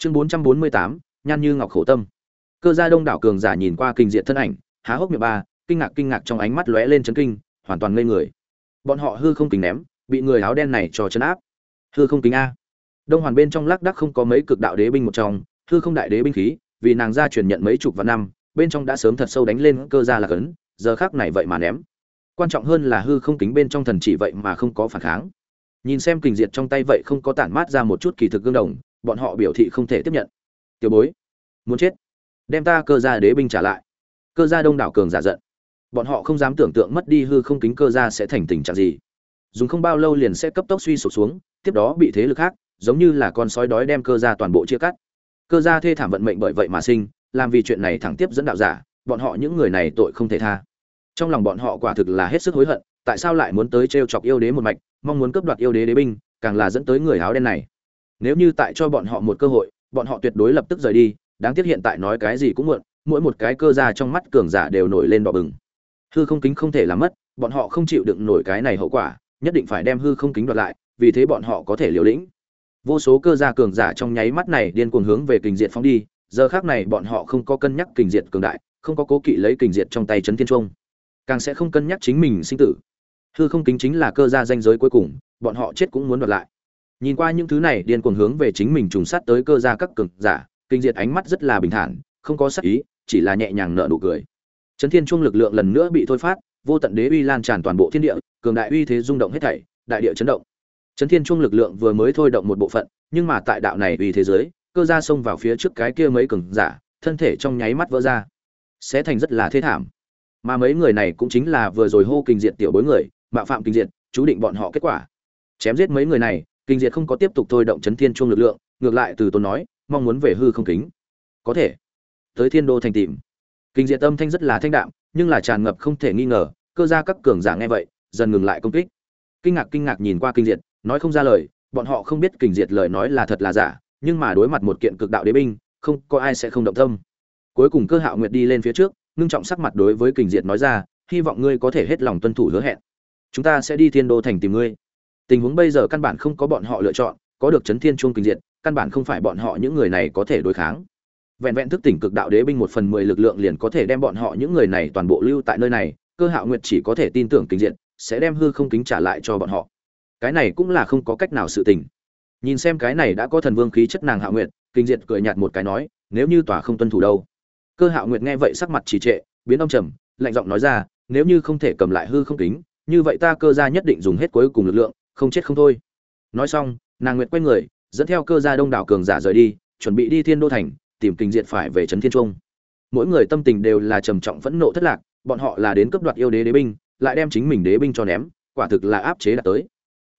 chương bốn trăm bốn mươi tám, nhan như ngọc khổ tâm. Cơ gia đông đảo cường giả nhìn qua kinh diệt thân ảnh, há hốc miệng ba, kinh ngạc kinh ngạc trong ánh mắt lóe lên chấn kinh, hoàn toàn ngây người. Bọn họ hư không kính ném, bị người áo đen này cho chấn áp. Hư không kính a. Đông hoàn bên trong lác đắc không có mấy cực đạo đế binh một trong, hư không đại đế binh khí, vì nàng gia truyền nhận mấy chục vạn năm, bên trong đã sớm thật sâu đánh lên cơ gia là cấn giờ khác này vậy mà ném. Quan trọng hơn là hư không kính bên trong thần chỉ vậy mà không có phản kháng. Nhìn xem kình diệt trong tay vậy không có tản mát ra một chút kỳ thực gương đồng bọn họ biểu thị không thể tiếp nhận. Tiểu bối, muốn chết. Đem ta cơ gia đế binh trả lại. Cơ gia đông đảo cường giả giận. Bọn họ không dám tưởng tượng mất đi hư không kính cơ gia sẽ thành tình trạng gì. Dùng không bao lâu liền sẽ cấp tốc suy sụp xuống, tiếp đó bị thế lực khác, giống như là con sói đói đem cơ gia toàn bộ chia cắt. Cơ gia thê thảm vận mệnh bởi vậy mà sinh, làm vì chuyện này thẳng tiếp dẫn đạo giả, bọn họ những người này tội không thể tha. Trong lòng bọn họ quả thực là hết sức hối hận, tại sao lại muốn tới t chọc yêu đế một mạch, mong muốn cướp đoạt yêu đế đế binh, càng là dẫn tới người áo đen này nếu như tại cho bọn họ một cơ hội, bọn họ tuyệt đối lập tức rời đi, đáng tiếc hiện tại nói cái gì cũng muộn, mỗi một cái cơ ra trong mắt cường giả đều nổi lên đỏ bừng. Hư không kính không thể làm mất, bọn họ không chịu đựng nổi cái này hậu quả, nhất định phải đem hư không kính đoạt lại, vì thế bọn họ có thể liều lĩnh. Vô số cơ gia cường giả trong nháy mắt này điên cuồng hướng về kình diệt phóng đi, giờ khác này bọn họ không có cân nhắc kình diệt cường đại, không có cố kỵ lấy kình diệt trong tay trấn thiên trung. Càng sẽ không cân nhắc chính mình sinh tử. Hư không kính chính là cơ gia danh giới cuối cùng, bọn họ chết cũng muốn đoạt lại nhìn qua những thứ này, điên cuồng hướng về chính mình trùng sát tới cơ gia các cường giả, kinh diệt ánh mắt rất là bình thản, không có sắc ý, chỉ là nhẹ nhàng nở nụ cười. Chấn thiên trung lực lượng lần nữa bị thôi phát, vô tận đế uy lan tràn toàn bộ thiên địa, cường đại uy thế rung động hết thảy, đại địa chấn động. Chấn thiên trung lực lượng vừa mới thôi động một bộ phận, nhưng mà tại đạo này uy thế giới cơ gia xông vào phía trước cái kia mấy cường giả, thân thể trong nháy mắt vỡ ra. Sẽ thành rất là thế thảm. Mà mấy người này cũng chính là vừa rồi hô kinh diệt tiểu bối người, mạo phạm kinh diệt, chú định bọn họ kết quả. Chém giết mấy người này kinh diệt không có tiếp tục thôi động chấn thiên chuông lực lượng, ngược lại từ tôn nói, mong muốn về hư không kính. Có thể. Tới thiên đô thành tìm. Kinh diệt tâm thanh rất là thanh đạm, nhưng là tràn ngập không thể nghi ngờ, cơ ra các cường giả nghe vậy, dần ngừng lại công kích. Kinh ngạc kinh ngạc nhìn qua kinh diệt, nói không ra lời, bọn họ không biết kinh diệt lời nói là thật là giả, nhưng mà đối mặt một kiện cực đạo đế binh, không có ai sẽ không động tâm. Cuối cùng cơ hạo nguyệt đi lên phía trước, ngưng trọng sắc mặt đối với kinh diệt nói ra, hy vọng ngươi có thể hết lòng tuân thủ hứa hẹn. Chúng ta sẽ đi thiên đô thành tìm ngươi tình huống bây giờ căn bản không có bọn họ lựa chọn, có được chấn thiên chuông kinh diệt, căn bản không phải bọn họ những người này có thể đối kháng. Vẹn vẹn thức tỉnh cực đạo đế binh một phần mười lực lượng liền có thể đem bọn họ những người này toàn bộ lưu tại nơi này, cơ hạo nguyệt chỉ có thể tin tưởng kinh diệt, sẽ đem hư không kính trả lại cho bọn họ. Cái này cũng là không có cách nào sự tình. Nhìn xem cái này đã có thần vương khí chất nàng hạo nguyệt kinh diệt cười nhạt một cái nói, nếu như tòa không tuân thủ đâu? Cơ hạo nguyệt nghe vậy sắc mặt trì trệ, biến ông trầm, lạnh giọng nói ra, nếu như không thể cầm lại hư không kính, như vậy ta cơ gia nhất định dùng hết cuối cùng lực lượng không chết không thôi. Nói xong, nàng nguyệt quay người, dẫn theo cơ gia đông đảo cường giả rời đi, chuẩn bị đi thiên đô thành, tìm kinh diệt phải về trấn thiên trung. Mỗi người tâm tình đều là trầm trọng phẫn nộ thất lạc, bọn họ là đến cấp đoạt yêu đế đế binh, lại đem chính mình đế binh cho ném, quả thực là áp chế đạt tới.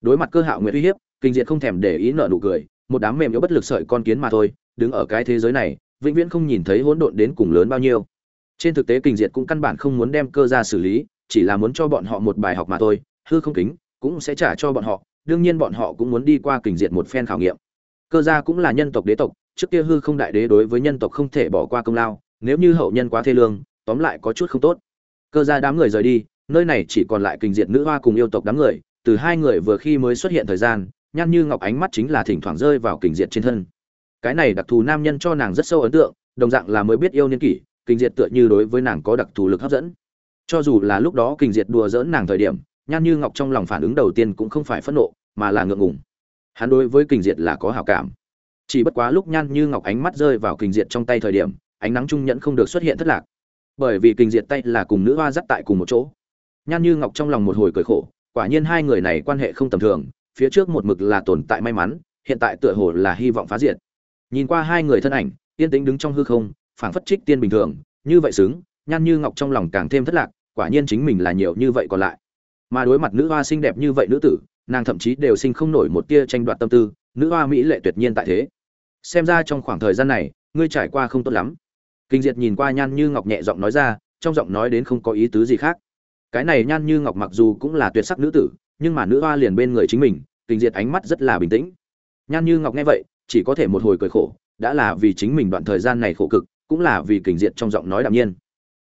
Đối mặt cơ hạo nguyệt uy hiếp, kinh diệt không thèm để ý nợ nụ cười, một đám mềm yếu bất lực sợi con kiến mà thôi, đứng ở cái thế giới này, vĩnh viễn không nhìn thấy hỗn độn đến cùng lớn bao nhiêu. Trên thực tế kinh diệt cũng căn bản không muốn đem cơ ra xử lý, chỉ là muốn cho bọn họ một bài học mà thôi, hư không kính cũng sẽ trả cho bọn họ, đương nhiên bọn họ cũng muốn đi qua kình diệt một phen khảo nghiệm. Cơ gia cũng là nhân tộc đế tộc, trước kia hư không đại đế đối với nhân tộc không thể bỏ qua công lao, nếu như hậu nhân quá thê lương, tóm lại có chút không tốt. Cơ gia đám người rời đi, nơi này chỉ còn lại kình diệt nữ hoa cùng yêu tộc đám người, từ hai người vừa khi mới xuất hiện thời gian, nhan như ngọc ánh mắt chính là thỉnh thoảng rơi vào kình diệt trên thân. Cái này đặc thù nam nhân cho nàng rất sâu ấn tượng, đồng dạng là mới biết yêu niên kỷ, kình diệt tựa như đối với nàng có đặc thù lực hấp dẫn. Cho dù là lúc đó kình diệt đùa dỡn nàng thời điểm nhan như ngọc trong lòng phản ứng đầu tiên cũng không phải phẫn nộ, mà là ngượng ngùng. Hắn đối với Kình diệt là có hảo cảm. Chỉ bất quá lúc nhan như ngọc ánh mắt rơi vào Kình diệt trong tay thời điểm, ánh nắng trung nhẫn không được xuất hiện thất lạc. Bởi vì Kình diệt tay là cùng nữ hoa dắt tại cùng một chỗ. Nhan như ngọc trong lòng một hồi cười khổ, quả nhiên hai người này quan hệ không tầm thường, phía trước một mực là tồn tại may mắn, hiện tại tựa hồ là hy vọng phá diệt. Nhìn qua hai người thân ảnh, yên tĩnh đứng trong hư không, phảng phất trích tiên bình thường, như vậy xứng, nhan như ngọc trong lòng càng thêm thất lạc, quả nhiên chính mình là nhiều như vậy còn lại mà đối mặt nữ hoa xinh đẹp như vậy nữ tử, nàng thậm chí đều sinh không nổi một tia tranh đoạt tâm tư, nữ hoa mỹ lệ tuyệt nhiên tại thế. Xem ra trong khoảng thời gian này, ngươi trải qua không tốt lắm. Kinh diệt nhìn qua nhan như ngọc nhẹ giọng nói ra, trong giọng nói đến không có ý tứ gì khác. Cái này nhan như ngọc mặc dù cũng là tuyệt sắc nữ tử, nhưng mà nữ hoa liền bên người chính mình, kinh diệt ánh mắt rất là bình tĩnh. Nhan như ngọc nghe vậy, chỉ có thể một hồi cười khổ, đã là vì chính mình đoạn thời gian này khổ cực, cũng là vì kinh diệt trong giọng nói đạm nhiên.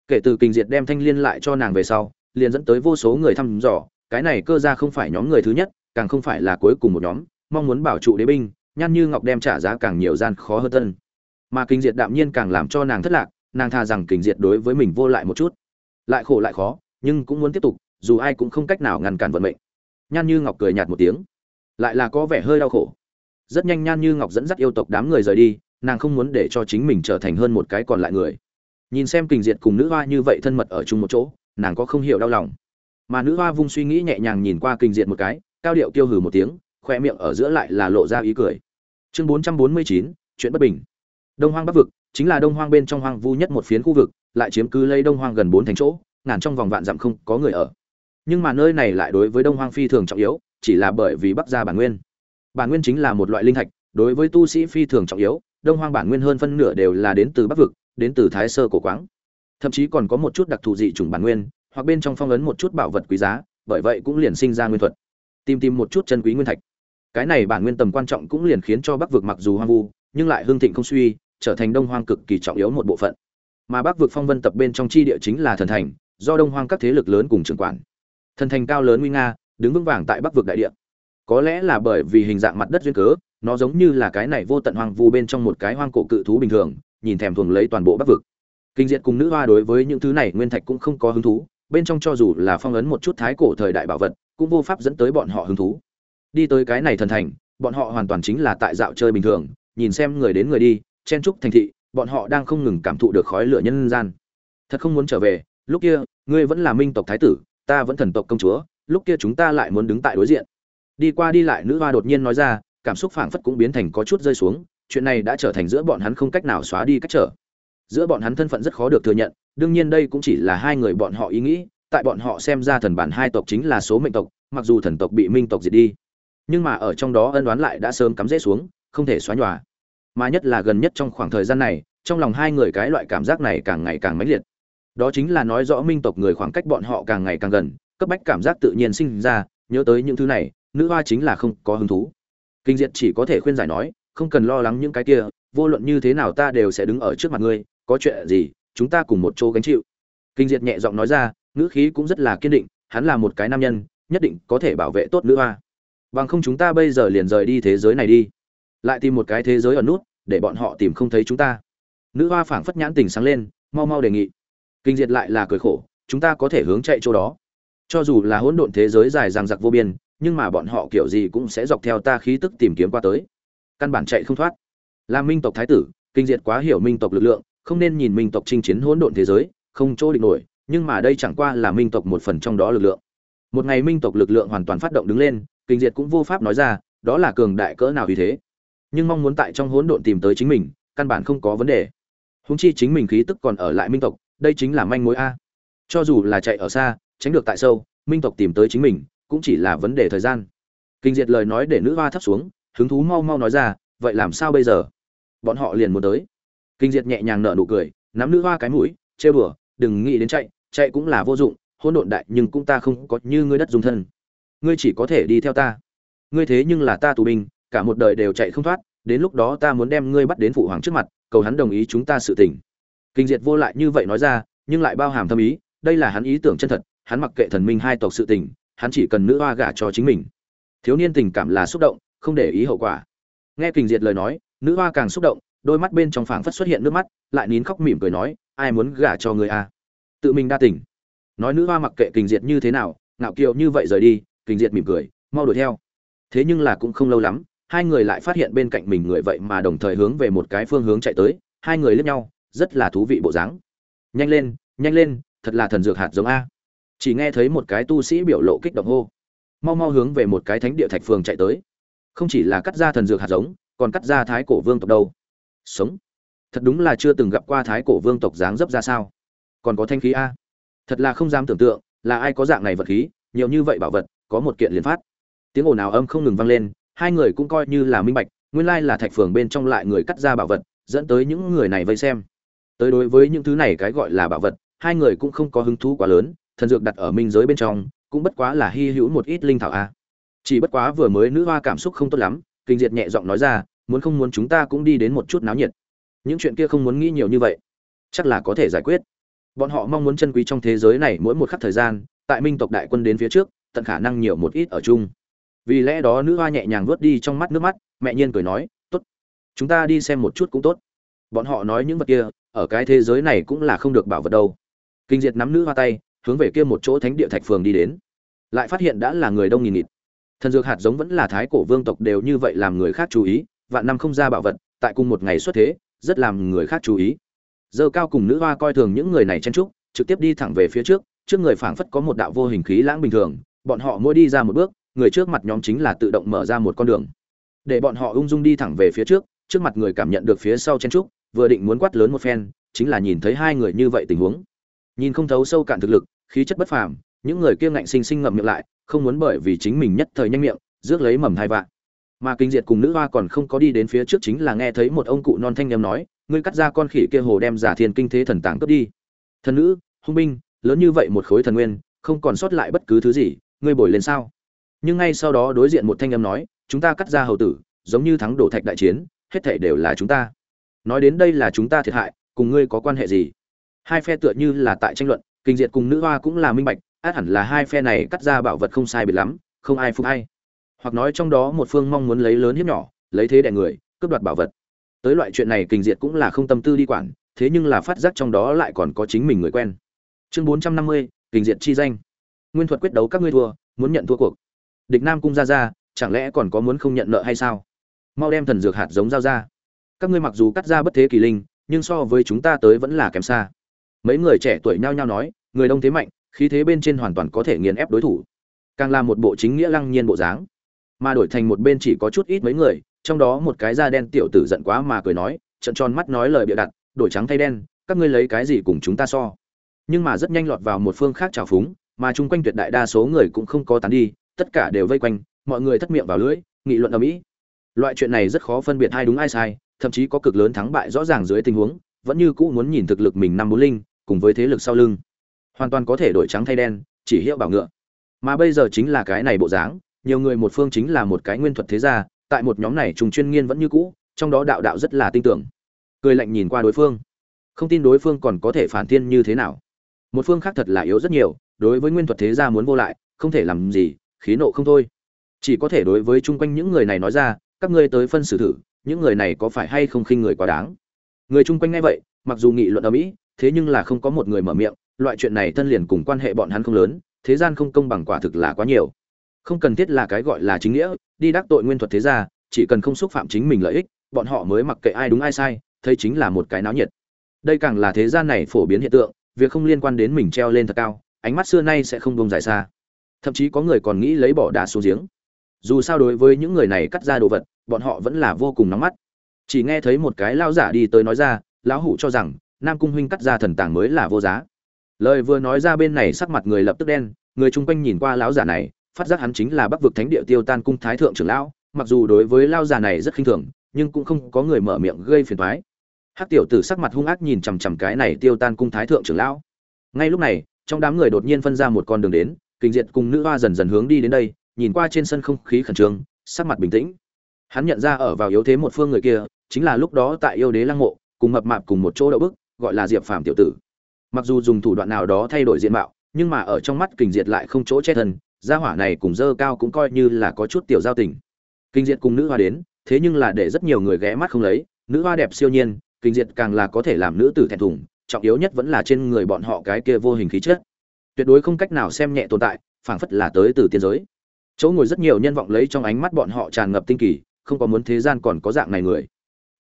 Kể từ kinh diệt đem thanh liên lại cho nàng về sau liền dẫn tới vô số người thăm dò, cái này cơ ra không phải nhóm người thứ nhất, càng không phải là cuối cùng một nhóm, mong muốn bảo trụ đế binh nhan như ngọc đem trả giá càng nhiều gian khó hơn tân mà kinh diệt đạm nhiên càng làm cho nàng thất lạc, nàng tha rằng kinh diệt đối với mình vô lại một chút. Lại khổ lại khó, nhưng cũng muốn tiếp tục, dù ai cũng không cách nào ngăn cản vận mệnh. Nhan như ngọc cười nhạt một tiếng. Lại là có vẻ hơi đau khổ. Rất nhanh nhan như ngọc dẫn dắt yêu tộc đám người rời đi, nàng không muốn để cho chính mình trở thành hơn một cái còn lại người. Nhìn xem kình diệt cùng nữ hoa như vậy thân mật ở chung một chỗ nàng có không hiểu đau lòng. Mà nữ hoa vung suy nghĩ nhẹ nhàng nhìn qua kinh diện một cái, cao điệu tiêu hừ một tiếng khoe miệng ở giữa lại là lộ ra ý cười. Chương bốn trăm bốn mươi chín, chuyện bất bình. Đông hoang bắc vực, chính là đông hoang bên trong hoang vu nhất một phiến khu vực, lại chiếm cứ lấy đông hoang gần bốn thành chỗ, ngàn trong vòng vạn dặm không có người ở. Nhưng mà nơi này lại đối với đông hoang phi thường trọng yếu, chỉ là bởi vì bắc gia bản nguyên. Bản nguyên chính là một loại linh thạch, đối với tu sĩ phi thường trọng yếu, đông hoang bản nguyên hơn phân nửa đều là đến từ bắc vực, đến từ thái sơ cổ quáng thậm chí còn có một chút đặc thù dị chủng bản nguyên, hoặc bên trong phong ấn một chút bảo vật quý giá, bởi vậy cũng liền sinh ra nguyên thuật. Tìm tìm một chút chân quý nguyên thạch. Cái này bản nguyên tầm quan trọng cũng liền khiến cho bắc vực mặc dù hoang vu, nhưng lại hương thịnh không suy, trở thành đông hoang cực kỳ trọng yếu một bộ phận. Mà bắc vực phong vân tập bên trong chi địa chính là thần thành, do đông hoang các thế lực lớn cùng trưởng quản. Thần thành cao lớn nguy nga, đứng vững vàng tại bắc vực đại địa. Có lẽ là bởi vì hình dạng mặt đất duyên cớ, nó giống như là cái này vô tận hoang vu bên trong một cái hoang cổ cự thú bình thường, nhìn thèm thuồng lấy toàn bộ bắc vực kinh diệt cùng nữ hoa đối với những thứ này nguyên thạch cũng không có hứng thú, bên trong cho dù là phong ấn một chút thái cổ thời đại bảo vật, cũng vô pháp dẫn tới bọn họ hứng thú. Đi tới cái này thần thành, bọn họ hoàn toàn chính là tại dạo chơi bình thường, nhìn xem người đến người đi, chen trúc thành thị, bọn họ đang không ngừng cảm thụ được khói lửa nhân gian. Thật không muốn trở về, lúc kia, ngươi vẫn là minh tộc thái tử, ta vẫn thần tộc công chúa, lúc kia chúng ta lại muốn đứng tại đối diện. Đi qua đi lại, nữ hoa đột nhiên nói ra, cảm xúc phảng phất cũng biến thành có chút rơi xuống, chuyện này đã trở thành giữa bọn hắn không cách nào xóa đi cách trở giữa bọn hắn thân phận rất khó được thừa nhận, đương nhiên đây cũng chỉ là hai người bọn họ ý nghĩ, tại bọn họ xem ra thần bản hai tộc chính là số mệnh tộc, mặc dù thần tộc bị minh tộc diệt đi, nhưng mà ở trong đó ân đoán lại đã sớm cắm rễ xuống, không thể xóa nhòa. Mà nhất là gần nhất trong khoảng thời gian này, trong lòng hai người cái loại cảm giác này càng ngày càng mãnh liệt. Đó chính là nói rõ minh tộc người khoảng cách bọn họ càng ngày càng gần, cấp bách cảm giác tự nhiên sinh ra, nhớ tới những thứ này, nữ hoa chính là không có hứng thú. Kinh diệt chỉ có thể khuyên giải nói, không cần lo lắng những cái kia, vô luận như thế nào ta đều sẽ đứng ở trước mặt ngươi có chuyện gì, chúng ta cùng một chỗ gánh chịu. Kinh diệt nhẹ giọng nói ra, ngữ khí cũng rất là kiên định, hắn là một cái nam nhân, nhất định có thể bảo vệ tốt nữ hoa. Bằng không chúng ta bây giờ liền rời đi thế giới này đi. Lại tìm một cái thế giới ở nút, để bọn họ tìm không thấy chúng ta. Nữ hoa phảng phất nhãn tình sáng lên, mau mau đề nghị. Kinh diệt lại là cười khổ, chúng ta có thể hướng chạy chỗ đó. Cho dù là hỗn độn thế giới dài dằng dặc vô biên, nhưng mà bọn họ kiểu gì cũng sẽ dọc theo ta khí tức tìm kiếm qua tới. Căn bản chạy không thoát. Là minh tộc thái tử, kinh diệt quá hiểu minh tộc lực lượng không nên nhìn minh tộc chinh chiến hỗn độn thế giới, không chỗ định nổi, nhưng mà đây chẳng qua là minh tộc một phần trong đó lực lượng. Một ngày minh tộc lực lượng hoàn toàn phát động đứng lên, kinh diệt cũng vô pháp nói ra, đó là cường đại cỡ nào vì thế. Nhưng mong muốn tại trong hỗn độn tìm tới chính mình, căn bản không có vấn đề. Húng chi chính mình khí tức còn ở lại minh tộc, đây chính là manh mối a. Cho dù là chạy ở xa, tránh được tại sâu, minh tộc tìm tới chính mình, cũng chỉ là vấn đề thời gian. Kinh diệt lời nói để nữ hoa thấp xuống, hứng thú mau mau nói ra, vậy làm sao bây giờ? Bọn họ liền muốn tới kinh diệt nhẹ nhàng nở nụ cười, nắm nữ hoa cái mũi, trêu đùa, đừng nghĩ đến chạy chạy cũng là vô dụng hôn độn đại nhưng cũng ta không có như ngươi đất dung thân. Ngươi chỉ có thể đi theo ta. Ngươi thế nhưng là ta tù binh, cả một đời đều chạy không thoát, đến lúc đó ta muốn đem ngươi bắt đến phụ hoàng trước mặt, cầu hắn đồng ý chúng ta sự tình. Kinh diệt vô lại như vậy nói ra, nhưng lại bao hàm thâm ý, đây là hắn ý tưởng chân thật, hắn mặc kệ thần minh hai tộc sự tình, hắn chỉ cần nữ hoa gả cho chính mình. Thiếu niên tình cảm là xúc động, không để ý hậu quả. Nghe kinh diệt lời nói, nữ hoa càng xúc động đôi mắt bên trong phảng phất xuất hiện nước mắt, lại nín khóc mỉm cười nói, ai muốn gả cho người a? Tự mình đa tình. Nói nữ hoa mặc kệ kình diệt như thế nào, ngạo kiều như vậy rời đi, kình diệt mỉm cười, mau đuổi theo. Thế nhưng là cũng không lâu lắm, hai người lại phát hiện bên cạnh mình người vậy mà đồng thời hướng về một cái phương hướng chạy tới, hai người liếc nhau, rất là thú vị bộ dáng. Nhanh lên nhanh lên, thật là thần dược hạt giống a. Chỉ nghe thấy một cái tu sĩ biểu lộ kích động hô. Mau mau hướng về một cái thánh địa thạch phường chạy tới. Không chỉ là cắt ra thần dược hạt giống, còn cắt ra thái cổ vương tộc đâu sống. Thật đúng là chưa từng gặp qua thái cổ vương tộc dáng dấp ra sao. Còn có thanh khí a. Thật là không dám tưởng tượng, là ai có dạng này vật khí, nhiều như vậy bảo vật, có một kiện liền phát. Tiếng ồn ào âm không ngừng vang lên, hai người cũng coi như là minh bạch, nguyên lai là thạch phường bên trong lại người cắt ra bảo vật, dẫn tới những người này vây xem. Tới đối với những thứ này cái gọi là bảo vật, hai người cũng không có hứng thú quá lớn, thần dược đặt ở minh giới bên trong, cũng bất quá là hy hữu một ít linh thảo a. Chỉ bất quá vừa mới nữ hoa cảm xúc không tốt lắm, kinh diệt nhẹ giọng nói ra muốn không muốn chúng ta cũng đi đến một chút náo nhiệt. Những chuyện kia không muốn nghĩ nhiều như vậy. Chắc là có thể giải quyết. Bọn họ mong muốn chân quý trong thế giới này mỗi một khắc thời gian, tại minh tộc đại quân đến phía trước, tận khả năng nhiều một ít ở chung. Vì lẽ đó nữ hoa nhẹ nhàng vớt đi trong mắt nước mắt, mẹ nhiên cười nói, tốt, chúng ta đi xem một chút cũng tốt. Bọn họ nói những vật kia, ở cái thế giới này cũng là không được bảo vật đâu. Kinh diệt nắm nữ hoa tay, hướng về kia một chỗ thánh địa thạch phường đi đến. Lại phát hiện đã là người đông nghìn nghịt. Thần dược hạt giống vẫn là thái cổ vương tộc đều như vậy làm người khác chú ý vạn năm không ra bảo vật, tại cùng một ngày xuất thế, rất làm người khác chú ý. Dơ cao cùng nữ hoa coi thường những người này chen trúc trực tiếp đi thẳng về phía trước trước người phảng phất có một đạo vô hình khí lãng bình thường, bọn họ mỗi đi ra một bước, người trước mặt nhóm chính là tự động mở ra một con đường. Để bọn họ ung dung đi thẳng về phía trước trước mặt người cảm nhận được phía sau chen trúc vừa định muốn quát lớn một phen, chính là nhìn thấy hai người như vậy tình huống. Nhìn không thấu sâu cạn thực lực, khí chất bất phàm, những người kia ngạnh sinh sinh ngậm miệng lại, không muốn bởi vì chính mình nhất thời nhanh miệng, rước lấy mầm hai vạn mà kinh diệt cùng nữ hoa còn không có đi đến phía trước chính là nghe thấy một ông cụ non thanh nhầm nói, ngươi cắt ra con khỉ kia hồ đem giả thiên kinh thế thần tàng cướp đi. Thần nữ, hung binh, lớn như vậy một khối thần nguyên, không còn sót lại bất cứ thứ gì, ngươi bồi lên sao? Nhưng ngay sau đó đối diện một thanh âm nói, chúng ta cắt ra hầu tử, giống như thắng đổ thạch đại chiến, hết thảy đều là chúng ta. Nói đến đây là chúng ta thiệt hại, cùng ngươi có quan hệ gì? Hai phe tựa như là tại tranh luận, kinh diệt cùng nữ hoa cũng là minh bạch, át hẳn là hai phe này cắt ra bảo vật không sai biệt lắm, không ai phục hay hoặc nói trong đó một phương mong muốn lấy lớn hiếp nhỏ, lấy thế đẻ người, cướp đoạt bảo vật. Tới loại chuyện này kình diệt cũng là không tâm tư đi quản, thế nhưng là phát giác trong đó lại còn có chính mình người quen. Chương bốn trăm năm mươi, kình diệt chi danh. Nguyên thuật quyết đấu các ngươi thua, muốn nhận thua cuộc. Địch nam cung ra ra, chẳng lẽ còn có muốn không nhận nợ hay sao? Mau đem thần dược hạt giống giao ra. Các ngươi mặc dù cắt ra bất thế kỳ linh, nhưng so với chúng ta tới vẫn là kém xa. Mấy người trẻ tuổi nhao nhao nói, người đông thế mạnh, khí thế bên trên hoàn toàn có thể nghiền ép đối thủ. Càng là một bộ chính nghĩa lăng nhiên bộ dáng mà đổi thành một bên chỉ có chút ít mấy người, trong đó một cái da đen tiểu tử giận quá mà cười nói, trận tròn mắt nói lời bịa đặt, đổi trắng thay đen, các ngươi lấy cái gì cùng chúng ta so. Nhưng mà rất nhanh lọt vào một phương khác trào phúng, mà chung quanh tuyệt đại đa số người cũng không có tán đi, tất cả đều vây quanh, mọi người thất miệng vào lưỡi, nghị luận ở mỹ loại chuyện này rất khó phân biệt ai đúng ai sai, thậm chí có cực lớn thắng bại rõ ràng dưới tình huống, vẫn như cũ muốn nhìn thực lực mình năm bốn linh, cùng với thế lực sau lưng. Hoàn toàn có thể đổi trắng thay đen, chỉ hiệu bảo ngựa. Mà bây giờ chính là cái này bộ dáng nhiều người một phương chính là một cái nguyên thuật thế gia, tại một nhóm này trùng chuyên nghiên vẫn như cũ, trong đó đạo đạo rất là tin tưởng. Cười lạnh nhìn qua đối phương. Không tin đối phương còn có thể phản tiên như thế nào. Một phương khác thật là yếu rất nhiều, đối với nguyên thuật thế gia muốn vô lại, không thể làm gì, khí nộ không thôi. Chỉ có thể đối với chung quanh những người này nói ra, các ngươi tới phân xử thử, những người này có phải hay không khinh người quá đáng. Người chung quanh nghe vậy, mặc dù nghị luận ở mỹ, thế nhưng là không có một người mở miệng, loại chuyện này thân liền cùng quan hệ bọn hắn không lớn, thế gian không công bằng quả thực là quá nhiều không cần thiết là cái gọi là chính nghĩa, đi đắc tội nguyên thuật thế gia, chỉ cần không xúc phạm chính mình lợi ích, bọn họ mới mặc kệ ai đúng ai sai, thấy chính là một cái náo nhiệt. Đây càng là thế gian này phổ biến hiện tượng, việc không liên quan đến mình treo lên thật cao, ánh mắt xưa nay sẽ không bông dài xa. Thậm chí có người còn nghĩ lấy bỏ đá xuống giếng. Dù sao đối với những người này cắt ra đồ vật, bọn họ vẫn là vô cùng nóng mắt. Chỉ nghe thấy một cái lao giả đi tới nói ra, lão hủ cho rằng, nam cung huynh cắt ra thần tàng mới là vô giá. Lời vừa nói ra bên này sắc mặt người lập tức đen, người chung quanh nhìn qua lão giả này phát giác hắn chính là bắc vực thánh địa tiêu tan cung thái thượng trưởng lão, mặc dù đối với lao giả này rất khinh thường, nhưng cũng không có người mở miệng gây phiền toái. Hát tiểu tử sắc mặt hung ác nhìn chằm chằm cái này tiêu tan cung thái thượng trưởng lão. Ngay lúc này, trong đám người đột nhiên phân ra một con đường đến, kinh diệt cùng nữ hoa dần dần hướng đi đến đây, nhìn qua trên sân không khí khẩn trương, sắc mặt bình tĩnh. Hắn nhận ra ở vào yếu thế một phương người kia, chính là lúc đó tại yêu đế lăng mộ, cùng mập mạp cùng một chỗ đậu bức, gọi là diệp phàm tiểu tử. Mặc dù dùng thủ đoạn nào đó thay đổi diện mạo, nhưng mà ở trong mắt kình diệt lại không chỗ che thân gia hỏa này cùng dơ cao cũng coi như là có chút tiểu giao tình. Kinh diệt cùng nữ hoa đến, thế nhưng là để rất nhiều người ghé mắt không lấy, nữ hoa đẹp siêu nhiên, kinh diệt càng là có thể làm nữ tử thẹn thùng, trọng yếu nhất vẫn là trên người bọn họ cái kia vô hình khí chất. Tuyệt đối không cách nào xem nhẹ tồn tại, phảng phất là tới từ tiên giới. Chỗ ngồi rất nhiều nhân vọng lấy trong ánh mắt bọn họ tràn ngập tinh kỳ, không có muốn thế gian còn có dạng này người.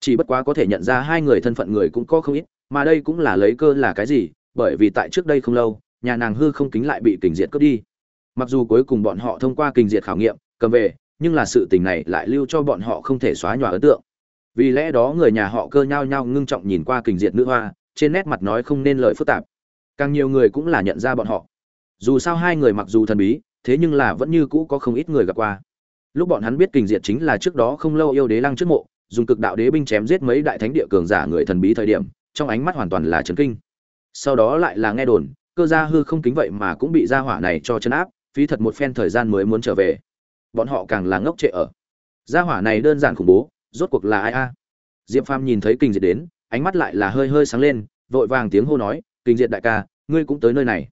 Chỉ bất quá có thể nhận ra hai người thân phận người cũng có không ít, mà đây cũng là lấy cơ là cái gì, bởi vì tại trước đây không lâu, nhà nàng hư không kính lại bị kình diệt cướp đi mặc dù cuối cùng bọn họ thông qua kinh diệt khảo nghiệm, cầm về, nhưng là sự tình này lại lưu cho bọn họ không thể xóa nhòa ấn tượng. Vì lẽ đó người nhà họ cơ nhao nhao ngưng trọng nhìn qua kinh diệt nữ hoa, trên nét mặt nói không nên lời phức tạp. Càng nhiều người cũng là nhận ra bọn họ. Dù sao hai người mặc dù thần bí, thế nhưng là vẫn như cũ có không ít người gặp qua. Lúc bọn hắn biết kinh diệt chính là trước đó không lâu yêu đế lăng trước mộ, dùng cực đạo đế binh chém giết mấy đại thánh địa cường giả người thần bí thời điểm, trong ánh mắt hoàn toàn là chấn kinh. Sau đó lại là nghe đồn, cơ gia hư không kính vậy mà cũng bị gia hỏa này cho chấn áp phí thật một phen thời gian mới muốn trở về. Bọn họ càng là ngốc trệ ở. Gia hỏa này đơn giản khủng bố, rốt cuộc là ai a? Diệp phàm nhìn thấy kinh diệt đến, ánh mắt lại là hơi hơi sáng lên, vội vàng tiếng hô nói, kinh diệt đại ca, ngươi cũng tới nơi này.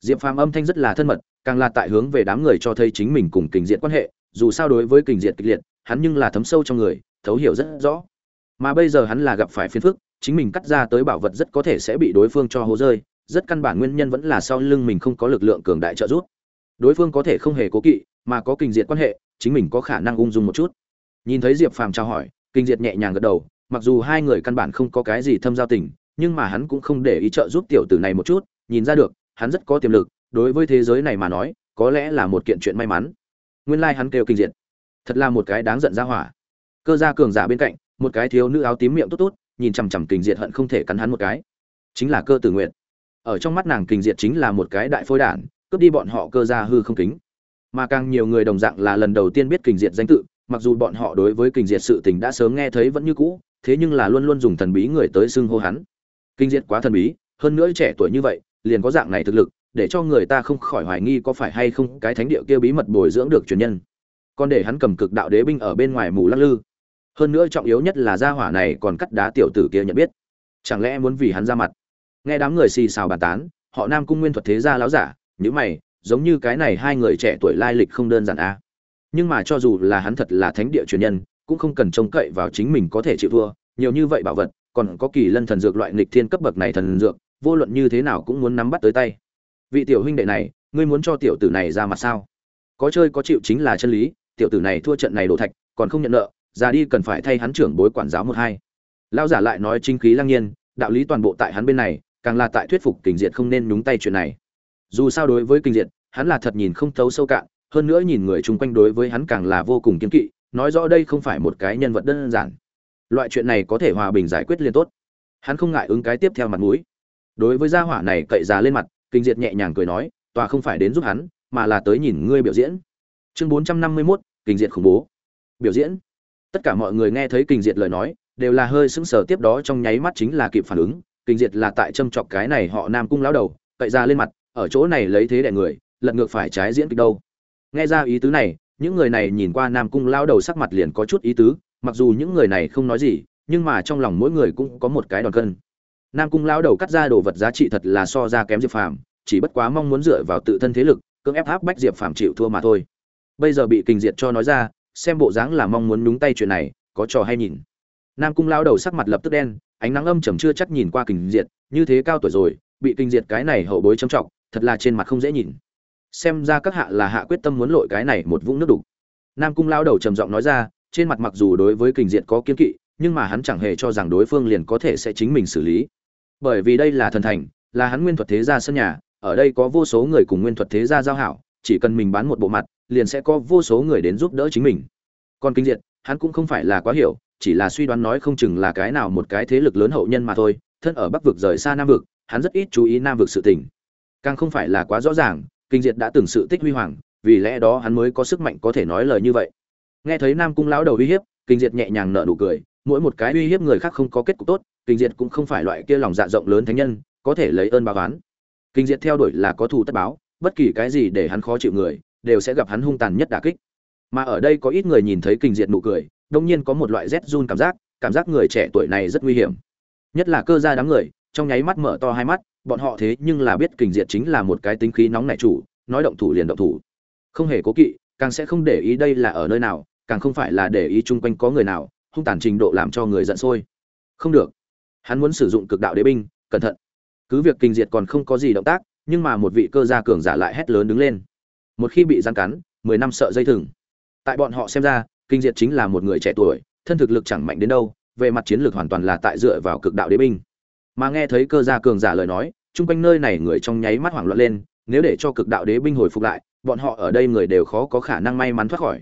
Diệp phàm âm thanh rất là thân mật, càng là tại hướng về đám người cho thấy chính mình cùng kinh diệt quan hệ, dù sao đối với kinh diệt kịch liệt, hắn nhưng là thấm sâu trong người, thấu hiểu rất rõ. Mà bây giờ hắn là gặp phải phiền phức, chính mình cắt ra tới bảo vật rất có thể sẽ bị đối phương cho hố rơi, rất căn bản nguyên nhân vẫn là sau lưng mình không có lực lượng cường đại trợ giúp đối phương có thể không hề cố kỵ, mà có kinh diệt quan hệ, chính mình có khả năng ung dung một chút. Nhìn thấy diệp phàm trao hỏi kinh diệt nhẹ nhàng gật đầu, mặc dù hai người căn bản không có cái gì thâm giao tình, nhưng mà hắn cũng không để ý trợ giúp tiểu tử này một chút, nhìn ra được, hắn rất có tiềm lực, đối với thế giới này mà nói, có lẽ là một kiện chuyện may mắn. Nguyên lai hắn kêu kinh diệt. Thật là một cái đáng giận ra hỏa. Cơ gia cường giả bên cạnh, một cái thiếu nữ áo tím miệng tốt tốt, nhìn chằm chằm kinh diệt hận không thể cắn hắn một cái. Chính là cơ tử nguyện ở trong mắt nàng kinh diệt chính là một cái đại phôi đản cướp đi bọn họ cơ gia hư không kính. Mà càng nhiều người đồng dạng là lần đầu tiên biết kinh diệt danh tự, mặc dù bọn họ đối với kinh diệt sự tình đã sớm nghe thấy vẫn như cũ, thế nhưng là luôn luôn dùng thần bí người tới xưng hô hắn. Kinh diệt quá thần bí, hơn nữa trẻ tuổi như vậy, liền có dạng này thực lực, để cho người ta không khỏi hoài nghi có phải hay không cái thánh địa kia bí mật bồi dưỡng được truyền nhân. Còn để hắn cầm cực đạo đế binh ở bên ngoài mù lắc lư. Hơn nữa trọng yếu nhất là gia hỏa này còn cắt đá tiểu tử kia nhận biết. Chẳng lẽ muốn vì hắn ra mặt? Nghe đám người xì xào bàn tán, họ nam cung nguyên thuật thế gia láo giả nhíu mày, giống như cái này hai người trẻ tuổi lai lịch không đơn giản a à. nhưng mà cho dù là hắn thật là thánh địa truyền nhân, cũng không cần trông cậy vào chính mình có thể chịu thua. Nhiều như vậy bảo vật, còn có kỳ lân thần dược loại nghịch thiên cấp bậc này thần dược, vô luận như thế nào cũng muốn nắm bắt tới tay. Vị tiểu huynh đệ này, ngươi muốn cho tiểu tử này ra mặt sao? Có chơi có chịu chính là chân lý, tiểu tử này thua trận này đổ thạch, còn không nhận nợ ra đi cần phải thay hắn trưởng bối quản giáo một hai. Lão giả lại nói chính khí lăng nhiên, đạo lý toàn bộ tại hắn bên này, càng là tại thuyết phục kình diệt không nên nhúng tay chuyện này dù sao đối với kinh diện, hắn là thật nhìn không thấu sâu cạn hơn nữa nhìn người chung quanh đối với hắn càng là vô cùng kiên kỵ nói rõ đây không phải một cái nhân vật đơn giản. Loại chuyện này có thể hòa bình giải quyết liên tốt. Hắn không ngại ứng cái tiếp theo mặt mũi. Đối với gia hỏa này cậy già lên mặt kinh diệt nhẹ nhàng cười nói tòa không phải đến giúp hắn mà là tới nhìn ngươi biểu diễn. Chương bốn trăm năm mươi 451, kinh diệt khủng bố. Biểu diễn. Tất cả mọi người nghe thấy kinh diệt lời nói đều là hơi sững sờ tiếp đó trong nháy mắt chính là kịp phản ứng. Kinh diệt là tại châm chọc cái này họ nam cung lão đầu cậy ra lên mặt ở chỗ này lấy thế đẻ người, lật ngược phải trái diễn kịch đâu. Nghe ra ý tứ này, những người này nhìn qua nam cung lão đầu sắc mặt liền có chút ý tứ, mặc dù những người này không nói gì, nhưng mà trong lòng mỗi người cũng có một cái đòn cân. Nam cung lão đầu cắt ra đồ vật giá trị thật là so ra kém diệp phàm, chỉ bất quá mong muốn dựa vào tự thân thế lực, cưỡng ép áp bách diệp phàm chịu thua mà thôi. Bây giờ bị kình diệt cho nói ra, xem bộ dáng là mong muốn nhúng tay chuyện này, có trò hay nhìn. Nam cung lão đầu sắc mặt lập tức đen, ánh nắng âm trầm chưa chắc nhìn qua kình diệt, như thế cao tuổi rồi, bị kình diệt cái này hậu bối trầm trọng thật là trên mặt không dễ nhìn. Xem ra các hạ là hạ quyết tâm muốn lội cái này một vũng nước đục. Nam cung lão đầu trầm giọng nói ra, trên mặt mặc dù đối với kình diệt có kiên kỵ, nhưng mà hắn chẳng hề cho rằng đối phương liền có thể sẽ chính mình xử lý. Bởi vì đây là thần thành, là hắn nguyên thuật thế gia sân nhà, ở đây có vô số người cùng nguyên thuật thế gia giao hảo, chỉ cần mình bán một bộ mặt, liền sẽ có vô số người đến giúp đỡ chính mình. Còn kinh diệt, hắn cũng không phải là quá hiểu, chỉ là suy đoán nói không chừng là cái nào một cái thế lực lớn hậu nhân mà thôi, thân ở bắc vực rời xa nam vực, hắn rất ít chú ý nam vực sự tình càng không phải là quá rõ ràng, kinh diệt đã từng sự tích huy hoàng, vì lẽ đó hắn mới có sức mạnh có thể nói lời như vậy. Nghe thấy nam cung lão đầu uy hiếp, kinh diệt nhẹ nhàng nở nụ cười, mỗi một cái uy hiếp người khác không có kết cục tốt, kinh diệt cũng không phải loại kia lòng dạ rộng lớn thánh nhân, có thể lấy ơn báo oán. Kinh diệt theo đuổi là có thù tất báo, bất kỳ cái gì để hắn khó chịu người, đều sẽ gặp hắn hung tàn nhất đả kích. Mà ở đây có ít người nhìn thấy kinh diệt nụ cười, đông nhiên có một loại rét run cảm giác cảm giác người trẻ tuổi này rất nguy hiểm. Nhất là cơ gia đám người, trong nháy mắt mở to hai mắt bọn họ thế nhưng là biết kinh diệt chính là một cái tính khí nóng nảy chủ, nói động thủ liền động thủ. Không hề cố kỵ, càng sẽ không để ý đây là ở nơi nào, càng không phải là để ý chung quanh có người nào, hung tàn trình độ làm cho người giận sôi. Không được. Hắn muốn sử dụng cực đạo đế binh, cẩn thận. Cứ việc kinh diệt còn không có gì động tác, nhưng mà một vị cơ gia cường giả lại hét lớn đứng lên. Một khi bị gian cắn, mười năm sợ dây thừng. Tại bọn họ xem ra kinh diệt chính là một người trẻ tuổi, thân thực lực chẳng mạnh đến đâu, về mặt chiến lược hoàn toàn là tại dựa vào cực đạo đế binh mà nghe thấy cơ gia cường giả lời nói, chung quanh nơi này người trong nháy mắt hoảng loạn lên, nếu để cho cực đạo đế binh hồi phục lại, bọn họ ở đây người đều khó có khả năng may mắn thoát khỏi.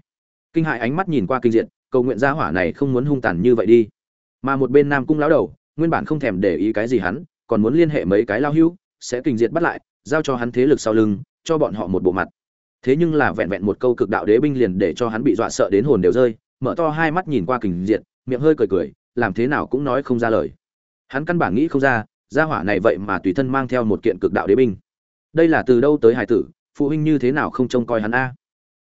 Kinh hại ánh mắt nhìn qua kinh diện cầu nguyện gia hỏa này không muốn hung tàn như vậy đi. Mà một bên nam cung lão đầu, nguyên bản không thèm để ý cái gì hắn, còn muốn liên hệ mấy cái lao hưu sẽ kinh diệt bắt lại, giao cho hắn thế lực sau lưng, cho bọn họ một bộ mặt. Thế nhưng là vẹn vẹn một câu cực đạo đế binh liền để cho hắn bị dọa sợ đến hồn đều rơi, mở to hai mắt nhìn qua kinh diệt, miệng hơi cười cười, làm thế nào cũng nói không ra lời hắn căn bản nghĩ không ra, gia hỏa này vậy mà tùy thân mang theo một kiện cực đạo đế binh. Đây là từ đâu tới hải tử, phụ huynh như thế nào không trông coi hắn a?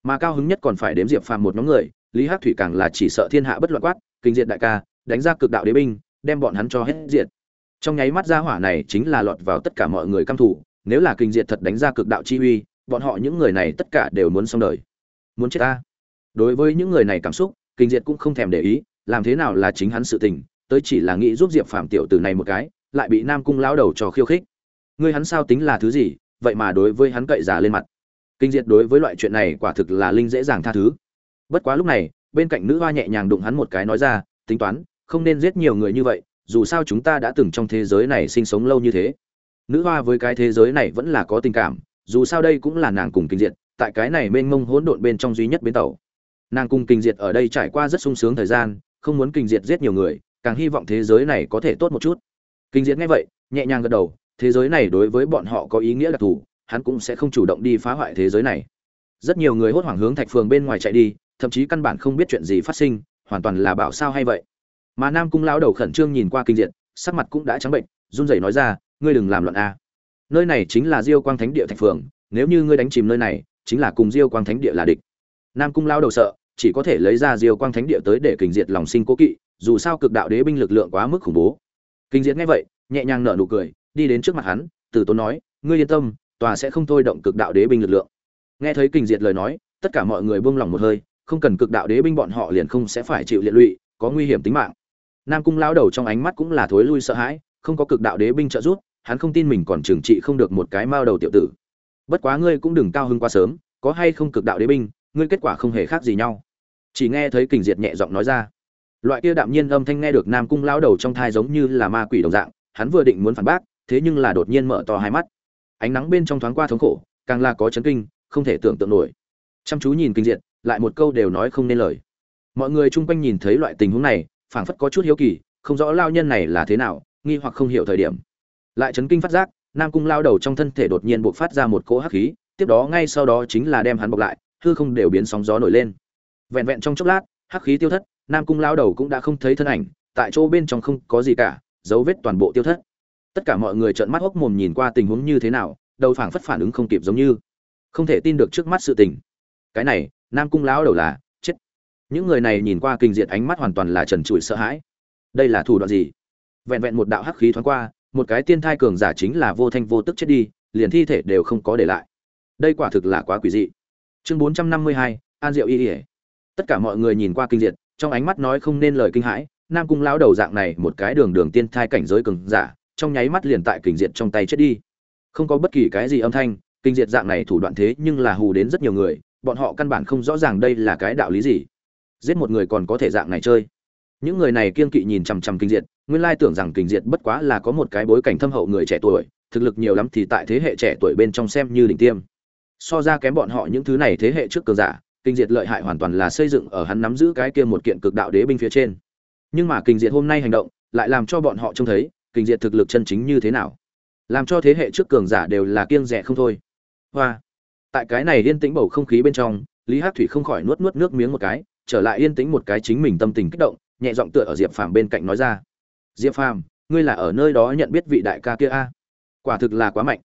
Mà cao hứng nhất còn phải đếm diệp phàm một nhóm người, lý hắc thủy càng là chỉ sợ thiên hạ bất loạn quát, kinh diệt đại ca, đánh ra cực đạo đế binh, đem bọn hắn cho hết diệt. Trong nháy mắt gia hỏa này chính là lọt vào tất cả mọi người căm thủ nếu là kinh diệt thật đánh ra cực đạo chi uy, bọn họ những người này tất cả đều muốn xong đời. Muốn chết ta. Đối với những người này cảm xúc, kinh diệt cũng không thèm để ý, làm thế nào là chính hắn sự tình tới chỉ là nghĩ giúp diệp phàm tiểu tử này một cái, lại bị nam cung lão đầu trò khiêu khích. Ngươi hắn sao tính là thứ gì, vậy mà đối với hắn cậy giả lên mặt. Kinh diệt đối với loại chuyện này quả thực là linh dễ dàng tha thứ. Bất quá lúc này, bên cạnh nữ hoa nhẹ nhàng đụng hắn một cái nói ra, tính toán, không nên giết nhiều người như vậy, dù sao chúng ta đã từng trong thế giới này sinh sống lâu như thế. Nữ hoa với cái thế giới này vẫn là có tình cảm, dù sao đây cũng là nàng cùng kinh diệt, tại cái này mênh mông hỗn độn bên trong duy nhất bến tàu. Nàng cùng kinh diệt ở đây trải qua rất sung sướng thời gian, không muốn kinh diệt giết nhiều người càng hy vọng thế giới này có thể tốt một chút. Kinh diễn nghe vậy, nhẹ nhàng gật đầu, thế giới này đối với bọn họ có ý nghĩa đặc thù, hắn cũng sẽ không chủ động đi phá hoại thế giới này. Rất nhiều người hốt hoảng hướng thạch phường bên ngoài chạy đi, thậm chí căn bản không biết chuyện gì phát sinh, hoàn toàn là bảo sao hay vậy. Mà nam cung lão đầu khẩn trương nhìn qua kinh diện sắc mặt cũng đã trắng bệnh, run rẩy nói ra, ngươi đừng làm loạn a. Nơi này chính là diêu quang thánh địa thạch phường, nếu như ngươi đánh chìm nơi này, chính là cùng diêu quang thánh địa là địch. Nam cung lão đầu sợ, chỉ có thể lấy ra diêu quang thánh địa tới để kinh diệt lòng sinh cố kỵ dù sao cực đạo đế binh lực lượng quá mức khủng bố. Kinh diệt nghe vậy, nhẹ nhàng nở nụ cười, đi đến trước mặt hắn, từ tốn nói, ngươi yên tâm, tòa sẽ không thôi động cực đạo đế binh lực lượng. Nghe thấy kinh diệt lời nói, tất cả mọi người buông lỏng một hơi, không cần cực đạo đế binh bọn họ liền không sẽ phải chịu liệt lụy, có nguy hiểm tính mạng. Nam cung lão đầu trong ánh mắt cũng là thối lui sợ hãi, không có cực đạo đế binh trợ giúp, hắn không tin mình còn trừng trị không được một cái mao đầu tiểu tử. Bất quá ngươi cũng đừng cao hưng quá sớm, có hay không cực đạo đế binh, ngươi kết quả không hề khác gì nhau. Chỉ nghe thấy kình diệt nhẹ giọng nói ra loại kia đạm nhiên âm thanh nghe được nam cung lão đầu trong thai giống như là ma quỷ đồng dạng hắn vừa định muốn phản bác thế nhưng là đột nhiên mở to hai mắt. Ánh nắng bên trong thoáng qua thống khổ càng là có chấn kinh không thể tưởng tượng nổi. Chăm chú nhìn kinh diện, lại một câu đều nói không nên lời. Mọi người chung quanh nhìn thấy loại tình huống này phảng phất có chút hiếu kỳ không rõ lao nhân này là thế nào nghi hoặc không hiểu thời điểm. Lại chấn kinh phát giác nam cung lao đầu trong thân thể đột nhiên buộc phát ra một cỗ hắc khí tiếp đó ngay sau đó chính là đem hắn bọc lại hư không đều biến sóng gió nổi lên. Vẹn vẹn trong chốc lát hắc khí tiêu thất nam cung lao đầu cũng đã không thấy thân ảnh, tại chỗ bên trong không có gì cả, dấu vết toàn bộ tiêu thất. Tất cả mọi người trợn mắt hốc mồm nhìn qua tình huống như thế nào, đầu phảng phất phản ứng không kịp giống như. Không thể tin được trước mắt sự tình. Cái này, nam cung lão đầu là chết. Những người này nhìn qua kinh diệt ánh mắt hoàn toàn là trần trụi sợ hãi. Đây là thủ đoạn gì? Vẹn vẹn một đạo hắc khí thoáng qua, một cái tiên thai cường giả chính là vô thanh vô tức chết đi, liền thi thể đều không có để lại. Đây quả thực là quá quỷ dị. Chương bốn trăm năm mươi hai, an diệu y ỉa tất cả mọi người nhìn qua kinh diệt trong ánh mắt nói không nên lời kinh hãi, nam cung lão đầu dạng này một cái đường đường tiên thai cảnh giới cường giả, trong nháy mắt liền tại kình diệt trong tay chết đi. Không có bất kỳ cái gì âm thanh kinh diệt dạng này thủ đoạn thế nhưng là hù đến rất nhiều người, bọn họ căn bản không rõ ràng đây là cái đạo lý gì. Giết một người còn có thể dạng này chơi. Những người này kiên kỵ nhìn chằm chằm kinh diệt, nguyên lai tưởng rằng kinh diệt bất quá là có một cái bối cảnh thâm hậu người trẻ tuổi, thực lực nhiều lắm thì tại thế hệ trẻ tuổi bên trong xem như đỉnh tiêm. So ra kém bọn họ những thứ này thế hệ trước cường giả kinh diệt lợi hại hoàn toàn là xây dựng ở hắn nắm giữ cái kia một kiện cực đạo đế binh phía trên. Nhưng mà kinh diệt hôm nay hành động, lại làm cho bọn họ trông thấy, kinh diệt thực lực chân chính như thế nào. Làm cho thế hệ trước cường giả đều là kiêng rẻ không thôi. Hoa! Tại cái này yên tĩnh bầu không khí bên trong, lý hắc thủy không khỏi nuốt nuốt nước miếng một cái, trở lại yên tĩnh một cái chính mình tâm tình kích động, nhẹ giọng tựa ở diệp phàm bên cạnh nói ra. Diệp phàm, ngươi là ở nơi đó nhận biết vị đại ca kia a? Quả thực là quá mạnh.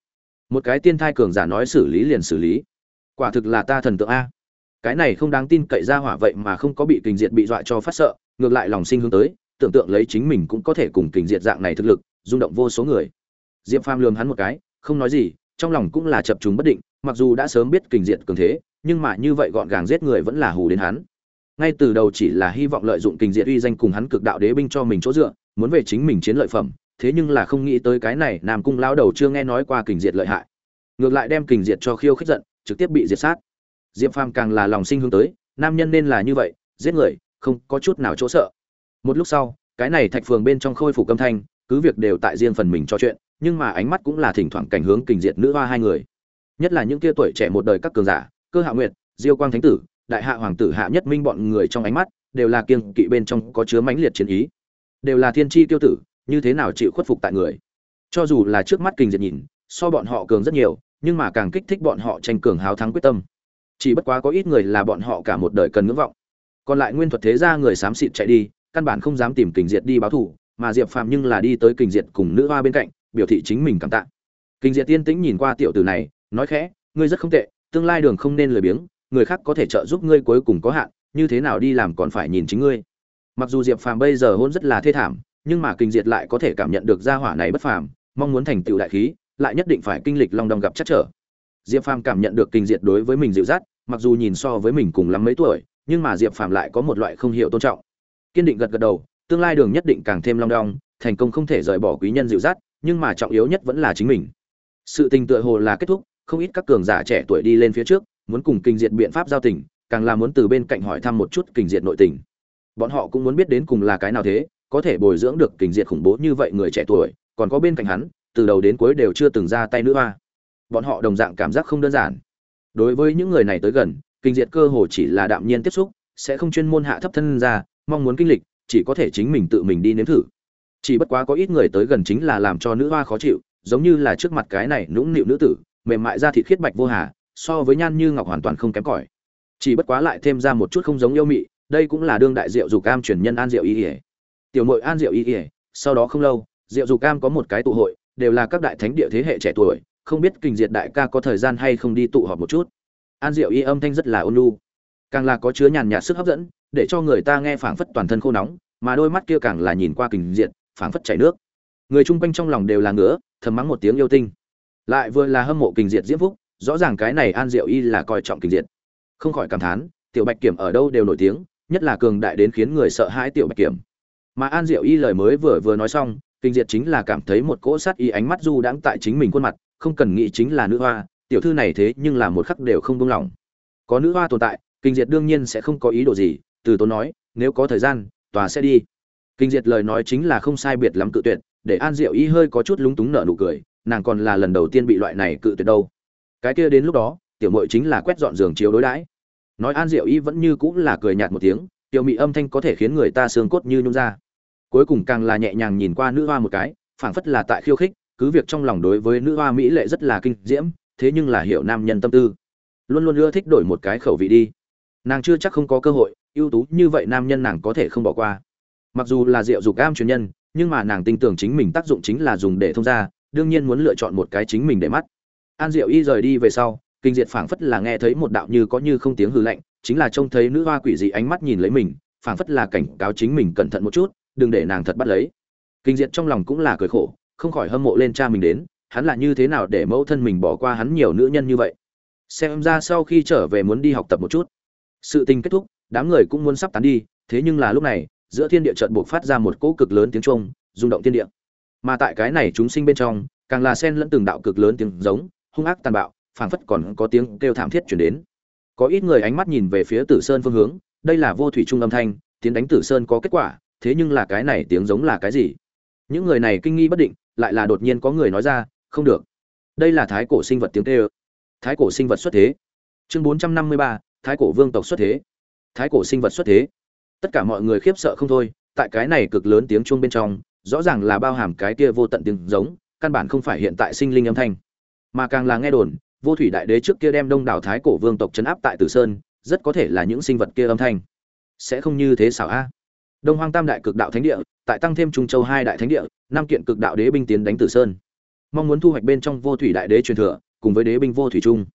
Một cái tiên thai cường giả nói xử lý liền xử lý. Quả thực là ta thần tượng a cái này không đáng tin cậy ra hỏa vậy mà không có bị kình diệt bị dọa cho phát sợ, ngược lại lòng sinh hướng tới, tưởng tượng lấy chính mình cũng có thể cùng kình diệt dạng này thực lực, rung động vô số người. Diệp phàm lườm hắn một cái, không nói gì, trong lòng cũng là chập chúng bất định, mặc dù đã sớm biết kình diệt cường thế, nhưng mà như vậy gọn gàng giết người vẫn là hù đến hắn. Ngay từ đầu chỉ là hy vọng lợi dụng kình diệt uy danh cùng hắn cực đạo đế binh cho mình chỗ dựa, muốn về chính mình chiến lợi phẩm, thế nhưng là không nghĩ tới cái này nam cung lao đầu chưa nghe nói qua kình diệt lợi hại. Ngược lại đem kình diệt cho khiêu khích giận, trực tiếp bị diệt sát diệp phàm càng là lòng sinh hướng tới, nam nhân nên là như vậy, giết người, không có chút nào chỗ sợ. Một lúc sau, cái này thạch phường bên trong khôi phục âm thanh, cứ việc đều tại riêng phần mình cho chuyện, nhưng mà ánh mắt cũng là thỉnh thoảng cảnh hướng kình diệt nữ hoa hai người. Nhất là những kia tuổi trẻ một đời các cường giả, cơ hạ nguyệt, diêu quang thánh tử, đại hạ hoàng tử hạ nhất minh bọn người trong ánh mắt, đều là kiêng kỵ bên trong có chứa mãnh liệt chiến ý. Đều là thiên chi tiêu tử, như thế nào chịu khuất phục tại người. Cho dù là trước mắt kình diệt nhìn, so bọn họ cường rất nhiều, nhưng mà càng kích thích bọn họ tranh cường háo thắng quyết tâm chỉ bất quá có ít người là bọn họ cả một đời cần ngưỡng vọng. Còn lại nguyên thuật thế gia người xám xịt chạy đi, căn bản không dám tìm kình diệt đi báo thù, mà diệp phàm nhưng là đi tới kình diệt cùng nữ hoa bên cạnh, biểu thị chính mình cảm tạ. Kình diệt tiên tĩnh nhìn qua tiểu tử này, nói khẽ, ngươi rất không tệ, tương lai đường không nên lười biếng, người khác có thể trợ giúp ngươi cuối cùng có hạn, như thế nào đi làm còn phải nhìn chính ngươi. Mặc dù diệp phàm bây giờ hôn rất là thê thảm, nhưng mà kinh diệt lại có thể cảm nhận được gia hỏa này bất phàm, mong muốn thành tựu đại khí, lại nhất định phải kinh lịch long đong gặp chắc trở diệp phàm cảm nhận được kinh diệt đối với mình dịu dắt, mặc dù nhìn so với mình cùng lắm mấy tuổi, nhưng mà diệp phàm lại có một loại không hiểu tôn trọng. Kiên định gật gật đầu, tương lai đường nhất định càng thêm long đong, thành công không thể rời bỏ quý nhân dịu dắt, nhưng mà trọng yếu nhất vẫn là chính mình. Sự tình tựa hồ là kết thúc, không ít các cường giả trẻ tuổi đi lên phía trước, muốn cùng kinh diệt biện pháp giao tình, càng là muốn từ bên cạnh hỏi thăm một chút kinh diệt nội tình. Bọn họ cũng muốn biết đến cùng là cái nào thế, có thể bồi dưỡng được kinh diệt khủng bố như vậy người trẻ tuổi, còn có bên cạnh hắn, từ đầu đến cuối đều chưa từng ra tay nữa hoa bọn họ đồng dạng cảm giác không đơn giản. Đối với những người này tới gần, kinh diệt cơ hồ chỉ là đạm nhiên tiếp xúc, sẽ không chuyên môn hạ thấp thân ra, mong muốn kinh lịch, chỉ có thể chính mình tự mình đi nếm thử. Chỉ bất quá có ít người tới gần chính là làm cho nữ hoa khó chịu, giống như là trước mặt cái này nũng nịu nữ tử, mềm mại da thịt khiết bạch vô hà, so với nhan như ngọc hoàn toàn không kém cỏi. Chỉ bất quá lại thêm ra một chút không giống yêu mị, đây cũng là đương đại diệu dục cam truyền nhân an diệu y ỉa tiểu mội an diệu y ỉa sau đó không lâu, diệu dục cam có một cái tụ hội, đều là các đại thánh địa thế hệ trẻ tuổi không biết kình diệt đại ca có thời gian hay không đi tụ họp một chút. An diệu y âm thanh rất là ôn lu càng là có chứa nhàn nhạt sức hấp dẫn, để cho người ta nghe phảng phất toàn thân khô nóng, mà đôi mắt kia càng là nhìn qua kình diệt, phảng phất chảy nước. Người chung quanh trong lòng đều là ngứa, thầm mắng một tiếng yêu tinh. Lại vừa là hâm mộ kình diệt diễm phúc, rõ ràng cái này an diệu y là coi trọng kình diệt. Không khỏi cảm thán, tiểu bạch kiểm ở đâu đều nổi tiếng, nhất là cường đại đến khiến người sợ hãi tiểu bạch kiểm. Mà an diệu y lời mới vừa vừa nói xong kinh diệt chính là cảm thấy một cỗ sát y ánh mắt du đãng tại chính mình khuôn mặt không cần nghĩ chính là nữ hoa, tiểu thư này thế nhưng là một khắc đều không buông lỏng. Có nữ hoa tồn tại, kinh diệt đương nhiên sẽ không có ý đồ gì, từ tốn nói, nếu có thời gian, tòa sẽ đi. Kinh diệt lời nói chính là không sai biệt lắm cự tuyệt, để an diệu y hơi có chút lúng túng nở nụ cười, nàng còn là lần đầu tiên bị loại này cự tuyệt đâu. Cái kia đến lúc đó, tiểu mội chính là quét dọn giường chiếu đối đãi. Nói an diệu y vẫn như cũng là cười nhạt một tiếng, tiểu mị âm thanh có thể khiến người ta xương cốt như nhung ra. Cuối cùng càng là nhẹ nhàng nhìn qua nữ hoa một cái, phảng phất là tại khiêu khích cứ việc trong lòng đối với nữ hoa mỹ lệ rất là kinh diễm, thế nhưng là hiểu nam nhân tâm tư. Luôn luôn ưa thích đổi một cái khẩu vị đi. Nàng chưa chắc không có cơ hội, ưu tú như vậy nam nhân nàng có thể không bỏ qua. Mặc dù là rượu dục cam truyền nhân, nhưng mà nàng tin tưởng chính mình tác dụng chính là dùng để thông ra đương nhiên muốn lựa chọn một cái chính mình để mắt. An diệu y rời đi về sau, kinh diệt phảng phất là nghe thấy một đạo như có như không tiếng hư lạnh, chính là trông thấy nữ hoa quỷ dị ánh mắt nhìn lấy mình, phảng phất là cảnh cáo chính mình cẩn thận một chút, đừng để nàng thật bắt lấy. Kinh diệt trong lòng cũng là cười khổ không khỏi hâm mộ lên cha mình đến, hắn là như thế nào để mẫu thân mình bỏ qua hắn nhiều nữ nhân như vậy? Xem ra sau khi trở về muốn đi học tập một chút. Sự tình kết thúc, đám người cũng muốn sắp tán đi, thế nhưng là lúc này, giữa thiên địa trận buộc phát ra một cỗ cực lớn tiếng trung rung động thiên địa. Mà tại cái này chúng sinh bên trong, càng là sen lẫn từng đạo cực lớn tiếng giống, hung ác tàn bạo, phảng phất còn có tiếng kêu thảm thiết chuyển đến. Có ít người ánh mắt nhìn về phía tử sơn phương hướng, đây là vô thủy trung âm thanh, tiến đánh tử sơn có kết quả, thế nhưng là cái này tiếng giống là cái gì? Những người này kinh nghi bất định lại là đột nhiên có người nói ra, không được. Đây là thái cổ sinh vật tiếng kêu. Thái cổ sinh vật xuất thế. Chương bốn trăm năm mươi ba, thái cổ vương tộc xuất thế. Thái cổ sinh vật xuất thế. Tất cả mọi người khiếp sợ không thôi, tại cái này cực lớn tiếng chuông bên trong, rõ ràng là bao hàm cái kia vô tận tiếng giống, căn bản không phải hiện tại sinh linh âm thanh. Mà càng là nghe đồn, vô thủy đại đế trước kia đem đông đảo thái cổ vương tộc chấn áp tại tử sơn, rất có thể là những sinh vật kia âm thanh. Sẽ không như thế xảo a đông hoang tam đại cực đạo thánh địa, tại tăng thêm trung châu hai đại thánh địa Nam kiện cực đạo đế binh tiến đánh tử sơn. Mong muốn thu hoạch bên trong vô thủy đại đế truyền thừa, cùng với đế binh vô thủy trung.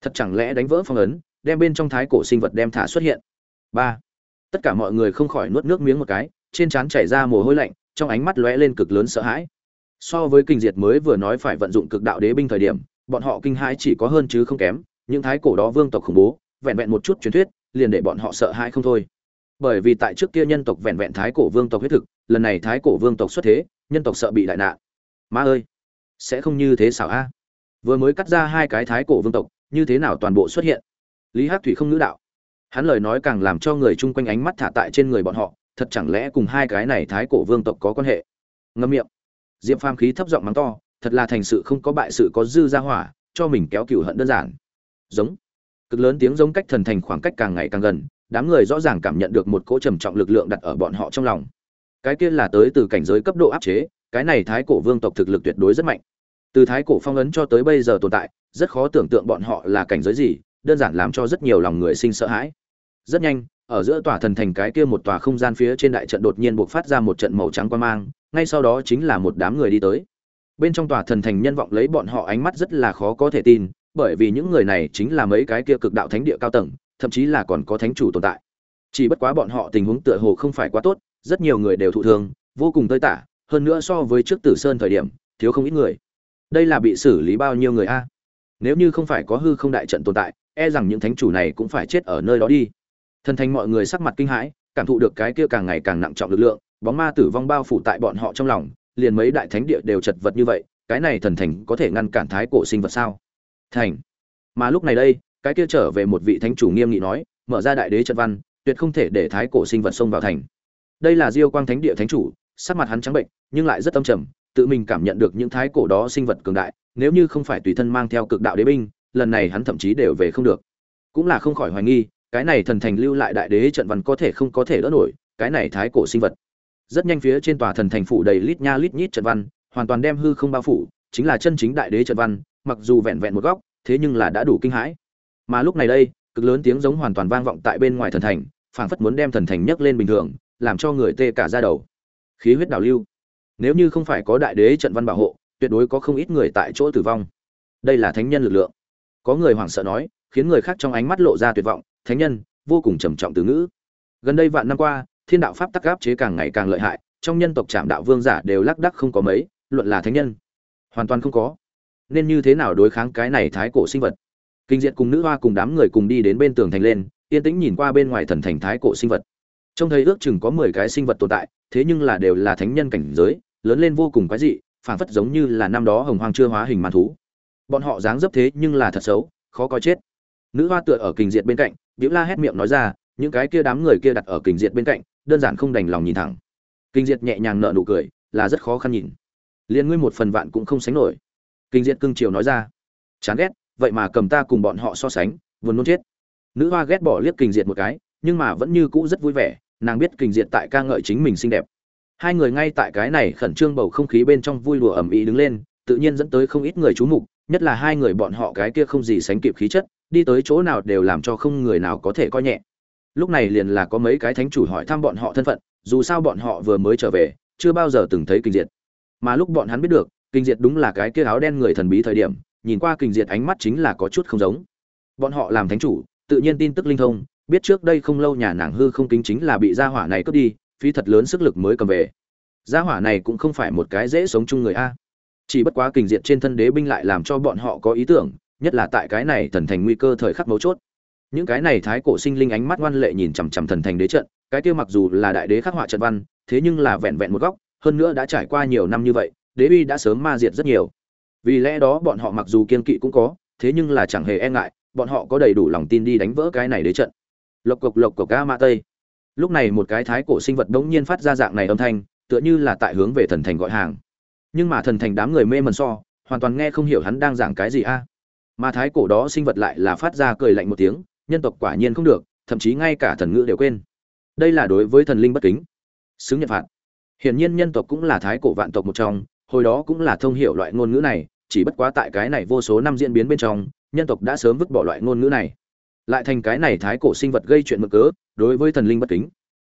Thật chẳng lẽ đánh vỡ phong ấn, đem bên trong thái cổ sinh vật đem thả xuất hiện? Ba. Tất cả mọi người không khỏi nuốt nước miếng một cái, trên trán chảy ra mồ hôi lạnh, trong ánh mắt lóe lên cực lớn sợ hãi. So với kinh diệt mới vừa nói phải vận dụng cực đạo đế binh thời điểm, bọn họ kinh hãi chỉ có hơn chứ không kém, những thái cổ đó vương tộc khủng bố, vẹn vẹn một chút truyền thuyết, liền để bọn họ sợ hãi không thôi bởi vì tại trước kia nhân tộc vẹn vẹn thái cổ vương tộc huyết thực, lần này thái cổ vương tộc xuất thế, nhân tộc sợ bị đại nạn. Ma ơi, sẽ không như thế xảo a. Vừa mới cắt ra hai cái thái cổ vương tộc, như thế nào toàn bộ xuất hiện? Lý hắc thủy không nữ đạo. Hắn lời nói càng làm cho người chung quanh ánh mắt thả tại trên người bọn họ, thật chẳng lẽ cùng hai cái này thái cổ vương tộc có quan hệ? Ngâm miệng. Diệp phàm khí thấp giọng mắng to, thật là thành sự không có bại sự có dư ra hỏa, cho mình kéo cựu hận đơn giản. Giống. Cực lớn tiếng giống cách thần thành khoảng cách càng ngày càng gần đám người rõ ràng cảm nhận được một cỗ trầm trọng lực lượng đặt ở bọn họ trong lòng. Cái kia là tới từ cảnh giới cấp độ áp chế, cái này thái cổ vương tộc thực lực tuyệt đối rất mạnh. Từ thái cổ phong ấn cho tới bây giờ tồn tại, rất khó tưởng tượng bọn họ là cảnh giới gì, đơn giản làm cho rất nhiều lòng người sinh sợ hãi. Rất nhanh, ở giữa tòa thần thành cái kia một tòa không gian phía trên đại trận đột nhiên buộc phát ra một trận màu trắng quan mang, ngay sau đó chính là một đám người đi tới. Bên trong tòa thần thành nhân vọng lấy bọn họ ánh mắt rất là khó có thể tin, bởi vì những người này chính là mấy cái kia cực đạo thánh địa cao tầng thậm chí là còn có thánh chủ tồn tại. Chỉ bất quá bọn họ tình huống tựa hồ không phải quá tốt, rất nhiều người đều thụ thương, vô cùng tơi tả, hơn nữa so với trước tử sơn thời điểm, thiếu không ít người. Đây là bị xử lý bao nhiêu người a? Nếu như không phải có hư không đại trận tồn tại e rằng những thánh chủ này cũng phải chết ở nơi đó đi. Thần thành mọi người sắc mặt kinh hãi, cảm thụ được cái kia càng ngày càng nặng trọng lực lượng, bóng ma tử vong bao phủ tại bọn họ trong lòng, liền mấy đại thánh địa đều chật vật như vậy, cái này thần thành có thể ngăn cản thái cổ sinh vật sao? Thành. Mà lúc này đây cái kia trở về một vị thánh chủ nghiêm nghị nói, mở ra đại đế trận văn, tuyệt không thể để thái cổ sinh vật xông vào thành. Đây là diêu quang thánh địa thánh chủ, sắc mặt hắn trắng bệnh, nhưng lại rất âm trầm, tự mình cảm nhận được những thái cổ đó sinh vật cường đại, nếu như không phải tùy thân mang theo cực đạo đế binh, lần này hắn thậm chí đều về không được. Cũng là không khỏi hoài nghi, cái này thần thành lưu lại đại đế trận văn có thể không có thể đỡ nổi, cái này thái cổ sinh vật. Rất nhanh phía trên tòa thần thành phủ đầy lít nha lít nhít trận văn, hoàn toàn đem hư không bao phủ, chính là chân chính đại đế trận văn, mặc dù vẹn vẹn một góc, thế nhưng là đã đủ kinh hãi mà lúc này đây, cực lớn tiếng giống hoàn toàn vang vọng tại bên ngoài thần thành, phảng phất muốn đem thần thành nhấc lên bình thường, làm cho người tê cả da đầu. Khí huyết đảo lưu. Nếu như không phải có đại đế trận văn bảo hộ, tuyệt đối có không ít người tại chỗ tử vong. Đây là thánh nhân lực lượng. Có người hoảng sợ nói, khiến người khác trong ánh mắt lộ ra tuyệt vọng, thánh nhân, vô cùng trầm trọng từ ngữ. Gần đây vạn năm qua, thiên đạo pháp tắc áp chế càng ngày càng lợi hại, trong nhân tộc trạm đạo vương giả đều lắc đắc không có mấy, luận là thánh nhân, hoàn toàn không có. Nên như thế nào đối kháng cái này thái cổ sinh vật? Kinh Diệt cùng nữ hoa cùng đám người cùng đi đến bên tường thành lên, yên tĩnh nhìn qua bên ngoài thần thành thái cổ sinh vật. Trông thấy ước chừng có mười cái sinh vật tồn tại, thế nhưng là đều là thánh nhân cảnh giới, lớn lên vô cùng quái dị, phảng phất giống như là năm đó hồng hoàng chưa hóa hình màn thú. Bọn họ dáng dấp thế nhưng là thật xấu, khó coi chết. Nữ hoa tựa ở kình diệt bên cạnh biểu la hét miệng nói ra, những cái kia đám người kia đặt ở kình diệt bên cạnh, đơn giản không đành lòng nhìn thẳng. Kinh diệt nhẹ nhàng nở nụ cười, là rất khó khăn nhìn. Liền ngươi một phần vạn cũng không sánh nổi. Kinh diệt cưng chiều nói ra, chán ghét vậy mà cầm ta cùng bọn họ so sánh, buồn nôn chết. Nữ hoa ghét bỏ liếc kình diệt một cái, nhưng mà vẫn như cũ rất vui vẻ, nàng biết kình diệt tại ca ngợi chính mình xinh đẹp. Hai người ngay tại cái này khẩn trương bầu không khí bên trong vui lùa ầm ĩ đứng lên, tự nhiên dẫn tới không ít người chú mục, nhất là hai người bọn họ cái kia không gì sánh kịp khí chất, đi tới chỗ nào đều làm cho không người nào có thể coi nhẹ. Lúc này liền là có mấy cái thánh chủ hỏi thăm bọn họ thân phận, dù sao bọn họ vừa mới trở về, chưa bao giờ từng thấy kinh diệt. Mà lúc bọn hắn biết được kinh diệt đúng là cái kia áo đen người thần bí thời điểm nhìn qua kinh diệt ánh mắt chính là có chút không giống. Bọn họ làm thánh chủ, tự nhiên tin tức linh thông, biết trước đây không lâu nhà nàng hư không kính chính là bị gia hỏa này cướp đi, phí thật lớn sức lực mới cầm về. Gia hỏa này cũng không phải một cái dễ sống chung người a. Chỉ bất quá kinh diệt trên thân đế binh lại làm cho bọn họ có ý tưởng, nhất là tại cái này thần thành nguy cơ thời khắc mấu chốt. Những cái này thái cổ sinh linh ánh mắt ngoan lệ nhìn chằm chằm thần thành đế trận, cái kia mặc dù là đại đế khắc họa trận văn, thế nhưng là vẹn vẹn một góc, hơn nữa đã trải qua nhiều năm như vậy, đế uy đã sớm ma diệt rất nhiều vì lẽ đó bọn họ mặc dù kiên kỵ cũng có, thế nhưng là chẳng hề e ngại, bọn họ có đầy đủ lòng tin đi đánh vỡ cái này đế trận. Lộc cộc lộc cộc ca ma tây. Lúc này một cái thái cổ sinh vật đống nhiên phát ra dạng này âm thanh, tựa như là tại hướng về thần thành gọi hàng. Nhưng mà thần thành đám người mê mẩn so, hoàn toàn nghe không hiểu hắn đang giảng cái gì a. Mà thái cổ đó sinh vật lại là phát ra cười lạnh một tiếng, nhân tộc quả nhiên không được, thậm chí ngay cả thần ngữ đều quên. Đây là đối với thần linh bất kính. Xứng nhận phạt. Hiển nhiên nhân tộc cũng là thái cổ vạn tộc một trong, hồi đó cũng là thông hiểu loại ngôn ngữ này chỉ bất quá tại cái này vô số năm diễn biến bên trong nhân tộc đã sớm vứt bỏ loại ngôn ngữ này lại thành cái này thái cổ sinh vật gây chuyện mực cớ đối với thần linh bất kính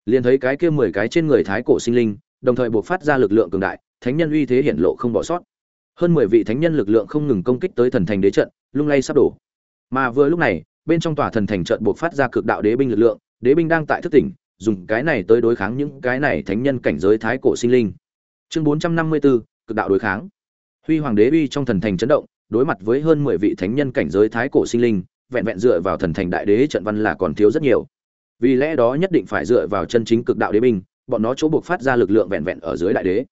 liền thấy cái kia mười cái trên người thái cổ sinh linh đồng thời buộc phát ra lực lượng cường đại thánh nhân uy thế hiển lộ không bỏ sót hơn mười vị thánh nhân lực lượng không ngừng công kích tới thần thành đế trận lung lay sắp đổ mà vừa lúc này bên trong tòa thần thành trận buộc phát ra cực đạo đế binh lực lượng, đế binh đang tại thức tỉnh, dùng cái này tới đối kháng những cái này thánh nhân cảnh giới thái cổ sinh linh. Chương 454, cực đạo đối kháng. Huy hoàng đế uy trong thần thành chấn động, đối mặt với hơn 10 vị thánh nhân cảnh giới thái cổ sinh linh, vẹn vẹn dựa vào thần thành đại đế trận văn là còn thiếu rất nhiều. Vì lẽ đó nhất định phải dựa vào chân chính cực đạo đế binh, bọn nó chỗ buộc phát ra lực lượng vẹn vẹn ở dưới đại đế.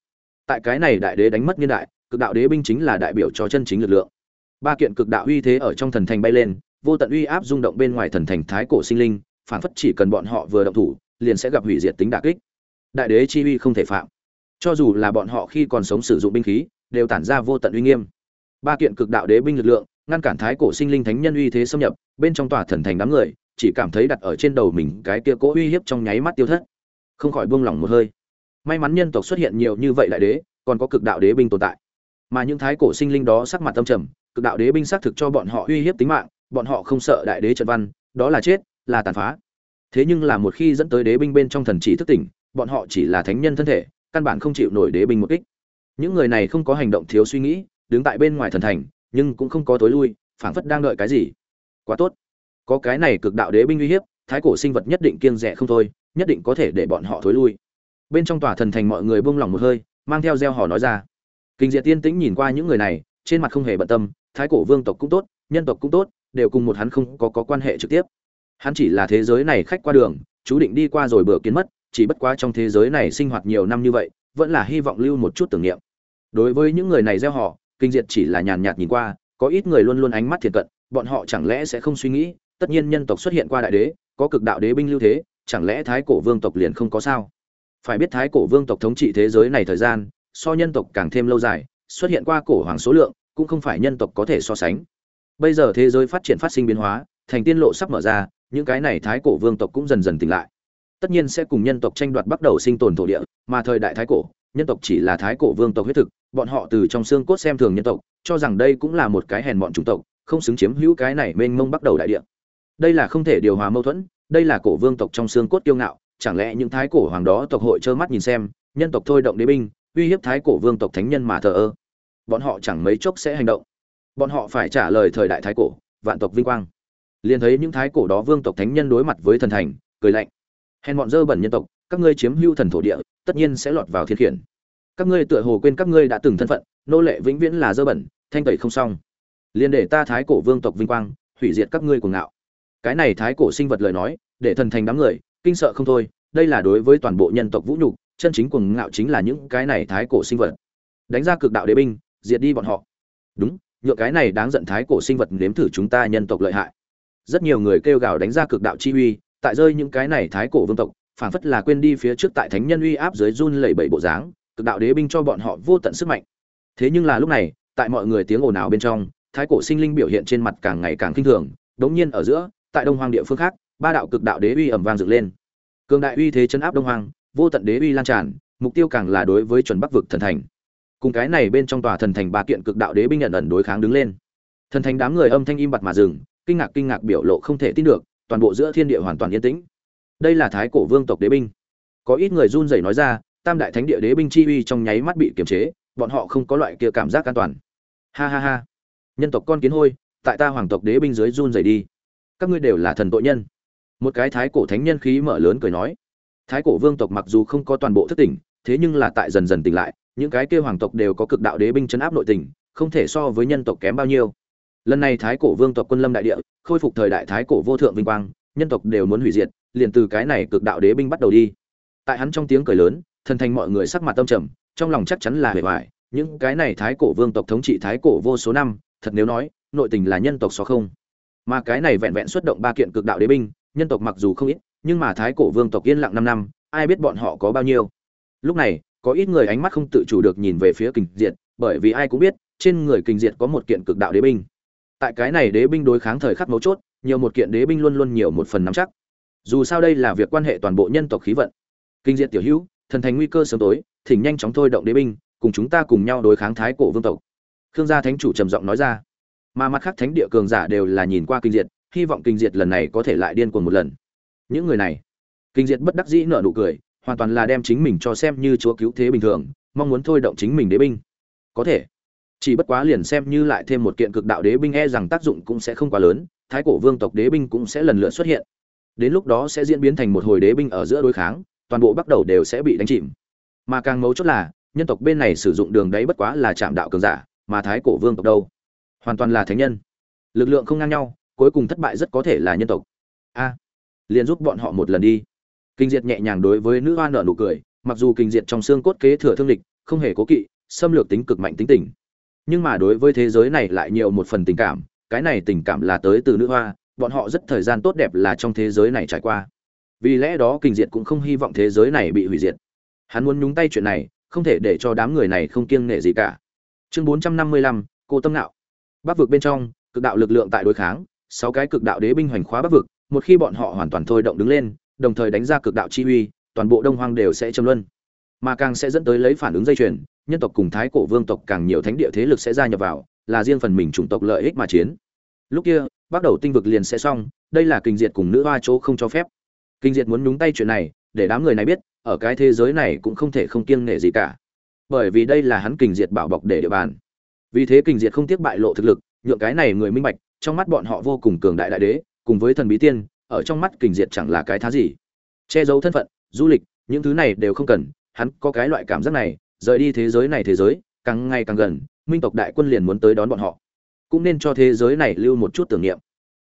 Tại cái này đại đế đánh mất niên đại, cực đạo đế binh chính là đại biểu cho chân chính lực lượng. Ba kiện cực đạo uy thế ở trong thần thành bay lên, vô tận uy áp rung động bên ngoài thần thành thái cổ sinh linh phản phất chỉ cần bọn họ vừa động thủ liền sẽ gặp hủy diệt tính đả kích đại đế chi uy không thể phạm cho dù là bọn họ khi còn sống sử dụng binh khí đều tản ra vô tận uy nghiêm ba kiện cực đạo đế binh lực lượng ngăn cản thái cổ sinh linh thánh nhân uy thế xâm nhập bên trong tòa thần thành đám người chỉ cảm thấy đặt ở trên đầu mình cái kia cố uy hiếp trong nháy mắt tiêu thất không khỏi buông lỏng một hơi may mắn nhân tộc xuất hiện nhiều như vậy đại đế còn có cực đạo đế binh tồn tại mà những thái cổ sinh linh đó sắc mặt tâm trầm cực đạo đế binh xác thực cho bọn họ uy hiếp tính mạng bọn họ không sợ đại đế trận văn, đó là chết, là tàn phá. Thế nhưng là một khi dẫn tới đế binh bên trong thần chỉ thức tỉnh, bọn họ chỉ là thánh nhân thân thể, căn bản không chịu nổi đế binh một kích. Những người này không có hành động thiếu suy nghĩ, đứng tại bên ngoài thần thành, nhưng cũng không có tối lui, phảng phất đang đợi cái gì. Quá tốt, có cái này cực đạo đế binh uy hiếp, thái cổ sinh vật nhất định kiêng dè không thôi, nhất định có thể để bọn họ thối lui. Bên trong tòa thần thành mọi người buông lòng một hơi, mang theo gieo hò nói ra. Kinh Diệt Tiên Tĩnh nhìn qua những người này, trên mặt không hề bận tâm, thái cổ vương tộc cũng tốt, nhân tộc cũng tốt, đều cùng một hắn không có có quan hệ trực tiếp hắn chỉ là thế giới này khách qua đường chú định đi qua rồi bữa kiến mất chỉ bất quá trong thế giới này sinh hoạt nhiều năm như vậy vẫn là hy vọng lưu một chút tưởng niệm. Đối với những người này gieo họ, kinh diệt chỉ là nhàn nhạt nhìn qua, có ít người luôn luôn ánh mắt thiệt cận, bọn họ chẳng lẽ sẽ không suy nghĩ, tất nhiên nhân tộc xuất hiện qua đại đế, có cực đạo đế binh lưu thế, chẳng lẽ thái cổ vương tộc liền không có sao? Phải biết thái cổ vương tộc thống trị thế giới này thời gian, so nhân tộc càng thêm lâu dài, xuất hiện qua cổ hoàng số lượng, cũng không phải nhân tộc có thể so sánh. Bây giờ thế giới phát triển phát sinh biến hóa, thành tiên lộ sắp mở ra, những cái này thái cổ vương tộc cũng dần dần tỉnh lại tất nhiên sẽ cùng nhân tộc tranh đoạt bắt đầu sinh tồn thổ địa, mà thời đại thái cổ, nhân tộc chỉ là thái cổ vương tộc huyết thực, bọn họ từ trong xương cốt xem thường nhân tộc, cho rằng đây cũng là một cái hèn bọn chủng tộc, không xứng chiếm hữu cái này mênh mông bắt đầu đại địa. Đây là không thể điều hòa mâu thuẫn, đây là cổ vương tộc trong xương cốt kiêu ngạo, chẳng lẽ những thái cổ hoàng đó tộc hội trơ mắt nhìn xem, nhân tộc thôi động đế binh, uy hiếp thái cổ vương tộc thánh nhân mà thờ ơ. Bọn họ chẳng mấy chốc sẽ hành động. Bọn họ phải trả lời thời đại thái cổ, vạn tộc vinh quang. Liền thấy những thái cổ đó vương tộc thánh nhân đối mặt với thần thành, cười lạnh hèn bọn dơ bẩn nhân tộc, các ngươi chiếm hưu thần thổ địa, tất nhiên sẽ lọt vào thiên khiển. Các ngươi tựa hồ quên các ngươi đã từng thân phận, nô lệ vĩnh viễn là dơ bẩn, thanh tẩy không xong. Liền để ta thái cổ vương tộc vinh quang, hủy diệt các ngươi cuồng ngạo. Cái này thái cổ sinh vật lời nói, để thần thành đám người, kinh sợ không thôi, đây là đối với toàn bộ nhân tộc vũ nhục, chân chính cuồng ngạo chính là những cái này thái cổ sinh vật. Đánh ra cực đạo đế binh, diệt đi bọn họ. Đúng, nhựa cái này đáng giận thái cổ sinh vật nếm thử chúng ta nhân tộc lợi hại. Rất nhiều người kêu gào đánh ra cực đạo chi uy tại rơi những cái này thái cổ vương tộc phản phất là quên đi phía trước tại thánh nhân uy áp dưới run lẩy bẩy bộ dáng, cực đạo đế binh cho bọn họ vô tận sức mạnh. Thế nhưng là lúc này, tại mọi người tiếng ồn ào bên trong, thái cổ sinh linh biểu hiện trên mặt càng ngày càng kinh thường, đống nhiên ở giữa, tại đông hoàng địa phương khác, ba đạo cực đạo đế uy ẩm vang dựng lên. Cường đại uy thế chấn áp đông hoàng vô tận đế uy lan tràn, mục tiêu càng là đối với chuẩn bắc vực thần thành. Cùng cái này bên trong tòa thần thành ba kiện cực đạo đế binh nhận ẩn đối kháng đứng lên. Thần thành đám người âm thanh im bặt mà dừng, kinh ngạc kinh ngạc biểu lộ không thể tin được toàn bộ giữa thiên địa hoàn toàn yên tĩnh. Đây là thái cổ vương tộc đế binh. Có ít người run rẩy nói ra, tam đại thánh địa đế binh chi uy trong nháy mắt bị kiềm chế, bọn họ không có loại kia cảm giác an toàn. Ha ha ha. Nhân tộc con kiến hôi, tại ta hoàng tộc đế binh dưới run rẩy đi. Các ngươi đều là thần tội nhân. Một cái thái cổ thánh nhân khí mở lớn cười nói. Thái cổ vương tộc mặc dù không có toàn bộ thất tỉnh, thế nhưng là tại dần dần tỉnh lại, những cái kia hoàng tộc đều có cực đạo đế binh chấn áp nội tình, không thể so với nhân tộc kém bao nhiêu lần này thái cổ vương tộc quân lâm đại địa, khôi phục thời đại thái cổ vô thượng vinh quang, nhân tộc đều muốn hủy diệt, liền từ cái này cực đạo đế binh bắt đầu đi. Tại hắn trong tiếng cười lớn, thần thành mọi người sắc mặt tâm trầm, trong lòng chắc chắn là hề hoài, những cái này thái cổ vương tộc thống trị thái cổ vô số năm, thật nếu nói, nội tình là nhân tộc so không. Mà cái này vẹn vẹn xuất động ba kiện cực đạo đế binh, nhân tộc mặc dù không ít, nhưng mà thái cổ vương tộc yên lặng năm năm, ai biết bọn họ có bao nhiêu. Lúc này, có ít người ánh mắt không tự chủ được nhìn về phía kình diệt, bởi vì ai cũng biết, trên người kình diệt có một kiện cực đạo đế binh tại cái này đế binh đối kháng thời khắc mấu chốt, nhiều một kiện đế binh luôn luôn nhiều một phần nắm chắc. Dù sao đây là việc quan hệ toàn bộ nhân tộc khí vận. Kinh diện tiểu hữu, thần thành nguy cơ sớm tối, thỉnh nhanh chóng thôi động đế binh, cùng chúng ta cùng nhau đối kháng thái cổ vương tộc. Khương gia thánh chủ trầm giọng nói ra. Mà mặt khác thánh địa cường giả đều là nhìn qua kinh diệt, hy vọng kinh diệt lần này có thể lại điên cuồng một lần. Những người này, kinh diệt bất đắc dĩ nở nụ cười, hoàn toàn là đem chính mình cho xem như chúa cứu thế bình thường, mong muốn thôi động chính mình đế binh. Có thể chỉ bất quá liền xem như lại thêm một kiện cực đạo đế binh e rằng tác dụng cũng sẽ không quá lớn, thái cổ vương tộc đế binh cũng sẽ lần lượt xuất hiện. Đến lúc đó sẽ diễn biến thành một hồi đế binh ở giữa đối kháng, toàn bộ bắt đầu đều sẽ bị đánh chìm. Mà càng mấu chốt là, nhân tộc bên này sử dụng đường đấy bất quá là chạm đạo cường giả, mà thái cổ vương tộc đâu? Hoàn toàn là thánh nhân. Lực lượng không ngang nhau, cuối cùng thất bại rất có thể là nhân tộc. A, liền giúp bọn họ một lần đi. Kinh diệt nhẹ nhàng đối với nữ hoa nợ nụ cười, mặc dù kinh diệt trong xương cốt kế thừa thương lịch không hề cố kỵ, xâm lược tính cực mạnh tính tình nhưng mà đối với thế giới này lại nhiều một phần tình cảm, cái này tình cảm là tới từ nữ hoa, bọn họ rất thời gian tốt đẹp là trong thế giới này trải qua. Vì lẽ đó kinh diệt cũng không hy vọng thế giới này bị hủy diệt. Hắn muốn nhúng tay chuyện này, không thể để cho đám người này không kiêng nể gì cả. Chương bốn trăm năm mươi lăm, cô tâm nạo. Bắc vực bên trong, cực đạo lực lượng tại đối kháng, sáu cái cực đạo đế binh hoành khóa bắc vực, một khi bọn họ hoàn toàn thôi động đứng lên, đồng thời đánh ra cực đạo chi uy, toàn bộ đông hoang đều sẽ châm luân. Mà càng sẽ dẫn tới lấy phản ứng dây chuyền nhân tộc cùng thái cổ vương tộc càng nhiều thánh địa thế lực sẽ gia nhập vào, là riêng phần mình chủng tộc lợi ích mà chiến. Lúc kia, bắt đầu tinh vực liền sẽ xong, đây là kinh diệt cùng nữ hoa chỗ không cho phép. Kinh diệt muốn nhúng tay chuyện này, để đám người này biết, ở cái thế giới này cũng không thể không kiêng nể gì cả. Bởi vì đây là hắn kinh diệt bảo bọc để địa bàn. Vì thế kinh diệt không tiếc bại lộ thực lực, nhượng cái này người minh bạch, trong mắt bọn họ vô cùng cường đại đại đế, cùng với thần bí tiên, ở trong mắt kinh diệt chẳng là cái thá gì. Che giấu thân phận, du lịch, những thứ này đều không cần, hắn có cái loại cảm giác này rời đi thế giới này thế giới, càng ngày càng gần, minh tộc đại quân liền muốn tới đón bọn họ. Cũng nên cho thế giới này lưu một chút tưởng niệm.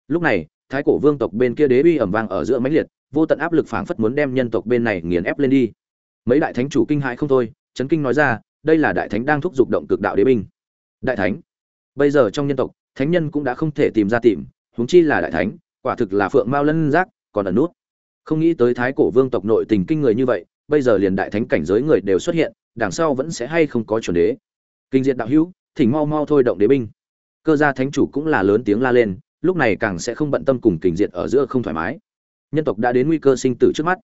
Lúc này, thái cổ vương tộc bên kia đế uy ẩm vang ở giữa mãnh liệt, vô tận áp lực phảng phất muốn đem nhân tộc bên này nghiền ép lên đi. Mấy đại thánh chủ kinh hãi không thôi, chấn kinh nói ra, đây là đại thánh đang thúc giục động cực đạo đế binh. Đại thánh? Bây giờ trong nhân tộc, thánh nhân cũng đã không thể tìm ra tìm, huống chi là đại thánh, quả thực là phượng mao lân giác, còn ẩn nút. Không nghĩ tới thái cổ vương tộc nội tình kinh người như vậy bây giờ liền đại thánh cảnh giới người đều xuất hiện, đằng sau vẫn sẽ hay không có chuẩn đế. Kinh diệt đạo hữu, thỉnh mau mau thôi động đế binh. Cơ gia thánh chủ cũng là lớn tiếng la lên, lúc này càng sẽ không bận tâm cùng kinh diệt ở giữa không thoải mái. Nhân tộc đã đến nguy cơ sinh tử trước mắt.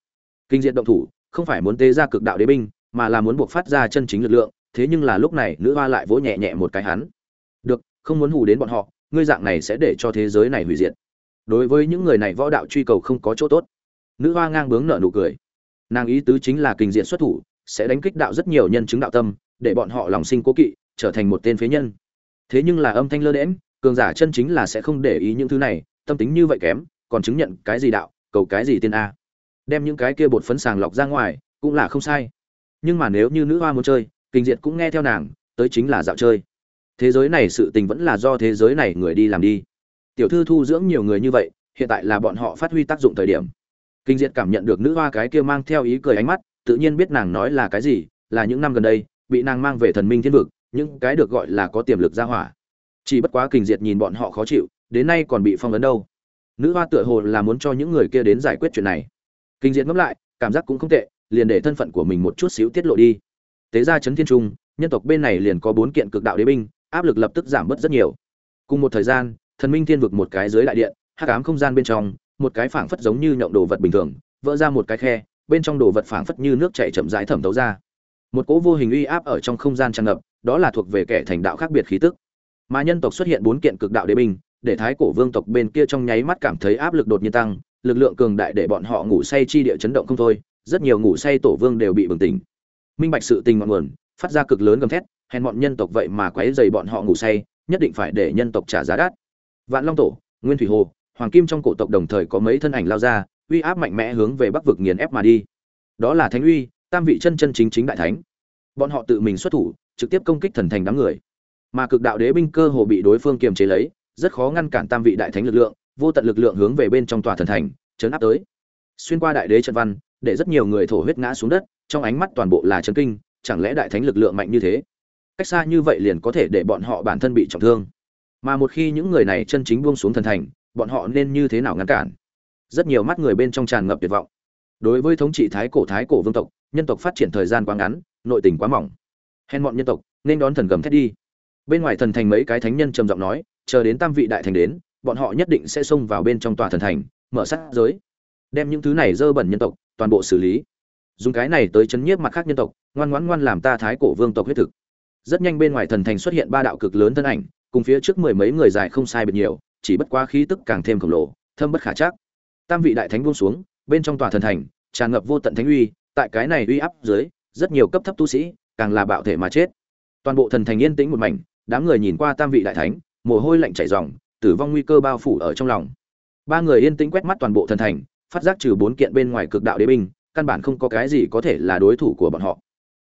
Kinh diệt động thủ, không phải muốn tế ra cực đạo đế binh, mà là muốn buộc phát ra chân chính lực lượng, thế nhưng là lúc này nữ hoa lại vỗ nhẹ nhẹ một cái hắn. Được, không muốn hù đến bọn họ, ngươi dạng này sẽ để cho thế giới này hủy diệt. Đối với những người này võ đạo truy cầu không có chỗ tốt. Nữ hoa ngang bướng nở nụ cười nàng ý tứ chính là kinh diện xuất thủ, sẽ đánh kích đạo rất nhiều nhân chứng đạo tâm, để bọn họ lòng sinh cố kỵ, trở thành một tên phế nhân. Thế nhưng là âm thanh lơ đễm cường giả chân chính là sẽ không để ý những thứ này, tâm tính như vậy kém, còn chứng nhận cái gì đạo, cầu cái gì tiên a. Đem những cái kia bột phấn sàng lọc ra ngoài, cũng là không sai. Nhưng mà nếu như nữ hoa muốn chơi, kinh diệt cũng nghe theo nàng, tới chính là dạo chơi. Thế giới này sự tình vẫn là do thế giới này người đi làm đi. Tiểu thư thu dưỡng nhiều người như vậy, hiện tại là bọn họ phát huy tác dụng thời điểm kinh diệt cảm nhận được nữ hoa cái kia mang theo ý cười ánh mắt, tự nhiên biết nàng nói là cái gì, là những năm gần đây, bị nàng mang về thần minh thiên vực, những cái được gọi là có tiềm lực ra hỏa. Chỉ bất quá kinh diệt nhìn bọn họ khó chịu, đến nay còn bị phong ấn đâu. Nữ hoa tựa hồ là muốn cho những người kia đến giải quyết chuyện này. Kinh diệt ngẫm lại, cảm giác cũng không tệ, liền để thân phận của mình một chút xíu tiết lộ đi. Tế ra chấn thiên trung, nhân tộc bên này liền có bốn kiện cực đạo đế binh, áp lực lập tức giảm bớt rất nhiều. Cùng một thời gian, thần minh thiên vực một cái dưới đại điện, hắc ám không gian bên trong một cái phảng phất giống như nhộng đồ vật bình thường, vỡ ra một cái khe, bên trong đồ vật phảng phất như nước chảy chậm rãi thẩm thấu ra. Một cỗ vô hình uy áp ở trong không gian tràn ngập, đó là thuộc về kẻ thành đạo khác biệt khí tức. Mà nhân tộc xuất hiện bốn kiện cực đạo đế binh, để thái cổ vương tộc bên kia trong nháy mắt cảm thấy áp lực đột nhiên tăng, lực lượng cường đại để bọn họ ngủ say chi địa chấn động không thôi, rất nhiều ngủ say tổ vương đều bị bừng tỉnh. Minh bạch sự tình ngọn nguồn, phát ra cực lớn gầm thét, hèn bọn nhân tộc vậy mà quấy dày bọn họ ngủ say, nhất định phải để nhân tộc trả giá đắt. Vạn long tổ, nguyên thủy hồ hoàng kim trong cổ tộc đồng thời có mấy thân ảnh lao ra, uy áp mạnh mẽ hướng về bắc vực nghiền ép mà đi. Đó là thánh uy, tam vị chân chân chính chính đại thánh. Bọn họ tự mình xuất thủ, trực tiếp công kích thần thành đám người. Mà cực đạo đế binh cơ hồ bị đối phương kiềm chế lấy, rất khó ngăn cản tam vị đại thánh lực lượng, vô tận lực lượng hướng về bên trong tòa thần thành chấn áp tới. Xuyên qua đại đế trận văn, để rất nhiều người thổ huyết ngã xuống đất, trong ánh mắt toàn bộ là chấn kinh, chẳng lẽ đại thánh lực lượng mạnh như thế? Cách xa như vậy liền có thể để bọn họ bản thân bị trọng thương. Mà một khi những người này chân chính buông xuống thần thành bọn họ nên như thế nào ngăn cản? Rất nhiều mắt người bên trong tràn ngập tuyệt vọng. Đối với thống trị thái cổ thái cổ vương tộc, nhân tộc phát triển thời gian quá ngắn, nội tình quá mỏng. Hèn bọn nhân tộc, nên đón thần gầm thét đi. Bên ngoài thần thành mấy cái thánh nhân trầm giọng nói, chờ đến tam vị đại thành đến, bọn họ nhất định sẽ xông vào bên trong tòa thần thành, mở sát giới. Đem những thứ này dơ bẩn nhân tộc, toàn bộ xử lý. Dùng cái này tới chấn nhiếp mặt khác nhân tộc, ngoan ngoãn ngoan làm ta thái cổ vương tộc huyết thực. Rất nhanh bên ngoài thần thành xuất hiện ba đạo cực lớn thân ảnh, cùng phía trước mười mấy người dài không sai biệt nhiều chỉ bất quá khí tức càng thêm khổng lồ, thâm bất khả chắc. Tam vị đại thánh buông xuống, bên trong tòa thần thành, tràn ngập vô tận thánh uy, tại cái này uy áp dưới, rất nhiều cấp thấp tu sĩ, càng là bạo thể mà chết. Toàn bộ thần thành yên tĩnh một mảnh, đám người nhìn qua tam vị đại thánh, mồ hôi lạnh chảy ròng, tử vong nguy cơ bao phủ ở trong lòng. Ba người yên tĩnh quét mắt toàn bộ thần thành, phát giác trừ bốn kiện bên ngoài cực đạo đế binh, căn bản không có cái gì có thể là đối thủ của bọn họ.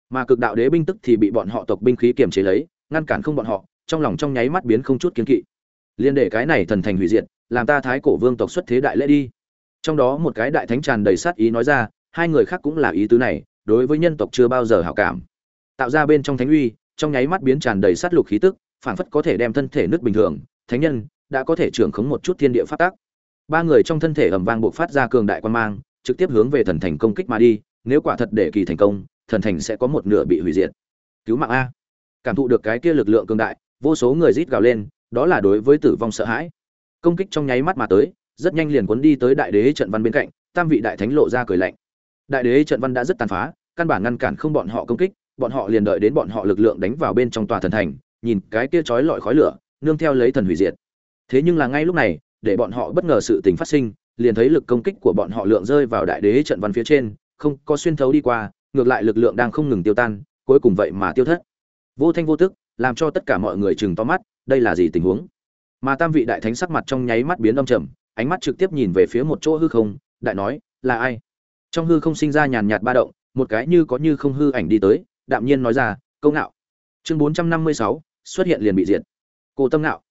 Mà cực đạo đế binh tức thì bị bọn họ tộc binh khí kiềm chế lấy, ngăn cản không bọn họ, trong lòng trong nháy mắt biến không chút kiến kỵ liên để cái này thần thành hủy diệt, làm ta thái cổ vương tộc xuất thế đại lễ đi. Trong đó một cái đại thánh tràn đầy sát ý nói ra, hai người khác cũng là ý tứ này, đối với nhân tộc chưa bao giờ hảo cảm. Tạo ra bên trong thánh uy, trong nháy mắt biến tràn đầy sát lục khí tức phản phất có thể đem thân thể nước bình thường, thánh nhân đã có thể trưởng khống một chút thiên địa phát tác ba người trong thân thể ầm vang bộc phát ra cường đại quan mang, trực tiếp hướng về thần thành công kích mà đi, nếu quả thật để kỳ thành công, thần thành sẽ có một nửa bị hủy diệt. Cứu mạng a. Cảm thụ được cái kia lực lượng cường đại, vô số người rít gào lên đó là đối với tử vong sợ hãi. Công kích trong nháy mắt mà tới, rất nhanh liền cuốn đi tới đại đế trận văn bên cạnh, tam vị đại thánh lộ ra cười lạnh. Đại đế trận văn đã rất tàn phá, căn bản ngăn cản không bọn họ công kích, bọn họ liền đợi đến bọn họ lực lượng đánh vào bên trong tòa thần thành, nhìn cái kia chói lọi khói lửa, nương theo lấy thần hủy diệt. Thế nhưng là ngay lúc này, để bọn họ bất ngờ sự tình phát sinh, liền thấy lực công kích của bọn họ lượng rơi vào đại đế trận văn phía trên, không có xuyên thấu đi qua, ngược lại lực lượng đang không ngừng tiêu tan, cuối cùng vậy mà tiêu thất. Vô thanh vô tức, làm cho tất cả mọi người chừng to mắt đây là gì tình huống? Mà tam vị đại thánh sắc mặt trong nháy mắt biến âm trầm, ánh mắt trực tiếp nhìn về phía một chỗ hư không, đại nói, là ai? Trong hư không sinh ra nhàn nhạt ba động, một cái như có như không hư ảnh đi tới, đạm nhiên nói ra, câu ngạo. Chương bốn trăm năm mươi sáu, xuất hiện liền bị diệt. Cô tâm ngạo.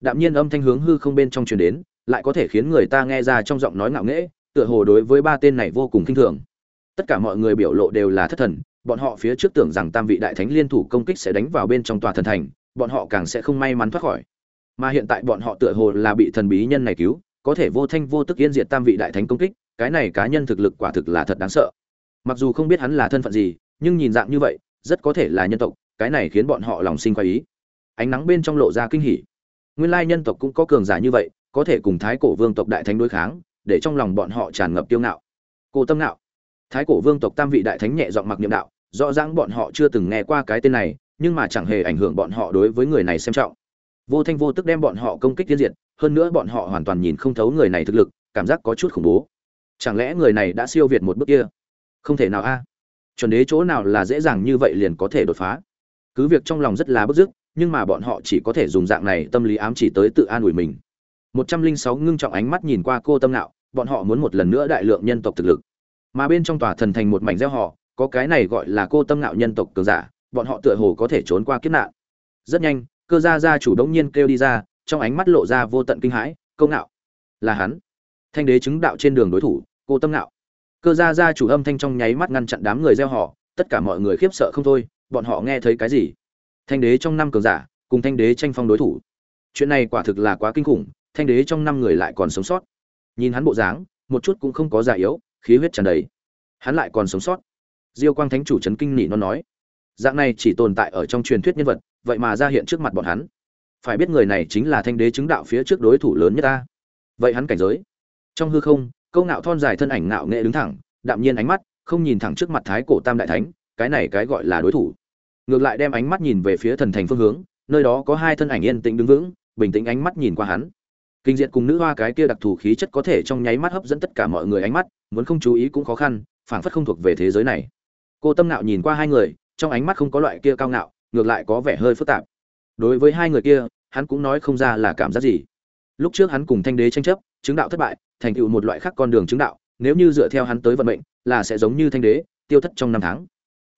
Đạm nhiên âm thanh hướng hư không bên trong truyền đến, lại có thể khiến người ta nghe ra trong giọng nói ngạo nghễ, tựa hồ đối với ba tên này vô cùng kinh thường. Tất cả mọi người biểu lộ đều là thất thần, bọn họ phía trước tưởng rằng tam vị đại thánh liên thủ công kích sẽ đánh vào bên trong tòa thần thành bọn họ càng sẽ không may mắn thoát khỏi. Mà hiện tại bọn họ tựa hồ là bị thần bí nhân này cứu, có thể vô thanh vô tức yên diệt tam vị đại thánh công kích, cái này cá nhân thực lực quả thực là thật đáng sợ. Mặc dù không biết hắn là thân phận gì, nhưng nhìn dạng như vậy, rất có thể là nhân tộc, cái này khiến bọn họ lòng sinh khoái ý. Ánh nắng bên trong lộ ra kinh hỉ. Nguyên lai nhân tộc cũng có cường giả như vậy, có thể cùng thái cổ vương tộc đại thánh đối kháng, để trong lòng bọn họ tràn ngập tiêu ngạo. Cô tâm ngạo. Thái cổ vương tộc tam vị đại thánh nhẹ giọng mặc niệm đạo, rõ ràng bọn họ chưa từng nghe qua cái tên này nhưng mà chẳng hề ảnh hưởng bọn họ đối với người này xem trọng. Vô thanh vô tức đem bọn họ công kích tiến diệt, hơn nữa bọn họ hoàn toàn nhìn không thấu người này thực lực, cảm giác có chút khủng bố. Chẳng lẽ người này đã siêu việt một bước kia? Không thể nào a. Chuẩn đế chỗ nào là dễ dàng như vậy liền có thể đột phá. Cứ việc trong lòng rất là bức dứt, nhưng mà bọn họ chỉ có thể dùng dạng này tâm lý ám chỉ tới tự an ủi mình. Một trăm linh sáu ngưng trọng ánh mắt nhìn qua cô tâm nạo, bọn họ muốn một lần nữa đại lượng nhân tộc thực lực. Mà bên trong tòa thần thành một mảnh gieo họ, có cái này gọi là cô tâm nạo nhân tộc cường giả bọn họ tựa hồ có thể trốn qua kiếp nạn. Rất nhanh, cơ gia gia chủ đống nhiên kêu đi ra, trong ánh mắt lộ ra vô tận kinh hãi câu ngạo, là hắn. Thanh đế chứng đạo trên đường đối thủ, cô tâm ngạo. Cơ gia gia chủ âm thanh trong nháy mắt ngăn chặn đám người gieo họ, tất cả mọi người khiếp sợ không thôi, bọn họ nghe thấy cái gì? Thanh đế trong năm cường giả, cùng thanh đế tranh phong đối thủ. Chuyện này quả thực là quá kinh khủng, thanh đế trong năm người lại còn sống sót. Nhìn hắn bộ dáng, một chút cũng không có già yếu, khí huyết tràn đầy. Hắn lại còn sống sót. Diêu quang thánh chủ trấn kinh nỉ nó nói dạng này chỉ tồn tại ở trong truyền thuyết nhân vật, vậy mà ra hiện trước mặt bọn hắn. Phải biết người này chính là thanh đế chứng đạo phía trước đối thủ lớn nhất ta. Vậy hắn cảnh giới? Trong hư không, câu ngạo thon dài thân ảnh ngạo nghệ đứng thẳng, đạm nhiên ánh mắt, không nhìn thẳng trước mặt thái cổ tam đại thánh, cái này cái gọi là đối thủ. Ngược lại đem ánh mắt nhìn về phía thần thành phương hướng, nơi đó có hai thân ảnh yên tĩnh đứng vững, bình tĩnh ánh mắt nhìn qua hắn. Kinh diện cùng nữ hoa cái kia đặc thù khí chất có thể trong nháy mắt hấp dẫn tất cả mọi người ánh mắt, muốn không chú ý cũng khó khăn, phảng phất không thuộc về thế giới này. Cô tâm nạo nhìn qua hai người trong ánh mắt không có loại kia cao ngạo, ngược lại có vẻ hơi phức tạp. Đối với hai người kia, hắn cũng nói không ra là cảm giác gì. Lúc trước hắn cùng thanh đế tranh chấp, chứng đạo thất bại, thành tựu một loại khác con đường chứng đạo, nếu như dựa theo hắn tới vận mệnh, là sẽ giống như thanh đế, tiêu thất trong năm tháng.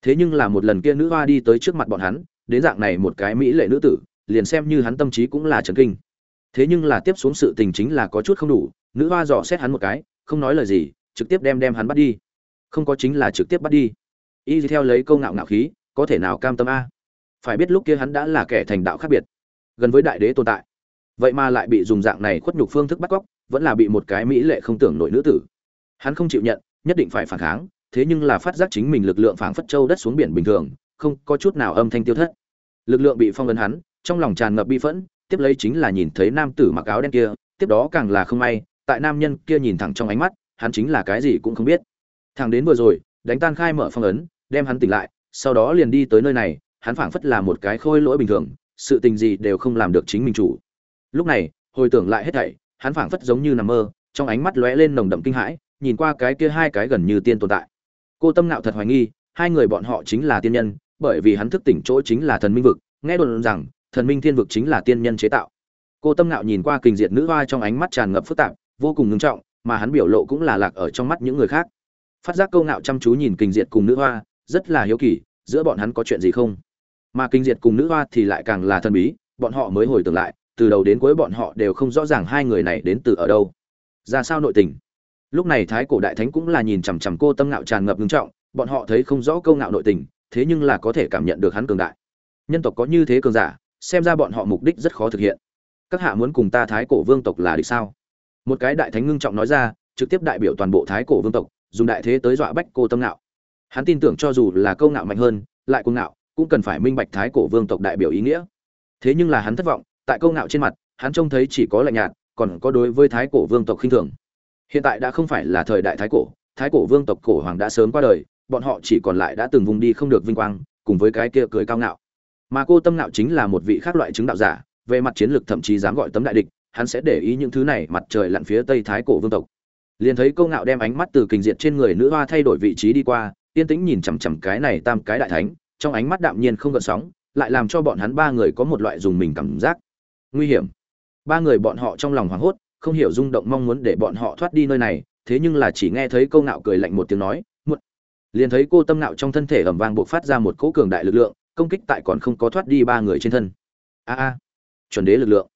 Thế nhưng là một lần kia nữ hoa đi tới trước mặt bọn hắn, đến dạng này một cái mỹ lệ nữ tử, liền xem như hắn tâm trí cũng là trần kinh. Thế nhưng là tiếp xuống sự tình chính là có chút không đủ, nữ hoa dò xét hắn một cái, không nói lời gì, trực tiếp đem đem hắn bắt đi. Không có chính là trực tiếp bắt đi y theo lấy câu ngạo ngạo khí, có thể nào cam tâm a? Phải biết lúc kia hắn đã là kẻ thành đạo khác biệt, gần với đại đế tồn tại. Vậy mà lại bị dùng dạng này khuất nhục phương thức bắt cóc, vẫn là bị một cái mỹ lệ không tưởng nổi nữ tử. Hắn không chịu nhận, nhất định phải phản kháng, thế nhưng là phát giác chính mình lực lượng phảng phất châu đất xuống biển bình thường, không có chút nào âm thanh tiêu thất. Lực lượng bị phong ấn hắn, trong lòng tràn ngập bi phẫn, tiếp lấy chính là nhìn thấy nam tử mặc áo đen kia, tiếp đó càng là không may, tại nam nhân kia nhìn thẳng trong ánh mắt, hắn chính là cái gì cũng không biết. Thằng đến vừa rồi, đánh tan khai mở phong ấn đem hắn tỉnh lại, sau đó liền đi tới nơi này, hắn phảng phất là một cái khôi lỗi bình thường, sự tình gì đều không làm được chính mình chủ. Lúc này, hồi tưởng lại hết thảy, hắn phảng phất giống như nằm mơ, trong ánh mắt lóe lên nồng đậm kinh hãi, nhìn qua cái kia hai cái gần như tiên tồn tại. Cô tâm nạo thật hoài nghi, hai người bọn họ chính là tiên nhân, bởi vì hắn thức tỉnh chỗ chính là thần minh vực, nghe đồn rằng, thần minh thiên vực chính là tiên nhân chế tạo. Cô tâm nạo nhìn qua kình diệt nữ hoa trong ánh mắt tràn ngập phức tạp, vô cùng ngưng trọng, mà hắn biểu lộ cũng là lạc ở trong mắt những người khác. Phát giác câu nạo chăm chú nhìn kình diệt cùng nữ hoa rất là hiếu kỳ, giữa bọn hắn có chuyện gì không? Mà kinh diệt cùng nữ hoa thì lại càng là thần bí, bọn họ mới hồi tưởng lại, từ đầu đến cuối bọn họ đều không rõ ràng hai người này đến từ ở đâu. Ra sao nội tình? Lúc này thái cổ đại thánh cũng là nhìn chằm chằm cô tâm ngạo tràn ngập ngưng trọng, bọn họ thấy không rõ câu ngạo nội tình, thế nhưng là có thể cảm nhận được hắn cường đại. Nhân tộc có như thế cường giả, xem ra bọn họ mục đích rất khó thực hiện. Các hạ muốn cùng ta thái cổ vương tộc là địch sao? Một cái đại thánh ngưng trọng nói ra, trực tiếp đại biểu toàn bộ thái cổ vương tộc, dùng đại thế tới dọa bách cô tâm ngạo hắn tin tưởng cho dù là câu ngạo mạnh hơn, lại cuồng ngạo, cũng cần phải minh bạch thái cổ vương tộc đại biểu ý nghĩa. Thế nhưng là hắn thất vọng, tại câu ngạo trên mặt, hắn trông thấy chỉ có lạnh nhạt, còn có đối với thái cổ vương tộc khinh thường. Hiện tại đã không phải là thời đại thái cổ thái cổ vương tộc cổ hoàng đã sớm qua đời, bọn họ chỉ còn lại đã từng vùng đi không được vinh quang, cùng với cái kia cười cao ngạo. Mà cô tâm ngạo chính là một vị khác loại chứng đạo giả, về mặt chiến lược thậm chí dám gọi tấm đại địch, hắn sẽ để ý những thứ này mặt trời lặn phía tây thái cổ vương tộc. Liền thấy câu ngạo đem ánh mắt từ kình diệt trên người nữ hoa thay đổi vị trí đi qua yên tĩnh nhìn chằm chằm cái này tam cái đại thánh, trong ánh mắt đạm nhiên không gợn sóng, lại làm cho bọn hắn ba người có một loại dùng mình cảm giác. Nguy hiểm. Ba người bọn họ trong lòng hoảng hốt, không hiểu rung động mong muốn để bọn họ thoát đi nơi này, thế nhưng là chỉ nghe thấy câu ngạo cười lạnh một tiếng nói, muộn. Liền thấy cô tâm nạo trong thân thể ẩm vang buộc phát ra một cỗ cường đại lực lượng, công kích tại còn không có thoát đi ba người trên thân. A a. Chuẩn đế lực lượng.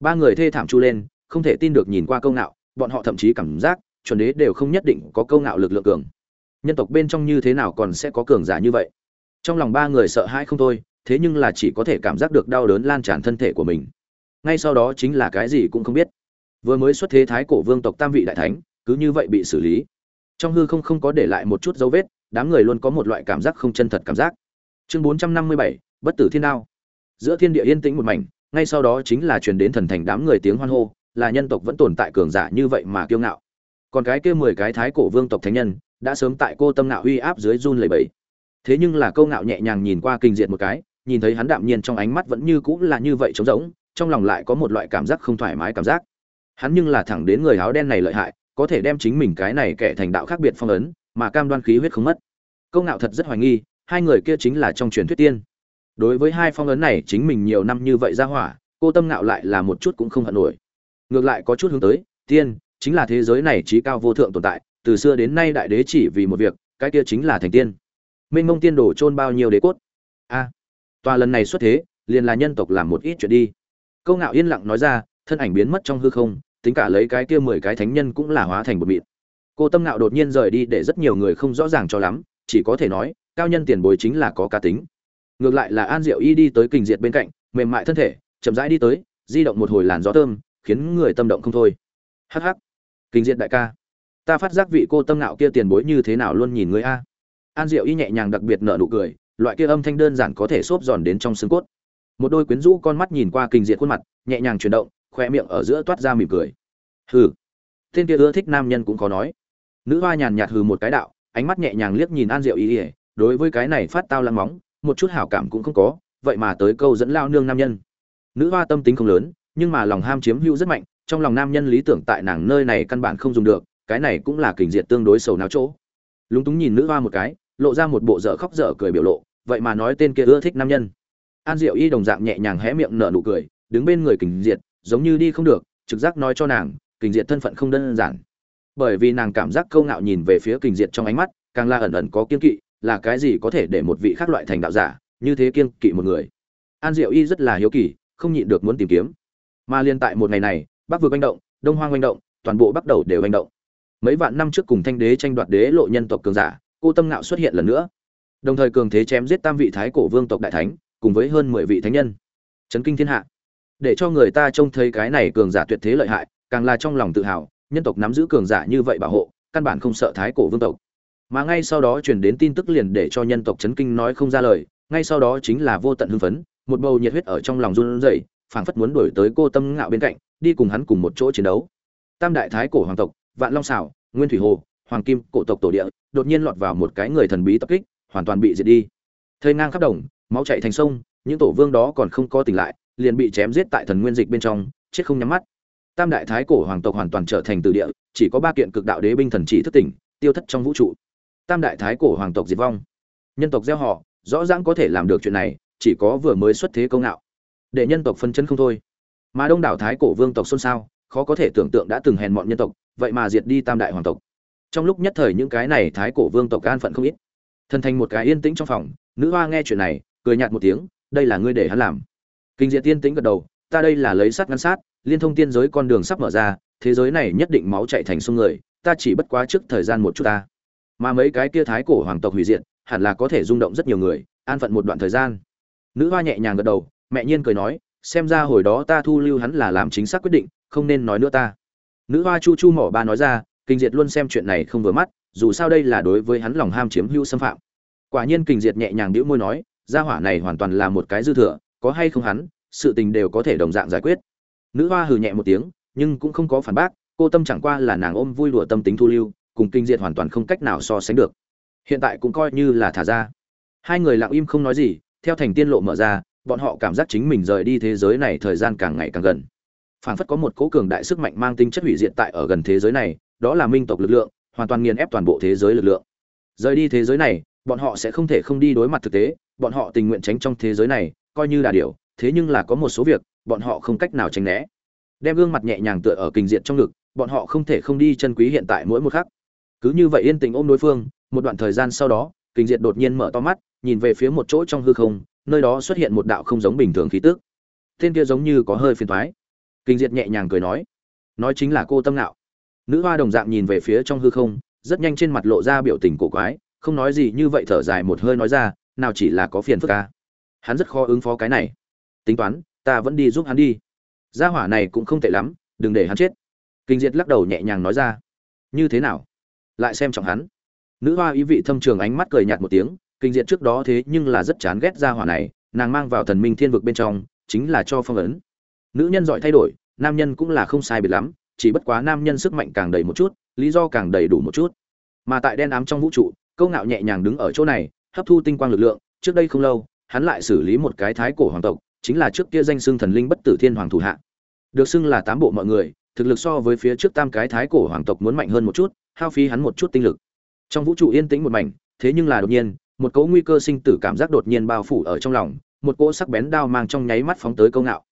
Ba người thê thảm chu lên, không thể tin được nhìn qua câu ngạo, bọn họ thậm chí cảm giác, chuẩn đế đều không nhất định có câu ngạo lực lượng cường nhân tộc bên trong như thế nào còn sẽ có cường giả như vậy? Trong lòng ba người sợ hãi không thôi, thế nhưng là chỉ có thể cảm giác được đau đớn lan tràn thân thể của mình. Ngay sau đó chính là cái gì cũng không biết. Vừa mới xuất thế thái cổ vương tộc tam vị đại thánh, cứ như vậy bị xử lý. Trong hư không không có để lại một chút dấu vết, đám người luôn có một loại cảm giác không chân thật cảm giác. Chương bốn trăm năm mươi bảy, bất tử thiên đao. Giữa thiên địa yên tĩnh một mảnh, ngay sau đó chính là truyền đến thần thành đám người tiếng hoan hô, là nhân tộc vẫn tồn tại cường giả như vậy mà kiêu ngạo. Còn cái kia mười cái thái cổ vương tộc thánh nhân đã sớm tại cô tâm ngạo uy áp dưới run lẩy bẩy. Thế nhưng là câu ngạo nhẹ nhàng nhìn qua kinh diệt một cái, nhìn thấy hắn đạm nhiên trong ánh mắt vẫn như cũng là như vậy trống rỗng, trong lòng lại có một loại cảm giác không thoải mái cảm giác. Hắn nhưng là thẳng đến người áo đen này lợi hại, có thể đem chính mình cái này kẻ thành đạo khác biệt phong ấn, mà cam đoan khí huyết không mất. Câu ngạo thật rất hoài nghi, hai người kia chính là trong truyền thuyết tiên. Đối với hai phong ấn này chính mình nhiều năm như vậy ra hỏa, cô tâm ngạo lại là một chút cũng không hận nổi. Ngược lại có chút hướng tới, tiên, chính là thế giới này trí cao vô thượng tồn tại từ xưa đến nay đại đế chỉ vì một việc cái kia chính là thành tiên. Minh mông tiên đổ chôn bao nhiêu đế cốt? A à, tòa lần này xuất thế liền là nhân tộc làm một ít chuyện đi. Câu ngạo yên lặng nói ra thân ảnh biến mất trong hư không tính cả lấy cái kia mười cái thánh nhân cũng là hóa thành một mịn. Cô tâm ngạo đột nhiên rời đi để rất nhiều người không rõ ràng cho lắm chỉ có thể nói cao nhân tiền bối chính là có cá tính. Ngược lại là an diệu y đi tới kình diệt bên cạnh mềm mại thân thể chậm rãi đi tới di động một hồi làn gió thơm khiến người tâm động không thôi. Hắc hắc. Kình diệt đại ca ta phát giác vị cô tâm nạo kia tiền bối như thế nào luôn nhìn ngươi a. An diệu y nhẹ nhàng đặc biệt nở nụ cười, loại kia âm thanh đơn giản có thể xốp giòn đến trong xương cốt. Một đôi quyến rũ con mắt nhìn qua kinh diệt khuôn mặt, nhẹ nhàng chuyển động, khoe miệng ở giữa toát ra mỉm cười. Hừ. Tên kia ưa thích nam nhân cũng có nói. Nữ hoa nhàn nhạt hừ một cái đạo, ánh mắt nhẹ nhàng liếc nhìn an diệu ý ỉa đối với cái này phát tao lăng móng, một chút hảo cảm cũng không có, vậy mà tới câu dẫn lao nương nam nhân. Nữ hoa tâm tính không lớn, nhưng mà lòng ham chiếm hữu rất mạnh, trong lòng nam nhân lý tưởng tại nàng nơi này căn bản không dùng được cái này cũng là kình diệt tương đối sầu náo chỗ. Lúng túng nhìn nữ hoa một cái, lộ ra một bộ dở khóc dở cười biểu lộ, vậy mà nói tên kia ưa thích nam nhân. An diệu y đồng dạng nhẹ nhàng hé miệng nở nụ cười, đứng bên người kình diệt, giống như đi không được, trực giác nói cho nàng, kình diệt thân phận không đơn giản. Bởi vì nàng cảm giác câu ngạo nhìn về phía kình diệt trong ánh mắt, càng là ẩn ẩn có kiên kỵ, là cái gì có thể để một vị khác loại thành đạo giả, như thế kiên kỵ một người. An diệu y rất là hiếu kỳ, không nhịn được muốn tìm kiếm. Mà liên tại một ngày này, bắc vừa manh động, đông hoang manh động, toàn bộ bắt đầu đều manh động mấy vạn năm trước cùng thanh đế tranh đoạt đế lộ nhân tộc cường giả, cô tâm ngạo xuất hiện lần nữa. Đồng thời cường thế chém giết tam vị thái cổ vương tộc đại thánh, cùng với hơn mười vị thánh nhân. Chấn kinh thiên hạ. Để cho người ta trông thấy cái này cường giả tuyệt thế lợi hại, càng là trong lòng tự hào, nhân tộc nắm giữ cường giả như vậy bảo hộ, căn bản không sợ thái cổ vương tộc. Mà ngay sau đó truyền đến tin tức liền để cho nhân tộc chấn kinh nói không ra lời, ngay sau đó chính là vô tận hưng phấn, một bầu nhiệt huyết ở trong lòng run rẩy, phảng phất muốn đuổi tới cô tâm ngạo bên cạnh, đi cùng hắn cùng một chỗ chiến đấu. Tam đại thái cổ hoàng tộc vạn long xảo nguyên thủy hồ, hoàng kim, cổ tộc tổ địa, đột nhiên lọt vào một cái người thần bí tập kích, hoàn toàn bị diệt đi. Thời ngang khắp đồng, máu chảy thành sông, những tổ vương đó còn không có tỉnh lại, liền bị chém giết tại thần nguyên dịch bên trong, chết không nhắm mắt. Tam đại thái cổ hoàng tộc hoàn toàn trở thành từ địa, chỉ có ba kiện cực đạo đế binh thần chỉ thất tỉnh, tiêu thất trong vũ trụ. Tam đại thái cổ hoàng tộc diệt vong. Nhân tộc gieo họ, rõ ràng có thể làm được chuyện này, chỉ có vừa mới xuất thế công ngạo. Để nhân tộc phân chân không thôi. Mà đông đảo thái cổ vương tộc xôn xao khó có thể tưởng tượng đã từng hèn mọn nhân tộc, vậy mà diệt đi tam đại hoàng tộc. Trong lúc nhất thời những cái này thái cổ vương tộc an phận không ít. Thần thành một cái yên tĩnh trong phòng, nữ hoa nghe chuyện này, cười nhạt một tiếng, đây là ngươi để hắn làm. Kinh diệt tiên tĩnh gật đầu, ta đây là lấy sắt ngăn sát, liên thông tiên giới con đường sắp mở ra, thế giới này nhất định máu chạy thành sông người, ta chỉ bất quá trước thời gian một chút ta. Mà mấy cái kia thái cổ hoàng tộc hủy diệt, hẳn là có thể rung động rất nhiều người, an phận một đoạn thời gian. Nữ hoa nhẹ nhàng gật đầu, mẹ nhiên cười nói, xem ra hồi đó ta thu lưu hắn là làm chính xác quyết định không nên nói nữa ta. Nữ hoa chu chu mỏ ba nói ra kinh diệt luôn xem chuyện này không vừa mắt, dù sao đây là đối với hắn lòng ham chiếm hữu xâm phạm. Quả nhiên kinh diệt nhẹ nhàng đĩu môi nói, gia hỏa này hoàn toàn là một cái dư thừa, có hay không hắn, sự tình đều có thể đồng dạng giải quyết. Nữ hoa hừ nhẹ một tiếng, nhưng cũng không có phản bác, cô tâm chẳng qua là nàng ôm vui đùa tâm tính thu lưu, cùng kinh diệt hoàn toàn không cách nào so sánh được. Hiện tại cũng coi như là thả ra. Hai người lặng im không nói gì, theo thành tiên lộ mở ra, bọn họ cảm giác chính mình rời đi thế giới này thời gian càng ngày càng gần phảng phất có một cố cường đại sức mạnh mang tính chất hủy diệt tại ở gần thế giới này, đó là minh tộc lực lượng, hoàn toàn nghiền ép toàn bộ thế giới lực lượng. Rời đi thế giới này, bọn họ sẽ không thể không đi đối mặt thực tế, bọn họ tình nguyện tránh trong thế giới này, coi như là điều, thế nhưng là có một số việc, bọn họ không cách nào tránh né. Đem gương mặt nhẹ nhàng tựa ở kinh diện trong ngực, bọn họ không thể không đi chân quý hiện tại mỗi một khắc. Cứ như vậy yên tĩnh ôm đối phương, một đoạn thời gian sau đó kinh diện đột nhiên mở to mắt, nhìn về phía một chỗ trong hư không, nơi đó xuất hiện một đạo không giống bình thường khí tức. Tên kia giống như có hơi phiền toái kinh diệt nhẹ nhàng cười nói nói chính là cô tâm nạo. Nữ hoa đồng dạng nhìn về phía trong hư không, rất nhanh trên mặt lộ ra biểu tình cổ quái, không nói gì như vậy thở dài một hơi nói ra, nào chỉ là có phiền phức ca hắn rất khó ứng phó cái này. Tính toán, ta vẫn đi giúp hắn đi. Gia hỏa này cũng không tệ lắm, đừng để hắn chết. Kinh diệt lắc đầu nhẹ nhàng nói ra, như thế nào? Lại xem trọng hắn. Nữ hoa ý vị thâm trường ánh mắt cười nhạt một tiếng, kinh diệt trước đó thế nhưng là rất chán ghét gia hỏa này, nàng mang vào thần minh thiên vực bên trong, chính là cho phong ấn nữ nhân giỏi thay đổi, nam nhân cũng là không sai biệt lắm, chỉ bất quá nam nhân sức mạnh càng đầy một chút, lý do càng đầy đủ một chút. Mà tại đen ám trong vũ trụ, câu ngạo nhẹ nhàng đứng ở chỗ này, hấp thu tinh quang lực lượng, trước đây không lâu, hắn lại xử lý một cái thái cổ hoàng tộc, chính là trước kia danh xưng thần linh bất tử thiên hoàng thủ hạ. Được xưng là tám bộ mọi người, thực lực so với phía trước tam cái thái cổ hoàng tộc muốn mạnh hơn một chút, hao phí hắn một chút tinh lực. Trong vũ trụ yên tĩnh một mảnh, thế nhưng là đột nhiên, một cỗ nguy cơ sinh tử cảm giác đột nhiên bao phủ ở trong lòng, một cỗ sắc bén đao mang trong nháy mắt phóng tới câu ngạo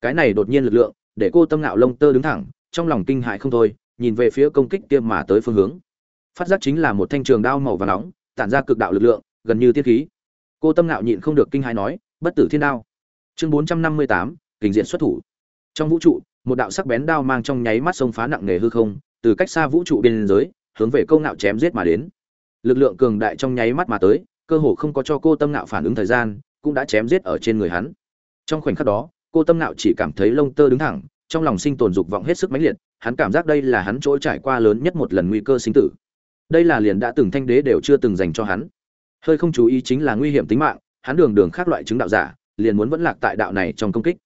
cái này đột nhiên lực lượng, để cô tâm ngạo lông tơ đứng thẳng, trong lòng kinh hại không thôi, nhìn về phía công kích kia mà tới phương hướng. Phát giác chính là một thanh trường đao màu và nóng, tản ra cực đạo lực lượng, gần như tiết khí. Cô tâm ngạo nhịn không được kinh hãi nói, bất tử thiên đao. Chương bốn trăm năm mươi tám, kình diện xuất thủ. Trong vũ trụ, một đạo sắc bén đao mang trong nháy mắt xông phá nặng nề hư không, từ cách xa vũ trụ biên giới, hướng về câu ngạo chém giết mà đến. Lực lượng cường đại trong nháy mắt mà tới, cơ hồ không có cho cô tâm ngạo phản ứng thời gian, cũng đã chém giết ở trên người hắn. Trong khoảnh khắc đó cô tâm nạo chỉ cảm thấy lông tơ đứng thẳng, trong lòng sinh tồn dục vọng hết sức mãnh liệt, hắn cảm giác đây là hắn chỗ trải qua lớn nhất một lần nguy cơ sinh tử. Đây là liền đã từng thanh đế đều chưa từng dành cho hắn. Hơi không chú ý chính là nguy hiểm tính mạng, hắn đường đường khác loại chứng đạo giả, liền muốn vẫn lạc tại đạo này trong công kích.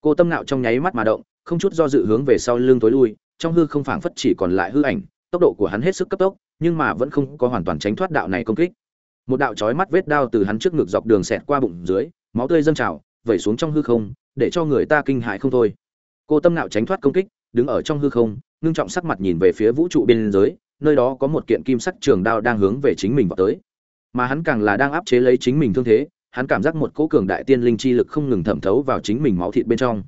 Cô tâm nạo trong nháy mắt mà động, không chút do dự hướng về sau lưng tối lui, trong hư không phảng phất chỉ còn lại hư ảnh, tốc độ của hắn hết sức cấp tốc, nhưng mà vẫn không có hoàn toàn tránh thoát đạo này công kích. Một đạo chói mắt vết đao từ hắn trước ngực dọc đường xẹt qua bụng dưới, máu tươi dâng trào, vẩy xuống trong hư không để cho người ta kinh hãi không thôi. Cô tâm nạo tránh thoát công kích, đứng ở trong hư không, ngưng trọng sắc mặt nhìn về phía vũ trụ biên giới, nơi đó có một kiện kim sắc trường đao đang hướng về chính mình vào tới. Mà hắn càng là đang áp chế lấy chính mình thương thế, hắn cảm giác một cỗ cường đại tiên linh chi lực không ngừng thẩm thấu vào chính mình máu thịt bên trong.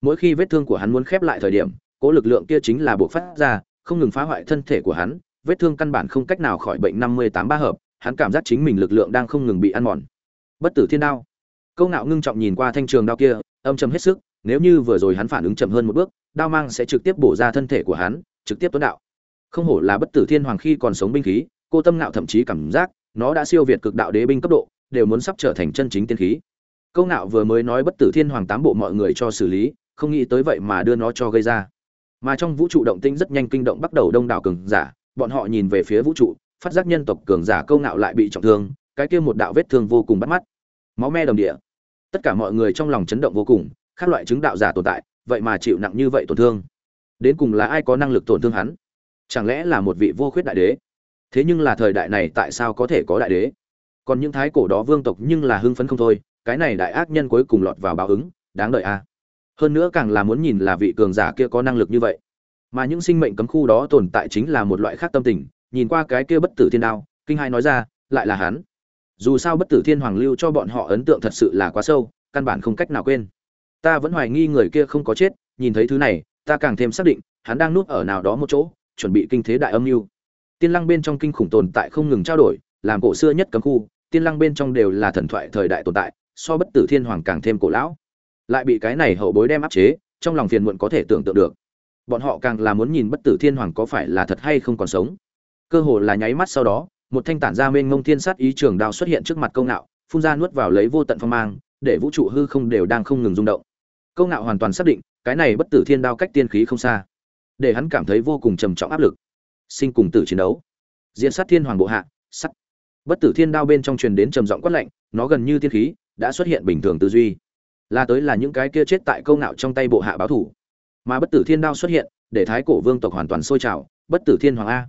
Mỗi khi vết thương của hắn muốn khép lại thời điểm, cỗ lực lượng kia chính là buộc phát ra, không ngừng phá hoại thân thể của hắn, vết thương căn bản không cách nào khỏi bệnh năm mươi tám ba hợp, hắn cảm giác chính mình lực lượng đang không ngừng bị ăn mòn. Bất tử thiên đao. Câu ngạo ngưng trọng nhìn qua thanh trường đao kia âm chầm hết sức, nếu như vừa rồi hắn phản ứng chậm hơn một bước, đao mang sẽ trực tiếp bổ ra thân thể của hắn, trực tiếp tuấn đạo. Không hổ là bất tử thiên hoàng khi còn sống binh khí, cô tâm ngạo thậm chí cảm giác nó đã siêu việt cực đạo đế binh cấp độ, đều muốn sắp trở thành chân chính tiên khí. Câu ngạo vừa mới nói bất tử thiên hoàng tám bộ mọi người cho xử lý, không nghĩ tới vậy mà đưa nó cho gây ra. Mà trong vũ trụ động tĩnh rất nhanh kinh động bắt đầu đông đảo cường giả, bọn họ nhìn về phía vũ trụ, phát giác nhân tộc cường giả câu ngạo lại bị trọng thương, cái kia một đạo vết thương vô cùng bắt mắt. Máu me đồng địa tất cả mọi người trong lòng chấn động vô cùng các loại chứng đạo giả tồn tại, vậy mà chịu nặng như vậy tổn thương. Đến cùng là ai có năng lực tổn thương hắn? Chẳng lẽ là một vị vô khuyết đại đế? Thế nhưng là thời đại này tại sao có thể có đại đế? Còn những thái cổ đó vương tộc nhưng là hưng phấn không thôi, cái này đại ác nhân cuối cùng lọt vào báo ứng, đáng đợi a à. hơn nữa càng là muốn nhìn là vị cường giả kia có năng lực như vậy. Mà những sinh mệnh cấm khu đó tồn tại chính là một loại khác tâm tình, nhìn qua cái kia bất tử thiên đao, kinh hai nói ra, lại là hắn dù sao bất tử thiên hoàng lưu cho bọn họ ấn tượng thật sự là quá sâu, căn bản không cách nào quên. Ta vẫn hoài nghi người kia không có chết, nhìn thấy thứ này, ta càng thêm xác định, hắn đang núp ở nào đó một chỗ, chuẩn bị kinh thế đại âm mưu. Tiên lăng bên trong kinh khủng tồn tại không ngừng trao đổi, làm cổ xưa nhất cấm khu, tiên lăng bên trong đều là thần thoại thời đại tồn tại, so bất tử thiên hoàng càng thêm cổ lão. Lại bị cái này hậu bối đem áp chế, trong lòng phiền muộn có thể tưởng tượng được. Bọn họ càng là muốn nhìn bất tử thiên hoàng có phải là thật hay không còn sống. Cơ hồ là nháy mắt sau đó một thanh tản ra mênh ngông thiên sát ý trường đao xuất hiện trước mặt công nạo phun ra nuốt vào lấy vô tận phong mang, để vũ trụ hư không đều đang không ngừng rung động. Công nạo hoàn toàn xác định, cái này bất tử thiên đao cách tiên khí không xa, để hắn cảm thấy vô cùng trầm trọng áp lực. Sinh cùng tử chiến đấu. Diễn sát thiên hoàng bộ hạ, sắt. Bất tử thiên đao bên trong truyền đến trầm giọng quát lạnh, nó gần như tiên khí, đã xuất hiện bình thường tư duy. Là tới là những cái kia chết tại câu nạo trong tay bộ hạ báo thủ. Mà bất tử thiên đao xuất hiện, để thái cổ vương tộc hoàn toàn sôi trào, bất tử thiên hoàng a.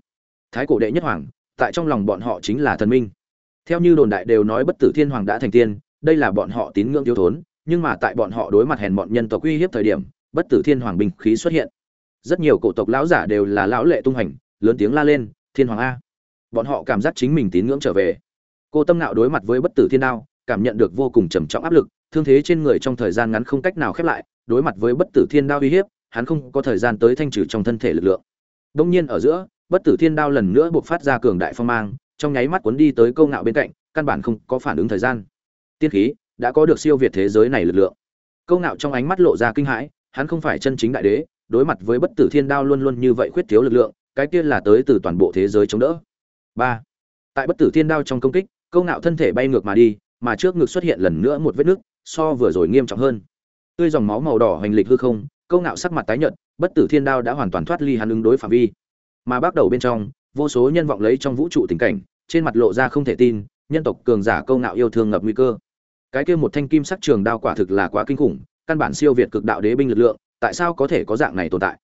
Thái cổ đệ nhất hoàng tại trong lòng bọn họ chính là thần minh. Theo như đồn đại đều nói bất tử thiên hoàng đã thành tiên, đây là bọn họ tín ngưỡng thiếu thốn, nhưng mà tại bọn họ đối mặt hèn bọn nhân tộc uy hiếp thời điểm, bất tử thiên hoàng binh khí xuất hiện. Rất nhiều cổ tộc lão giả đều là lão lệ tung hành, lớn tiếng la lên, thiên hoàng a. Bọn họ cảm giác chính mình tín ngưỡng trở về. Cô tâm nạo đối mặt với bất tử thiên đao, cảm nhận được vô cùng trầm trọng áp lực, thương thế trên người trong thời gian ngắn không cách nào khép lại, đối mặt với bất tử thiên đao uy hiếp, hắn không có thời gian tới thanh trừ trong thân thể lực lượng. Đông nhiên ở giữa bất tử thiên đao lần nữa buộc phát ra cường đại phong mang, trong nháy mắt cuốn đi tới câu ngạo bên cạnh, căn bản không có phản ứng thời gian. Tiên khí đã có được siêu việt thế giới này lực lượng. Câu ngạo trong ánh mắt lộ ra kinh hãi, hắn không phải chân chính đại đế, đối mặt với bất tử thiên đao luôn luôn như vậy khuyết thiếu lực lượng, cái kia là tới từ toàn bộ thế giới chống đỡ. Ba. Tại bất tử thiên đao trong công kích, câu ngạo thân thể bay ngược mà đi, mà trước ngực xuất hiện lần nữa một vết nứt, so vừa rồi nghiêm trọng hơn. Tươi dòng máu màu đỏ hành lịch hư không, câu ngạo sắc mặt tái nhợt, bất tử thiên đao đã hoàn toàn thoát ly hắn ứng đối phạm vi mà bắt đầu bên trong, vô số nhân vọng lấy trong vũ trụ tình cảnh, trên mặt lộ ra không thể tin, nhân tộc cường giả câu ngạo yêu thương ngập nguy cơ. Cái kia một thanh kim sắc trường đao quả thực là quá kinh khủng, căn bản siêu việt cực đạo đế binh lực lượng, tại sao có thể có dạng này tồn tại?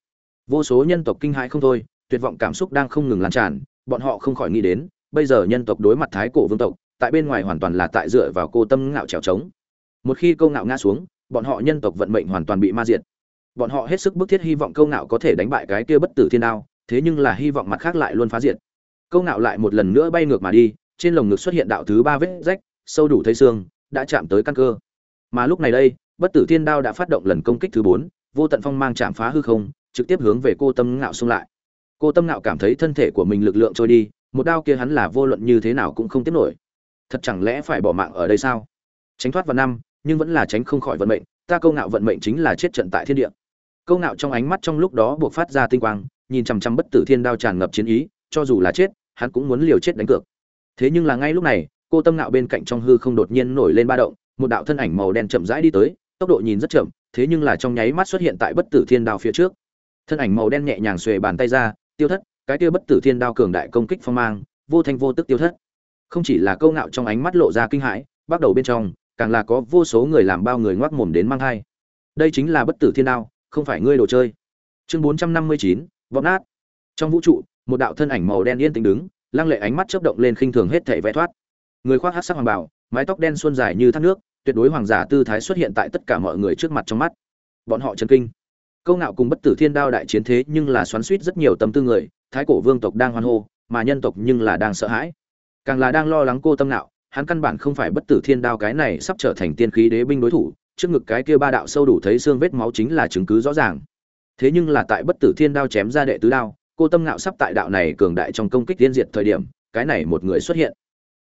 Vô số nhân tộc kinh hãi không thôi, tuyệt vọng cảm xúc đang không ngừng lan tràn, bọn họ không khỏi nghĩ đến, bây giờ nhân tộc đối mặt thái cổ vương tộc, tại bên ngoài hoàn toàn là tại dựa vào cô tâm ngạo trèo trống. Một khi câu ngạo ngã xuống, bọn họ nhân tộc vận mệnh hoàn toàn bị ma diệt. Bọn họ hết sức bức thiết hy vọng câu ngạo có thể đánh bại cái kia bất tử thiên đao thế nhưng là hy vọng mặt khác lại luôn phá diệt. Câu nạo lại một lần nữa bay ngược mà đi, trên lồng ngực xuất hiện đạo thứ ba vết rách, sâu đủ thấy xương, đã chạm tới căn cơ. Mà lúc này đây, bất tử thiên đao đã phát động lần công kích thứ bốn, vô tận phong mang chạm phá hư không, trực tiếp hướng về cô tâm ngạo xung lại. Cô tâm ngạo cảm thấy thân thể của mình lực lượng trôi đi, một đao kia hắn là vô luận như thế nào cũng không tiếp nổi. Thật chẳng lẽ phải bỏ mạng ở đây sao? Tránh thoát vào năm, nhưng vẫn là tránh không khỏi vận mệnh, ta câu ngạo vận mệnh chính là chết trận tại thiên địa. Câu ngạo trong ánh mắt trong lúc đó buộc phát ra tinh quang nhìn chằm chằm bất tử thiên đao tràn ngập chiến ý, cho dù là chết, hắn cũng muốn liều chết đánh cược. Thế nhưng là ngay lúc này, cô tâm ngạo bên cạnh trong hư không đột nhiên nổi lên ba động, một đạo thân ảnh màu đen chậm rãi đi tới, tốc độ nhìn rất chậm, thế nhưng là trong nháy mắt xuất hiện tại bất tử thiên đao phía trước. Thân ảnh màu đen nhẹ nhàng xuề bàn tay ra, tiêu thất, cái kia bất tử thiên đao cường đại công kích phong mang, vô thanh vô tức tiêu thất. Không chỉ là câu ngạo trong ánh mắt lộ ra kinh hãi, bắt đầu bên trong, càng là có vô số người làm bao người ngoác mồm đến mang hai. Đây chính là bất tử thiên đao, không phải ngươi đồ chơi. Chương 459, vọng nát. Trong vũ trụ, một đạo thân ảnh màu đen yên tĩnh đứng, lăng lệ ánh mắt chớp động lên khinh thường hết thể vẽ thoát. Người khoác hát sắc hoàng bảo mái tóc đen xuân dài như thác nước, tuyệt đối hoàng giả tư thái xuất hiện tại tất cả mọi người trước mặt trong mắt. Bọn họ chấn kinh. Câu ngạo cùng bất tử thiên đao đại chiến thế nhưng là xoắn suýt rất nhiều tâm tư người, thái cổ vương tộc đang hoan hô, mà nhân tộc nhưng là đang sợ hãi. Càng là đang lo lắng cô tâm nạo hắn căn bản không phải bất tử thiên đao cái này sắp trở thành tiên khí đế binh đối thủ, trước ngực cái kia ba đạo sâu đủ thấy xương vết máu chính là chứng cứ rõ ràng thế nhưng là tại bất tử thiên đao chém ra đệ tứ đao, cô tâm ngạo sắp tại đạo này cường đại trong công kích tiên diệt thời điểm, cái này một người xuất hiện.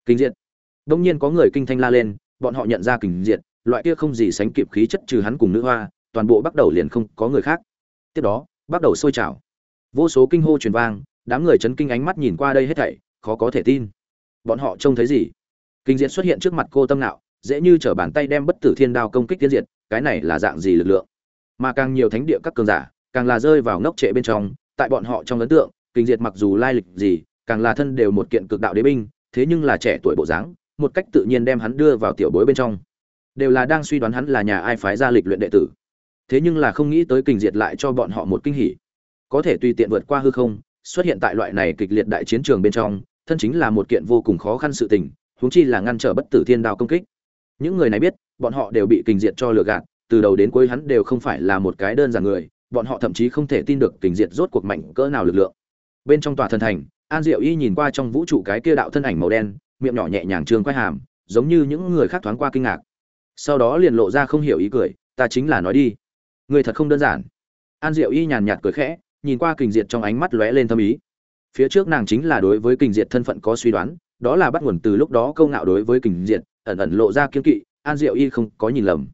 Kinh diệt. Đông nhiên có người kinh thanh la lên, bọn họ nhận ra kinh diệt, loại kia không gì sánh kịp khí chất trừ hắn cùng nữ hoa, toàn bộ bắt đầu liền không có người khác. Tiếp đó, bắt đầu sôi trào. Vô số kinh hô truyền vang, đám người chấn kinh ánh mắt nhìn qua đây hết thảy, khó có thể tin. Bọn họ trông thấy gì? Kinh diệt xuất hiện trước mặt cô tâm nạo dễ như trở bàn tay đem bất tử thiên đao công kích tiên diệt, cái này là dạng gì lực lượng? Mà càng nhiều thánh địa các cường giả càng là rơi vào ngốc trệ bên trong, tại bọn họ trong ấn tượng, kinh diệt mặc dù lai lịch gì, càng là thân đều một kiện cực đạo đế binh, thế nhưng là trẻ tuổi bộ dáng, một cách tự nhiên đem hắn đưa vào tiểu bối bên trong. Đều là đang suy đoán hắn là nhà ai phái ra lịch luyện đệ tử. Thế nhưng là không nghĩ tới kinh diệt lại cho bọn họ một kinh hỉ. Có thể tùy tiện vượt qua hư không, xuất hiện tại loại này kịch liệt đại chiến trường bên trong, thân chính là một kiện vô cùng khó khăn sự tình, huống chi là ngăn trở bất tử thiên đao công kích. Những người này biết, bọn họ đều bị kinh diệt cho lừa gạt, từ đầu đến cuối hắn đều không phải là một cái đơn giản người bọn họ thậm chí không thể tin được tình diệt rốt cuộc mạnh cỡ nào lực lượng. Bên trong tòa thần thành, an diệu y nhìn qua trong vũ trụ cái kia đạo thân ảnh màu đen, miệng nhỏ nhẹ nhàng trương quay hàm, giống như những người khác thoáng qua kinh ngạc. Sau đó liền lộ ra không hiểu ý cười, ta chính là nói đi. Người thật không đơn giản. An diệu y nhàn nhạt cười khẽ, nhìn qua kình diệt trong ánh mắt lóe lên thâm ý. Phía trước nàng chính là đối với kình diệt thân phận có suy đoán, đó là bắt nguồn từ lúc đó câu ngạo đối với kình diệt, ẩn ẩn lộ ra kiên kỵ, an diệu y không có nhìn lầm.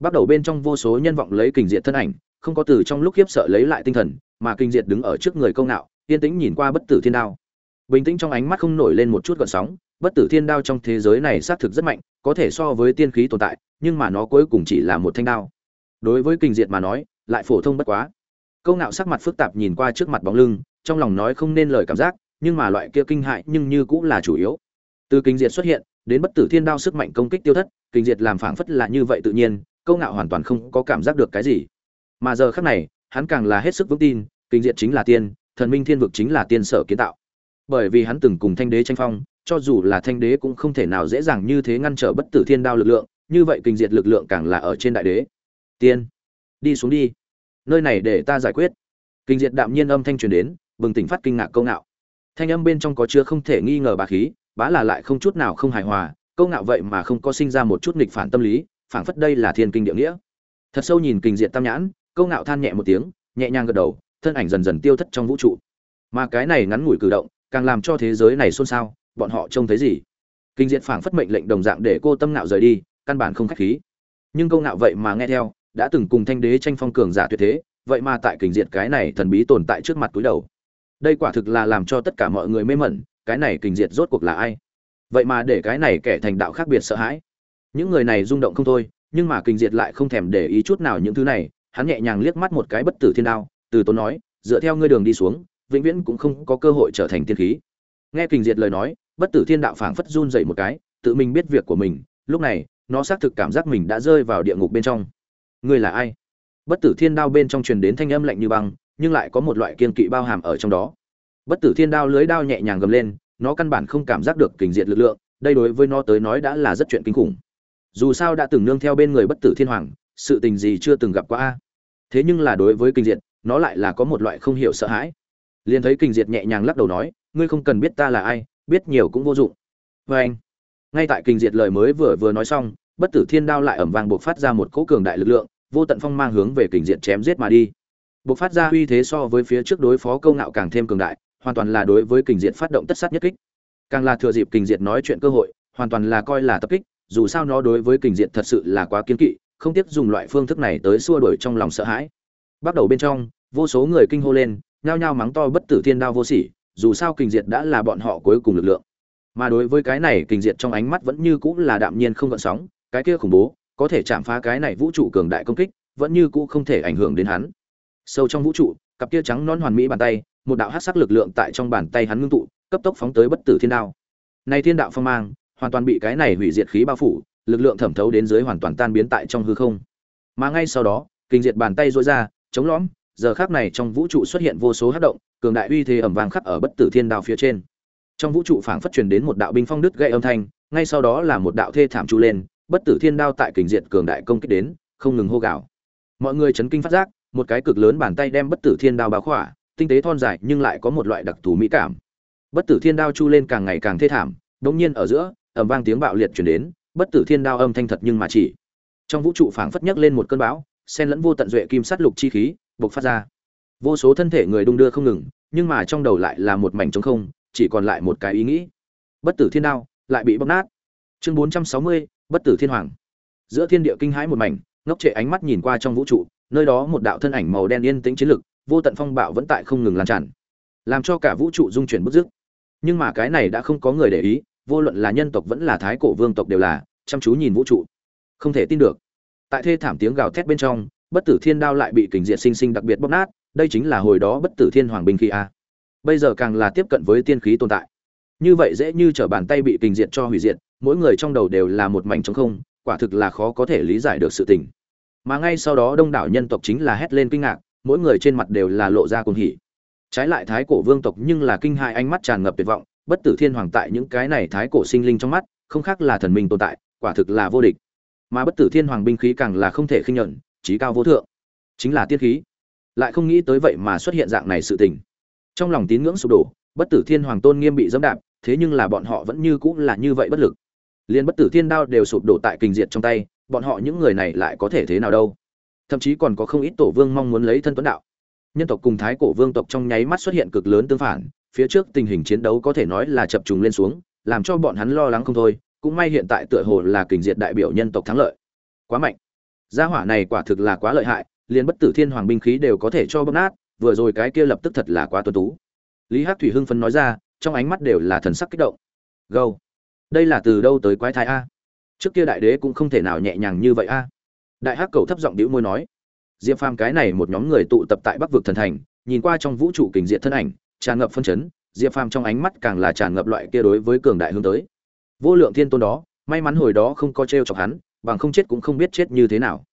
Bắt đầu bên trong vô số nhân vọng lấy kình diệt thân ảnh không có từ trong lúc khiếp sợ lấy lại tinh thần mà kinh diệt đứng ở trước người câu nạo, yên tĩnh nhìn qua bất tử thiên đao. Bình tĩnh trong ánh mắt không nổi lên một chút gợn sóng bất tử thiên đao trong thế giới này xác thực rất mạnh có thể so với tiên khí tồn tại nhưng mà nó cuối cùng chỉ là một thanh đao. Đối với kinh diệt mà nói lại phổ thông bất quá. Câu ngạo sắc mặt phức tạp nhìn qua trước mặt bóng lưng trong lòng nói không nên lời cảm giác nhưng mà loại kia kinh hại nhưng như cũng là chủ yếu. Từ kinh diệt xuất hiện đến bất tử thiên đao sức mạnh công kích tiêu thất kinh diệt làm phảng phất là như vậy tự nhiên câu ngạo hoàn toàn không có cảm giác được cái gì mà giờ khắc này, hắn càng là hết sức vững tin, kinh diệt chính là tiên, thần minh thiên vực chính là tiên sở kiến tạo. Bởi vì hắn từng cùng thanh đế tranh phong, cho dù là thanh đế cũng không thể nào dễ dàng như thế ngăn trở bất tử thiên đao lực lượng, như vậy kinh diệt lực lượng càng là ở trên đại đế. Tiên, đi xuống đi. Nơi này để ta giải quyết. Kinh diệt đạm nhiên âm thanh truyền đến, bừng tỉnh phát kinh ngạc câu ngạo. Thanh âm bên trong có chứa không thể nghi ngờ bà khí, bá là lại không chút nào không hài hòa, câu ngạo vậy mà không có sinh ra một chút nghịch phản tâm lý, phảng phất đây là thiên kinh địa nghĩa. Thật sâu nhìn kinh diệt tam nhãn câu ngạo than nhẹ một tiếng, nhẹ nhàng gật đầu, thân ảnh dần dần tiêu thất trong vũ trụ. Mà cái này ngắn ngủi cử động, càng làm cho thế giới này xôn xao, bọn họ trông thấy gì? Kinh diệt phảng phất mệnh lệnh đồng dạng để cô tâm ngạo rời đi, căn bản không khách khí. Nhưng câu ngạo vậy mà nghe theo, đã từng cùng thanh đế tranh phong cường giả tuyệt thế, vậy mà tại kình diệt cái này thần bí tồn tại trước mặt túi đầu. Đây quả thực là làm cho tất cả mọi người mê mẩn, cái này kình diệt rốt cuộc là ai? Vậy mà để cái này kẻ thành đạo khác biệt sợ hãi. Những người này rung động không thôi, nhưng mà kình diệt lại không thèm để ý chút nào những thứ này hắn nhẹ nhàng liếc mắt một cái bất tử thiên đao, từ tốn nói, dựa theo ngươi đường đi xuống, vĩnh viễn cũng không có cơ hội trở thành tiên khí. Nghe kình diệt lời nói, bất tử thiên đạo phảng phất run dậy một cái, tự mình biết việc của mình, lúc này, nó xác thực cảm giác mình đã rơi vào địa ngục bên trong. Ngươi là ai? Bất tử thiên đao bên trong truyền đến thanh âm lạnh như băng, nhưng lại có một loại kiên kỵ bao hàm ở trong đó. Bất tử thiên đao lưới đao nhẹ nhàng gầm lên, nó căn bản không cảm giác được kình diệt lực lượng, đây đối với nó tới nói đã là rất chuyện kinh khủng. Dù sao đã từng nương theo bên người bất tử thiên hoàng sự tình gì chưa từng gặp qua a? Thế nhưng là đối với kinh diệt, nó lại là có một loại không hiểu sợ hãi. Liền thấy kinh diệt nhẹ nhàng lắc đầu nói, ngươi không cần biết ta là ai, biết nhiều cũng vô dụng. Vê anh, ngay tại kinh diệt lời mới vừa vừa nói xong, bất tử thiên đao lại ẩm vàng buộc phát ra một cỗ cường đại lực lượng, vô tận phong mang hướng về kinh diệt chém giết mà đi. Buộc phát ra uy thế so với phía trước đối phó câu ngạo càng thêm cường đại, hoàn toàn là đối với kinh diệt phát động tất sát nhất kích. Càng là thừa dịp kinh diệt nói chuyện cơ hội, hoàn toàn là coi là tập kích, dù sao nó đối với kinh diệt thật sự là quá kiên kỵ không tiếc dùng loại phương thức này tới xua đuổi trong lòng sợ hãi. Bắt đầu bên trong, vô số người kinh hô lên, nhao nhao mắng to bất tử thiên đao vô sỉ, dù sao kình diệt đã là bọn họ cuối cùng lực lượng. Mà đối với cái này, kình diệt trong ánh mắt vẫn như cũ là đạm nhiên không gợn sóng, cái kia khủng bố, có thể chạm phá cái này vũ trụ cường đại công kích, vẫn như cũ không thể ảnh hưởng đến hắn. Sâu trong vũ trụ, cặp kia trắng non hoàn mỹ bàn tay, một đạo hắc sắc lực lượng tại trong bàn tay hắn ngưng tụ, cấp tốc phóng tới bất tử thiên đao. Này thiên đạo phong mang, hoàn toàn bị cái này hủy diệt khí bao phủ lực lượng thẩm thấu đến dưới hoàn toàn tan biến tại trong hư không. Mà ngay sau đó, kinh diệt bàn tay dối ra, chống lõm, giờ khác này trong vũ trụ xuất hiện vô số hát động, cường đại uy thế ẩm vàng khắc ở bất tử thiên đao phía trên. Trong vũ trụ phảng phất truyền đến một đạo binh phong đứt gây âm thanh, ngay sau đó là một đạo thê thảm trụ lên, bất tử thiên đao tại kình diệt cường đại công kích đến, không ngừng hô gào. Mọi người chấn kinh phát giác, một cái cực lớn bàn tay đem bất tử thiên đao báo khỏa, tinh tế thon dài nhưng lại có một loại đặc thù mỹ cảm. Bất tử thiên đao chu lên càng ngày càng thê thảm, đột nhiên ở giữa, ầm vang tiếng bạo liệt truyền đến bất tử thiên đao âm thanh thật nhưng mà chỉ. Trong vũ trụ phảng phất nhấc lên một cơn bão, xen lẫn vô tận duệ kim sắt lục chi khí, bộc phát ra. Vô số thân thể người đung đưa không ngừng, nhưng mà trong đầu lại là một mảnh trống không, chỉ còn lại một cái ý nghĩ. Bất tử thiên đao, lại bị bóc nát. Chương bốn trăm sáu mươi, bất tử thiên hoàng. Giữa thiên địa kinh hãi một mảnh, ngốc trệ ánh mắt nhìn qua trong vũ trụ, nơi đó một đạo thân ảnh màu đen yên tĩnh chiến lực, vô tận phong bạo vẫn tại không ngừng lan tràn, làm cho cả vũ trụ dung chuyển bức dứt nhưng mà cái này đã không có người để ý vô luận là nhân tộc vẫn là thái cổ vương tộc đều là chăm chú nhìn vũ trụ. Không thể tin được. Tại thê thảm tiếng gào thét bên trong, bất tử thiên đao lại bị kình diệt sinh sinh đặc biệt bóp nát, đây chính là hồi đó bất tử thiên hoàng binh khí a. Bây giờ càng là tiếp cận với tiên khí tồn tại. Như vậy dễ như trở bàn tay bị kình diệt cho hủy diệt, mỗi người trong đầu đều là một mảnh trống không, quả thực là khó có thể lý giải được sự tình. Mà ngay sau đó đông đảo nhân tộc chính là hét lên kinh ngạc, mỗi người trên mặt đều là lộ ra cuồng hỉ. Trái lại thái cổ vương tộc nhưng là kinh hại ánh mắt tràn ngập tuyệt vọng bất tử thiên hoàng tại những cái này thái cổ sinh linh trong mắt, không khác là thần minh tồn tại, quả thực là vô địch. Mà bất tử thiên hoàng binh khí càng là không thể khinh nhận trí cao vô thượng. Chính là tiên khí. Lại không nghĩ tới vậy mà xuất hiện dạng này sự tình. Trong lòng tín ngưỡng sụp đổ, bất tử thiên hoàng tôn nghiêm bị dẫm đạp, thế nhưng là bọn họ vẫn như cũng là như vậy bất lực. Liền bất tử thiên đao đều sụp đổ tại kinh diệt trong tay, bọn họ những người này lại có thể thế nào đâu? Thậm chí còn có không ít tổ vương mong muốn lấy thân tuấn đạo. Nhân tộc cùng thái cổ vương tộc trong nháy mắt xuất hiện cực lớn tương phản phía trước tình hình chiến đấu có thể nói là chập trùng lên xuống, làm cho bọn hắn lo lắng không thôi, cũng may hiện tại tựa hồ là kình diệt đại biểu nhân tộc thắng lợi. Quá mạnh. Gia hỏa này quả thực là quá lợi hại, liền bất tử thiên hoàng binh khí đều có thể cho bóp nát, vừa rồi cái kia lập tức thật là quá tuấn tú. Lý hắc thủy hưng phấn nói ra, trong ánh mắt đều là thần sắc kích động. Gâu. Đây là từ đâu tới quái thai a? Trước kia đại đế cũng không thể nào nhẹ nhàng như vậy a. Đại hắc cầu thấp giọng đĩu môi nói. Diệp phàm cái này một nhóm người tụ tập tại bắc vực thần thành, nhìn qua trong vũ trụ kình diện thân ảnh tràn ngập phân chấn, diệp phàm trong ánh mắt càng là tràn ngập loại kia đối với cường đại hướng tới. Vô lượng thiên tôn đó, may mắn hồi đó không có t chọc hắn, bằng không chết cũng không biết chết như thế nào.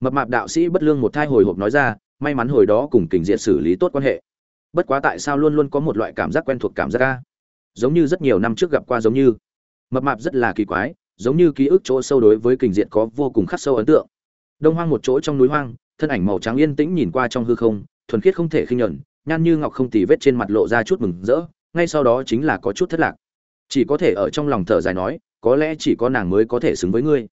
Mập mạp đạo sĩ bất lương một thai hồi hộp nói ra, may mắn hồi đó cùng kình diện xử lý tốt quan hệ. Bất quá tại sao luôn luôn có một loại cảm giác quen thuộc cảm giác ca giống như rất nhiều năm trước gặp qua giống như. Mập mạp rất là kỳ quái, giống như ký ức chỗ sâu đối với kình diện có vô cùng khắc sâu ấn tượng. Đông hoang một chỗ trong núi hoang, thân ảnh màu trắng yên tĩnh nhìn qua trong hư không, thuần khiết không thể khinh nhẫn nhan như ngọc không tì vết trên mặt lộ ra chút mừng rỡ, ngay sau đó chính là có chút thất lạc. Chỉ có thể ở trong lòng thở dài nói, có lẽ chỉ có nàng mới có thể xứng với ngươi.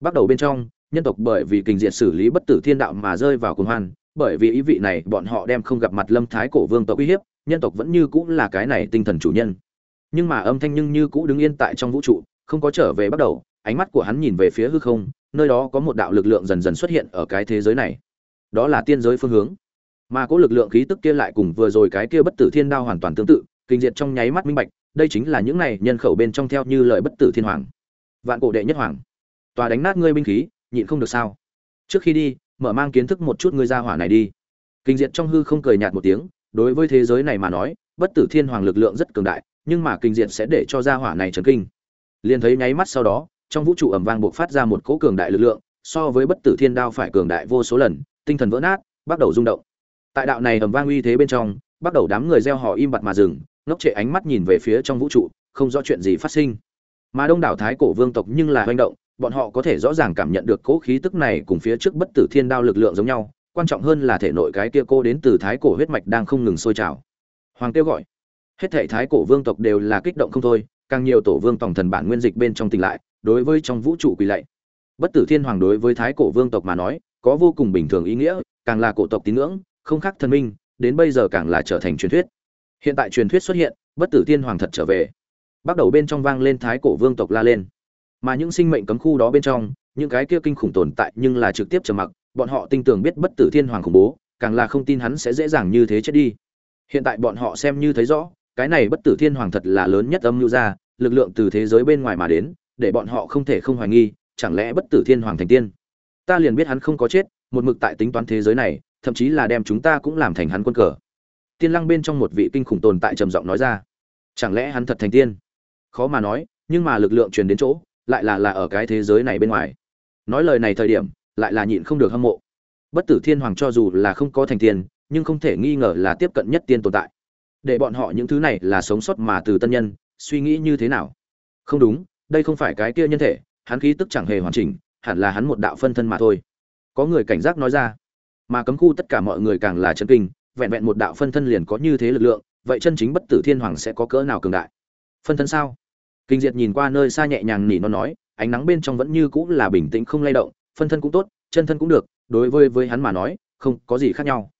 Bắt đầu bên trong, nhân tộc bởi vì kinh diện xử lý bất tử thiên đạo mà rơi vào cuồng hoan, bởi vì ý vị này bọn họ đem không gặp mặt lâm thái cổ vương tộc uy hiếp, nhân tộc vẫn như cũ là cái này tinh thần chủ nhân. Nhưng mà âm thanh nhưng như cũ đứng yên tại trong vũ trụ, không có trở về bắt đầu, ánh mắt của hắn nhìn về phía hư không, nơi đó có một đạo lực lượng dần dần xuất hiện ở cái thế giới này. Đó là tiên giới phương hướng mà cỗ lực lượng khí tức kia lại cùng vừa rồi cái kia bất tử thiên đao hoàn toàn tương tự, kinh diệt trong nháy mắt minh bạch, đây chính là những này nhân khẩu bên trong theo như lời bất tử thiên hoàng. Vạn cổ đệ nhất hoàng. Tòa đánh nát ngươi binh khí, nhịn không được sao? Trước khi đi, mở mang kiến thức một chút ngươi ra hỏa này đi. Kinh diệt trong hư không cười nhạt một tiếng, đối với thế giới này mà nói, bất tử thiên hoàng lực lượng rất cường đại, nhưng mà kinh diệt sẽ để cho ra hỏa này trấn kinh. Liền thấy nháy mắt sau đó, trong vũ trụ ẩm vang buộc phát ra một cỗ cường đại lực lượng, so với bất tử thiên đao phải cường đại vô số lần, tinh thần vỡ nát, bắt đầu rung động tại đạo này ầm vang uy thế bên trong, bắt đầu đám người gieo họ im bặt mà dừng, ngốc trệ ánh mắt nhìn về phía trong vũ trụ, không rõ chuyện gì phát sinh. Mà đông đảo thái cổ vương tộc nhưng là hoành động, bọn họ có thể rõ ràng cảm nhận được cỗ khí tức này cùng phía trước bất tử thiên đao lực lượng giống nhau, quan trọng hơn là thể nội cái kia cô đến từ thái cổ huyết mạch đang không ngừng sôi trào. Hoàng kêu gọi, hết thảy thái cổ vương tộc đều là kích động không thôi, càng nhiều tổ vương tổng thần bản nguyên dịch bên trong tỉnh lại, đối với trong vũ trụ quỳ lạy. Bất tử thiên hoàng đối với thái cổ vương tộc mà nói, có vô cùng bình thường ý nghĩa, càng là cổ tộc tín ngưỡng không khác thần minh, đến bây giờ càng là trở thành truyền thuyết. Hiện tại truyền thuyết xuất hiện, bất tử thiên hoàng thật trở về. Bắt đầu bên trong vang lên thái cổ vương tộc la lên. Mà những sinh mệnh cấm khu đó bên trong, những cái kia kinh khủng tồn tại nhưng là trực tiếp trầm mặc, bọn họ tin tưởng biết bất tử thiên hoàng khủng bố, càng là không tin hắn sẽ dễ dàng như thế chết đi. Hiện tại bọn họ xem như thấy rõ, cái này bất tử thiên hoàng thật là lớn nhất âm mưu ra lực lượng từ thế giới bên ngoài mà đến, để bọn họ không thể không hoài nghi, chẳng lẽ bất tử thiên hoàng thành tiên? Ta liền biết hắn không có chết, một mực tại tính toán thế giới này thậm chí là đem chúng ta cũng làm thành hắn quân cờ. Tiên lăng bên trong một vị kinh khủng tồn tại trầm giọng nói ra. Chẳng lẽ hắn thật thành tiên? Khó mà nói, nhưng mà lực lượng truyền đến chỗ, lại là là ở cái thế giới này bên ngoài. Nói lời này thời điểm, lại là nhịn không được hâm mộ. Bất tử thiên hoàng cho dù là không có thành tiên, nhưng không thể nghi ngờ là tiếp cận nhất tiên tồn tại. Để bọn họ những thứ này là sống sót mà từ tân nhân, suy nghĩ như thế nào? Không đúng, đây không phải cái kia nhân thể, hắn khí tức chẳng hề hoàn chỉnh, hẳn là hắn một đạo phân thân mà thôi. Có người cảnh giác nói ra mà cấm khu tất cả mọi người càng là chân kinh, vẹn vẹn một đạo phân thân liền có như thế lực lượng, vậy chân chính bất tử thiên hoàng sẽ có cỡ nào cường đại? Phân thân sao? Kinh diệt nhìn qua nơi xa nhẹ nhàng nỉ nó nói, ánh nắng bên trong vẫn như cũng là bình tĩnh không lay động, phân thân cũng tốt, chân thân cũng được, đối với với hắn mà nói, không có gì khác nhau.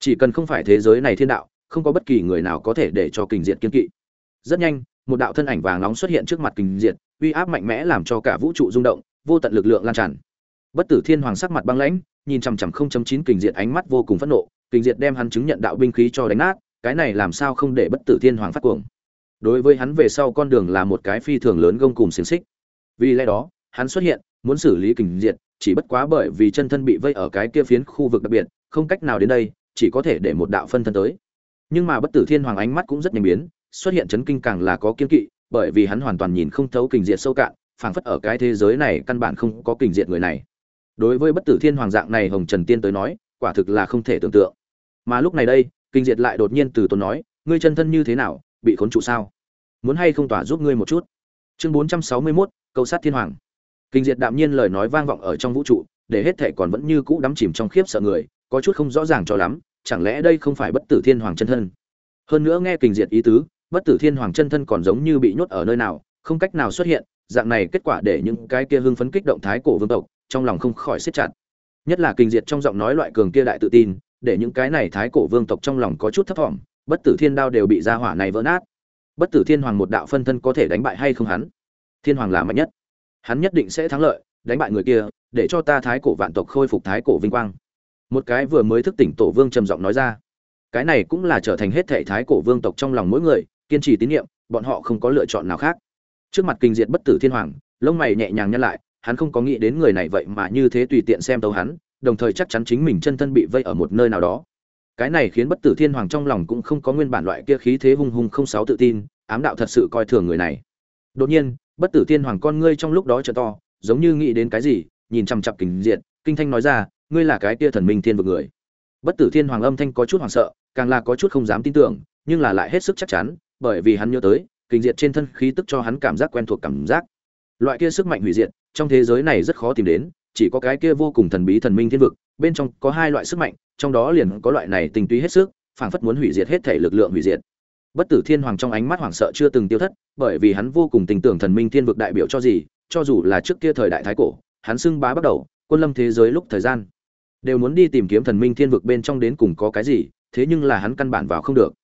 Chỉ cần không phải thế giới này thiên đạo, không có bất kỳ người nào có thể để cho kinh diệt kiên kỵ. Rất nhanh, một đạo thân ảnh vàng nóng xuất hiện trước mặt kinh diệt, uy áp mạnh mẽ làm cho cả vũ trụ rung động, vô tận lực lượng lan tràn. Bất tử thiên hoàng sắc mặt băng lãnh nhìn chằm chằm không chấm chín kình diệt ánh mắt vô cùng phẫn nộ, kình diệt đem hắn chứng nhận đạo binh khí cho đánh nát, cái này làm sao không để bất tử thiên hoàng phát cuồng. Đối với hắn về sau con đường là một cái phi thường lớn gông cùng xiềng xích. Vì lẽ đó, hắn xuất hiện, muốn xử lý kình diệt, chỉ bất quá bởi vì chân thân bị vây ở cái kia phiến khu vực đặc biệt, không cách nào đến đây, chỉ có thể để một đạo phân thân tới. Nhưng mà bất tử thiên hoàng ánh mắt cũng rất nhanh biến, xuất hiện chấn kinh càng là có kiên kỵ, bởi vì hắn hoàn toàn nhìn không thấu kình diệt sâu cạn, phảng phất ở cái thế giới này căn bản không có kình diệt người này đối với bất tử thiên hoàng dạng này hồng trần tiên tới nói quả thực là không thể tưởng tượng. Mà lúc này đây kinh diệt lại đột nhiên từ tốn nói ngươi chân thân như thế nào bị khốn trụ sao? Muốn hay không tỏa giúp ngươi một chút? Chương bốn trăm sáu mươi 461, câu sát thiên hoàng. Kinh diệt đạm nhiên lời nói vang vọng ở trong vũ trụ để hết thệ còn vẫn như cũ đắm chìm trong khiếp sợ người có chút không rõ ràng cho lắm chẳng lẽ đây không phải bất tử thiên hoàng chân thân? Hơn nữa nghe kinh diệt ý tứ bất tử thiên hoàng chân thân còn giống như bị nhốt ở nơi nào không cách nào xuất hiện dạng này kết quả để những cái kia hưng phấn kích động thái cổ vương tộc, trong lòng không khỏi siết chặt. Nhất là kinh diệt trong giọng nói loại cường kia đại tự tin, để những cái này thái cổ vương tộc trong lòng có chút thấp thỏm, bất tử thiên đao đều bị gia hỏa này vỡ nát. Bất tử thiên hoàng một đạo phân thân có thể đánh bại hay không hắn? Thiên hoàng là mạnh nhất. Hắn nhất định sẽ thắng lợi, đánh bại người kia, để cho ta thái cổ vạn tộc khôi phục thái cổ vinh quang. Một cái vừa mới thức tỉnh tổ vương trầm giọng nói ra. Cái này cũng là trở thành hết thể thái cổ vương tộc trong lòng mỗi người, kiên trì tín nhiệm bọn họ không có lựa chọn nào khác trước mặt kinh diệt bất tử thiên hoàng, lông mày nhẹ nhàng nhăn lại, hắn không có nghĩ đến người này vậy mà như thế tùy tiện xem tấu hắn, đồng thời chắc chắn chính mình chân thân bị vây ở một nơi nào đó. Cái này khiến bất tử thiên hoàng trong lòng cũng không có nguyên bản loại kia khí thế hung hung không sáu tự tin, ám đạo thật sự coi thường người này. Đột nhiên, bất tử thiên hoàng con ngươi trong lúc đó trở to, giống như nghĩ đến cái gì, nhìn chằm chặp kinh diện kinh thanh nói ra, ngươi là cái kia thần minh thiên vực người. Bất tử thiên hoàng âm thanh có chút hoảng sợ, càng là có chút không dám tin tưởng, nhưng là lại hết sức chắc chắn, bởi vì hắn nhớ tới kình diệt trên thân khí tức cho hắn cảm giác quen thuộc cảm giác. Loại kia sức mạnh hủy diệt, trong thế giới này rất khó tìm đến, chỉ có cái kia vô cùng thần bí thần minh thiên vực, bên trong có hai loại sức mạnh, trong đó liền có loại này tinh túy hết sức, phảng phất muốn hủy diệt hết thể lực lượng hủy diệt. Bất tử thiên hoàng trong ánh mắt hoảng sợ chưa từng tiêu thất, bởi vì hắn vô cùng tình tưởng thần minh thiên vực đại biểu cho gì, cho dù là trước kia thời đại thái cổ, hắn xưng bá bắt đầu, quân lâm thế giới lúc thời gian, đều muốn đi tìm kiếm thần minh thiên vực bên trong đến cùng có cái gì, thế nhưng là hắn căn bản vào không được.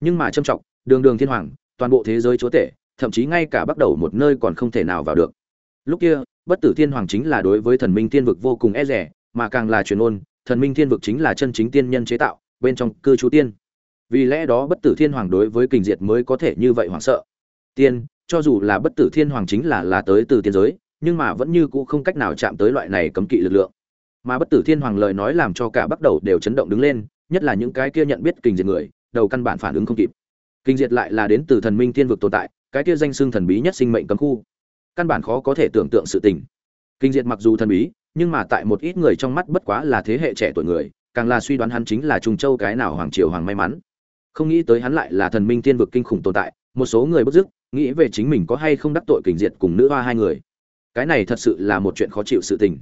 Nhưng mà trâm trọng, đường đường thiên hoàng toàn bộ thế giới chúa tể, thậm chí ngay cả bắt đầu một nơi còn không thể nào vào được. Lúc kia, bất tử thiên hoàng chính là đối với thần minh thiên vực vô cùng e rẻ mà càng là truyền ôn, thần minh thiên vực chính là chân chính tiên nhân chế tạo, bên trong cư trú tiên. Vì lẽ đó bất tử thiên hoàng đối với kình diệt mới có thể như vậy hoảng sợ. Tiên, cho dù là bất tử thiên hoàng chính là là tới từ tiên giới, nhưng mà vẫn như cũ không cách nào chạm tới loại này cấm kỵ lực lượng. Mà bất tử thiên hoàng lời nói làm cho cả bắt đầu đều chấn động đứng lên, nhất là những cái kia nhận biết kình diệt người, đầu căn bản phản ứng không kịp kinh diệt lại là đến từ thần minh thiên vực tồn tại, cái kia danh xưng thần bí nhất sinh mệnh cấm khu. Căn bản khó có thể tưởng tượng sự tình. Kinh diệt mặc dù thần bí, nhưng mà tại một ít người trong mắt bất quá là thế hệ trẻ tuổi người, càng là suy đoán hắn chính là trung châu cái nào hoàng triều hoàng may mắn. Không nghĩ tới hắn lại là thần minh thiên vực kinh khủng tồn tại, một số người bất dứt, nghĩ về chính mình có hay không đắc tội Kinh diệt cùng nữ hoa hai người. Cái này thật sự là một chuyện khó chịu sự tình.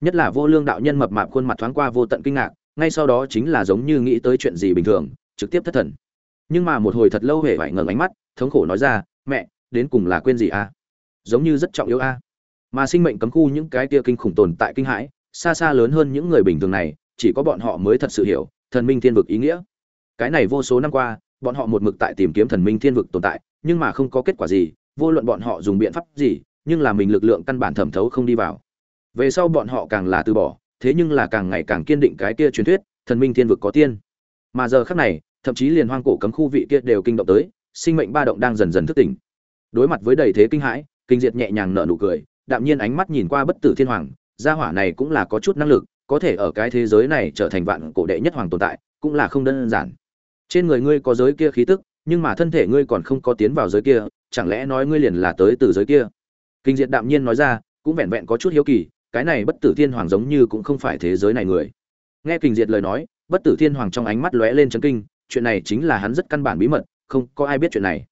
Nhất là vô lương đạo nhân mập mạp khuôn mặt thoáng qua vô tận kinh ngạc, ngay sau đó chính là giống như nghĩ tới chuyện gì bình thường, trực tiếp thất thần nhưng mà một hồi thật lâu hề phải ngẩng ánh mắt, thống khổ nói ra, mẹ, đến cùng là quên gì a giống như rất trọng yếu a mà sinh mệnh cấm khu những cái kia kinh khủng tồn tại kinh hãi, xa xa lớn hơn những người bình thường này, chỉ có bọn họ mới thật sự hiểu, thần minh thiên vực ý nghĩa. Cái này vô số năm qua, bọn họ một mực tại tìm kiếm thần minh thiên vực tồn tại, nhưng mà không có kết quả gì, vô luận bọn họ dùng biện pháp gì, nhưng là mình lực lượng căn bản thẩm thấu không đi vào. Về sau bọn họ càng là từ bỏ, thế nhưng là càng ngày càng kiên định cái kia truyền thuyết, thần minh thiên vực có tiên. Mà giờ khác này thậm chí liền hoang cổ cấm khu vị kia đều kinh động tới, sinh mệnh ba động đang dần dần thức tỉnh. Đối mặt với đầy thế kinh hãi, kinh diệt nhẹ nhàng nở nụ cười, đạm nhiên ánh mắt nhìn qua bất tử thiên hoàng, gia hỏa này cũng là có chút năng lực, có thể ở cái thế giới này trở thành vạn cổ đệ nhất hoàng tồn tại, cũng là không đơn giản. Trên người ngươi có giới kia khí tức, nhưng mà thân thể ngươi còn không có tiến vào giới kia, chẳng lẽ nói ngươi liền là tới từ giới kia? Kinh diệt đạm nhiên nói ra, cũng vẹn vẹn có chút hiếu kỳ, cái này bất tử thiên hoàng giống như cũng không phải thế giới này người. Nghe kinh diệt lời nói, bất tử thiên hoàng trong ánh mắt lóe lên chấn kinh chuyện này chính là hắn rất căn bản bí mật, không có ai biết chuyện này.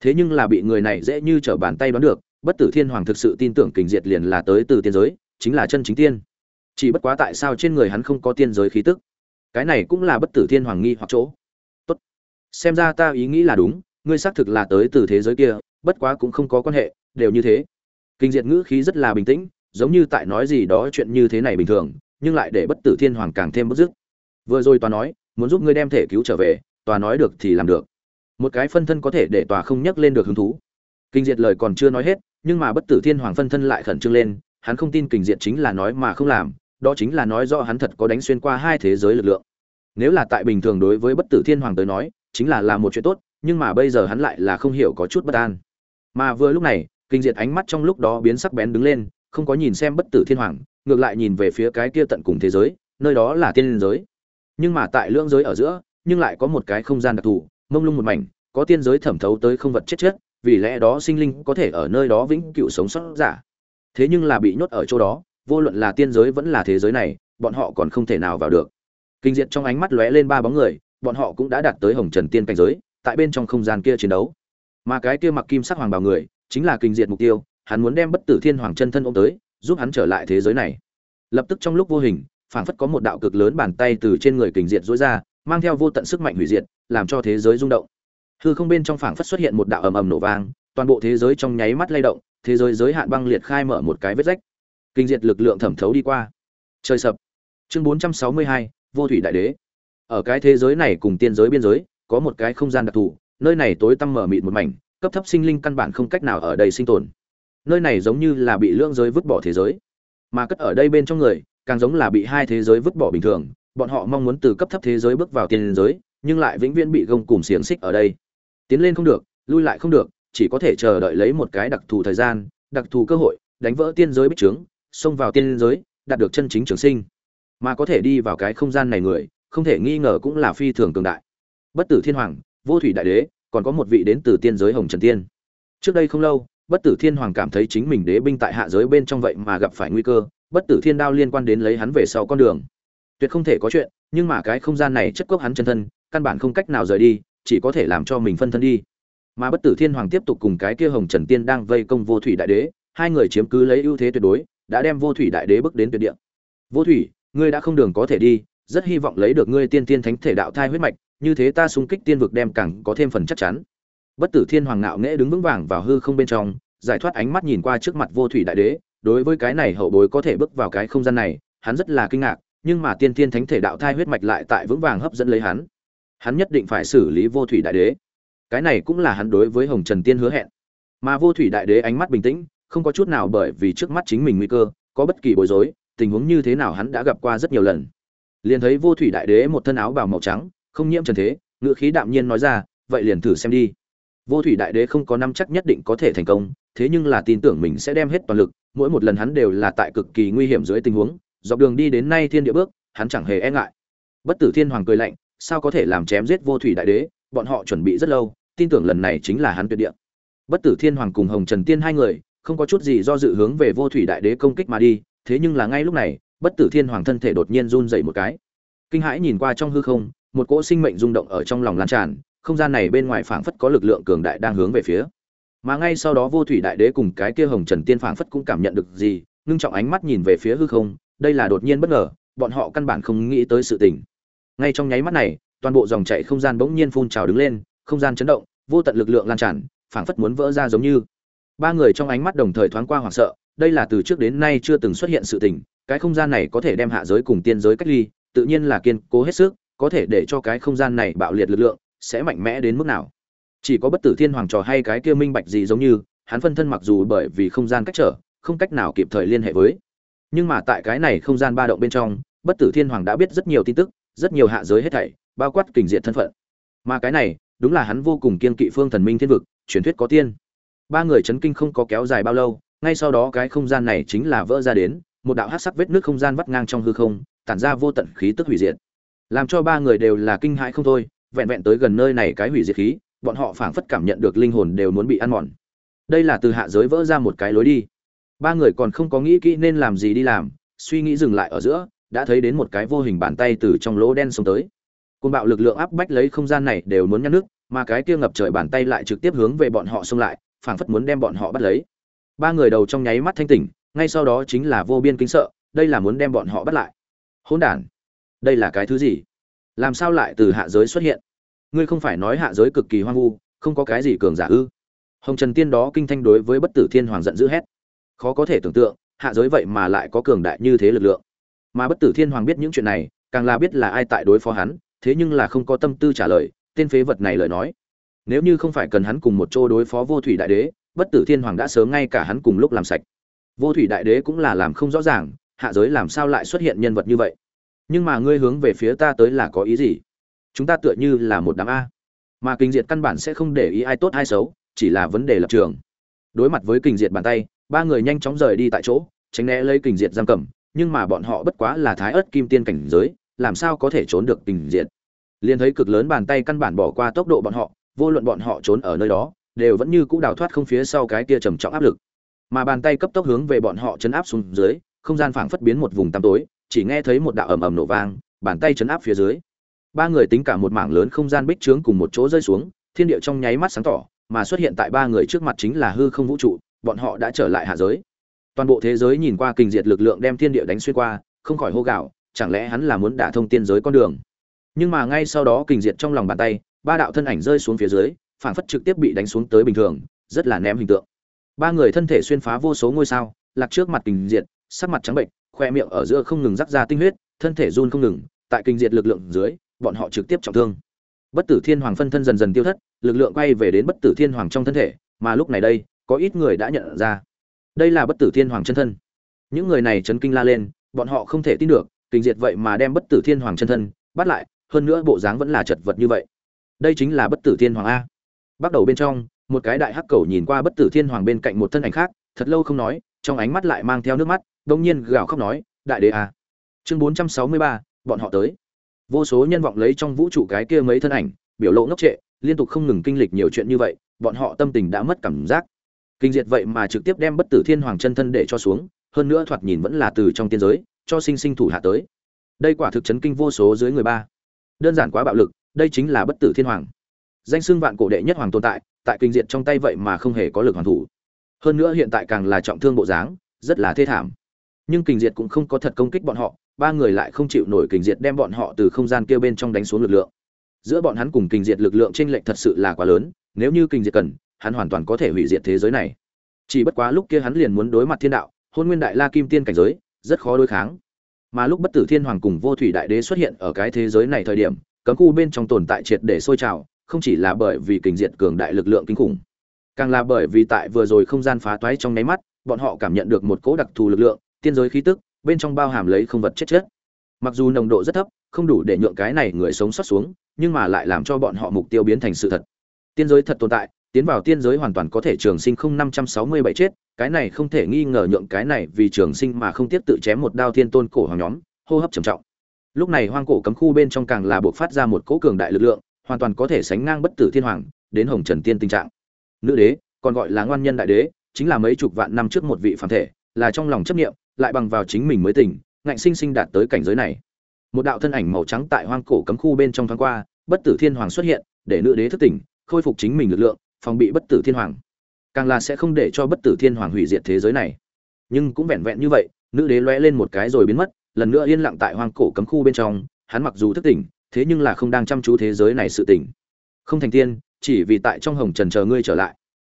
Thế nhưng là bị người này dễ như trở bàn tay đoán được, bất tử thiên hoàng thực sự tin tưởng kình diệt liền là tới từ tiên giới, chính là chân chính tiên. Chỉ bất quá tại sao trên người hắn không có tiên giới khí tức? Cái này cũng là bất tử thiên hoàng nghi hoặc chỗ. Tốt. Xem ra ta ý nghĩ là đúng, ngươi xác thực là tới từ thế giới kia, bất quá cũng không có quan hệ, đều như thế. Kinh diệt ngữ khí rất là bình tĩnh, giống như tại nói gì đó chuyện như thế này bình thường, nhưng lại để bất tử thiên hoàng càng thêm bất dứt vừa rồi toàn nói muốn giúp ngươi đem thể cứu trở về, tòa nói được thì làm được. Một cái phân thân có thể để tòa không nhắc lên được hứng thú. Kinh diệt lời còn chưa nói hết, nhưng mà bất tử thiên hoàng phân thân lại khẩn trương lên, hắn không tin kinh diệt chính là nói mà không làm, đó chính là nói rõ hắn thật có đánh xuyên qua hai thế giới lực lượng. Nếu là tại bình thường đối với bất tử thiên hoàng tới nói, chính là làm một chuyện tốt, nhưng mà bây giờ hắn lại là không hiểu có chút bất an. Mà vừa lúc này, kinh diệt ánh mắt trong lúc đó biến sắc bén đứng lên, không có nhìn xem bất tử thiên hoàng, ngược lại nhìn về phía cái kia tận cùng thế giới, nơi đó là tiên giới nhưng mà tại lưỡng giới ở giữa, nhưng lại có một cái không gian đặc thù, mông lung một mảnh, có tiên giới thẩm thấu tới không vật chết chết, vì lẽ đó sinh linh có thể ở nơi đó vĩnh cửu sống sót giả. Thế nhưng là bị nhốt ở chỗ đó, vô luận là tiên giới vẫn là thế giới này, bọn họ còn không thể nào vào được. Kinh diệt trong ánh mắt lóe lên ba bóng người, bọn họ cũng đã đạt tới hồng trần tiên cảnh giới, tại bên trong không gian kia chiến đấu. Mà cái kia mặc kim sắc hoàng bào người, chính là kinh diệt mục tiêu, hắn muốn đem bất tử thiên hoàng chân thân ôm tới, giúp hắn trở lại thế giới này. Lập tức trong lúc vô hình phảng phất có một đạo cực lớn bàn tay từ trên người kình diệt rối ra mang theo vô tận sức mạnh hủy diệt làm cho thế giới rung động. Hư không bên trong phảng phất xuất hiện một đạo ầm ầm nổ vang toàn bộ thế giới trong nháy mắt lay động thế giới giới hạn băng liệt khai mở một cái vết rách. Kinh diệt lực lượng thẩm thấu đi qua. Trời sập. Chương 462, vô thủy đại đế. Ở cái thế giới này cùng tiên giới biên giới có một cái không gian đặc thù nơi này tối tăm mở mịt một mảnh cấp thấp sinh linh căn bản không cách nào ở đây sinh tồn. Nơi này giống như là bị lưỡng giới vứt bỏ thế giới. Mà cất ở đây bên trong người càng giống là bị hai thế giới vứt bỏ bình thường, bọn họ mong muốn từ cấp thấp thế giới bước vào tiên giới, nhưng lại vĩnh viễn bị gông cùng xiềng xích ở đây. Tiến lên không được, lui lại không được, chỉ có thể chờ đợi lấy một cái đặc thù thời gian, đặc thù cơ hội, đánh vỡ tiên giới bích trướng, xông vào tiên giới, đạt được chân chính trường sinh. Mà có thể đi vào cái không gian này người, không thể nghi ngờ cũng là phi thường cường đại. Bất tử thiên hoàng, vô thủy đại đế, còn có một vị đến từ tiên giới hồng trần tiên. Trước đây không lâu, bất tử thiên hoàng cảm thấy chính mình đế binh tại hạ giới bên trong vậy mà gặp phải nguy cơ bất tử thiên đao liên quan đến lấy hắn về sau con đường. Tuyệt không thể có chuyện, nhưng mà cái không gian này chất cốc hắn chân thân, căn bản không cách nào rời đi, chỉ có thể làm cho mình phân thân đi. Mà bất tử thiên hoàng tiếp tục cùng cái kia hồng trần tiên đang vây công vô thủy đại đế, hai người chiếm cứ lấy ưu thế tuyệt đối, đã đem vô thủy đại đế bước đến tuyệt địa. Vô thủy, ngươi đã không đường có thể đi, rất hy vọng lấy được ngươi tiên tiên thánh thể đạo thai huyết mạch, như thế ta xung kích tiên vực đem càng có thêm phần chắc chắn. Bất tử thiên hoàng ngạo nghễ đứng vững vàng vào hư không bên trong, giải thoát ánh mắt nhìn qua trước mặt vô thủy đại đế đối với cái này hậu bối có thể bước vào cái không gian này, hắn rất là kinh ngạc, nhưng mà tiên tiên thánh thể đạo thai huyết mạch lại tại vững vàng hấp dẫn lấy hắn. Hắn nhất định phải xử lý vô thủy đại đế. Cái này cũng là hắn đối với hồng trần tiên hứa hẹn. Mà vô thủy đại đế ánh mắt bình tĩnh, không có chút nào bởi vì trước mắt chính mình nguy cơ, có bất kỳ bối rối, tình huống như thế nào hắn đã gặp qua rất nhiều lần. Liền thấy vô thủy đại đế một thân áo bào màu trắng, không nhiễm trần thế ngự khí đạm nhiên nói ra, vậy liền thử xem đi. Vô thủy đại đế không có năm chắc nhất định có thể thành công, thế nhưng là tin tưởng mình sẽ đem hết toàn lực mỗi một lần hắn đều là tại cực kỳ nguy hiểm dưới tình huống, dọc đường đi đến nay thiên địa bước, hắn chẳng hề e ngại. Bất tử thiên hoàng cười lạnh, sao có thể làm chém giết vô thủy đại đế, bọn họ chuẩn bị rất lâu, tin tưởng lần này chính là hắn tuyệt địa. Bất tử thiên hoàng cùng hồng trần tiên hai người, không có chút gì do dự hướng về vô thủy đại đế công kích mà đi, thế nhưng là ngay lúc này, bất tử thiên hoàng thân thể đột nhiên run dậy một cái. Kinh hãi nhìn qua trong hư không, một cỗ sinh mệnh rung động ở trong lòng lan tràn, không gian này bên ngoài phảng phất có lực lượng cường đại đang hướng về phía mà ngay sau đó vô thủy đại đế cùng cái kia hồng trần tiên phảng phất cũng cảm nhận được gì, ngưng trọng ánh mắt nhìn về phía hư không, đây là đột nhiên bất ngờ, bọn họ căn bản không nghĩ tới sự tình. Ngay trong nháy mắt này, toàn bộ dòng chảy không gian bỗng nhiên phun trào đứng lên, không gian chấn động, vô tận lực lượng lan tràn, phảng phất muốn vỡ ra giống như. Ba người trong ánh mắt đồng thời thoáng qua hoảng sợ, đây là từ trước đến nay chưa từng xuất hiện sự tình, cái không gian này có thể đem hạ giới cùng tiên giới cách ly, tự nhiên là kiên cố hết sức, có thể để cho cái không gian này bạo liệt lực lượng, sẽ mạnh mẽ đến mức nào chỉ có bất tử thiên hoàng trò hay cái kia minh bạch gì giống như, hắn phân thân mặc dù bởi vì không gian cách trở, không cách nào kịp thời liên hệ với. Nhưng mà tại cái này không gian ba động bên trong, bất tử thiên hoàng đã biết rất nhiều tin tức, rất nhiều hạ giới hết thảy, bao quát kình diện thân phận. Mà cái này, đúng là hắn vô cùng kiên kỵ phương thần minh thiên vực, truyền thuyết có tiên. Ba người chấn kinh không có kéo dài bao lâu, ngay sau đó cái không gian này chính là vỡ ra đến, một đạo hát sắc vết nước không gian vắt ngang trong hư không, tản ra vô tận khí tức hủy diệt. Làm cho ba người đều là kinh hãi không thôi, vẹn vẹn tới gần nơi này cái hủy diệt khí bọn họ phảng phất cảm nhận được linh hồn đều muốn bị ăn mòn. Đây là từ hạ giới vỡ ra một cái lối đi. Ba người còn không có nghĩ kỹ nên làm gì đi làm, suy nghĩ dừng lại ở giữa, đã thấy đến một cái vô hình bàn tay từ trong lỗ đen xông tới. Côn bạo lực lượng áp bách lấy không gian này đều muốn nhăn nước, mà cái kia ngập trời bàn tay lại trực tiếp hướng về bọn họ xông lại, phảng phất muốn đem bọn họ bắt lấy. Ba người đầu trong nháy mắt thanh tỉnh, ngay sau đó chính là vô biên kính sợ, đây là muốn đem bọn họ bắt lại. Hỗn đản, đây là cái thứ gì? Làm sao lại từ hạ giới xuất hiện? Ngươi không phải nói hạ giới cực kỳ hoang vu, không có cái gì cường giả ư? Hồng trần tiên đó kinh thanh đối với bất tử thiên hoàng giận dữ hét. Khó có thể tưởng tượng, hạ giới vậy mà lại có cường đại như thế lực lượng. Mà bất tử thiên hoàng biết những chuyện này, càng là biết là ai tại đối phó hắn, thế nhưng là không có tâm tư trả lời, tên phế vật này lời nói. Nếu như không phải cần hắn cùng một chỗ đối phó vô thủy đại đế, bất tử thiên hoàng đã sớm ngay cả hắn cùng lúc làm sạch. Vô thủy đại đế cũng là làm không rõ ràng, hạ giới làm sao lại xuất hiện nhân vật như vậy? Nhưng mà ngươi hướng về phía ta tới là có ý gì? Chúng ta tựa như là một đám a. Mà kinh diệt căn bản sẽ không để ý ai tốt ai xấu, chỉ là vấn đề lập trường. Đối mặt với kinh diệt bàn tay, ba người nhanh chóng rời đi tại chỗ, tránh né lấy kinh diệt giam cầm, nhưng mà bọn họ bất quá là thái ớt kim tiên cảnh giới, làm sao có thể trốn được kinh diệt? Liền thấy cực lớn bàn tay căn bản bỏ qua tốc độ bọn họ, vô luận bọn họ trốn ở nơi đó, đều vẫn như cũ đào thoát không phía sau cái kia trầm trọng áp lực. Mà bàn tay cấp tốc hướng về bọn họ chấn áp xuống dưới, không gian phảng phất biến một vùng tăm tối, chỉ nghe thấy một đạo ầm ầm nổ vang, bàn tay chấn áp phía dưới ba người tính cả một mảng lớn không gian bích trướng cùng một chỗ rơi xuống, thiên địa trong nháy mắt sáng tỏ, mà xuất hiện tại ba người trước mặt chính là hư không vũ trụ, bọn họ đã trở lại hạ giới. Toàn bộ thế giới nhìn qua kinh diệt lực lượng đem thiên địa đánh xuyên qua, không khỏi hô gạo chẳng lẽ hắn là muốn đả thông tiên giới con đường? Nhưng mà ngay sau đó kinh diệt trong lòng bàn tay, ba đạo thân ảnh rơi xuống phía dưới, phảng phất trực tiếp bị đánh xuống tới bình thường, rất là ném hình tượng. Ba người thân thể xuyên phá vô số ngôi sao, lạc trước mặt kinh diệt, sắc mặt trắng bệnh khoe miệng ở giữa không ngừng rắc ra tinh huyết, thân thể run không ngừng, tại kinh diệt lực lượng dưới bọn họ trực tiếp trọng thương. Bất tử thiên hoàng phân thân dần dần tiêu thất, lực lượng quay về đến bất tử thiên hoàng trong thân thể, mà lúc này đây, có ít người đã nhận ra. Đây là bất tử thiên hoàng chân thân. Những người này chấn kinh la lên, bọn họ không thể tin được, kinh diệt vậy mà đem bất tử thiên hoàng chân thân, bắt lại, hơn nữa bộ dáng vẫn là chật vật như vậy. Đây chính là bất tử thiên hoàng a. Bắt đầu bên trong, một cái đại hắc cầu nhìn qua bất tử thiên hoàng bên cạnh một thân ảnh khác, thật lâu không nói, trong ánh mắt lại mang theo nước mắt đông nhiên gào khóc nói, đại đế a. Chương bốn trăm sáu mươi ba, bọn họ tới vô số nhân vọng lấy trong vũ trụ cái kia mấy thân ảnh, biểu lộ ngốc trệ, liên tục không ngừng kinh lịch nhiều chuyện như vậy, bọn họ tâm tình đã mất cảm giác. Kinh diệt vậy mà trực tiếp đem bất tử thiên hoàng chân thân để cho xuống, hơn nữa thoạt nhìn vẫn là từ trong tiên giới, cho sinh sinh thủ hạ tới. Đây quả thực chấn kinh vô số dưới người ba. Đơn giản quá bạo lực, đây chính là bất tử thiên hoàng. Danh xưng vạn cổ đệ nhất hoàng tồn tại tại kinh diệt trong tay vậy mà không hề có lực hoàn thủ. Hơn nữa hiện tại càng là trọng thương bộ dáng, rất là thê thảm. Nhưng kinh diệt cũng không có thật công kích bọn họ ba người lại không chịu nổi kình diệt đem bọn họ từ không gian kia bên trong đánh xuống lực lượng. Giữa bọn hắn cùng kình diệt lực lượng chênh lệch thật sự là quá lớn, nếu như kình diệt cần, hắn hoàn toàn có thể hủy diệt thế giới này. Chỉ bất quá lúc kia hắn liền muốn đối mặt thiên đạo, hôn nguyên đại la kim tiên cảnh giới, rất khó đối kháng. Mà lúc bất tử thiên hoàng cùng vô thủy đại đế xuất hiện ở cái thế giới này thời điểm, cấm khu bên trong tồn tại triệt để sôi trào, không chỉ là bởi vì kình diệt cường đại lực lượng kinh khủng, càng là bởi vì tại vừa rồi không gian phá toái trong nháy mắt, bọn họ cảm nhận được một cỗ đặc thù lực lượng, tiên giới khí tức bên trong bao hàm lấy không vật chết chết. Mặc dù nồng độ rất thấp, không đủ để nhượng cái này người sống sót xuống, nhưng mà lại làm cho bọn họ mục tiêu biến thành sự thật. Tiên giới thật tồn tại, tiến vào tiên giới hoàn toàn có thể trường sinh không năm trăm sáu mươi bảy chết, cái này không thể nghi ngờ nhượng cái này vì trường sinh mà không tiếp tự chém một đao thiên tôn cổ hoàng nhóm, hô hấp trầm trọng. Lúc này hoang cổ cấm khu bên trong càng là buộc phát ra một cỗ cường đại lực lượng, hoàn toàn có thể sánh ngang bất tử thiên hoàng, đến hồng trần tiên tình trạng. Nữ đế, còn gọi là ngoan nhân đại đế, chính là mấy chục vạn năm trước một vị phàm thể, là trong lòng chấp niệm lại bằng vào chính mình mới tỉnh, ngạnh sinh sinh đạt tới cảnh giới này. Một đạo thân ảnh màu trắng tại hoang cổ cấm khu bên trong thoáng qua, bất tử thiên hoàng xuất hiện, để nữ đế thức tỉnh, khôi phục chính mình lực lượng, phòng bị bất tử thiên hoàng. Càng là sẽ không để cho bất tử thiên hoàng hủy diệt thế giới này. Nhưng cũng vẹn vẹn như vậy, nữ đế lóe lên một cái rồi biến mất, lần nữa yên lặng tại hoang cổ cấm khu bên trong, hắn mặc dù thức tỉnh, thế nhưng là không đang chăm chú thế giới này sự tỉnh. Không thành tiên, chỉ vì tại trong hồng trần chờ ngươi trở lại.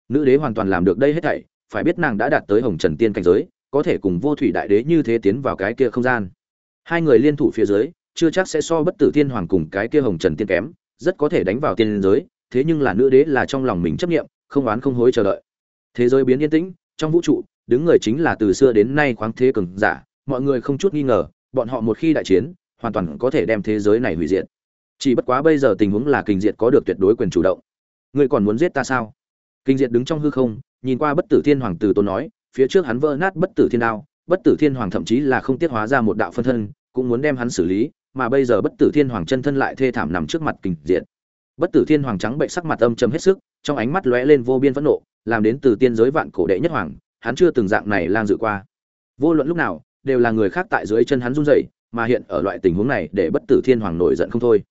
Nữ đế hoàn toàn làm được đây hết thảy, phải biết nàng đã đạt tới hồng trần tiên cảnh giới có thể cùng vô thủy đại đế như thế tiến vào cái kia không gian. Hai người liên thủ phía dưới, chưa chắc sẽ so bất tử thiên hoàng cùng cái kia hồng trần tiên kém, rất có thể đánh vào tiên giới, thế nhưng là nữ đế là trong lòng mình chấp nghiệm không oán không hối chờ đợi. Thế giới biến yên tĩnh, trong vũ trụ, đứng người chính là từ xưa đến nay khoáng thế cường giả, mọi người không chút nghi ngờ, bọn họ một khi đại chiến, hoàn toàn có thể đem thế giới này hủy diệt. Chỉ bất quá bây giờ tình huống là kinh diệt có được tuyệt đối quyền chủ động. Ngươi còn muốn giết ta sao? Kinh diệt đứng trong hư không, nhìn qua bất tử thiên hoàng từ tôn nói phía trước hắn vỡ nát bất tử thiên đao, bất tử thiên hoàng thậm chí là không tiết hóa ra một đạo phân thân, cũng muốn đem hắn xử lý, mà bây giờ bất tử thiên hoàng chân thân lại thê thảm nằm trước mặt kình diện. bất tử thiên hoàng trắng bệnh sắc mặt âm trầm hết sức, trong ánh mắt lóe lên vô biên phẫn nộ, làm đến từ tiên giới vạn cổ đệ nhất hoàng, hắn chưa từng dạng này lang dự qua vô luận lúc nào, đều là người khác tại dưới chân hắn run rẩy, mà hiện ở loại tình huống này để bất tử thiên hoàng nổi giận không thôi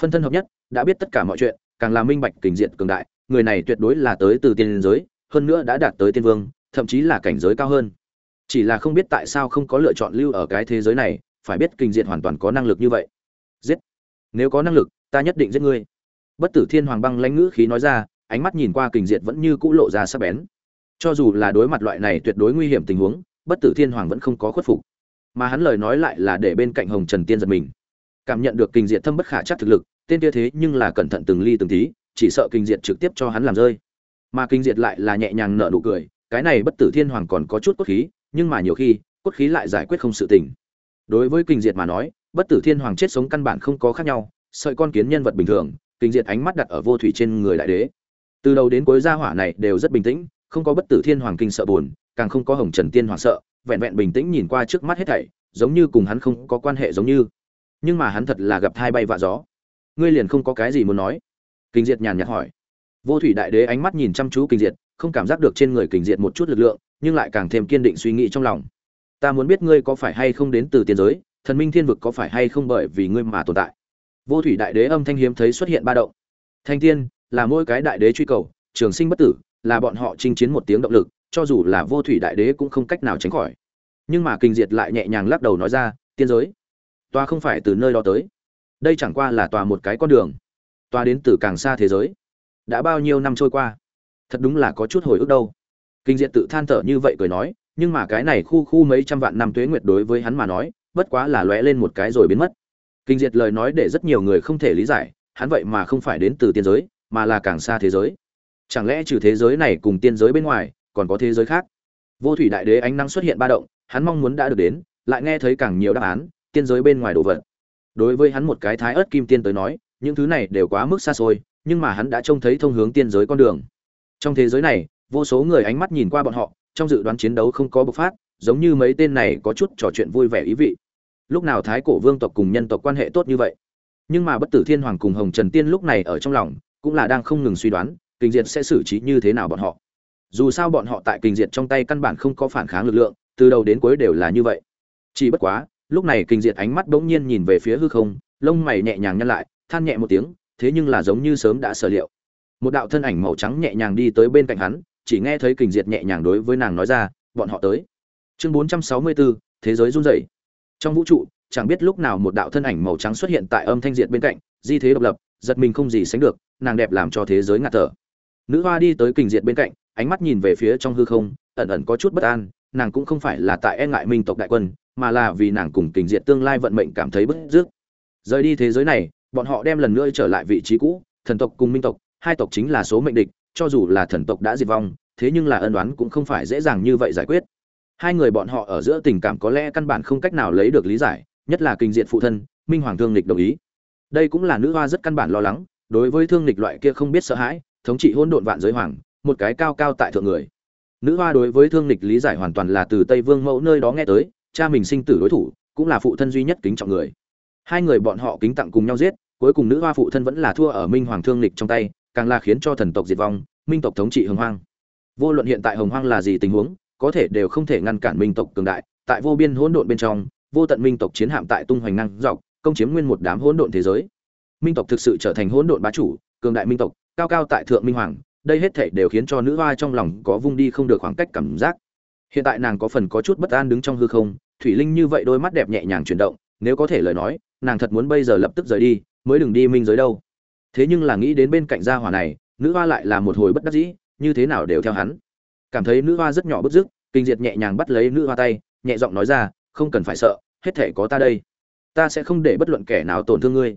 phân thân hợp nhất, đã biết tất cả mọi chuyện, càng là minh bạch kình diện cường đại, người này tuyệt đối là tới từ tiên giới, hơn nữa đã đạt tới tiên vương thậm chí là cảnh giới cao hơn. Chỉ là không biết tại sao không có lựa chọn lưu ở cái thế giới này, phải biết kinh diện hoàn toàn có năng lực như vậy. Giết. Nếu có năng lực, ta nhất định giết ngươi. Bất tử thiên hoàng băng lãnh ngữ khí nói ra, ánh mắt nhìn qua kinh diệt vẫn như cũ lộ ra sắc bén. Cho dù là đối mặt loại này tuyệt đối nguy hiểm tình huống, bất tử thiên hoàng vẫn không có khuất phục. Mà hắn lời nói lại là để bên cạnh hồng trần tiên giật mình. Cảm nhận được kinh diệt thâm bất khả chắc thực lực, tên kia thế nhưng là cẩn thận từng ly từng tí, chỉ sợ kinh diệt trực tiếp cho hắn làm rơi. Mà kinh diệt lại là nhẹ nhàng nở nụ cười cái này bất tử thiên hoàng còn có chút cốt khí, nhưng mà nhiều khi, cốt khí lại giải quyết không sự tình. Đối với kinh diệt mà nói, bất tử thiên hoàng chết sống căn bản không có khác nhau, sợi con kiến nhân vật bình thường kinh diệt ánh mắt đặt ở vô thủy trên người đại đế. Từ đầu đến cuối gia hỏa này đều rất bình tĩnh, không có bất tử thiên hoàng kinh sợ buồn, càng không có hồng trần tiên hoàng sợ, vẹn vẹn bình tĩnh nhìn qua trước mắt hết thảy, giống như cùng hắn không có quan hệ giống như. Nhưng mà hắn thật là gặp thai bay vạ gió. Ngươi liền không có cái gì muốn nói? Kinh diệt nhàn nhạt hỏi. Vô thủy đại đế ánh mắt nhìn chăm chú kinh diệt không cảm giác được trên người kình diệt một chút lực lượng, nhưng lại càng thêm kiên định suy nghĩ trong lòng. Ta muốn biết ngươi có phải hay không đến từ tiên giới, thần minh thiên vực có phải hay không bởi vì ngươi mà tồn tại? Vô thủy đại đế âm thanh hiếm thấy xuất hiện ba động. Thanh tiên, là mỗi cái đại đế truy cầu, trường sinh bất tử, là bọn họ chinh chiến một tiếng động lực, cho dù là vô thủy đại đế cũng không cách nào tránh khỏi. Nhưng mà kinh diệt lại nhẹ nhàng lắc đầu nói ra, tiên giới, tòa không phải từ nơi đó tới. Đây chẳng qua là tòa một cái con đường, tòa đến từ càng xa thế giới. Đã bao nhiêu năm trôi qua? Thật đúng là có chút hồi ức đâu. Kinh diệt tự than thở như vậy cười nói, nhưng mà cái này khu khu mấy trăm vạn năm tuế nguyệt đối với hắn mà nói, bất quá là lóe lên một cái rồi biến mất. Kinh diệt lời nói để rất nhiều người không thể lý giải, hắn vậy mà không phải đến từ tiên giới, mà là càng xa thế giới. Chẳng lẽ trừ thế giới này cùng tiên giới bên ngoài, còn có thế giới khác? Vô thủy đại đế ánh nắng xuất hiện ba động, hắn mong muốn đã được đến, lại nghe thấy càng nhiều đáp án, tiên giới bên ngoài đồ vật. Đối với hắn một cái thái ớt kim tiên tới nói, những thứ này đều quá mức xa xôi, nhưng mà hắn đã trông thấy thông hướng tiên giới con đường trong thế giới này, vô số người ánh mắt nhìn qua bọn họ, trong dự đoán chiến đấu không có bộc phát, giống như mấy tên này có chút trò chuyện vui vẻ ý vị. Lúc nào thái cổ vương tộc cùng nhân tộc quan hệ tốt như vậy? Nhưng mà bất tử thiên hoàng cùng hồng trần tiên lúc này ở trong lòng, cũng là đang không ngừng suy đoán, kinh diệt sẽ xử trí như thế nào bọn họ. Dù sao bọn họ tại kinh diệt trong tay căn bản không có phản kháng lực lượng, từ đầu đến cuối đều là như vậy. Chỉ bất quá, lúc này kinh diệt ánh mắt bỗng nhiên nhìn về phía hư không, lông mày nhẹ nhàng nhăn lại, than nhẹ một tiếng, thế nhưng là giống như sớm đã sở liệu một đạo thân ảnh màu trắng nhẹ nhàng đi tới bên cạnh hắn chỉ nghe thấy kình diệt nhẹ nhàng đối với nàng nói ra bọn họ tới. Chương 464, thế giới run rẩy. Trong vũ trụ chẳng biết lúc nào một đạo thân ảnh màu trắng xuất hiện tại âm thanh diệt bên cạnh di thế độc lập giật mình không gì sánh được nàng đẹp làm cho thế giới ngạt thở. Nữ hoa đi tới kình diệt bên cạnh ánh mắt nhìn về phía trong hư không ẩn ẩn có chút bất an nàng cũng không phải là tại e ngại minh tộc đại quân mà là vì nàng cùng kình diệt tương lai vận mệnh cảm thấy bức rước rời đi thế giới này bọn họ đem lần nữa trở lại vị trí cũ thần tộc cùng minh tộc hai tộc chính là số mệnh địch, cho dù là thần tộc đã diệt vong, thế nhưng là ân đoán cũng không phải dễ dàng như vậy giải quyết. Hai người bọn họ ở giữa tình cảm có lẽ căn bản không cách nào lấy được lý giải, nhất là kinh diện phụ thân, minh hoàng thương lịch đồng ý. Đây cũng là nữ hoa rất căn bản lo lắng, đối với thương lịch loại kia không biết sợ hãi, thống trị hỗn độn vạn giới hoàng, một cái cao cao tại thượng người. Nữ hoa đối với thương lịch lý giải hoàn toàn là từ tây vương mẫu nơi đó nghe tới, cha mình sinh tử đối thủ, cũng là phụ thân duy nhất kính trọng người. Hai người bọn họ kính tặng cùng nhau giết, cuối cùng nữ hoa phụ thân vẫn là thua ở minh hoàng thương lịch trong tay càng là khiến cho thần tộc diệt vong, minh tộc thống trị hồng hoang. Vô luận hiện tại hồng hoang là gì tình huống, có thể đều không thể ngăn cản minh tộc cường đại. Tại vô biên hỗn độn bên trong, vô tận minh tộc chiến hạm tại tung hoành năng dọc, công chiếm nguyên một đám hỗn độn thế giới. Minh tộc thực sự trở thành hỗn độn bá chủ, cường đại minh tộc, cao cao tại thượng minh hoàng, đây hết thảy đều khiến cho nữ hoa trong lòng có vung đi không được khoảng cách cảm giác. Hiện tại nàng có phần có chút bất an đứng trong hư không, thủy linh như vậy đôi mắt đẹp nhẹ nhàng chuyển động, nếu có thể lời nói, nàng thật muốn bây giờ lập tức rời đi, mới đừng đi minh giới đâu thế nhưng là nghĩ đến bên cạnh gia hỏa này, nữ hoa lại là một hồi bất đắc dĩ, như thế nào đều theo hắn. Cảm thấy nữ hoa rất nhỏ bức dứt kinh diệt nhẹ nhàng bắt lấy nữ hoa tay, nhẹ giọng nói ra, không cần phải sợ, hết thể có ta đây. Ta sẽ không để bất luận kẻ nào tổn thương ngươi.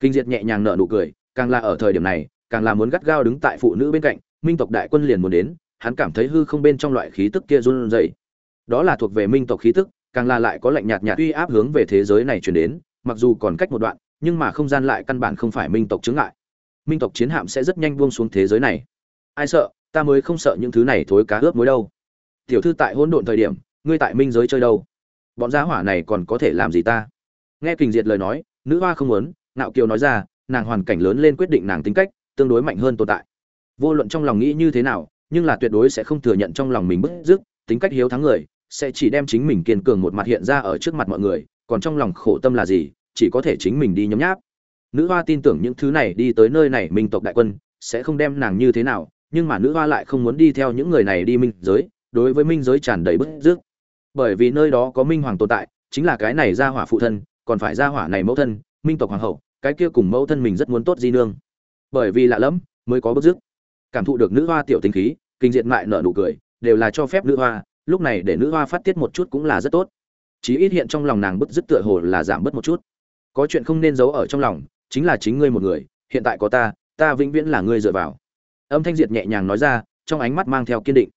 Kinh diệt nhẹ nhàng nở nụ cười, càng là ở thời điểm này, càng là muốn gắt gao đứng tại phụ nữ bên cạnh, minh tộc đại quân liền muốn đến, hắn cảm thấy hư không bên trong loại khí tức kia run rẩy. Đó là thuộc về minh tộc khí tức, càng là lại có lạnh nhạt nhạt uy áp hướng về thế giới này truyền đến, mặc dù còn cách một đoạn nhưng mà không gian lại căn bản không phải minh tộc chứng ngại. Minh tộc chiến hạm sẽ rất nhanh buông xuống thế giới này. Ai sợ, ta mới không sợ những thứ này thối cá ướp mối đâu. Tiểu thư tại hỗn độn thời điểm, ngươi tại minh giới chơi đâu? Bọn gia hỏa này còn có thể làm gì ta? Nghe kình diệt lời nói, nữ hoa không muốn nạo kiều nói ra, nàng hoàn cảnh lớn lên quyết định nàng tính cách, tương đối mạnh hơn tồn tại. Vô luận trong lòng nghĩ như thế nào, nhưng là tuyệt đối sẽ không thừa nhận trong lòng mình bức dứt tính cách hiếu thắng người, sẽ chỉ đem chính mình kiên cường một mặt hiện ra ở trước mặt mọi người, còn trong lòng khổ tâm là gì chỉ có thể chính mình đi nhấm nháp. Nữ hoa tin tưởng những thứ này đi tới nơi này minh tộc đại quân, sẽ không đem nàng như thế nào, nhưng mà nữ hoa lại không muốn đi theo những người này đi minh giới, đối với minh giới tràn đầy bức dứt bởi vì nơi đó có minh hoàng tồn tại, chính là cái này ra hỏa phụ thân, còn phải ra hỏa này mẫu thân, minh tộc hoàng hậu, cái kia cùng mẫu thân mình rất muốn tốt di nương. Bởi vì lạ lẫm, mới có bức dứt cảm thụ được nữ hoa tiểu tinh khí, kinh diện mại nở nụ cười, đều là cho phép nữ hoa, lúc này để nữ hoa phát tiết một chút cũng là rất tốt. Chí ít hiện trong lòng nàng bức dứt tựa hồ là giảm bớt một chút có chuyện không nên giấu ở trong lòng, chính là chính ngươi một người, hiện tại có ta ta vĩnh viễn là ngươi dựa vào. Âm thanh diệt nhẹ nhàng nói ra, trong ánh mắt mang theo kiên định.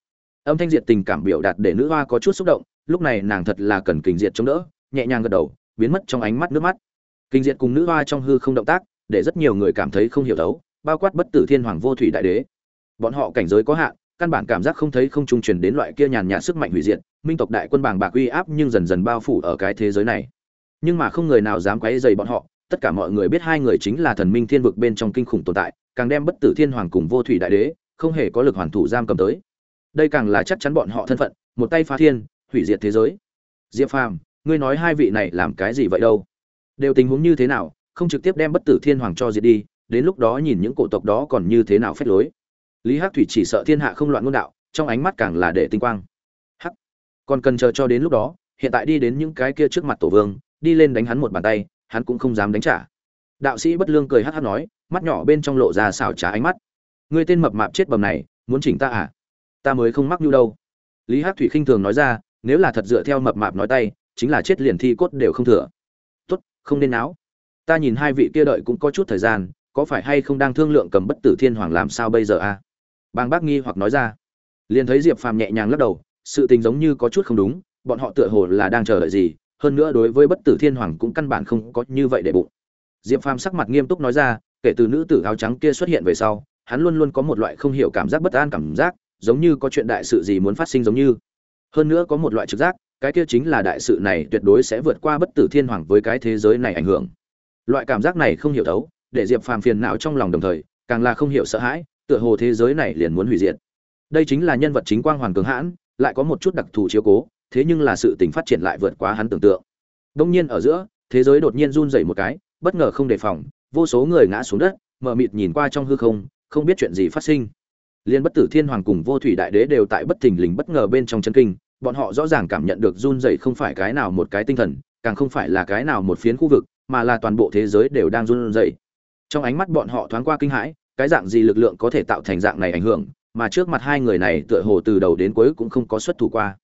Âm thanh diệt tình cảm biểu đạt để nữ hoa có chút xúc động, lúc này nàng thật là cần kình diệt chống đỡ, nhẹ nhàng gật đầu, biến mất trong ánh mắt nước mắt. Kinh diệt cùng nữ hoa trong hư không động tác, để rất nhiều người cảm thấy không hiểu đấu bao quát bất tử thiên hoàng vô thủy đại đế. Bọn họ cảnh giới có hạn, căn bản cảm giác không thấy không trung truyền đến loại kia nhàn nhạt sức mạnh hủy diệt, minh tộc đại quân bàng bạc uy áp nhưng dần dần bao phủ ở cái thế giới này nhưng mà không người nào dám quấy dày bọn họ. Tất cả mọi người biết hai người chính là thần minh thiên vực bên trong kinh khủng tồn tại, càng đem bất tử thiên hoàng cùng vô thủy đại đế, không hề có lực hoàn thủ giam cầm tới. Đây càng là chắc chắn bọn họ thân phận, một tay phá thiên, hủy diệt thế giới. Diệp phàm, ngươi nói hai vị này làm cái gì vậy đâu? Đều tình huống như thế nào, không trực tiếp đem bất tử thiên hoàng cho diệt đi, đến lúc đó nhìn những cổ tộc đó còn như thế nào phép lối. Lý hắc thủy chỉ sợ thiên hạ không loạn ngôn đạo, trong ánh mắt càng là để tinh quang. Hắc, còn cần chờ cho đến lúc đó, hiện tại đi đến những cái kia trước mặt tổ vương đi lên đánh hắn một bàn tay, hắn cũng không dám đánh trả. Đạo sĩ bất lương cười hắc hắc nói, mắt nhỏ bên trong lộ ra xảo trá ánh mắt. Ngươi tên mập mạp chết bầm này, muốn chỉnh ta à? Ta mới không mắc nhu đâu. Lý hắc thủy khinh thường nói ra, nếu là thật dựa theo mập mạp nói tay, chính là chết liền thi cốt đều không thừa. Tốt, không nên náo. Ta nhìn hai vị kia đợi cũng có chút thời gian, có phải hay không đang thương lượng cầm bất tử thiên hoàng làm sao bây giờ à? bang bác nghi hoặc nói ra. Liền thấy diệp phàm nhẹ nhàng lắc đầu, sự tình giống như có chút không đúng, bọn họ tựa hồ là đang chờ đợi gì hơn nữa đối với bất tử thiên hoàng cũng căn bản không có như vậy để bụng. Diệp phàm sắc mặt nghiêm túc nói ra, kể từ nữ tử áo trắng kia xuất hiện về sau, hắn luôn luôn có một loại không hiểu cảm giác bất an cảm giác, giống như có chuyện đại sự gì muốn phát sinh giống như. Hơn nữa có một loại trực giác, cái kia chính là đại sự này tuyệt đối sẽ vượt qua bất tử thiên hoàng với cái thế giới này ảnh hưởng. Loại cảm giác này không hiểu thấu, để diệp phàm phiền não trong lòng đồng thời, càng là không hiểu sợ hãi, tựa hồ thế giới này liền muốn hủy diệt. Đây chính là nhân vật chính quang hoàn cường hãn, lại có một chút đặc thù chiếu cố thế nhưng là sự tình phát triển lại vượt quá hắn tưởng tượng. Đông nhiên ở giữa, thế giới đột nhiên run rẩy một cái, bất ngờ không đề phòng, vô số người ngã xuống đất mờ mịt nhìn qua trong hư không không biết chuyện gì phát sinh. Liên bất tử thiên hoàng cùng vô thủy đại đế đều tại bất thình lình bất ngờ bên trong chân kinh, bọn họ rõ ràng cảm nhận được run rẩy không phải cái nào một cái tinh thần, càng không phải là cái nào một phiến khu vực, mà là toàn bộ thế giới đều đang run rẩy. Trong ánh mắt bọn họ thoáng qua kinh hãi, cái dạng gì lực lượng có thể tạo thành dạng này ảnh hưởng, mà trước mặt hai người này tựa hồ từ đầu đến cuối cũng không có xuất thủ qua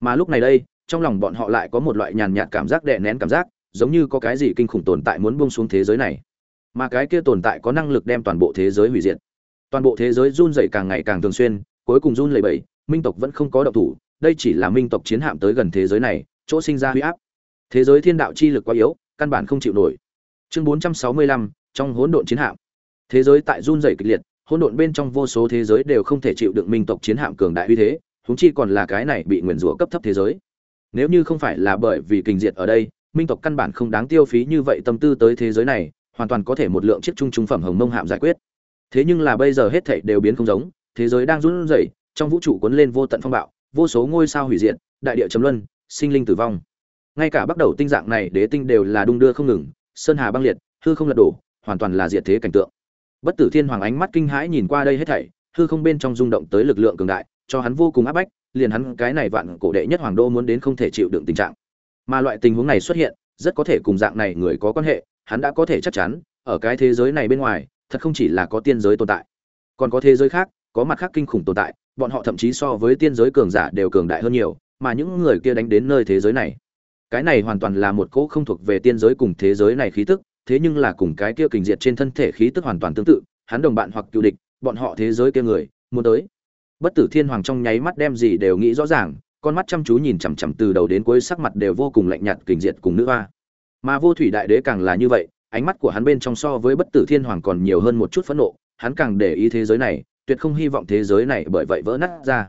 mà lúc này đây trong lòng bọn họ lại có một loại nhàn nhạt cảm giác đè nén cảm giác giống như có cái gì kinh khủng tồn tại muốn buông xuống thế giới này. Mà cái kia tồn tại có năng lực đem toàn bộ thế giới hủy diệt. Toàn bộ thế giới run rẩy càng ngày càng thường xuyên cuối cùng run lẩy bẩy minh tộc vẫn không có động thủ đây chỉ là minh tộc chiến hạm tới gần thế giới này chỗ sinh ra huy áp. Thế giới thiên đạo chi lực quá yếu căn bản không chịu nổi. Chương 465, trong hỗn độn chiến hạm. Thế giới tại run rẩy kịch liệt hỗn độn bên trong vô số thế giới đều không thể chịu đựng minh tộc chiến hạm cường đại uy thế huống chi còn là cái này bị nguyền rủa cấp thấp thế giới. Nếu như không phải là bởi vì kinh diệt ở đây, minh tộc căn bản không đáng tiêu phí như vậy tâm tư tới thế giới này, hoàn toàn có thể một lượng chiếc trung trung phẩm hồng mông hạm giải quyết. Thế nhưng là bây giờ hết thảy đều biến không giống, thế giới đang run rẩy, trong vũ trụ cuốn lên vô tận phong bạo, vô số ngôi sao hủy diệt, đại địa chấm luân, sinh linh tử vong. Ngay cả bắt đầu tinh dạng này đế tinh đều là đung đưa không ngừng, sơn hà băng liệt, hư không lật đổ, hoàn toàn là diệt thế cảnh tượng. Bất tử thiên hoàng ánh mắt kinh hãi nhìn qua đây hết thảy, hư không bên trong rung động tới lực lượng cường đại cho hắn vô cùng áp bách, liền hắn cái này vạn cổ đệ nhất hoàng đô muốn đến không thể chịu đựng tình trạng. Mà loại tình huống này xuất hiện, rất có thể cùng dạng này người có quan hệ, hắn đã có thể chắc chắn, ở cái thế giới này bên ngoài, thật không chỉ là có tiên giới tồn tại. Còn có thế giới khác, có mặt khác kinh khủng tồn tại, bọn họ thậm chí so với tiên giới cường giả đều cường đại hơn nhiều, mà những người kia đánh đến nơi thế giới này. Cái này hoàn toàn là một cỗ không thuộc về tiên giới cùng thế giới này khí tức, thế nhưng là cùng cái kia kình diệt trên thân thể khí tức hoàn toàn tương tự, hắn đồng bạn hoặc cựu địch, bọn họ thế giới kia người, muốn tới bất tử thiên hoàng trong nháy mắt đem gì đều nghĩ rõ ràng, con mắt chăm chú nhìn chằm chằm từ đầu đến cuối sắc mặt đều vô cùng lạnh nhạt, kình diệt cùng nữ hoa. Mà vô thủy đại đế càng là như vậy, ánh mắt của hắn bên trong so với bất tử thiên hoàng còn nhiều hơn một chút phẫn nộ, hắn càng để ý thế giới này, tuyệt không hy vọng thế giới này bởi vậy vỡ nát ra.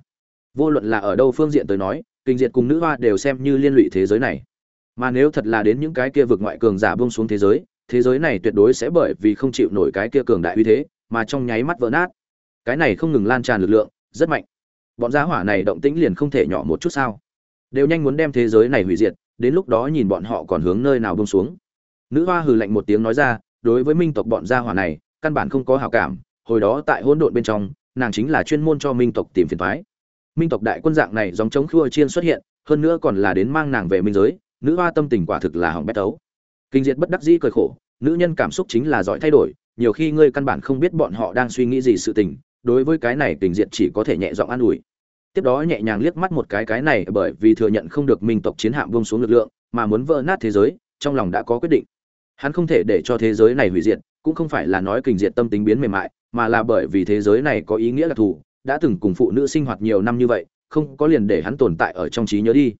Vô luận là ở đâu phương diện tới nói kinh diệt cùng nữ hoa đều xem như liên lụy thế giới này. Mà nếu thật là đến những cái kia vực ngoại cường giả buông xuống thế giới thế giới này tuyệt đối sẽ bởi vì không chịu nổi cái kia cường đại uy thế, mà trong nháy mắt vỡ nát. Cái này không ngừng lan tràn lực lượng rất mạnh. Bọn gia hỏa này động tĩnh liền không thể nhỏ một chút sao? Đều nhanh muốn đem thế giới này hủy diệt, đến lúc đó nhìn bọn họ còn hướng nơi nào buông xuống. Nữ hoa hừ lạnh một tiếng nói ra, đối với minh tộc bọn gia hỏa này, căn bản không có hảo cảm, hồi đó tại hỗn độn bên trong, nàng chính là chuyên môn cho minh tộc tìm phiền thoái minh tộc đại quân dạng này dòng chống khua chiên xuất hiện, hơn nữa còn là đến mang nàng về minh giới, nữ hoa tâm tình quả thực là hỏng bét tấu. Kinh diệt bất đắc dĩ cười khổ, nữ nhân cảm xúc chính là giỏi thay đổi, nhiều khi ngươi căn bản không biết bọn họ đang suy nghĩ gì sự tình đối với cái này tình Diện chỉ có thể nhẹ giọng an ủi. Tiếp đó nhẹ nhàng liếc mắt một cái cái này bởi vì thừa nhận không được minh tộc chiến hạm vông xuống lực lượng, mà muốn vỡ nát thế giới, trong lòng đã có quyết định. Hắn không thể để cho thế giới này hủy diệt, cũng không phải là nói kình diệt tâm tính biến mềm mại, mà là bởi vì thế giới này có ý nghĩa đặc thù, đã từng cùng phụ nữ sinh hoạt nhiều năm như vậy, không có liền để hắn tồn tại ở trong trí nhớ đi.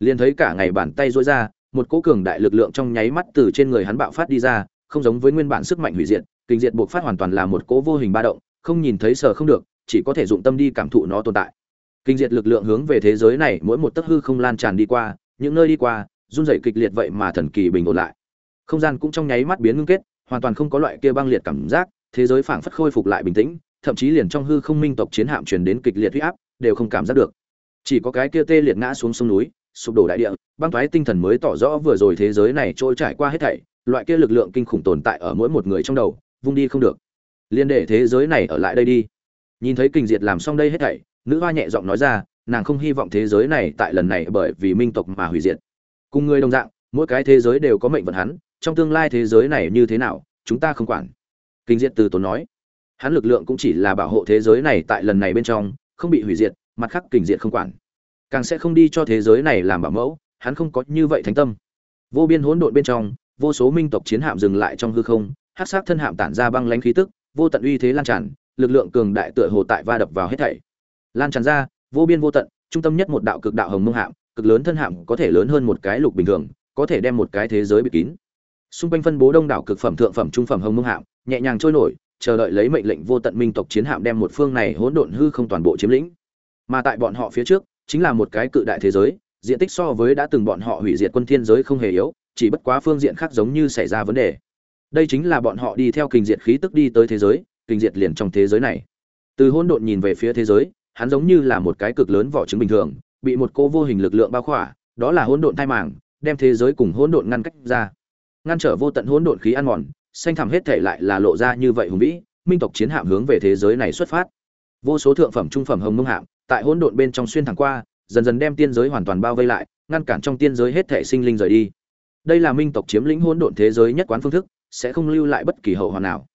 Liền thấy cả ngày bàn tay rối ra, một cỗ cường đại lực lượng trong nháy mắt từ trên người hắn bạo phát đi ra, không giống với nguyên bản sức mạnh hủy diệt, kình diệt buộc phát hoàn toàn là một cỗ vô hình ba động không nhìn thấy sờ không được, chỉ có thể dụng tâm đi cảm thụ nó tồn tại. Kinh diệt lực lượng hướng về thế giới này mỗi một tấc hư không lan tràn đi qua, những nơi đi qua, run rẩy kịch liệt vậy mà thần kỳ bình ổn lại. Không gian cũng trong nháy mắt biến ngưng kết, hoàn toàn không có loại kia băng liệt cảm giác, thế giới phảng phất khôi phục lại bình tĩnh, thậm chí liền trong hư không minh tộc chiến hạm truyền đến kịch liệt huy áp, đều không cảm giác được. Chỉ có cái kia tê liệt ngã xuống sông núi, sụp đổ đại địa, băng thoái tinh thần mới tỏ rõ vừa rồi thế giới này trôi trải qua hết thảy, loại kia lực lượng kinh khủng tồn tại ở mỗi một người trong đầu, vung đi không được liên để thế giới này ở lại đây đi. Nhìn thấy kinh diệt làm xong đây hết thảy, nữ hoa nhẹ giọng nói ra, nàng không hy vọng thế giới này tại lần này bởi vì minh tộc mà hủy diệt. Cùng người đồng dạng, mỗi cái thế giới đều có mệnh vận hắn, trong tương lai thế giới này như thế nào, chúng ta không quản. Kinh diệt từ tốn nói, hắn lực lượng cũng chỉ là bảo hộ thế giới này tại lần này bên trong, không bị hủy diệt, mặt khác kinh diệt không quản. Càng sẽ không đi cho thế giới này làm bảo mẫu, hắn không có như vậy thánh tâm. Vô biên hỗn độn bên trong, vô số minh tộc chiến hạm dừng lại trong hư không hát sát thân hạm tản ra băng lãnh khí tức vô tận uy thế lan tràn, lực lượng cường đại tựa hồ tại va đập vào hết thảy. Lan tràn ra, vô biên vô tận, trung tâm nhất một đạo cực đạo hồng mông hạm, cực lớn thân hạm có thể lớn hơn một cái lục bình thường, có thể đem một cái thế giới bị kín. Xung quanh phân bố đông đảo cực phẩm, thượng phẩm, trung phẩm hồng mông hạm, nhẹ nhàng trôi nổi, chờ đợi lấy mệnh lệnh vô tận minh tộc chiến hạm đem một phương này hỗn độn hư không toàn bộ chiếm lĩnh. Mà tại bọn họ phía trước, chính là một cái cự đại thế giới, diện tích so với đã từng bọn họ hủy diệt quân thiên giới không hề yếu, chỉ bất quá phương diện khác giống như xảy ra vấn đề đây chính là bọn họ đi theo kình diệt khí tức đi tới thế giới, kình diệt liền trong thế giới này. Từ hỗn độn nhìn về phía thế giới, hắn giống như là một cái cực lớn vỏ trứng bình thường, bị một cô vô hình lực lượng bao khỏa, đó là hỗn độn thai màng, đem thế giới cùng hỗn độn ngăn cách ra. Ngăn trở vô tận hỗn độn khí ăn mòn, xanh thẳm hết thể lại là lộ ra như vậy hùng vĩ, minh tộc chiến hạm hướng về thế giới này xuất phát. Vô số thượng phẩm, trung phẩm hồng mông hạm, tại hỗn độn bên trong xuyên thẳng qua, dần dần đem tiên giới hoàn toàn bao vây lại, ngăn cản trong tiên giới hết thể sinh linh rời đi. Đây là minh tộc chiếm lĩnh hỗn độn thế giới nhất quán phương thức sẽ không lưu lại bất kỳ hậu hoàn nào.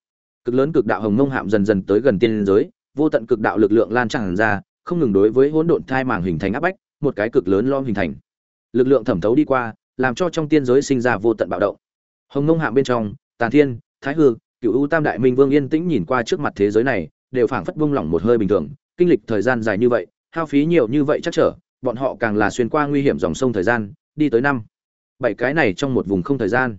Cực lớn cực đạo hồng mông hạm dần dần tới gần tiên giới, vô tận cực đạo lực lượng lan tràn ra, không ngừng đối với hỗn độn thai màng hình thành áp bách, một cái cực lớn lom hình thành. Lực lượng thẩm thấu đi qua, làm cho trong tiên giới sinh ra vô tận bạo động. Hồng mông hạm bên trong tàn thiên, thái hư cựu u tam đại minh vương yên tĩnh nhìn qua trước mặt thế giới này, đều phảng phất buông lỏng một hơi bình thường. Kinh lịch thời gian dài như vậy, hao phí nhiều như vậy chắc trở, bọn họ càng là xuyên qua nguy hiểm dòng sông thời gian, đi tới năm. Bảy cái này trong một vùng không thời gian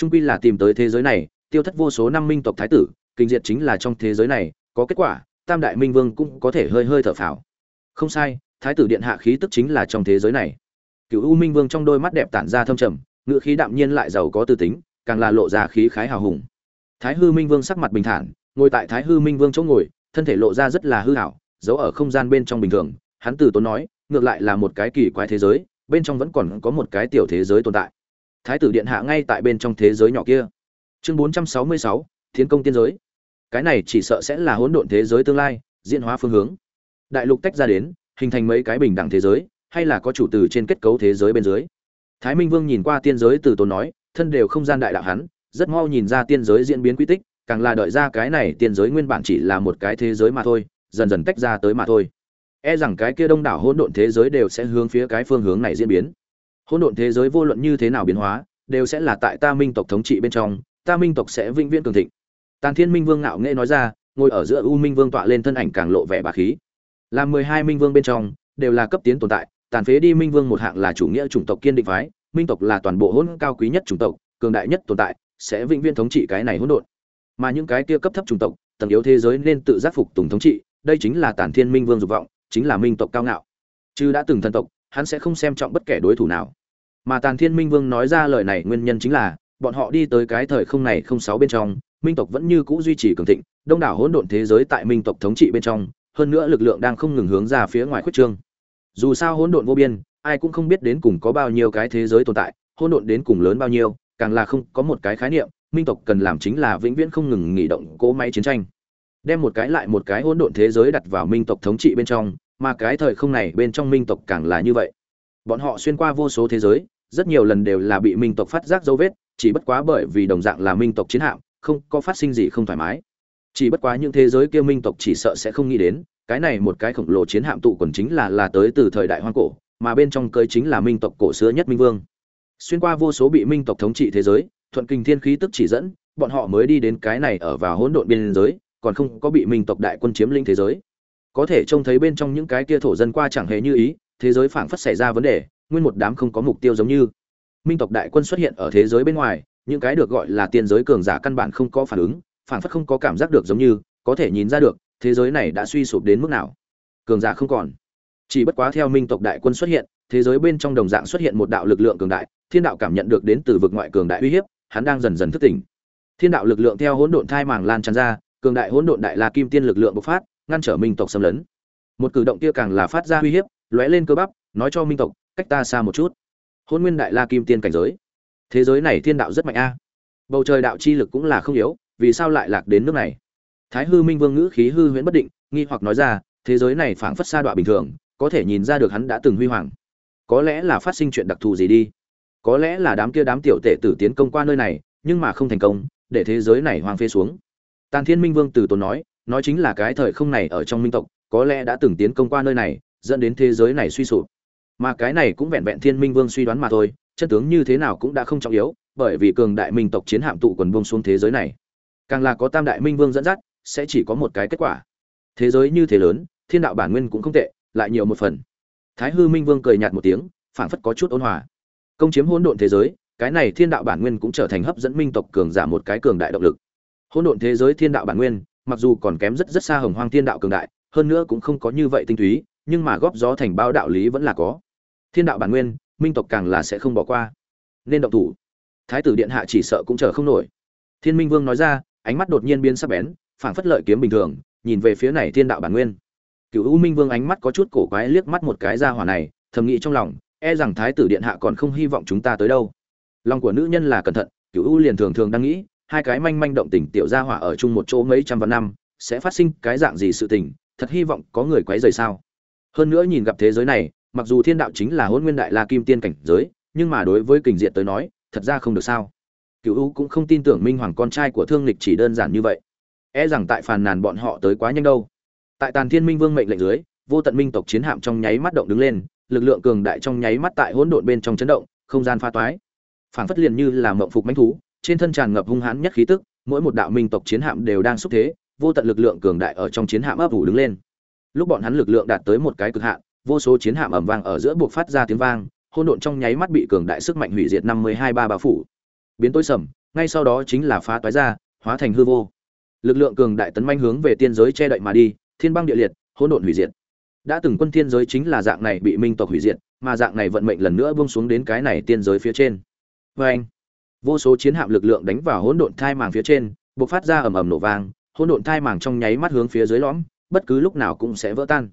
trung quy là tìm tới thế giới này, tiêu thất vô số năm minh tộc thái tử, kinh diệt chính là trong thế giới này, có kết quả, tam đại minh vương cũng có thể hơi hơi thở phào. Không sai, thái tử điện hạ khí tức chính là trong thế giới này. Cựu u minh vương trong đôi mắt đẹp tản ra thâm trầm ngự khí đạm nhiên lại giàu có tư tính, càng là lộ ra khí khái hào hùng. Thái hư minh vương sắc mặt bình thản, ngồi tại thái hư minh vương chỗ ngồi, thân thể lộ ra rất là hư hảo, giấu ở không gian bên trong bình thường. Hắn từ tốn nói, ngược lại là một cái kỳ quái thế giới, bên trong vẫn còn có một cái tiểu thế giới tồn tại thái tử điện hạ ngay tại bên trong thế giới nhỏ kia. Chương bốn trăm sáu mươi sáu thiên công tiên giới. Cái này chỉ sợ sẽ là hỗn độn thế giới tương lai, diễn hóa phương hướng. Đại lục tách ra đến, hình thành mấy cái bình đẳng thế giới, hay là có chủ từ trên kết cấu thế giới bên dưới. Thái minh vương nhìn qua tiên giới từ tốn nói, thân đều không gian đại đạo hắn, rất mau nhìn ra tiên giới diễn biến quy tích, càng là đợi ra cái này tiên giới nguyên bản chỉ là một cái thế giới mà thôi, dần dần tách ra tới mà thôi. E rằng cái kia đông đảo hỗn độn thế giới đều sẽ hướng phía cái phương hướng này diễn biến hỗn độn thế giới vô luận như thế nào biến hóa, đều sẽ là tại ta minh tộc thống trị bên trong, ta minh tộc sẽ vĩnh viễn cường thịnh. Tàn thiên minh vương ngạo nghệ nói ra, ngồi ở giữa u minh vương tọa lên thân ảnh càng lộ vẻ bà khí. Làm mười hai minh vương bên trong, đều là cấp tiến tồn tại, tàn phế đi minh vương một hạng là chủ nghĩa chủng tộc kiên định phái, minh tộc là toàn bộ hỗn cao quý nhất chủng tộc, cường đại nhất tồn tại, sẽ vĩnh viễn thống trị cái này hỗn độn. Mà những cái kia cấp thấp chủng tộc, tầng yếu thế giới nên tự giác phục tùng thống trị, đây chính là tản thiên minh vương dục vọng, chính là minh tộc cao ngạo. Chứ đã từng thần tộc, hắn sẽ không xem trọng bất kể đối thủ nào mà tàn thiên minh vương nói ra lời này nguyên nhân chính là, bọn họ đi tới cái thời không này không sáu bên trong, minh tộc vẫn như cũ duy trì cường thịnh, đông đảo hỗn độn thế giới tại minh tộc thống trị bên trong, hơn nữa lực lượng đang không ngừng hướng ra phía ngoài khuất trương. Dù sao hỗn độn vô biên, ai cũng không biết đến cùng có bao nhiêu cái thế giới tồn tại, hỗn độn đến cùng lớn bao nhiêu, càng là không có một cái khái niệm, minh tộc cần làm chính là vĩnh viễn không ngừng nghỉ động cỗ máy chiến tranh. Đem một cái lại một cái hỗn độn thế giới đặt vào minh tộc thống trị bên trong, mà cái thời không này bên trong minh tộc càng là như vậy bọn họ xuyên qua vô số thế giới, rất nhiều lần đều là bị minh tộc phát giác dấu vết, chỉ bất quá bởi vì đồng dạng là minh tộc chiến hạm, không có phát sinh gì không thoải mái. Chỉ bất quá những thế giới kia minh tộc chỉ sợ sẽ không nghĩ đến, cái này một cái khổng lồ chiến hạm tụ quần chính là là tới từ thời đại hoang cổ, mà bên trong cơi chính là minh tộc cổ xưa nhất minh vương. Xuyên qua vô số bị minh tộc thống trị thế giới, thuận kinh thiên khí tức chỉ dẫn, bọn họ mới đi đến cái này ở vào hỗn độn biên giới, còn không có bị minh tộc đại quân chiếm lĩnh thế giới. Có thể trông thấy bên trong những cái kia thổ dân qua chẳng hề như ý thế giới phảng phất xảy ra vấn đề, nguyên một đám không có mục tiêu giống như. Minh tộc đại quân xuất hiện ở thế giới bên ngoài, những cái được gọi là tiên giới cường giả căn bản không có phản ứng, phảng phất không có cảm giác được giống như, có thể nhìn ra được, thế giới này đã suy sụp đến mức nào. Cường giả không còn. Chỉ bất quá theo minh tộc đại quân xuất hiện, thế giới bên trong đồng dạng xuất hiện một đạo lực lượng cường đại, thiên đạo cảm nhận được đến từ vực ngoại cường đại uy hiếp, hắn đang dần dần thức tỉnh. Thiên đạo lực lượng theo hỗn độn thai màng lan tràn ra, cường đại hỗn độn đại la kim tiên lực lượng bộc phát, ngăn trở minh tộc xâm lấn. Một cử động kia càng là phát ra uy hiếp lóe lên cơ bắp, nói cho minh tộc, cách ta xa một chút. Hôn nguyên đại la kim tiên cảnh giới. Thế giới này thiên đạo rất mạnh a. Bầu trời đạo chi lực cũng là không yếu, vì sao lại lạc đến nước này? Thái hư minh vương ngữ khí hư huyễn bất định, nghi hoặc nói ra, thế giới này phảng phất xa đoạn bình thường, có thể nhìn ra được hắn đã từng huy hoàng. Có lẽ là phát sinh chuyện đặc thù gì đi. Có lẽ là đám kia đám tiểu tệ tử tiến công qua nơi này, nhưng mà không thành công, để thế giới này hoang phế xuống. Tàn thiên minh vương từ tốn nói nói chính là cái thời không này ở trong minh tộc, có lẽ đã từng tiến công qua nơi này dẫn đến thế giới này suy sụp. Mà cái này cũng vẹn vẹn thiên minh vương suy đoán mà thôi, chân tướng như thế nào cũng đã không trọng yếu, bởi vì cường đại minh tộc chiến hạm tụ quần vương xuống thế giới này. Càng là có tam đại minh vương dẫn dắt, sẽ chỉ có một cái kết quả. Thế giới như thế lớn, thiên đạo bản nguyên cũng không tệ, lại nhiều một phần. Thái hư minh vương cười nhạt một tiếng, phảng phất có chút ôn hòa. Công chiếm hỗn độn thế giới, cái này thiên đạo bản nguyên cũng trở thành hấp dẫn minh tộc cường giả một cái cường đại động lực. Hỗn độn thế giới thiên đạo bản nguyên, mặc dù còn kém rất rất xa hồng hoang thiên đạo cường đại, hơn nữa cũng không có như vậy tinh túy nhưng mà góp gió thành bao đạo lý vẫn là có. Thiên đạo bản nguyên, minh tộc càng là sẽ không bỏ qua. Nên động thủ. Thái tử điện hạ chỉ sợ cũng chờ không nổi. Thiên minh vương nói ra, ánh mắt đột nhiên biến sắc bén, phảng phất lợi kiếm bình thường, nhìn về phía này thiên đạo bản nguyên. Cựu u minh vương ánh mắt có chút cổ quái liếc mắt một cái ra hỏa này, thầm nghĩ trong lòng e rằng thái tử điện hạ còn không hy vọng chúng ta tới đâu. Lòng của nữ nhân là cẩn thận cựu u liền thường thường đang nghĩ, hai cái manh manh động tình tiểu gia hỏa ở chung một chỗ mấy trăm vạn năm, sẽ phát sinh cái dạng gì sự tình, thật hy vọng có người quấy rầy sao? Hơn nữa nhìn gặp thế giới này, mặc dù thiên đạo chính là hôn nguyên đại la kim tiên cảnh giới, nhưng mà đối với kình diện tới nói, thật ra không được sao. Cựu u cũng không tin tưởng minh hoàng con trai của thương lịch chỉ đơn giản như vậy. E rằng tại phàn nàn bọn họ tới quá nhanh đâu. Tại tàn thiên minh vương mệnh lệnh dưới, vô tận minh tộc chiến hạm trong nháy mắt động đứng lên, lực lượng cường đại trong nháy mắt tại hỗn độn bên trong chấn động, không gian pha toái. Phảng phất liền như là mộng phục mãnh thú, trên thân tràn ngập hung hãn nhất khí tức, mỗi một đạo minh tộc chiến hạm đều đang xúc thế, vô tận lực lượng cường đại ở trong chiến hạm ấp ủ đứng lên lúc bọn hắn lực lượng đạt tới một cái cực hạn, vô số chiến hạm ầm vang ở giữa buộc phát ra tiếng vang, hỗn độn trong nháy mắt bị cường đại sức mạnh hủy diệt năm mươi hai ba bao phủ. Biến tối sầm, ngay sau đó chính là phá toái ra, hóa thành hư vô. Lực lượng cường đại tấn manh hướng về tiên giới che đậy mà đi, thiên băng địa liệt, hỗn độn hủy diệt. Đã từng quân thiên giới chính là dạng này bị minh tộc hủy diệt, mà dạng này vận mệnh lần nữa buông xuống đến cái này tiên giới phía trên. Vê anh vô số chiến hạm lực lượng đánh vào hỗn độn thai màng phía trên bộc phát ra ầm ầm nổ vang, hỗn độn thai màng trong nháy mắt hướng phía dưới lõm bất cứ lúc nào cũng sẽ vỡ tan.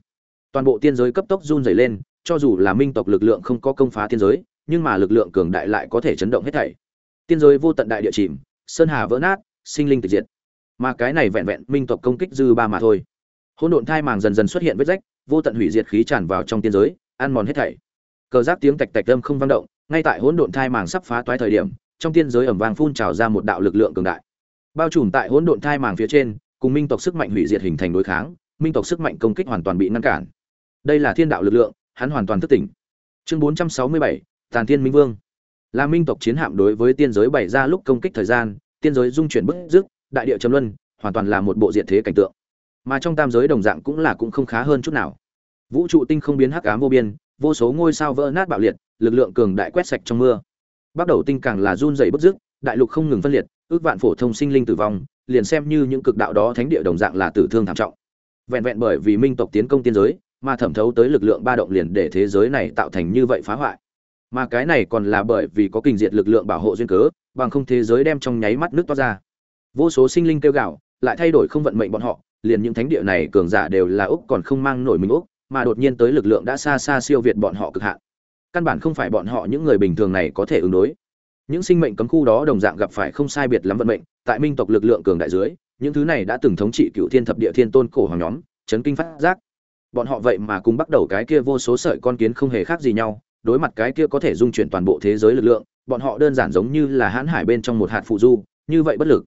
Toàn bộ tiên giới cấp tốc run rẩy lên, cho dù là minh tộc lực lượng không có công phá tiên giới, nhưng mà lực lượng cường đại lại có thể chấn động hết thảy. Tiên giới vô tận đại địa chìm, sơn hà vỡ nát, sinh linh tịch diệt. Mà cái này vẹn vẹn minh tộc công kích dư ba mà thôi. Hỗn độn thai màng dần dần xuất hiện vết rách, vô tận hủy diệt khí tràn vào trong tiên giới, ăn mòn hết thảy. Cờ giáp tiếng tạch tạch âm không vang động, ngay tại hỗn độn thai màng sắp phá toái thời điểm, trong tiên giới ẩm vang phun trào ra một đạo lực lượng cường đại. Bao trùm tại hỗn độn thai màng phía trên, cùng minh tộc sức mạnh hủy diệt hình thành đối kháng minh tộc sức mạnh công kích hoàn toàn bị ngăn cản. Đây là thiên đạo lực lượng hắn hoàn toàn thức tỉnh. Chương 467, tàn thiên minh vương. Là minh tộc chiến hạm đối với tiên giới bày ra lúc công kích thời gian tiên giới dung chuyển bức dứt đại địa trầm luân hoàn toàn là một bộ diện thế cảnh tượng. Mà trong tam giới đồng dạng cũng là cũng không khá hơn chút nào. Vũ trụ tinh không biến hắc ám vô biên vô số ngôi sao vỡ nát bạo liệt lực lượng cường đại quét sạch trong mưa. Bắt đầu tinh càng là run rẩy bức dứt đại lục không ngừng phân liệt ước vạn phổ thông sinh linh tử vong liền xem như những cực đạo đó thánh địa đồng dạng là tử thương thảm trọng vẹn vẹn bởi vì minh tộc tiến công tiên giới, mà thẩm thấu tới lực lượng ba động liền để thế giới này tạo thành như vậy phá hoại. Mà cái này còn là bởi vì có kình diệt lực lượng bảo hộ duyên cớ, bằng không thế giới đem trong nháy mắt nước toát ra. Vô số sinh linh kêu gạo lại thay đổi không vận mệnh bọn họ, liền những thánh địa này cường giả đều là úc còn không mang nổi mình úc, mà đột nhiên tới lực lượng đã xa xa siêu việt bọn họ cực hạn. Căn bản không phải bọn họ những người bình thường này có thể ứng đối những sinh mệnh cấm khu đó đồng dạng gặp phải không sai biệt lắm vận mệnh, tại minh tộc lực lượng cường đại dưới, những thứ này đã từng thống trị cựu thiên thập địa thiên tôn cổ hoàng nhóm, chấn kinh phát giác. Bọn họ vậy mà cùng bắt đầu cái kia vô số sợi con kiến không hề khác gì nhau, đối mặt cái kia có thể dung chuyển toàn bộ thế giới lực lượng, bọn họ đơn giản giống như là hãn hải bên trong một hạt phụ du, như vậy bất lực.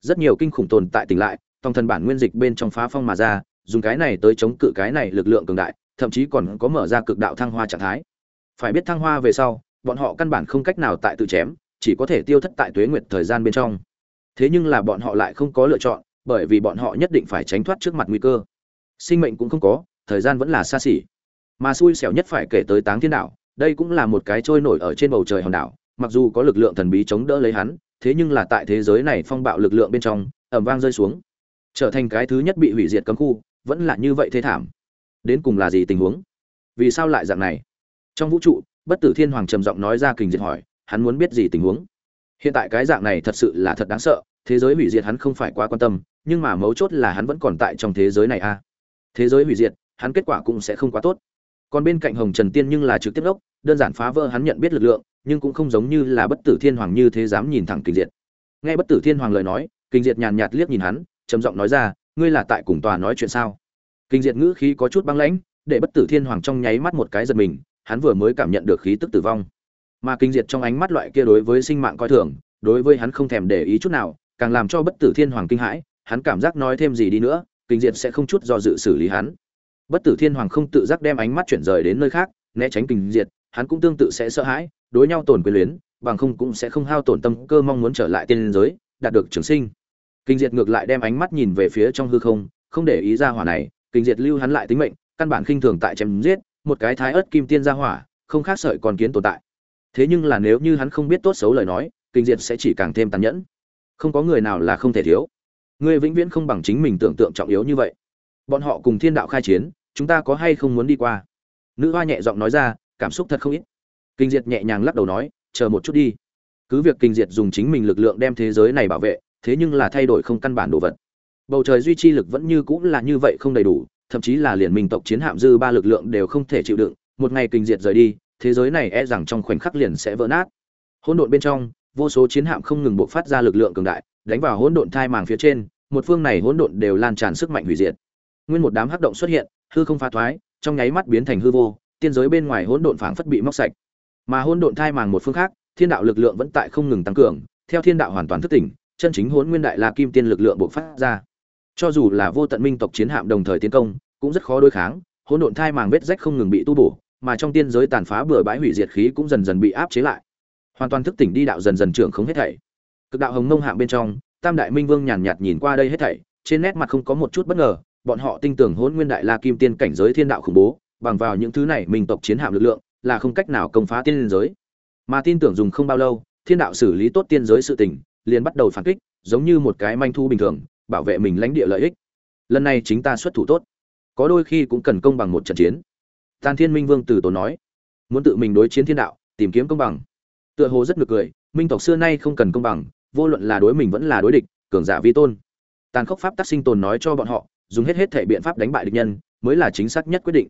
Rất nhiều kinh khủng tồn tại tỉnh lại, tòng thần bản nguyên dịch bên trong phá phong mà ra, dùng cái này tới chống cự cái này lực lượng cường đại, thậm chí còn có mở ra cực đạo thăng hoa trạng thái. Phải biết thăng hoa về sau bọn họ căn bản không cách nào tại tự chém, chỉ có thể tiêu thất tại tuế nguyệt thời gian bên trong. Thế nhưng là bọn họ lại không có lựa chọn, bởi vì bọn họ nhất định phải tránh thoát trước mặt nguy cơ. Sinh mệnh cũng không có, thời gian vẫn là xa xỉ. Mà xui xẻo nhất phải kể tới táng thiên đạo, đây cũng là một cái trôi nổi ở trên bầu trời hòn đảo, mặc dù có lực lượng thần bí chống đỡ lấy hắn, thế nhưng là tại thế giới này phong bạo lực lượng bên trong ẩm vang rơi xuống. Trở thành cái thứ nhất bị hủy diệt cấm khu, vẫn là như vậy thế thảm. Đến cùng là gì tình huống? Vì sao lại dạng này? Trong vũ trụ bất tử thiên hoàng trầm giọng nói ra kình diệt hỏi, hắn muốn biết gì tình huống? Hiện tại cái dạng này thật sự là thật đáng sợ, thế giới hủy diệt hắn không phải quá quan tâm, nhưng mà mấu chốt là hắn vẫn còn tại trong thế giới này a. À. thế giới hủy diệt, hắn kết quả cũng sẽ không quá tốt. Còn bên cạnh hồng trần tiên nhưng là trực tiếp đốc, đơn giản phá vỡ hắn nhận biết lực lượng, nhưng cũng không giống như là bất tử thiên hoàng như thế dám nhìn thẳng kinh diệt. Nghe bất tử thiên hoàng lời nói kinh diệt nhàn nhạt liếc nhìn hắn, trầm giọng nói ra, ngươi là tại cùng tòa nói chuyện sao? Kinh diệt ngữ khí có chút băng lãnh, để bất tử thiên hoàng trong nháy mắt một cái giật mình hắn vừa mới cảm nhận được khí tức tử vong. Mà kinh diệt trong ánh mắt loại kia đối với sinh mạng coi thường, đối với hắn không thèm để ý chút nào, càng làm cho bất tử thiên hoàng kinh hãi, hắn cảm giác nói thêm gì đi nữa, kinh diệt sẽ không chút do dự xử lý hắn. Bất tử thiên hoàng không tự giác đem ánh mắt chuyển rời đến nơi khác, né tránh kinh diệt, hắn cũng tương tự sẽ sợ hãi, đối nhau tổn quyền luyến, bằng không cũng sẽ không hao tổn tâm cơ mong muốn trở lại tiên giới, đạt được trường sinh. Kinh diệt ngược lại đem ánh mắt nhìn về phía trong hư không không để ý ra hỏa này, kinh diệt lưu hắn lại tính mệnh, căn bản khinh thường tại chém giết một cái thái ớt kim tiên ra hỏa, không khác sợi còn kiến tồn tại. Thế nhưng là nếu như hắn không biết tốt xấu lời nói, kinh diệt sẽ chỉ càng thêm tàn nhẫn. Không có người nào là không thể thiếu. Ngươi vĩnh viễn không bằng chính mình tưởng tượng trọng yếu như vậy. Bọn họ cùng thiên đạo khai chiến, chúng ta có hay không muốn đi qua? Nữ hoa nhẹ giọng nói ra, cảm xúc thật không ít. Kinh diệt nhẹ nhàng lắc đầu nói, chờ một chút đi. Cứ việc kinh diệt dùng chính mình lực lượng đem thế giới này bảo vệ, thế nhưng là thay đổi không căn bản đồ vật. Bầu trời duy trì lực vẫn như cũng là như vậy không đầy đủ thậm chí là liền minh tộc chiến hạm dư ba lực lượng đều không thể chịu đựng, một ngày kinh diệt rời đi, thế giới này e rằng trong khoảnh khắc liền sẽ vỡ nát. Hỗn độn bên trong, vô số chiến hạm không ngừng bộc phát ra lực lượng cường đại, đánh vào hỗn độn thai màng phía trên, một phương này hỗn độn đều lan tràn sức mạnh hủy diệt. Nguyên một đám hắc động xuất hiện, hư không phá thoái, trong nháy mắt biến thành hư vô, tiên giới bên ngoài hỗn độn phảng phất bị móc sạch. Mà hỗn độn thai màng một phương khác, thiên đạo lực lượng vẫn tại không ngừng tăng cường, theo thiên đạo hoàn toàn thức tỉnh, chân chính hỗn nguyên đại la kim tiên lực lượng bộc phát ra cho dù là vô tận minh tộc chiến hạm đồng thời tiến công, cũng rất khó đối kháng, hỗn độn thai màng vết rách không ngừng bị tu bổ, mà trong tiên giới tàn phá bừa bãi hủy diệt khí cũng dần dần bị áp chế lại. Hoàn toàn thức tỉnh đi đạo dần dần trưởng không hết thảy. Cực đạo hồng nông hạng bên trong, tam đại minh vương nhàn nhạt nhìn qua đây hết thảy, trên nét mặt không có một chút bất ngờ, bọn họ tin tưởng hỗn nguyên đại la kim tiên cảnh giới thiên đạo khủng bố, bằng vào những thứ này minh tộc chiến hạm lực lượng, là không cách nào công phá tiên giới. Mà tin tưởng dùng không bao lâu, thiên đạo xử lý tốt tiên giới sự tình, liền bắt đầu phản kích, giống như một cái manh thu bình thường bảo vệ mình lãnh địa lợi ích. Lần này chính ta xuất thủ tốt. Có đôi khi cũng cần công bằng một trận chiến. Tàn thiên minh vương từ tổ nói, muốn tự mình đối chiến thiên đạo, tìm kiếm công bằng. Tựa hồ rất ngược cười, minh tộc xưa nay không cần công bằng, vô luận là đối mình vẫn là đối địch, cường giả vi tôn. Tàn khốc pháp tác sinh tồn nói cho bọn họ, dùng hết hết thể biện pháp đánh bại địch nhân, mới là chính xác nhất quyết định.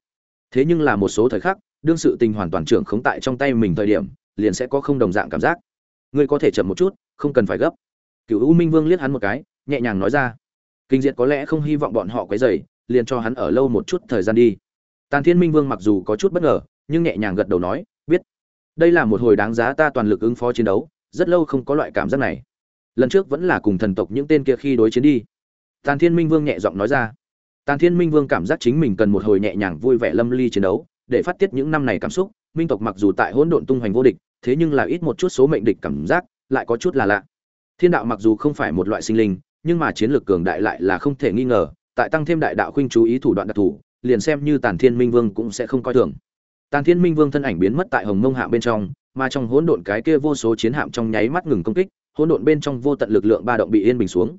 Thế nhưng là một số thời khắc, đương sự tình hoàn toàn trưởng khống tại trong tay mình thời điểm, liền sẽ có không đồng dạng cảm giác. Ngươi có thể chậm một chút, không cần phải gấp. Cựu u minh vương liếc hắn một cái nhẹ nhàng nói ra. Kinh diệt có lẽ không hy vọng bọn họ quấy dày liền cho hắn ở lâu một chút thời gian đi. Tàn thiên minh vương mặc dù có chút bất ngờ, nhưng nhẹ nhàng gật đầu nói, biết. Đây là một hồi đáng giá ta toàn lực ứng phó chiến đấu, rất lâu không có loại cảm giác này. Lần trước vẫn là cùng thần tộc những tên kia khi đối chiến đi. Tàn thiên minh vương nhẹ giọng nói ra. Tàn thiên minh vương cảm giác chính mình cần một hồi nhẹ nhàng vui vẻ lâm ly chiến đấu, để phát tiết những năm này cảm xúc, minh tộc mặc dù tại hỗn độn tung hoành vô địch, thế nhưng là ít một chút số mệnh địch cảm giác, lại có chút là lạ. Thiên đạo mặc dù không phải một loại sinh linh nhưng mà chiến lược cường đại lại là không thể nghi ngờ, tại tăng thêm đại đạo khuynh chú ý thủ đoạn đặc thù, liền xem như tàn thiên minh vương cũng sẽ không coi thường. Tàn thiên minh vương thân ảnh biến mất tại hồng mông hạ bên trong, mà trong hỗn độn cái kia vô số chiến hạm trong nháy mắt ngừng công kích, hỗn độn bên trong vô tận lực lượng ba động bị yên bình xuống.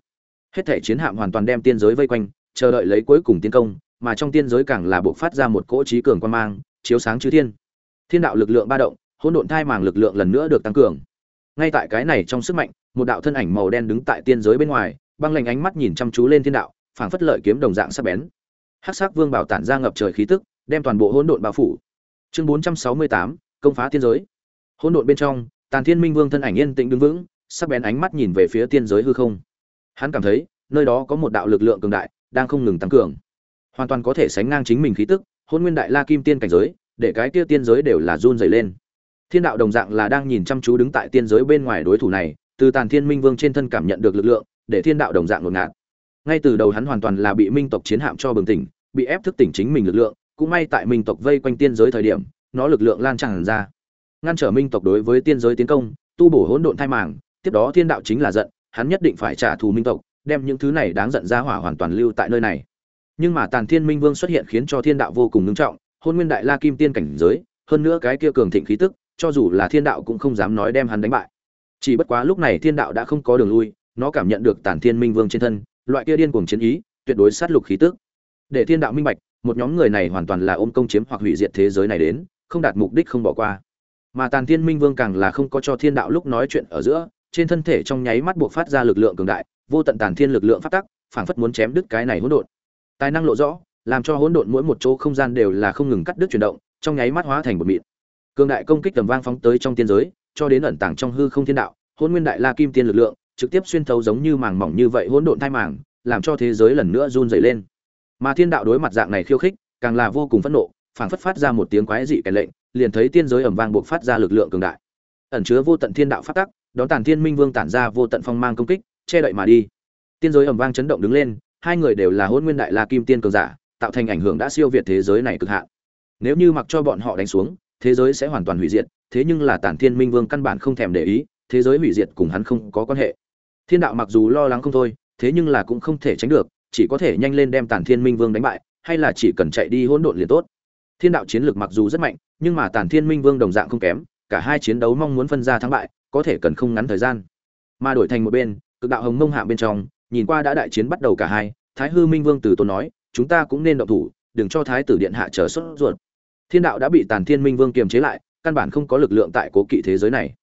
Hết thể chiến hạm hoàn toàn đem tiên giới vây quanh, chờ đợi lấy cuối cùng tiến công, mà trong tiên giới càng là buộc phát ra một cỗ trí cường quan mang, chiếu sáng chư thiên. Thiên đạo lực lượng ba động, hỗn độn thai màng lực lượng lần nữa được tăng cường. Ngay tại cái này trong sức mạnh, một đạo thân ảnh màu đen đứng tại tiên giới bên ngoài băng lạnh ánh mắt nhìn chăm chú lên thiên đạo phảng phất lợi kiếm đồng dạng sắc bén. Hắc sắc vương bảo tản ra ngập trời khí tức đem toàn bộ hỗn độn bao phủ. Chương 468, công phá thiên giới. Hỗn độn bên trong tàn thiên minh vương thân ảnh yên tĩnh đứng vững sắc bén ánh mắt nhìn về phía tiên giới hư không. Hắn cảm thấy nơi đó có một đạo lực lượng cường đại đang không ngừng tăng cường. Hoàn toàn có thể sánh ngang chính mình khí tức hôn nguyên đại la kim tiên cảnh giới để cái kia tiên giới đều là run dày lên. Thiên đạo đồng dạng là đang nhìn chăm chú đứng tại tiên giới bên ngoài đối thủ này từ tàn thiên minh vương trên thân cảm nhận được lực lượng để thiên đạo đồng dạng ngột ngạt. Ngay từ đầu hắn hoàn toàn là bị minh tộc chiến hạm cho bừng tỉnh, bị ép thức tỉnh chính mình lực lượng, cũng may tại minh tộc vây quanh tiên giới thời điểm, nó lực lượng lan tràn ra. Ngăn trở minh tộc đối với tiên giới tiến công, tu bổ hỗn độn thai màng, tiếp đó thiên đạo chính là giận, hắn nhất định phải trả thù minh tộc, đem những thứ này đáng giận ra hỏa hoàn toàn lưu tại nơi này. Nhưng mà tàn thiên minh vương xuất hiện khiến cho thiên đạo vô cùng ngưng trọng, hôn nguyên đại la kim tiên cảnh giới, hơn nữa cái kia cường thịnh khí tức, cho dù là thiên đạo cũng không dám nói đem hắn đánh bại. Chỉ bất quá lúc này thiên đạo đã không có đường lui nó cảm nhận được Tản thiên minh vương trên thân, loại kia điên cuồng chiến ý, tuyệt đối sát lục khí tức. Để thiên đạo minh bạch, một nhóm người này hoàn toàn là ôm công chiếm hoặc hủy diệt thế giới này đến, không đạt mục đích không bỏ qua. Mà tàn thiên minh vương càng là không có cho thiên đạo lúc nói chuyện ở giữa, trên thân thể trong nháy mắt buộc phát ra lực lượng cường đại, vô tận tàn thiên lực lượng phát tắc, phảng phất muốn chém đứt cái này hỗn độn. Tài năng lộ rõ, làm cho hỗn độn mỗi một chỗ không gian đều là không ngừng cắt đứt chuyển động, trong nháy mắt hóa thành một mịn. Cường đại công kích tầm vang phóng tới trong tiên giới, cho đến ẩn tàng trong hư không thiên đạo, hỗn nguyên đại la kim tiên lực lượng trực tiếp xuyên thấu giống như màng mỏng như vậy hỗn độn thai màng, làm cho thế giới lần nữa run rẩy lên. Mà thiên đạo đối mặt dạng này khiêu khích, càng là vô cùng phẫn nộ, phảng phất phát ra một tiếng quái dị cái lệnh, liền thấy tiên giới ầm vang buộc phát ra lực lượng cường đại. Ẩn chứa vô tận thiên đạo phát tắc, đón tàn thiên minh vương tản ra vô tận phong mang công kích, che đậy mà đi. Tiên giới ầm vang chấn động đứng lên, hai người đều là hôn nguyên đại la kim tiên cường giả, tạo thành ảnh hưởng đã siêu việt thế giới này cực hạn. Nếu như mặc cho bọn họ đánh xuống, thế giới sẽ hoàn toàn hủy diệt, thế nhưng là tản thiên minh vương căn bản không thèm để ý, thế giới hủy diệt cùng hắn không có quan hệ thiên đạo mặc dù lo lắng không thôi, thế nhưng là cũng không thể tránh được, chỉ có thể nhanh lên đem tản thiên minh vương đánh bại, hay là chỉ cần chạy đi hỗn độn liền tốt. Thiên đạo chiến lược mặc dù rất mạnh, nhưng mà tản thiên minh vương đồng dạng không kém, cả hai chiến đấu mong muốn phân ra thắng bại, có thể cần không ngắn thời gian. Mà đổi thành một bên, cực đạo hồng mông hạ bên trong, nhìn qua đã đại chiến bắt đầu cả hai, thái hư minh vương từ tôn nói, chúng ta cũng nên động thủ, đừng cho thái tử điện hạ trở xuất ruột. Thiên đạo đã bị tàn thiên minh vương kiềm chế lại, căn bản không có lực lượng tại cố kỵ thế giới này.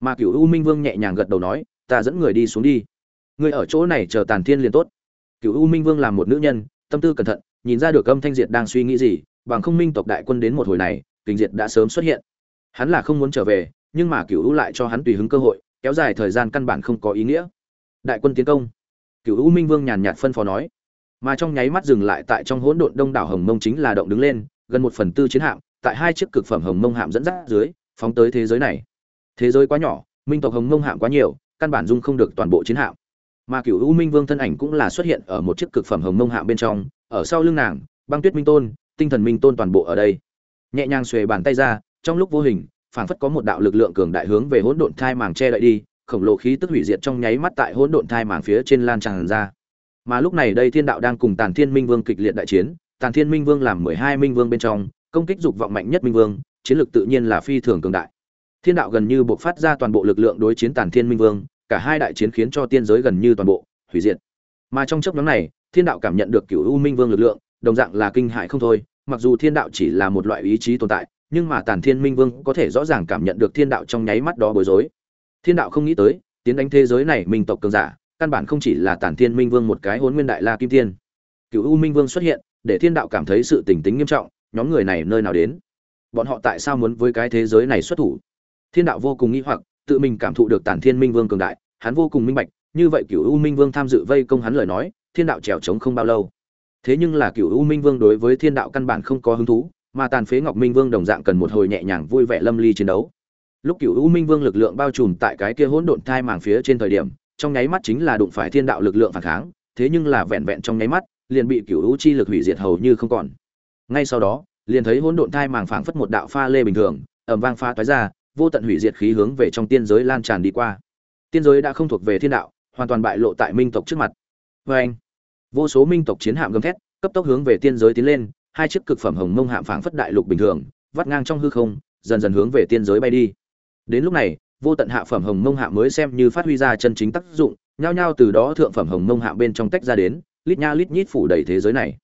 Mà cựu u minh vương nhẹ nhàng gật đầu nói ta dẫn người đi xuống đi. Người ở chỗ này chờ tàn thiên liền tốt. Cựu u minh vương làm một nữ nhân, tâm tư cẩn thận, nhìn ra được âm thanh diệt đang suy nghĩ gì, bằng không minh tộc đại quân đến một hồi này kình diệt đã sớm xuất hiện. Hắn là không muốn trở về, nhưng mà cựu u lại cho hắn tùy hứng cơ hội, kéo dài thời gian căn bản không có ý nghĩa. Đại quân tiến công. Cựu u minh vương nhàn nhạt phân phó nói. Mà trong nháy mắt dừng lại tại trong hỗn độn đông đảo hồng mông chính là động đứng lên, gần một phần tư chiến hạm, tại hai chiếc cực phẩm hồng mông hạm dẫn dắt dưới, phóng tới thế giới này. Thế giới quá nhỏ, minh tộc hồng mông hạm quá nhiều căn bản dung không được toàn bộ chiến hạm. Mà cựu u minh vương thân ảnh cũng là xuất hiện ở một chiếc cực phẩm hồng mông hạm bên trong, ở sau lưng nàng, băng tuyết minh tôn, tinh thần minh tôn toàn bộ ở đây. Nhẹ nhàng xuề bàn tay ra, trong lúc vô hình, phảng phất có một đạo lực lượng cường đại hướng về hỗn độn thai màng che đậy đi, khổng lồ khí tức hủy diệt trong nháy mắt tại hỗn độn thai màng phía trên lan tràn ra. Mà lúc này đây thiên đạo đang cùng tàn thiên minh vương kịch liệt đại chiến, tàn thiên minh vương làm mười hai minh vương bên trong, công kích dục vọng mạnh nhất minh vương, chiến lược tự nhiên là phi thường cường đại thiên đạo gần như buộc phát ra toàn bộ lực lượng đối chiến tàn thiên minh vương, cả hai đại chiến khiến cho tiên giới gần như toàn bộ, hủy diệt. Mà trong chấp nhóm này, thiên đạo cảm nhận được cựu u minh vương lực lượng, đồng dạng là kinh hại không thôi, mặc dù thiên đạo chỉ là một loại ý chí tồn tại, nhưng mà tàn thiên minh vương có thể rõ ràng cảm nhận được thiên đạo trong nháy mắt đó bối rối. Thiên đạo không nghĩ tới, tiến đánh thế giới này minh tộc cường giả, căn bản không chỉ là tàn thiên minh vương một cái hôn nguyên đại la kim tiên. Cựu u minh vương xuất hiện, để thiên đạo cảm thấy sự tỉnh tính nghiêm trọng, nhóm người này nơi nào đến? Bọn họ tại sao muốn với cái thế giới này xuất thủ? Thiên đạo vô cùng nghi hoặc, tự mình cảm thụ được tản thiên minh vương cường đại, hắn vô cùng minh bạch, như vậy cựu u minh vương tham dự vây công hắn lời nói, thiên đạo trèo trống không bao lâu. Thế nhưng là cựu u minh vương đối với thiên đạo căn bản không có hứng thú, mà tàn phế ngọc minh vương đồng dạng cần một hồi nhẹ nhàng vui vẻ lâm ly chiến đấu. Lúc cựu u minh vương lực lượng bao trùm tại cái kia hỗn độn thai màng phía trên thời điểm, trong nháy mắt chính là đụng phải thiên đạo lực lượng phản kháng, thế nhưng là vẹn vẹn trong nháy mắt, liền bị cựu u chi lực hủy diệt hầu như không còn. Ngay sau đó, liền thấy hỗn độn thai màng phảng phất một đạo pha lê bình thường ẩm vang pha toái ra vô tận hủy diệt khí hướng về trong tiên giới lan tràn đi qua. Tiên giới đã không thuộc về thiên đạo, hoàn toàn bại lộ tại minh tộc trước mặt. Vê anh, vô số minh tộc chiến hạm gầm thét, cấp tốc hướng về tiên giới tiến lên, hai chiếc cực phẩm hồng mông hạm phảng phất đại lục bình thường, vắt ngang trong hư không, dần dần hướng về tiên giới bay đi. Đến lúc này, vô tận hạ phẩm hồng mông hạm mới xem như phát huy ra chân chính tác dụng, nhao nhao từ đó thượng phẩm hồng mông hạm bên trong tách ra đến, lít nha lít nhít phủ đầy thế giới này.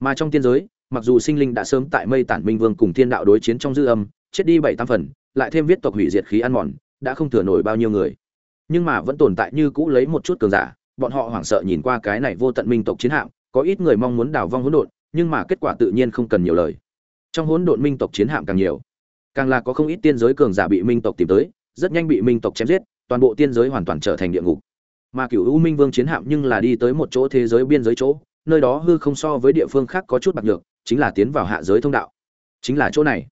Mà trong tiên giới, mặc dù sinh linh đã sớm tại mây tản minh vương cùng thiên đạo đối chiến trong dư âm, chết đi bảy tam phần lại thêm viết tộc hủy diệt khí ăn mòn, đã không thừa nổi bao nhiêu người. Nhưng mà vẫn tồn tại như cũ lấy một chút cường giả, bọn họ hoảng sợ nhìn qua cái này vô tận minh tộc chiến hạm, có ít người mong muốn đào vong hỗn độn, nhưng mà kết quả tự nhiên không cần nhiều lời. Trong hỗn độn minh tộc chiến hạm càng nhiều, càng là có không ít tiên giới cường giả bị minh tộc tìm tới, rất nhanh bị minh tộc chém giết, toàn bộ tiên giới hoàn toàn trở thành địa ngục. Mà cựu u minh vương chiến hạm nhưng là đi tới một chỗ thế giới biên giới chỗ, nơi đó hư không so với địa phương khác có chút bạc nhược, chính là tiến vào hạ giới thông đạo. Chính là chỗ này.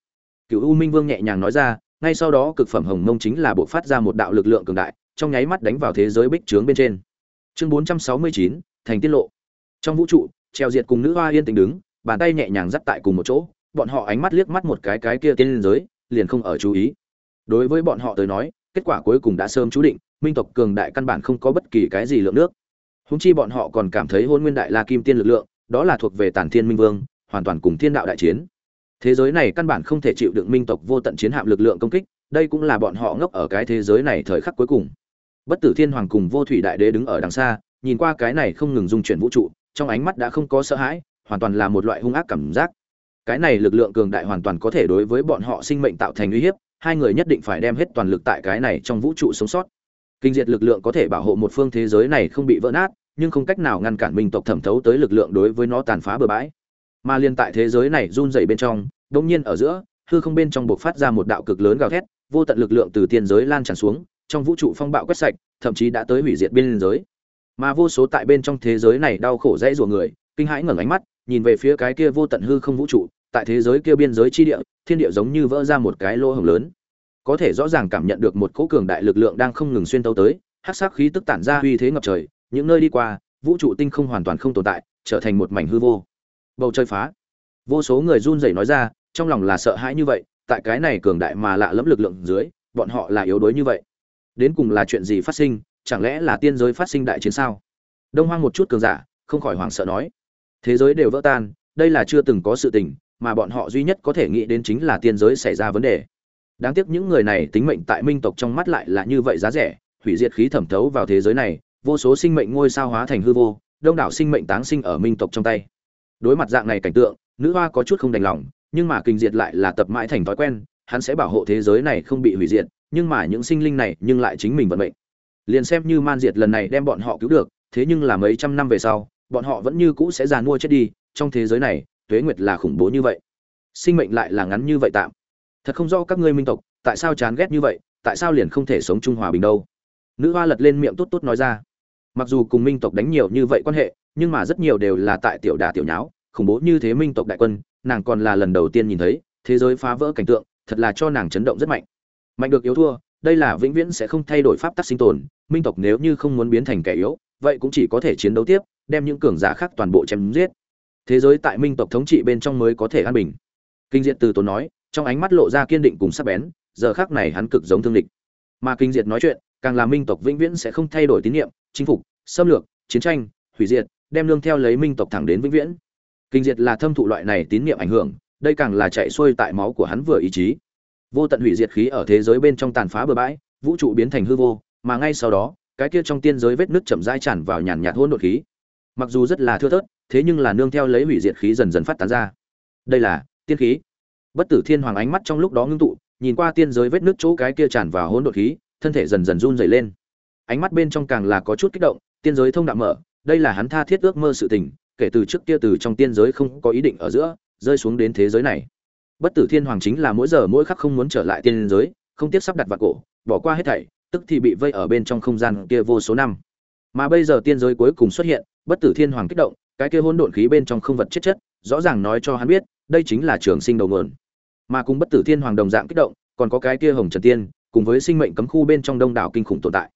Cựu u minh vương nhẹ nhàng nói ra ngay sau đó cực phẩm hồng mông chính là bộ phát ra một đạo lực lượng cường đại, trong nháy mắt đánh vào thế giới bích trướng bên trên. Chương bốn trăm sáu mươi chín, thành tiết lộ. Trong vũ trụ, treo diệt cùng nữ hoa yên tĩnh đứng, bàn tay nhẹ nhàng dắt tại cùng một chỗ, bọn họ ánh mắt liếc mắt một cái cái kia tiên giới, liền không ở chú ý. Đối với bọn họ tới nói, kết quả cuối cùng đã sớm chú định, minh tộc cường đại căn bản không có bất kỳ cái gì lượng nước. Húng chi bọn họ còn cảm thấy hôn nguyên đại la kim tiên lực lượng, đó là thuộc về tản thiên minh vương, hoàn toàn cùng thiên đạo đại chiến thế giới này căn bản không thể chịu đựng minh tộc vô tận chiến hạm lực lượng công kích, đây cũng là bọn họ ngốc ở cái thế giới này thời khắc cuối cùng. Bất tử thiên hoàng cùng vô thủy đại đế đứng ở đằng xa, nhìn qua cái này không ngừng dung chuyển vũ trụ, trong ánh mắt đã không có sợ hãi, hoàn toàn là một loại hung ác cảm giác. Cái này lực lượng cường đại hoàn toàn có thể đối với bọn họ sinh mệnh tạo thành uy hiếp, hai người nhất định phải đem hết toàn lực tại cái này trong vũ trụ sống sót. Kinh diệt lực lượng có thể bảo hộ một phương thế giới này không bị vỡ nát, nhưng không cách nào ngăn cản minh tộc thẩm thấu tới lực lượng đối với nó tàn phá bừa bãi mà liên tại thế giới này run rẩy bên trong đột nhiên ở giữa, hư không bên trong bộc phát ra một đạo cực lớn gào thét, vô tận lực lượng từ tiên giới lan tràn xuống, trong vũ trụ phong bạo quét sạch, thậm chí đã tới hủy diệt biên giới. Mà vô số tại bên trong thế giới này đau khổ dãy rủa người, kinh hãi ngẩng ánh mắt, nhìn về phía cái kia vô tận hư không vũ trụ, tại thế giới kia biên giới chi địa, thiên địa giống như vỡ ra một cái lỗ hổng lớn. Có thể rõ ràng cảm nhận được một cỗ cường đại lực lượng đang không ngừng xuyên tấu tới, hắc sắc khí tức tản ra uy thế ngập trời, những nơi đi qua, vũ trụ tinh không hoàn toàn không tồn tại, trở thành một mảnh hư vô bầu trời phá. Vô số người run rẩy nói ra, trong lòng là sợ hãi như vậy, tại cái này cường đại mà lạ lẫm lực lượng dưới, bọn họ là yếu đuối như vậy. Đến cùng là chuyện gì phát sinh, chẳng lẽ là tiên giới phát sinh đại chiến sao? Đông hoang một chút cường giả, không khỏi hoảng sợ nói. Thế giới đều vỡ tan, đây là chưa từng có sự tình, mà bọn họ duy nhất có thể nghĩ đến chính là tiên giới xảy ra vấn đề. Đáng tiếc những người này tính mệnh tại minh tộc trong mắt lại là như vậy giá rẻ, hủy diệt khí thẩm thấu vào thế giới này, vô số sinh mệnh ngôi sao hóa thành hư vô, đông đảo sinh mệnh táng sinh ở minh tộc trong tay đối mặt dạng này cảnh tượng, nữ hoa có chút không đành lòng, nhưng mà kinh diệt lại là tập mãi thành thói quen, hắn sẽ bảo hộ thế giới này không bị hủy diệt, nhưng mà những sinh linh này nhưng lại chính mình vận mệnh. Liền xem như man diệt lần này đem bọn họ cứu được, thế nhưng là mấy trăm năm về sau, bọn họ vẫn như cũ sẽ già mua chết đi, trong thế giới này, tuế nguyệt là khủng bố như vậy. Sinh mệnh lại là ngắn như vậy tạm. Thật không rõ các ngươi minh tộc, tại sao chán ghét như vậy, tại sao liền không thể sống trung hòa bình đâu? Nữ hoa lật lên miệng tốt tốt nói ra. Mặc dù cùng minh tộc đánh nhiều như vậy quan hệ nhưng mà rất nhiều đều là tại tiểu đà tiểu nháo, khủng bố như thế minh tộc đại quân, nàng còn là lần đầu tiên nhìn thấy, thế giới phá vỡ cảnh tượng, thật là cho nàng chấn động rất mạnh. Mạnh được yếu thua, đây là vĩnh viễn sẽ không thay đổi pháp tắc sinh tồn, minh tộc nếu như không muốn biến thành kẻ yếu, vậy cũng chỉ có thể chiến đấu tiếp, đem những cường giả khác toàn bộ chém giết. Thế giới tại minh tộc thống trị bên trong mới có thể an bình. Kinh diệt từ tốn nói, trong ánh mắt lộ ra kiên định cùng sắc bén, giờ khác này hắn cực giống thương địch. Mà kinh diệt nói chuyện, càng là minh tộc vĩnh viễn sẽ không thay đổi tín nhiệm chinh phục, xâm lược, chiến tranh, hủy diệt đem lương theo lấy minh tộc thẳng đến vĩnh viễn. Kinh diệt là thâm thụ loại này tín niệm ảnh hưởng, đây càng là chạy xuôi tại máu của hắn vừa ý chí. Vô tận hủy diệt khí ở thế giới bên trong tàn phá bừa bãi, vũ trụ biến thành hư vô, mà ngay sau đó, cái kia trong tiên giới vết nứt chậm rãi tràn vào nhàn nhạt hỗn độn khí. Mặc dù rất là thưa thớt, thế nhưng là nương theo lấy hủy diệt khí dần dần phát tán ra. Đây là tiên khí. Bất tử thiên hoàng ánh mắt trong lúc đó ngưng tụ, nhìn qua tiên giới vết nứt chỗ cái kia tràn vào hỗn độn khí, thân thể dần dần run rẩy lên. Ánh mắt bên trong càng là có chút kích động, tiên giới thông đạo mở đây là hắn tha thiết ước mơ sự tình, kể từ trước kia từ trong tiên giới không có ý định ở giữa, rơi xuống đến thế giới này. Bất tử thiên hoàng chính là mỗi giờ mỗi khắc không muốn trở lại tiên giới, không tiếc sắp đặt vào cổ, bỏ qua hết thảy, tức thì bị vây ở bên trong không gian kia vô số năm. Mà bây giờ tiên giới cuối cùng xuất hiện, bất tử thiên hoàng kích động, cái kia hỗn độn khí bên trong không vật chết chất, rõ ràng nói cho hắn biết, đây chính là trường sinh đầu nguồn. Mà cùng bất tử thiên hoàng đồng dạng kích động, còn có cái kia hồng trần tiên, cùng với sinh mệnh cấm khu bên trong đông đảo kinh khủng tồn tại.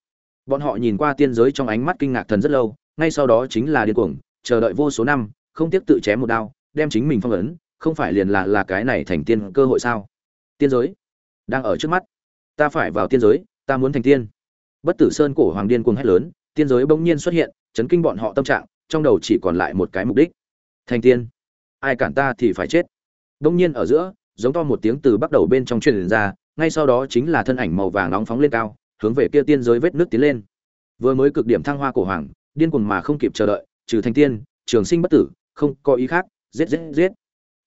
Bọn họ nhìn qua tiên giới trong ánh mắt kinh ngạc thần rất lâu ngay sau đó chính là điên cuồng, chờ đợi vô số năm, không tiếc tự chém một đao, đem chính mình phong ấn, không phải liền là là cái này thành tiên cơ hội sao? Tiên giới, đang ở trước mắt. Ta phải vào tiên giới, ta muốn thành tiên. Bất tử sơn cổ hoàng điên cuồng hét lớn, tiên giới bỗng nhiên xuất hiện, chấn kinh bọn họ tâm trạng, trong đầu chỉ còn lại một cái mục đích. Thành tiên. Ai cản ta thì phải chết. Bỗng nhiên ở giữa, giống to một tiếng từ bắt đầu bên trong truyền ra, ngay sau đó chính là thân ảnh màu vàng nóng phóng lên cao, hướng về kia tiên giới vết nước tiến lên. Vừa mới cực điểm thăng hoa cổ hoàng điên cuồng mà không kịp chờ đợi, trừ thành tiên, trường sinh bất tử, không có ý khác, giết giết giết.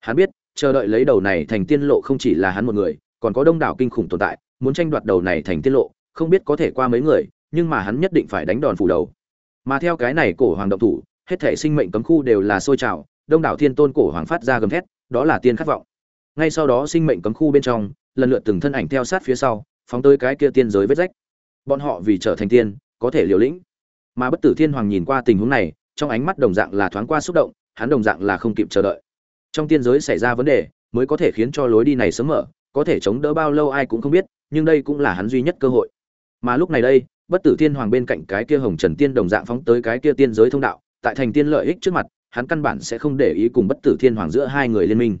Hắn biết, chờ đợi lấy đầu này thành tiên lộ không chỉ là hắn một người, còn có đông đảo kinh khủng tồn tại, muốn tranh đoạt đầu này thành tiên lộ, không biết có thể qua mấy người, nhưng mà hắn nhất định phải đánh đòn phủ đầu. Mà theo cái này cổ hoàng động thủ, hết thể sinh mệnh cấm khu đều là sôi trào, đông đảo thiên tôn cổ hoàng phát ra gầm thét, đó là tiên khát vọng. Ngay sau đó sinh mệnh cấm khu bên trong, lần lượt từng thân ảnh theo sát phía sau, phóng tới cái kia tiên giới vết rách. Bọn họ vì trở thành tiên, có thể liều lĩnh mà bất tử thiên hoàng nhìn qua tình huống này, trong ánh mắt đồng dạng là thoáng qua xúc động, hắn đồng dạng là không kịp chờ đợi. Trong tiên giới xảy ra vấn đề, mới có thể khiến cho lối đi này sớm mở, có thể chống đỡ bao lâu ai cũng không biết, nhưng đây cũng là hắn duy nhất cơ hội. Mà lúc này đây, bất tử thiên hoàng bên cạnh cái kia hồng trần tiên đồng dạng phóng tới cái kia tiên giới thông đạo, tại thành tiên lợi ích trước mặt, hắn căn bản sẽ không để ý cùng bất tử thiên hoàng giữa hai người liên minh.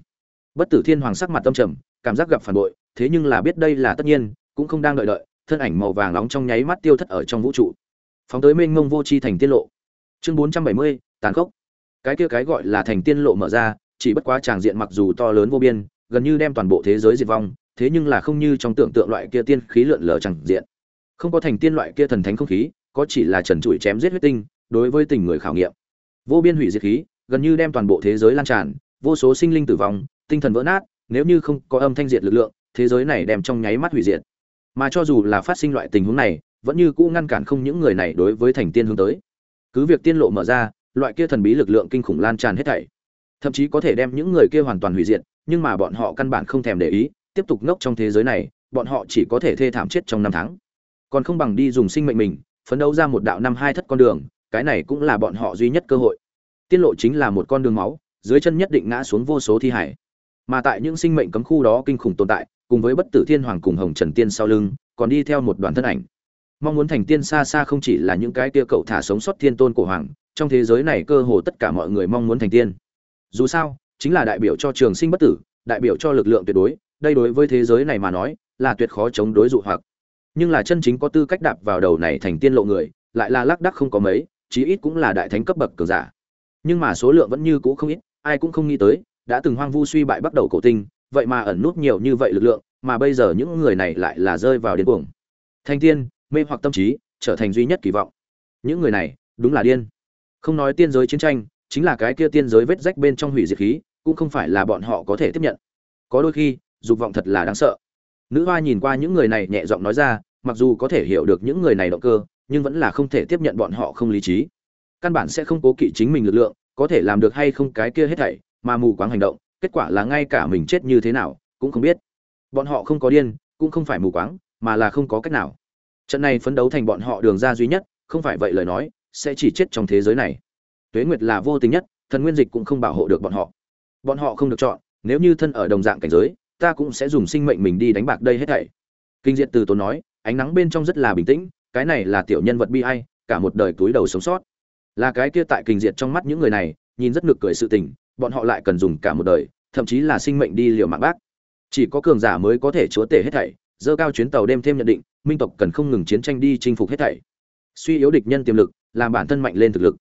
Bất tử thiên hoàng sắc mặt tâm trầm, cảm giác gặp phản bội, thế nhưng là biết đây là tất nhiên, cũng không đang đợi đợi, thân ảnh màu vàng nóng trong nháy mắt tiêu thất ở trong vũ trụ phóng tới mênh mông vô chi thành tiên lộ. Chương bốn trăm bảy mươi, tàn khốc. Cái kia cái gọi là thành tiên lộ mở ra, chỉ bất quá tràng diện mặc dù to lớn vô biên, gần như đem toàn bộ thế giới diệt vong, thế nhưng là không như trong tưởng tượng loại kia tiên khí lượn lờ chẳng diện. Không có thành tiên loại kia thần thánh không khí, có chỉ là trần trụi chém giết huyết tinh, đối với tình người khảo nghiệm. Vô biên hủy diệt khí, gần như đem toàn bộ thế giới lan tràn, vô số sinh linh tử vong, tinh thần vỡ nát, nếu như không có âm thanh diệt lực lượng, thế giới này đem trong nháy mắt hủy diệt. Mà cho dù là phát sinh loại tình huống này vẫn như cũ ngăn cản không những người này đối với thành tiên hướng tới. Cứ việc tiên lộ mở ra, loại kia thần bí lực lượng kinh khủng lan tràn hết thảy. Thậm chí có thể đem những người kia hoàn toàn hủy diệt, nhưng mà bọn họ căn bản không thèm để ý, tiếp tục ngốc trong thế giới này, bọn họ chỉ có thể thê thảm chết trong năm tháng. Còn không bằng đi dùng sinh mệnh mình, phấn đấu ra một đạo năm hai thất con đường, cái này cũng là bọn họ duy nhất cơ hội. Tiên lộ chính là một con đường máu, dưới chân nhất định ngã xuống vô số thi hải. Mà tại những sinh mệnh cấm khu đó kinh khủng tồn tại, cùng với bất tử thiên hoàng cùng hồng trần tiên sau lưng, còn đi theo một đoàn thân ảnh mong muốn thành tiên xa xa không chỉ là những cái kia cậu thả sống sót thiên tôn của hoàng, trong thế giới này cơ hồ tất cả mọi người mong muốn thành tiên. Dù sao, chính là đại biểu cho trường sinh bất tử, đại biểu cho lực lượng tuyệt đối, đây đối với thế giới này mà nói, là tuyệt khó chống đối dụ hoặc. Nhưng là chân chính có tư cách đạp vào đầu này thành tiên lộ người, lại là lác đắc không có mấy, chí ít cũng là đại thánh cấp bậc cường giả. Nhưng mà số lượng vẫn như cũ không ít, ai cũng không nghĩ tới, đã từng hoang vu suy bại bắt đầu cổ tinh, vậy mà ẩn nút nhiều như vậy lực lượng, mà bây giờ những người này lại là rơi vào điên cuồng. Thành tiên mê hoặc tâm trí, trở thành duy nhất kỳ vọng. Những người này, đúng là điên. Không nói tiên giới chiến tranh, chính là cái kia tiên giới vết rách bên trong hủy diệt khí, cũng không phải là bọn họ có thể tiếp nhận. Có đôi khi, dục vọng thật là đáng sợ. Nữ hoa nhìn qua những người này nhẹ giọng nói ra, mặc dù có thể hiểu được những người này động cơ, nhưng vẫn là không thể tiếp nhận bọn họ không lý trí. Căn bản sẽ không cố kỵ chính mình lực lượng, có thể làm được hay không cái kia hết thảy, mà mù quáng hành động, kết quả là ngay cả mình chết như thế nào, cũng không biết. Bọn họ không có điên, cũng không phải mù quáng, mà là không có cách nào trận này phấn đấu thành bọn họ đường ra duy nhất, không phải vậy lời nói, sẽ chỉ chết trong thế giới này. Tuế nguyệt là vô tình nhất, thần nguyên dịch cũng không bảo hộ được bọn họ. Bọn họ không được chọn, nếu như thân ở đồng dạng cảnh giới, ta cũng sẽ dùng sinh mệnh mình đi đánh bạc đây hết thảy. Kinh diện từ tốn nói, ánh nắng bên trong rất là bình tĩnh, cái này là tiểu nhân vật bi ai, cả một đời túi đầu sống sót. Là cái kia tại kinh diệt trong mắt những người này, nhìn rất nực cười sự tình, bọn họ lại cần dùng cả một đời, thậm chí là sinh mệnh đi liều mạng bác. Chỉ có cường giả mới có thể chúa tể hết thảy, dơ cao chuyến tàu đêm thêm nhận định minh tộc cần không ngừng chiến tranh đi chinh phục hết thảy. Suy yếu địch nhân tiềm lực, làm bản thân mạnh lên thực lực.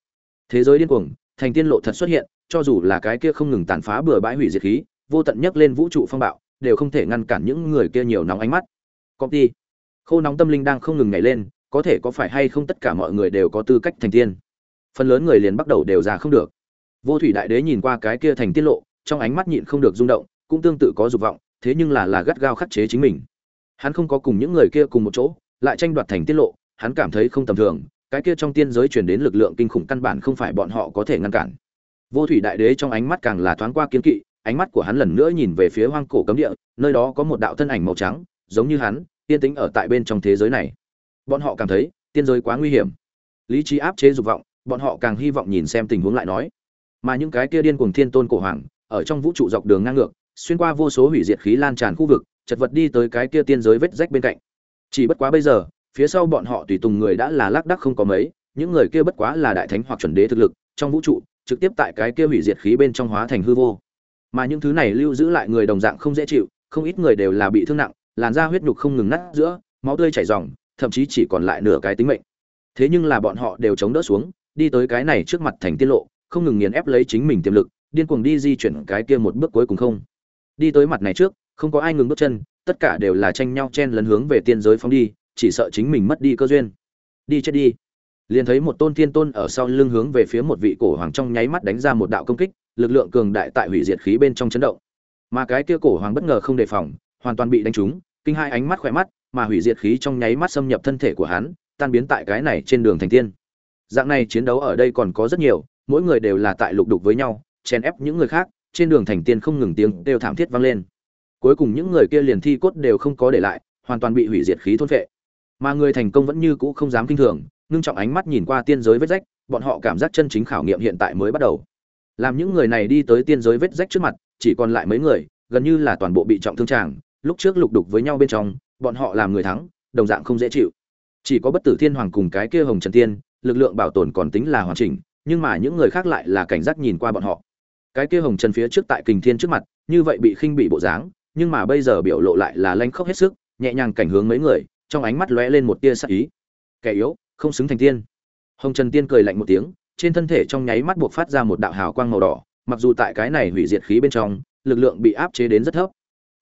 Thế giới điên cuồng, thành tiên lộ thật xuất hiện, cho dù là cái kia không ngừng tàn phá bừa bãi hủy diệt khí, vô tận nhấc lên vũ trụ phong bạo, đều không thể ngăn cản những người kia nhiều nóng ánh mắt. Công ty, khô nóng tâm linh đang không ngừng nhảy lên, có thể có phải hay không tất cả mọi người đều có tư cách thành tiên? Phần lớn người liền bắt đầu đều già không được. Vô thủy đại đế nhìn qua cái kia thành tiên lộ, trong ánh mắt nhịn không được rung động, cũng tương tự có dục vọng, thế nhưng là là gắt gao khắc chế chính mình hắn không có cùng những người kia cùng một chỗ, lại tranh đoạt thành tiết lộ, hắn cảm thấy không tầm thường, cái kia trong tiên giới truyền đến lực lượng kinh khủng căn bản không phải bọn họ có thể ngăn cản. Vô thủy đại đế trong ánh mắt càng là thoáng qua kiến kỵ, ánh mắt của hắn lần nữa nhìn về phía hoang cổ cấm địa, nơi đó có một đạo thân ảnh màu trắng, giống như hắn tiên tính ở tại bên trong thế giới này. Bọn họ cảm thấy, tiên giới quá nguy hiểm. Lý trí áp chế dục vọng, bọn họ càng hy vọng nhìn xem tình huống lại nói. Mà những cái kia điên cuồng thiên tôn cổ hoàng, ở trong vũ trụ dọc đường ngang ngược, xuyên qua vô số hủy diệt khí lan tràn khu vực chật vật đi tới cái kia tiên giới vết rách bên cạnh. Chỉ bất quá bây giờ, phía sau bọn họ tùy tùng người đã là lác đác không có mấy, những người kia bất quá là đại thánh hoặc chuẩn đế thực lực, trong vũ trụ, trực tiếp tại cái kia hủy diệt khí bên trong hóa thành hư vô. Mà những thứ này lưu giữ lại người đồng dạng không dễ chịu, không ít người đều là bị thương nặng, làn da huyết nhục không ngừng nát giữa, máu tươi chảy ròng, thậm chí chỉ còn lại nửa cái tính mệnh. Thế nhưng là bọn họ đều chống đỡ xuống, đi tới cái này trước mặt thành tiết lộ, không ngừng nghiền ép lấy chính mình tiềm lực, điên cuồng đi di chuyển cái kia một bước cuối cùng không. Đi tới mặt này trước không có ai ngừng bước chân, tất cả đều là tranh nhau chen lấn hướng về tiên giới phóng đi, chỉ sợ chính mình mất đi cơ duyên. Đi chết đi. Liền thấy một tôn thiên tôn ở sau lưng hướng về phía một vị cổ hoàng trong nháy mắt đánh ra một đạo công kích, lực lượng cường đại tại hủy diệt khí bên trong chấn động. Mà cái kia cổ hoàng bất ngờ không đề phòng, hoàn toàn bị đánh trúng, kinh hai ánh mắt khỏe mắt, mà hủy diệt khí trong nháy mắt xâm nhập thân thể của hắn, tan biến tại cái này trên đường thành tiên. Dạng này chiến đấu ở đây còn có rất nhiều, mỗi người đều là tại lục đục với nhau, chèn ép những người khác, trên đường thành tiên không ngừng tiếng đều thảm thiết vang lên cuối cùng những người kia liền thi cốt đều không có để lại, hoàn toàn bị hủy diệt khí thôn phệ. Mà người thành công vẫn như cũ không dám kinh thường, ngưng trọng ánh mắt nhìn qua tiên giới vết rách, bọn họ cảm giác chân chính khảo nghiệm hiện tại mới bắt đầu. Làm những người này đi tới tiên giới vết rách trước mặt, chỉ còn lại mấy người, gần như là toàn bộ bị trọng thương tràng, lúc trước lục đục với nhau bên trong, bọn họ làm người thắng, đồng dạng không dễ chịu. Chỉ có bất tử thiên hoàng cùng cái kia hồng trần tiên, lực lượng bảo tồn còn tính là hoàn chỉnh, nhưng mà những người khác lại là cảnh giác nhìn qua bọn họ. Cái kia hồng trần phía trước tại kình thiên trước mặt, như vậy bị khinh bị bộ dáng nhưng mà bây giờ biểu lộ lại là lanh khóc hết sức, nhẹ nhàng cảnh hướng mấy người, trong ánh mắt lóe lên một tia sắc ý. Kẻ yếu, không xứng thành tiên. Hồng trần tiên cười lạnh một tiếng, trên thân thể trong nháy mắt buộc phát ra một đạo hào quang màu đỏ, mặc dù tại cái này hủy diệt khí bên trong, lực lượng bị áp chế đến rất thấp.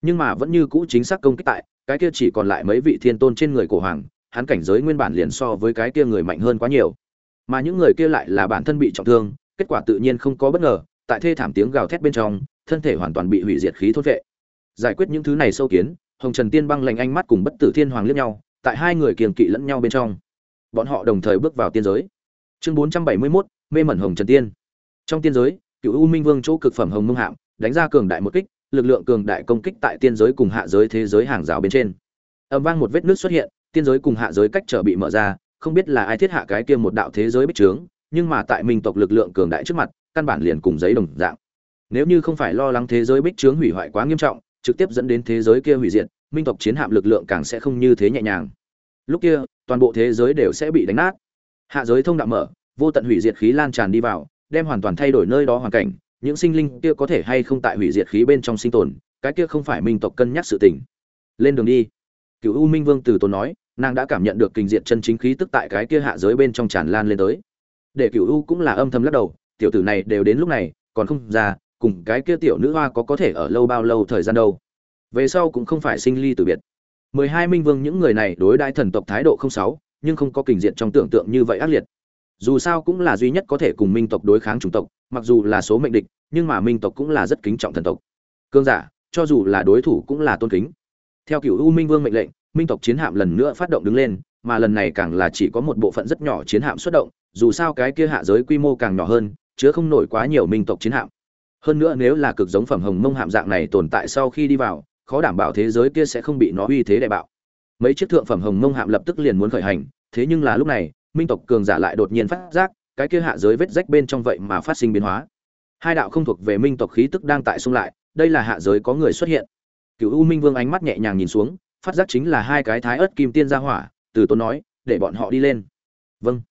Nhưng mà vẫn như cũ chính xác công kích tại, cái kia chỉ còn lại mấy vị thiên tôn trên người cổ hoàng, hắn cảnh giới nguyên bản liền so với cái kia người mạnh hơn quá nhiều. Mà những người kia lại là bản thân bị trọng thương, kết quả tự nhiên không có bất ngờ, tại thê thảm tiếng gào thét bên trong, thân thể hoàn toàn bị hủy diệt khí thốt vệ giải quyết những thứ này sâu kiến hồng trần tiên băng lạnh ánh mắt cùng bất tử thiên hoàng liếc nhau tại hai người kiềng kỵ lẫn nhau bên trong bọn họ đồng thời bước vào tiên giới. Chương bốn trăm bảy mươi 471, mê mẩn hồng trần tiên. Trong tiên giới cựu u minh vương chỗ cực phẩm hồng mông hạm đánh ra cường đại một kích lực lượng cường đại công kích tại tiên giới cùng hạ giới thế giới hàng rào bên trên. Ầm vang một vết nước xuất hiện tiên giới cùng hạ giới cách trở bị mở ra không biết là ai thiết hạ cái kia một đạo thế giới bích trướng nhưng mà tại minh tộc lực lượng cường đại trước mặt căn bản liền cùng giấy đồng dạng. Nếu như không phải lo lắng thế giới bích trướng hủy hoại quá nghiêm trọng trực tiếp dẫn đến thế giới kia hủy diệt, minh tộc chiến hạm lực lượng càng sẽ không như thế nhẹ nhàng. Lúc kia, toàn bộ thế giới đều sẽ bị đánh nát. Hạ giới thông đạo mở, vô tận hủy diệt khí lan tràn đi vào, đem hoàn toàn thay đổi nơi đó hoàn cảnh. Những sinh linh kia có thể hay không tại hủy diệt khí bên trong sinh tồn, cái kia không phải minh tộc cân nhắc sự tình. Lên đường đi. Cửu u minh vương từ tốn nói, nàng đã cảm nhận được kinh diệt chân chính khí tức tại cái kia hạ giới bên trong tràn lan lên tới. Để cửu u cũng là âm thầm lắc đầu, tiểu tử này đều đến lúc này, còn không ra cùng cái kia tiểu nữ hoa có có thể ở lâu bao lâu thời gian đâu. Về sau cũng không phải sinh ly từ biệt. Mười hai minh vương những người này đối đại thần tộc thái độ không sáu, nhưng không có kình diện trong tưởng tượng như vậy ác liệt. Dù sao cũng là duy nhất có thể cùng minh tộc đối kháng chủng tộc, mặc dù là số mệnh địch, nhưng mà minh tộc cũng là rất kính trọng thần tộc. Cương giả, cho dù là đối thủ cũng là tôn kính. Theo cựu u minh vương mệnh lệnh, minh tộc chiến hạm lần nữa phát động đứng lên, mà lần này càng là chỉ có một bộ phận rất nhỏ chiến hạm xuất động, dù sao cái kia hạ giới quy mô càng nhỏ hơn, chứa không nổi quá nhiều minh tộc chiến hạm hơn nữa nếu là cực giống phẩm hồng mông hạm dạng này tồn tại sau khi đi vào, khó đảm bảo thế giới kia sẽ không bị nó uy thế đại bạo. Mấy chiếc thượng phẩm hồng mông hạm lập tức liền muốn khởi hành, thế nhưng là lúc này, minh tộc cường giả lại đột nhiên phát giác, cái kia hạ giới vết rách bên trong vậy mà phát sinh biến hóa. Hai đạo không thuộc về minh tộc khí tức đang tại xung lại, đây là hạ giới có người xuất hiện. Cựu u minh vương ánh mắt nhẹ nhàng nhìn xuống, phát giác chính là hai cái thái ớt kim tiên gia hỏa, từ tôn nói, để bọn họ đi lên. Vâng.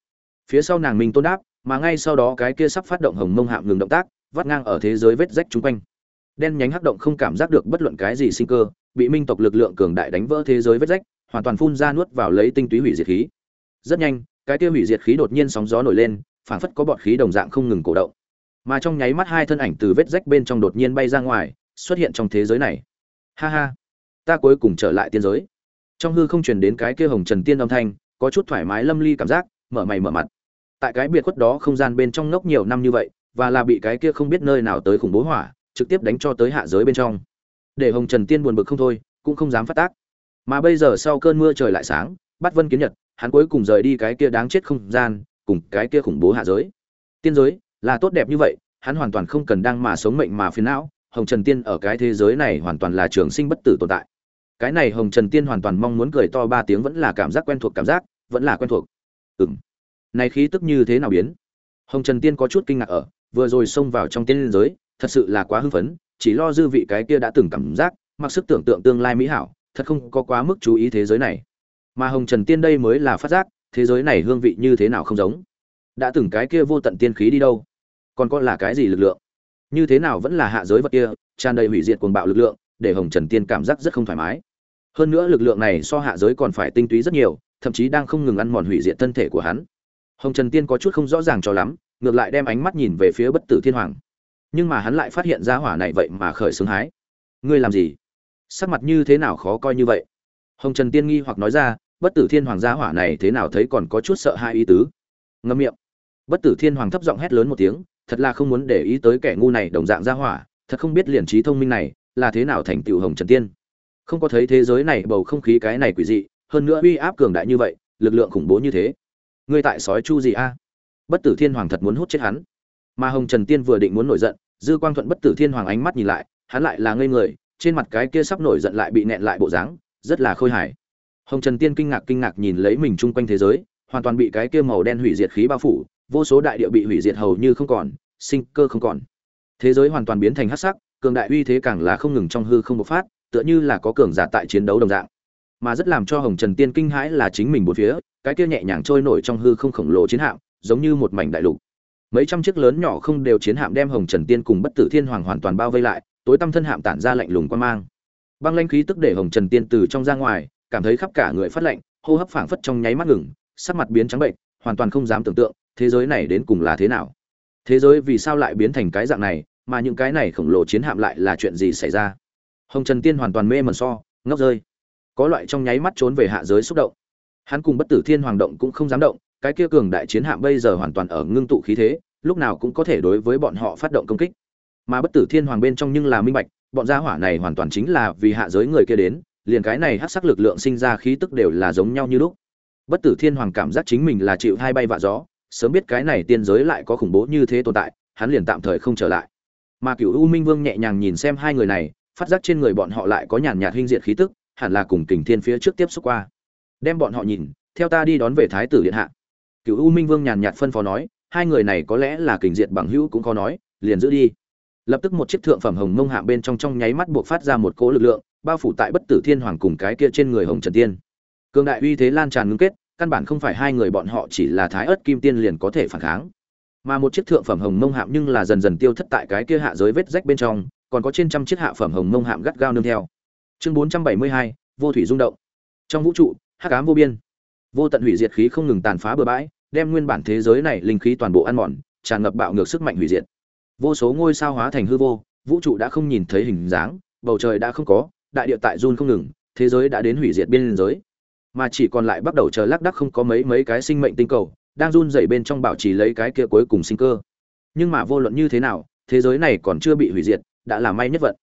Phía sau nàng minh tôn đáp, mà ngay sau đó cái kia sắp phát động hồng mông hạm ngừng động tác vắt ngang ở thế giới vết rách chung quanh. Đen nhánh hắc động không cảm giác được bất luận cái gì sinh cơ, bị minh tộc lực lượng cường đại đánh vỡ thế giới vết rách, hoàn toàn phun ra nuốt vào lấy tinh túy hủy diệt khí. Rất nhanh, cái kia hủy diệt khí đột nhiên sóng gió nổi lên, phảng phất có bọt khí đồng dạng không ngừng cổ động. Mà trong nháy mắt hai thân ảnh từ vết rách bên trong đột nhiên bay ra ngoài, xuất hiện trong thế giới này. Ha ha, ta cuối cùng trở lại tiên giới. Trong hư không truyền đến cái kia hồng trần tiên âm thanh, có chút thoải mái lâm ly cảm giác, mở mày mở mặt. Tại cái biệt khuất đó không gian bên trong ngốc nhiều năm như vậy và là bị cái kia không biết nơi nào tới khủng bố hỏa, trực tiếp đánh cho tới hạ giới bên trong. Để hồng trần tiên buồn bực không thôi, cũng không dám phát tác. Mà bây giờ sau cơn mưa trời lại sáng, bắt vân kiến nhật, hắn cuối cùng rời đi cái kia đáng chết không gian, cùng cái kia khủng bố hạ giới. Tiên giới, là tốt đẹp như vậy, hắn hoàn toàn không cần đang mà sống mệnh mà phiền não, hồng trần tiên ở cái thế giới này hoàn toàn là trường sinh bất tử tồn tại. Cái này hồng trần tiên hoàn toàn mong muốn cười to ba tiếng vẫn là cảm giác quen thuộc cảm giác, vẫn là quen thuộc. Ừng này khí tức như thế nào biến? Hồng trần tiên có chút kinh ngạc ở vừa rồi xông vào trong tiên giới, thật sự là quá hưng phấn, chỉ lo dư vị cái kia đã từng cảm giác, mặc sức tưởng tượng tương lai mỹ hảo, thật không có quá mức chú ý thế giới này. Mà hồng trần tiên đây mới là phát giác, thế giới này hương vị như thế nào không giống. Đã từng cái kia vô tận tiên khí đi đâu? Còn có là cái gì lực lượng? Như thế nào vẫn là hạ giới vật kia, tràn đầy hủy diệt cuồng bạo lực lượng, để hồng trần tiên cảm giác rất không thoải mái. Hơn nữa lực lượng này so hạ giới còn phải tinh túy rất nhiều, thậm chí đang không ngừng ăn mòn hủy diệt thân thể của hắn. Hồng trần tiên có chút không rõ ràng cho lắm ngược lại đem ánh mắt nhìn về phía bất tử thiên hoàng. Nhưng mà hắn lại phát hiện ra hỏa này vậy mà khởi xướng hái. Ngươi làm gì? Sắc mặt như thế nào khó coi như vậy? Hồng trần tiên nghi hoặc nói ra, bất tử thiên hoàng gia hỏa này thế nào thấy còn có chút sợ hai ý tứ. Ngâm miệng. Bất tử thiên hoàng thấp giọng hét lớn một tiếng, thật là không muốn để ý tới kẻ ngu này đồng dạng gia hỏa, thật không biết liền trí thông minh này, là thế nào thành tựu hồng trần tiên. Không có thấy thế giới này bầu không khí cái này quỷ dị, hơn nữa uy áp cường đại như vậy, lực lượng khủng bố như thế. Ngươi tại sói chu gì a? Bất tử thiên hoàng thật muốn hút chết hắn. Mà hồng trần tiên vừa định muốn nổi giận, dư quang thuận bất tử thiên hoàng ánh mắt nhìn lại, hắn lại là ngây người, trên mặt cái kia sắp nổi giận lại bị nẹn lại bộ dáng, rất là khôi hài. Hồng trần tiên kinh ngạc kinh ngạc nhìn lấy mình chung quanh thế giới, hoàn toàn bị cái kia màu đen hủy diệt khí bao phủ, vô số đại địa bị hủy diệt hầu như không còn, sinh cơ không còn. Thế giới hoàn toàn biến thành hắc sắc, cường đại uy thế càng là không ngừng trong hư không bộc phát, tựa như là có cường giả tại chiến đấu đồng dạng. Mà rất làm cho hồng trần tiên kinh hãi là chính mình bốn phía, cái kia nhẹ nhàng trôi nổi trong hư không khổng lồ chiến hạm giống như một mảnh đại lục. Mấy trăm chiếc lớn nhỏ không đều chiến hạm đem hồng trần tiên cùng bất tử thiên hoàng hoàn toàn bao vây lại, tối tăm thân hạm tản ra lạnh lùng quan mang. Băng lanh khí tức để hồng trần tiên từ trong ra ngoài, cảm thấy khắp cả người phát lạnh, hô hấp phảng phất trong nháy mắt ngừng, sắc mặt biến trắng bệnh, hoàn toàn không dám tưởng tượng, thế giới này đến cùng là thế nào. Thế giới vì sao lại biến thành cái dạng này, mà những cái này khổng lồ chiến hạm lại là chuyện gì xảy ra? Hồng trần tiên hoàn toàn mê mẩn so, ngốc rơi. Có loại trong nháy mắt trốn về hạ giới xúc động. Hắn cùng bất tử thiên hoàng động cũng không dám động cái kia cường đại chiến hạm bây giờ hoàn toàn ở ngưng tụ khí thế, lúc nào cũng có thể đối với bọn họ phát động công kích. Mà bất tử thiên hoàng bên trong nhưng là minh bạch, bọn gia hỏa này hoàn toàn chính là vì hạ giới người kia đến, liền cái này hắc sắc lực lượng sinh ra khí tức đều là giống nhau như lúc. Bất tử thiên hoàng cảm giác chính mình là chịu hai bay vạ gió, sớm biết cái này tiên giới lại có khủng bố như thế tồn tại, hắn liền tạm thời không trở lại. Mà cựu u minh vương nhẹ nhàng nhìn xem hai người này, phát giác trên người bọn họ lại có nhàn nhạt hinh diệt khí tức, hẳn là cùng kình thiên phía trước tiếp xúc qua. Đem bọn họ nhìn, theo ta đi đón về thái tử điện hạ cựu u minh vương nhàn nhạt phân phó nói, hai người này có lẽ là kình diệt bằng hữu cũng có nói, liền giữ đi. Lập tức một chiếc thượng phẩm hồng mông hạ bên trong trong nháy mắt buộc phát ra một cỗ lực lượng, bao phủ tại bất tử thiên hoàng cùng cái kia trên người hồng trần tiên. Cường đại uy thế lan tràn ngưng kết, căn bản không phải hai người bọn họ chỉ là thái ớt kim tiên liền có thể phản kháng. Mà một chiếc thượng phẩm hồng mông hạm nhưng là dần dần tiêu thất tại cái kia hạ giới vết rách bên trong, còn có trên trăm chiếc hạ phẩm hồng mông hạm gắt gao nương theo. Chương bốn trăm bảy mươi hai, vô thủy rung động. Trong vũ trụ, hắc ám vô biên. Vô tận hủy diệt khí không ngừng tàn phá bừa bãi đem nguyên bản thế giới này linh khí toàn bộ ăn mòn, tràn ngập bạo ngược sức mạnh hủy diệt. Vô số ngôi sao hóa thành hư vô, vũ trụ đã không nhìn thấy hình dáng, bầu trời đã không có, đại địa tại run không ngừng, thế giới đã đến hủy diệt biên giới. Mà chỉ còn lại bắt đầu chờ lác đắc không có mấy mấy cái sinh mệnh tinh cầu, đang run rẩy bên trong bảo trì lấy cái kia cuối cùng sinh cơ. Nhưng mà vô luận như thế nào, thế giới này còn chưa bị hủy diệt, đã là may nhất vận.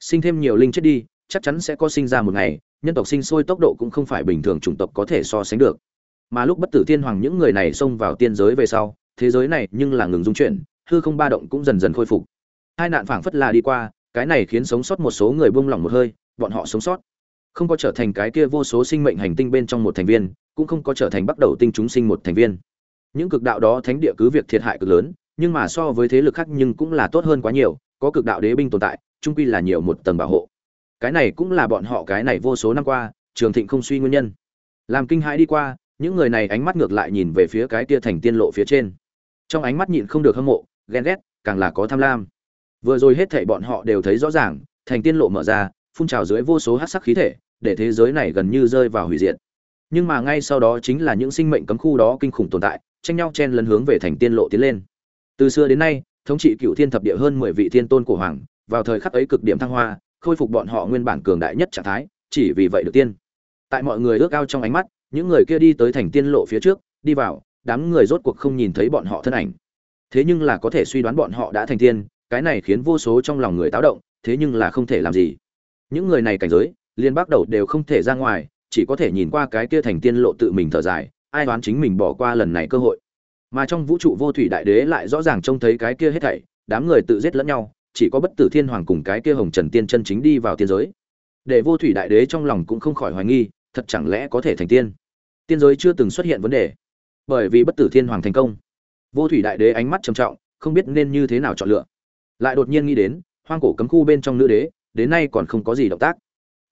Sinh thêm nhiều linh chết đi, chắc chắn sẽ có sinh ra một ngày, nhân tộc sinh sôi tốc độ cũng không phải bình thường chủng tộc có thể so sánh được mà lúc bất tử thiên hoàng những người này xông vào tiên giới về sau, thế giới này nhưng là ngừng dung chuyển, hư không ba động cũng dần dần khôi phục. Hai nạn phảng phất là đi qua, cái này khiến sống sót một số người buông lỏng một hơi, bọn họ sống sót. Không có trở thành cái kia vô số sinh mệnh hành tinh bên trong một thành viên, cũng không có trở thành bắt đầu tinh chúng sinh một thành viên. Những cực đạo đó thánh địa cứ việc thiệt hại cực lớn, nhưng mà so với thế lực khác nhưng cũng là tốt hơn quá nhiều, có cực đạo đế binh tồn tại trung quy là nhiều một tầng bảo hộ. Cái này cũng là bọn họ cái này vô số năm qua, trường thịnh không suy nguyên nhân. Làm kinh hãi đi qua những người này ánh mắt ngược lại nhìn về phía cái tia thành tiên lộ phía trên. Trong ánh mắt nhịn không được hâm mộ, ghen ghét, càng là có tham lam. Vừa rồi hết thảy bọn họ đều thấy rõ ràng, thành tiên lộ mở ra, phun trào dưới vô số hát sắc khí thể, để thế giới này gần như rơi vào hủy diệt. Nhưng mà ngay sau đó chính là những sinh mệnh cấm khu đó kinh khủng tồn tại, tranh nhau chen lấn hướng về thành tiên lộ tiến lên. Từ xưa đến nay, thống trị cựu thiên thập địa hơn mười vị thiên tôn cổ hoàng, vào thời khắc ấy cực điểm thăng hoa, khôi phục bọn họ nguyên bản cường đại nhất trạng thái, chỉ vì vậy được tiên. Tại mọi người ước ao trong ánh mắt những người kia đi tới thành tiên lộ phía trước, đi vào, đám người rốt cuộc không nhìn thấy bọn họ thân ảnh. Thế nhưng là có thể suy đoán bọn họ đã thành tiên, cái này khiến vô số trong lòng người táo động, thế nhưng là không thể làm gì. Những người này cảnh giới liên bắt đầu đều không thể ra ngoài, chỉ có thể nhìn qua cái kia thành tiên lộ tự mình thở dài, ai đoán chính mình bỏ qua lần này cơ hội. Mà trong vũ trụ vô thủy đại đế lại rõ ràng trông thấy cái kia hết thảy, đám người tự giết lẫn nhau, chỉ có bất tử thiên hoàng cùng cái kia hồng trần tiên chân chính đi vào tiên giới. Để vô thủy đại đế trong lòng cũng không khỏi hoài nghi thật chẳng lẽ có thể thành tiên? Tiên giới chưa từng xuất hiện vấn đề. Bởi vì bất tử thiên hoàng thành công. Vô thủy đại đế ánh mắt trầm trọng, không biết nên như thế nào chọn lựa. Lại đột nhiên nghĩ đến, hoang cổ cấm khu bên trong nữ đế, đến nay còn không có gì động tác.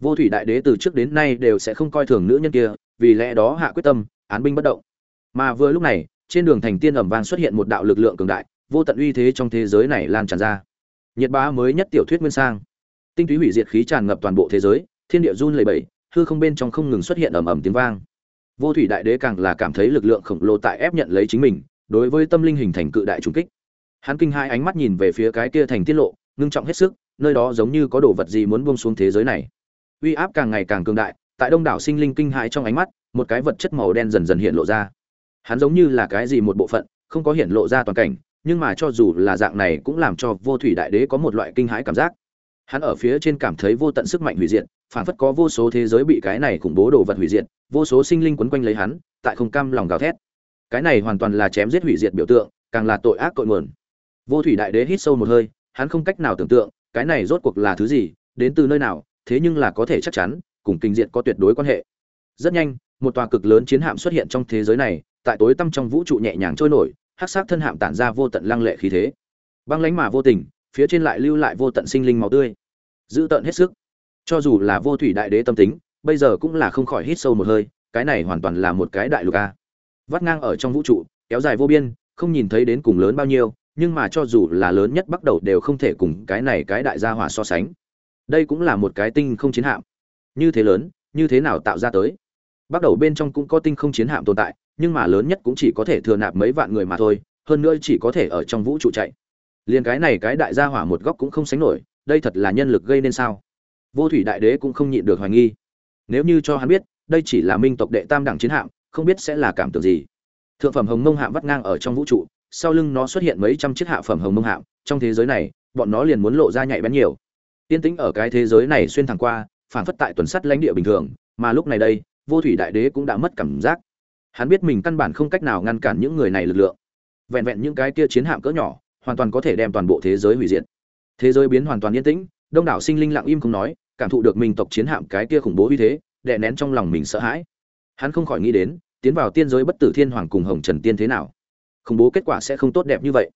Vô thủy đại đế từ trước đến nay đều sẽ không coi thường nữ nhân kia, vì lẽ đó hạ quyết tâm, án binh bất động. Mà vừa lúc này, trên đường thành tiên ẩm vang xuất hiện một đạo lực lượng cường đại, vô tận uy thế trong thế giới này lan tràn ra. Nhiệt bá mới nhất tiểu thuyết nguyên sang. Tinh túy hủy diệt khí tràn ngập toàn bộ thế giới, thiên địa run lẩy bẩy hư không bên trong không ngừng xuất hiện ầm ầm tiếng vang. Vô thủy đại đế càng là cảm thấy lực lượng khổng lồ tại ép nhận lấy chính mình, đối với tâm linh hình thành cự đại trùng kích. Hắn kinh hai ánh mắt nhìn về phía cái kia thành tiết lộ, ngưng trọng hết sức, nơi đó giống như có đồ vật gì muốn buông xuống thế giới này. Uy áp càng ngày càng cường đại, tại đông đảo sinh linh kinh hãi trong ánh mắt, một cái vật chất màu đen dần dần hiện lộ ra. Hắn giống như là cái gì một bộ phận, không có hiện lộ ra toàn cảnh, nhưng mà cho dù là dạng này cũng làm cho vô thủy đại đế có một loại kinh hãi cảm giác hắn ở phía trên cảm thấy vô tận sức mạnh hủy diệt phản phất có vô số thế giới bị cái này khủng bố đồ vật hủy diệt, vô số sinh linh quấn quanh lấy hắn, tại không cam lòng gào thét. Cái này hoàn toàn là chém giết hủy diệt biểu tượng, càng là tội ác tội nguồn. Vô thủy đại đế hít sâu một hơi, hắn không cách nào tưởng tượng, cái này rốt cuộc là thứ gì, đến từ nơi nào, thế nhưng là có thể chắc chắn, cùng kinh diệt có tuyệt đối quan hệ. Rất nhanh, một tòa cực lớn chiến hạm xuất hiện trong thế giới này, tại tối tăm trong vũ trụ nhẹ nhàng trôi nổi, hắc sát thân hạm tản ra vô tận lăng lệ khí thế. Băng lánh mà vô tình, phía trên lại lưu lại vô tận sinh linh máu tươi giữ tận hết sức. Cho dù là vô thủy đại đế tâm tính, bây giờ cũng là không khỏi hít sâu một hơi, cái này hoàn toàn là một cái đại lục a. Vắt ngang ở trong vũ trụ, kéo dài vô biên, không nhìn thấy đến cùng lớn bao nhiêu, nhưng mà cho dù là lớn nhất bắt đầu đều không thể cùng cái này cái đại gia hỏa so sánh. Đây cũng là một cái tinh không chiến hạm. Như thế lớn, như thế nào tạo ra tới? Bắt đầu bên trong cũng có tinh không chiến hạm tồn tại, nhưng mà lớn nhất cũng chỉ có thể thừa nạp mấy vạn người mà thôi, hơn nữa chỉ có thể ở trong vũ trụ chạy. Liền cái này cái đại gia hỏa một góc cũng không sánh nổi đây thật là nhân lực gây nên sao? Vô thủy đại đế cũng không nhịn được hoài nghi. Nếu như cho hắn biết, đây chỉ là minh tộc đệ tam đẳng chiến hạm, không biết sẽ là cảm tưởng gì. Thượng phẩm hồng mông hạm vắt ngang ở trong vũ trụ, sau lưng nó xuất hiện mấy trăm chiếc hạ phẩm hồng mông hạm, trong thế giới này, bọn nó liền muốn lộ ra nhạy bén nhiều. Tiên tĩnh ở cái thế giới này xuyên thẳng qua phản phất tại tuần sắt lãnh địa bình thường, mà lúc này đây, vô thủy đại đế cũng đã mất cảm giác. Hắn biết mình căn bản không cách nào ngăn cản những người này lực lượng. Vẹn vẹn những cái kia chiến hạm cỡ nhỏ, hoàn toàn có thể đem toàn bộ thế giới hủy diệt thế giới biến hoàn toàn yên tĩnh, đông đảo sinh linh lặng im không nói, cảm thụ được mình tộc chiến hạm cái kia khủng bố uy thế, đè nén trong lòng mình sợ hãi. Hắn không khỏi nghĩ đến, tiến vào tiên giới bất tử thiên hoàng cùng hồng trần tiên thế nào. Khủng bố kết quả sẽ không tốt đẹp như vậy.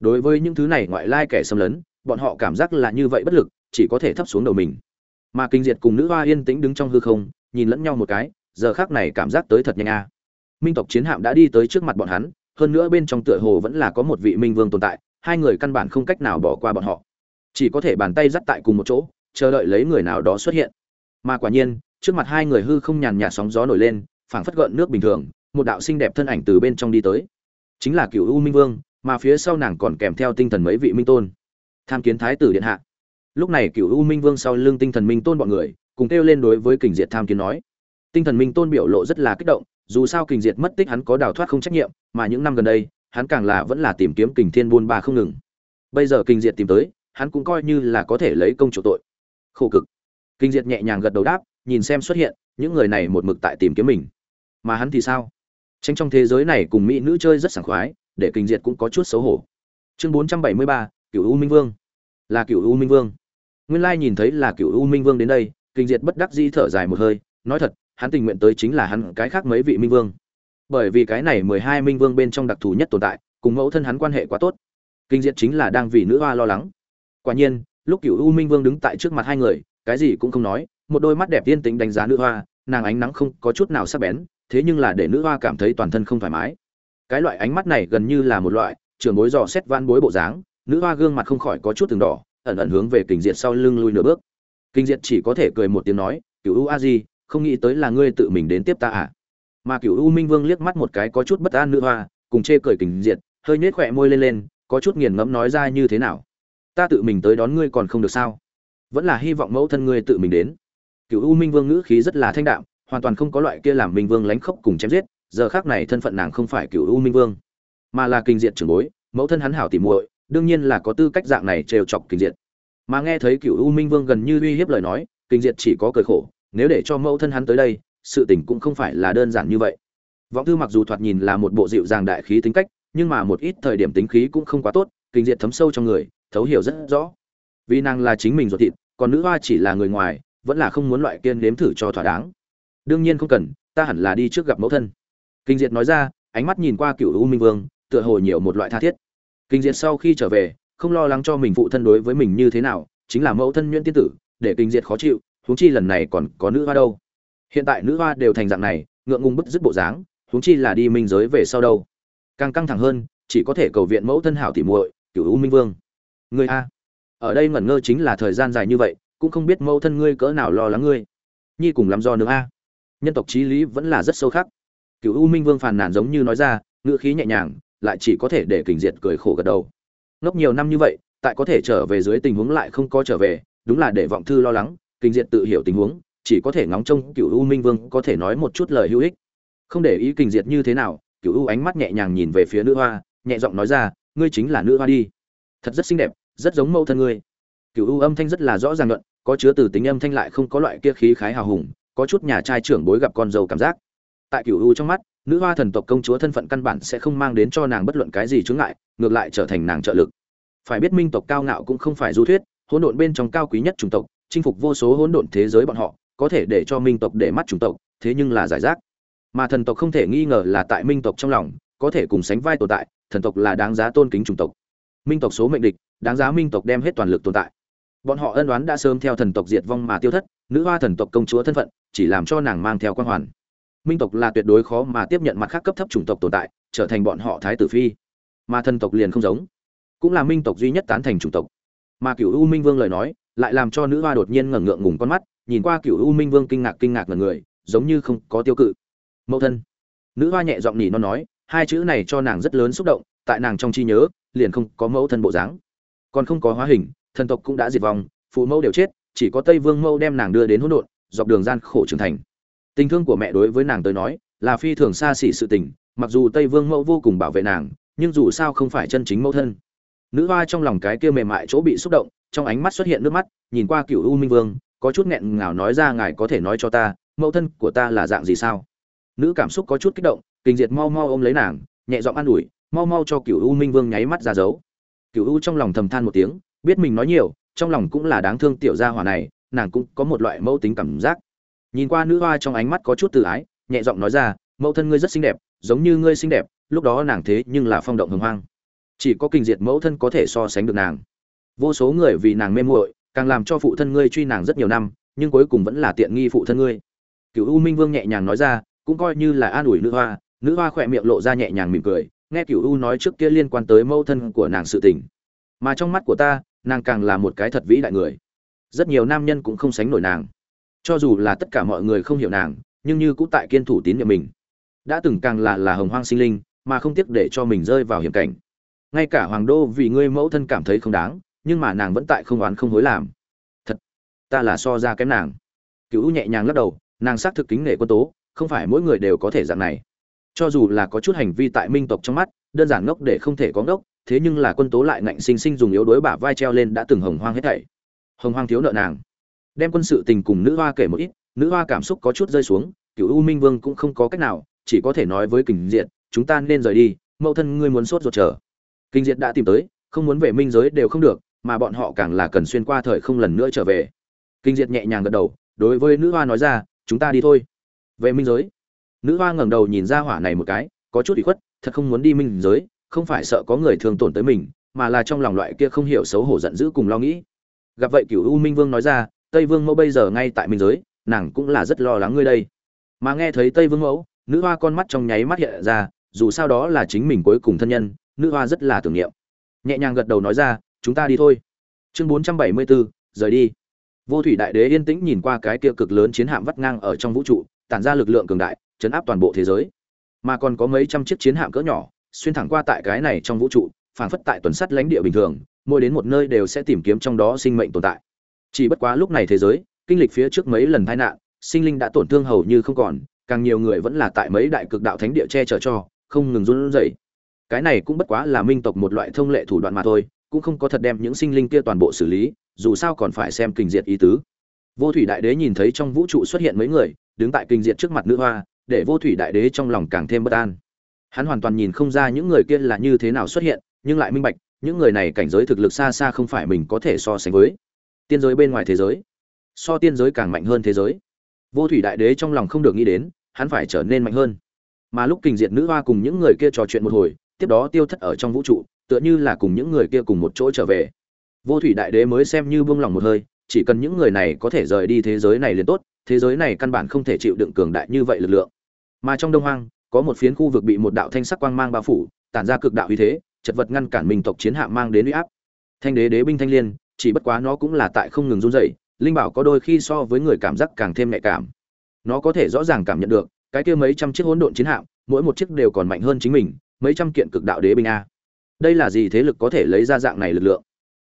Đối với những thứ này ngoại lai kẻ xâm lấn, bọn họ cảm giác là như vậy bất lực, chỉ có thể thấp xuống đầu mình. Mà kinh diệt cùng nữ hoa yên tĩnh đứng trong hư không, nhìn lẫn nhau một cái, giờ khác này cảm giác tới thật nhanh a. Minh tộc chiến hạm đã đi tới trước mặt bọn hắn, hơn nữa bên trong tựa hồ vẫn là có một vị minh vương tồn tại, hai người căn bản không cách nào bỏ qua bọn họ chỉ có thể bàn tay dắt tại cùng một chỗ, chờ đợi lấy người nào đó xuất hiện. Mà quả nhiên, trước mặt hai người hư không nhàn nhạt sóng gió nổi lên, phảng phất gợn nước bình thường, một đạo xinh đẹp thân ảnh từ bên trong đi tới. Chính là cựu u minh vương, mà phía sau nàng còn kèm theo tinh thần mấy vị minh tôn. Tham kiến thái tử điện hạ. Lúc này cựu u minh vương sau lưng tinh thần minh tôn bọn người, cùng kêu lên đối với kình diệt tham kiến nói. Tinh thần minh tôn biểu lộ rất là kích động, dù sao kình diệt mất tích hắn có đào thoát không trách nhiệm, mà những năm gần đây, hắn càng là vẫn là tìm kiếm kình thiên buôn ba không ngừng. Bây giờ kình diệt tìm tới hắn cũng coi như là có thể lấy công chủ tội. Khổ cực. Kinh diệt nhẹ nhàng gật đầu đáp, nhìn xem xuất hiện, những người này một mực tại tìm kiếm mình. Mà hắn thì sao? Tranh trong thế giới này cùng mỹ nữ chơi rất sảng khoái, để kinh diệt cũng có chút xấu hổ. Chương bốn trăm bảy mươi ba cựu u minh vương. Là cựu u minh vương. Nguyên lai nhìn thấy là cựu u minh vương đến đây, kinh diệt bất đắc dĩ thở dài một hơi, nói thật, hắn tình nguyện tới chính là hắn cái khác mấy vị minh vương. Bởi vì cái này mười hai minh vương bên trong đặc thù nhất tồn tại, cùng mẫu thân hắn quan hệ quá tốt. Kinh diệt chính là đang vì nữ hoa lo lắng quả nhiên, lúc cựu u minh vương đứng tại trước mặt hai người, cái gì cũng không nói, một đôi mắt đẹp yên tĩnh đánh giá nữ hoa, nàng ánh nắng không có chút nào sắc bén, thế nhưng là để nữ hoa cảm thấy toàn thân không thoải mái. Cái loại ánh mắt này gần như là một loại trường bối dò xét van bối bộ dáng, nữ hoa gương mặt không khỏi có chút từng đỏ, ẩn ẩn hướng về kinh diệt sau lưng lui nửa bước. Kinh diệt chỉ có thể cười một tiếng nói, cựu u a di, không nghĩ tới là ngươi tự mình đến tiếp ta à? Mà cựu u minh vương liếc mắt một cái có chút bất an nữ hoa, cùng chê cười kình diệt, hơi nhếch khỏe môi lên lên, có chút nghiền ngẫm nói ra như thế nào ta tự mình tới đón ngươi còn không được sao? Vẫn là hy vọng mẫu thân ngươi tự mình đến. Cựu u minh vương ngữ khí rất là thanh đạm, hoàn toàn không có loại kia làm minh vương lánh khóc cùng chém giết, giờ khác này thân phận nàng không phải cựu u minh vương, mà là kinh diệt trưởng bối, mẫu thân hắn hảo tỉ muội, đương nhiên là có tư cách dạng này trêu chọc kinh diệt. Mà nghe thấy cựu u minh vương gần như uy hiếp lời nói, kinh diệt chỉ có cười khổ, nếu để cho mẫu thân hắn tới đây, sự tình cũng không phải là đơn giản như vậy. Vọng thư mặc dù thoạt nhìn là một bộ dịu dàng đại khí tính cách, nhưng mà một ít thời điểm tính khí cũng không quá tốt, kinh diệt thấm sâu trong người thấu hiểu rất rõ. Vì nàng là chính mình ruột thịt, còn nữ hoa chỉ là người ngoài, vẫn là không muốn loại kiên nếm thử cho thỏa đáng. Đương nhiên không cần, ta hẳn là đi trước gặp mẫu thân. Kinh diệt nói ra, ánh mắt nhìn qua cựu u minh vương, tựa hồ nhiều một loại tha thiết. Kinh diệt sau khi trở về, không lo lắng cho mình phụ thân đối với mình như thế nào, chính là mẫu thân nhuyễn tiên tử, để kinh diệt khó chịu, huống chi lần này còn có nữ hoa đâu. Hiện tại nữ hoa đều thành dạng này, ngượng ngùng bứt dứt bộ dáng, huống chi là đi minh giới về sau đâu. Càng căng thẳng hơn, chỉ có thể cầu viện mẫu thân hảo tỉ muội, cựu u minh vương. Ngươi a. Ở đây ngẩn ngơ chính là thời gian dài như vậy, cũng không biết mẫu thân ngươi cỡ nào lo lắng ngươi. Nhi cùng lắm do nữa a. Nhân tộc trí lý vẫn là rất sâu khắc. Cựu u minh vương phàn nàn giống như nói ra, ngữ khí nhẹ nhàng, lại chỉ có thể để kình diệt cười khổ gật đầu. Ngốc nhiều năm như vậy, tại có thể trở về dưới tình huống lại không có trở về, đúng là để vọng thư lo lắng, kình diệt tự hiểu tình huống, chỉ có thể ngóng trông cựu u minh vương có thể nói một chút lời hữu ích. Không để ý kình diệt như thế nào cựu u ánh mắt nhẹ nhàng nhìn về phía nữ hoa, nhẹ giọng nói ra, ngươi chính là nữ hoa đi. Thật rất xinh đẹp rất giống mẫu thân ngươi. Cựu u âm thanh rất là rõ ràng luận, có chứa từ tính âm thanh lại không có loại kia khí khái hào hùng, có chút nhà trai trưởng bối gặp con dâu cảm giác. Tại cựu u trong mắt, nữ hoa thần tộc công chúa thân phận căn bản sẽ không mang đến cho nàng bất luận cái gì chướng ngại, ngược lại trở thành nàng trợ lực. Phải biết minh tộc cao ngạo cũng không phải du thuyết, hỗn độn bên trong cao quý nhất chủng tộc, chinh phục vô số hỗn độn thế giới bọn họ, có thể để cho minh tộc để mắt chủng tộc, thế nhưng là giải rác. Mà thần tộc không thể nghi ngờ là tại minh tộc trong lòng, có thể cùng sánh vai tồn tại, thần tộc là đáng giá tôn kính chủng tộc. Minh tộc số mệnh địch đáng giá minh tộc đem hết toàn lực tồn tại. Bọn họ ân đoán đã sớm theo thần tộc diệt vong mà tiêu thất, nữ hoa thần tộc công chúa thân phận, chỉ làm cho nàng mang theo quan hoàn. Minh tộc là tuyệt đối khó mà tiếp nhận mặt khác cấp thấp chủng tộc tồn tại, trở thành bọn họ thái tử phi. Mà thần tộc liền không giống. Cũng là minh tộc duy nhất tán thành chủng tộc. Mà cựu u minh vương lời nói, lại làm cho nữ hoa đột nhiên ngẩng ngượng ngùng con mắt, nhìn qua cựu u minh vương kinh ngạc kinh ngạc ngần người, giống như không có tiêu cự. Mẫu thân. Nữ hoa nhẹ giọng nhỉ nó nói, hai chữ này cho nàng rất lớn xúc động, tại nàng trong trí nhớ, liền không có mẫu thân bộ dáng còn không có hóa hình, thần tộc cũng đã diệt vong, phụ mẫu đều chết, chỉ có tây vương mẫu đem nàng đưa đến hỗn độn, dọc đường gian khổ trưởng thành. Tình thương của mẹ đối với nàng tới nói, là phi thường xa xỉ sự tình, mặc dù tây vương mẫu vô cùng bảo vệ nàng, nhưng dù sao không phải chân chính mẫu thân. Nữ hoa trong lòng cái kia mềm mại chỗ bị xúc động, trong ánh mắt xuất hiện nước mắt, nhìn qua cựu u minh vương, có chút nghẹn ngào nói ra, ngài có thể nói cho ta, mẫu thân của ta là dạng gì sao? Nữ cảm xúc có chút kích động, kinh diệt mau mau ôm lấy nàng, nhẹ giọng an ủi, mau mau cho cựu u minh vương nháy mắt ra dấu cựu u trong lòng thầm than một tiếng, biết mình nói nhiều, trong lòng cũng là đáng thương tiểu gia hỏa này, nàng cũng có một loại mẫu tính cảm giác. Nhìn qua nữ hoa trong ánh mắt có chút tự ái, nhẹ giọng nói ra, mẫu thân ngươi rất xinh đẹp, giống như ngươi xinh đẹp. Lúc đó nàng thế nhưng là phong động hồng hoang. Chỉ có kinh diệt mẫu thân có thể so sánh được nàng. Vô số người vì nàng mê muội, càng làm cho phụ thân ngươi truy nàng rất nhiều năm, nhưng cuối cùng vẫn là tiện nghi phụ thân ngươi. Cựu u minh vương nhẹ nhàng nói ra, cũng coi như là an ủi nữ hoa nữ hoa khỏe miệng lộ ra nhẹ nhàng mỉm cười nghe cửu u nói trước kia liên quan tới mẫu thân của nàng sự tình. Mà trong mắt của ta, nàng càng là một cái thật vĩ đại người. Rất nhiều nam nhân cũng không sánh nổi nàng. Cho dù là tất cả mọi người không hiểu nàng, nhưng như cũng tại kiên thủ tín nhiệm mình. Đã từng càng là là hồng hoang sinh linh, mà không tiếc để cho mình rơi vào hiểm cảnh. Ngay cả hoàng đô vì ngươi mẫu thân cảm thấy không đáng, nhưng mà nàng vẫn tại không oán không hối làm. Thật, ta là so ra kém nàng. Cựu nhẹ nhàng lắc đầu, nàng xác thực kính nể quân tố, không phải mỗi người đều có thể dạng này cho dù là có chút hành vi tại minh tộc trong mắt, đơn giản ngốc để không thể có ngốc, thế nhưng là quân tố lại ngạnh sinh sinh dùng yếu đối bả vai treo lên đã từng hồng hoang hết thảy. Hồng hoang thiếu nợ nàng. Đem quân sự tình cùng nữ hoa kể một ít, nữ hoa cảm xúc có chút rơi xuống cựu u minh vương cũng không có cách nào, chỉ có thể nói với kình diệt, chúng ta nên rời đi, mẫu thân ngươi muốn sốt ruột chờ. Kinh diệt đã tìm tới, không muốn về minh giới đều không được, mà bọn họ càng là cần xuyên qua thời không lần nữa trở về. Kinh diệt nhẹ nhàng gật đầu, đối với nữ hoa nói ra, chúng ta đi thôi. Về minh giới nữ hoa ngẩng đầu nhìn ra hỏa này một cái, có chút ủy khuất, thật không muốn đi minh giới, không phải sợ có người thương tổn tới mình, mà là trong lòng loại kia không hiểu xấu hổ giận dữ cùng lo nghĩ. Gặp vậy cửu u minh vương nói ra, tây vương mẫu bây giờ ngay tại minh giới, nàng cũng là rất lo lắng ngươi đây. Mà nghe thấy tây vương mẫu, nữ hoa con mắt trong nháy mắt hiện ra, dù sao đó là chính mình cuối cùng thân nhân, nữ hoa rất là tưởng niệm. Nhẹ nhàng gật đầu nói ra, chúng ta đi thôi. Chương bốn trăm bảy mươi bốn rời đi. Vô thủy đại đế yên tĩnh nhìn qua cái kia cực lớn chiến hạm vắt ngang ở trong vũ trụ, tản ra lực lượng cường đại chấn áp toàn bộ thế giới. Mà còn có mấy trăm chiếc chiến hạm cỡ nhỏ, xuyên thẳng qua tại cái này trong vũ trụ, phảng phất tại tuần sắt lãnh địa bình thường, mỗi đến một nơi đều sẽ tìm kiếm trong đó sinh mệnh tồn tại. Chỉ bất quá lúc này thế giới, kinh lịch phía trước mấy lần tai nạn, sinh linh đã tổn thương hầu như không còn, càng nhiều người vẫn là tại mấy đại cực đạo thánh địa che chở cho, không ngừng run rẩy. Cái này cũng bất quá là minh tộc một loại thông lệ thủ đoạn mà thôi, cũng không có thật đem những sinh linh kia toàn bộ xử lý, dù sao còn phải xem kinh diệt ý tứ. Vô thủy đại đế nhìn thấy trong vũ trụ xuất hiện mấy người, đứng tại kinh diệt trước mặt nữ hoa để vô thủy đại đế trong lòng càng thêm bất an. Hắn hoàn toàn nhìn không ra những người kia là như thế nào xuất hiện, nhưng lại minh bạch, những người này cảnh giới thực lực xa xa không phải mình có thể so sánh với. Tiên giới bên ngoài thế giới, so tiên giới càng mạnh hơn thế giới. Vô thủy đại đế trong lòng không được nghĩ đến, hắn phải trở nên mạnh hơn. Mà lúc kình diệt nữ hoa cùng những người kia trò chuyện một hồi, tiếp đó tiêu thất ở trong vũ trụ, tựa như là cùng những người kia cùng một chỗ trở về. Vô thủy đại đế mới xem như buông lòng một hơi, chỉ cần những người này có thể rời đi thế giới này liền tốt, thế giới này căn bản không thể chịu đựng cường đại như vậy lực lượng mà trong đông hoang, có một phiến khu vực bị một đạo thanh sắc quang mang bao phủ, tản ra cực đạo uy thế, chật vật ngăn cản mình tộc chiến hạm mang đến uy áp. Thanh đế đế binh thanh liên, chỉ bất quá nó cũng là tại không ngừng run rẩy, linh bảo có đôi khi so với người cảm giác càng thêm nhạy cảm. Nó có thể rõ ràng cảm nhận được, cái kia mấy trăm chiếc hỗn độn chiến hạm, mỗi một chiếc đều còn mạnh hơn chính mình, mấy trăm kiện cực đạo đế binh a. Đây là gì thế lực có thể lấy ra dạng này lực lượng?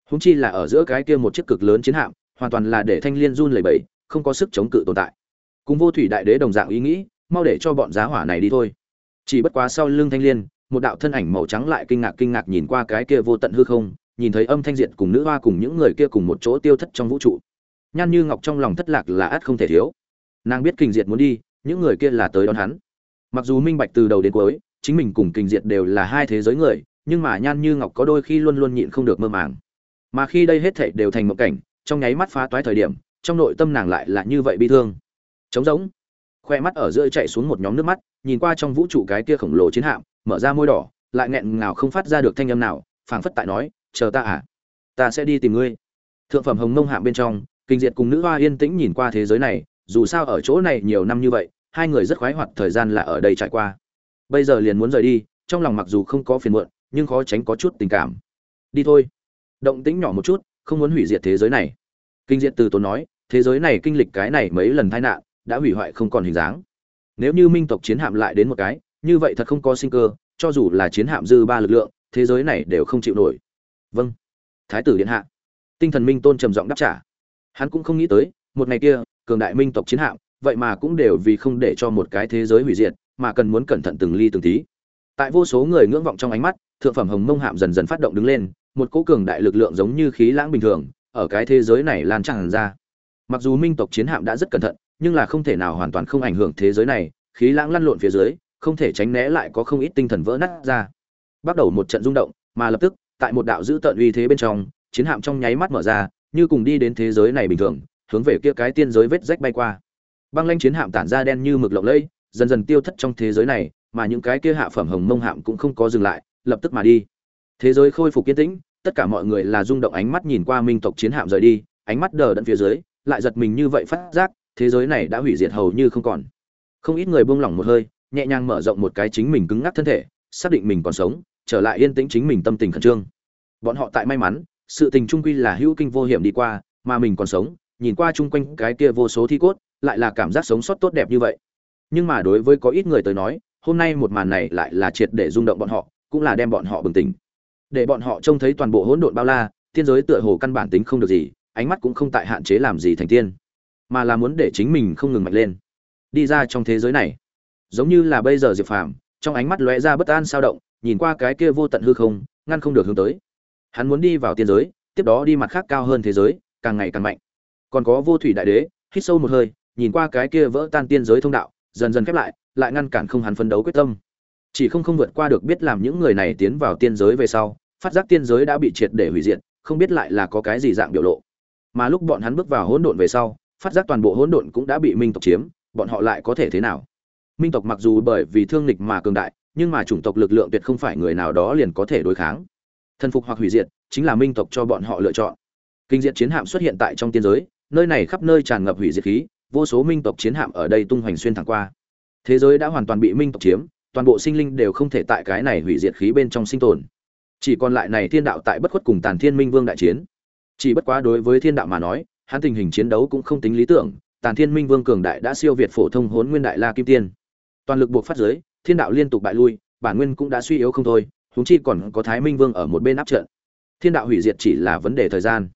Húng chi là ở giữa cái kia một chiếc cực lớn chiến hạm, hoàn toàn là để thanh liên run lẩy bẩy, không có sức chống cự tồn tại. Cùng vô thủy đại đế đồng dạng ý nghĩ mau để cho bọn giá hỏa này đi thôi. Chỉ bất quá sau lưng thanh liên, một đạo thân ảnh màu trắng lại kinh ngạc kinh ngạc nhìn qua cái kia vô tận hư không, nhìn thấy âm thanh diện cùng nữ hoa cùng những người kia cùng một chỗ tiêu thất trong vũ trụ. Nhan như ngọc trong lòng thất lạc là ắt không thể thiếu. Nàng biết kình diệt muốn đi, những người kia là tới đón hắn. Mặc dù minh bạch từ đầu đến cuối, chính mình cùng kình diệt đều là hai thế giới người, nhưng mà nhan như ngọc có đôi khi luôn luôn nhịn không được mơ màng. Mà khi đây hết thảy đều thành một cảnh, trong nháy mắt phá toái thời điểm, trong nội tâm nàng lại là như vậy bi thương. Trống rỗng khoe mắt ở giữa chạy xuống một nhóm nước mắt, nhìn qua trong vũ trụ cái kia khổng lồ chiến hạm, mở ra môi đỏ, lại nghẹn ngào không phát ra được thanh âm nào, phảng phất tại nói, chờ ta à? Ta sẽ đi tìm ngươi. Thượng phẩm hồng mông hạm bên trong, kinh diệt cùng nữ hoa yên tĩnh nhìn qua thế giới này, dù sao ở chỗ này nhiều năm như vậy, hai người rất khoái hoạt thời gian là ở đây trải qua. Bây giờ liền muốn rời đi, trong lòng mặc dù không có phiền muộn, nhưng khó tránh có chút tình cảm. Đi thôi. Động tĩnh nhỏ một chút, không muốn hủy diệt thế giới này. Kinh diệt từ tốn nói, thế giới này kinh lịch cái này mấy lần tai nạn đã hủy hoại không còn hình dáng. Nếu như minh tộc chiến hạm lại đến một cái, như vậy thật không có sinh cơ, cho dù là chiến hạm dư ba lực lượng, thế giới này đều không chịu nổi. Vâng. Thái tử điện hạ. Tinh thần minh tôn trầm giọng đáp trả. Hắn cũng không nghĩ tới, một ngày kia, cường đại minh tộc chiến hạm, vậy mà cũng đều vì không để cho một cái thế giới hủy diệt, mà cần muốn cẩn thận từng ly từng tí. Tại vô số người ngưỡng vọng trong ánh mắt, thượng phẩm hồng mông hạm dần dần phát động đứng lên, một cỗ cường đại lực lượng giống như khí lãng bình thường, ở cái thế giới này lan tràn ra. Mặc dù minh tộc chiến hạm đã rất cẩn thận nhưng là không thể nào hoàn toàn không ảnh hưởng thế giới này, khí lãng lăn lộn phía dưới, không thể tránh né lại có không ít tinh thần vỡ nát ra. Bắt đầu một trận rung động, mà lập tức, tại một đạo dữ tợn uy thế bên trong, chiến hạm trong nháy mắt mở ra, như cùng đi đến thế giới này bình thường, hướng về kia cái tiên giới vết rách bay qua. Băng lanh chiến hạm tản ra đen như mực lộng lẫy, dần dần tiêu thất trong thế giới này, mà những cái kia hạ phẩm hồng mông hạm cũng không có dừng lại, lập tức mà đi. Thế giới khôi phục yên tĩnh, tất cả mọi người là rung động ánh mắt nhìn qua minh tộc chiến hạm rời đi, ánh mắt đờ đẫn phía dưới, lại giật mình như vậy phát giác thế giới này đã hủy diệt hầu như không còn. Không ít người buông lỏng một hơi, nhẹ nhàng mở rộng một cái chính mình cứng ngắc thân thể, xác định mình còn sống, trở lại yên tĩnh chính mình tâm tình khẩn trương. Bọn họ tại may mắn, sự tình trung quy là hữu kinh vô hiểm đi qua, mà mình còn sống, nhìn qua chung quanh cái kia vô số thi cốt, lại là cảm giác sống sót tốt đẹp như vậy. Nhưng mà đối với có ít người tới nói, hôm nay một màn này lại là triệt để rung động bọn họ, cũng là đem bọn họ bừng tỉnh. Để bọn họ trông thấy toàn bộ hỗn độn bao la, thiên giới tựa hồ căn bản tính không được gì, ánh mắt cũng không tại hạn chế làm gì thành tiên mà là muốn để chính mình không ngừng mạnh lên. Đi ra trong thế giới này, giống như là bây giờ diệp phàm, trong ánh mắt lóe ra bất an sao động, nhìn qua cái kia vô tận hư không, ngăn không được hướng tới. Hắn muốn đi vào tiên giới, tiếp đó đi mặt khác cao hơn thế giới, càng ngày càng mạnh. Còn có vô thủy đại đế, hít sâu một hơi, nhìn qua cái kia vỡ tan tiên giới thông đạo, dần dần khép lại lại ngăn cản không hắn phấn đấu quyết tâm. Chỉ không không vượt qua được biết làm những người này tiến vào tiên giới về sau, phát giác tiên giới đã bị triệt để hủy diệt, không biết lại là có cái gì dạng biểu lộ. Mà lúc bọn hắn bước vào hỗn độn về sau phát giác toàn bộ hỗn độn cũng đã bị minh tộc chiếm, bọn họ lại có thể thế nào? Minh tộc mặc dù bởi vì thương lịch mà cường đại, nhưng mà chủng tộc lực lượng tuyệt không phải người nào đó liền có thể đối kháng. Thần phục hoặc hủy diệt, chính là minh tộc cho bọn họ lựa chọn. Kinh diện chiến hạm xuất hiện tại trong tiên giới, nơi này khắp nơi tràn ngập hủy diệt khí, vô số minh tộc chiến hạm ở đây tung hoành xuyên thẳng qua. Thế giới đã hoàn toàn bị minh tộc chiếm, toàn bộ sinh linh đều không thể tại cái này hủy diệt khí bên trong sinh tồn. Chỉ còn lại này thiên đạo tại bất khuất cùng tàn thiên minh vương đại chiến. Chỉ bất quá đối với thiên đạo mà nói hắn tình hình chiến đấu cũng không tính lý tưởng, tàn thiên minh vương cường đại đã siêu việt phổ thông Hỗn nguyên đại la kim tiên. Toàn lực buộc phát giới thiên đạo liên tục bại lui, bản nguyên cũng đã suy yếu không thôi, huống chi còn có thái minh vương ở một bên áp trận. Thiên đạo hủy diệt chỉ là vấn đề thời gian.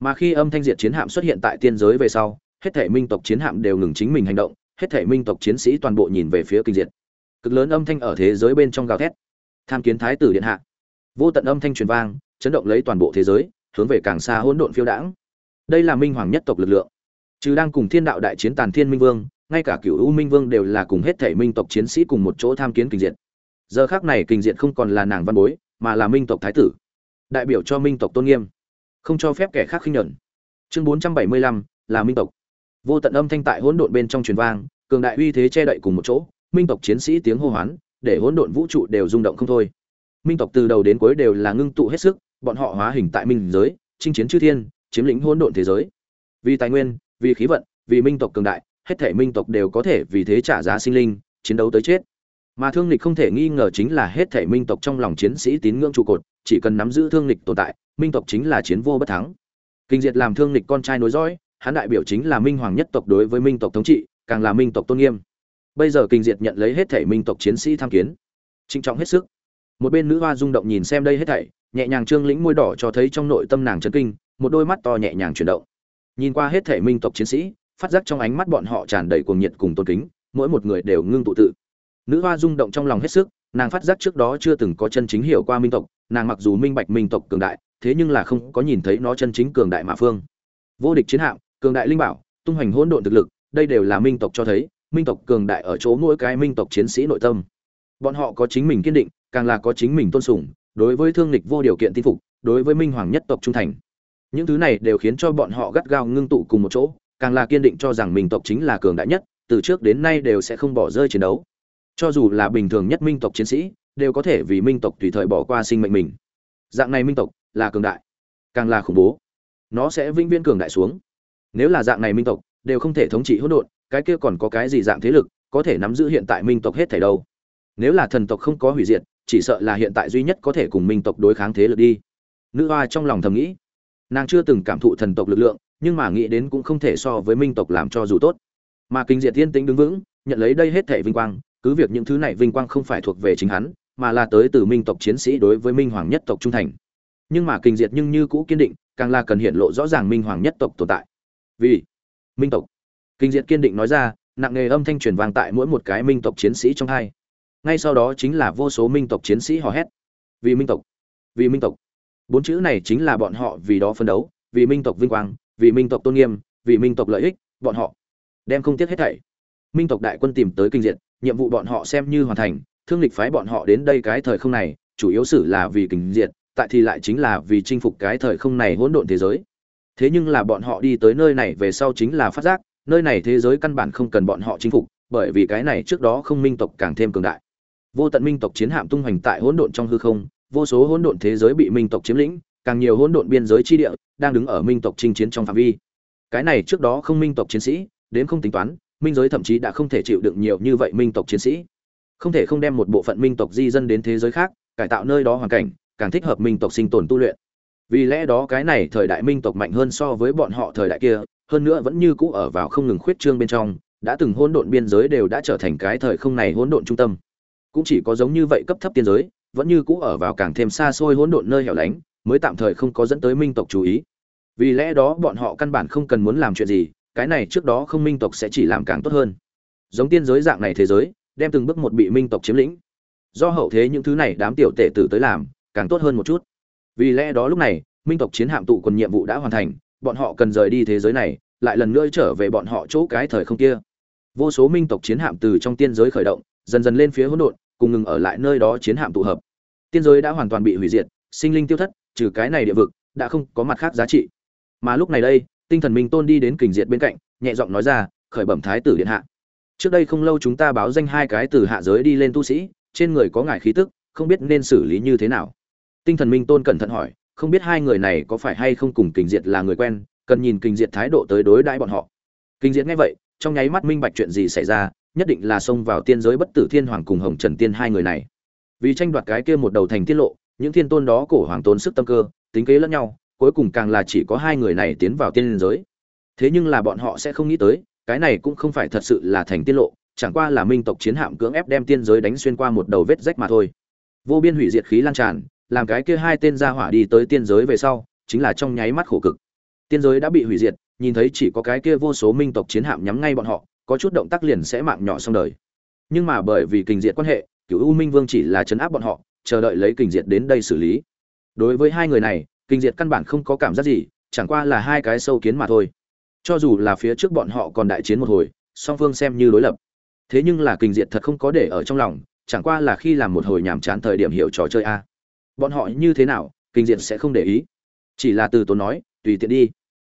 Mà khi âm thanh diệt chiến hạm xuất hiện tại tiên giới về sau, hết thảy minh tộc chiến hạm đều ngừng chính mình hành động, hết thảy minh tộc chiến sĩ toàn bộ nhìn về phía kinh diệt. Cực lớn âm thanh ở thế giới bên trong gào thét. Tham kiến thái tử điện hạ. Vô tận âm thanh truyền vang, chấn động lấy toàn bộ thế giới, hướng về càng xa hỗn độn phiêu đãng đây là minh hoàng nhất tộc lực lượng. Chứ đang cùng thiên đạo đại chiến tàn thiên minh vương, ngay cả cựu u minh vương đều là cùng hết thể minh tộc chiến sĩ cùng một chỗ tham kiến kinh diện giờ khác này kinh diện không còn là nàng văn bối, mà là minh tộc thái tử. Đại biểu cho minh tộc tôn nghiêm. Không cho phép kẻ khác khinh nhẫn chương bốn trăm bảy mươi lăm, là minh tộc. Vô tận âm thanh tại hỗn độn bên trong truyền vang, cường đại uy thế che đậy cùng một chỗ, minh tộc chiến sĩ tiếng hô hoán, để hỗn độn vũ trụ đều rung động không thôi. Minh tộc từ đầu đến cuối đều là ngưng tụ hết sức, bọn họ hóa hình tại minh giới, chinh chiến chư thiên chiếm lĩnh hỗn độn thế giới. Vì tài nguyên, vì khí vận, vì minh tộc cường đại, hết thể minh tộc đều có thể vì thế trả giá sinh linh, chiến đấu tới chết. Mà thương lịch không thể nghi ngờ chính là hết thể minh tộc trong lòng chiến sĩ tín ngưỡng trụ cột, chỉ cần nắm giữ thương lịch tồn tại, minh tộc chính là chiến vô bất thắng. Kinh diệt làm thương lịch con trai nối dõi, hắn đại biểu chính là minh hoàng nhất tộc đối với minh tộc thống trị, càng là minh tộc tôn nghiêm. Bây giờ kinh diệt nhận lấy hết thể minh tộc chiến sĩ tham kiến. Trinh trọng hết sức. Một bên nữ hoa rung động nhìn xem đây hết thảy, nhẹ nhàng trương lĩnh môi đỏ cho thấy trong nội tâm nàng chấn kinh một đôi mắt to nhẹ nhàng chuyển động. Nhìn qua hết thể minh tộc chiến sĩ, phát giác trong ánh mắt bọn họ tràn đầy cuồng nhiệt cùng tôn kính, mỗi một người đều ngưng tụ tự. Nữ hoa rung động trong lòng hết sức, nàng phát giác trước đó chưa từng có chân chính hiểu qua minh tộc, nàng mặc dù minh bạch minh tộc cường đại, thế nhưng là không có nhìn thấy nó chân chính cường đại mà phương. Vô địch chiến hạm, cường đại linh bảo, tung hoành hỗn độn thực lực, đây đều là minh tộc cho thấy, minh tộc cường đại ở chỗ mỗi cái minh tộc chiến sĩ nội tâm. Bọn họ có chính mình kiên định, càng là có chính mình tôn sùng, đối với thương lịch vô điều kiện tin phục, đối với minh hoàng nhất tộc trung thành những thứ này đều khiến cho bọn họ gắt gao ngưng tụ cùng một chỗ, càng là kiên định cho rằng mình tộc chính là cường đại nhất, từ trước đến nay đều sẽ không bỏ rơi chiến đấu. Cho dù là bình thường nhất minh tộc chiến sĩ, đều có thể vì minh tộc tùy thời bỏ qua sinh mệnh mình. Dạng này minh tộc là cường đại, càng là khủng bố. Nó sẽ vĩnh viễn cường đại xuống. Nếu là dạng này minh tộc, đều không thể thống trị hỗn độn, cái kia còn có cái gì dạng thế lực có thể nắm giữ hiện tại minh tộc hết thảy đâu? Nếu là thần tộc không có hủy diệt, chỉ sợ là hiện tại duy nhất có thể cùng minh tộc đối kháng thế lực đi. Nữ hoa trong lòng thầm nghĩ nàng chưa từng cảm thụ thần tộc lực lượng, nhưng mà nghĩ đến cũng không thể so với minh tộc làm cho dù tốt. Mà kinh diệt thiên tính đứng vững, nhận lấy đây hết thể vinh quang, cứ việc những thứ này vinh quang không phải thuộc về chính hắn, mà là tới từ minh tộc chiến sĩ đối với minh hoàng nhất tộc trung thành. Nhưng mà kinh diệt nhưng như cũ kiên định, càng là cần hiện lộ rõ ràng minh hoàng nhất tộc tồn tại. Vì minh tộc, kinh diệt kiên định nói ra, nặng nề âm thanh truyền vang tại mỗi một cái minh tộc chiến sĩ trong hai. Ngay sau đó chính là vô số minh tộc chiến sĩ hò hét. Vì minh tộc, vì minh tộc bốn chữ này chính là bọn họ vì đó phân đấu, vì minh tộc vinh quang, vì minh tộc tôn nghiêm, vì minh tộc lợi ích, bọn họ đem không tiếc hết thảy. Minh tộc đại quân tìm tới kinh diện nhiệm vụ bọn họ xem như hoàn thành, thương lịch phái bọn họ đến đây cái thời không này, chủ yếu xử là vì kinh diện tại thì lại chính là vì chinh phục cái thời không này hỗn độn thế giới. Thế nhưng là bọn họ đi tới nơi này về sau chính là phát giác, nơi này thế giới căn bản không cần bọn họ chinh phục, bởi vì cái này trước đó không minh tộc càng thêm cường đại. Vô tận minh tộc chiến hạm tung hoành tại hỗn độn trong hư không vô số hỗn độn thế giới bị minh tộc chiếm lĩnh, càng nhiều hỗn độn biên giới chi địa đang đứng ở minh tộc chinh chiến trong phạm vi. Cái này trước đó không minh tộc chiến sĩ, đến không tính toán, minh giới thậm chí đã không thể chịu đựng nhiều như vậy minh tộc chiến sĩ. Không thể không đem một bộ phận minh tộc di dân đến thế giới khác, cải tạo nơi đó hoàn cảnh, càng thích hợp minh tộc sinh tồn tu luyện. Vì lẽ đó cái này thời đại minh tộc mạnh hơn so với bọn họ thời đại kia, hơn nữa vẫn như cũ ở vào không ngừng khuyết trương bên trong, đã từng hỗn độn biên giới đều đã trở thành cái thời không này hỗn độn trung tâm. Cũng chỉ có giống như vậy cấp thấp tiên giới vẫn như cũ ở vào càng thêm xa xôi hỗn độn nơi hẻo lánh, mới tạm thời không có dẫn tới minh tộc chú ý. Vì lẽ đó bọn họ căn bản không cần muốn làm chuyện gì, cái này trước đó không minh tộc sẽ chỉ làm càng tốt hơn. Giống tiên giới dạng này thế giới, đem từng bước một bị minh tộc chiếm lĩnh. Do hậu thế những thứ này đám tiểu tể tử tới làm, càng tốt hơn một chút. Vì lẽ đó lúc này, minh tộc chiến hạm tụ quần nhiệm vụ đã hoàn thành, bọn họ cần rời đi thế giới này, lại lần nữa trở về bọn họ chỗ cái thời không kia. Vô số minh tộc chiến hạm từ trong tiên giới khởi động, dần dần lên phía hỗn độn, cùng ngừng ở lại nơi đó chiến hạm tụ hợp tiên giới đã hoàn toàn bị hủy diệt, sinh linh tiêu thất, trừ cái này địa vực, đã không có mặt khác giá trị. Mà lúc này đây, tinh thần minh tôn đi đến kình diệt bên cạnh, nhẹ giọng nói ra, khởi bẩm thái tử điện hạ. Trước đây không lâu chúng ta báo danh hai cái từ hạ giới đi lên tu sĩ, trên người có ngải khí tức, không biết nên xử lý như thế nào. Tinh thần minh tôn cẩn thận hỏi, không biết hai người này có phải hay không cùng kình diệt là người quen, cần nhìn kình diệt thái độ tới đối đãi bọn họ. Kình diệt nghe vậy, trong nháy mắt minh bạch chuyện gì xảy ra, nhất định là xông vào tiên giới bất tử thiên hoàng cùng hồng trần tiên hai người này vì tranh đoạt cái kia một đầu thành tiết lộ, những thiên tôn đó cổ hoàng tốn sức tâm cơ, tính kế lẫn nhau, cuối cùng càng là chỉ có hai người này tiến vào tiên giới. Thế nhưng là bọn họ sẽ không nghĩ tới, cái này cũng không phải thật sự là thành tiết lộ, chẳng qua là minh tộc chiến hạm cưỡng ép đem tiên giới đánh xuyên qua một đầu vết rách mà thôi. Vô biên hủy diệt khí lan tràn, làm cái kia hai tên gia hỏa đi tới tiên giới về sau, chính là trong nháy mắt khổ cực. Tiên giới đã bị hủy diệt, nhìn thấy chỉ có cái kia vô số minh tộc chiến hạm nhắm ngay bọn họ, có chút động tác liền sẽ mạng nhỏ xong đời. Nhưng mà bởi vì kình diệt quan hệ cựu u minh vương chỉ là chấn áp bọn họ, chờ đợi lấy kình diệt đến đây xử lý. Đối với hai người này, kình diệt căn bản không có cảm giác gì, chẳng qua là hai cái sâu kiến mà thôi. Cho dù là phía trước bọn họ còn đại chiến một hồi, song phương xem như đối lập. Thế nhưng là kình diệt thật không có để ở trong lòng, chẳng qua là khi làm một hồi nhàm chán thời điểm hiểu trò chơi a. Bọn họ như thế nào, kình diệt sẽ không để ý. Chỉ là từ tốn nói, tùy tiện đi.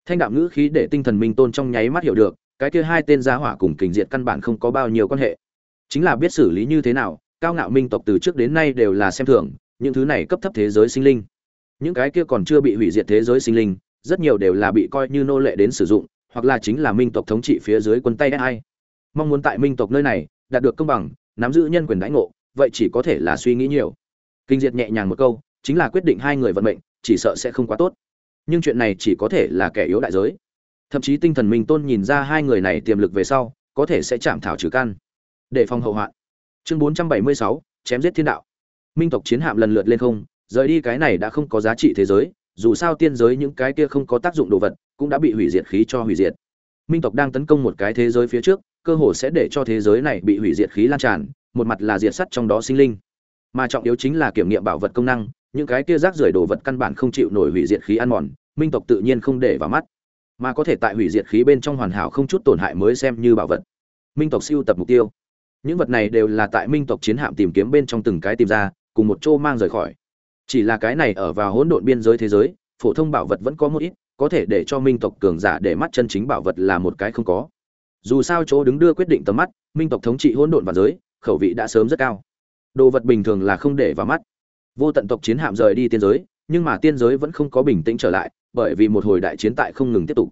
Thanh đạm ngữ khí để tinh thần minh tôn trong nháy mắt hiểu được, cái kia hai tên gia hỏa cùng kình diệt căn bản không có bao nhiêu quan hệ. Chính là biết xử lý như thế nào cao ngạo minh tộc từ trước đến nay đều là xem thường, những thứ này cấp thấp thế giới sinh linh. Những cái kia còn chưa bị hủy diệt thế giới sinh linh, rất nhiều đều là bị coi như nô lệ đến sử dụng, hoặc là chính là minh tộc thống trị phía dưới quân tay ai mong muốn tại minh tộc nơi này, đạt được công bằng, nắm giữ nhân quyền đãi ngộ, vậy chỉ có thể là suy nghĩ nhiều. Kinh diệt nhẹ nhàng một câu, chính là quyết định hai người vận mệnh, chỉ sợ sẽ không quá tốt. Nhưng chuyện này chỉ có thể là kẻ yếu đại giới. Thậm chí tinh thần minh tôn nhìn ra hai người này tiềm lực về sau, có thể sẽ chạm thảo trừ căn. Để phòng hậu hoạn chương 476, chém giết thiên đạo. Minh tộc chiến hạm lần lượt lên không rời đi cái này đã không có giá trị thế giới dù sao tiên giới những cái kia không có tác dụng đồ vật cũng đã bị hủy diệt khí cho hủy diệt. Minh tộc đang tấn công một cái thế giới phía trước cơ hồ sẽ để cho thế giới này bị hủy diệt khí lan tràn một mặt là diệt sắt trong đó sinh linh. Mà trọng yếu chính là kiểm nghiệm bảo vật công năng những cái kia rác rưởi đồ vật căn bản không chịu nổi hủy diệt khí ăn mòn minh tộc tự nhiên không để vào mắt. Mà có thể tại hủy diệt khí bên trong hoàn hảo không chút tổn hại mới xem như bảo vật. Minh tộc siêu tập mục tiêu những vật này đều là tại minh tộc chiến hạm tìm kiếm bên trong từng cái tìm ra, cùng một chỗ mang rời khỏi. Chỉ là cái này ở vào hỗn độn biên giới thế giới, phổ thông bảo vật vẫn có một ít, có thể để cho minh tộc cường giả để mắt chân chính bảo vật là một cái không có. Dù sao chỗ đứng đưa quyết định tầm mắt, minh tộc thống trị hỗn độn và giới, khẩu vị đã sớm rất cao. Đồ vật bình thường là không để vào mắt. Vô tận tộc chiến hạm rời đi tiên giới, nhưng mà tiên giới vẫn không có bình tĩnh trở lại, bởi vì một hồi đại chiến tại không ngừng tiếp tục.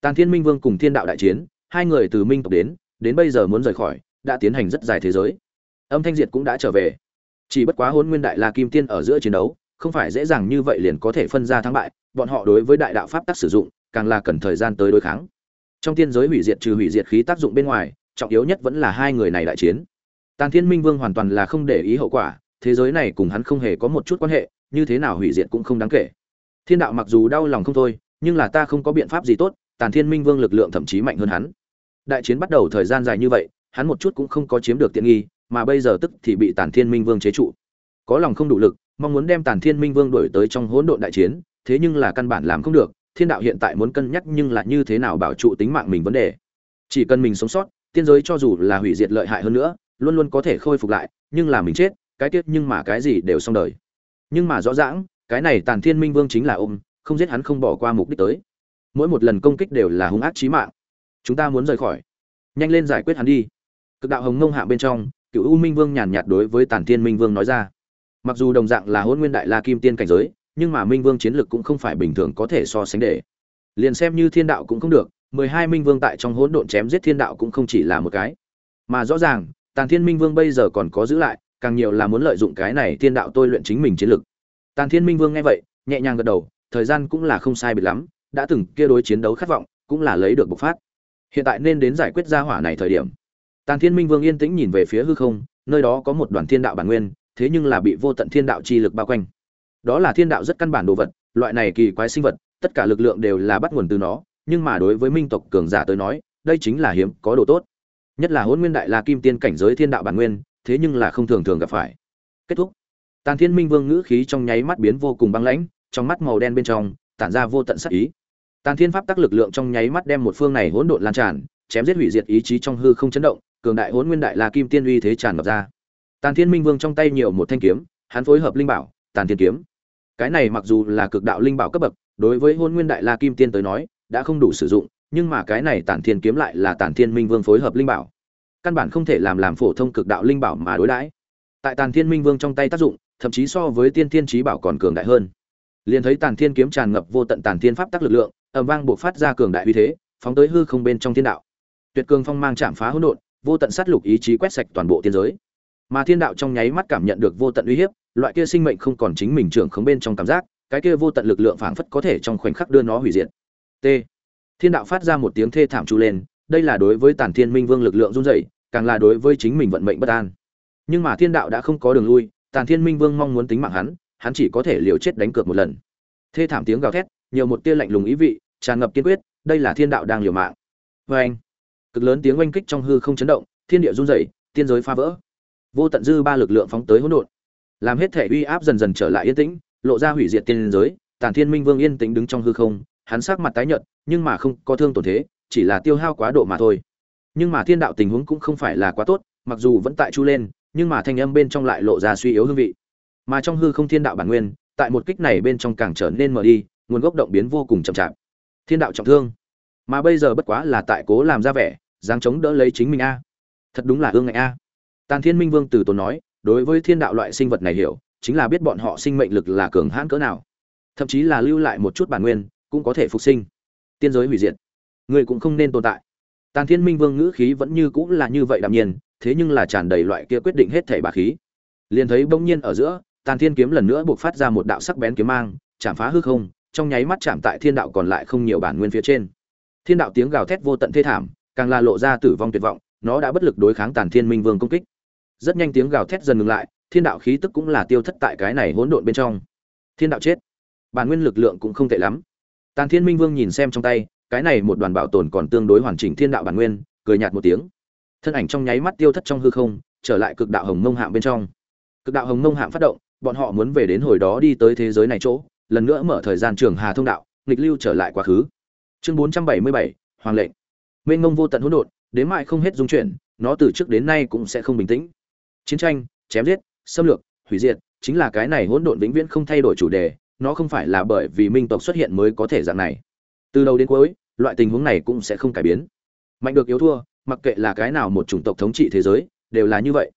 Tàn thiên minh vương cùng thiên đạo đại chiến, hai người từ minh tộc đến đến bây giờ muốn rời khỏi đã tiến hành rất dài thế giới. Âm thanh diệt cũng đã trở về. Chỉ bất quá hôn nguyên đại la kim tiên ở giữa chiến đấu, không phải dễ dàng như vậy liền có thể phân ra thắng bại, bọn họ đối với đại đạo pháp tắc sử dụng, càng là cần thời gian tới đối kháng. Trong tiên giới hủy diệt trừ hủy diệt khí tác dụng bên ngoài, trọng yếu nhất vẫn là hai người này đại chiến. Tàn thiên minh vương hoàn toàn là không để ý hậu quả, thế giới này cùng hắn không hề có một chút quan hệ, như thế nào hủy diệt cũng không đáng kể. Thiên đạo mặc dù đau lòng không thôi, nhưng là ta không có biện pháp gì tốt, tàn thiên minh vương lực lượng thậm chí mạnh hơn hắn. Đại chiến bắt đầu thời gian dài như vậy hắn một chút cũng không có chiếm được tiện nghi, mà bây giờ tức thì bị tàn thiên minh vương chế trụ. Có lòng không đủ lực, mong muốn đem tàn thiên minh vương đổi tới trong hỗn độn đại chiến, thế nhưng là căn bản làm không được, thiên đạo hiện tại muốn cân nhắc nhưng là như thế nào bảo trụ tính mạng mình vấn đề. Chỉ cần mình sống sót, tiên giới cho dù là hủy diệt lợi hại hơn nữa, luôn luôn có thể khôi phục lại, nhưng là mình chết, cái tiết nhưng mà cái gì đều xong đời. Nhưng mà rõ ràng, cái này tàn thiên minh vương chính là ôm, không giết hắn không bỏ qua mục đích tới. Mỗi một lần công kích đều là hung ác chí mạng. Chúng ta muốn rời khỏi. Nhanh lên giải quyết hắn đi cực đạo hồng ngông hạ bên trong, cựu u minh vương nhàn nhạt đối với Tản thiên minh vương nói ra. Mặc dù đồng dạng là hôn nguyên đại la kim tiên cảnh giới, nhưng mà minh vương chiến lực cũng không phải bình thường có thể so sánh để. Liền xem như thiên đạo cũng không được, mười hai minh vương tại trong hỗn độn chém giết thiên đạo cũng không chỉ là một cái. Mà rõ ràng, tàn thiên minh vương bây giờ còn có giữ lại, càng nhiều là muốn lợi dụng cái này thiên đạo tôi luyện chính mình chiến lực. Tàn thiên minh vương nghe vậy, nhẹ nhàng gật đầu, thời gian cũng là không sai biệt lắm, đã từng kia đối chiến đấu khát vọng cũng là lấy được bộc phát. Hiện tại nên đến giải quyết gia hỏa này thời điểm tàn thiên minh vương yên tĩnh nhìn về phía hư không, nơi đó có một đoàn thiên đạo bản nguyên, thế nhưng là bị vô tận thiên đạo chi lực bao quanh. Đó là thiên đạo rất căn bản đồ vật, loại này kỳ quái sinh vật, tất cả lực lượng đều là bắt nguồn từ nó, nhưng mà đối với minh tộc cường giả tới nói, đây chính là hiếm có đồ tốt. Nhất là Hỗn nguyên đại la kim tiên cảnh giới thiên đạo bản nguyên, thế nhưng là không thường thường gặp phải. Kết thúc. Tàn thiên minh vương ngữ khí trong nháy mắt biến vô cùng băng lãnh, trong mắt màu đen bên trong, tản ra vô tận sát ý. Tàn thiên pháp tắc lực lượng trong nháy mắt đem một phương này hỗn độn lan tràn, chém giết hủy diệt ý chí trong hư không chấn động cường đại hỗn nguyên đại la kim tiên uy thế tràn ngập ra. Tàn thiên minh vương trong tay nhiều một thanh kiếm, hắn phối hợp linh bảo, tàn thiên kiếm. Cái này mặc dù là cực đạo linh bảo cấp bậc, đối với hôn nguyên đại la kim tiên tới nói, đã không đủ sử dụng, nhưng mà cái này tản thiên kiếm lại là tản thiên minh vương phối hợp linh bảo. Căn bản không thể làm làm phổ thông cực đạo linh bảo mà đối đãi. Tại tản thiên minh vương trong tay tác dụng, thậm chí so với tiên thiên trí bảo còn cường đại hơn. Liền thấy tản thiên kiếm tràn ngập vô tận tản thiên pháp tác lực lượng, ầm vang buộc phát ra cường đại uy thế, phóng tới hư không bên trong thiên đạo. Tuyệt cường phong mang chạm phá hỗn độn vô tận sát lục ý chí quét sạch toàn bộ tiên giới. Mà thiên đạo trong nháy mắt cảm nhận được vô tận uy hiếp, loại kia sinh mệnh không còn chính mình trưởng khống bên trong cảm giác, cái kia vô tận lực lượng phảng phất có thể trong khoảnh khắc đưa nó hủy diệt. T. Thiên đạo phát ra một tiếng thê thảm chu lên, đây là đối với tản thiên minh vương lực lượng run rẩy, càng là đối với chính mình vận mệnh bất an. Nhưng mà thiên đạo đã không có đường lui tản thiên minh vương mong muốn tính mạng hắn hắn chỉ có thể liều chết đánh cược một lần. Thê thảm tiếng gào thét, nhiều một tia lạnh lùng ý vị, tràn ngập kiên quyết, đây là thiên đạo đang liều mạng. Vê anh cực lớn tiếng oanh kích trong hư không chấn động, thiên địa run rẩy, tiên giới phá vỡ. Vô tận dư ba lực lượng phóng tới hỗn độn, làm hết thể uy áp dần dần trở lại yên tĩnh, lộ ra hủy diệt tiên giới, tàn thiên minh vương yên tĩnh đứng trong hư không, hắn sắc mặt tái nhợt, nhưng mà không có thương tổn thế, chỉ là tiêu hao quá độ mà thôi. Nhưng mà thiên đạo tình huống cũng không phải là quá tốt, mặc dù vẫn tại chu lên, nhưng mà thanh âm bên trong lại lộ ra suy yếu hương vị. Mà trong hư không thiên đạo bản nguyên, tại một kích này bên trong càng trở nên mở đi, nguồn gốc động biến vô cùng chậm chạp. Thiên đạo trọng thương. Mà bây giờ bất quá là tại cố làm ra vẻ dáng chống đỡ lấy chính mình a. Thật đúng là ương ngạnh a. Tàn thiên minh vương từ tốn nói, đối với thiên đạo loại sinh vật này hiểu, chính là biết bọn họ sinh mệnh lực là cường hãn cỡ nào. Thậm chí là lưu lại một chút bản nguyên, cũng có thể phục sinh. Tiên giới hủy diệt. Người cũng không nên tồn tại. Tàn thiên minh vương ngữ khí vẫn như cũng là như vậy đạm nhiên, thế nhưng là tràn đầy loại kia quyết định hết thảy bà khí. Liền thấy bỗng nhiên ở giữa, tàn thiên kiếm lần nữa buộc phát ra một đạo sắc bén kiếm mang, chạm phá hư không, trong nháy mắt chạm tại thiên đạo còn lại không nhiều bản nguyên phía trên. Thiên đạo tiếng gào thét vô tận thê thảm càng là lộ ra tử vong tuyệt vọng, nó đã bất lực đối kháng tàn thiên minh vương công kích. Rất nhanh tiếng gào thét dần ngừng lại, thiên đạo khí tức cũng là tiêu thất tại cái này hỗn độn bên trong. Thiên đạo chết. Bản nguyên lực lượng cũng không tệ lắm. Tàn thiên minh vương nhìn xem trong tay, cái này một đoàn bảo tồn còn tương đối hoàn chỉnh thiên đạo bản nguyên, cười nhạt một tiếng. Thân ảnh trong nháy mắt tiêu thất trong hư không, trở lại cực đạo hồng mông hạm bên trong. Cực đạo hồng mông hạm phát động, bọn họ muốn về đến hồi đó đi tới thế giới này chỗ, lần nữa mở thời gian trường hà thông đạo, nghịch lưu trở lại quá khứ. Chương bốn trăm bảy mươi bảy, hoàng lệnh mênh mông vô tận hỗn độn, đến mãi không hết dung chuyển, nó từ trước đến nay cũng sẽ không bình tĩnh. Chiến tranh, chém giết, xâm lược, hủy diệt, chính là cái này hỗn độn vĩnh viễn không thay đổi chủ đề, nó không phải là bởi vì minh tộc xuất hiện mới có thể dạng này. Từ đầu đến cuối, loại tình huống này cũng sẽ không cải biến. Mạnh được yếu thua, mặc kệ là cái nào một chủng tộc thống trị thế giới, đều là như vậy.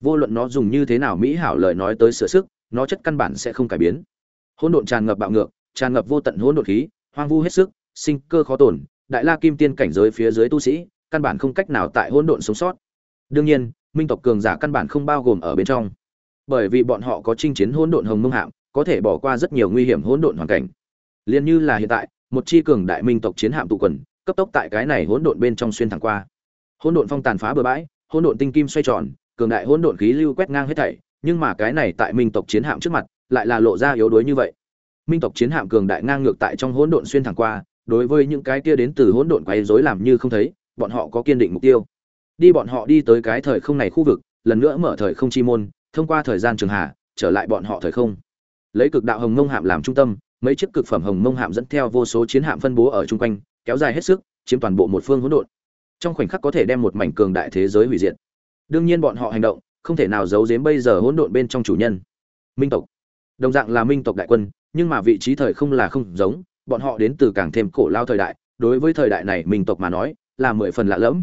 Vô luận nó dùng như thế nào mỹ hảo lời nói tới sửa sức, nó chất căn bản sẽ không cải biến. Hỗn độn tràn ngập bạo ngược, tràn ngập vô tận hỗn độn khí, hoang vu hết sức, sinh cơ khó tổn đại la kim tiên cảnh giới phía dưới tu sĩ, căn bản không cách nào tại hỗn độn sống sót. Đương nhiên, minh tộc cường giả căn bản không bao gồm ở bên trong. Bởi vì bọn họ có chinh chiến hỗn độn hồng mông hạm, có thể bỏ qua rất nhiều nguy hiểm hỗn độn hoàn cảnh. Liền như là hiện tại, một chi cường đại minh tộc chiến hạm tụ quần, cấp tốc tại cái này hỗn độn bên trong xuyên thẳng qua. Hỗn độn phong tàn phá bừa bãi, hỗn độn tinh kim xoay tròn, cường đại hỗn độn khí lưu quét ngang hết thảy, nhưng mà cái này tại minh tộc chiến hạm trước mặt, lại là lộ ra yếu đuối như vậy. Minh tộc chiến hạm cường đại ngang ngược tại trong hỗn độn xuyên thẳng qua đối với những cái kia đến từ hỗn độn quấy rối làm như không thấy, bọn họ có kiên định mục tiêu. Đi bọn họ đi tới cái thời không này khu vực, lần nữa mở thời không chi môn, thông qua thời gian trường hạ, trở lại bọn họ thời không. Lấy cực đạo hồng ngông hạm làm trung tâm, mấy chiếc cực phẩm hồng ngông hạm dẫn theo vô số chiến hạm phân bố ở chung quanh, kéo dài hết sức, chiếm toàn bộ một phương hỗn độn. Trong khoảnh khắc có thể đem một mảnh cường đại thế giới hủy diệt. Đương nhiên bọn họ hành động, không thể nào giấu giếm bây giờ hỗn độn bên trong chủ nhân. Minh tộc. Đồng dạng là minh tộc đại quân, nhưng mà vị trí thời không là không giống bọn họ đến từ càng thêm cổ lao thời đại, đối với thời đại này mình tộc mà nói, là mười phần lạ lẫm.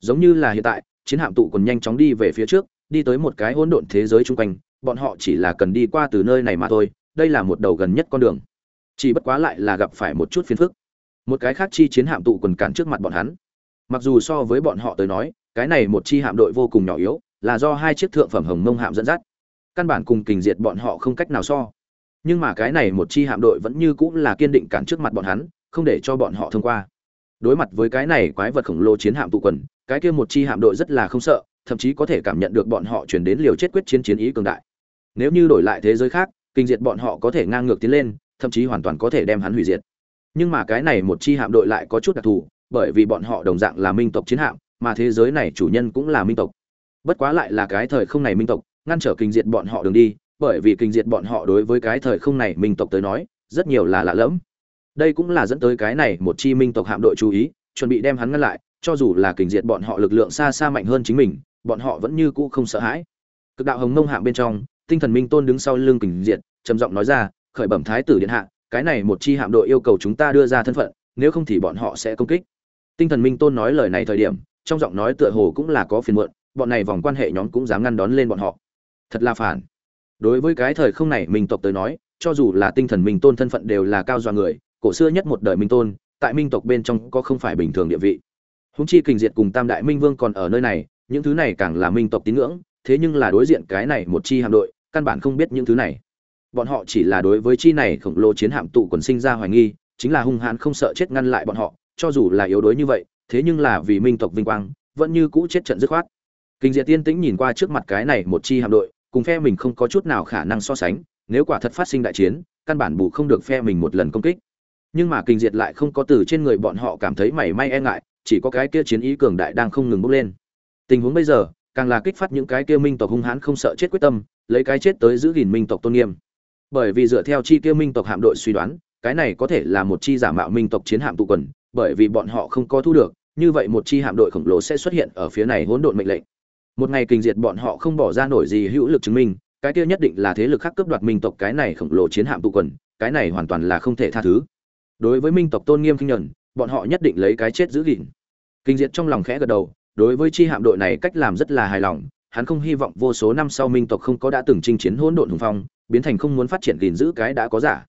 Giống như là hiện tại, chiến hạm tụ còn nhanh chóng đi về phía trước, đi tới một cái hỗn độn thế giới chung quanh, bọn họ chỉ là cần đi qua từ nơi này mà thôi, đây là một đầu gần nhất con đường. Chỉ bất quá lại là gặp phải một chút phiền phức. Một cái khác chi chiến hạm tụ quần cản trước mặt bọn hắn. Mặc dù so với bọn họ tới nói, cái này một chi hạm đội vô cùng nhỏ yếu, là do hai chiếc thượng phẩm hồng mông hạm dẫn dắt. Căn bản cùng kình diệt bọn họ không cách nào so nhưng mà cái này một chi hạm đội vẫn như cũng là kiên định cản trước mặt bọn hắn, không để cho bọn họ thông qua. Đối mặt với cái này quái vật khổng lồ chiến hạm tụ quần, cái kia một chi hạm đội rất là không sợ, thậm chí có thể cảm nhận được bọn họ chuyển đến liều chết quyết chiến chiến ý cường đại. Nếu như đổi lại thế giới khác, kinh diệt bọn họ có thể ngang ngược tiến lên, thậm chí hoàn toàn có thể đem hắn hủy diệt. Nhưng mà cái này một chi hạm đội lại có chút đặc thù, bởi vì bọn họ đồng dạng là minh tộc chiến hạm, mà thế giới này chủ nhân cũng là minh tộc. Bất quá lại là cái thời không này minh tộc, ngăn trở kinh diệt bọn họ đường đi bởi vì kinh diệt bọn họ đối với cái thời không này minh tộc tới nói, rất nhiều là lạ lẫm. Đây cũng là dẫn tới cái này một chi minh tộc hạm đội chú ý, chuẩn bị đem hắn ngăn lại, cho dù là kinh diệt bọn họ lực lượng xa xa mạnh hơn chính mình, bọn họ vẫn như cũ không sợ hãi. Cực đạo hồng mông hạm bên trong, tinh thần minh tôn đứng sau lưng kinh diệt, trầm giọng nói ra, khởi bẩm thái tử điện hạ, cái này một chi hạm đội yêu cầu chúng ta đưa ra thân phận, nếu không thì bọn họ sẽ công kích. Tinh thần minh tôn nói lời này thời điểm, trong giọng nói tựa hồ cũng là có phiền muộn, bọn này vòng quan hệ nhóm cũng dám ngăn đón lên bọn họ. Thật là phản đối với cái thời không này minh tộc tới nói, cho dù là tinh thần minh tôn thân phận đều là cao do người, cổ xưa nhất một đời minh tôn, tại minh tộc bên trong có không phải bình thường địa vị. Húng chi kình diệt cùng tam đại minh vương còn ở nơi này, những thứ này càng là minh tộc tín ngưỡng, thế nhưng là đối diện cái này một chi hạm đội, căn bản không biết những thứ này. Bọn họ chỉ là đối với chi này khổng lồ chiến hạm tụ quần sinh ra hoài nghi, chính là hung hãn không sợ chết ngăn lại bọn họ, cho dù là yếu đuối như vậy, thế nhưng là vì minh tộc vinh quang, vẫn như cũ chết trận dứt khoát. Kinh diệt tiên tĩnh nhìn qua trước mặt cái này một chi hạm đội cùng phe mình không có chút nào khả năng so sánh, nếu quả thật phát sinh đại chiến, căn bản bù không được phe mình một lần công kích. Nhưng mà kinh diệt lại không có từ trên người bọn họ cảm thấy mảy may e ngại, chỉ có cái kia chiến ý cường đại đang không ngừng bốc lên. Tình huống bây giờ, càng là kích phát những cái kia minh tộc hung hãn không sợ chết quyết tâm, lấy cái chết tới giữ gìn minh tộc tôn nghiêm. Bởi vì dựa theo chi kia minh tộc hạm đội suy đoán, cái này có thể là một chi giả mạo minh tộc chiến hạm tụ quần, bởi vì bọn họ không có thu được, như vậy một chi hạm đội khổng lồ sẽ xuất hiện ở phía này hỗn độn mệnh lệnh một ngày kinh diệt bọn họ không bỏ ra nổi gì hữu lực chứng minh, cái kia nhất định là thế lực khác cướp đoạt minh tộc cái này khổng lồ chiến hạm tụ quần, cái này hoàn toàn là không thể tha thứ. Đối với minh tộc tôn nghiêm kinh nhuận, bọn họ nhất định lấy cái chết giữ gìn. Kinh diệt trong lòng khẽ gật đầu, đối với chi hạm đội này cách làm rất là hài lòng, hắn không hy vọng vô số năm sau minh tộc không có đã từng chinh chiến hỗn độn hùng phong, biến thành không muốn phát triển gìn giữ cái đã có giả.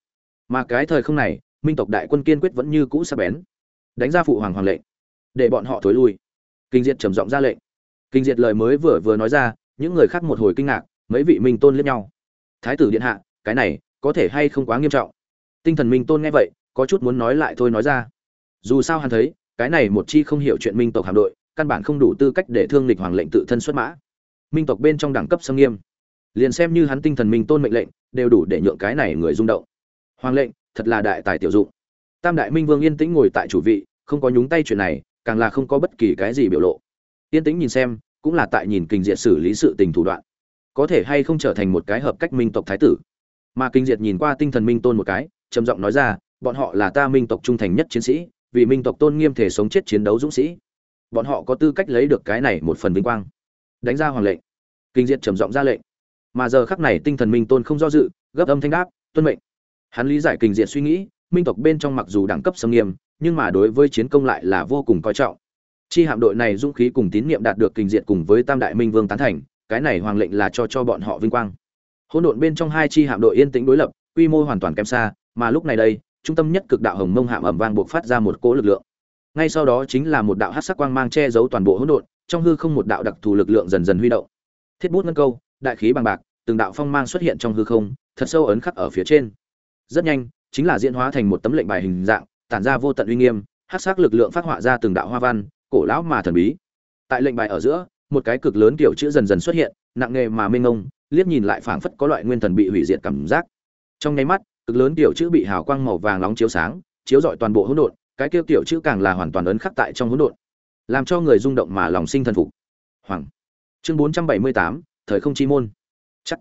Mà cái thời không này, minh tộc đại quân kiên quyết vẫn như cũ sắc bén, đánh ra phụ hoàng hoàng lệnh, để bọn họ thối lui. Kinh diệt trầm giọng ra lệnh kinh diệt lời mới vừa vừa nói ra, những người khác một hồi kinh ngạc, mấy vị minh tôn liếc nhau. Thái tử điện hạ, cái này có thể hay không quá nghiêm trọng? Tinh thần minh tôn nghe vậy, có chút muốn nói lại thôi nói ra. Dù sao hắn thấy, cái này một chi không hiểu chuyện minh tộc hạm đội, căn bản không đủ tư cách để thương lịch hoàng lệnh tự thân xuất mã. Minh tộc bên trong đẳng cấp xâm nghiêm. Liền xem như hắn tinh thần minh tôn mệnh lệnh, đều đủ để nhượng cái này người rung động. Hoàng lệnh, thật là đại tài tiểu dụng. Tam đại minh vương yên tĩnh ngồi tại chủ vị, không có nhúng tay chuyện này, càng là không có bất kỳ cái gì biểu lộ yên tĩnh nhìn xem, cũng là tại nhìn kinh diệt xử lý sự tình thủ đoạn. Có thể hay không trở thành một cái hợp cách minh tộc thái tử. Mà kinh diệt nhìn qua tinh thần minh tôn một cái, trầm giọng nói ra, bọn họ là ta minh tộc trung thành nhất chiến sĩ, vì minh tộc tôn nghiêm thể sống chết chiến đấu dũng sĩ. Bọn họ có tư cách lấy được cái này một phần vinh quang. Đánh ra hoàng lệnh. Kinh diệt trầm giọng ra lệnh. Mà giờ khắc này tinh thần minh tôn không do dự, gấp âm thanh đáp, tuân mệnh. Hắn lý giải kinh diệt suy nghĩ, minh tộc bên trong mặc dù đẳng cấp sâm nghiêm, nhưng mà đối với chiến công lại là vô cùng coi trọng chi hạm đội này dũng khí cùng tín nhiệm đạt được kinh diện cùng với tam đại minh vương tán thành, cái này hoàng lệnh là cho cho bọn họ vinh quang. Hỗn độn bên trong hai chi hạm đội yên tĩnh đối lập, quy mô hoàn toàn kém xa, mà lúc này đây, trung tâm nhất cực đạo hồng mông hạm ẩm vang buộc phát ra một cỗ lực lượng. Ngay sau đó chính là một đạo hắc sắc quang mang che giấu toàn bộ hỗn độn, trong hư không một đạo đặc thù lực lượng dần dần huy động. Thiết bút ngân câu, đại khí bằng bạc, từng đạo phong mang xuất hiện trong hư không, thật sâu ấn khắc ở phía trên. Rất nhanh, chính là diễn hóa thành một tấm lệnh bài hình dạng, tản ra vô tận uy nghiêm, hắc sắc lực lượng phát họa ra từng đạo hoa văn cổ lão mà thần bí. Tại lệnh bài ở giữa, một cái cực lớn kiểu chữ dần dần xuất hiện, nặng nề mà mênh ngông liếc nhìn lại phảng phất có loại nguyên thần bị hủy diệt cảm giác. Trong nháy mắt, cực lớn kiểu chữ bị hào quang màu vàng nóng chiếu sáng, chiếu rọi toàn bộ hỗn độn, cái kia kiểu chữ càng là hoàn toàn ấn khắc tại trong hỗn độn, làm cho người rung động mà lòng sinh thần phục. Hoàng. Chương bốn trăm bảy mươi tám, thời không chi môn. Chắc.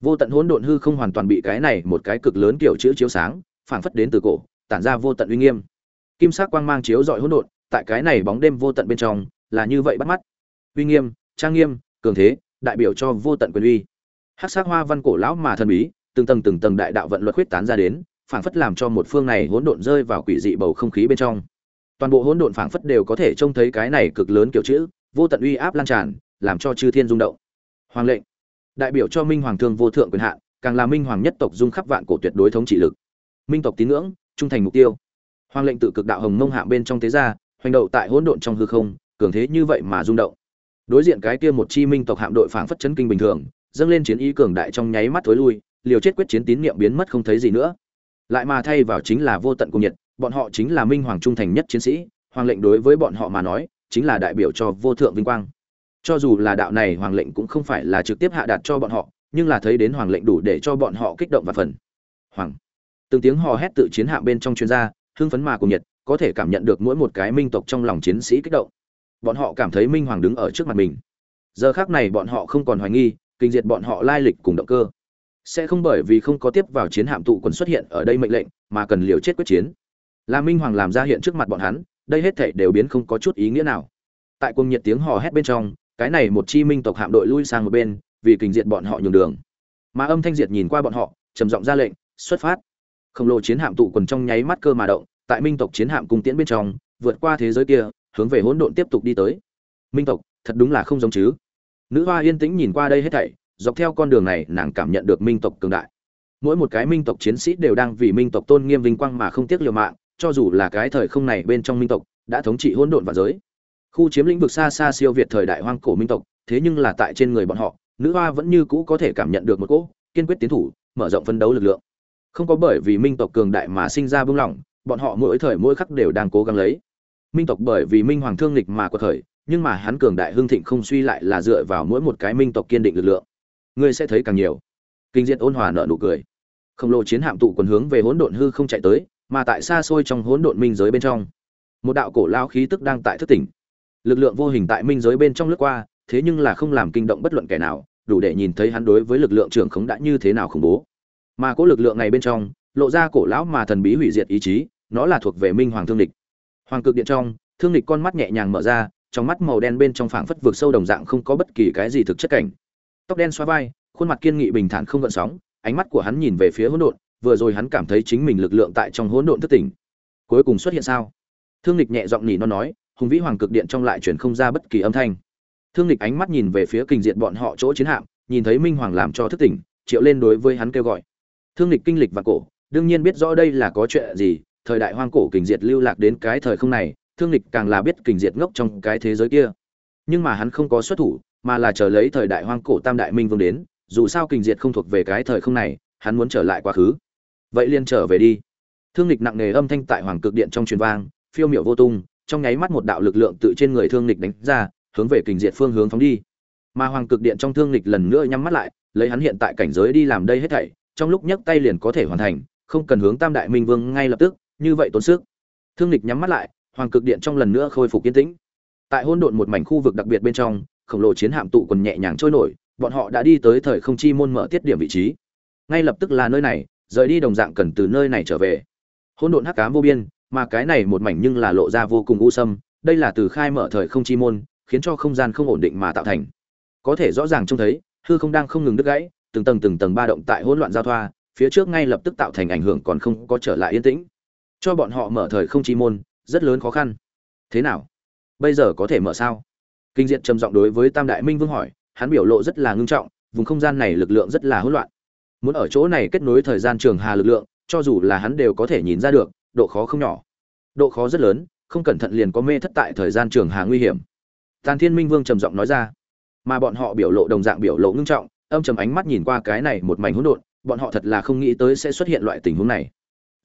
Vô tận hỗn độn hư không hoàn toàn bị cái này một cái cực lớn kiểu chữ chiếu sáng, phảng phất đến từ cổ, tản ra vô tận uy nghiêm. Kim sắc quang mang chiếu rọi hỗn độn tại cái này bóng đêm vô tận bên trong, là như vậy bắt mắt. Uy nghiêm, trang nghiêm, cường thế, đại biểu cho vô tận quyền uy. Hắc sắc hoa văn cổ lão mà thần bí, từng tầng từng tầng đại đạo vận luật huyết tán ra đến, phảng phất làm cho một phương này hỗn độn rơi vào quỷ dị bầu không khí bên trong. Toàn bộ hỗn độn phảng phất đều có thể trông thấy cái này cực lớn kiểu chữ, vô tận uy áp lan tràn, làm cho chư thiên rung động. Hoàng lệnh, đại biểu cho minh hoàng thương vô thượng quyền hạn, càng là minh hoàng nhất tộc dung khắp vạn cổ tuyệt đối thống trị lực. Minh tộc tín ngưỡng, trung thành mục tiêu. Hoàng lệnh tự cực đạo hồng mông hạ bên trong thế gia hoành đậu tại hỗn độn trong hư không, cường thế như vậy mà rung động. Đối diện cái kia một chi minh tộc hạm đội phảng phất chấn kinh bình thường, dâng lên chiến ý cường đại trong nháy mắt thối lui, liều chết quyết chiến tín niệm biến mất không thấy gì nữa. Lại mà thay vào chính là vô tận cung nhiệt, bọn họ chính là minh hoàng trung thành nhất chiến sĩ, hoàng lệnh đối với bọn họ mà nói, chính là đại biểu cho vô thượng vinh quang. Cho dù là đạo này hoàng lệnh cũng không phải là trực tiếp hạ đạt cho bọn họ, nhưng là thấy đến hoàng lệnh đủ để cho bọn họ kích động và phần. Hoàng. Từng tiếng hò hét tự chiến hạ bên trong chuyên gia, hưng phấn mà cùng nhiệt có thể cảm nhận được mỗi một cái minh tộc trong lòng chiến sĩ kích động. Bọn họ cảm thấy minh hoàng đứng ở trước mặt mình. Giờ khác này bọn họ không còn hoài nghi, kinh diệt bọn họ lai lịch cùng động cơ. Sẽ không bởi vì không có tiếp vào chiến hạm tụ quần xuất hiện ở đây mệnh lệnh, mà cần liều chết quyết chiến. Là minh hoàng làm ra hiện trước mặt bọn hắn, đây hết thảy đều biến không có chút ý nghĩa nào. Tại cuồng nhiệt tiếng hò hét bên trong, cái này một chi minh tộc hạm đội lui sang một bên, vì kinh diệt bọn họ nhường đường. Mà âm thanh diệt nhìn qua bọn họ, trầm giọng ra lệnh, xuất phát! Khổng lồ chiến hạm tụ quần trong nháy mắt cơ mà động tại minh tộc chiến hạm cung tiễn bên trong, vượt qua thế giới kia, hướng về hỗn độn tiếp tục đi tới. Minh tộc, thật đúng là không giống chứ. Nữ hoa yên tĩnh nhìn qua đây hết thảy, dọc theo con đường này, nàng cảm nhận được minh tộc cường đại. Mỗi một cái minh tộc chiến sĩ đều đang vì minh tộc tôn nghiêm vinh quang mà không tiếc liều mạng, cho dù là cái thời không này bên trong minh tộc, đã thống trị hỗn độn và giới. Khu chiếm lĩnh vực xa xa siêu việt thời đại hoang cổ minh tộc, thế nhưng là tại trên người bọn họ, nữ hoa vẫn như cũ có thể cảm nhận được một cỗ kiên quyết tiến thủ, mở rộng phân đấu lực lượng. Không có bởi vì minh tộc cường đại mà sinh ra bưng lỏng bọn họ mỗi thời mỗi khắc đều đang cố gắng lấy. Minh tộc bởi vì minh hoàng thương lịch mà quật khởi, nhưng mà hắn cường đại hưng thịnh không suy lại là dựa vào mỗi một cái minh tộc kiên định lực lượng. Ngươi sẽ thấy càng nhiều. Kinh diệt ôn hòa nở nụ cười. Khổng lồ chiến hạm tụ quần hướng về hỗn độn hư không chạy tới, mà tại xa xôi trong hỗn độn minh giới bên trong, một đạo cổ lao khí tức đang tại thức tỉnh. Lực lượng vô hình tại minh giới bên trong lướt qua, thế nhưng là không làm kinh động bất luận kẻ nào, đủ để nhìn thấy hắn đối với lực lượng trưởng khống đã như thế nào khủng bố. Mà có lực lượng này bên trong, lộ ra cổ lão mà thần bí hủy diệt ý chí nó là thuộc về minh hoàng thương địch hoàng cực điện trong, thương địch con mắt nhẹ nhàng mở ra, trong mắt màu đen bên trong phảng phất vượt sâu đồng dạng không có bất kỳ cái gì thực chất cảnh. Tóc đen xoa vai, khuôn mặt kiên nghị bình thản không gợn sóng, ánh mắt của hắn nhìn về phía hỗn độn, vừa rồi hắn cảm thấy chính mình lực lượng tại trong hỗn độn thất tỉnh. Cuối cùng xuất hiện sao? Thương lịch nhẹ giọng nhỉ nó nói, hùng vĩ hoàng cực điện trong lại chuyển không ra bất kỳ âm thanh. Thương lịch ánh mắt nhìn về phía kình diện bọn họ chỗ chiến hạm, nhìn thấy minh hoàng làm cho thức tỉnh, triệu lên đối với hắn kêu gọi. Thương lịch kinh lịch và cổ, đương nhiên biết rõ đây là có chuyện gì thời đại hoang cổ kình diệt lưu lạc đến cái thời không này, thương lịch càng là biết kình diệt ngốc trong cái thế giới kia. Nhưng mà hắn không có xuất thủ, mà là chờ lấy thời đại hoang cổ tam đại minh vương đến, dù sao kình diệt không thuộc về cái thời không này, hắn muốn trở lại quá khứ. Vậy liền trở về đi. Thương lịch nặng nề âm thanh tại hoàng cực điện trong truyền vang, phiêu miệu vô tung, trong nháy mắt một đạo lực lượng tự trên người thương lịch đánh ra, hướng về kình diệt phương hướng phóng đi. Mà hoàng cực điện trong thương lịch lần nữa nhắm mắt lại, lấy hắn hiện tại cảnh giới đi làm đây hết thảy, trong lúc nhấc tay liền có thể hoàn thành, không cần hướng tam đại minh vương ngay lập tức như vậy tốn sức. Thương lịch nhắm mắt lại, hoàng cực điện trong lần nữa khôi phục yên tĩnh. Tại hỗn độn một mảnh khu vực đặc biệt bên trong, khổng lồ chiến hạm tụ quần nhẹ nhàng trôi nổi, bọn họ đã đi tới thời không chi môn mở tiết điểm vị trí. Ngay lập tức là nơi này, rời đi đồng dạng cần từ nơi này trở về. Hỗn độn hắc ám vô biên, mà cái này một mảnh nhưng là lộ ra vô cùng u sâm, đây là từ khai mở thời không chi môn, khiến cho không gian không ổn định mà tạo thành. Có thể rõ ràng trông thấy, hư không đang không ngừng đứt gãy, từng tầng từng tầng ba động tại hỗn loạn giao thoa, phía trước ngay lập tức tạo thành ảnh hưởng còn không có trở lại yên tĩnh cho bọn họ mở thời không chi môn, rất lớn khó khăn. Thế nào? Bây giờ có thể mở sao? Kinh diện trầm giọng đối với tam đại minh vương hỏi, hắn biểu lộ rất là ngưng trọng, vùng không gian này lực lượng rất là hỗn loạn. Muốn ở chỗ này kết nối thời gian trường hà lực lượng, cho dù là hắn đều có thể nhìn ra được, độ khó không nhỏ. Độ khó rất lớn, không cẩn thận liền có mê thất tại thời gian trường hà nguy hiểm. Tàn thiên minh vương trầm giọng nói ra. Mà bọn họ biểu lộ đồng dạng biểu lộ ngưng trọng, âm trầm ánh mắt nhìn qua cái này một mảnh hỗn độn, bọn họ thật là không nghĩ tới sẽ xuất hiện loại tình huống này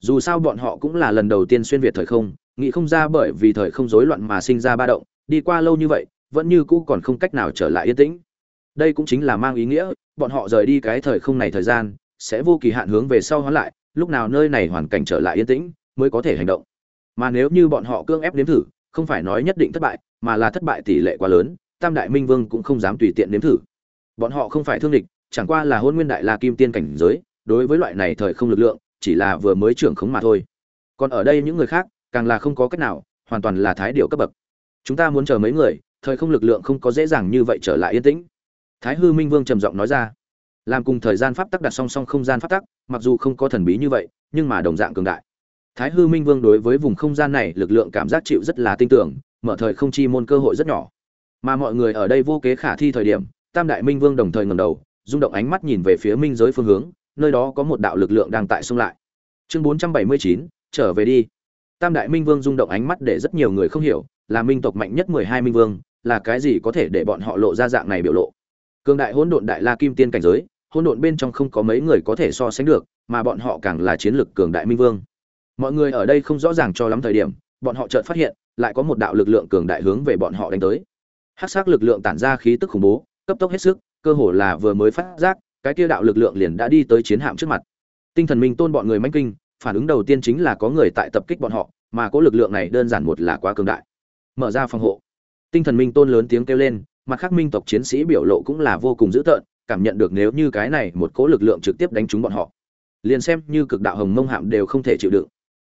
dù sao bọn họ cũng là lần đầu tiên xuyên việt thời không, nghĩ không ra bởi vì thời không rối loạn mà sinh ra ba động, đi qua lâu như vậy, vẫn như cũ còn không cách nào trở lại yên tĩnh. Đây cũng chính là mang ý nghĩa, bọn họ rời đi cái thời không này thời gian, sẽ vô kỳ hạn hướng về sau hóa lại, lúc nào nơi này hoàn cảnh trở lại yên tĩnh, mới có thể hành động. Mà nếu như bọn họ cương ép nếm thử, không phải nói nhất định thất bại, mà là thất bại tỷ lệ quá lớn, tam đại minh vương cũng không dám tùy tiện nếm thử. Bọn họ không phải thương địch, chẳng qua là hôn nguyên đại la kim tiên cảnh giới, đối với loại này thời không lực lượng chỉ là vừa mới trưởng khống mà thôi. Còn ở đây những người khác, càng là không có cách nào, hoàn toàn là thái điệu cấp bậc. Chúng ta muốn chờ mấy người, thời không lực lượng không có dễ dàng như vậy trở lại yên tĩnh. Thái hư minh vương trầm giọng nói ra. Làm cùng thời gian pháp tắc đặt song song không gian pháp tắc, mặc dù không có thần bí như vậy, nhưng mà đồng dạng cường đại. Thái hư minh vương đối với vùng không gian này lực lượng cảm giác chịu rất là tin tưởng, mở thời không chi môn cơ hội rất nhỏ. Mà mọi người ở đây vô kế khả thi thời điểm, tam đại minh vương đồng thời ngầm đầu, rung động ánh mắt nhìn về phía minh giới phương hướng nơi đó có một đạo lực lượng đang tại xung lại. Chương bốn trăm bảy mươi chín, trở về đi. Tam đại minh vương rung động ánh mắt để rất nhiều người không hiểu, là minh tộc mạnh nhất mười hai minh vương, là cái gì có thể để bọn họ lộ ra dạng này biểu lộ? Cường đại hỗn độn đại la kim tiên cảnh giới, hỗn độn bên trong không có mấy người có thể so sánh được, mà bọn họ càng là chiến lực cường đại minh vương. Mọi người ở đây không rõ ràng cho lắm thời điểm, bọn họ chợt phát hiện, lại có một đạo lực lượng cường đại hướng về bọn họ đánh tới. Hắc sắc lực lượng tản ra khí tức khủng bố, cấp tốc hết sức, cơ hồ là vừa mới phát giác cái kia đạo lực lượng liền đã đi tới chiến hạm trước mặt. Tinh thần minh tôn bọn người manh kinh, phản ứng đầu tiên chính là có người tại tập kích bọn họ, mà có lực lượng này đơn giản một là quá cường đại. Mở ra phòng hộ. Tinh thần minh tôn lớn tiếng kêu lên, mặt khác minh tộc chiến sĩ biểu lộ cũng là vô cùng dữ tợn, cảm nhận được nếu như cái này một cố lực lượng trực tiếp đánh trúng bọn họ, liền xem như cực đạo hồng mông hạm đều không thể chịu đựng.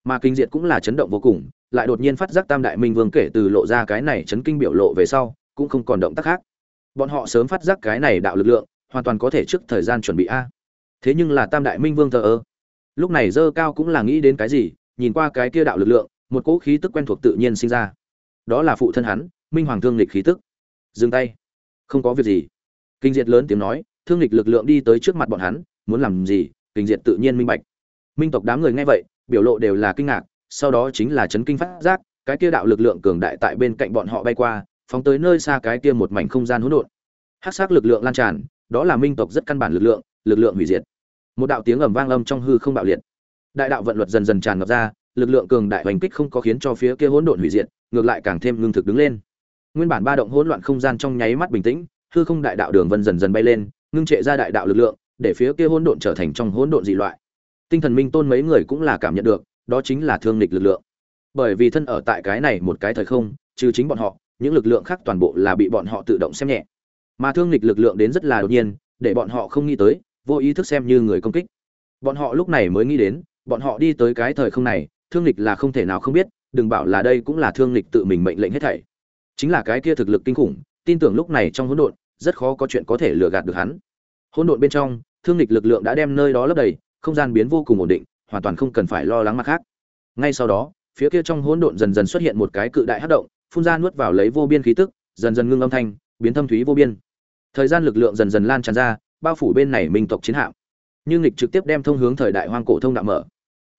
Mà kinh diệt cũng là chấn động vô cùng, lại đột nhiên phát giác tam đại minh vương kể từ lộ ra cái này chấn kinh biểu lộ về sau, cũng không còn động tác khác. Bọn họ sớm phát giác cái này đạo lực lượng hoàn toàn có thể trước thời gian chuẩn bị a. Thế nhưng là tam đại minh vương thờ ơ. Lúc này dơ cao cũng là nghĩ đến cái gì, nhìn qua cái kia đạo lực lượng, một cỗ khí tức quen thuộc tự nhiên sinh ra. Đó là phụ thân hắn, minh hoàng thương lịch khí tức. Dừng tay. Không có việc gì. Kinh diệt lớn tiếng nói, thương lịch lực lượng đi tới trước mặt bọn hắn, muốn làm gì? Kinh diệt tự nhiên minh bạch. Minh tộc đám người nghe vậy, biểu lộ đều là kinh ngạc, sau đó chính là chấn kinh phát giác, cái kia đạo lực lượng cường đại tại bên cạnh bọn họ bay qua, phóng tới nơi xa cái kia một mảnh không gian hỗn độn. Hắc sắc lực lượng lan tràn đó là minh tộc rất căn bản lực lượng lực lượng hủy diệt. Một đạo tiếng ầm vang âm trong hư không bạo liệt. Đại đạo vận luật dần dần tràn ngập ra, lực lượng cường đại hoành kích không có khiến cho phía kia hỗn độn hủy diệt, ngược lại càng thêm ngưng thực đứng lên. Nguyên bản ba động hỗn loạn không gian trong nháy mắt bình tĩnh, hư không đại đạo đường vân dần dần bay lên, ngưng trệ ra đại đạo lực lượng, để phía kia hỗn độn trở thành trong hỗn độn dị loại. Tinh thần minh tôn mấy người cũng là cảm nhận được, đó chính là thương lịch lực lượng. Bởi vì thân ở tại cái này một cái thời không, trừ chính bọn họ, những lực lượng khác toàn bộ là bị bọn họ tự động xem nhẹ mà thương lịch lực lượng đến rất là đột nhiên, để bọn họ không nghĩ tới, vô ý thức xem như người công kích. Bọn họ lúc này mới nghĩ đến, bọn họ đi tới cái thời không này, thương lịch là không thể nào không biết, đừng bảo là đây cũng là thương lịch tự mình mệnh lệnh hết thảy. Chính là cái kia thực lực kinh khủng, tin tưởng lúc này trong hỗn độn, rất khó có chuyện có thể lừa gạt được hắn. Hỗn độn bên trong, thương lịch lực lượng đã đem nơi đó lấp đầy, không gian biến vô cùng ổn định, hoàn toàn không cần phải lo lắng mặt khác. Ngay sau đó, phía kia trong hỗn độn dần dần xuất hiện một cái cự đại hắc động, phun ra nuốt vào lấy vô biên khí tức, dần dần ngưng âm thanh, biến thâm thúy vô biên thời gian lực lượng dần dần lan tràn ra, bao phủ bên này minh tộc chiến hạm. Như nghịch trực tiếp đem thông hướng thời đại hoang cổ thông đạo mở.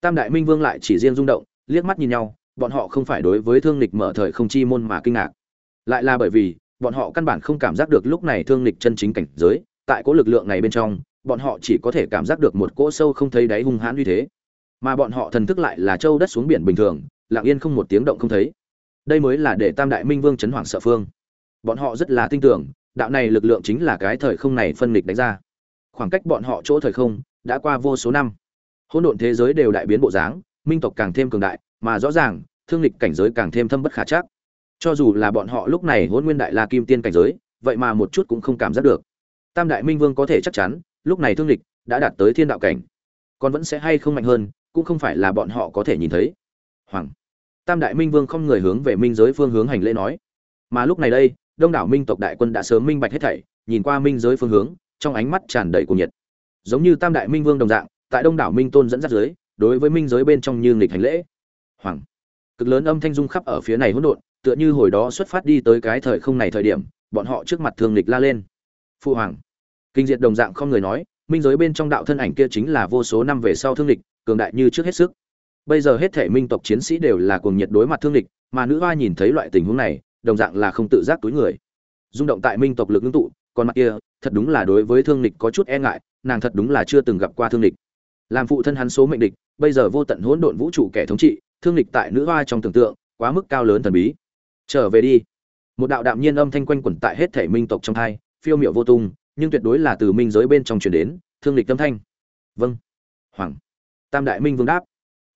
Tam đại minh vương lại chỉ riêng rung động, liếc mắt nhìn nhau, bọn họ không phải đối với thương nghịch mở thời không chi môn mà kinh ngạc. Lại là bởi vì, bọn họ căn bản không cảm giác được lúc này thương nghịch chân chính cảnh giới, tại cỗ lực lượng này bên trong, bọn họ chỉ có thể cảm giác được một cỗ sâu không thấy đáy hung hãn như thế. Mà bọn họ thần thức lại là châu đất xuống biển bình thường, lặng yên không một tiếng động không thấy. Đây mới là để tam đại minh vương chấn hoàng sợ phương. Bọn họ rất là tin tưởng đạo này lực lượng chính là cái thời không này phân nghịch đánh ra. Khoảng cách bọn họ chỗ thời không đã qua vô số năm. Hỗn độn thế giới đều đại biến bộ dáng, minh tộc càng thêm cường đại, mà rõ ràng, thương lịch cảnh giới càng thêm thâm bất khả chắc. Cho dù là bọn họ lúc này hỗn nguyên đại la kim tiên cảnh giới, vậy mà một chút cũng không cảm giác được. Tam đại minh vương có thể chắc chắn, lúc này thương lịch đã đạt tới thiên đạo cảnh. Còn vẫn sẽ hay không mạnh hơn, cũng không phải là bọn họ có thể nhìn thấy. Hoàng. Tam đại minh vương không người hướng về minh giới phương hướng hành lễ nói. Mà lúc này đây đông đảo minh tộc đại quân đã sớm minh bạch hết thảy, nhìn qua minh giới phương hướng, trong ánh mắt tràn đầy cuồng nhiệt. Giống như tam đại minh vương đồng dạng, tại đông đảo minh tôn dẫn dắt dưới, đối với minh giới bên trong như nghịch hành lễ. Hoàng. Cực lớn âm thanh dung khắp ở phía này hỗn độn, tựa như hồi đó xuất phát đi tới cái thời không này thời điểm, bọn họ trước mặt thương nghịch la lên. Phụ hoàng. Kinh diệt đồng dạng không người nói, minh giới bên trong đạo thân ảnh kia chính là vô số năm về sau thương lịch cường đại như trước hết sức. Bây giờ hết thể minh tộc chiến sĩ đều là cuồng nhiệt đối mặt thương lịch mà nữ hoa nhìn thấy loại tình huống này đồng dạng là không tự giác túi người. Rung động tại minh tộc lực ngưng tụ, còn mặt kia, thật đúng là đối với thương lịch có chút e ngại, nàng thật đúng là chưa từng gặp qua thương lịch làm phụ thân hắn số mệnh địch, bây giờ vô tận hỗn độn vũ trụ kẻ thống trị, thương lịch tại nữ hoa trong tưởng tượng, quá mức cao lớn thần bí. Trở về đi. Một đạo đạm nhiên âm thanh quanh quẩn tại hết thể minh tộc trong thai phiêu miệu vô tung, nhưng tuyệt đối là từ minh giới bên trong truyền đến, thương lịch tâm thanh. Vâng. Hoàng. Tam đại minh vương đáp.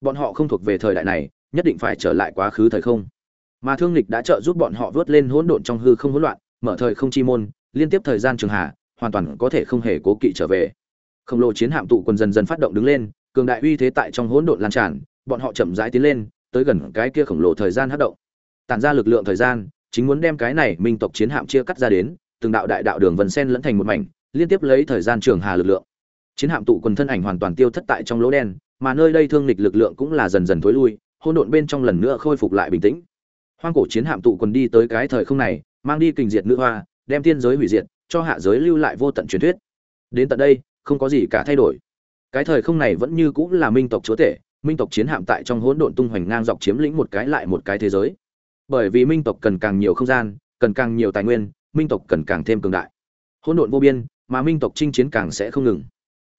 Bọn họ không thuộc về thời đại này, nhất định phải trở lại quá khứ thời không mà thương lịch đã trợ giúp bọn họ vớt lên hỗn độn trong hư không hỗn loạn, mở thời không chi môn, liên tiếp thời gian trường hạ, hoàn toàn có thể không hề cố kỵ trở về. Khổng lồ chiến hạm tụ quân dần dần phát động đứng lên, cường đại uy thế tại trong hỗn độn lan tràn, bọn họ chậm rãi tiến lên, tới gần cái kia khổng lồ thời gian hất động. Tản ra lực lượng thời gian, chính muốn đem cái này minh tộc chiến hạm chia cắt ra đến, từng đạo đại đạo đường vần sen lẫn thành một mảnh, liên tiếp lấy thời gian trường hà lực lượng. Chiến hạm tụ quần thân ảnh hoàn toàn tiêu thất tại trong lỗ đen, mà nơi đây thương lịch lực lượng cũng là dần dần thối lui, hỗn độn bên trong lần nữa khôi phục lại bình tĩnh hoang cổ chiến hạm tụ quần đi tới cái thời không này, mang đi kình diệt nữ hoa, đem thiên giới hủy diệt, cho hạ giới lưu lại vô tận truyền thuyết. Đến tận đây, không có gì cả thay đổi. Cái thời không này vẫn như cũng là minh tộc chúa tể, minh tộc chiến hạm tại trong hỗn độn tung hoành ngang dọc chiếm lĩnh một cái lại một cái thế giới. Bởi vì minh tộc cần càng nhiều không gian, cần càng nhiều tài nguyên, minh tộc cần càng thêm cường đại. Hỗn độn vô biên, mà minh tộc chinh chiến càng sẽ không ngừng.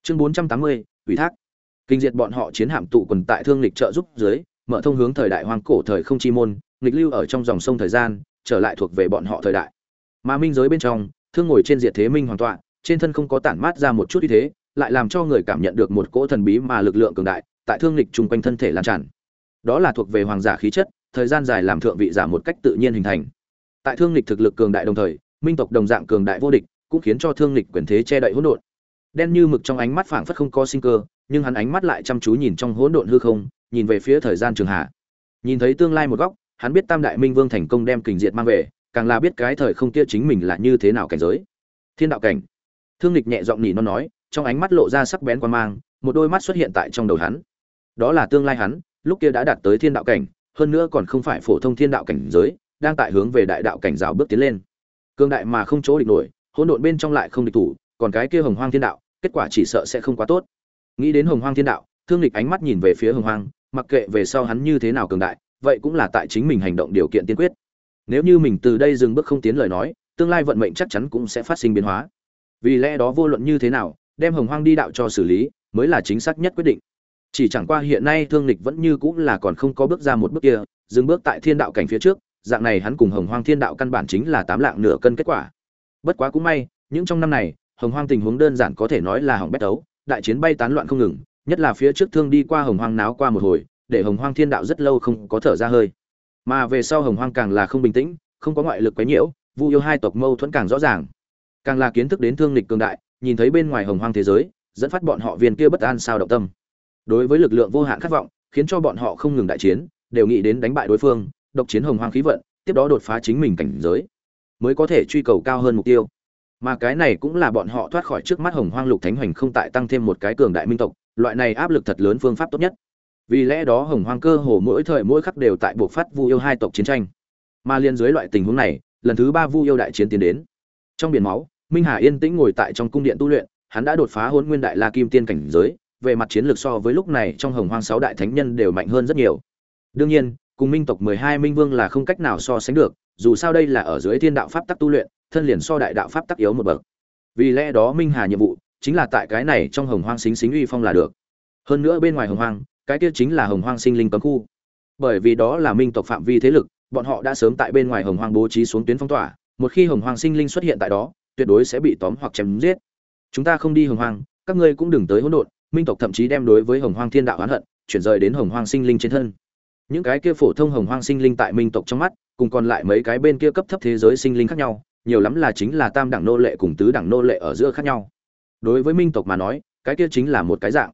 Chương bốn trăm tám mươi, ủy thác. Kinh diệt bọn họ chiến hạm tụ quần tại thương lịch trợ giúp dưới, mở thông hướng thời đại hoang cổ thời không chi môn nghịch lưu ở trong dòng sông thời gian, trở lại thuộc về bọn họ thời đại. Mà minh giới bên trong, thương ngồi trên diệt thế minh hoàn toàn trên thân không có tản mát ra một chút như thế, lại làm cho người cảm nhận được một cỗ thần bí mà lực lượng cường đại tại thương lịch chung quanh thân thể lan tràn. Đó là thuộc về hoàng giả khí chất, thời gian dài làm thượng vị giả một cách tự nhiên hình thành. Tại thương lịch thực lực cường đại đồng thời, minh tộc đồng dạng cường đại vô địch, cũng khiến cho thương lịch quyền thế che đậy hỗn độn. Đen như mực trong ánh mắt phảng phất không có sinh cơ, nhưng hắn ánh mắt lại chăm chú nhìn trong hỗn độn hư không, nhìn về phía thời gian trường hạ. Nhìn thấy tương lai một góc hắn biết tam đại minh vương thành công đem kình diệt mang về, càng là biết cái thời không kia chính mình là như thế nào cảnh giới. Thiên đạo cảnh. Thương lịch nhẹ giọng nhỉ nó nói, trong ánh mắt lộ ra sắc bén quan mang, một đôi mắt xuất hiện tại trong đầu hắn. Đó là tương lai hắn, lúc kia đã đạt tới thiên đạo cảnh, hơn nữa còn không phải phổ thông thiên đạo cảnh giới, đang tại hướng về đại đạo cảnh rào bước tiến lên. Cương đại mà không chỗ địch nổi, hỗn độn bên trong lại không địch thủ, còn cái kia hồng hoang thiên đạo, kết quả chỉ sợ sẽ không quá tốt. Nghĩ đến hồng hoang thiên đạo, thương lịch ánh mắt nhìn về phía hồng hoang, mặc kệ về sau hắn như thế nào cường đại vậy cũng là tại chính mình hành động điều kiện tiên quyết. Nếu như mình từ đây dừng bước không tiến lời nói, tương lai vận mệnh chắc chắn cũng sẽ phát sinh biến hóa. Vì lẽ đó vô luận như thế nào, đem hồng hoang đi đạo cho xử lý mới là chính xác nhất quyết định. Chỉ chẳng qua hiện nay thương lịch vẫn như cũng là còn không có bước ra một bước kia, dừng bước tại thiên đạo cảnh phía trước, dạng này hắn cùng hồng hoang thiên đạo căn bản chính là tám lạng nửa cân kết quả. Bất quá cũng may, những trong năm này, hồng hoang tình huống đơn giản có thể nói là hỏng bét đấu đại chiến bay tán loạn không ngừng, nhất là phía trước thương đi qua hồng hoang náo qua một hồi để hồng hoang thiên đạo rất lâu không có thở ra hơi. Mà về sau hồng hoang càng là không bình tĩnh, không có ngoại lực quấy nhiễu, vu yêu hai tộc mâu thuẫn càng rõ ràng. Càng là kiến thức đến thương lịch cường đại, nhìn thấy bên ngoài hồng hoang thế giới, dẫn phát bọn họ viên kia bất an sao động tâm. Đối với lực lượng vô hạn khát vọng, khiến cho bọn họ không ngừng đại chiến, đều nghĩ đến đánh bại đối phương, độc chiến hồng hoang khí vận, tiếp đó đột phá chính mình cảnh giới, mới có thể truy cầu cao hơn mục tiêu. Mà cái này cũng là bọn họ thoát khỏi trước mắt hồng hoang lục thánh hoành không tại tăng thêm một cái cường đại minh tộc, loại này áp lực thật lớn phương pháp tốt nhất vì lẽ đó hồng hoang cơ hồ mỗi thời mỗi khắc đều tại buộc phát vu yêu hai tộc chiến tranh. Mà liên dưới loại tình huống này, lần thứ ba vu yêu đại chiến tiến đến. Trong biển máu, minh hà yên tĩnh ngồi tại trong cung điện tu luyện, hắn đã đột phá hôn nguyên đại la kim tiên cảnh giới, về mặt chiến lược so với lúc này trong hồng hoang sáu đại thánh nhân đều mạnh hơn rất nhiều. Đương nhiên, cùng minh tộc mười hai minh vương là không cách nào so sánh được, dù sao đây là ở dưới thiên đạo pháp tắc tu luyện, thân liền so đại đạo pháp tắc yếu một bậc. Vì lẽ đó minh hà nhiệm vụ, chính là tại cái này trong hồng hoang xính xính uy phong là được. Hơn nữa bên ngoài hồng hoang cái kia chính là hồng hoang sinh linh cấm khu. Bởi vì đó là minh tộc phạm vi thế lực, bọn họ đã sớm tại bên ngoài hồng hoang bố trí xuống tuyến phong tỏa, một khi hồng hoang sinh linh xuất hiện tại đó, tuyệt đối sẽ bị tóm hoặc chém giết. Chúng ta không đi hồng hoang, các ngươi cũng đừng tới hỗn độn, minh tộc thậm chí đem đối với hồng hoang thiên đạo oán hận, chuyển rời đến hồng hoang sinh linh trên thân. Những cái kia phổ thông hồng hoang sinh linh tại minh tộc trong mắt, cùng còn lại mấy cái bên kia cấp thấp thế giới sinh linh khác nhau, nhiều lắm là chính là tam đẳng nô lệ cùng tứ đẳng nô lệ ở giữa khác nhau. Đối với minh tộc mà nói, cái kia chính là một cái dạng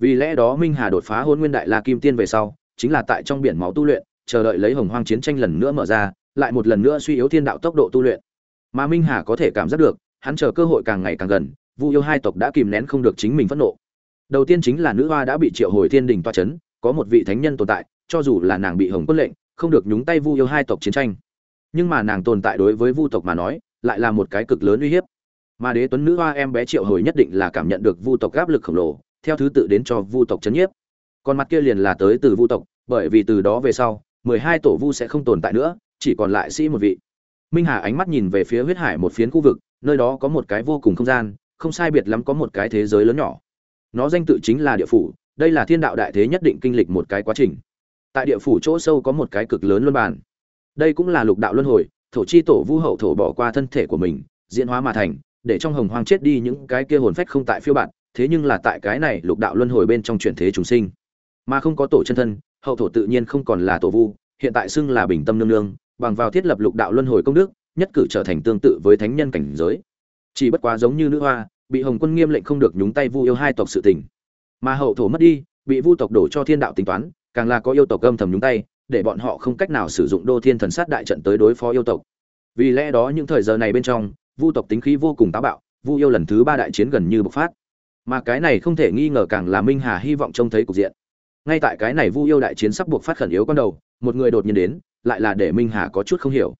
vì lẽ đó minh hà đột phá hôn nguyên đại la kim tiên về sau, chính là tại trong biển máu tu luyện, chờ đợi lấy hồng hoang chiến tranh lần nữa mở ra, lại một lần nữa suy yếu thiên đạo tốc độ tu luyện. Mà minh hà có thể cảm giác được, hắn chờ cơ hội càng ngày càng gần, vu yêu hai tộc đã kìm nén không được chính mình phẫn nộ. Đầu tiên chính là nữ hoa đã bị triệu hồi thiên đình toa c h ấ n có một vị thánh nhân tồn tại, cho dù là nàng bị hồng quân lệnh, không được nhúng tay vu yêu hai tộc chiến tranh. Nhưng mà nàng tồn tại đối với vu tộc mà nói, lại là một cái cực lớn uy hiếp. Mà đế tuấn nữ hoa em bé triệu hồi nhất định là cảm nhận được vu tộc áp lực khổng lồ theo thứ tự đến cho vu tộc chấn nhiếp. Còn mặt kia liền là tới từ vu tộc, bởi vì từ đó về sau, mười hai tổ vu sẽ không tồn tại nữa, chỉ còn lại sĩ một vị. Minh hà ánh mắt nhìn về phía huyết hải một phiến khu vực, nơi đó có một cái vô cùng không gian, không sai biệt lắm có một cái thế giới lớn nhỏ. Nó danh tự chính là địa phủ, đây là thiên đạo đại thế nhất định kinh lịch một cái quá trình. Tại địa phủ chỗ sâu có một cái cực lớn luân bàn. Đây cũng là lục đạo luân hồi, thổ chi tổ vu hậu thổ bỏ qua thân thể của mình, diễn hóa mà thành, để trong hồng hoang chết đi những cái kia hồn phách không tại phiêu bạn thế nhưng là tại cái này lục đạo luân hồi bên trong chuyển thế chúng sinh. Mà không có tổ chân thân, hậu thổ tự nhiên không còn là tổ vu, hiện tại xưng là bình tâm nương nương, bằng vào thiết lập lục đạo luân hồi công đức, nhất cử trở thành tương tự với thánh nhân cảnh giới. Chỉ bất quá giống như nữ hoa, bị hồng quân nghiêm lệnh không được nhúng tay vu yêu hai tộc sự tình. Mà hậu thổ mất đi, bị vu tộc đổ cho thiên đạo tính toán, càng là có yêu tộc âm thầm nhúng tay, để bọn họ không cách nào sử dụng đô thiên thần sát đại trận tới đối phó yêu tộc. Vì lẽ đó những thời giờ này bên trong, vu tộc tính khí vô cùng táo bạo, vu yêu lần thứ ba đại chiến gần như bộc phát mà cái này không thể nghi ngờ càng là minh hà hy vọng trông thấy cục diện ngay tại cái này vu yêu đại chiến sắp buộc phát khẩn yếu con đầu một người đột nhiên đến lại là để minh hà có chút không hiểu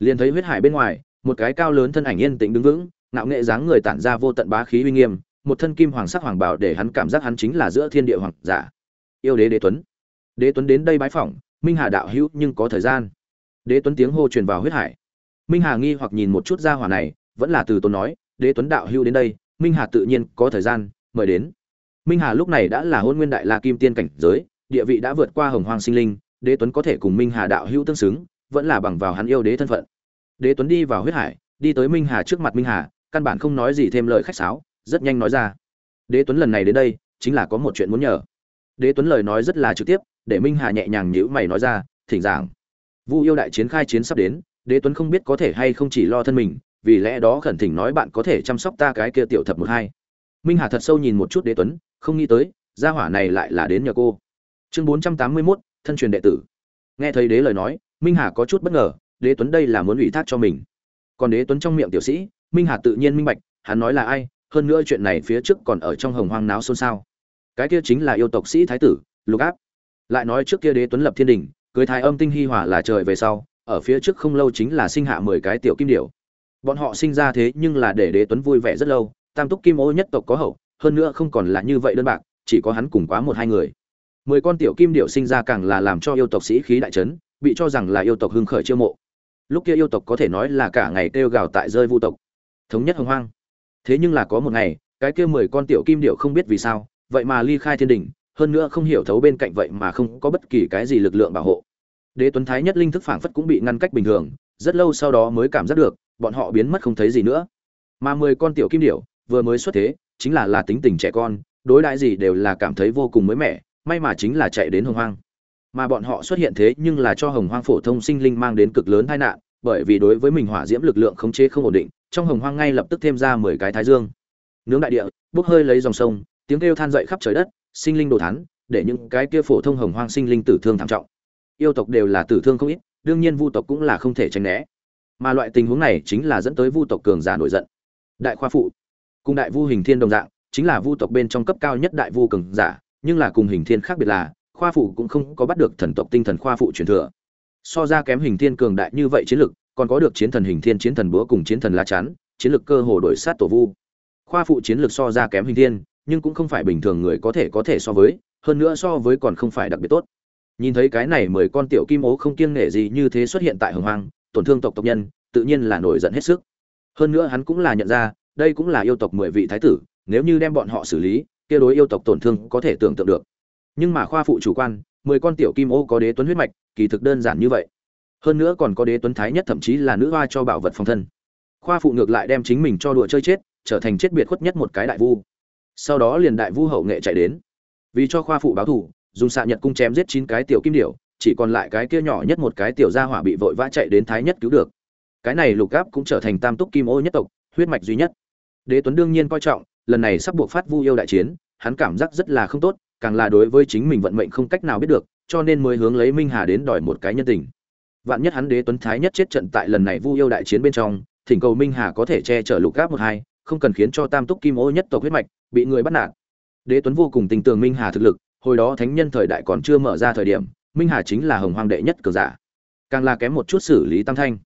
liền thấy huyết hải bên ngoài một cái cao lớn thân ảnh yên tĩnh đứng vững nạo nghệ dáng người tản ra vô tận bá khí uy nghiêm, một thân kim hoàng sắc hoàng bảo để hắn cảm giác hắn chính là giữa thiên địa hoàng giả. Yêu đế Đế Tuấn. Đế Tuấn đến đây bái phỏng, Minh Hà đạo hữu nhưng có thời gian. Đế Tuấn tiếng hô truyền vào huyết hải. Minh Hà nghi hoặc nhìn một chút gia hỏa này, vẫn là từ tốn nói, Đế Tuấn đạo hữu đến đây, Minh Hà tự nhiên có thời gian, mời đến. Minh Hà lúc này đã là hôn nguyên đại la kim tiên cảnh giới, địa vị đã vượt qua hồng hoang sinh linh, Đế Tuấn có thể cùng Minh Hà đạo hữu tương xứng, vẫn là bằng vào hắn yêu đế thân phận. Đế Tuấn đi vào huyết hải, đi tới Minh Hà trước mặt Minh Hà, căn bản không nói gì thêm lời khách sáo rất nhanh nói ra đế tuấn lần này đến đây chính là có một chuyện muốn nhờ đế tuấn lời nói rất là trực tiếp để minh hà nhẹ nhàng nhữ mày nói ra thỉnh giảng vu yêu đại chiến khai chiến sắp đến đế tuấn không biết có thể hay không chỉ lo thân mình vì lẽ đó khẩn thỉnh nói bạn có thể chăm sóc ta cái kia tiểu thập một hai. Minh hà thật sâu nhìn một chút đế tuấn, không nghĩ tới, gia hỏa này lại là đến nhờ cô. Chương bốn trăm tám mươi mốt, thân truyền đệ tử. Nghe thấy đế lời nói, minh hà có chút bất ngờ, đế tuấn đây là muốn ủy thác cho mình. Còn đế tuấn trong miệng tiểu sĩ, minh hà tự nhiên minh bạch, hắn nói là ai, hơn nữa chuyện này phía trước còn ở trong hồng hoang náo xôn xao. Cái kia chính là yêu tộc sĩ thái tử, lục áp. Lại nói trước kia đế tuấn lập thiên đình cưới thái âm tinh hi hỏa là trời về sau, ở phía trước không lâu chính là sinh hạ mười cái tiểu kim điểu bọn họ sinh ra thế nhưng là để đế tuấn vui vẻ rất lâu, tam túc kim ô nhất tộc có hậu, hơn nữa không còn là như vậy đơn bạc, chỉ có hắn cùng quá một hai người. Mười con tiểu kim điểu sinh ra càng là làm cho yêu tộc sĩ khí đại trấn bị cho rằng là yêu tộc hưng khởi chiêu mộ. Lúc kia yêu tộc có thể nói là cả ngày kêu gào tại rơi vu tộc. Thống nhất hồng hoang. Thế nhưng là có một ngày, cái kia mười con tiểu kim điệu không biết vì sao, vậy mà ly khai thiên đình, hơn nữa không hiểu thấu bên cạnh vậy mà không có bất kỳ cái gì lực lượng bảo hộ. Đế tuấn thái nhất linh thức phảng phất cũng bị ngăn cách bình thường, rất lâu sau đó mới cảm giác được bọn họ biến mất không thấy gì nữa. Mà mười con tiểu kim điểu, vừa mới xuất thế, chính là là tính tình trẻ con, đối đãi gì đều là cảm thấy vô cùng mới mẻ, may mà chính là chạy đến hồng hoang. Mà bọn họ xuất hiện thế nhưng là cho hồng hoang phổ thông sinh linh mang đến cực lớn tai nạn, bởi vì đối với mình hỏa diễm lực lượng khống chế không ổn định, trong hồng hoang ngay lập tức thêm ra mười cái thái dương. Nướng đại địa, bốc hơi lấy dòng sông, tiếng kêu than dậy khắp trời đất, sinh linh đồ thán, để những cái kia phổ thông hồng hoang sinh linh tử thương thảm trọng. Yêu tộc đều là tử thương không ít, đương nhiên vu tộc cũng là không thể tránh né mà loại tình huống này chính là dẫn tới vu tộc cường giả nổi giận. Đại khoa phụ, cùng đại vu hình thiên đồng dạng, chính là vu tộc bên trong cấp cao nhất đại vu cường giả, nhưng là cùng hình thiên khác biệt là, khoa phụ cũng không có bắt được thần tộc tinh thần khoa phụ truyền thừa. So ra kém hình thiên cường đại như vậy chiến lực, còn có được chiến thần hình thiên chiến thần búa cùng chiến thần lá chắn, chiến lực cơ hồ đổi sát tổ vu. Khoa phụ chiến lực so ra kém hình thiên, nhưng cũng không phải bình thường người có thể có thể so với, hơn nữa so với còn không phải đặc biệt tốt. Nhìn thấy cái này mười con tiểu kim ố không kiêng nể gì như thế xuất hiện tại hồng hoang tổn thương tộc tộc nhân, tự nhiên là nổi giận hết sức. Hơn nữa hắn cũng là nhận ra, đây cũng là yêu tộc mười vị thái tử, nếu như đem bọn họ xử lý, kia đối yêu tộc tổn thương có thể tưởng tượng được. Nhưng mà khoa phụ chủ quan, mười con tiểu kim ô có đế tuấn huyết mạch, kỳ thực đơn giản như vậy. Hơn nữa còn có đế tuấn thái nhất thậm chí là nữ hoa cho bảo vật phòng thân. Khoa phụ ngược lại đem chính mình cho đùa chơi chết, trở thành chết biệt khuất nhất một cái đại vu. Sau đó liền đại vu hậu nghệ chạy đến. Vì cho khoa phụ báo thù, dùng xạ nhật cung chém giết chín cái tiểu kim điểu chỉ còn lại cái kia nhỏ nhất một cái tiểu gia hỏa bị vội vã chạy đến thái nhất cứu được. Cái này lục gáp cũng trở thành tam túc kim ô nhất tộc, huyết mạch duy nhất. Đế tuấn đương nhiên coi trọng, lần này sắp buộc phát vu yêu đại chiến, hắn cảm giác rất là không tốt, càng là đối với chính mình vận mệnh không cách nào biết được, cho nên mới hướng lấy minh hà đến đòi một cái nhân tình. Vạn nhất hắn đế tuấn thái nhất chết trận tại lần này vu yêu đại chiến bên trong, thỉnh cầu minh hà có thể che chở lục gáp một hai, không cần khiến cho tam túc kim ô nhất tộc huyết mạch bị người bắt nạt. Đế tuấn vô cùng tình tường minh hà thực lực, hồi đó thánh nhân thời đại còn chưa mở ra thời điểm minh hà chính là hồng hoàng đệ nhất cường giả. Càng là kém một chút xử lý tam thanh.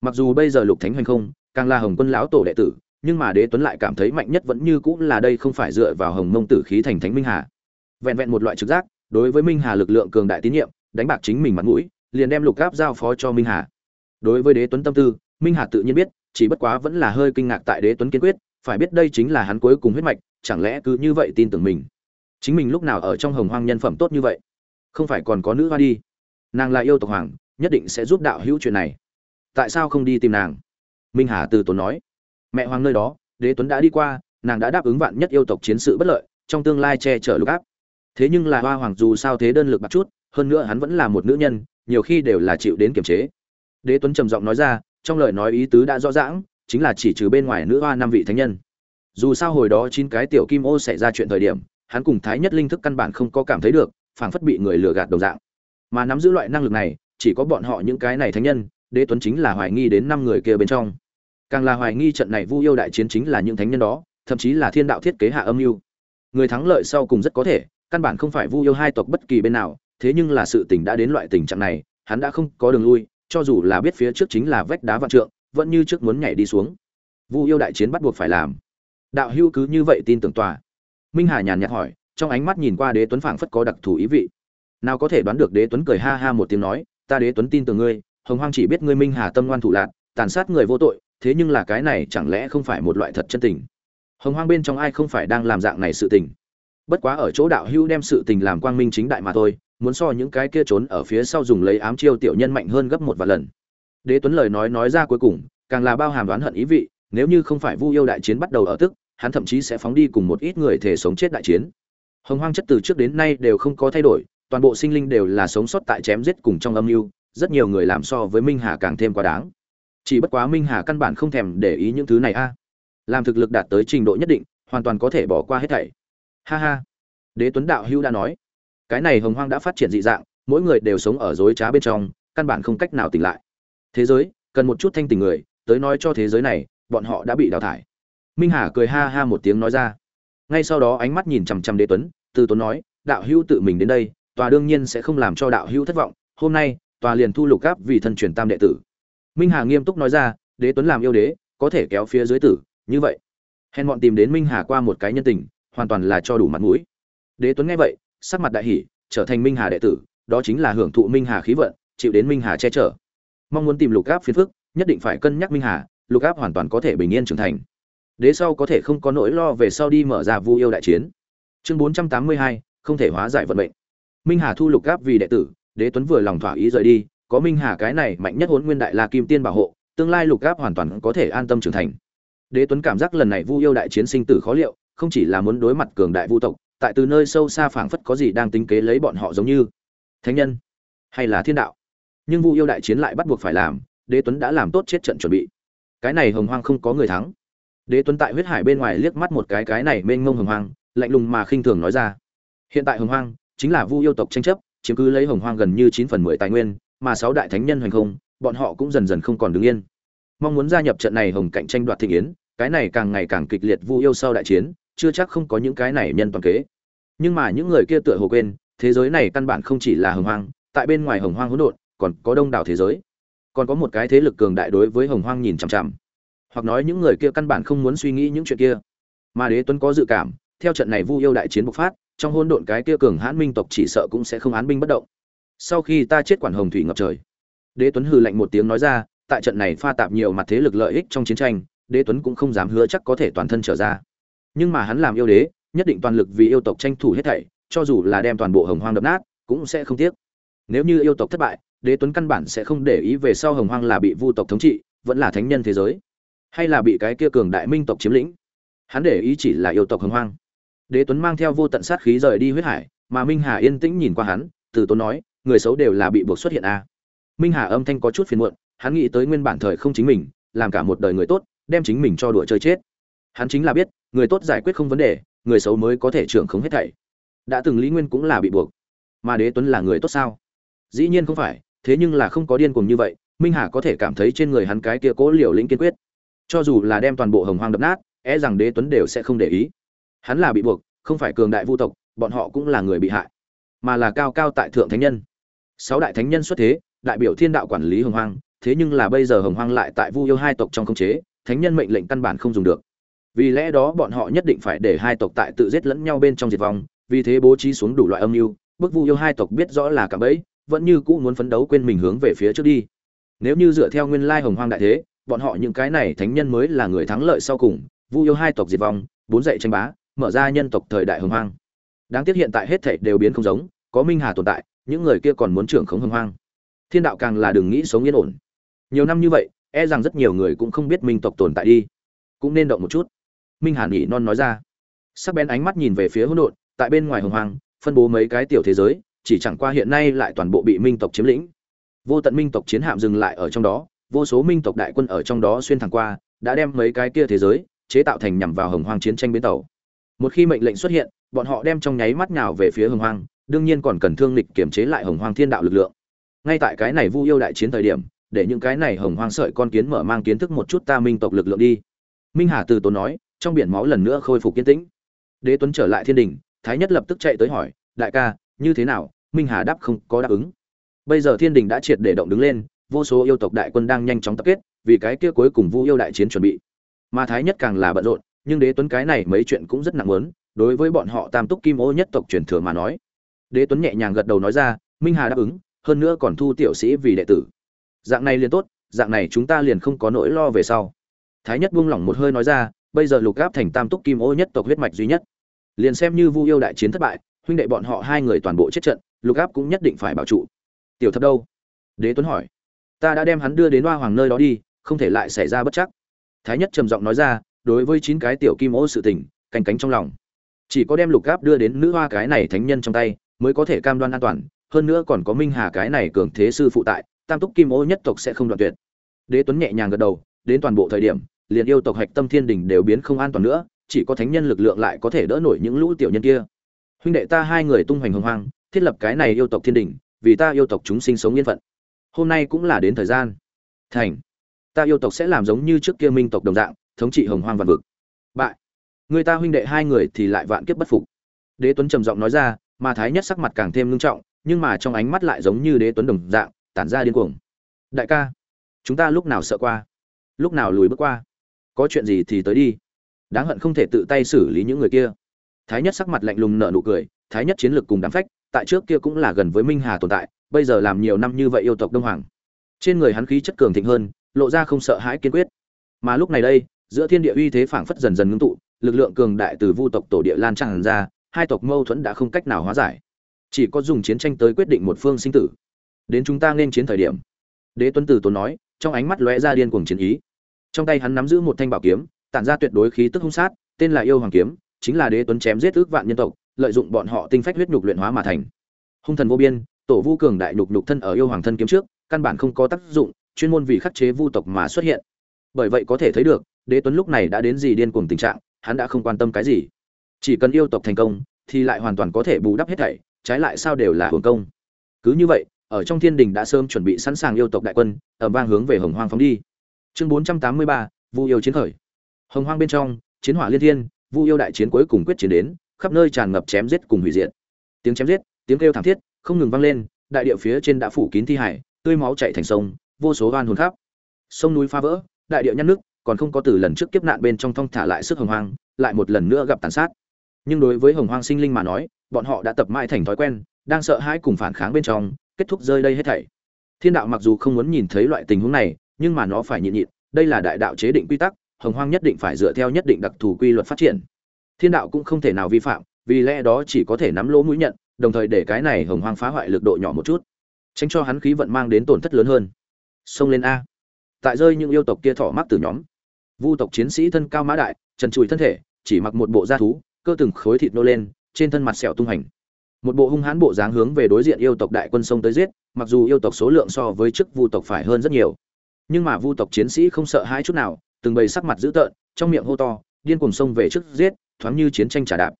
Mặc dù bây giờ lục thánh hoành không, càng là hồng quân lão tổ đệ tử, nhưng mà đế tuấn lại cảm thấy mạnh nhất vẫn như cũng là đây không phải dựa vào hồng mông tử khí thành thánh minh hà. Vẹn vẹn một loại trực giác, đối với minh hà lực lượng cường đại tín nhiệm, đánh bạc chính mình mặt mũi, liền đem lục gáp giao phó cho minh hà. Đối với đế tuấn tâm tư, minh hà tự nhiên biết, chỉ bất quá vẫn là hơi kinh ngạc tại đế tuấn kiên quyết, phải biết đây chính là hắn cuối cùng huyết mạch, chẳng lẽ cứ như vậy tin tưởng mình? Chính mình lúc nào ở trong hồng hoang nhân phẩm tốt như vậy? Không phải còn có nữ hoa đi. Nàng là yêu tộc hoàng, nhất định sẽ giúp đạo hữu chuyện này. Tại sao không đi tìm nàng? Minh hà từ tốn nói. Mẹ hoàng nơi đó, đế tuấn đã đi qua, nàng đã đáp ứng vạn nhất yêu tộc chiến sự bất lợi, trong tương lai che chở lục áp. Thế nhưng là hoa hoàng dù sao thế đơn lực bạc chút, hơn nữa hắn vẫn là một nữ nhân, nhiều khi đều là chịu đến kiềm chế. Đế tuấn trầm giọng nói ra, trong lời nói ý tứ đã rõ ràng, chính là chỉ trừ bên ngoài nữ hoa năm vị thánh nhân. Dù sao hồi đó chín cái tiểu kim ô xảy ra chuyện thời điểm, hắn cùng thái nhất linh thức căn bản không có cảm thấy được phảng phất bị người lừa gạt đồng dạng. Mà nắm giữ loại năng lực này, chỉ có bọn họ những cái này thánh nhân, đế tuấn chính là hoài nghi đến năm người kia bên trong. Càng là hoài nghi trận này vu yêu đại chiến chính là những thánh nhân đó, thậm chí là thiên đạo thiết kế hạ âm mưu. Người thắng lợi sau cùng rất có thể, căn bản không phải vu yêu hai tộc bất kỳ bên nào, thế nhưng là sự tình đã đến loại tình trạng này, hắn đã không có đường lui, cho dù là biết phía trước chính là vách đá vạn trượng, vẫn như trước muốn nhảy đi xuống. Vu yêu đại chiến bắt buộc phải làm. Đạo hưu cứ như vậy tin tưởng tòa. Minh hà nhàn nhạt hỏi trong ánh mắt nhìn qua đế tuấn phảng phất có đặc thù ý vị. Nào có thể đoán được đế tuấn cười ha ha một tiếng nói, ta đế tuấn tin tưởng ngươi, hồng hoang chỉ biết ngươi minh hà tâm ngoan thủ lạc tàn sát người vô tội, thế nhưng là cái này chẳng lẽ không phải một loại thật chân tình? Hồng hoang bên trong ai không phải đang làm dạng này sự tình? Bất quá ở chỗ đạo hữu đem sự tình làm quang minh chính đại mà thôi, muốn so những cái kia trốn ở phía sau dùng lấy ám chiêu tiểu nhân mạnh hơn gấp một vài lần. Đế tuấn lời nói nói ra cuối cùng, càng là bao hàm đoán hận ý vị, nếu như không phải vu yêu đại chiến bắt đầu ở tức, hắn thậm chí sẽ phóng đi cùng một ít người thể sống chết đại chiến hồng hoang chất từ trước đến nay đều không có thay đổi, toàn bộ sinh linh đều là sống sót tại chém giết cùng trong âm mưu, rất nhiều người làm so với minh hà càng thêm quá đáng. Chỉ bất quá minh hà căn bản không thèm để ý những thứ này a. Làm thực lực đạt tới trình độ nhất định, hoàn toàn có thể bỏ qua hết thảy. Ha ha. Đế tuấn đạo hưu đã nói, cái này hồng hoang đã phát triển dị dạng, mỗi người đều sống ở dối trá bên trong, căn bản không cách nào tỉnh lại. Thế giới, cần một chút thanh tình người, tới nói cho thế giới này, bọn họ đã bị đào thải. Minh hà cười ha ha một tiếng nói ra. Ngay sau đó ánh mắt nhìn chằm chằm đế tuấn từ tuấn nói, đạo hữu tự mình đến đây, tòa đương nhiên sẽ không làm cho đạo hữu thất vọng, hôm nay, tòa liền thu lục gáp vì thân truyền tam đệ tử. Minh hà nghiêm túc nói ra, đế tuấn làm yêu đế, có thể kéo phía dưới tử, như vậy. Hèn bọn tìm đến minh hà qua một cái nhân tình, hoàn toàn là cho đủ mặt mũi. Đế tuấn nghe vậy, sắc mặt đại hỷ trở thành minh hà đệ tử, đó chính là hưởng thụ minh hà khí vận, chịu đến minh hà che chở. Mong muốn tìm lục áp phiền phức, nhất định phải cân nhắc minh hà, lục áp hoàn toàn có thể bình yên trưởng thành. Đế sau có thể không có nỗi lo về sau đi mở ra vu yêu đại chiến chương bốn trăm tám mươi hai, không thể hóa giải vận mệnh. Minh hà thu lục áp vì đệ tử, đế tuấn vừa lòng thỏa ý rời đi, có minh hà cái này mạnh nhất hôn nguyên đại la kim tiên bảo hộ, tương lai lục gáp hoàn toàn có thể an tâm trưởng thành. Đế tuấn cảm giác lần này vu yêu đại chiến sinh tử khó liệu, không chỉ là muốn đối mặt cường đại vu tộc, tại từ nơi sâu xa phảng phất có gì đang tính kế lấy bọn họ giống như thánh nhân hay là thiên đạo. Nhưng vu yêu đại chiến lại bắt buộc phải làm, đế tuấn đã làm tốt chết trận chuẩn bị. Cái này hồng hoang không có người thắng. Đế tuấn tại huyết hải bên ngoài liếc mắt một cái cái này mênh mông hồng hoang lạnh lùng mà khinh thường nói ra. Hiện tại hồng hoang chính là vu yêu tộc tranh chấp, chiếm cứ lấy hồng hoang gần như chín phần mười tài nguyên, mà sáu đại thánh nhân hoành không, bọn họ cũng dần dần không còn đứng yên. Mong muốn gia nhập trận này hồng cạnh tranh đoạt thị yến, cái này càng ngày càng kịch liệt vu yêu sau đại chiến, chưa chắc không có những cái này nhân toàn kế. Nhưng mà những người kia tựa hồ quên, thế giới này căn bản không chỉ là hồng hoang, tại bên ngoài hồng hoang hỗn độn, còn có đông đảo thế giới. Còn có một cái thế lực cường đại đối với hồng hoang nhìn chằm chằm. Hoặc nói những người kia căn bản không muốn suy nghĩ những chuyện kia. Mà đế tuấn có dự cảm theo trận này vu yêu đại chiến bộc phát, trong hỗn độn cái kia cường hãn minh tộc chỉ sợ cũng sẽ không án binh bất động. Sau khi ta chết quản hồng thủy ngập trời, đế tuấn hừ lạnh một tiếng nói ra, tại trận này pha tạp nhiều mặt thế lực lợi ích trong chiến tranh, đế tuấn cũng không dám hứa chắc có thể toàn thân trở ra. Nhưng mà hắn làm yêu đế, nhất định toàn lực vì yêu tộc tranh thủ hết thảy, cho dù là đem toàn bộ hồng hoang đập nát, cũng sẽ không tiếc. Nếu như yêu tộc thất bại, đế tuấn căn bản sẽ không để ý về sau hồng hoang là bị vu tộc thống trị, vẫn là thánh nhân thế giới, hay là bị cái kia cường đại minh tộc chiếm lĩnh. Hắn để ý chỉ là yêu tộc hồng hoang đế tuấn mang theo vô tận sát khí rời đi huyết hải, mà minh hà yên tĩnh nhìn qua hắn, từ tốn nói, người xấu đều là bị buộc xuất hiện a minh hà âm thanh có chút phiền muộn, hắn nghĩ tới nguyên bản thời không chính mình, làm cả một đời người tốt, đem chính mình cho đùa chơi chết. Hắn chính là biết, người tốt giải quyết không vấn đề, người xấu mới có thể trưởng không hết thảy. Đã từng lý nguyên cũng là bị buộc. Mà đế tuấn là người tốt sao? Dĩ nhiên không phải, thế nhưng là không có điên cuồng như vậy, minh hà có thể cảm thấy trên người hắn cái kia cố liều lĩnh kiên quyết. Cho dù là đem toàn bộ hồng hoang đập nát é rằng đế tuấn đều sẽ không để ý hắn là bị buộc, không phải cường đại vu tộc, bọn họ cũng là người bị hại, mà là cao cao tại thượng thánh nhân. Sáu đại thánh nhân xuất thế, đại biểu thiên đạo quản lý hồng hoang, thế nhưng là bây giờ hồng hoang lại tại vu yêu hai tộc trong khống chế, thánh nhân mệnh lệnh căn bản không dùng được. Vì lẽ đó bọn họ nhất định phải để hai tộc tại tự giết lẫn nhau bên trong diệt vong, vì thế bố trí xuống đủ loại âm mưu, bức vu yêu hai tộc biết rõ là cả bẫy, vẫn như cũ muốn phấn đấu quên mình hướng về phía trước đi. Nếu như dựa theo nguyên lai hồng hoang đại thế, bọn họ những cái này thánh nhân mới là người thắng lợi sau cùng, vu yêu hai tộc diệt vong, bốn dậy tranh bá mở ra nhân tộc thời đại hồng hoang. Đáng tiếc hiện tại hết thảy đều biến không giống, có minh hà tồn tại, những người kia còn muốn trưởng khống hồng hoang. Thiên đạo càng là đừng nghĩ sống yên ổn. Nhiều năm như vậy e rằng rất nhiều người cũng không biết minh tộc tồn tại đi. Cũng nên động một chút. Minh hà nhị non nói ra. Sắc bén ánh mắt nhìn về phía hỗn độn, tại bên ngoài hồng hoang, phân bố mấy cái tiểu thế giới, chỉ chẳng qua hiện nay lại toàn bộ bị minh tộc chiếm lĩnh. Vô tận minh tộc chiến hạm dừng lại ở trong đó, vô số minh tộc đại quân ở trong đó xuyên thẳng qua, đã đem mấy cái kia thế giới chế tạo thành nhằm vào hồng hoang chiến tranh bến tàu một khi mệnh lệnh xuất hiện, bọn họ đem trong nháy mắt nhào về phía hồng hoang, đương nhiên còn cần thương lịch kiểm chế lại hồng hoang thiên đạo lực lượng. Ngay tại cái này vu yêu đại chiến thời điểm, để những cái này hồng hoang sợi con kiến mở mang kiến thức một chút ta minh tộc lực lượng đi. Minh hà từ tốn nói, trong biển máu lần nữa khôi phục kiên tĩnh. Đế tuấn trở lại thiên đình, thái nhất lập tức chạy tới hỏi, đại ca, như thế nào? Minh hà đáp không có đáp ứng. Bây giờ thiên đình đã triệt để động đứng lên, vô số yêu tộc đại quân đang nhanh chóng tập kết, vì cái kia cuối cùng vu yêu đại chiến chuẩn bị. Mà thái nhất càng là bận rộn nhưng đế tuấn cái này mấy chuyện cũng rất nặng lớn đối với bọn họ tam túc kim ô nhất tộc truyền thừa mà nói. Đế tuấn nhẹ nhàng gật đầu nói ra, minh hà đáp ứng, hơn nữa còn thu tiểu sĩ vì đệ tử. Dạng này liền tốt, dạng này chúng ta liền không có nỗi lo về sau. Thái nhất buông lỏng một hơi nói ra, bây giờ lục áp thành tam túc kim ô nhất tộc huyết mạch duy nhất. Liền xem như vu yêu đại chiến thất bại, huynh đệ bọn họ hai người toàn bộ chết trận, lục áp cũng nhất định phải bảo trụ. Tiểu thập đâu? Đế tuấn hỏi. Ta đã đem hắn đưa đến hoa hoàng nơi đó đi, không thể lại xảy ra bất chắc. Thái nhất trầm giọng nói ra đối với chín cái tiểu kim ô sự tình, canh cánh trong lòng. Chỉ có đem lục gáp đưa đến nữ hoa cái này thánh nhân trong tay, mới có thể cam đoan an toàn, hơn nữa còn có minh hà cái này cường thế sư phụ tại, tam túc kim ô nhất tộc sẽ không đoạn tuyệt. Đế tuấn nhẹ nhàng gật đầu, đến toàn bộ thời điểm, liền yêu tộc hạch tâm thiên đình đều biến không an toàn nữa, chỉ có thánh nhân lực lượng lại có thể đỡ nổi những lũ tiểu nhân kia. Huynh đệ ta hai người tung hoành hồng hoang, thiết lập cái này yêu tộc thiên đình, vì ta yêu tộc chúng sinh sống yên phận. Hôm nay cũng là đến thời gian. Thành, ta yêu tộc sẽ làm giống như trước kia minh tộc đồng dạng thống trị hồng hoang vạn vực. Bại. Người ta huynh đệ hai người thì lại vạn kiếp bất phục. Đế tuấn trầm giọng nói ra, mà thái nhất sắc mặt càng thêm ngưng trọng, nhưng mà trong ánh mắt lại giống như đế tuấn đồng dạng, tản ra điên cuồng. Đại ca, chúng ta lúc nào sợ qua? Lúc nào lùi bước qua? Có chuyện gì thì tới đi. Đáng hận không thể tự tay xử lý những người kia. Thái nhất sắc mặt lạnh lùng nở nụ cười, thái nhất chiến lược cùng đám phách, tại trước kia cũng là gần với minh hà tồn tại, bây giờ làm nhiều năm như vậy yêu tộc đông hoàng. Trên người hắn khí chất cường thịnh hơn, lộ ra không sợ hãi kiên quyết. Mà lúc này đây giữa thiên địa uy thế phảng phất dần dần ngưng tụ, lực lượng cường đại từ vu tộc tổ địa lan tràn ra, hai tộc mâu thuẫn đã không cách nào hóa giải. Chỉ có dùng chiến tranh tới quyết định một phương sinh tử. Đến chúng ta nên chiến thời điểm. Đế tuấn tử tốn nói, trong ánh mắt lóe ra điên cuồng chiến ý. Trong tay hắn nắm giữ một thanh bảo kiếm, tản ra tuyệt đối khí tức hung sát, tên là yêu hoàng kiếm, chính là đế tuấn chém giết ước vạn nhân tộc, lợi dụng bọn họ tinh phách huyết nhục luyện hóa mà thành. Hung thần vô biên, tổ vu cường đại nhục nhục thân ở yêu hoàng thân kiếm trước, căn bản không có tác dụng, chuyên môn vì khắc chế vu tộc mà xuất hiện. Bởi vậy có thể thấy được đế tuấn lúc này đã đến gì điên cuồng tình trạng, hắn đã không quan tâm cái gì. Chỉ cần yêu tộc thành công, thì lại hoàn toàn có thể bù đắp hết thảy, trái lại sao đều là hưởng công. Cứ như vậy, ở trong thiên đình đã sớm chuẩn bị sẵn sàng yêu tộc đại quân ở vang hướng về hồng hoang phóng đi. Chương bốn trăm tám mươi ba, vu yêu chiến khởi. Hồng hoang bên trong, chiến hỏa liên thiên, vu yêu đại chiến cuối cùng quyết chiến đến, khắp nơi tràn ngập chém giết cùng hủy diệt. Tiếng chém giết, tiếng kêu thảm thiết, không ngừng vang lên, đại địa phía trên đã phủ kín thi hải, tươi máu chảy thành sông, vô số oan hồn khắp. Sông núi phá vỡ, đại địa nhăn nước còn không có từ lần trước kiếp nạn bên trong thong thả lại sức hồng hoang, lại một lần nữa gặp tàn sát. Nhưng đối với hồng hoang sinh linh mà nói, bọn họ đã tập mãi thành thói quen, đang sợ hãi cùng phản kháng bên trong, kết thúc rơi đây hết thảy. Thiên đạo mặc dù không muốn nhìn thấy loại tình huống này, nhưng mà nó phải nhịn nhịn, đây là đại đạo chế định quy tắc, hồng hoang nhất định phải dựa theo nhất định đặc thù quy luật phát triển. Thiên đạo cũng không thể nào vi phạm, vì lẽ đó chỉ có thể nắm lỗ mũi nhận, đồng thời để cái này hồng hoang phá hoại lực độ nhỏ một chút, tránh cho hắn khí vận mang đến tổn thất lớn hơn. Xông lên a. Tại rơi những yêu tộc kia thỏ mắc từ nhóm vu tộc chiến sĩ thân cao mã đại, trần trụi thân thể, chỉ mặc một bộ da thú, cơ từng khối thịt nô lên, trên thân mặt sẹo tung hành. Một bộ hung hãn bộ dáng hướng về đối diện yêu tộc đại quân sông tới giết, mặc dù yêu tộc số lượng so với chức vu tộc phải hơn rất nhiều. Nhưng mà vu tộc chiến sĩ không sợ hãi chút nào, từng bầy sắc mặt dữ tợn, trong miệng hô to, điên cuồng sông về trước giết, thoáng như chiến tranh trả đạp.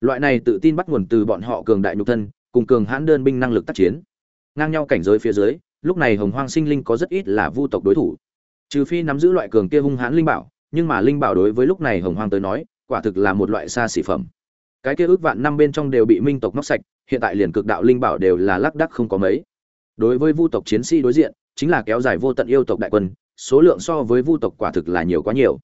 Loại này tự tin bắt nguồn từ bọn họ cường đại nhục thân, cùng cường hãn đơn binh năng lực tác chiến. Ngang nhau cảnh giới phía dưới, lúc này hồng hoang sinh linh có rất ít là vu tộc đối thủ trừ phi nắm giữ loại cường kia hung hãn linh bảo, nhưng mà linh bảo đối với lúc này hồng hoang tới nói, quả thực là một loại xa xỉ phẩm. Cái kia ước vạn năm bên trong đều bị minh tộc móc sạch, hiện tại liền cực đạo linh bảo đều là lác đắc không có mấy. Đối với vu tộc chiến sĩ đối diện, chính là kéo dài vô tận yêu tộc đại quân, số lượng so với vu tộc quả thực là nhiều quá nhiều.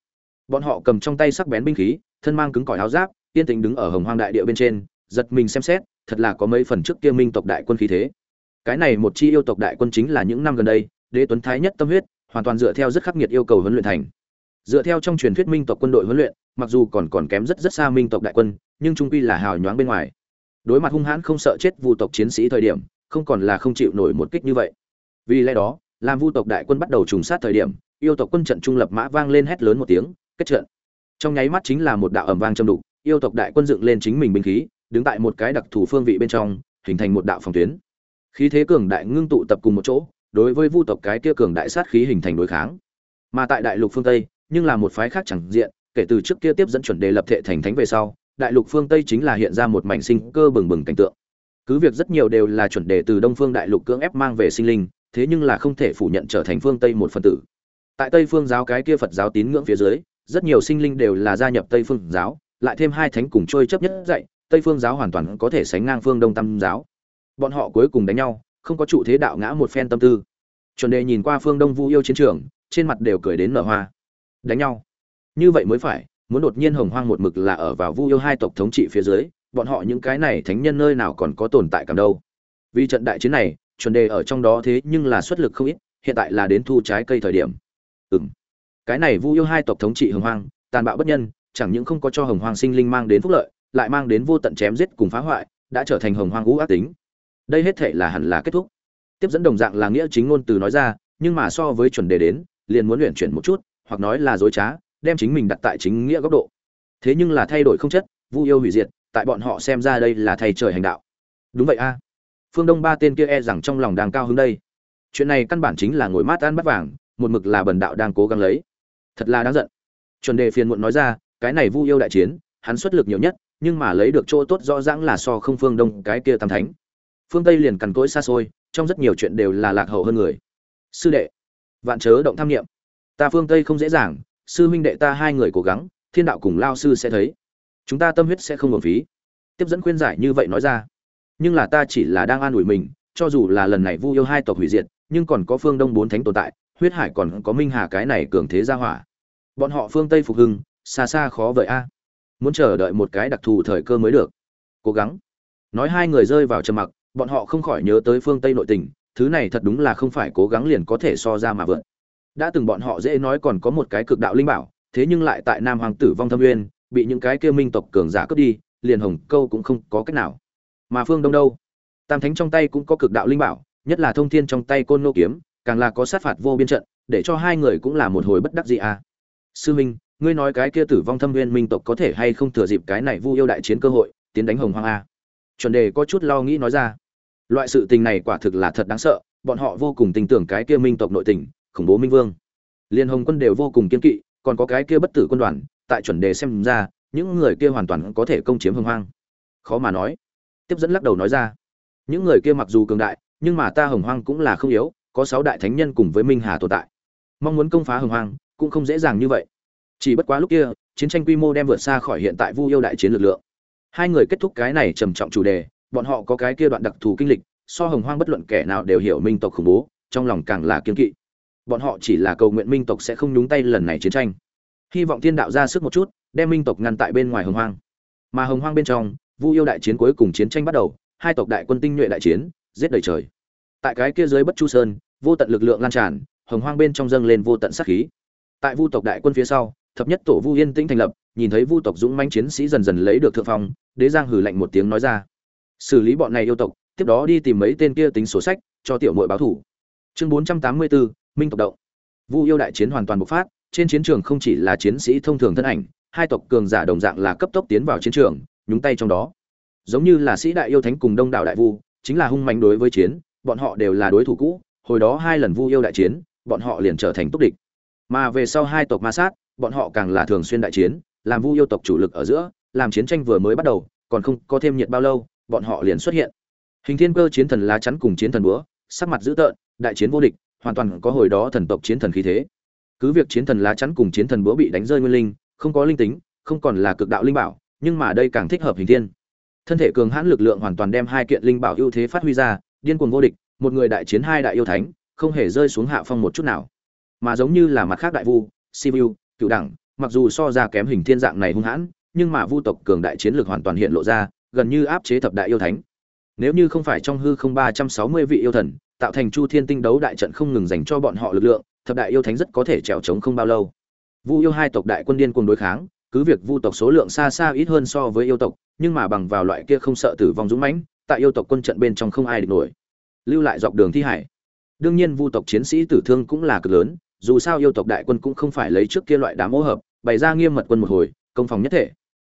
Bọn họ cầm trong tay sắc bén binh khí, thân mang cứng cỏi áo giáp tiên tĩnh đứng ở hồng hoang đại địa bên trên, giật mình xem xét, thật là có mấy phần trước kia minh tộc đại quân khí thế. Cái này một chi yêu tộc đại quân chính là những năm gần đây, đế tuấn thái nhất tâm huyết hoàn toàn dựa theo rất khắc nghiệt yêu cầu huấn luyện thành. Dựa theo trong truyền thuyết minh tộc quân đội huấn luyện, mặc dù còn còn kém rất rất xa minh tộc đại quân, nhưng trung quy là hào nhoáng bên ngoài. Đối mặt hung hãn không sợ chết vu tộc chiến sĩ thời điểm, không còn là không chịu nổi một kích như vậy. Vì lẽ đó, làm vu tộc đại quân bắt đầu trùng sát thời điểm, yêu tộc quân trận trung lập mã vang lên hét lớn một tiếng, kết trận. Trong nháy mắt chính là một đạo ầm vang châm đục, yêu tộc đại quân dựng lên chính mình binh khí, đứng tại một cái đặc thù phương vị bên trong, hình thành một đạo phòng tuyến. Khí thế cường đại ngưng tụ tập cùng một chỗ đối với vu tộc cái kia cường đại sát khí hình thành đối kháng. Mà tại đại lục phương tây, nhưng là một phái khác chẳng diện, kể từ trước kia tiếp dẫn chuẩn đề lập thể thành thánh về sau, đại lục phương tây chính là hiện ra một mảnh sinh cơ bừng bừng cảnh tượng. Cứ việc rất nhiều đều là chuẩn đề từ đông phương đại lục cưỡng ép mang về sinh linh, thế nhưng là không thể phủ nhận trở thành phương tây một phần tử. Tại tây phương giáo cái kia phật giáo tín ngưỡng phía dưới, rất nhiều sinh linh đều là gia nhập tây phương giáo, lại thêm hai thánh cùng trôi chấp nhất dạy, tây phương giáo hoàn toàn có thể sánh ngang phương đông tam giáo. Bọn họ cuối cùng đánh nhau không có trụ thế đạo ngã một phen tâm tư. Chuẩn đề nhìn qua phương đông vu yêu chiến trường, trên mặt đều cười đến nở hoa. Đánh nhau. Như vậy mới phải, muốn đột nhiên hồng hoang một mực là ở vào vu yêu hai tộc thống trị phía dưới, bọn họ những cái này thánh nhân nơi nào còn có tồn tại cảm đâu. Vì trận đại chiến này, chuẩn đề ở trong đó thế nhưng là xuất lực không ít, hiện tại là đến thu trái cây thời điểm. Ừm. Cái này vu yêu hai tộc thống trị hồng hoang, tàn bạo bất nhân, chẳng những không có cho hồng hoang sinh linh mang đến phúc lợi, lại mang đến vô tận chém giết cùng phá hoại, đã trở thành hồng hoang ngũ ác tính đây hết thể là hẳn là kết thúc. Tiếp dẫn đồng dạng là nghĩa chính ngôn từ nói ra, nhưng mà so với chuẩn đề đến, liền muốn luyện chuyển một chút, hoặc nói là dối trá, đem chính mình đặt tại chính nghĩa góc độ. Thế nhưng là thay đổi không chất, vu yêu hủy diệt, tại bọn họ xem ra đây là thầy trời hành đạo. Đúng vậy a. Phương đông ba tên kia e rằng trong lòng đang cao hứng đây. Chuyện này căn bản chính là ngồi mát ăn bắt vàng, một mực là bần đạo đang cố gắng lấy. Thật là đáng giận. Chuẩn đề phiền muộn nói ra, cái này vu yêu đại chiến, hắn xuất lực nhiều nhất, nhưng mà lấy được chỗ tốt rõ ràng là so không phương đông cái kia tam thánh phương tây liền cằn cỗi xa xôi trong rất nhiều chuyện đều là lạc hậu hơn người sư đệ vạn chớ động tham nghiệm ta phương tây không dễ dàng sư huynh đệ ta hai người cố gắng thiên đạo cùng lao sư sẽ thấy chúng ta tâm huyết sẽ không hưởng phí tiếp dẫn khuyên giải như vậy nói ra nhưng là ta chỉ là đang an ủi mình cho dù là lần này vu yêu hai tộc hủy diệt nhưng còn có phương đông bốn thánh tồn tại huyết hải còn có minh hà cái này cường thế gia hỏa bọn họ phương tây phục hưng xa xa khó vậy a muốn chờ đợi một cái đặc thù thời cơ mới được cố gắng nói hai người rơi vào trầm mặc bọn họ không khỏi nhớ tới phương tây nội tình, thứ này thật đúng là không phải cố gắng liền có thể so ra mà vượt. Đã từng bọn họ dễ nói còn có một cái cực đạo linh bảo, thế nhưng lại tại nam hoàng tử vong thâm uyên, bị những cái kia minh tộc cường giả cướp đi, liền hồng câu cũng không có cách nào. Mà phương đông đâu? Tam thánh trong tay cũng có cực đạo linh bảo, nhất là thông thiên trong tay côn nô kiếm, càng là có sát phạt vô biên trận, để cho hai người cũng là một hồi bất đắc dĩ à. Sư minh, ngươi nói cái kia tử vong thâm viên minh tộc có thể hay không thừa dịp cái này vu yêu đại chiến cơ hội, tiến đánh hồng hoang a chuẩn đề có chút lo nghĩ nói ra. Loại sự tình này quả thực là thật đáng sợ, bọn họ vô cùng tin tưởng cái kia minh tộc nội tình, khủng bố minh vương. Liên hồng quân đều vô cùng kiên kỵ, còn có cái kia bất tử quân đoàn, tại chuẩn đề xem ra, những người kia hoàn toàn có thể công chiếm hưng hoang. Khó mà nói. Tiếp dẫn lắc đầu nói ra. Những người kia mặc dù cường đại, nhưng mà ta hồng hoang cũng là không yếu, có sáu đại thánh nhân cùng với minh hà tồn tại. Mong muốn công phá hồng hoang, cũng không dễ dàng như vậy. Chỉ bất quá lúc kia, chiến tranh quy mô đem vượt xa khỏi hiện tại vu yêu đại chiến lực lượng hai người kết thúc cái này trầm trọng chủ đề, bọn họ có cái kia đoạn đặc thù kinh lịch, so hồng hoang bất luận kẻ nào đều hiểu minh tộc khủng bố, trong lòng càng là kiên kỵ. Bọn họ chỉ là cầu nguyện minh tộc sẽ không nhúng tay lần này chiến tranh. Hy vọng thiên đạo ra sức một chút, đem minh tộc ngăn tại bên ngoài hồng hoang. Mà hồng hoang bên trong, vu yêu đại chiến cuối cùng chiến tranh bắt đầu, hai tộc đại quân tinh nhuệ đại chiến, giết đầy trời. Tại cái kia dưới bất chu sơn, vô tận lực lượng lan tràn, hồng hoang bên trong dâng lên vô tận sát khí. Tại vu tộc đại quân phía sau, thập nhất tổ vu yên tĩnh thành lập nhìn thấy vu tộc dũng manh chiến sĩ dần dần lấy được thượng phong, đế giang hử lạnh một tiếng nói ra. Xử lý bọn này yêu tộc, tiếp đó đi tìm mấy tên kia tính sổ sách, cho tiểu mội báo thủ. Chương bốn trăm tám mươi bốn minh tộc động. Vu yêu đại chiến hoàn toàn bộc phát, trên chiến trường không chỉ là chiến sĩ thông thường thân ảnh, hai tộc cường giả đồng dạng là cấp tốc tiến vào chiến trường, nhúng tay trong đó. Giống như là sĩ đại yêu thánh cùng đông đảo đại vu, chính là hung mạnh đối với chiến, bọn họ đều là đối thủ cũ, hồi đó hai lần vu yêu đại chiến, bọn họ liền trở thành túc địch. Mà về sau hai tộc ma sát, bọn họ càng là thường xuyên đại chiến làm vu yêu tộc chủ lực ở giữa, làm chiến tranh vừa mới bắt đầu, còn không có thêm nhiệt bao lâu, bọn họ liền xuất hiện. Hình thiên cơ chiến thần lá chắn cùng chiến thần búa, sắc mặt dữ tợn, đại chiến vô địch, hoàn toàn có hồi đó thần tộc chiến thần khí thế. Cứ việc chiến thần lá chắn cùng chiến thần búa bị đánh rơi nguyên linh, không có linh tính, không còn là cực đạo linh bảo, nhưng mà đây càng thích hợp hình thiên. Thân thể cường hãn lực lượng hoàn toàn đem hai kiện linh bảo ưu thế phát huy ra, điên cuồng vô địch, một người đại chiến hai đại yêu thánh, không hề rơi xuống hạ phong một chút nào. Mà giống như là mặt khác đại vu sivu cựu đẳng mặc dù so ra kém hình thiên dạng này hung hãn, nhưng mà vu tộc cường đại chiến lược hoàn toàn hiện lộ ra, gần như áp chế thập đại yêu thánh. Nếu như không phải trong hư không ba trăm sáu mươi vị yêu thần, tạo thành chu thiên tinh đấu đại trận không ngừng dành cho bọn họ lực lượng, thập đại yêu thánh rất có thể trèo chống không bao lâu. Vu yêu hai tộc đại quân điên cuồng đối kháng, cứ việc vu tộc số lượng xa xa ít hơn so với yêu tộc, nhưng mà bằng vào loại kia không sợ tử vong dũng mãnh, tại yêu tộc quân trận bên trong không ai địch nổi. Lưu lại dọc đường thi hải. Đương nhiên vu tộc chiến sĩ tử thương cũng là cực lớn, dù sao yêu tộc đại quân cũng không phải lấy trước kia loại đám ô hợp bày ra nghiêm mật quân một hồi, công phòng nhất thể,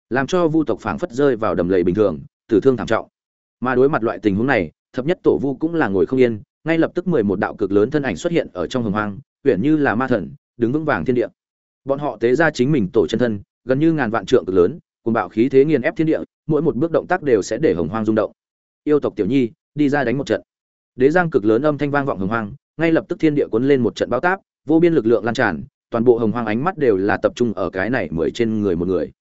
làm cho vu tộc phảng phất rơi vào đầm lầy bình thường, tử thương thảm trọng. Mà đối mặt loại tình huống này, thập nhất tổ vu cũng là ngồi không yên, ngay lập tức mười một đạo cực lớn thân ảnh xuất hiện ở trong hồng hoang, huyện như là ma thần, đứng vững vàng thiên địa. Bọn họ tế ra chính mình tổ chân thân, gần như ngàn vạn trượng cực lớn, cùng bạo khí thế nghiền ép thiên địa, mỗi một bước động tác đều sẽ để hồng hoang rung động. Yêu tộc tiểu nhi, đi ra đánh một trận. Đế giang cực lớn âm thanh vang vọng hồng hoang, ngay lập tức thiên địa cuốn lên một trận báo táp, vô biên lực lượng lan tràn toàn bộ hồng hoang ánh mắt đều là tập trung ở cái này mười trên người một người.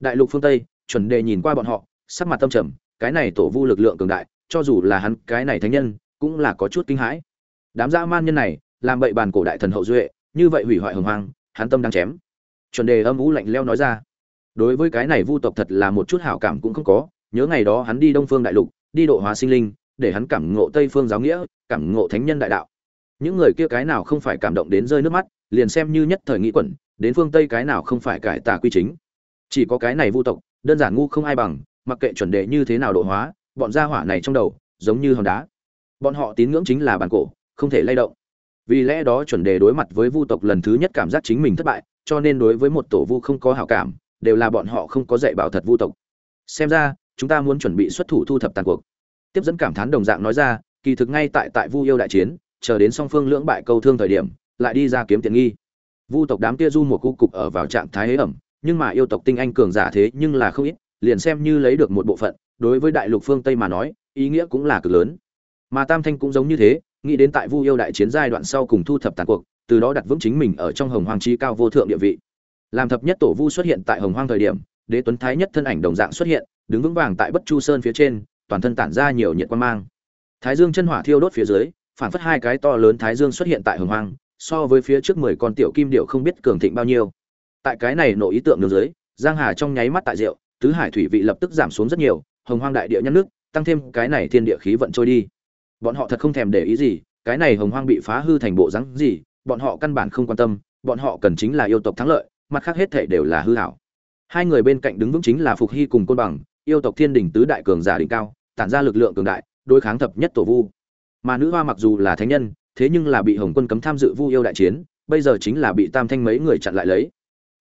Đại lục phương tây, chuẩn đề nhìn qua bọn họ, sắc mặt tâm trầm, cái này tổ vu lực lượng cường đại, cho dù là hắn, cái này thánh nhân, cũng là có chút kinh hãi. Đám dã man nhân này, làm bậy bàn cổ đại thần hậu duệ, như vậy hủy hoại hồng hoang, hắn tâm đang chém. Chuẩn đề âm ú lạnh leo nói ra, đối với cái này vu tộc thật là một chút hảo cảm cũng không có, nhớ ngày đó hắn đi đông phương đại lục, đi độ hóa sinh linh, để hắn cảm ngộ tây phương giáo nghĩa, cảm ngộ thánh nhân đại đạo. Những người kia cái nào không phải cảm động đến rơi nước mắt liền xem như nhất thời nghĩ quẩn, đến phương tây cái nào không phải cải tà quy chính. Chỉ có cái này vu tộc, đơn giản ngu không ai bằng, mặc kệ chuẩn đề như thế nào độ hóa, bọn gia hỏa này trong đầu, giống như hòn đá. Bọn họ tín ngưỡng chính là bản cổ, không thể lay động. Vì lẽ đó chuẩn đề đối mặt với vu tộc lần thứ nhất cảm giác chính mình thất bại, cho nên đối với một tổ vu không có hảo cảm, đều là bọn họ không có dạy bảo thật vu tộc. Xem ra, chúng ta muốn chuẩn bị xuất thủ thu thập tàn cuộc. Tiếp dẫn cảm thán đồng dạng nói ra, kỳ thực ngay tại tại vu yêu đại chiến, chờ đến song phương lưỡng bại câu thương thời điểm lại đi ra kiếm tiền nghi. Vu tộc đám kia du một cu cục ở vào trạng thái hế ẩm, nhưng mà yêu tộc tinh anh cường giả thế nhưng là không ít, liền xem như lấy được một bộ phận, đối với đại lục phương tây mà nói, ý nghĩa cũng là cực lớn. Mà tam thanh cũng giống như thế, nghĩ đến tại vu yêu đại chiến giai đoạn sau cùng thu thập tàn cuộc, từ đó đặt vững chính mình ở trong hồng hoàng trí cao vô thượng địa vị. Làm thập nhất tổ vu xuất hiện tại hồng hoang thời điểm, đế tuấn thái nhất thân ảnh đồng dạng xuất hiện, đứng vững vàng tại bất chu sơn phía trên, toàn thân tản ra nhiều nhiệt quan mang. Thái dương chân hỏa thiêu đốt phía dưới, phản phất hai cái to lớn thái dương xuất hiện tại hồng hoang so với phía trước mười con tiểu kim điệu không biết cường thịnh bao nhiêu. Tại cái này nội ý tượng đường dưới, giang hà trong nháy mắt tại rượu, tứ hải thủy vị lập tức giảm xuống rất nhiều, hồng hoang đại địa nhân nước, tăng thêm cái này thiên địa khí vận trôi đi. Bọn họ thật không thèm để ý gì, cái này hồng hoang bị phá hư thành bộ rắn gì, bọn họ căn bản không quan tâm, bọn họ cần chính là yêu tộc thắng lợi, mặt khác hết thể đều là hư hảo. Hai người bên cạnh đứng vững chính là phục hy cùng côn bằng, yêu tộc thiên đình tứ đại cường giả đỉnh cao, tản ra lực lượng cường đại, đối kháng thập nhất tổ vu. Mà nữ hoa mặc dù là thánh nhân thế nhưng là bị hồng quân cấm tham dự vu yêu đại chiến, bây giờ chính là bị tam thanh mấy người chặn lại lấy.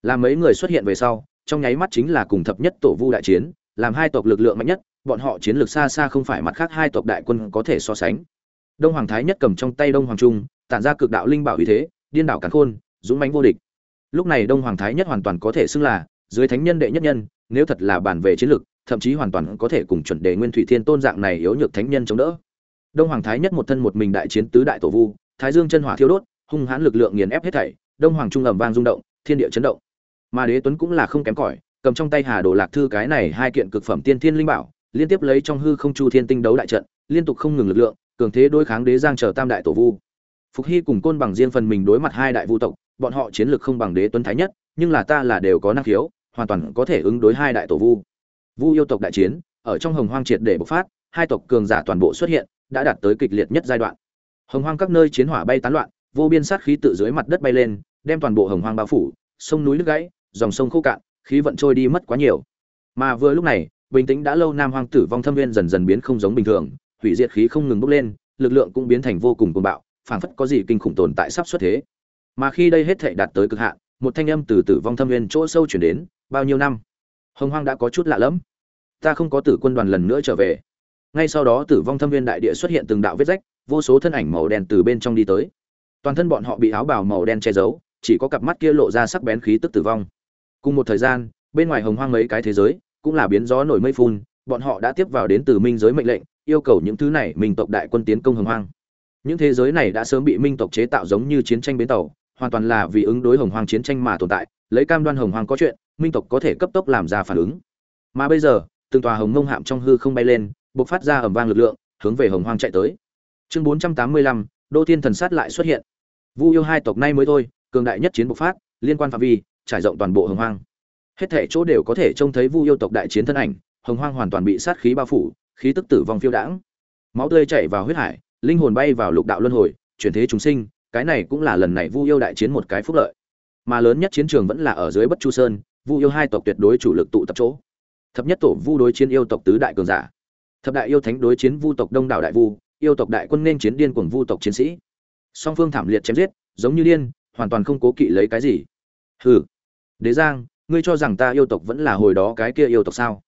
Là mấy người xuất hiện về sau, trong nháy mắt chính là cùng thập nhất tổ vu đại chiến, làm hai tộc lực lượng mạnh nhất, bọn họ chiến lược xa xa không phải mặt khác hai tộc đại quân có thể so sánh. Đông hoàng thái nhất cầm trong tay đông hoàng trung, tản ra cực đạo linh bảo uy thế, điên đảo càn khôn, dũng mãnh vô địch. Lúc này đông hoàng thái nhất hoàn toàn có thể xưng là dưới thánh nhân đệ nhất nhân, nếu thật là bản về chiến lược, thậm chí hoàn toàn có thể cùng chuẩn đề nguyên thủy thiên tôn dạng này yếu nhược thánh nhân chống đỡ đông hoàng thái nhất một thân một mình đại chiến tứ đại tổ vu, thái dương chân hỏa thiêu đốt, hung hãn lực lượng nghiền ép hết thảy, đông hoàng trung ầm vang rung động, thiên địa chấn động. Mà đế tuấn cũng là không kém cỏi, cầm trong tay hà đồ lạc thư cái này hai kiện cực phẩm tiên thiên linh bảo, liên tiếp lấy trong hư không chu thiên tinh đấu đại trận, liên tục không ngừng lực lượng, cường thế đối kháng đế giang chờ tam đại tổ vu. Phục hy cùng côn bằng riêng phần mình đối mặt hai đại vu tộc, bọn họ chiến lược không bằng đế tuấn thái nhất, nhưng là ta là đều có năng khiếu, hoàn toàn có thể ứng đối hai đại tổ vu. Vu yêu tộc đại chiến, ở trong hồng hoang triệt để bộc phát, hai tộc cường giả toàn bộ xuất hiện đã đạt tới kịch liệt nhất giai đoạn. Hồng hoang các nơi chiến hỏa bay tán loạn, vô biên sát khí tự dưới mặt đất bay lên, đem toàn bộ hồng hoang bao phủ, sông núi nước gãy, dòng sông khô cạn, khí vận trôi đi mất quá nhiều. Mà vừa lúc này, bình tĩnh đã lâu nam hoang tử vong thâm viên dần dần biến không giống bình thường, hủy diệt khí không ngừng bốc lên, lực lượng cũng biến thành vô cùng cuồng bạo, phảng phất có gì kinh khủng tồn tại sắp xuất thế. Mà khi đây hết thảy đạt tới cực hạn, một thanh âm từ tử vong thâm viên chỗ sâu chuyển đến, bao nhiêu năm? Hồng hoang đã có chút lạ lẫm. Ta không có tử quân đoàn lần nữa trở về ngay sau đó tử vong thâm viên đại địa xuất hiện từng đạo vết rách, vô số thân ảnh màu đen từ bên trong đi tới. Toàn thân bọn họ bị áo bào màu đen che giấu, chỉ có cặp mắt kia lộ ra sắc bén khí tức tử vong. Cùng một thời gian, bên ngoài hồng hoang mấy cái thế giới, cũng là biến gió nổi mây phun, bọn họ đã tiếp vào đến từ minh giới mệnh lệnh, yêu cầu những thứ này minh tộc đại quân tiến công hồng hoang. Những thế giới này đã sớm bị minh tộc chế tạo giống như chiến tranh bến tàu, hoàn toàn là vì ứng đối hồng hoang chiến tranh mà tồn tại, lấy cam đoan hồng hoang có chuyện, minh tộc có thể cấp tốc làm ra phản ứng. Mà bây giờ, từng tòa hồng mông hạm trong hư không bay lên bộc phát ra ầm vang lực lượng, hướng về hồng hoang chạy tới. Chương bốn trăm tám mươi lăm, đô thiên thần sát lại xuất hiện. Vu yêu hai tộc nay mới thôi, cường đại nhất chiến bộc phát, liên quan phạm vi, trải rộng toàn bộ hồng hoang. Hết thảy chỗ đều có thể trông thấy vu yêu tộc đại chiến thân ảnh, hồng hoang hoàn toàn bị sát khí bao phủ, khí tức tử vong phiêu đãng. Máu tươi chảy vào huyết hải, linh hồn bay vào lục đạo luân hồi, chuyển thế chúng sinh, cái này cũng là lần này vu yêu đại chiến một cái phúc lợi. Mà lớn nhất chiến trường vẫn là ở dưới bất chu sơn, vu yêu hai tộc tuyệt đối chủ lực tụ tập chỗ. Thập nhất tổ vu đối chiến yêu tộc tứ đại cường giả thập đại yêu thánh đối chiến vu tộc đông đảo đại vu, yêu tộc đại quân nên chiến điên cuồng vu tộc chiến sĩ. Song phương thảm liệt chém giết, giống như điên, hoàn toàn không cố kỵ lấy cái gì. Hừ. Đế giang, ngươi cho rằng ta yêu tộc vẫn là hồi đó cái kia yêu tộc sao?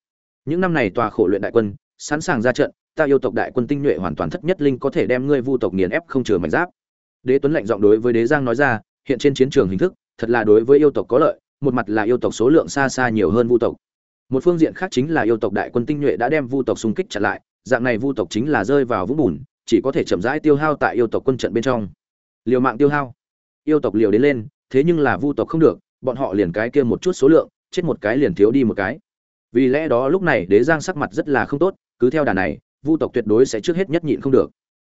Những năm này tòa khổ luyện đại quân, sẵn sàng ra trận, ta yêu tộc đại quân tinh nhuệ hoàn toàn thất nhất linh có thể đem ngươi vu tộc nghiền ép không chừa mảnh giáp. Đế tuấn lạnh giọng đối với đế giang nói ra, hiện trên chiến trường hình thức, thật là đối với yêu tộc có lợi, một mặt là yêu tộc số lượng xa xa nhiều hơn vu tộc một phương diện khác chính là yêu tộc đại quân tinh nhuệ đã đem vu tộc xung kích chặn lại, dạng này vu tộc chính là rơi vào vũng bùn, chỉ có thể chậm rãi tiêu hao tại yêu tộc quân trận bên trong. Liều mạng tiêu hao. Yêu tộc liều đến lên, thế nhưng là vu tộc không được, bọn họ liền cái kia một chút số lượng, chết một cái liền thiếu đi một cái. Vì lẽ đó lúc này đế giang sắc mặt rất là không tốt, cứ theo đà này, vu tộc tuyệt đối sẽ trước hết nhất nhịn không được.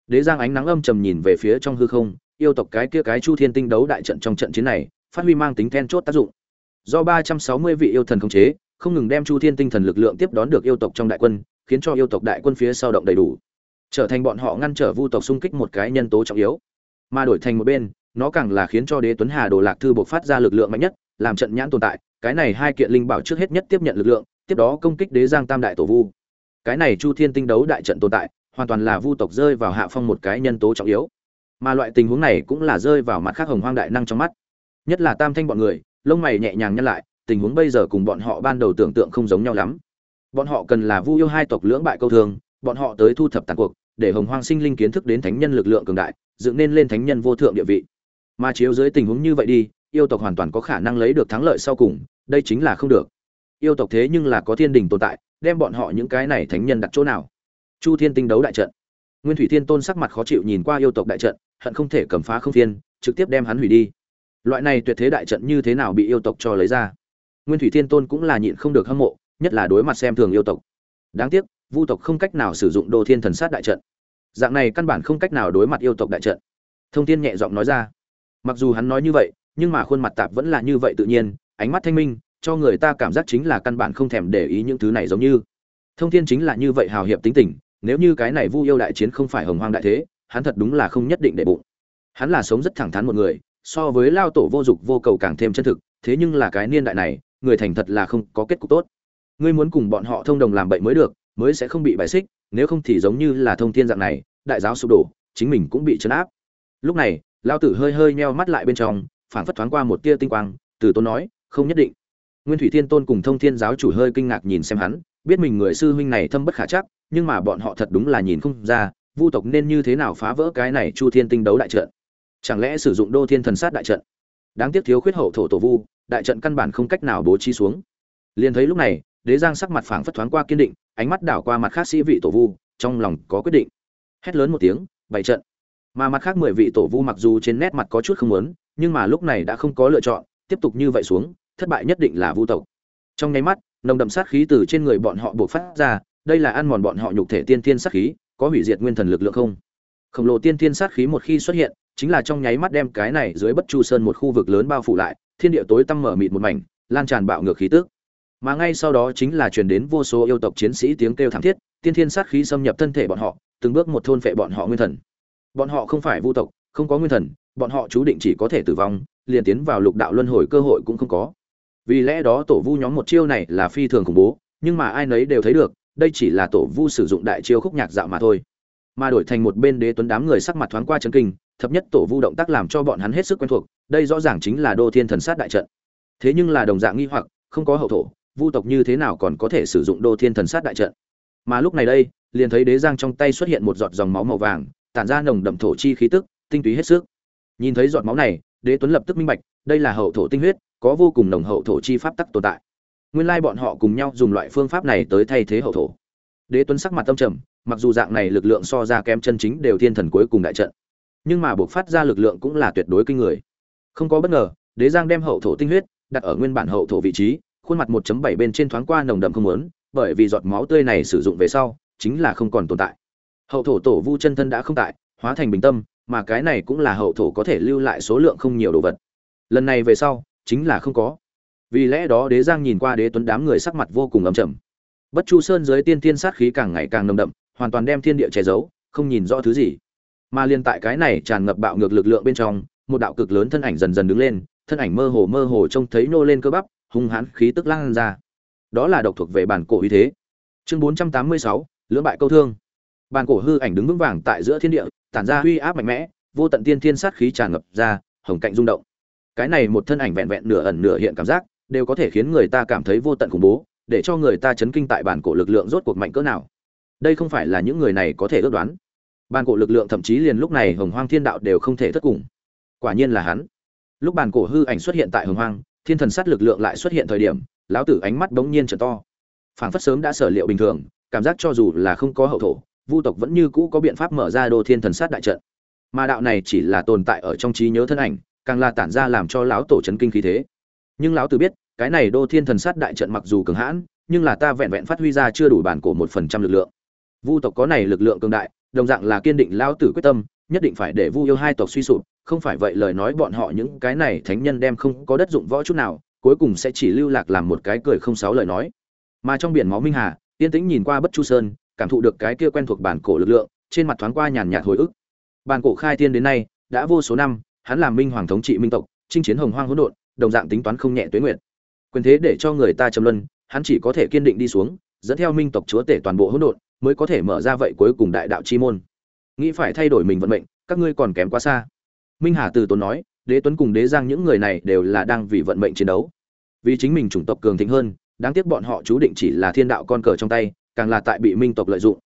Đế giang ánh nắng âm trầm nhìn về phía trong hư không, yêu tộc cái kia cái chu thiên tinh đấu đại trận trong trận chiến này, phát huy mang tính then chốt tác dụng. Do ba trăm sáu mươi vị yêu thần khống chế không ngừng đem chu thiên tinh thần lực lượng tiếp đón được yêu tộc trong đại quân, khiến cho yêu tộc đại quân phía sau động đầy đủ. Trở thành bọn họ ngăn trở vu tộc xung kích một cái nhân tố trọng yếu. Mà đổi thành một bên, nó càng là khiến cho đế tuấn hà đồ lạc thư buộc phát ra lực lượng mạnh nhất, làm trận nhãn tồn tại, cái này hai kiện linh bảo trước hết nhất tiếp nhận lực lượng, tiếp đó công kích đế giang tam đại tổ vu. Cái này chu thiên tinh đấu đại trận tồn tại, hoàn toàn là vu tộc rơi vào hạ phong một cái nhân tố trọng yếu. Mà loại tình huống này cũng là rơi vào mặt khác hồng hoang đại năng trong mắt. Nhất là tam thanh bọn người, lông mày nhẹ nhàng nhăn lại tình huống bây giờ cùng bọn họ ban đầu tưởng tượng không giống nhau lắm. Bọn họ cần là vu yêu hai tộc lưỡng bại câu thường bọn họ tới thu thập tàn cuộc để hồng hoang sinh linh kiến thức đến thánh nhân lực lượng cường đại dựng nên lên thánh nhân vô thượng địa vị. Mà chiếu dưới tình huống như vậy đi yêu tộc hoàn toàn có khả năng lấy được thắng lợi sau cùng đây chính là không được. Yêu tộc thế nhưng là có thiên đình tồn tại đem bọn họ những cái này thánh nhân đặt chỗ nào? Chu thiên tinh đấu đại trận. Nguyên thủy thiên tôn sắc mặt khó chịu nhìn qua yêu tộc đại trận hận không thể cầm phá không thiên, trực tiếp đem hắn hủy đi. Loại này tuyệt thế đại trận như thế nào bị yêu tộc cho lấy ra? Nguyên thủy thiên tôn cũng là nhịn không được hâm mộ, nhất là đối mặt xem thường yêu tộc. Đáng tiếc, vu tộc không cách nào sử dụng đồ thiên thần sát đại trận. Dạng này căn bản không cách nào đối mặt yêu tộc đại trận. Thông thiên nhẹ giọng nói ra. Mặc dù hắn nói như vậy, nhưng mà khuôn mặt tạp vẫn là như vậy tự nhiên, ánh mắt thanh minh, cho người ta cảm giác chính là căn bản không thèm để ý những thứ này giống như. Thông thiên chính là như vậy hào hiệp tính tình, nếu như cái này vu yêu đại chiến không phải hồng hoang đại thế, hắn thật đúng là không nhất định để bụng. Hắn là sống rất thẳng thắn một người, so với lao tổ vô dục vô cầu càng thêm chân thực, thế nhưng là cái niên đại này người thành thật là không có kết cục tốt. Ngươi muốn cùng bọn họ thông đồng làm bậy mới được, mới sẽ không bị bài xích, nếu không thì giống như là thông thiên dạng này, đại giáo sụp đổ, chính mình cũng bị chấn áp. Lúc này, lao tử hơi hơi nheo mắt lại bên trong, phảng phất thoáng qua một tia tinh quang, từ tôn nói, không nhất định. Nguyên thủy thiên tôn cùng thông thiên giáo chủ hơi kinh ngạc nhìn xem hắn, biết mình người sư huynh này thâm bất khả chắc, nhưng mà bọn họ thật đúng là nhìn không ra, vu tộc nên như thế nào phá vỡ cái này chu thiên tinh đấu đại trận. Chẳng lẽ sử dụng đô thiên thần sát đại trận? Đáng tiếc thiếu khuyết hậu thổ tổ vu, đại trận căn bản không cách nào bố trí xuống. Liền thấy lúc này, đế giang sắc mặt phảng phất thoáng qua kiên định, ánh mắt đảo qua mặt khác sĩ vị tổ vu, trong lòng có quyết định. Hét lớn một tiếng bảy trận. Mà mặt khác mười vị tổ vu mặc dù trên nét mặt có chút không muốn, nhưng mà lúc này đã không có lựa chọn, tiếp tục như vậy xuống, thất bại nhất định là vu tộc. Trong nháy mắt, nồng đậm sát khí từ trên người bọn họ buộc phát ra, đây là ăn mòn bọn họ nhục thể tiên tiên sát khí, có hủy diệt nguyên thần lực lượng không? Khổng lồ tiên thiên sát khí một khi xuất hiện, chính là trong nháy mắt đem cái này dưới bất chu sơn một khu vực lớn bao phủ lại, thiên địa tối tăm mở mịt một mảnh, lan tràn bạo ngược khí tức. Mà ngay sau đó chính là truyền đến vô số yêu tộc chiến sĩ tiếng kêu thảm thiết, tiên thiên sát khí xâm nhập thân thể bọn họ, từng bước một thôn phệ bọn họ nguyên thần. Bọn họ không phải vu tộc, không có nguyên thần, bọn họ chú định chỉ có thể tử vong, liền tiến vào lục đạo luân hồi cơ hội cũng không có. Vì lẽ đó tổ vu nhóm một chiêu này là phi thường khủng bố, nhưng mà ai nấy đều thấy được, đây chỉ là tổ vu sử dụng đại chiêu khúc nhạc dạo mà thôi mà đổi thành một bên đế tuấn đám người sắc mặt thoáng qua chấn kinh, thập nhất tổ vu động tác làm cho bọn hắn hết sức quen thuộc, đây rõ ràng chính là đô thiên thần sát đại trận. Thế nhưng là đồng dạng nghi hoặc, không có hậu thổ, vu tộc như thế nào còn có thể sử dụng đô thiên thần sát đại trận? Mà lúc này đây, liền thấy đế giang trong tay xuất hiện một giọt dòng máu màu vàng, tản ra nồng đậm thổ chi khí tức, tinh túy hết sức. Nhìn thấy giọt máu này, đế tuấn lập tức minh bạch, đây là hậu thổ tinh huyết, có vô cùng nồng hậu thổ chi pháp tắc tồn tại. Nguyên lai bọn họ cùng nhau dùng loại phương pháp này tới thay thế hậu thổ đế tuấn sắc mặt tâm trầm, mặc dù dạng này lực lượng so ra kém chân chính đều thiên thần cuối cùng đại trận, nhưng mà buộc phát ra lực lượng cũng là tuyệt đối kinh người. Không có bất ngờ, đế giang đem hậu thổ tinh huyết đặt ở nguyên bản hậu thổ vị trí, khuôn mặt 1.7 bên trên thoáng qua nồng đậm không muốn, bởi vì giọt máu tươi này sử dụng về sau, chính là không còn tồn tại. Hậu thổ tổ vu chân thân đã không tại, hóa thành bình tâm, mà cái này cũng là hậu thổ có thể lưu lại số lượng không nhiều đồ vật. Lần này về sau, chính là không có. Vì lẽ đó đế giang nhìn qua đế tuấn đám người sắc mặt vô cùng ấm chầm bất chu sơn dưới tiên thiên sát khí càng ngày càng nồng đậm, hoàn toàn đem thiên địa che giấu, không nhìn rõ thứ gì. Mà liên tại cái này tràn ngập bạo ngược lực lượng bên trong, một đạo cực lớn thân ảnh dần dần đứng lên, thân ảnh mơ hồ mơ hồ trông thấy nô lên cơ bắp, hung hãn khí tức lan ra. Đó là độc thuộc về bản cổ uy thế. Chương bốn trăm tám mươi sáu, lưỡng bại câu thương. Bản cổ hư ảnh đứng vững vàng tại giữa thiên địa, tản ra uy áp mạnh mẽ, vô tận tiên thiên sát khí tràn ngập ra, hồng cạnh rung động. Cái này một thân ảnh vẹn vẹn nửa ẩn nửa hiện cảm giác, đều có thể khiến người ta cảm thấy vô tận khủng bố để cho người ta chấn kinh tại bản cổ lực lượng rốt cuộc mạnh cỡ nào. Đây không phải là những người này có thể ước đoán. Bản cổ lực lượng thậm chí liền lúc này hồng hoang thiên đạo đều không thể thất cùng. Quả nhiên là hắn. Lúc bản cổ hư ảnh xuất hiện tại hồng hoang, thiên thần sát lực lượng lại xuất hiện thời điểm, lão tử ánh mắt bỗng nhiên trở to. Phảng phất sớm đã sở liệu bình thường, cảm giác cho dù là không có hậu thổ, vu tộc vẫn như cũ có biện pháp mở ra đô thiên thần sát đại trận. Mà đạo này chỉ là tồn tại ở trong trí nhớ thân ảnh, càng là tản ra làm cho lão tổ chấn kinh khí thế. Nhưng lão tử biết cái này đô thiên thần sát đại trận mặc dù cường hãn, nhưng là ta vẹn vẹn phát huy ra chưa đủ bản cổ một phần trăm lực lượng. Vu tộc có này lực lượng cường đại, đồng dạng là kiên định lao tử quyết tâm, nhất định phải để vu yêu hai tộc suy sụp, không phải vậy lời nói bọn họ những cái này thánh nhân đem không có đất dụng võ chút nào, cuối cùng sẽ chỉ lưu lạc làm một cái cười không sáu lời nói. Mà trong biển máu minh hà tiên tĩnh nhìn qua bất chu sơn, cảm thụ được cái kia quen thuộc bản cổ lực lượng, trên mặt thoáng qua nhàn nhạt hồi ức. Bản cổ khai thiên đến nay, đã vô số năm, hắn làm minh hoàng thống trị minh tộc, chinh chiến hồng hoang hỗn độn, đồng dạng tính toán không nhẹ tuế nguyệt quyền thế để cho người ta trầm luân, hắn chỉ có thể kiên định đi xuống, dẫn theo minh tộc chúa tể toàn bộ hỗn độn, mới có thể mở ra vậy cuối cùng đại đạo chi môn. Nghĩ phải thay đổi mình vận mệnh, các ngươi còn kém quá xa. Minh hà từ tốn nói, đế tuấn cùng đế giang những người này đều là đang vì vận mệnh chiến đấu. Vì chính mình chủng tộc cường thịnh hơn, đáng tiếc bọn họ chú định chỉ là thiên đạo con cờ trong tay, càng là tại bị minh tộc lợi dụng.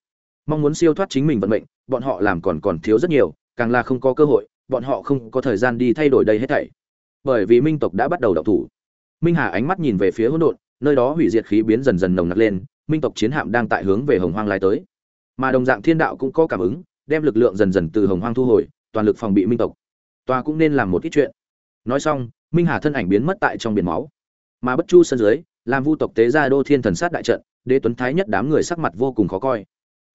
Mong muốn siêu thoát chính mình vận mệnh, bọn họ làm còn còn thiếu rất nhiều, càng là không có cơ hội, bọn họ không có thời gian đi thay đổi đây hết thảy. Bởi vì minh tộc đã bắt đầu đọc thủ minh hà ánh mắt nhìn về phía hỗn độn, nơi đó hủy diệt khí biến dần dần nồng nặc lên, minh tộc chiến hạm đang tại hướng về hồng hoang lai tới. Mà đồng dạng thiên đạo cũng có cảm ứng, đem lực lượng dần dần từ hồng hoang thu hồi, toàn lực phòng bị minh tộc. Tòa cũng nên làm một ít chuyện. Nói xong, minh hà thân ảnh biến mất tại trong biển máu. Mà bất chu sân dưới, làm vu tộc tế ra đô thiên thần sát đại trận, đế tuấn thái nhất đám người sắc mặt vô cùng khó coi.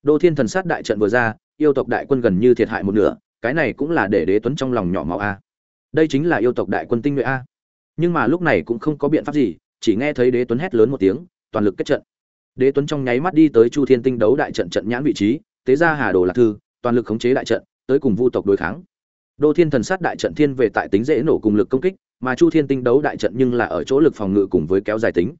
Đô thiên thần sát đại trận vừa ra, yêu tộc đại quân gần như thiệt hại một nửa, cái này cũng là để đế tuấn trong lòng nhỏ máu a. Đây chính là yêu tộc đại quân tinh nhuệ a nhưng mà lúc này cũng không có biện pháp gì, chỉ nghe thấy đế tuấn hét lớn một tiếng, toàn lực kết trận. Đế tuấn trong nháy mắt đi tới chu thiên tinh đấu đại trận trận nhãn vị trí, tế ra hà đồ lạc thư, toàn lực khống chế đại trận, tới cùng vu tộc đối kháng. Đô thiên thần sát đại trận thiên về tại tính dễ nổ cùng lực công kích, mà chu thiên tinh đấu đại trận nhưng là ở chỗ lực phòng ngự cùng với kéo dài tính.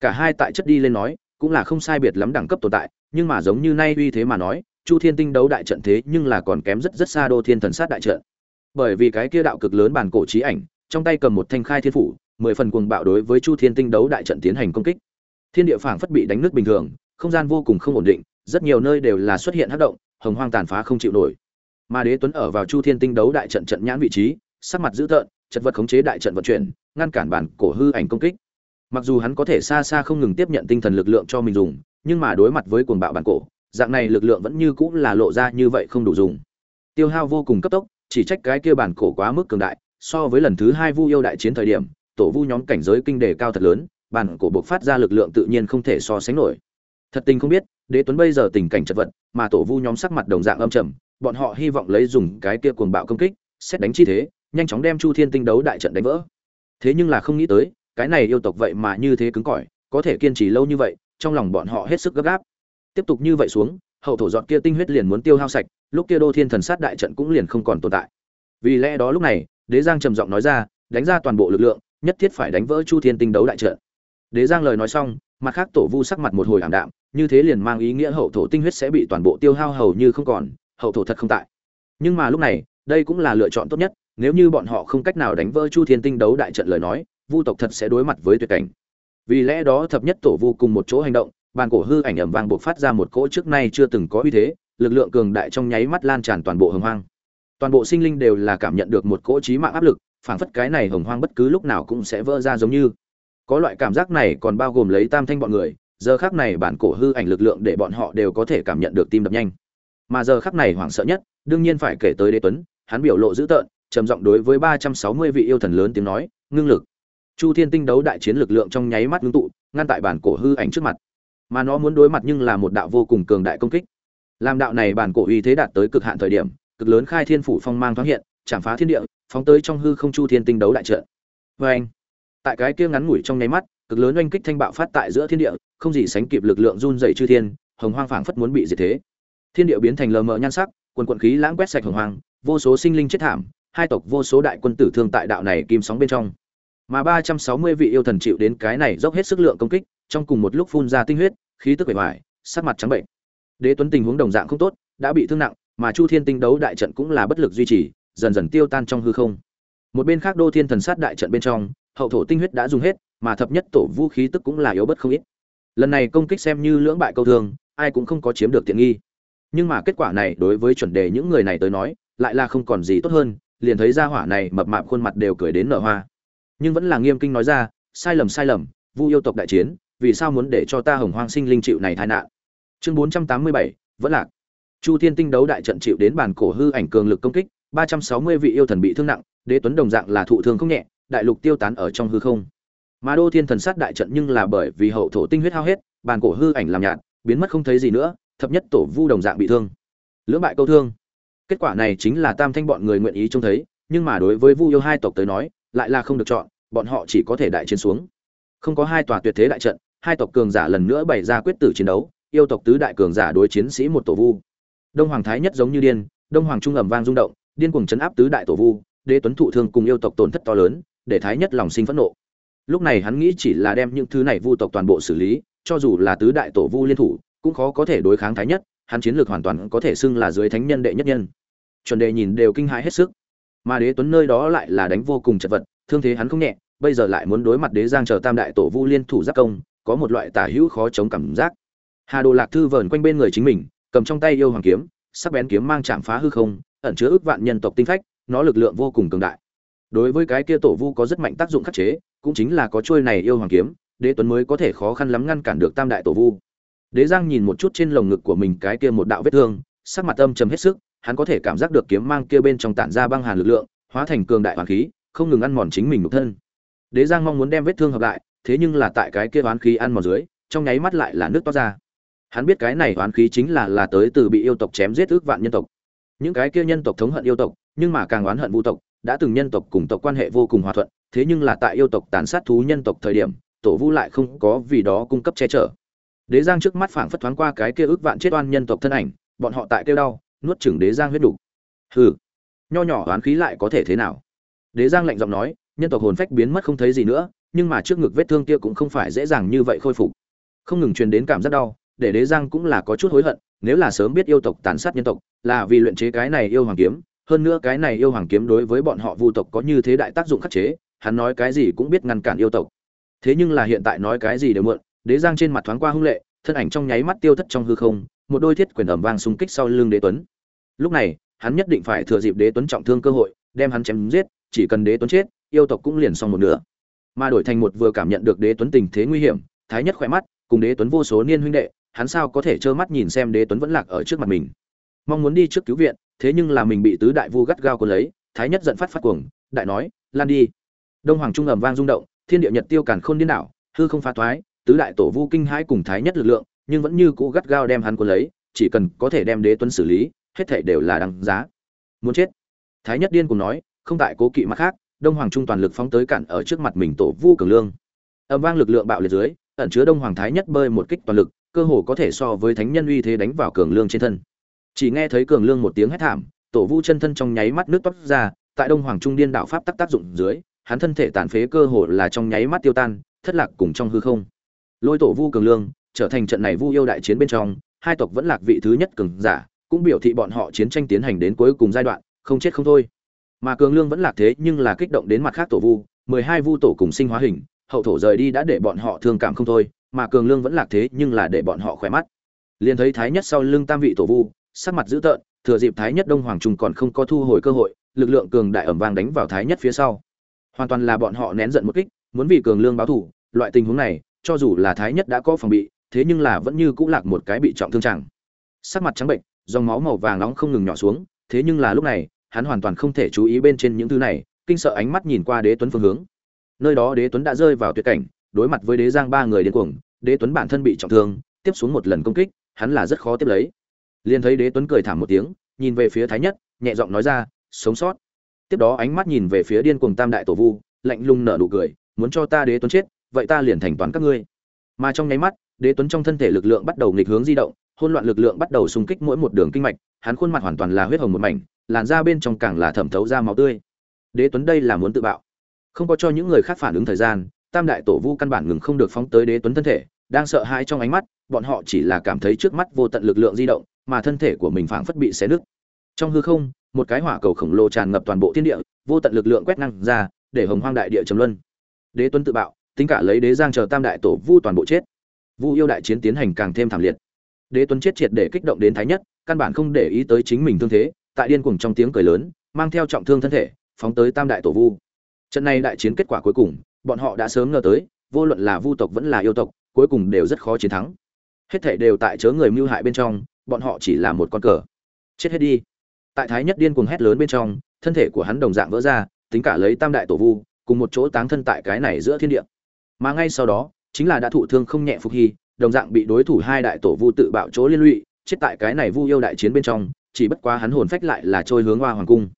Cả hai tại chất đi lên nói, cũng là không sai biệt lắm đẳng cấp tồn tại, nhưng mà giống như nay uy thế mà nói, chu thiên tinh đấu đại trận thế nhưng là còn kém rất rất xa đô thiên thần sát đại trận. Bởi vì cái kia đạo cực lớn bản cổ trí ảnh trong tay cầm một thanh khai thiên phủ, mười phần cuồng bạo đối với chu thiên tinh đấu đại trận tiến hành công kích. Thiên địa phảng phất bị đánh nứt bình thường, không gian vô cùng không ổn định, rất nhiều nơi đều là xuất hiện hắc động, hồng hoang tàn phá không chịu nổi. Mà đế tuấn ở vào chu thiên tinh đấu đại trận trận nhãn vị trí, sắc mặt dữ tợn, chật vật khống chế đại trận vận chuyển, ngăn cản bản cổ hư ảnh công kích. Mặc dù hắn có thể xa xa không ngừng tiếp nhận tinh thần lực lượng cho mình dùng, nhưng mà đối mặt với cuồng bạo bản cổ, dạng này lực lượng vẫn như cũng là lộ ra như vậy không đủ dùng. Tiêu hao vô cùng cấp tốc, chỉ trách cái kia bản cổ quá mức cường đại so với lần thứ hai vu yêu đại chiến thời điểm, tổ vu nhóm cảnh giới kinh đề cao thật lớn, bản cổ buộc phát ra lực lượng tự nhiên không thể so sánh nổi. Thật tình không biết, đế tuấn bây giờ tình cảnh chật vật, mà tổ vu nhóm sắc mặt đồng dạng âm trầm, bọn họ hy vọng lấy dùng cái kia cuồng bạo công kích, xét đánh chi thế, nhanh chóng đem chu thiên tinh đấu đại trận đánh vỡ. Thế nhưng là không nghĩ tới, cái này yêu tộc vậy mà như thế cứng cỏi, có thể kiên trì lâu như vậy, trong lòng bọn họ hết sức gấp gáp. Tiếp tục như vậy xuống, hậu thổ dọn kia tinh huyết liền muốn tiêu hao sạch, lúc kia đô thiên thần sát đại trận cũng liền không còn tồn tại. Vì lẽ đó lúc này đế giang trầm giọng nói ra, đánh ra toàn bộ lực lượng, nhất thiết phải đánh vỡ chu thiên tinh đấu đại trận. Đế giang lời nói xong, mặt khác tổ vu sắc mặt một hồi ảm đạm, như thế liền mang ý nghĩa hậu thổ tinh huyết sẽ bị toàn bộ tiêu hao hầu như không còn, hậu thổ thật không tại. Nhưng mà lúc này, đây cũng là lựa chọn tốt nhất, nếu như bọn họ không cách nào đánh vỡ chu thiên tinh đấu đại trận lời nói, vu tộc thật sẽ đối mặt với tuyệt cảnh. Vì lẽ đó thập nhất tổ vu cùng một chỗ hành động, bàn cổ hư ảnh ầm vang bộc phát ra một cỗ trước nay chưa từng có uy thế, lực lượng cường đại trong nháy mắt lan tràn toàn bộ hồng hoang toàn bộ sinh linh đều là cảm nhận được một cỗ trí mạng áp lực, phảng phất cái này hồng hoang bất cứ lúc nào cũng sẽ vỡ ra giống như. Có loại cảm giác này còn bao gồm lấy tam thanh bọn người, giờ khác này bản cổ hư ảnh lực lượng để bọn họ đều có thể cảm nhận được tim đập nhanh. Mà giờ khắc này hoảng sợ nhất, đương nhiên phải kể tới đế tuấn, hắn biểu lộ dữ tợn, trầm giọng đối với ba trăm sáu mươi vị yêu thần lớn tiếng nói, ngưng lực. Chu thiên tinh đấu đại chiến lực lượng trong nháy mắt ngưng tụ, ngăn tại bản cổ hư ảnh trước mặt. Mà nó muốn đối mặt nhưng là một đạo vô cùng cường đại công kích. Làm đạo này bản cổ uy thế đạt tới cực hạn thời điểm cực lớn khai thiên phủ phong mang thoáng hiện, chạm phá thiên địa, phóng tới trong hư không chu thiên tinh đấu đại trận. Vê anh, tại cái kia ngắn ngủi trong nháy mắt, cực lớn oanh kích thanh bạo phát tại giữa thiên địa, không gì sánh kịp lực lượng run dày chư thiên, hồng hoang phảng phất muốn bị diệt thế. Thiên địa biến thành lờ mờ nhan sắc, quần quận khí lãng quét sạch hồng hoang, vô số sinh linh chết thảm, hai tộc vô số đại quân tử thương tại đạo này kim sóng bên trong. Mà ba trăm sáu mươi vị yêu thần chịu đến cái này dốc hết sức lượng công kích, trong cùng một lúc phun ra tinh huyết, khí tức bề ngoài sắc mặt trắng bệnh. Đế tuấn tình huống đồng dạng không tốt, đã bị thương nặng mà chu thiên tinh đấu đại trận cũng là bất lực duy trì, dần dần tiêu tan trong hư không. Một bên khác đô thiên thần sát đại trận bên trong, hậu thổ tinh huyết đã dùng hết, mà thập nhất tổ vũ khí tức cũng là yếu bất không ít. Lần này công kích xem như lưỡng bại câu thương, ai cũng không có chiếm được tiện nghi. Nhưng mà kết quả này đối với chuẩn đề những người này tới nói, lại là không còn gì tốt hơn, liền thấy ra hỏa này mập mạp khuôn mặt đều cười đến nở hoa. Nhưng vẫn là nghiêm kinh nói ra, sai lầm sai lầm, vu yêu tộc đại chiến, vì sao muốn để cho ta hồng hoang sinh linh chịu này tai nạn? Chương bốn trăm tám mươi bảy, vẫn lạc chu thiên tinh đấu đại trận chịu đến bản cổ hư ảnh cường lực công kích, ba trăm sáu mươi vị yêu thần bị thương nặng, đế tuấn đồng dạng là thụ thương không nhẹ, đại lục tiêu tán ở trong hư không. Mà đô thiên thần sát đại trận nhưng là bởi vì hậu thổ tinh huyết hao hết, bản cổ hư ảnh làm nhạt, biến mất không thấy gì nữa, thập nhất tổ vu đồng dạng bị thương. Lưỡng bại câu thương. Kết quả này chính là tam thanh bọn người nguyện ý trông thấy, nhưng mà đối với vu yêu hai tộc tới nói, lại là không được chọn, bọn họ chỉ có thể đại chiến xuống. Không có hai tòa tuyệt thế đại trận, hai tộc cường giả lần nữa bày ra quyết tử chiến đấu, yêu tộc tứ đại cường giả đối chiến sĩ một tổ vu đông hoàng thái nhất giống như điên, đông hoàng trung ẩm vang rung động, điên cuồng chấn áp tứ đại tổ vu, đế tuấn thụ thương cùng yêu tộc tổn thất to lớn, để thái nhất lòng sinh phẫn nộ. Lúc này hắn nghĩ chỉ là đem những thứ này vu tộc toàn bộ xử lý, cho dù là tứ đại tổ vu liên thủ, cũng khó có thể đối kháng thái nhất, hắn chiến lược hoàn toàn có thể xưng là dưới thánh nhân đệ nhất nhân. Chuẩn đề nhìn đều kinh hãi hết sức. Mà đế tuấn nơi đó lại là đánh vô cùng chật vật, thương thế hắn không nhẹ, bây giờ lại muốn đối mặt đế giang chờ tam đại tổ vu liên thủ giác công, có một loại tả hữu khó chống cảm giác. Hà đồ lạc thư vờn quanh bên người chính mình cầm trong tay yêu hoàng kiếm, sắc bén kiếm mang chạm phá hư không, ẩn chứa ước vạn nhân tộc tinh phách, nó lực lượng vô cùng cường đại. Đối với cái kia tổ vu có rất mạnh tác dụng khắc chế, cũng chính là có chuôi này yêu hoàng kiếm, đế tuấn mới có thể khó khăn lắm ngăn cản được tam đại tổ vu. Đế giang nhìn một chút trên lồng ngực của mình cái kia một đạo vết thương, sắc mặt âm trầm hết sức, hắn có thể cảm giác được kiếm mang kia bên trong tản ra băng hàn lực lượng, hóa thành cường đại hoàng khí, không ngừng ăn mòn chính mình nhục thân. Đế giang mong muốn đem vết thương hợp lại, thế nhưng là tại cái kia oán khí ăn mòn dưới, trong nháy mắt lại là nước toát ra hắn biết cái này oán khí chính là là tới từ bị yêu tộc chém giết ước vạn nhân tộc. Những cái kia nhân tộc thống hận yêu tộc, nhưng mà càng oán hận vu tộc, đã từng nhân tộc cùng tộc quan hệ vô cùng hòa thuận, thế nhưng là tại yêu tộc tàn sát thú nhân tộc thời điểm, tổ vu lại không có vì đó cung cấp che chở. Đế giang trước mắt phảng phất thoáng qua cái kia ước vạn chết oan nhân tộc thân ảnh, bọn họ tại kêu đau, nuốt chửng đế giang huyết đủ. Hừ, nho nhỏ oán khí lại có thể thế nào? Đế giang lạnh giọng nói, nhân tộc hồn phách biến mất không thấy gì nữa, nhưng mà trước ngực vết thương kia cũng không phải dễ dàng như vậy khôi phục. Không ngừng truyền đến cảm giác đau để đế giang cũng là có chút hối hận, nếu là sớm biết yêu tộc tàn sát nhân tộc, là vì luyện chế cái này yêu hoàng kiếm, hơn nữa cái này yêu hoàng kiếm đối với bọn họ vu tộc có như thế đại tác dụng khắc chế, hắn nói cái gì cũng biết ngăn cản yêu tộc. Thế nhưng là hiện tại nói cái gì đều muộn, đế giang trên mặt thoáng qua hung lệ, thân ảnh trong nháy mắt tiêu thất trong hư không, một đôi thiết quyền ẩm vang xung kích sau lưng đế tuấn. Lúc này, hắn nhất định phải thừa dịp đế tuấn trọng thương cơ hội, đem hắn chém giết, chỉ cần đế tuấn chết, yêu tộc cũng liền xong một nửa. Mà đổi thành một vừa cảm nhận được đế tuấn tình thế nguy hiểm, thái nhất khỏe mắt, cùng đế tuấn vô số niên huynh đệ hắn sao có thể trơ mắt nhìn xem đế tuấn vẫn lạc ở trước mặt mình? Mong muốn đi trước cứu viện, thế nhưng là mình bị tứ đại vu gắt gao cuốn lấy, thái nhất giận phát phát cuồng, đại nói, lan đi. Đông hoàng trung ầm vang rung động, thiên địa nhật tiêu càn khôn điên đảo, hư không phá thoái tứ đại tổ vu kinh hãi cùng thái nhất lực lượng, nhưng vẫn như cũ gắt gao đem hắn cuốn lấy, chỉ cần có thể đem đế tuấn xử lý, hết thảy đều là đáng giá. Muốn chết. Thái nhất điên cùng nói, không tại cố kỵ mặt khác, đông hoàng trung toàn lực phóng tới cản ở trước mặt mình tổ vu cường lương. Âm vang lực lượng bạo liệt dưới, ẩn chứa đông hoàng thái nhất bơi một kích toàn lực cơ hồ có thể so với thánh nhân uy thế đánh vào cường lương trên thân. Chỉ nghe thấy cường lương một tiếng hét thảm, tổ vu chân thân trong nháy mắt nước toát ra, tại đông hoàng trung điên đạo pháp tác tác dụng dưới, hắn thân thể tàn phế cơ hồ là trong nháy mắt tiêu tan, thất lạc cùng trong hư không. Lôi tổ vu cường lương, trở thành trận này vu yêu đại chiến bên trong, hai tộc vẫn lạc vị thứ nhất cường giả, cũng biểu thị bọn họ chiến tranh tiến hành đến cuối cùng giai đoạn, không chết không thôi. Mà cường lương vẫn lạc thế nhưng là kích động đến mặt khác tổ vu, mười hai vu tổ cùng sinh hóa hình, hậu thổ rời đi đã để bọn họ thương cảm không thôi mà cường lương vẫn lạc thế nhưng là để bọn họ khỏe mắt. Liền thấy thái nhất sau lưng tam vị tổ vu, sắc mặt dữ tợn, thừa dịp thái nhất đông hoàng trung còn không có thu hồi cơ hội, lực lượng cường đại ẩm vang đánh vào thái nhất phía sau. Hoàn toàn là bọn họ nén giận một kích, muốn vì cường lương báo thủ loại tình huống này, cho dù là thái nhất đã có phòng bị, thế nhưng là vẫn như cũ lạc một cái bị trọng thương chẳng. Sắc mặt trắng bệnh, dòng máu màu vàng nóng không ngừng nhỏ xuống, thế nhưng là lúc này, hắn hoàn toàn không thể chú ý bên trên những thứ này, kinh sợ ánh mắt nhìn qua đế tuấn phương hướng. Nơi đó đế tuấn đã rơi vào tuyệt cảnh đối mặt với đế giang ba người điên cuồng, đế tuấn bản thân bị trọng thương, tiếp xuống một lần công kích, hắn là rất khó tiếp lấy. Liền thấy đế tuấn cười thảm một tiếng, nhìn về phía thái nhất, nhẹ giọng nói ra, sống sót. Tiếp đó ánh mắt nhìn về phía điên cuồng tam đại tổ vu, lạnh lùng nở nụ cười, muốn cho ta đế tuấn chết, vậy ta liền thành toán các ngươi. Mà trong nháy mắt, đế tuấn trong thân thể lực lượng bắt đầu nghịch hướng di động, hỗn loạn lực lượng bắt đầu xung kích mỗi một đường kinh mạch, hắn khuôn mặt hoàn toàn là huyết hồng một mảnh, làn da bên trong càng là thẩm thấu ra máu tươi. Đế tuấn đây là muốn tự bạo, không có cho những người khác phản ứng thời gian tam đại tổ vu căn bản ngừng không được phóng tới đế tuấn thân thể, đang sợ hãi trong ánh mắt, bọn họ chỉ là cảm thấy trước mắt vô tận lực lượng di động, mà thân thể của mình phảng phất bị xé nứt. Trong hư không, một cái hỏa cầu khổng lồ tràn ngập toàn bộ thiên địa, vô tận lực lượng quét ngang ra, để hồng hoang đại địa trầm luân. Đế tuấn tự bạo, tính cả lấy đế giang chờ tam đại tổ vu toàn bộ chết. Vu yêu đại chiến tiến hành càng thêm thảm liệt. Đế tuấn chết triệt để kích động đến thái nhất, căn bản không để ý tới chính mình thương thế, tại điên cuồng trong tiếng cười lớn, mang theo trọng thương thân thể, phóng tới tam đại tổ vu. Trận này đại chiến kết quả cuối cùng bọn họ đã sớm ngờ tới, vô luận là vu tộc vẫn là yêu tộc, cuối cùng đều rất khó chiến thắng. Hết thảy đều tại chớ người mưu hại bên trong, bọn họ chỉ là một con cờ. Chết hết đi. Tại thái nhất điên cuồng hét lớn bên trong, thân thể của hắn đồng dạng vỡ ra, tính cả lấy tam đại tổ vu, cùng một chỗ táng thân tại cái này giữa thiên địa. Mà ngay sau đó, chính là đã thụ thương không nhẹ phục hy, đồng dạng bị đối thủ hai đại tổ vu tự bạo chỗ liên lụy, chết tại cái này vu yêu đại chiến bên trong, chỉ bất quá hắn hồn phách lại là trôi hướng hoa hoàng cung.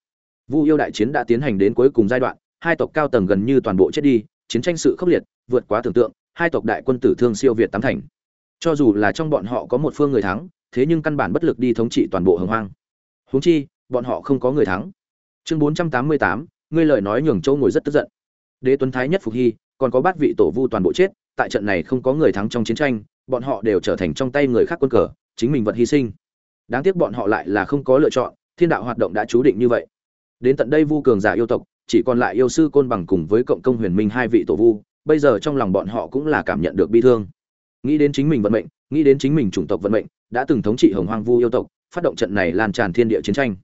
Vu yêu đại chiến đã tiến hành đến cuối cùng giai đoạn hai tộc cao tầng gần như toàn bộ chết đi, chiến tranh sự khốc liệt, vượt quá tưởng tượng, hai tộc đại quân tử thương siêu việt tám thành. Cho dù là trong bọn họ có một phương người thắng, thế nhưng căn bản bất lực đi thống trị toàn bộ hồng hoang. Huống chi, bọn họ không có người thắng. Chương bốn trăm tám mươi tám, ngươi lời nói nhường châu ngồi rất tức giận. Đế tuấn thái nhất phục hy, còn có bát vị tổ vu toàn bộ chết, tại trận này không có người thắng trong chiến tranh, bọn họ đều trở thành trong tay người khác quân cờ, chính mình vẫn hy sinh. Đáng tiếc bọn họ lại là không có lựa chọn, thiên đạo hoạt động đã chú định như vậy. Đến tận đây vu cường giả yêu tộc chỉ còn lại yêu sư côn bằng cùng với cộng công huyền minh hai vị tổ vu, bây giờ trong lòng bọn họ cũng là cảm nhận được bi thương. Nghĩ đến chính mình vận mệnh, nghĩ đến chính mình chủng tộc vận mệnh, đã từng thống trị hồng hoang vu yêu tộc, phát động trận này lan tràn thiên địa chiến tranh.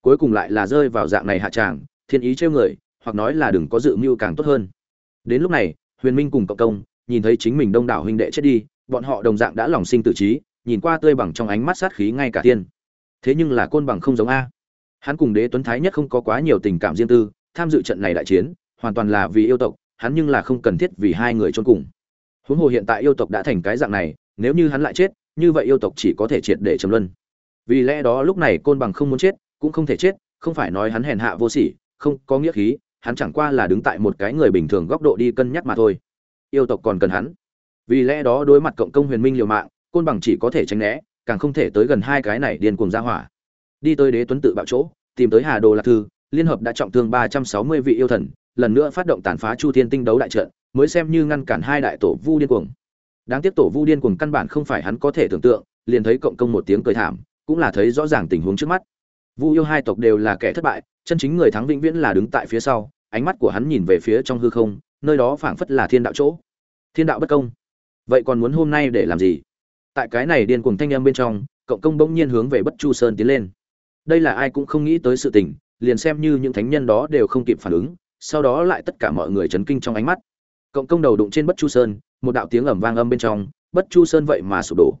Cuối cùng lại là rơi vào dạng này hạ tràng, thiên ý trêu người, hoặc nói là đừng có dự mưu càng tốt hơn. Đến lúc này, huyền minh cùng cộng công, nhìn thấy chính mình đông đảo huynh đệ chết đi, bọn họ đồng dạng đã lòng sinh tự trí, nhìn qua tươi bằng trong ánh mắt sát khí ngay cả tiên thế nhưng là côn bằng không giống a. Hắn cùng đế tuấn thái nhất không có quá nhiều tình cảm riêng tư tham dự trận này đại chiến, hoàn toàn là vì yêu tộc, hắn nhưng là không cần thiết vì hai người chôn cùng. Huống hồ hiện tại yêu tộc đã thành cái dạng này, nếu như hắn lại chết, như vậy yêu tộc chỉ có thể triệt để trầm luân. Vì lẽ đó lúc này côn bằng không muốn chết, cũng không thể chết, không phải nói hắn hèn hạ vô sỉ, không có nghĩa khí, hắn chẳng qua là đứng tại một cái người bình thường góc độ đi cân nhắc mà thôi. Yêu tộc còn cần hắn. Vì lẽ đó đối mặt cộng công huyền minh liều mạng, côn bằng chỉ có thể tránh né, càng không thể tới gần hai cái này điên cuồng ra hỏa. Đi tới đế tuấn tự bạo chỗ, tìm tới hà đồ lạc thư liên hợp đã trọng thương ba trăm sáu mươi vị yêu thần, lần nữa phát động tàn phá chu thiên tinh đấu đại trận, mới xem như ngăn cản hai đại tổ vu điên cuồng. Đáng tiếc tổ vu điên cuồng căn bản không phải hắn có thể tưởng tượng, liền thấy cộng công một tiếng cười thảm, cũng là thấy rõ ràng tình huống trước mắt. Vu yêu hai tộc đều là kẻ thất bại, chân chính người thắng vĩnh viễn là đứng tại phía sau, ánh mắt của hắn nhìn về phía trong hư không, nơi đó phảng phất là thiên đạo chỗ. Thiên đạo bất công. Vậy còn muốn hôm nay để làm gì? Tại cái này điên cuồng thanh âm bên trong, cộng công bỗng nhiên hướng về bất chu sơn tiến lên. Đây là ai cũng không nghĩ tới sự tình liền xem như những thánh nhân đó đều không kịp phản ứng, sau đó lại tất cả mọi người chấn kinh trong ánh mắt. Cộng công đầu đụng trên bất chu sơn, một đạo tiếng ầm vang âm bên trong, bất chu sơn vậy mà sụp đổ.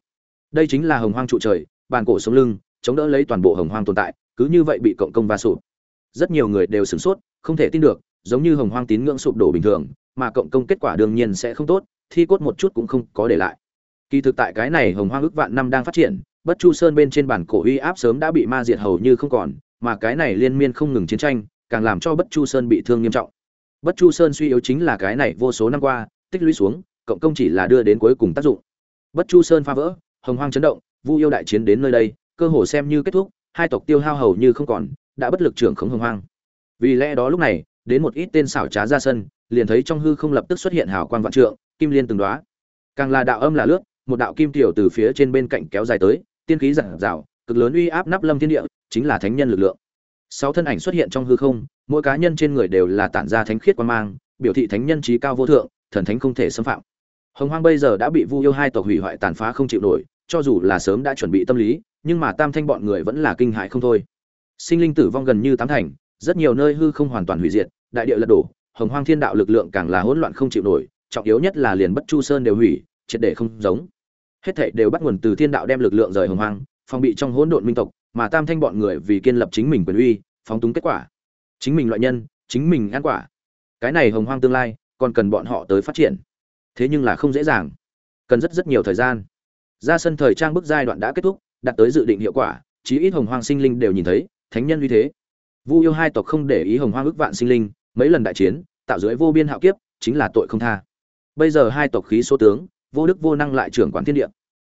Đây chính là hồng hoang trụ trời, bàn cổ sống lưng, chống đỡ lấy toàn bộ hồng hoang tồn tại, cứ như vậy bị cộng công va sụp. Rất nhiều người đều sửng sốt, không thể tin được, giống như hồng hoang tín ngưỡng sụp đổ bình thường, mà cộng công kết quả đương nhiên sẽ không tốt, thi cốt một chút cũng không có để lại. Kỳ thực tại cái này hồng hoang ước vạn năm đang phát triển, bất chu sơn bên trên bản cổ uy áp sớm đã bị ma diệt hầu như không còn mà cái này liên miên không ngừng chiến tranh, càng làm cho bất chu sơn bị thương nghiêm trọng. Bất chu sơn suy yếu chính là cái này vô số năm qua, tích lũy xuống, cộng công chỉ là đưa đến cuối cùng tác dụng. Bất chu sơn phá vỡ, hồng hoang chấn động, vu yêu đại chiến đến nơi đây, cơ hồ xem như kết thúc, hai tộc tiêu hao hầu như không còn, đã bất lực trưởng khống hồng hoang. Vì lẽ đó lúc này, đến một ít tên xảo trá ra sân, liền thấy trong hư không lập tức xuất hiện hào quang vạn trượng, kim liên từng đóa. Càng là đạo âm là lướt, một đạo kim tiểu từ phía trên bên cạnh kéo dài tới, tiên khí giản rào cực lớn uy áp nắp lâm thiên địa, chính là thánh nhân lực lượng. Sáu thân ảnh xuất hiện trong hư không, mỗi cá nhân trên người đều là tản ra thánh khiết quan mang, biểu thị thánh nhân trí cao vô thượng, thần thánh không thể xâm phạm. Hồng hoang bây giờ đã bị vu yêu hai tộc hủy hoại tàn phá không chịu nổi, cho dù là sớm đã chuẩn bị tâm lý, nhưng mà tam thanh bọn người vẫn là kinh hại không thôi. Sinh linh tử vong gần như tám thành, rất nhiều nơi hư không hoàn toàn hủy diệt, đại địa lật đổ, hồng hoang thiên đạo lực lượng càng là hỗn loạn không chịu nổi, trọng yếu nhất là liền bất chu sơn đều hủy, triệt để không giống. Hết thảy đều bắt nguồn từ thiên đạo đem lực lượng rời hồng hoang phòng bị trong hỗn độn minh tộc, mà tam thanh bọn người vì kiên lập chính mình quyền uy, phóng túng kết quả. Chính mình loại nhân, chính mình ăn quả. Cái này hồng hoang tương lai, còn cần bọn họ tới phát triển. Thế nhưng là không dễ dàng. Cần rất rất nhiều thời gian. Ra sân thời trang bước giai đoạn đã kết thúc, đạt tới dự định hiệu quả, chí ít hồng hoang sinh linh đều nhìn thấy, thánh nhân uy thế. Vu yêu hai tộc không để ý hồng hoang ước vạn sinh linh, mấy lần đại chiến, tạo dưới vô biên hạo kiếp, chính là tội không tha. Bây giờ hai tộc khí số tướng, vô đức vô năng lại trưởng quản thiên địa.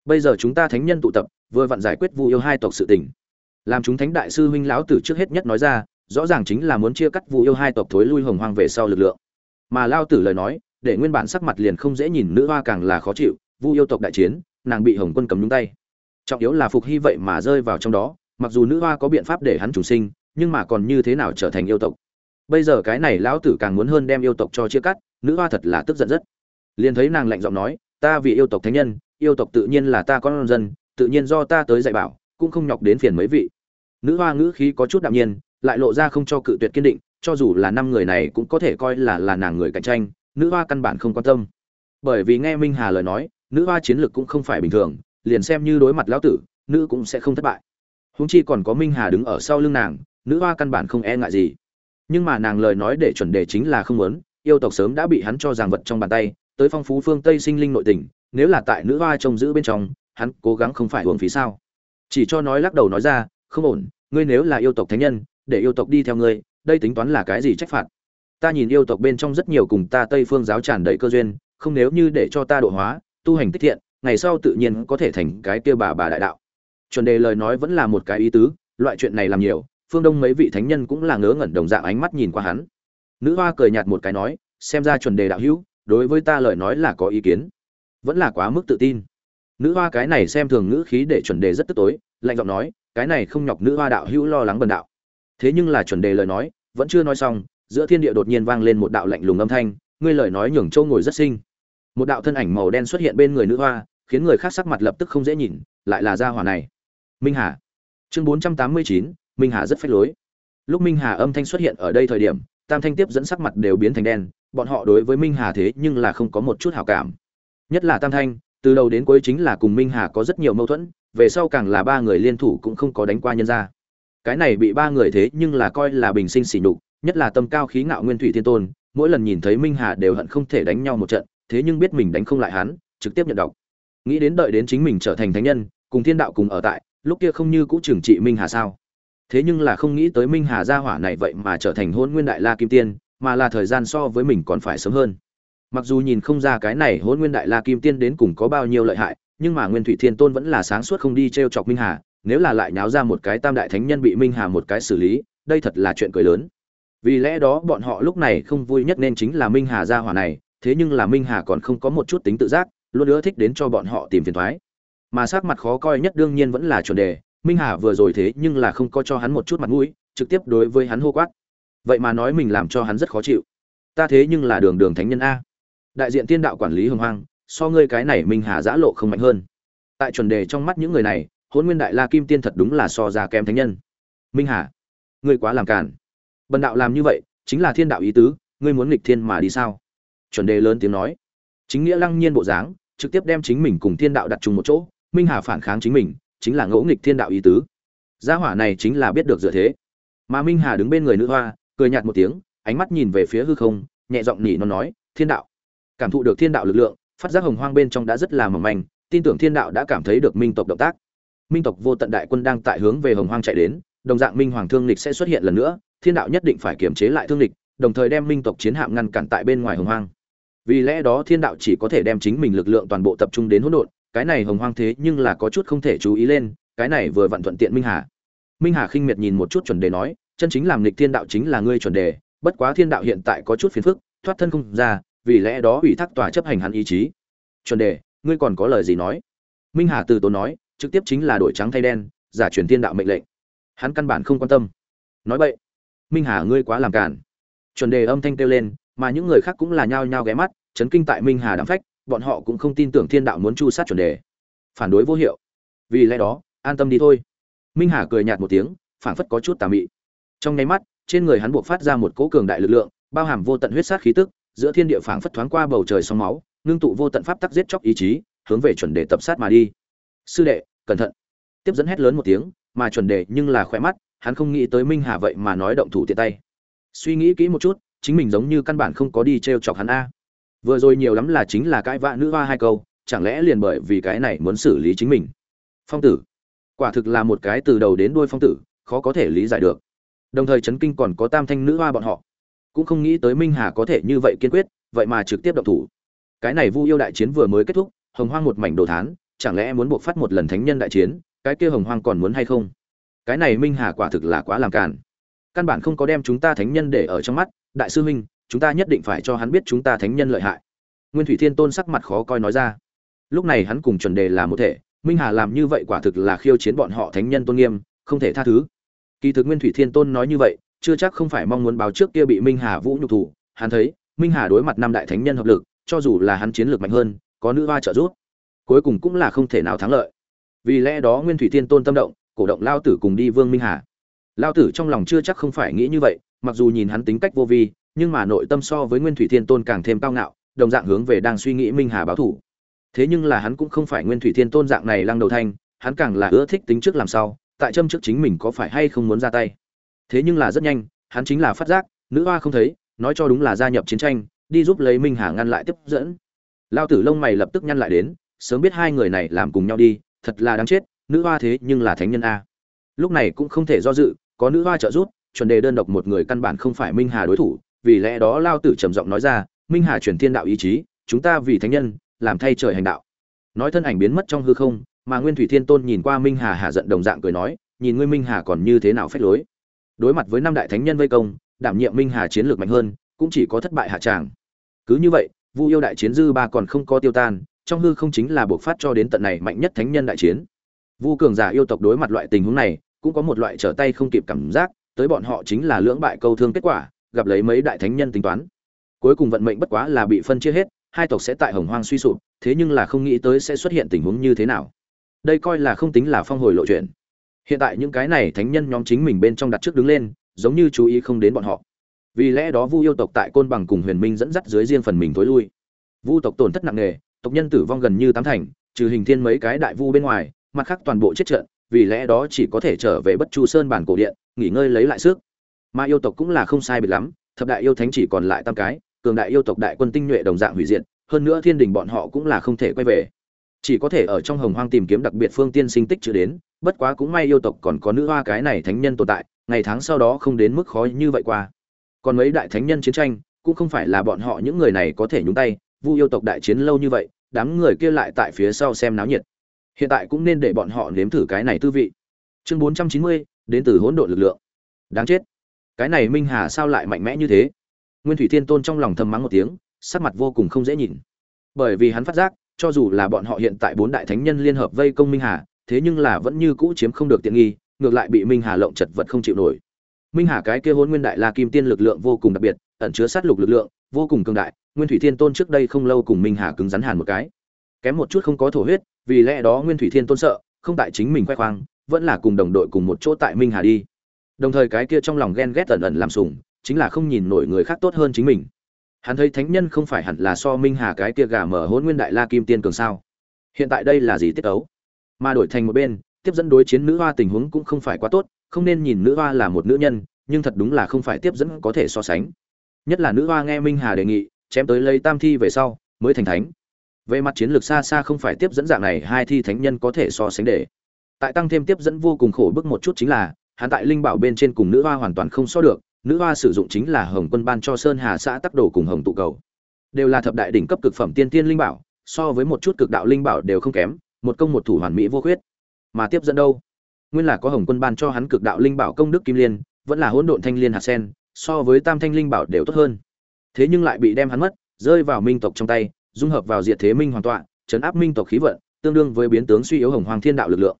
Bây giờ chúng ta thánh nhân tụ tập vừa vặn giải quyết vu yêu hai tộc sự tình. Làm chúng thánh đại sư huynh lão tử trước hết nhất nói ra, rõ ràng chính là muốn chia cắt vu yêu hai tộc thối lui hồng hoang về sau lực lượng. Mà lão tử lời nói, để nguyên bản sắc mặt liền không dễ nhìn, nữ hoa càng là khó chịu, vu yêu tộc đại chiến, nàng bị hồng quân cầm nhúng tay. Trọng yếu là phục hy vậy mà rơi vào trong đó, mặc dù nữ hoa có biện pháp để hắn chủ sinh, nhưng mà còn như thế nào trở thành yêu tộc? Bây giờ cái này lão tử càng muốn hơn đem yêu tộc cho chia cắt, nữ hoa thật là tức giận rất. Liền thấy nàng lạnh giọng nói, ta vì yêu tộc thánh nhân, yêu tộc tự nhiên là ta con dân tự nhiên do ta tới dạy bảo, cũng không nhọc đến phiền mấy vị. Nữ hoa ngữ khí có chút đạm nhiên, lại lộ ra không cho cự tuyệt kiên định, cho dù là năm người này cũng có thể coi là là nàng người cạnh tranh, nữ hoa căn bản không quan tâm. Bởi vì nghe minh hà lời nói, nữ hoa chiến lược cũng không phải bình thường, liền xem như đối mặt lão tử, nữ cũng sẽ không thất bại. Húng chi còn có minh hà đứng ở sau lưng nàng, nữ hoa căn bản không e ngại gì. Nhưng mà nàng lời nói để chuẩn đề chính là không muốn, yêu tộc sớm đã bị hắn cho giảng vật trong bàn tay, tới phong phú phương tây sinh linh nội tình, nếu là tại nữ hoa trông giữ bên trong hắn cố gắng không phải hưởng phí sao? Chỉ cho nói lắc đầu nói ra, không ổn, ngươi nếu là yêu tộc thánh nhân, để yêu tộc đi theo ngươi, đây tính toán là cái gì trách phạt? Ta nhìn yêu tộc bên trong rất nhiều cùng ta tây phương giáo tràn đầy cơ duyên, không nếu như để cho ta độ hóa, tu hành tích thiện, ngày sau tự nhiên có thể thành cái kia bà bà đại đạo. Chuẩn đề lời nói vẫn là một cái ý tứ, loại chuyện này làm nhiều, phương đông mấy vị thánh nhân cũng là ngớ ngẩn đồng dạng ánh mắt nhìn qua hắn. Nữ hoa cười nhạt một cái nói, xem ra chuẩn đề đạo hữu, đối với ta lời nói là có ý kiến, vẫn là quá mức tự tin nữ hoa cái này xem thường ngữ khí để chuẩn đề rất tức tối, lạnh giọng nói, cái này không nhọc nữ hoa đạo hữu lo lắng bần đạo. Thế nhưng là chuẩn đề lời nói, vẫn chưa nói xong, giữa thiên địa đột nhiên vang lên một đạo lạnh lùng âm thanh, ngươi lời nói nhường châu ngồi rất sinh một đạo thân ảnh màu đen xuất hiện bên người nữ hoa, khiến người khác sắc mặt lập tức không dễ nhìn, lại là gia hỏa này. Minh hà. Chương bốn trăm tám mươi chín, minh hà rất phách lối. Lúc minh hà âm thanh xuất hiện ở đây thời điểm, tam thanh tiếp dẫn sắc mặt đều biến thành đen, bọn họ đối với minh hà thế nhưng là không có một chút hảo cảm. Nhất là tam thanh từ đầu đến cuối chính là cùng minh hà có rất nhiều mâu thuẫn, về sau càng là ba người liên thủ cũng không có đánh qua nhân ra cái này bị ba người thế nhưng là coi là bình sinh sỉ nhục, nhất là tâm cao khí ngạo nguyên thủy thiên tôn, mỗi lần nhìn thấy minh hà đều hận không thể đánh nhau một trận, thế nhưng biết mình đánh không lại hắn, trực tiếp nhận độc. Nghĩ đến đợi đến chính mình trở thành thánh nhân, cùng thiên đạo cùng ở tại, lúc kia không như cũ trừng trị minh hà sao? Thế nhưng là không nghĩ tới minh hà gia hỏa này vậy mà trở thành hôn nguyên đại la kim tiên, mà là thời gian so với mình còn phải sớm hơn mặc dù nhìn không ra cái này hôn nguyên đại la kim tiên đến cùng có bao nhiêu lợi hại, nhưng mà nguyên thủy thiên tôn vẫn là sáng suốt không đi t r e o chọc minh hà, nếu là lại nháo ra một cái tam đại thánh nhân bị minh hà một cái xử lý, đây thật là chuyện cười lớn. Vì lẽ đó bọn họ lúc này không vui nhất nên chính là minh hà gia hỏa này, thế nhưng là minh hà còn không có một chút tính tự giác, luôn ưa thích đến cho bọn họ tìm phiền thoái mà sát mặt khó coi nhất đương nhiên vẫn là chuẩn đề, minh hà vừa rồi thế nhưng là không có cho hắn một chút mặt mũi, trực tiếp đối với hắn hô quát. Vậy mà nói mình làm cho hắn rất khó chịu. Ta thế nhưng là đường đường thánh nhân a đại diện tiên đạo quản lý hồng hoang, so ngươi cái này minh hà giã lộ không mạnh hơn. Tại chuẩn đề trong mắt những người này hôn nguyên đại la kim tiên thật đúng là so ra kém thánh nhân. Minh hà, ngươi quá làm cản bần đạo làm như vậy, chính là thiên đạo ý tứ, ngươi muốn nghịch thiên mà đi sao? Chuẩn đề lớn tiếng nói. Chính nghĩa lăng nhiên bộ dáng, trực tiếp đem chính mình cùng thiên đạo đặt chung một chỗ, minh hà phản kháng chính mình, chính là ngẫu nghịch thiên đạo ý tứ. Gia hỏa này chính là biết được dựa thế. Mà minh hà đứng bên người nữ hoa, cười nhạt một tiếng, ánh mắt nhìn về phía hư không, nhẹ giọng nhỉ nó nói, thiên đạo cảm thụ được thiên đạo lực lượng, phát giác hồng hoang bên trong đã rất là mỏng manh, tin tưởng thiên đạo đã cảm thấy được minh tộc động tác. Minh tộc vô tận đại quân đang tại hướng về hồng hoang chạy đến, đồng dạng minh hoàng thương lịch sẽ xuất hiện lần nữa, thiên đạo nhất định phải kiềm chế lại thương lịch đồng thời đem minh tộc chiến hạm ngăn cản tại bên ngoài hồng hoang. Vì lẽ đó thiên đạo chỉ có thể đem chính mình lực lượng toàn bộ tập trung đến hỗn độn, cái này hồng hoang thế nhưng là có chút không thể chú ý lên, cái này vừa vặn thuận tiện minh hà. Minh hà khinh miệt nhìn một chút chuẩn đề nói, chân chính làm nghịch thiên đạo chính là ngươi chuẩn đề, bất quá thiên đạo hiện tại có chút phiền phức, thoát thân không ra vì lẽ đó ủy thác tòa chấp hành hắn ý chí. Chuẩn đề, ngươi còn có lời gì nói? Minh hà từ tốn nói, trực tiếp chính là đổi trắng thay đen, giả truyền thiên đạo mệnh lệnh. Hắn căn bản không quan tâm. Nói vậy minh hà, ngươi quá làm cản chuẩn đề âm thanh kêu lên, mà những người khác cũng là nhao nhao ghé mắt, chấn kinh tại minh hà đám phách, bọn họ cũng không tin tưởng thiên đạo muốn chu sát chuẩn đề. Phản đối vô hiệu. Vì lẽ đó, an tâm đi thôi. Minh hà cười nhạt một tiếng, phảng phất có chút tà mị. Trong nháy mắt, trên người hắn buộc phát ra một cỗ cường đại lực lượng, bao hàm vô tận huyết sát khí tức giữa thiên địa phảng phất thoáng qua bầu trời sóng máu, ngưng tụ vô tận pháp tắc giết chóc ý chí, hướng về chuẩn đề tập sát mà đi. Sư đệ, cẩn thận. Tiếp dẫn hét lớn một tiếng, mà chuẩn đề nhưng là khỏe mắt, hắn không nghĩ tới minh hà vậy mà nói động thủ tiện tay. Suy nghĩ kỹ một chút, chính mình giống như căn bản không có đi trêu chọc hắn a. Vừa rồi nhiều lắm là chính là cãi vã nữ hoa hai câu, chẳng lẽ liền bởi vì cái này muốn xử lý chính mình? Phong tử. Quả thực là một cái từ đầu đến đuôi phong tử, khó có thể lý giải được. Đồng thời chấn kinh còn có tam thanh nữ hoa bọn họ cũng không nghĩ tới minh hà có thể như vậy kiên quyết, vậy mà trực tiếp động thủ. Cái này vu yêu đại chiến vừa mới kết thúc, hồng hoang một mảnh đồ thán, chẳng lẽ muốn buộc phát một lần thánh nhân đại chiến, cái kia hồng hoang còn muốn hay không? Cái này minh hà quả thực là quá làm cản căn bản không có đem chúng ta thánh nhân để ở trong mắt, đại sư huynh, chúng ta nhất định phải cho hắn biết chúng ta thánh nhân lợi hại. Nguyên thủy thiên tôn sắc mặt khó coi nói ra. Lúc này hắn cùng chuẩn đề là một thể, minh hà làm như vậy quả thực là khiêu chiến bọn họ thánh nhân tôn nghiêm, không thể tha thứ. Kỳ thực nguyên thủy thiên tôn nói như vậy chưa chắc không phải mong muốn báo trước kia bị minh hà vũ nhục thủ, hắn thấy, minh hà đối mặt năm đại thánh nhân hợp lực, cho dù là hắn chiến lược mạnh hơn, có nữ hoa trợ giúp, cuối cùng cũng là không thể nào thắng lợi. Vì lẽ đó nguyên thủy thiên tôn tâm động, cổ động lao tử cùng đi vương minh hà. Lao tử trong lòng chưa chắc không phải nghĩ như vậy, mặc dù nhìn hắn tính cách vô vi, nhưng mà nội tâm so với nguyên thủy thiên tôn càng thêm cao ngạo, đồng dạng hướng về đang suy nghĩ minh hà báo thủ. Thế nhưng là hắn cũng không phải nguyên thủy thiên tôn dạng này lăng đầu thanh, hắn càng là ưa thích tính trước làm sao, tại châm trước chính mình có phải hay không muốn ra tay thế nhưng là rất nhanh, hắn chính là phát giác, nữ hoa không thấy, nói cho đúng là gia nhập chiến tranh, đi giúp lấy minh hà ngăn lại tiếp dẫn. Lao tử lông mày lập tức nhăn lại đến, sớm biết hai người này làm cùng nhau đi, thật là đáng chết, nữ hoa thế nhưng là thánh nhân a. Lúc này cũng không thể do dự, có nữ hoa trợ giúp, chuẩn đề đơn độc một người căn bản không phải minh hà đối thủ, vì lẽ đó lao tử trầm giọng nói ra, minh hà truyền thiên đạo ý chí, chúng ta vì thánh nhân, làm thay trời hành đạo. Nói thân ảnh biến mất trong hư không, mà nguyên thủy thiên tôn nhìn qua minh hà hà giận đồng dạng cười nói, nhìn ngươi minh hà còn như thế nào phép lối đối mặt với năm đại thánh nhân vây công, đảm nhiệm minh hà chiến lược mạnh hơn, cũng chỉ có thất bại hạ tràng. Cứ như vậy, vu yêu đại chiến dư ba còn không có tiêu tan, trong hư không chính là buộc phát cho đến tận này mạnh nhất thánh nhân đại chiến. Vu cường giả yêu tộc đối mặt loại tình huống này, cũng có một loại trở tay không kịp cảm giác, tới bọn họ chính là lưỡng bại câu thương kết quả, gặp lấy mấy đại thánh nhân tính toán. Cuối cùng vận mệnh bất quá là bị phân chia hết, hai tộc sẽ tại hồng hoang suy sụp, thế nhưng là không nghĩ tới sẽ xuất hiện tình huống như thế nào. Đây coi là không tính là phong hồi lộ chuyện hiện tại những cái này thánh nhân nhóm chính mình bên trong đặt trước đứng lên, giống như chú ý không đến bọn họ. Vì lẽ đó vu yêu tộc tại côn bằng cùng huyền minh dẫn dắt dưới riêng phần mình thối lui. Vu tộc tổn thất nặng nề, tộc nhân tử vong gần như tám thành, trừ hình thiên mấy cái đại vu bên ngoài, mặt khác toàn bộ chết trận, vì lẽ đó chỉ có thể trở về bất chu sơn bản cổ điện, nghỉ ngơi lấy lại sức. Mà yêu tộc cũng là không sai biệt lắm, thập đại yêu thánh chỉ còn lại tam cái, cường đại yêu tộc đại quân tinh nhuệ đồng dạng hủy diệt, hơn nữa thiên đình bọn họ cũng là không thể quay về. Chỉ có thể ở trong hồng hoang tìm kiếm đặc biệt phương tiên sinh tích chưa đến bất quá cũng may yêu tộc còn có nữ hoa cái này thánh nhân tồn tại, ngày tháng sau đó không đến mức khó như vậy qua. Còn mấy đại thánh nhân chiến tranh, cũng không phải là bọn họ những người này có thể nhúng tay, vu yêu tộc đại chiến lâu như vậy, đám người kia lại tại phía sau xem náo nhiệt. Hiện tại cũng nên để bọn họ nếm thử cái này tư vị. Chương bốn trăm chín mươi, đến từ hỗn độn lực lượng. Đáng chết. Cái này minh hà sao lại mạnh mẽ như thế? Nguyên thủy thiên tôn trong lòng thầm mắng một tiếng, sắc mặt vô cùng không dễ nhìn. Bởi vì hắn phát giác, cho dù là bọn họ hiện tại bốn đại thánh nhân liên hợp vây công minh hà thế nhưng là vẫn như cũ chiếm không được tiện nghi, ngược lại bị minh hà lộng chật vật không chịu nổi. Minh hà cái kia hôn nguyên đại la kim tiên lực lượng vô cùng đặc biệt, ẩn chứa sát lục lực lượng, vô cùng cường đại, nguyên thủy thiên tôn trước đây không lâu cùng minh hà cứng rắn hàn một cái. Kém một chút không có thổ huyết, vì lẽ đó nguyên thủy thiên tôn sợ, không tại chính mình khoe khoang, vẫn là cùng đồng đội cùng một chỗ tại minh hà đi. Đồng thời cái kia trong lòng ghen ghét ẩn ẩn làm sùng, chính là không nhìn nổi người khác tốt hơn chính mình. Hắn thấy thánh nhân không phải hẳn là so minh hà cái kia gà mở hôn nguyên đại la kim tiên cường sao? Hiện tại đây là gì tiết ấu? Mà đổi thành một bên, tiếp dẫn đối chiến nữ hoa tình huống cũng không phải quá tốt, không nên nhìn nữ hoa là một nữ nhân, nhưng thật đúng là không phải tiếp dẫn có thể so sánh. Nhất là nữ hoa nghe minh hà đề nghị, chém tới lấy tam thi về sau, mới thành thánh. Về mặt chiến lược xa xa không phải tiếp dẫn dạng này, hai thi thánh nhân có thể so sánh để. Tại tăng thêm tiếp dẫn vô cùng khổ bức một chút chính là, hắn tại linh bảo bên trên cùng nữ hoa hoàn toàn không so được, nữ hoa sử dụng chính là hồng quân ban cho sơn hà xã tắc đồ cùng hồng tụ cầu. Đều là thập đại đỉnh cấp cực phẩm tiên tiên linh bảo, so với một chút cực đạo linh bảo đều không kém một công một thủ hoàn mỹ vô khuyết. Mà tiếp dẫn đâu? Nguyên là có hồng quân ban cho hắn cực đạo linh bảo công đức kim liên, vẫn là hỗn độn thanh liên hạt sen, so với tam thanh linh bảo đều tốt hơn. Thế nhưng lại bị đem hắn mất, rơi vào minh tộc trong tay, dung hợp vào diệt thế minh hoàn toàn chấn áp minh tộc khí vận, tương đương với biến tướng suy yếu hồng hoàng thiên đạo lực lượng.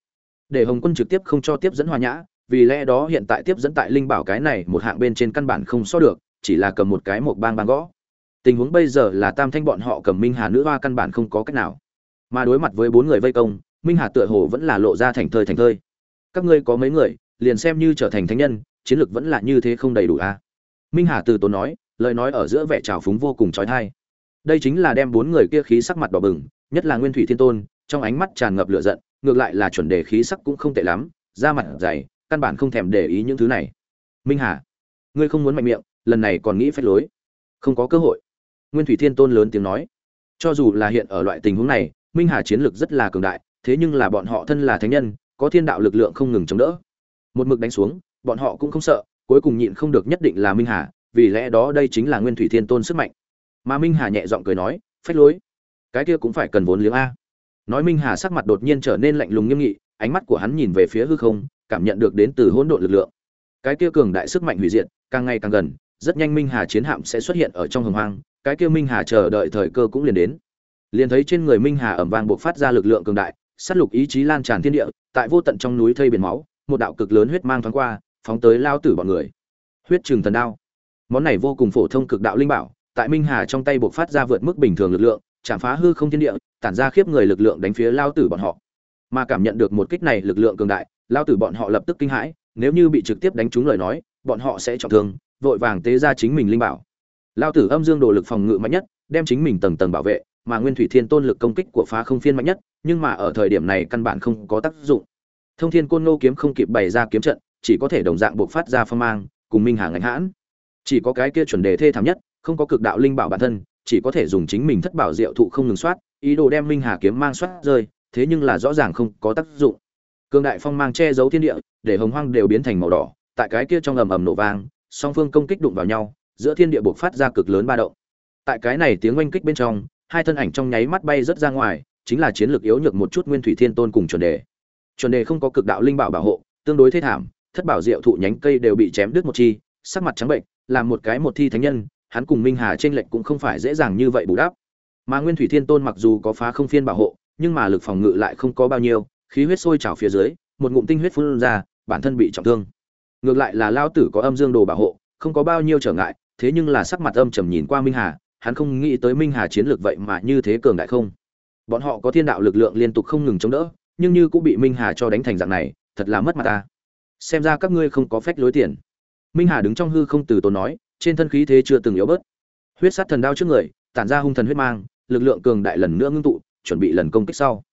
Để hồng quân trực tiếp không cho tiếp dẫn hòa nhã, vì lẽ đó hiện tại tiếp dẫn tại linh bảo cái này một hạng bên trên căn bản không so được, chỉ là cầm một cái một bang bang gõ. Tình huống bây giờ là tam thanh bọn họ cầm minh hà nữ hoa căn bản không có cách nào mà đối mặt với bốn người vây công, minh hà tựa hồ vẫn là lộ ra thành thơi thành thơi. Các ngươi có mấy người, liền xem như trở thành thánh nhân, chiến lược vẫn là như thế không đầy đủ a à? minh hà từ tốn nói, lời nói ở giữa vẻ trào phúng vô cùng trói thai đây chính là đem bốn người kia khí sắc mặt đỏ bừng, nhất là nguyên thủy thiên tôn, trong ánh mắt tràn ngập lửa giận, ngược lại là chuẩn đề khí sắc cũng không tệ lắm, da mặt dày, căn bản không thèm để ý những thứ này. Minh hà, ngươi không muốn mạnh miệng, lần này còn nghĩ phép lối. Không có cơ hội. Nguyên thủy thiên tôn lớn tiếng nói. Cho dù là hiện ở loại tình huống này minh hà chiến lực rất là cường đại, thế nhưng là bọn họ thân là thánh nhân, có thiên đạo lực lượng không ngừng chống đỡ. Một mực đánh xuống, bọn họ cũng không sợ, cuối cùng nhịn không được nhất định là minh hà, vì lẽ đó đây chính là nguyên thủy thiên tôn sức mạnh. Mà minh hà nhẹ giọng cười nói, phách lối, cái kia cũng phải cần vốn liếng a. Nói minh hà sắc mặt đột nhiên trở nên lạnh lùng nghiêm nghị, ánh mắt của hắn nhìn về phía hư không, cảm nhận được đến từ hỗn độn lực lượng. Cái kia cường đại sức mạnh hủy diệt, càng ngày càng gần, rất nhanh minh hà chiến hạm sẽ xuất hiện ở trong hồng hoang, cái kia minh hà chờ đợi thời cơ cũng liền đến liền thấy trên người minh hà ẩm vàng buộc phát ra lực lượng cường đại, sát lục ý chí lan tràn thiên địa, tại vô tận trong núi thây biển máu, một đạo cực lớn huyết mang thoáng qua, phóng tới lao tử bọn người. Huyết trừng thần đao. Món này vô cùng phổ thông cực đạo linh bảo, tại minh hà trong tay buộc phát ra vượt mức bình thường lực lượng, chạm phá hư không thiên địa, tản ra khiếp người lực lượng đánh phía lao tử bọn họ. Mà cảm nhận được một kích này lực lượng cường đại, lao tử bọn họ lập tức kinh hãi, nếu như bị trực tiếp đánh trúng lời nói, bọn họ sẽ trọng thương, vội vàng tế ra chính mình linh bảo. Lao tử âm dương đồ lực phòng ngự mạnh nhất, đem chính mình tầng tầng bảo vệ mà nguyên thủy thiên tôn lực công kích của phá không phiên mạnh nhất, nhưng mà ở thời điểm này căn bản không có tác dụng. Thông thiên côn nô kiếm không kịp bày ra kiếm trận, chỉ có thể đồng dạng buộc phát ra phong mang, cùng minh hà ngạnh hãn. Chỉ có cái kia chuẩn đề thê thảm nhất, không có cực đạo linh bảo bản thân, chỉ có thể dùng chính mình thất bảo diệu thụ không ngừng soát, ý đồ đem minh hà kiếm mang soát rơi, thế nhưng là rõ ràng không có tác dụng. Cường đại phong mang che giấu thiên địa, để hồng hoang đều biến thành màu đỏ, tại cái kia trong ầm ầm nổ vang, song phương công kích đụng vào nhau, giữa thiên địa buộc phát ra cực lớn ba động. Tại cái này tiếng oanh kích bên trong hai thân ảnh trong nháy mắt bay rất ra ngoài, chính là chiến lược yếu nhược một chút nguyên thủy thiên tôn cùng chuẩn đề. Chuẩn đề không có cực đạo linh bảo bảo hộ, tương đối thế thảm, thất bảo diệu thụ nhánh cây đều bị chém đứt một chi, sắc mặt trắng bệnh làm một cái một thi thánh nhân, hắn cùng minh hà trên lệnh cũng không phải dễ dàng như vậy bù đắp. Mà nguyên thủy thiên tôn mặc dù có phá không phiên bảo hộ, nhưng mà lực phòng ngự lại không có bao nhiêu, khí huyết sôi trào phía dưới, một ngụm tinh huyết phun ra, bản thân bị trọng thương. Ngược lại là lao tử có âm dương đồ bảo hộ, không có bao nhiêu trở ngại, thế nhưng là sắc mặt âm trầm nhìn qua minh hà hắn không nghĩ tới minh hà chiến lược vậy mà như thế cường đại không? Bọn họ có thiên đạo lực lượng liên tục không ngừng chống đỡ, nhưng như cũng bị minh hà cho đánh thành dạng này, thật là mất mặt ta. Xem ra các ngươi không có phách lối tiền. Minh hà đứng trong hư không từ tốn nói, trên thân khí thế chưa từng yếu bớt. Huyết sát thần đao trước người, tản ra hung thần huyết mang, lực lượng cường đại lần nữa ngưng tụ, chuẩn bị lần công kích sau.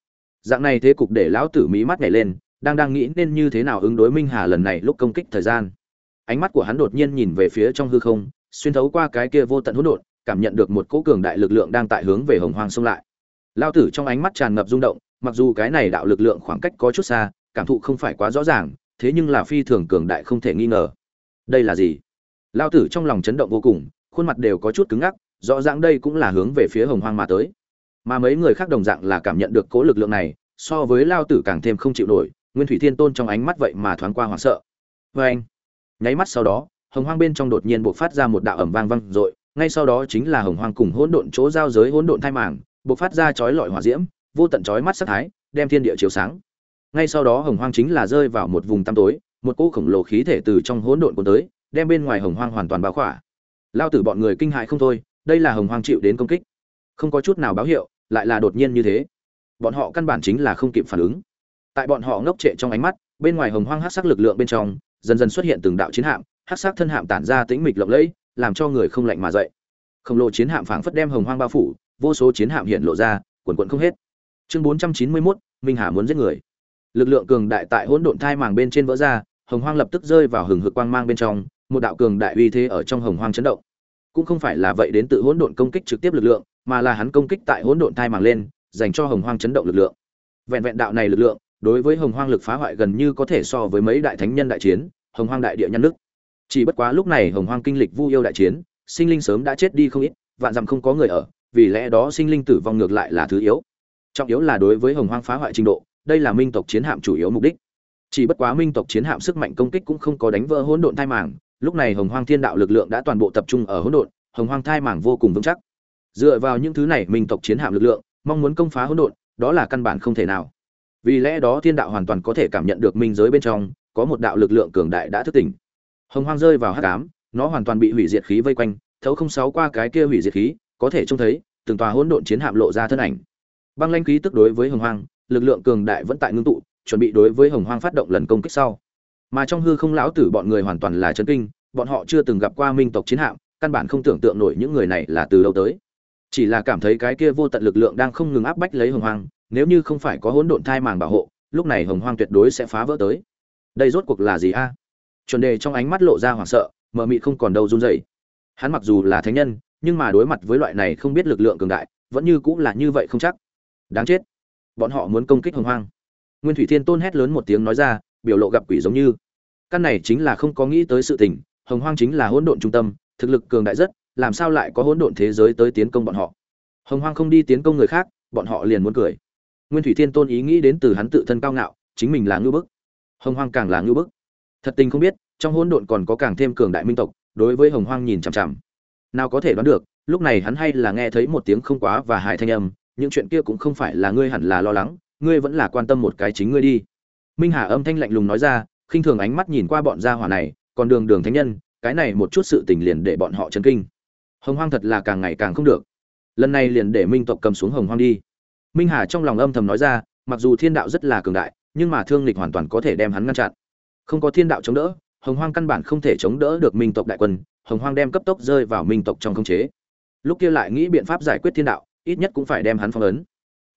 Dạng này thế cục để lão tử mí mắt nhảy lên, đang đang nghĩ nên như thế nào ứng đối minh hà lần này lúc công kích thời gian. Ánh mắt của hắn đột nhiên nhìn về phía trong hư không, xuyên thấu qua cái kia vô tận hỗn độn cảm nhận được một cỗ cường đại lực lượng đang tại hướng về hồng hoang xông lại. Lao tử trong ánh mắt tràn ngập rung động, mặc dù cái này đạo lực lượng khoảng cách có chút xa, cảm thụ không phải quá rõ ràng, thế nhưng là phi thường cường đại không thể nghi ngờ. Đây là gì? Lao tử trong lòng chấn động vô cùng, khuôn mặt đều có chút cứng ngắc, rõ ràng đây cũng là hướng về phía hồng hoang mà tới. Mà mấy người khác đồng dạng là cảm nhận được cố lực lượng này, so với lao tử càng thêm không chịu nổi, nguyên thủy thiên tôn trong ánh mắt vậy mà thoáng qua hoảng sợ. Vê anh nháy mắt sau đó, hồng hoang bên trong đột nhiên buộc phát ra một đạo ẩm vang vang dội ngay sau đó chính là hồng hoang cùng hỗn độn chỗ giao giới hỗn độn thai màng, bộc phát ra chói lọi hỏa diễm, vô tận chói mắt sắc thái, đem thiên địa chiếu sáng. Ngay sau đó hồng hoang chính là rơi vào một vùng tăm tối, một cỗ khổng lồ khí thể từ trong hỗn độn cuốn tới, đem bên ngoài hồng hoang hoàn toàn bao khỏa. Lao tử bọn người kinh hại không thôi, đây là hồng hoang chịu đến công kích. Không có chút nào báo hiệu, lại là đột nhiên như thế. Bọn họ căn bản chính là không kịp phản ứng. Tại bọn họ ngốc trệ trong ánh mắt, bên ngoài hồng hoang hát sắc lực lượng bên trong, dần dần xuất hiện từng đạo chiến hạm hát sắc thân hạm tản ra tĩnh mịch lộng lẫy làm cho người không lạnh mà dậy. Khổng lồ chiến hạm phảng phất đem hồng hoang bao phủ vô số chiến hạm hiện lộ ra quần quận không hết. Chương bốn trăm chín mươi 491, minh hà muốn giết người. Lực lượng cường đại tại hỗn độn thai màng bên trên vỡ ra hồng hoang lập tức rơi vào hừng hực quang mang bên trong một đạo cường đại uy thế ở trong hồng hoang chấn động. Cũng không phải là vậy đến tự hỗn độn công kích trực tiếp lực lượng mà là hắn công kích tại hỗn độn thai màng lên dành cho hồng hoang chấn động lực lượng. Vẹn vẹn đạo này lực lượng đối với hồng hoang lực phá hoại gần như có thể so với mấy đại thánh nhân đại chiến hồng hoang đại địa nhân nước chỉ bất quá lúc này hồng hoang kinh lịch vu yêu đại chiến, sinh linh sớm đã chết đi không ít, vạn dặm không có người ở, vì lẽ đó sinh linh tử vong ngược lại là thứ yếu. Trọng yếu là đối với hồng hoang phá hoại trình độ, đây là minh tộc chiến hạm chủ yếu mục đích. Chỉ bất quá minh tộc chiến hạm sức mạnh công kích cũng không có đánh vỡ hỗn độn thai màng, lúc này hồng hoang thiên đạo lực lượng đã toàn bộ tập trung ở hỗn độn, hồng hoang thai màng vô cùng vững chắc. Dựa vào những thứ này minh tộc chiến hạm lực lượng, mong muốn công phá hỗn độn, đó là căn bản không thể nào. Vì lẽ đó thiên đạo hoàn toàn có thể cảm nhận được minh giới bên trong, có một đạo lực lượng cường đại đã thức tỉnh hồng hoang rơi vào hắc ám, nó hoàn toàn bị hủy diệt khí vây quanh, thấu không sáu qua cái kia hủy diệt khí, có thể trông thấy, từng tòa hỗn độn chiến hạm lộ ra thân ảnh. Băng lanh khí tức đối với hồng hoang, lực lượng cường đại vẫn tại ngưng tụ, chuẩn bị đối với hồng hoang phát động lần công kích sau. Mà trong hư không lão tử bọn người hoàn toàn là chấn kinh, bọn họ chưa từng gặp qua minh tộc chiến hạm, căn bản không tưởng tượng nổi những người này là từ đâu tới. Chỉ là cảm thấy cái kia vô tận lực lượng đang không ngừng áp bách lấy hồng hoang, nếu như không phải có hỗn độn thai màng bảo hộ, lúc này hồng hoang tuyệt đối sẽ phá vỡ tới. Đây rốt cuộc là gì a? Chuẩn đề trong ánh mắt lộ ra hoảng sợ, mờ mị không còn đâu run rẩy. Hắn mặc dù là thánh nhân, nhưng mà đối mặt với loại này không biết lực lượng cường đại, vẫn như cũng là như vậy không chắc. Đáng chết. Bọn họ muốn công kích hồng hoang. Nguyên thủy thiên tôn hét lớn một tiếng nói ra, biểu lộ gặp quỷ giống như. Căn này chính là không có nghĩ tới sự tình, hồng hoang chính là hỗn độn trung tâm, thực lực cường đại rất, làm sao lại có hỗn độn thế giới tới tiến công bọn họ? Hồng hoang không đi tiến công người khác, bọn họ liền muốn cười. Nguyên thủy thiên tôn ý nghĩ đến từ hắn tự thân cao ngạo, chính mình là ngưu bức. Hồng hoang càng là ngưu bức thật tình không biết, trong hỗn độn còn có càng thêm cường đại minh tộc, đối với hồng hoang nhìn chằm chằm. Nào có thể đoán được, lúc này hắn hay là nghe thấy một tiếng không quá và hài thanh âm, những chuyện kia cũng không phải là ngươi hẳn là lo lắng, ngươi vẫn là quan tâm một cái chính ngươi đi. Minh hà âm thanh lạnh lùng nói ra, khinh thường ánh mắt nhìn qua bọn gia hỏa này, còn đường đường thánh nhân, cái này một chút sự tình liền để bọn họ chấn kinh. Hồng hoang thật là càng ngày càng không được. Lần này liền để minh tộc cầm xuống hồng hoang đi. Minh hà trong lòng âm thầm nói ra, mặc dù thiên đạo rất là cường đại, nhưng mà thương lịch hoàn toàn có thể đem hắn ngăn chặn không có thiên đạo chống đỡ, hồng hoang căn bản không thể chống đỡ được minh tộc đại quân, hồng hoang đem cấp tốc rơi vào minh tộc trong khống chế. Lúc kia lại nghĩ biện pháp giải quyết thiên đạo, ít nhất cũng phải đem hắn phong ấn.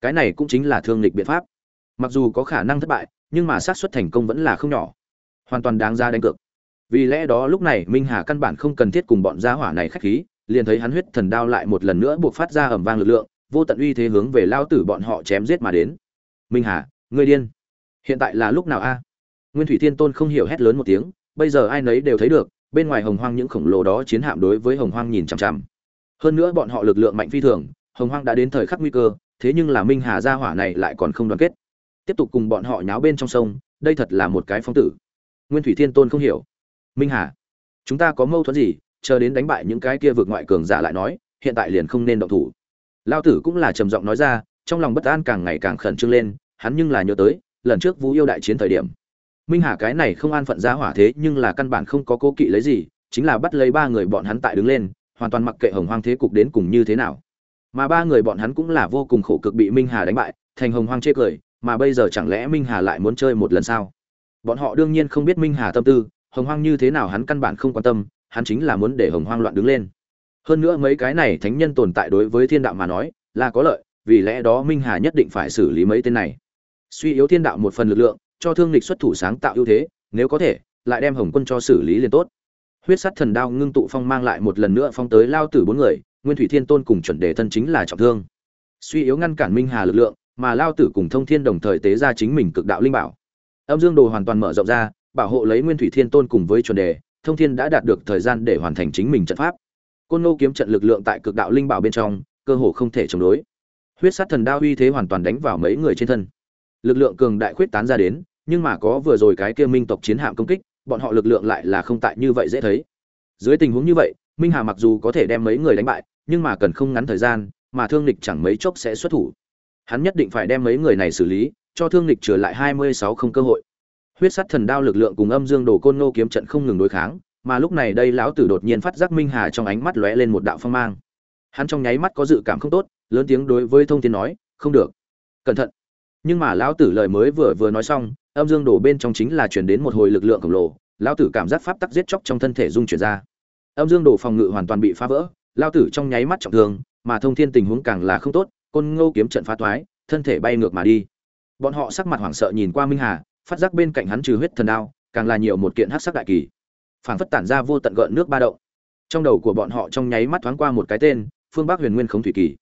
Cái này cũng chính là thương lịch biện pháp. Mặc dù có khả năng thất bại, nhưng mà xác suất thành công vẫn là không nhỏ. Hoàn toàn đáng ra đánh cược. Vì lẽ đó lúc này minh hà căn bản không cần thiết cùng bọn gia hỏa này khách khí, liền thấy hắn huyết thần đao lại một lần nữa buộc phát ra ẩm vang lực lượng, vô tận uy thế hướng về lao tử bọn họ chém giết mà đến. Minh hà, ngươi điên. Hiện tại là lúc nào a? Nguyên thủy thiên tôn không hiểu hét lớn một tiếng, bây giờ ai nấy đều thấy được, bên ngoài hồng hoang những khổng lồ đó chiến hạm đối với hồng hoang nhìn chằm chằm. Hơn nữa bọn họ lực lượng mạnh phi thường, hồng hoang đã đến thời khắc nguy cơ, thế nhưng là minh hà gia hỏa này lại còn không đoàn kết. Tiếp tục cùng bọn họ nháo bên trong sông, đây thật là một cái phong tử. Nguyên thủy thiên tôn không hiểu. Minh hà, chúng ta có mâu thuẫn gì? Chờ đến đánh bại những cái kia vượt ngoại cường giả lại nói, hiện tại liền không nên động thủ. Lao tử cũng là trầm giọng nói ra, trong lòng bất an càng ngày càng khẩn trương lên, hắn nhưng là nhớ tới, lần trước vũ yêu đại chiến thời điểm minh hà cái này không an phận ra hỏa thế nhưng là căn bản không có cố kỵ lấy gì, chính là bắt lấy ba người bọn hắn tại đứng lên, hoàn toàn mặc kệ hồng hoang thế cục đến cùng như thế nào. Mà ba người bọn hắn cũng là vô cùng khổ cực bị minh hà đánh bại, thành hồng hoang chê cười, mà bây giờ chẳng lẽ minh hà lại muốn chơi một lần sao? Bọn họ đương nhiên không biết minh hà tâm tư, hồng hoang như thế nào hắn căn bản không quan tâm, hắn chính là muốn để hồng hoang loạn đứng lên. Hơn nữa mấy cái này thánh nhân tồn tại đối với thiên đạo mà nói, là có lợi, vì lẽ đó minh hà nhất định phải xử lý mấy tên này. Suy yếu thiên đạo một phần lực lượng cho thương lịch xuất thủ sáng tạo ưu thế, nếu có thể, lại đem hồng quân cho xử lý liền tốt. Huyết sắt thần đao ngưng tụ phong mang lại một lần nữa phong tới lao tử bốn người, nguyên thủy thiên tôn cùng chuẩn đề thân chính là trọng thương. Suy yếu ngăn cản minh hà lực lượng, mà lao tử cùng thông thiên đồng thời tế ra chính mình cực đạo linh bảo. Âm dương đồ hoàn toàn mở rộng ra, bảo hộ lấy nguyên thủy thiên tôn cùng với chuẩn đề, thông thiên đã đạt được thời gian để hoàn thành chính mình trận pháp. Côn nô kiếm trận lực lượng tại cực đạo linh bảo bên trong, cơ hồ không thể chống đối. Huyết sát thần đao uy thế hoàn toàn đánh vào mấy người trên thân. Lực lượng cường đại khuyết tán ra đến nhưng mà có vừa rồi cái kia minh tộc chiến hạm công kích, bọn họ lực lượng lại là không tại như vậy dễ thấy. Dưới tình huống như vậy, minh hà mặc dù có thể đem mấy người đánh bại, nhưng mà cần không ngắn thời gian, mà thương lịch chẳng mấy chốc sẽ xuất thủ. Hắn nhất định phải đem mấy người này xử lý, cho thương lịch trở lại hai mươi sáu không cơ hội. Huyết sắt thần đao lực lượng cùng âm dương đồ côn nô kiếm trận không ngừng đối kháng, mà lúc này đây lão tử đột nhiên phát giác minh hà trong ánh mắt lóe lên một đạo phong mang. Hắn trong nháy mắt có dự cảm không tốt, lớn tiếng đối với thông thiên nói, không được. Cẩn thận. Nhưng mà lão tử lời mới vừa vừa nói xong âm dương đổ bên trong chính là chuyển đến một hồi lực lượng khổng lồ, lão tử cảm giác pháp tắc giết chóc trong thân thể dung chuyển ra. Âm dương đổ phòng ngự hoàn toàn bị phá vỡ, lão tử trong nháy mắt trọng thương, mà thông thiên tình huống càng là không tốt, côn ngô kiếm trận phá toái, thân thể bay ngược mà đi. Bọn họ sắc mặt hoảng sợ nhìn qua minh hà, phát giác bên cạnh hắn trừ huyết thần đao, càng là nhiều một kiện hắc sắc đại kỳ. Phảng phất tản ra vô tận gợn nước ba động. Trong đầu của bọn họ trong nháy mắt thoáng qua một cái tên, phương bắc huyền nguyên khống thủy kỳ.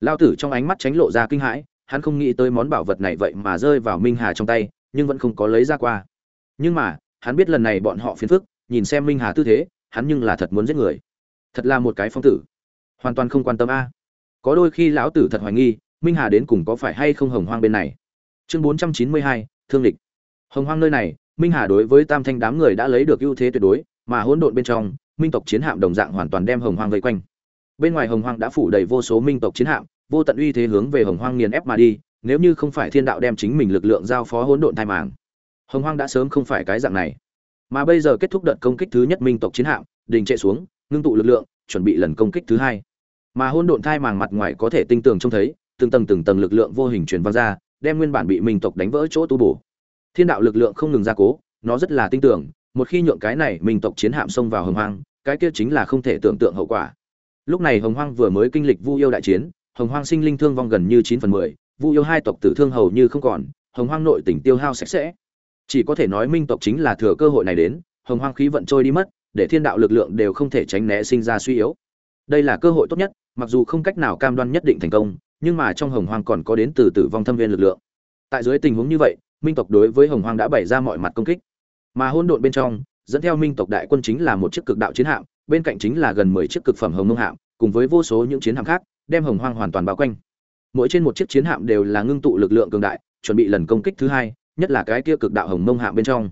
Lao tử trong ánh mắt tránh lộ ra kinh hãi, hắn không nghĩ tới món bảo vật này vậy mà rơi vào minh hà trong tay nhưng vẫn không có lấy ra qua. Nhưng mà, hắn biết lần này bọn họ phiền phức, nhìn xem minh hà tư thế, hắn nhưng là thật muốn giết người. Thật là một cái phong tử. Hoàn toàn không quan tâm a. Có đôi khi lão tử thật hoài nghi, minh hà đến cùng có phải hay không hồng hoang bên này. Chương bốn trăm chín mươi hai, thương lịch. Hồng hoang nơi này, minh hà đối với tam thanh đám người đã lấy được ưu thế tuyệt đối, mà hỗn độn bên trong, minh tộc chiến hạm đồng dạng hoàn toàn đem hồng hoang vây quanh. Bên ngoài hồng hoang đã phủ đầy vô số minh tộc chiến hạm, vô tận uy thế hướng về hồng hoang nghiền ép mà đi nếu như không phải thiên đạo đem chính mình lực lượng giao phó hỗn độn thai màng, hồng hoang đã sớm không phải cái dạng này. Mà bây giờ kết thúc đợt công kích thứ nhất minh tộc chiến hạm, đình trệ xuống, ngưng tụ lực lượng, chuẩn bị lần công kích thứ hai. Mà hỗn độn thai màng mặt ngoài có thể tinh tường trông thấy, từng tầng từng tầng lực lượng vô hình truyền vang ra, đem nguyên bản bị minh tộc đánh vỡ chỗ tu bổ. Thiên đạo lực lượng không ngừng gia cố, nó rất là tinh tưởng một khi nhượng cái này minh tộc chiến hạm xông vào hồng hoang, cái kia chính là không thể tưởng tượng hậu quả. Lúc này hồng hoang vừa mới kinh lịch vu yêu đại chiến, hồng hoang sinh linh thương vong gần như chín phần mười vu yêu hai tộc tử thương hầu như không còn, hồng hoang nội tỉnh tiêu hao sạch sẽ. Chỉ có thể nói minh tộc chính là thừa cơ hội này đến, hồng hoang khí vận trôi đi mất, để thiên đạo lực lượng đều không thể tránh né sinh ra suy yếu. Đây là cơ hội tốt nhất, mặc dù không cách nào cam đoan nhất định thành công, nhưng mà trong hồng hoang còn có đến từ tử vong thâm viên lực lượng. Tại dưới tình huống như vậy, minh tộc đối với hồng hoang đã bày ra mọi mặt công kích. Mà hôn độn bên trong, dẫn theo minh tộc đại quân chính là một chiếc cực đạo chiến hạm, bên cạnh chính là gần mười chiếc cực phẩm hồng nông hạm, cùng với vô số những chiến hạm khác, đem hồng hoang hoàn toàn bao quanh mỗi trên một chiếc chiến hạm đều là ngưng tụ lực lượng cường đại, chuẩn bị lần công kích thứ hai, nhất là cái kia cực đạo hồng mông hạm bên trong.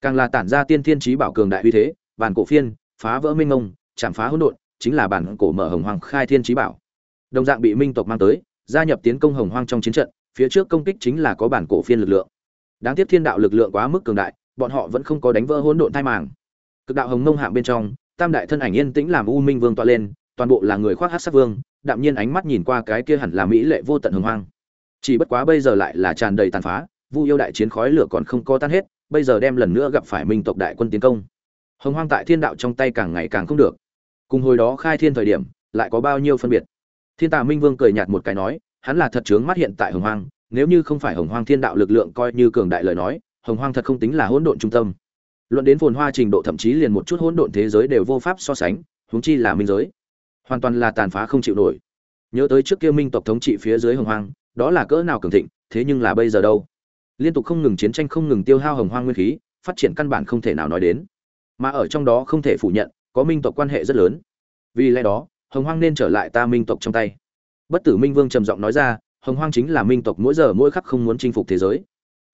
Càng là tản ra tiên thiên trí bảo cường đại uy thế, bản cổ phiên, phá vỡ minh mông, chạm phá hỗn độn, chính là bản cổ mở hồng hoang khai thiên trí bảo. Đồng dạng bị minh tộc mang tới, gia nhập tiến công hồng hoang trong chiến trận, phía trước công kích chính là có bản cổ phiên lực lượng. Đáng tiếc thiên đạo lực lượng quá mức cường đại, bọn họ vẫn không có đánh vỡ hỗn độn thai màng. Cực đạo hồng mông hạng bên trong, tam đại thân ảnh yên tĩnh làm u minh vương tọa lên, toàn bộ là người khoác hát sắc vương đạm nhiên ánh mắt nhìn qua cái kia hẳn là mỹ lệ vô tận hồng hoang. Chỉ bất quá bây giờ lại là tràn đầy tàn phá, vu yêu đại chiến khói lửa còn không có tan hết, bây giờ đem lần nữa gặp phải minh tộc đại quân tiến công. Hồng hoang tại thiên đạo trong tay càng ngày càng không được. Cùng hồi đó khai thiên thời điểm, lại có bao nhiêu phân biệt. Thiên tà minh vương cười nhạt một cái nói, hắn là thật chướng mắt hiện tại hồng hoang, nếu như không phải hồng hoang thiên đạo lực lượng coi như cường đại lời nói, hồng hoang thật không tính là hỗn độn trung tâm. Luận đến phồn hoa trình độ thậm chí liền một chút hỗn độn thế giới đều vô pháp so sánh, huống chi là minh giới hoàn toàn là tàn phá không chịu nổi. Nhớ tới trước kia minh tộc thống trị phía dưới hồng hoang, đó là cỡ nào cường thịnh, thế nhưng là bây giờ đâu? Liên tục không ngừng chiến tranh, không ngừng tiêu hao hồng hoang nguyên khí, phát triển căn bản không thể nào nói đến. Mà ở trong đó không thể phủ nhận, có minh tộc quan hệ rất lớn. Vì lẽ đó, hồng hoang nên trở lại ta minh tộc trong tay. Bất tử minh vương trầm giọng nói ra, hồng hoang chính là minh tộc mỗi giờ mỗi khắc không muốn chinh phục thế giới.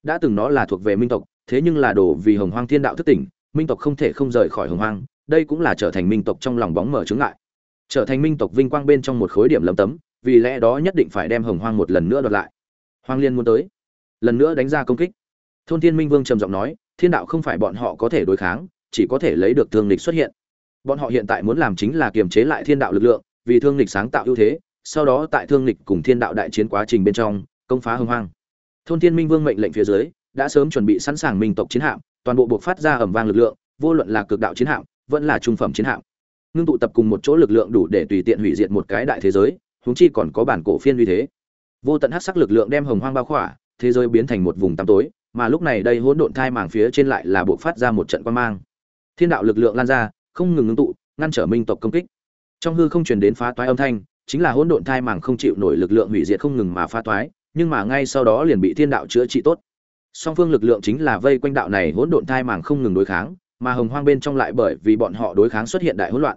Đã từng nó là thuộc về minh tộc, thế nhưng là đổ vì hồng hoang thiên đạo thức tỉnh, minh tộc không thể không rời khỏi hồng hoang, đây cũng là trở thành minh tộc trong lòng bóng mở chướng ngại trở thành minh tộc vinh quang bên trong một khối điểm lấm tấm, vì lẽ đó nhất định phải đem hồng hoang một lần nữa đoạt lại. Hoang liên muốn tới, lần nữa đánh ra công kích. Thôn thiên minh vương trầm giọng nói, thiên đạo không phải bọn họ có thể đối kháng, chỉ có thể lấy được thương lịch xuất hiện. Bọn họ hiện tại muốn làm chính là kiềm chế lại thiên đạo lực lượng, vì thương lịch sáng tạo ưu thế, sau đó tại thương lịch cùng thiên đạo đại chiến quá trình bên trong, công phá hưng hoang. Thôn thiên minh vương mệnh lệnh phía dưới, đã sớm chuẩn bị sẵn sàng minh tộc chiến hạm, toàn bộ buộc phát ra ẩm vang lực lượng, vô luận là cực đạo chiến hạm, vẫn là trung phẩm chiến hạm ngưng tụ tập cùng một chỗ lực lượng đủ để tùy tiện hủy diệt một cái đại thế giới, huống chi còn có bản cổ phiên uy thế. Vô tận hắc sắc lực lượng đem hồng hoang bao khỏa, thế giới biến thành một vùng tăm tối, mà lúc này đây hỗn độn thai màng phía trên lại là buộc phát ra một trận quan mang. Thiên đạo lực lượng lan ra, không ngừng ngưng tụ, ngăn trở minh tộc công kích. Trong hư không truyền đến phá toái âm thanh, chính là hỗn độn thai màng không chịu nổi lực lượng hủy diệt không ngừng mà phá toái, nhưng mà ngay sau đó liền bị thiên đạo chữa trị tốt. Song phương lực lượng chính là vây quanh đạo này hỗn độn thai màng không ngừng đối kháng, mà hồng hoang bên trong lại bởi vì bọn họ đối kháng xuất hiện đại hỗn loạn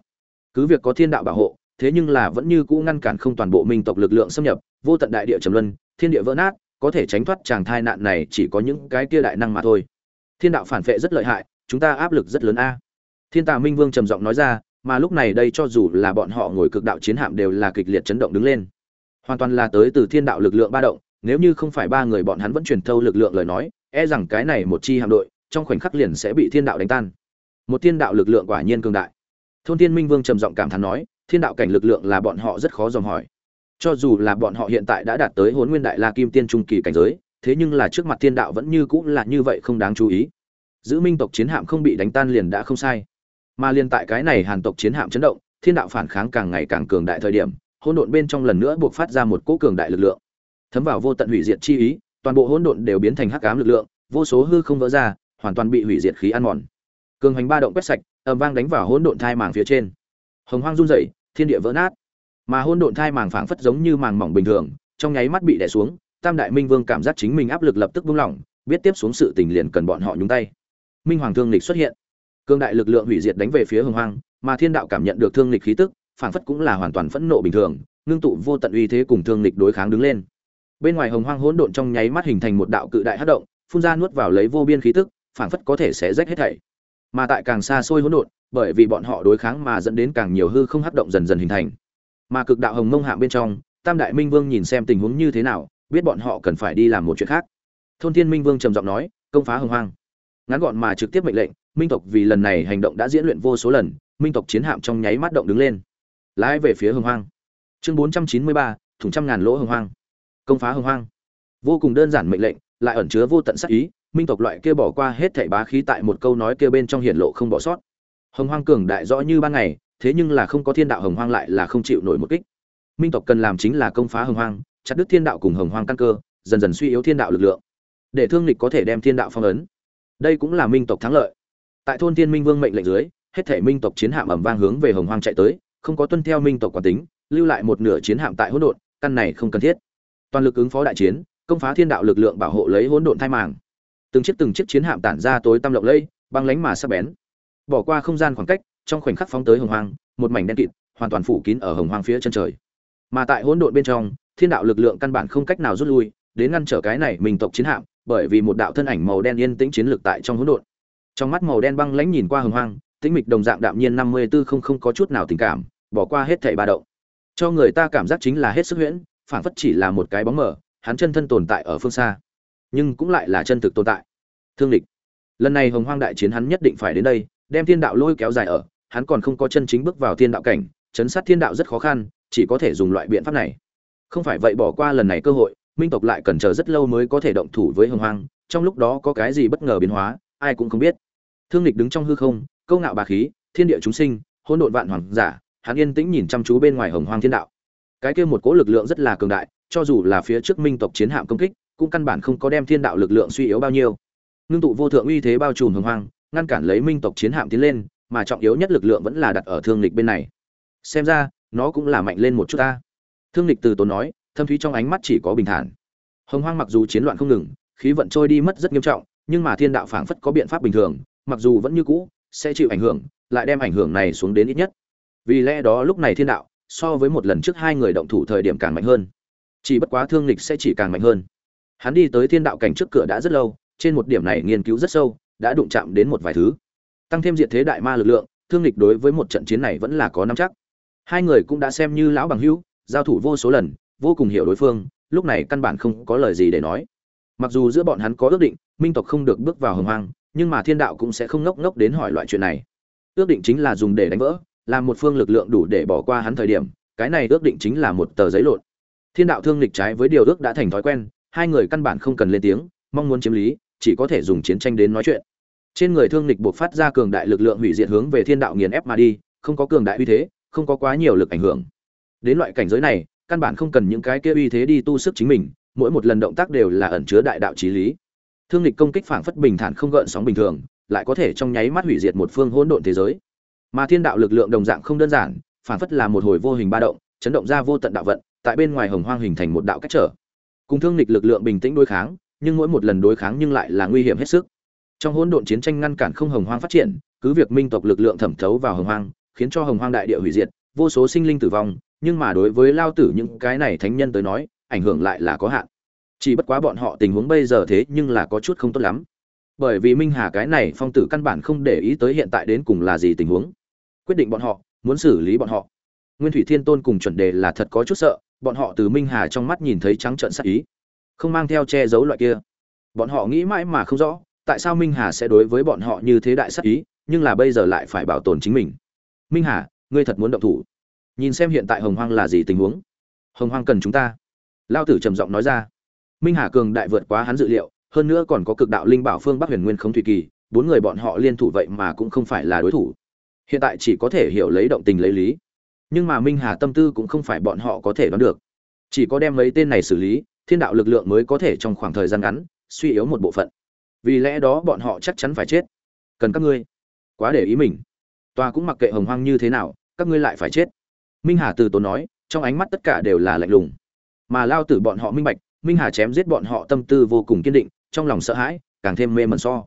cứ việc có thiên đạo bảo hộ, thế nhưng là vẫn như cũ ngăn cản không toàn bộ minh tộc lực lượng xâm nhập, vô tận đại địa trầm luân, thiên địa vỡ nát, có thể tránh thoát chàng thai nạn này chỉ có những cái kia đại năng mà thôi. Thiên đạo phản vệ rất lợi hại, chúng ta áp lực rất lớn a. Thiên tà minh vương trầm giọng nói ra, mà lúc này đây cho dù là bọn họ ngồi cực đạo chiến hạm đều là kịch liệt chấn động đứng lên. Hoàn toàn là tới từ thiên đạo lực lượng ba động, nếu như không phải ba người bọn hắn vẫn truyền thâu lực lượng lời nói e rằng cái này một chi hạm đội, trong khoảnh khắc liền sẽ bị thiên đạo đánh tan. Một thiên đạo lực lượng quả nhiên cường đại thôn thiên minh vương trầm giọng cảm thán nói, thiên đạo cảnh lực lượng là bọn họ rất khó dòm hỏi. Cho dù là bọn họ hiện tại đã đạt tới hôn nguyên đại la kim tiên trung kỳ cảnh giới, thế nhưng là trước mặt thiên đạo vẫn như cũng là như vậy không đáng chú ý. Giữ minh tộc chiến hạm không bị đánh tan liền đã không sai. Mà liên tại cái này hàn tộc chiến hạm chấn động, thiên đạo phản kháng càng ngày càng cường đại thời điểm, hỗn độn bên trong lần nữa buộc phát ra một cỗ cường đại lực lượng. Thấm vào vô tận hủy diệt chi ý, toàn bộ hỗn độn đều biến thành hắc ám lực lượng, vô số hư không vỡ ra, hoàn toàn bị hủy diệt khí ăn mòn. Cường hành ba động quét sạch ầm vang đánh vào hỗn độn thai màng phía trên. Hồng hoang run rẩy, thiên địa vỡ nát. Mà hỗn độn thai màng phảng phất giống như màng mỏng bình thường, trong nháy mắt bị đè xuống, tam đại minh vương cảm giác chính mình áp lực lập tức buông lỏng, biết tiếp xuống sự tình liền cần bọn họ nhúng tay. Minh hoàng thương lịch xuất hiện. Cương đại lực lượng hủy diệt đánh về phía hồng hoang, mà thiên đạo cảm nhận được thương lịch khí tức, phảng phất cũng là hoàn toàn phẫn nộ bình thường, ngưng tụ vô tận uy thế cùng thương lịch đối kháng đứng lên. Bên ngoài hồng hoang hỗn độn trong nháy mắt hình thành một đạo cự đại hất động, phun ra nuốt vào lấy vô biên khí tức, phảng phất có thể sẽ rách hết thảy mà tại càng xa xôi hỗn độn, bởi vì bọn họ đối kháng mà dẫn đến càng nhiều hư không hấp động dần dần hình thành. Mà cực đạo hồng mông hạ bên trong, tam đại minh vương nhìn xem tình huống như thế nào, biết bọn họ cần phải đi làm một chuyện khác. Thôn thiên minh vương trầm giọng nói, công phá hồng hoang. Ngắn gọn mà trực tiếp mệnh lệnh, minh tộc vì lần này hành động đã diễn luyện vô số lần, minh tộc chiến hạm trong nháy mắt động đứng lên. Lái về phía hồng hoang. Chương bốn trăm chín mươi ba, thủng trăm ngàn lỗ hồng hoang. Công phá hồng hoang. Vô cùng đơn giản mệnh lệnh, lại ẩn chứa vô tận sắc ý minh tộc loại kia bỏ qua hết thảy bá khí tại một câu nói kia bên trong hiển lộ không bỏ sót. Hồng hoang cường đại rõ như ban ngày, thế nhưng là không có thiên đạo hồng hoang lại là không chịu nổi một kích. Minh tộc cần làm chính là công phá hồng hoang, chặt đứt thiên đạo cùng hồng hoang căn cơ, dần dần suy yếu thiên đạo lực lượng. Để thương lịch có thể đem thiên đạo phong ấn. Đây cũng là minh tộc thắng lợi. Tại thôn thiên minh vương mệnh lệnh dưới, hết thảy minh tộc chiến hạm ầm vang hướng về hồng hoang chạy tới, không có tuân theo minh tộc quán tính, lưu lại một nửa chiến hạm tại hỗn độn, căn này không cần thiết. Toàn lực ứng phó đại chiến, công phá thiên đạo lực lượng bảo hộ lấy hỗn độn thai màng từng chiếc từng chiếc chiến hạm tản ra tối tăm lộng lây băng lánh mà sắc bén. Bỏ qua không gian khoảng cách, trong khoảnh khắc phóng tới hồng hoang, một mảnh đen kịt, hoàn toàn phủ kín ở hồng hoang phía chân trời. Mà tại hỗn độn bên trong, thiên đạo lực lượng căn bản không cách nào rút lui, đến ngăn trở cái này mình tộc chiến hạm, bởi vì một đạo thân ảnh màu đen yên tĩnh chiến lược tại trong hỗn độn. Trong mắt màu đen băng lãnh nhìn qua hồng hoang, tĩnh mịch đồng dạng đạm nhiên năm mươi tư không không có chút nào tình cảm, bỏ qua hết thảy ba động. Cho người ta cảm giác chính là hết sức huyễn phản phất chỉ là một cái bóng mờ, hắn chân thân tồn tại ở phương xa nhưng cũng lại là chân thực tồn tại. Thương lịch lần này hồng hoang đại chiến hắn nhất định phải đến đây, đem thiên đạo lôi kéo dài ở, hắn còn không có chân chính bước vào thiên đạo cảnh, chấn sát thiên đạo rất khó khăn, chỉ có thể dùng loại biện pháp này. Không phải vậy bỏ qua lần này cơ hội, minh tộc lại cần chờ rất lâu mới có thể động thủ với hồng hoang, trong lúc đó có cái gì bất ngờ biến hóa, ai cũng không biết. Thương lịch đứng trong hư không, câu ngạo bà khí, thiên địa chúng sinh, hỗn độn vạn hoàng giả, hắn yên tĩnh nhìn chăm chú bên ngoài hồng hoang thiên đạo. Cái kia một cỗ lực lượng rất là cường đại, cho dù là phía trước minh tộc chiến hạm công kích cũng căn bản không có đem thiên đạo lực lượng suy yếu bao nhiêu. Ngưng tụ vô thượng uy thế bao trùm hồng hoang, ngăn cản lấy minh tộc chiến hạm tiến lên, mà trọng yếu nhất lực lượng vẫn là đặt ở thương lịch bên này. Xem ra, nó cũng là mạnh lên một chút ta. Thương lịch từ tốn nói, thâm thúy trong ánh mắt chỉ có bình thản. Hồng hoang mặc dù chiến loạn không ngừng, khí vận trôi đi mất rất nghiêm trọng, nhưng mà thiên đạo phảng phất có biện pháp bình thường, mặc dù vẫn như cũ, sẽ chịu ảnh hưởng, lại đem ảnh hưởng này xuống đến ít nhất. Vì lẽ đó lúc này thiên đạo, so với một lần trước hai người động thủ thời điểm càng mạnh hơn. Chỉ bất quá thương lịch sẽ chỉ càng mạnh hơn hắn đi tới thiên đạo cảnh trước cửa đã rất lâu, trên một điểm này nghiên cứu rất sâu, đã đụng chạm đến một vài thứ. Tăng thêm diện thế đại ma lực lượng, thương lịch đối với một trận chiến này vẫn là có nắm chắc. Hai người cũng đã xem như lão bằng hữu, giao thủ vô số lần, vô cùng hiểu đối phương, lúc này căn bản không có lời gì để nói. Mặc dù giữa bọn hắn có ước định, minh tộc không được bước vào hồng hoang, nhưng mà thiên đạo cũng sẽ không ngốc ngốc đến hỏi loại chuyện này. Ước định chính là dùng để đánh vỡ làm một phương lực lượng đủ để bỏ qua hắn thời điểm, cái này ước định chính là một tờ giấy lộn. Thiên đạo thương lịch trái với điều ước đã thành thói quen hai người căn bản không cần lên tiếng, mong muốn chiếm lý, chỉ có thể dùng chiến tranh đến nói chuyện. Trên người thương lịch buộc phát ra cường đại lực lượng hủy diệt hướng về thiên đạo nghiền ép mà đi, không có cường đại uy thế, không có quá nhiều lực ảnh hưởng. Đến loại cảnh giới này, căn bản không cần những cái kia uy thế đi tu sức chính mình, mỗi một lần động tác đều là ẩn chứa đại đạo trí lý. Thương lịch công kích phảng phất bình thản không gợn sóng bình thường, lại có thể trong nháy mắt hủy diệt một phương hỗn độn thế giới. Mà thiên đạo lực lượng đồng dạng không đơn giản, phảng phất là một hồi vô hình ba động, chấn động ra vô tận đạo vận, tại bên ngoài hồng hoang hình thành một đạo cách trở cùng thương lịch lực lượng bình tĩnh đối kháng, nhưng mỗi một lần đối kháng nhưng lại là nguy hiểm hết sức. Trong hỗn độn chiến tranh ngăn cản không hồng hoang phát triển, cứ việc minh tộc lực lượng thẩm thấu vào hồng hoang, khiến cho hồng hoang đại địa hủy diệt, vô số sinh linh tử vong, nhưng mà đối với lao tử những cái này thánh nhân tới nói, ảnh hưởng lại là có hạn. Chỉ bất quá bọn họ tình huống bây giờ thế nhưng là có chút không tốt lắm. Bởi vì minh hà cái này phong tử căn bản không để ý tới hiện tại đến cùng là gì tình huống. Quyết định bọn họ, muốn xử lý bọn họ. Nguyên thủy thiên tôn cùng chuẩn đề là thật có chút sợ bọn họ từ minh hà trong mắt nhìn thấy trắng trợn sắc ý, không mang theo che giấu loại kia. Bọn họ nghĩ mãi mà không rõ, tại sao minh hà sẽ đối với bọn họ như thế đại sắc ý, nhưng là bây giờ lại phải bảo tồn chính mình. Minh hà, ngươi thật muốn động thủ. Nhìn xem hiện tại hồng hoang là gì tình huống. Hồng hoang cần chúng ta. Lao tử trầm giọng nói ra. Minh hà cường đại vượt quá hắn dự liệu, hơn nữa còn có cực đạo linh bảo phương bắc huyền nguyên không thủy kỳ, bốn người bọn họ liên thủ vậy mà cũng không phải là đối thủ. Hiện tại chỉ có thể hiểu lấy động tình lấy lý nhưng mà minh hà tâm tư cũng không phải bọn họ có thể đoán được. Chỉ có đem mấy tên này xử lý, thiên đạo lực lượng mới có thể trong khoảng thời gian ngắn suy yếu một bộ phận. Vì lẽ đó bọn họ chắc chắn phải chết. Cần các ngươi quá để ý mình. Tòa cũng mặc kệ hồng hoang như thế nào, các ngươi lại phải chết. Minh hà từ tốn nói, trong ánh mắt tất cả đều là lạnh lùng. Mà lao tử bọn họ minh bạch, minh hà chém giết bọn họ tâm tư vô cùng kiên định, trong lòng sợ hãi, càng thêm mê mẩn so.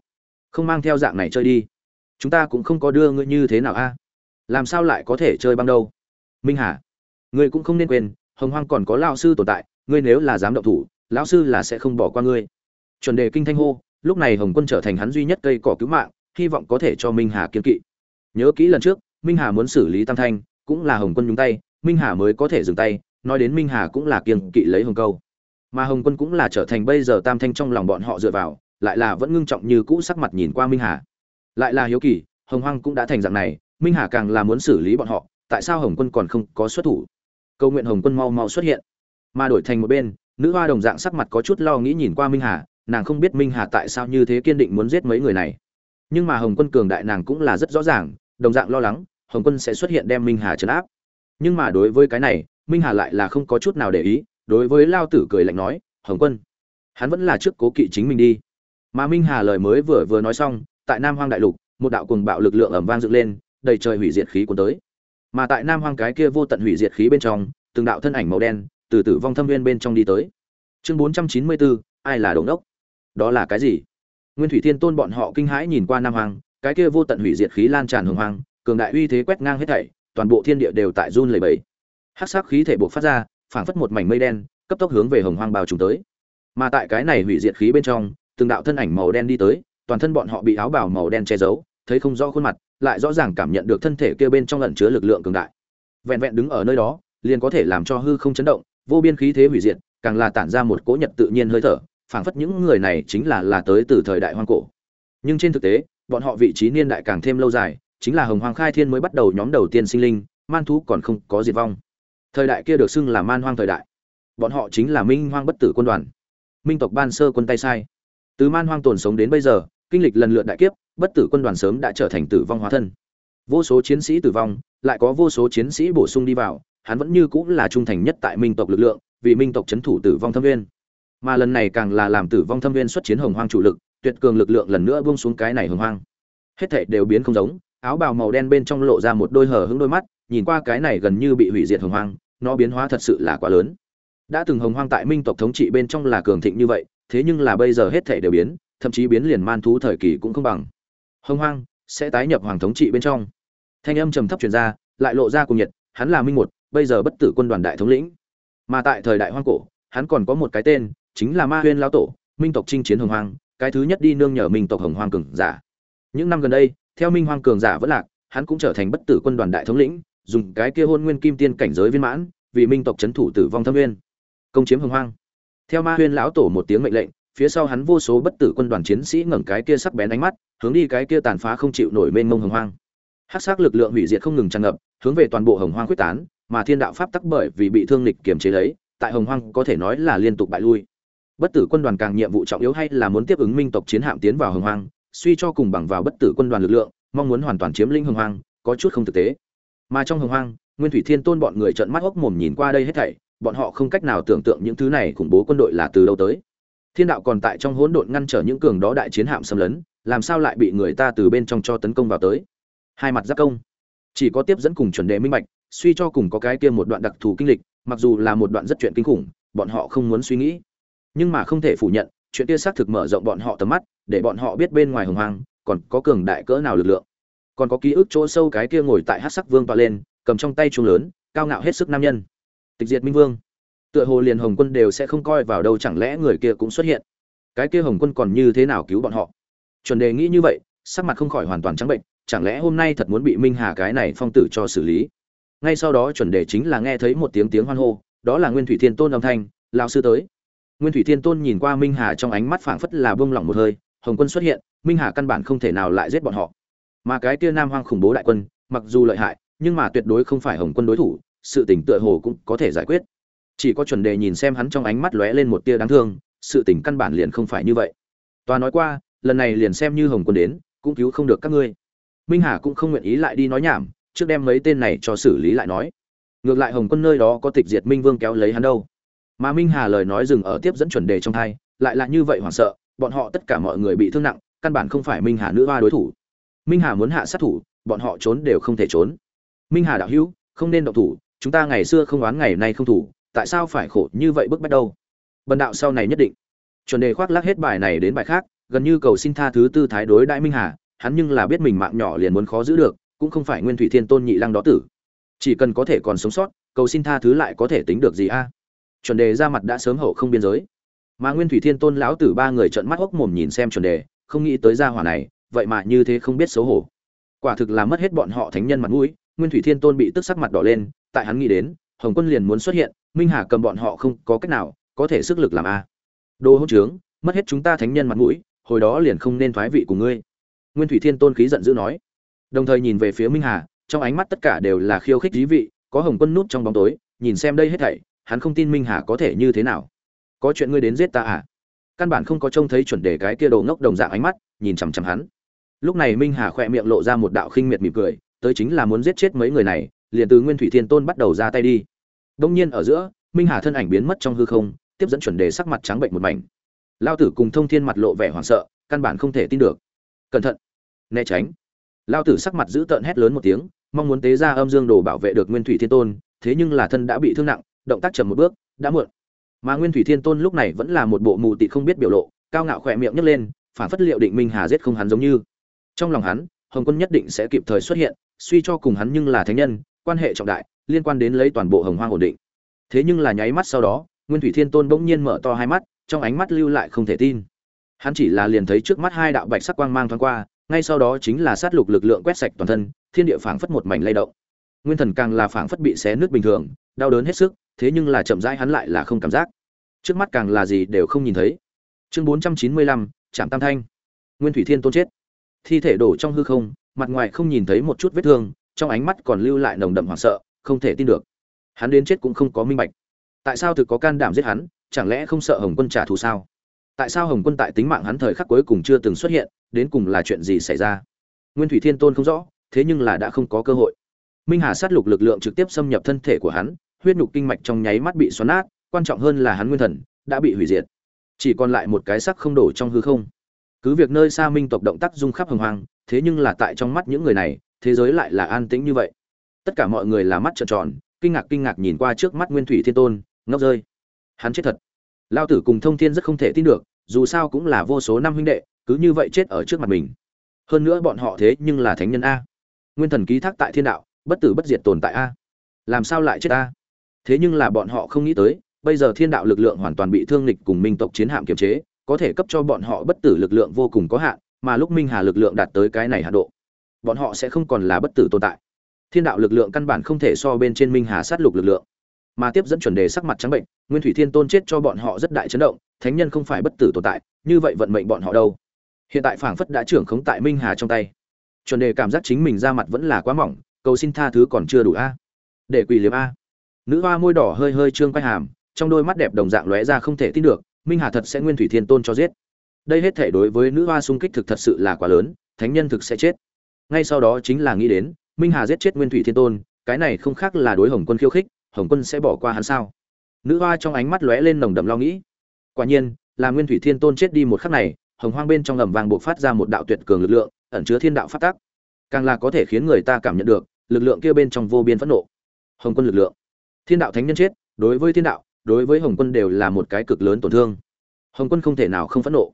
Không mang theo dạng này chơi đi. Chúng ta cũng không có đưa ngươi như thế nào a. Làm sao lại có thể chơi băng đâu? Minh hà, ngươi cũng không nên quên, hồng hoang còn có lao sư tồn tại, ngươi nếu là dám động thủ, lão sư là sẽ không bỏ qua ngươi. Chuẩn đề kinh thanh hô, lúc này hồng quân trở thành hắn duy nhất cây cỏ cứu mạng, hy vọng có thể cho minh hà kiên kỵ. Nhớ kỹ lần trước, minh hà muốn xử lý tam thanh, cũng là hồng quân nhúng tay, minh hà mới có thể dừng tay, nói đến minh hà cũng là kiên kỵ lấy hồng câu. Mà hồng quân cũng là trở thành bây giờ tam thanh trong lòng bọn họ dựa vào, lại là vẫn ngưng trọng như cũ sắc mặt nhìn qua minh hà. Lại là hiếu kỳ, hồng hoang cũng đã thành dạng này, minh hà càng là muốn xử lý bọn họ tại sao hồng quân còn không có xuất thủ? Cầu nguyện hồng quân mau mau xuất hiện. Mà đổi thành một bên, nữ hoa đồng dạng sắc mặt có chút lo nghĩ nhìn qua minh hà, nàng không biết minh hà tại sao như thế kiên định muốn giết mấy người này. Nhưng mà hồng quân cường đại nàng cũng là rất rõ ràng, đồng dạng lo lắng, hồng quân sẽ xuất hiện đem minh hà trấn áp. Nhưng mà đối với cái này, minh hà lại là không có chút nào để ý, đối với lao tử cười lạnh nói, hồng quân, hắn vẫn là trước cố kỵ chính mình đi. Mà minh hà lời mới vừa vừa nói xong, tại nam hoang đại lục, một đạo cùng bạo lực lượng ẩm vang dựng lên, đầy trời hủy diệt khí cuốn tới mà tại nam hoang cái kia vô tận hủy diệt khí bên trong, từng đạo thân ảnh màu đen từ tử vong thâm viên bên trong đi tới. Chương bốn trăm chín mươi bốn, ai là đồn đốc đó là cái gì? Nguyên thủy thiên tôn bọn họ kinh hãi nhìn qua nam hoang, cái kia vô tận hủy diệt khí lan tràn hồng hoang, cường đại uy thế quét ngang hết thảy, toàn bộ thiên địa đều tại run lẩy bẩy. Hắc sắc khí thể buộc phát ra, phảng phất một mảnh mây đen, cấp tốc hướng về hồng hoang bao trùm tới. Mà tại cái này hủy diệt khí bên trong, từng đạo thân ảnh màu đen đi tới, toàn thân bọn họ bị áo bào màu đen che giấu, thấy không rõ khuôn mặt lại rõ ràng cảm nhận được thân thể kia bên trong ẩn chứa lực lượng cường đại. Vẹn vẹn đứng ở nơi đó, liền có thể làm cho hư không chấn động, vô biên khí thế hủy diệt, càng là tản ra một cỗ nhật tự nhiên hơi thở, phảng phất những người này chính là là tới từ thời đại hoang cổ. Nhưng trên thực tế, bọn họ vị trí niên đại càng thêm lâu dài, chính là hồng hoàng khai thiên mới bắt đầu nhóm đầu tiên sinh linh, man thú còn không có diệt vong. Thời đại kia được xưng là man hoang thời đại. Bọn họ chính là minh hoang bất tử quân đoàn. Minh tộc ban sơ quân tay sai. Từ man hoang tồn sống đến bây giờ, kinh lịch lần lượt đại kiếp bất tử quân đoàn sớm đã trở thành tử vong hóa thân. Vô số chiến sĩ tử vong, lại có vô số chiến sĩ bổ sung đi vào, hắn vẫn như cũng là trung thành nhất tại minh tộc lực lượng, vì minh tộc c h ấ n thủ tử vong thâm viên. Mà lần này càng là làm tử vong thâm viên xuất chiến hồng hoang chủ lực, tuyệt cường lực lượng lần nữa buông xuống cái này hồng hoang. Hết thệ đều biến không giống, áo bào màu đen bên trong lộ ra một đôi hở hứng đôi mắt, nhìn qua cái này gần như bị hủy diệt hồng hoang, nó biến hóa thật sự là quá lớn. Đã từng hồng hoang tại minh tộc thống trị bên trong là cường thịnh như vậy, thế nhưng là bây giờ hết thệ đều biến, thậm chí biến liền man thú thời kỳ cũng không bằng hồng hoang, sẽ tái nhập hoàng thống trị bên trong. Thanh âm trầm thấp truyền ra, lại lộ ra cùng nhiệt, hắn là minh một, bây giờ bất tử quân đoàn đại thống lĩnh. Mà tại thời đại hoang cổ, hắn còn có một cái tên, chính là ma huyên lão tổ, minh tộc chinh chiến hồng hoang, cái thứ nhất đi nương nhờ minh tộc hồng hoang cường giả. Những năm gần đây, theo minh hoang cường giả vẫn lạc, hắn cũng trở thành bất tử quân đoàn đại thống lĩnh, dùng cái kia hôn nguyên kim tiên cảnh giới viên mãn, vì minh tộc chấn thủ tử vong thâm nguyên. Công chiếm hồng hoang. Theo ma huyên lão tổ một tiếng mệnh lệnh phía sau hắn vô số bất tử quân đoàn chiến sĩ ngẩng cái kia sắc bén ánh mắt, hướng đi cái kia tàn phá không chịu nổi mênh mông hồng hoang. Hắc sắc lực lượng hủy diệt không ngừng tràn ngập, hướng về toàn bộ hồng hoang quyết tán, mà thiên đạo pháp tắc bởi vì bị thương lịch kiềm chế lấy, tại hồng hoang có thể nói là liên tục bại lui. Bất tử quân đoàn càng nhiệm vụ trọng yếu hay là muốn tiếp ứng minh tộc chiến hạm tiến vào hồng hoang, suy cho cùng bằng vào bất tử quân đoàn lực lượng, mong muốn hoàn toàn chiếm lĩnh hồng hoang, có chút không thực tế. Mà trong hồng hoang, Nguyên Thủy Thiên Tôn bọn người trợn mắt hốc mồm nhìn qua đây hết thảy, bọn họ không cách nào tưởng tượng những thứ này khủng bố quân đội là từ đâu tới thiên đạo còn tại trong hỗn độn ngăn trở những cường đó đại chiến hạm xâm lấn, làm sao lại bị người ta từ bên trong cho tấn công vào tới? Hai mặt giáp công. Chỉ có tiếp dẫn cùng chuẩn đề minh bạch, suy cho cùng có cái kia một đoạn đặc thù kinh lịch, mặc dù là một đoạn rất chuyện kinh khủng, bọn họ không muốn suy nghĩ. Nhưng mà không thể phủ nhận, chuyện kia xác thực mở rộng bọn họ tầm mắt, để bọn họ biết bên ngoài hồng hoang, còn có cường đại cỡ nào lực lượng. Còn có ký ức chỗ sâu cái kia ngồi tại hát sắc vương tọa lên, cầm trong tay chuông lớn, cao ngạo hết sức nam nhân. Tịch diệt minh vương tựa hồ liền hồng quân đều sẽ không coi vào đâu, chẳng lẽ người kia cũng xuất hiện? Cái kia hồng quân còn như thế nào cứu bọn họ? Chuẩn đề nghĩ như vậy, sắc mặt không khỏi hoàn toàn trắng bệnh, chẳng lẽ hôm nay thật muốn bị minh hà cái này phong tử cho xử lý? Ngay sau đó chuẩn đề chính là nghe thấy một tiếng tiếng hoan hô, đó là nguyên thủy thiên tôn âm thanh lao sư tới. Nguyên thủy thiên tôn nhìn qua minh hà trong ánh mắt phảng phất là bông lỏng một hơi, hồng quân xuất hiện, minh hà căn bản không thể nào lại giết bọn họ. Mà cái kia nam hoang khủng bố đại quân, mặc dù lợi hại, nhưng mà tuyệt đối không phải hồng quân đối thủ, sự tình tựa hồ cũng có thể giải quyết chỉ có chuẩn đề nhìn xem hắn trong ánh mắt lóe lên một tia đáng thương, sự tình căn bản liền không phải như vậy. Toa nói qua, lần này liền xem như hồng quân đến, cũng cứu không được các ngươi. Minh hà cũng không nguyện ý lại đi nói nhảm, trước đem mấy tên này cho xử lý lại nói. Ngược lại hồng quân nơi đó có tịch diệt minh vương kéo lấy hắn đâu. Mà minh hà lời nói dừng ở tiếp dẫn chuẩn đề trong thai, lại là như vậy hoảng sợ, bọn họ tất cả mọi người bị thương nặng, căn bản không phải minh hà nữ hoa đối thủ. Minh hà muốn hạ sát thủ, bọn họ trốn đều không thể trốn. Minh hà đạo hữu, không nên động thủ, chúng ta ngày xưa không oán ngày nay không thủ tại sao phải khổ như vậy bức bách đâu? Bần đạo sau này nhất định. Chuẩn đề khoác lác hết bài này đến bài khác, gần như cầu xin tha thứ tư thái đối đại minh hà, hắn nhưng là biết mình mạng nhỏ liền muốn khó giữ được, cũng không phải nguyên thủy thiên tôn nhị lăng đó tử. Chỉ cần có thể còn sống sót, cầu xin tha thứ lại có thể tính được gì a? Chuẩn đề ra mặt đã sớm hậu không biên giới. Mà nguyên thủy thiên tôn lão tử ba người trợn mắt hốc mồm nhìn xem chuẩn đề, không nghĩ tới gia hỏa này, vậy mà như thế không biết xấu hổ. Quả thực là mất hết bọn họ thánh nhân mặt mũi, nguyên thủy thiên tôn bị tức sắc mặt đỏ lên, tại hắn nghĩ đến, hồng quân liền muốn xuất hiện minh hà cầm bọn họ không có cách nào, có thể sức lực làm a. Đồ hỗn trướng, mất hết chúng ta thánh nhân mặt mũi, hồi đó liền không nên thoái vị của ngươi. Nguyên thủy thiên tôn khí giận dữ nói. Đồng thời nhìn về phía minh hà, trong ánh mắt tất cả đều là khiêu khích dí vị, có hồng quân nút trong bóng tối, nhìn xem đây hết thảy, hắn không tin minh hà có thể như thế nào. Có chuyện ngươi đến giết ta à? Căn bản không có trông thấy chuẩn đề cái kia đồ ngốc đồng dạng ánh mắt, nhìn chằm chằm hắn. Lúc này minh hà khỏe miệng lộ ra một đạo khinh miệt mỉm cười, tới chính là muốn giết chết mấy người này, liền từ nguyên thủy thiên tôn bắt đầu ra tay đi đông nhiên ở giữa, minh hà thân ảnh biến mất trong hư không, tiếp dẫn chuẩn đề sắc mặt trắng bệnh một mảnh. Lão tử cùng thông thiên mặt lộ vẻ hoảng sợ, căn bản không thể tin được. Cẩn thận, né tránh. Lão tử sắc mặt giữ tợn hét lớn một tiếng, mong muốn tế ra âm dương đồ bảo vệ được nguyên thủy thiên tôn, thế nhưng là thân đã bị thương nặng, động tác chậm một bước, đã muộn. Mà nguyên thủy thiên tôn lúc này vẫn là một bộ mù tị không biết biểu lộ, cao ngạo khỏe miệng nhấc lên, phản phất liệu định minh hà giết không hắn giống như. Trong lòng hắn, hồng quân nhất định sẽ kịp thời xuất hiện, suy cho cùng hắn nhưng là thánh nhân, quan hệ trọng đại liên quan đến lấy toàn bộ hồng hoang ổn định. Thế nhưng là nháy mắt sau đó, nguyên thủy thiên tôn bỗng nhiên mở to hai mắt, trong ánh mắt lưu lại không thể tin. Hắn chỉ là liền thấy trước mắt hai đạo bạch sắc quang mang thoáng qua, ngay sau đó chính là sát lục lực lượng quét sạch toàn thân, thiên địa phảng phất một mảnh lay động. Nguyên thần càng là phảng phất bị xé nước bình thường, đau đớn hết sức, thế nhưng là chậm rãi hắn lại là không cảm giác. Trước mắt càng là gì đều không nhìn thấy. Chương bốn trăm chín mươi lăm trạm tam thanh. Nguyên thủy thiên tôn chết. Thi thể đổ trong hư không, mặt ngoài không nhìn thấy một chút vết thương, trong ánh mắt còn lưu lại nồng đậm hoảng sợ không thể tin được. Hắn đến chết cũng không có minh bạch. Tại sao thực có can đảm giết hắn, chẳng lẽ không sợ hồng quân trả thù sao? Tại sao hồng quân tại tính mạng hắn thời khắc cuối cùng chưa từng xuất hiện, đến cùng là chuyện gì xảy ra? Nguyên thủy thiên tôn không rõ, thế nhưng là đã không có cơ hội. Minh hà sát lục lực lượng trực tiếp xâm nhập thân thể của hắn, huyết nhục kinh mạch trong nháy mắt bị xoắn nát, quan trọng hơn là hắn nguyên thần đã bị hủy diệt. Chỉ còn lại một cái sắc không đổ trong hư không. Cứ việc nơi xa minh tộc động tác dung khắp hồng hoang, thế nhưng là tại trong mắt những người này, thế giới lại là an tĩnh như vậy tất cả mọi người là mắt trợn tròn, kinh ngạc kinh ngạc nhìn qua trước mắt nguyên thủy thiên tôn, ngốc rơi. Hắn chết thật. Lao tử cùng thông thiên rất không thể tin được, dù sao cũng là vô số năm huynh đệ, cứ như vậy chết ở trước mặt mình. Hơn nữa bọn họ thế nhưng là thánh nhân a. Nguyên thần ký thác tại thiên đạo, bất tử bất diệt tồn tại a. Làm sao lại chết a? Thế nhưng là bọn họ không nghĩ tới, bây giờ thiên đạo lực lượng hoàn toàn bị thương lịch cùng minh tộc chiến hạm kiềm chế, có thể cấp cho bọn họ bất tử lực lượng vô cùng có hạn, mà lúc minh hà lực lượng đạt tới cái này hạ độ, bọn họ sẽ không còn là bất tử tồn tại thiên đạo lực lượng căn bản không thể so bên trên minh hà sát lục lực lượng. Mà tiếp dẫn chuẩn đề sắc mặt trắng bệnh, nguyên thủy thiên tôn chết cho bọn họ rất đại chấn động, thánh nhân không phải bất tử tồn tại, như vậy vận mệnh bọn họ đâu? Hiện tại phảng phất đã trưởng khống tại minh hà trong tay. Chuẩn đề cảm giác chính mình ra mặt vẫn là quá mỏng, cầu xin tha thứ còn chưa đủ a. Để quỳ liếm a. Nữ hoa môi đỏ hơi hơi trương quay hàm, trong đôi mắt đẹp đồng dạng lóe ra không thể tin được, minh hà thật sẽ nguyên thủy thiên tôn cho giết. Đây hết thể đối với nữ hoa xung kích thực thật sự là quá lớn, thánh nhân thực sẽ chết. Ngay sau đó chính là nghĩ đến minh hà giết chết nguyên thủy thiên tôn, cái này không khác là đối hồng quân khiêu khích, hồng quân sẽ bỏ qua hắn sao? Nữ hoa trong ánh mắt lóe lên nồng đậm lo nghĩ. Quả nhiên, là nguyên thủy thiên tôn chết đi một khắc này, hồng hoang bên trong ầm vàng buộc phát ra một đạo tuyệt cường lực lượng, ẩn chứa thiên đạo phát tác càng là có thể khiến người ta cảm nhận được, lực lượng kia bên trong vô biên phẫn nộ. Hồng quân lực lượng. Thiên đạo thánh nhân chết, đối với thiên đạo, đối với hồng quân đều là một cái cực lớn tổn thương. Hồng quân không thể nào không phẫn nộ.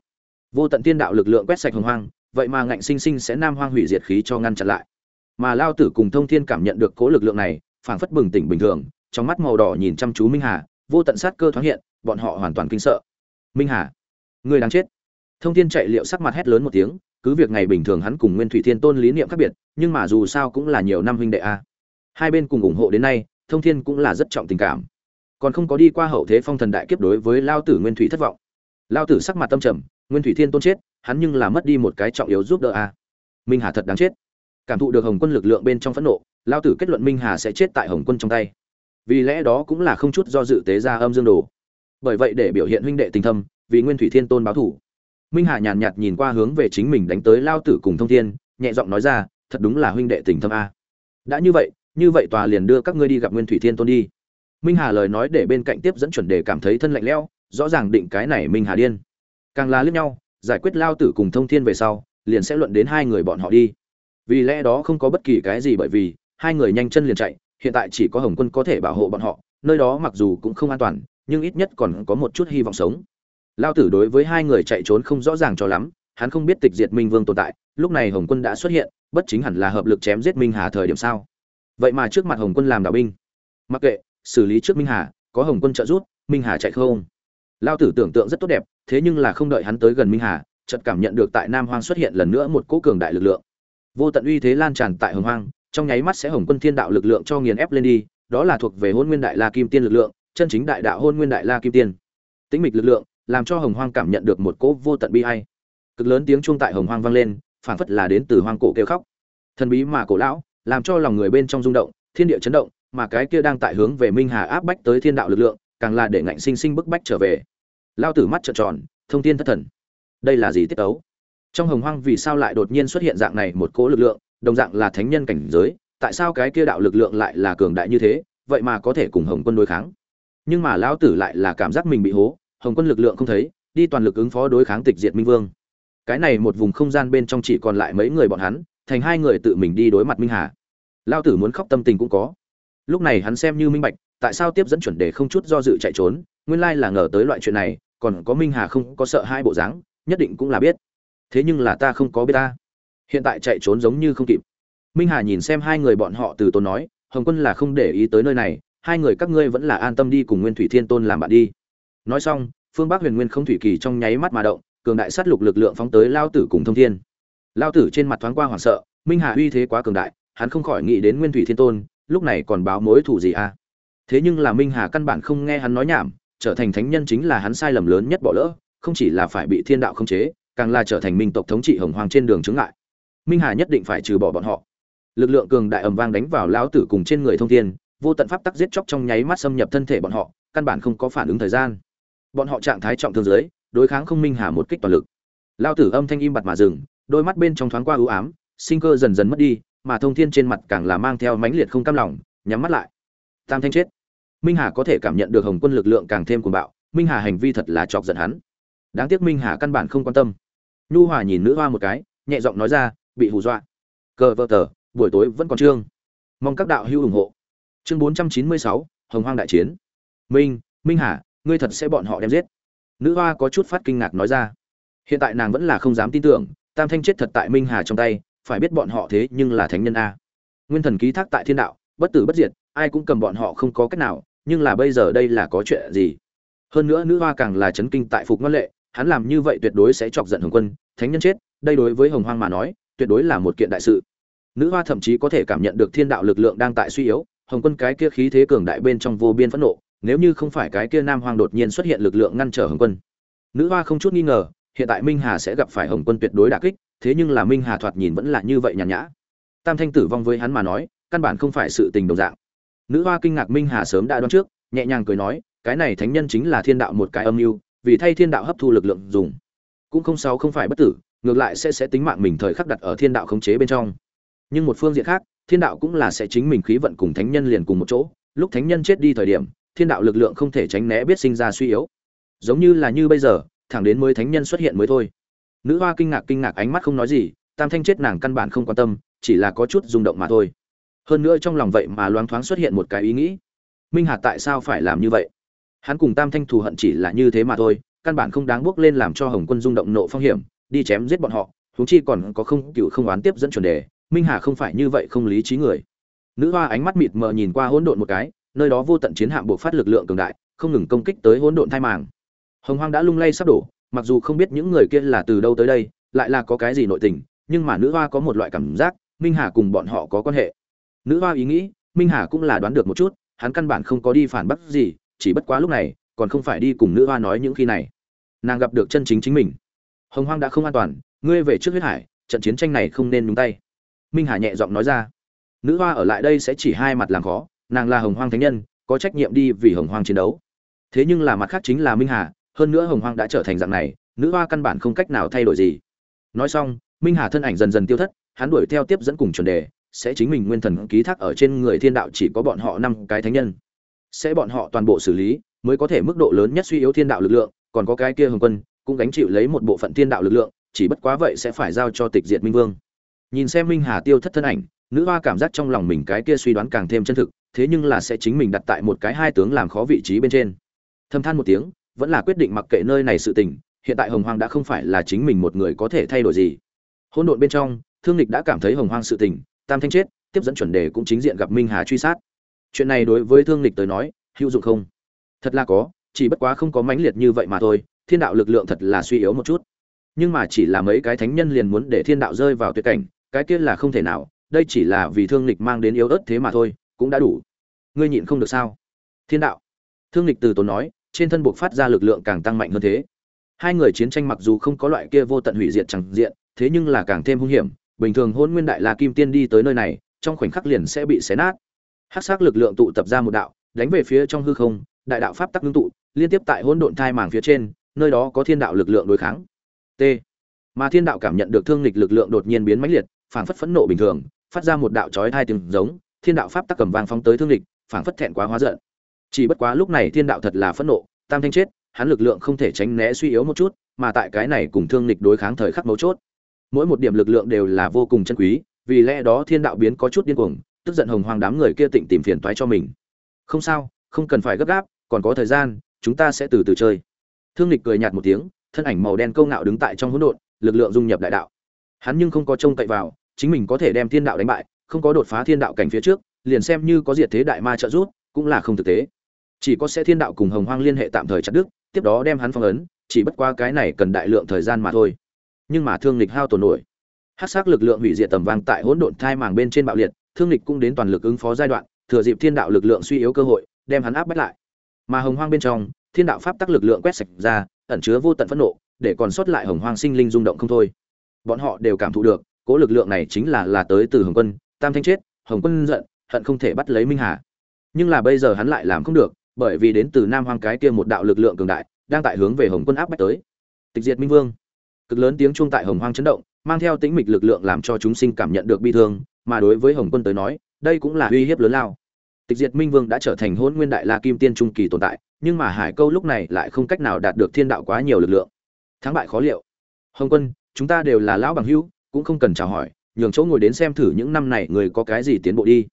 Vô tận thiên đạo lực lượng quét sạch hồng hoang, vậy mà ngạnh sinh sinh sẽ nam hoang hủy diệt khí cho ngăn chặn lại mà lao tử cùng thông thiên cảm nhận được cố lực lượng này, phảng phất bừng tỉnh bình thường, trong mắt màu đỏ nhìn chăm chú minh hà, vô tận sát cơ thoáng hiện, bọn họ hoàn toàn kinh sợ. Minh hà, người đang chết. Thông thiên chạy liệu sắc mặt hét lớn một tiếng, cứ việc ngày bình thường hắn cùng nguyên thủy thiên tôn lý niệm khác biệt, nhưng mà dù sao cũng là nhiều năm huynh đệ a. Hai bên cùng ủng hộ đến nay, thông thiên cũng là rất trọng tình cảm. Còn không có đi qua hậu thế phong thần đại kiếp đối với lao tử nguyên thủy thất vọng. Lao tử sắc mặt tâm trầm, nguyên thủy thiên tôn chết, hắn nhưng là mất đi một cái trọng yếu giúp đỡ a. Minh hà thật đáng chết cảm thụ được hồng quân lực lượng bên trong phẫn nộ, lao tử kết luận minh hà sẽ chết tại hồng quân trong tay. Vì lẽ đó cũng là không chút do dự tế ra âm dương đồ. Bởi vậy để biểu hiện huynh đệ tình thâm, vì nguyên thủy thiên tôn báo thủ. Minh hà nhàn nhạt nhìn qua hướng về chính mình đánh tới lao tử cùng thông thiên, nhẹ giọng nói ra, thật đúng là huynh đệ tình thâm a. Đã như vậy như vậy tòa liền đưa các ngươi đi gặp nguyên thủy thiên tôn đi. Minh hà lời nói để bên cạnh tiếp dẫn chuẩn đề cảm thấy thân lạnh lẽo, rõ ràng định cái này minh hà điên. Càng là lướt nhau, giải quyết lao tử cùng thông thiên về sau, liền sẽ luận đến hai người bọn họ đi vì lẽ đó không có bất kỳ cái gì bởi vì hai người nhanh chân liền chạy, hiện tại chỉ có hồng quân có thể bảo hộ bọn họ, nơi đó mặc dù cũng không an toàn, nhưng ít nhất còn có một chút hy vọng sống. Lao tử đối với hai người chạy trốn không rõ ràng cho lắm, hắn không biết tịch diệt minh vương tồn tại, lúc này hồng quân đã xuất hiện, bất chính hẳn là hợp lực chém giết minh hà thời điểm sao? Vậy mà trước mặt hồng quân làm đạo binh. Mặc kệ, xử lý trước minh hà, có hồng quân trợ giúp, minh hà chạy không? Lao tử tưởng tượng rất tốt đẹp, thế nhưng là không đợi hắn tới gần minh hà, chợt cảm nhận được tại nam hoang xuất hiện lần nữa một cỗ cường đại lực lượng vô tận uy thế lan tràn tại hồng hoang, trong nháy mắt sẽ hồng quân thiên đạo lực lượng cho nghiền ép lên đi, đó là thuộc về hôn nguyên đại la kim tiên lực lượng, chân chính đại đạo hôn nguyên đại la kim tiên. Tĩnh mịch lực lượng, làm cho hồng hoang cảm nhận được một cỗ vô tận bi hay cực lớn tiếng chuông tại hồng hoang vang lên, phảng phất là đến từ hoang cổ kêu khóc. Thần bí mà cổ lão, làm cho lòng người bên trong rung động, thiên địa chấn động, mà cái kia đang tại hướng về minh hà áp bách tới thiên đạo lực lượng, càng là để ngạnh sinh sinh bức bách trở về. Lao tử mắt trợn tròn, thông tin thất thần. Đây là gì tiết ấu trong hồng hoang vì sao lại đột nhiên xuất hiện dạng này một cỗ lực lượng, đồng dạng là thánh nhân cảnh giới, tại sao cái kia đạo lực lượng lại là cường đại như thế, vậy mà có thể cùng hồng quân đối kháng? Nhưng mà lão tử lại là cảm giác mình bị hố, hồng quân lực lượng không thấy, đi toàn lực ứng phó đối kháng tịch diệt minh vương. Cái này một vùng không gian bên trong chỉ còn lại mấy người bọn hắn, thành hai người tự mình đi đối mặt minh hà. Lao tử muốn khóc tâm tình cũng có. Lúc này hắn xem như minh bạch, tại sao tiếp dẫn chuẩn đề không chút do dự chạy trốn, nguyên lai là ngờ tới loại chuyện này, còn có minh hà không có sợ hai bộ dáng, nhất định cũng là biết thế nhưng là ta không có biết ta. Hiện tại chạy trốn giống như không kịp. Minh hà nhìn xem hai người bọn họ từ tốn nói, hồng quân là không để ý tới nơi này, hai người các ngươi vẫn là an tâm đi cùng nguyên thủy thiên tôn làm bạn đi. Nói xong, phương bắc huyền nguyên không thủy kỳ trong nháy mắt mà động, cường đại sát lục lực lượng phóng tới lao tử cùng thông thiên. Lao tử trên mặt thoáng qua hoảng sợ, minh hà uy thế quá cường đại, hắn không khỏi nghĩ đến nguyên thủy thiên tôn, lúc này còn báo mối thủ gì à? Thế nhưng là minh hà căn bản không nghe hắn nói nhảm, trở thành thánh nhân chính là hắn sai lầm lớn nhất bỏ lỡ, không chỉ là phải bị thiên đạo khống chế càng là trở thành minh tộc thống trị hồng hoàng trên đường chứng ngại. Minh hà nhất định phải trừ bỏ bọn họ. Lực lượng cường đại ầm vang đánh vào lão tử cùng trên người thông thiên, vô tận pháp tắc giết chóc trong nháy mắt xâm nhập thân thể bọn họ, căn bản không có phản ứng thời gian. Bọn họ trạng thái trọng thương dưới, đối kháng không minh hà một kích toàn lực. Lao tử âm thanh im bặt mà dừng, đôi mắt bên trong thoáng qua ưu ám, sinh cơ dần dần mất đi, mà thông thiên trên mặt càng là mang theo mãnh liệt không cam lòng, nhắm mắt lại. Tam thanh chết. Minh hà có thể cảm nhận được hồng quân lực lượng càng thêm cuồng bạo, minh hà hành vi thật là chọc giận hắn. Đáng tiếc minh hà căn bản không quan tâm nhu hòa nhìn nữ hoa một cái, nhẹ giọng nói ra, bị hù dọa. Cờ vợ tờ, buổi tối vẫn còn trương. Mong các đạo hữu ủng hộ. Chương bốn trăm chín mươi sáu, hồng hoang đại chiến. Minh minh hà, ngươi thật sẽ bọn họ đem giết. Nữ hoa có chút phát kinh ngạc nói ra. Hiện tại nàng vẫn là không dám tin tưởng, tam thanh chết thật tại minh hà trong tay, phải biết bọn họ thế nhưng là thánh nhân a. Nguyên thần ký thác tại thiên đạo, bất tử bất diệt, ai cũng cầm bọn họ không có cách nào, nhưng là bây giờ đây là có chuyện gì? Hơn nữa nữ hoa càng là chấn kinh tại phục ngân lệ hắn làm như vậy tuyệt đối sẽ chọc giận hồng quân, thánh nhân chết, đây đối với hồng hoang mà nói, tuyệt đối là một kiện đại sự. Nữ hoa thậm chí có thể cảm nhận được thiên đạo lực lượng đang tại suy yếu, hồng quân cái kia khí thế cường đại bên trong vô biên phẫn nộ, nếu như không phải cái kia nam hoang đột nhiên xuất hiện lực lượng ngăn trở hồng quân. Nữ hoa không chút nghi ngờ, hiện tại minh hà sẽ gặp phải hồng quân tuyệt đối đả kích, thế nhưng là minh hà thoạt nhìn vẫn là như vậy nhàn nhã. Tam thanh tử vong với hắn mà nói, căn bản không phải sự tình đồng dạng. Nữ hoa kinh ngạc minh hà sớm đã đoán trước, nhẹ nhàng cười nói, cái này thánh nhân chính là thiên đạo một cái âm mưu vì thay thiên đạo hấp thu lực lượng dùng. Cũng không sao không phải bất tử, ngược lại sẽ sẽ tính mạng mình thời khắc đặt ở thiên đạo khống chế bên trong. Nhưng một phương diện khác, thiên đạo cũng là sẽ chính mình khí vận cùng thánh nhân liền cùng một chỗ. Lúc thánh nhân chết đi thời điểm, thiên đạo lực lượng không thể tránh né biết sinh ra suy yếu. Giống như là như bây giờ, thẳng đến mới thánh nhân xuất hiện mới thôi. Nữ hoa kinh ngạc kinh ngạc ánh mắt không nói gì, tam thanh chết nàng căn bản không quan tâm, chỉ là có chút rung động mà thôi. Hơn nữa trong lòng vậy mà loáng thoáng xuất hiện một cái ý nghĩ. Minh hạt tại sao phải làm như vậy? Hắn cùng tam thanh thù hận chỉ là như thế mà thôi, căn bản không đáng bước lên làm cho hồng quân rung động nộ phong hiểm, đi chém giết bọn họ, huống chi còn có không, cựu không oán tiếp dẫn chuẩn đề, minh hà không phải như vậy không lý trí người. Nữ hoa ánh mắt mịt mờ nhìn qua hỗn độn một cái, nơi đó vô tận chiến hạm buộc phát lực lượng cường đại, không ngừng công kích tới hỗn độn thai màng. Hồng hoang đã lung lay sắp đổ, mặc dù không biết những người kia là từ đâu tới đây, lại là có cái gì nội tình, nhưng mà nữ hoa có một loại cảm giác, minh hà cùng bọn họ có quan hệ. Nữ hoa ý nghĩ, minh hà cũng là đoán được một chút, hắn căn bản không có đi phản bác gì chỉ bất quá lúc này, còn không phải đi cùng nữ hoa nói những khi này. Nàng gặp được chân chính chính mình. Hồng hoang đã không an toàn, ngươi về trước huyết hải, trận chiến tranh này không nên nhúng tay. Minh hà nhẹ giọng nói ra. Nữ hoa ở lại đây sẽ chỉ hai mặt làm khó, nàng là hồng hoang thánh nhân, có trách nhiệm đi vì hồng hoang chiến đấu. Thế nhưng là mặt khác chính là minh hà, hơn nữa hồng hoang đã trở thành dạng này, nữ hoa căn bản không cách nào thay đổi gì. Nói xong, minh hà thân ảnh dần dần tiêu thất, hắn đuổi theo tiếp dẫn cùng chuẩn đề, sẽ chính mình nguyên thần ký thác ở trên người thiên đạo chỉ có bọn họ năm cái thánh nhân sẽ bọn họ toàn bộ xử lý, mới có thể mức độ lớn nhất suy yếu thiên đạo lực lượng, còn có cái kia hồng quân, cũng gánh chịu lấy một bộ phận thiên đạo lực lượng, chỉ bất quá vậy sẽ phải giao cho tịch diệt minh vương. Nhìn xem minh hà tiêu thất thân ảnh, nữ hoa cảm giác trong lòng mình cái kia suy đoán càng thêm chân thực, thế nhưng là sẽ chính mình đặt tại một cái hai tướng làm khó vị trí bên trên. Thâm than một tiếng, vẫn là quyết định mặc kệ nơi này sự tình, hiện tại hồng hoang đã không phải là chính mình một người có thể thay đổi gì. Hỗn độn bên trong, thương lịch đã cảm thấy hồng hoang sự tình, tam thanh chết, tiếp dẫn chuẩn đề cũng chính diện gặp minh hà truy sát chuyện này đối với thương lịch tới nói, hữu dụng không? Thật là có, chỉ bất quá không có mãnh liệt như vậy mà thôi, thiên đạo lực lượng thật là suy yếu một chút. Nhưng mà chỉ là mấy cái thánh nhân liền muốn để thiên đạo rơi vào tuyệt cảnh, cái kia là không thể nào, đây chỉ là vì thương lịch mang đến yếu ớt thế mà thôi, cũng đã đủ. Ngươi nhịn không được sao? Thiên đạo. Thương lịch từ tốn nói, trên thân buộc phát ra lực lượng càng tăng mạnh hơn thế. Hai người chiến tranh mặc dù không có loại kia vô tận hủy diệt chẳng diện, thế nhưng là càng thêm hung hiểm. Bình thường hôn nguyên đại la kim tiên đi tới nơi này, trong khoảnh khắc liền sẽ bị xé nát hắc sắc lực lượng tụ tập ra một đạo, đánh về phía trong hư không, đại đạo pháp tắc ngưng tụ, liên tiếp tại hỗn độn thai màng phía trên, nơi đó có thiên đạo lực lượng đối kháng. T. Mà thiên đạo cảm nhận được thương lịch lực lượng đột nhiên biến mãnh liệt, phảng phất phẫn nộ bình thường, phát ra một đạo chói tai tiếng giống, thiên đạo pháp tắc cầm vang phóng tới thương lịch phảng phất thẹn quá hóa giận. Chỉ bất quá lúc này thiên đạo thật là phẫn nộ, tam thanh chết, hắn lực lượng không thể tránh né suy yếu một chút, mà tại cái này cùng thương lịch đối kháng thời khắc mấu chốt. Mỗi một điểm lực lượng đều là vô cùng chân quý, vì lẽ đó thiên đạo biến có chút điên cuồng tức giận hồng hoàng đám người kia tịnh tìm phiền toái cho mình. Không sao, không cần phải gấp gáp, còn có thời gian, chúng ta sẽ từ từ chơi. Thương lịch cười nhạt một tiếng, thân ảnh màu đen câu ngạo đứng tại trong hỗn độn, lực lượng dung nhập đại đạo. Hắn nhưng không có trông cậy vào, chính mình có thể đem thiên đạo đánh bại, không có đột phá thiên đạo cảnh phía trước, liền xem như có diệt thế đại ma trợ giúp, cũng là không thực tế. Chỉ có sẽ thiên đạo cùng hồng hoang liên hệ tạm thời chặt đức tiếp đó đem hắn phong ấn, chỉ bất qua cái này cần đại lượng thời gian mà thôi. Nhưng mà thương lịch hao tổn nổi. Hát s lực lượng hủy diệt tầm vang tại hỗn độn thai màng bên trên bạo liệt thương lịch cũng đến toàn lực ứng phó giai đoạn, thừa dịp thiên đạo lực lượng suy yếu cơ hội, đem hắn áp bách lại. Mà hồng hoang bên trong, thiên đạo pháp tắc lực lượng quét sạch ra, ẩn chứa vô tận phẫn nộ, để còn sót lại hồng hoang sinh linh rung động không thôi. Bọn họ đều cảm thụ được, cố lực lượng này chính là là tới từ hồng quân, tam thanh chết, hồng quân giận, hận không thể bắt lấy minh hà. Nhưng là bây giờ hắn lại làm không được, bởi vì đến từ nam hoang cái kia một đạo lực lượng cường đại, đang tại hướng về hồng quân áp bách tới. Tịch diệt minh vương. Cực lớn tiếng chuông tại hồng hoang chấn động, mang theo tĩnh mịch lực lượng làm cho chúng sinh cảm nhận được bi thương mà đối với hồng quân tới nói, đây cũng là uy hiếp lớn lao. Tịch diệt minh vương đã trở thành hôn nguyên đại la kim tiên trung kỳ tồn tại, nhưng mà hải câu lúc này lại không cách nào đạt được thiên đạo quá nhiều lực lượng. Thắng bại khó liệu. Hồng quân, chúng ta đều là lão bằng hữu, cũng không cần chào hỏi, nhường chỗ ngồi đến xem thử những năm này người có cái gì tiến bộ đi.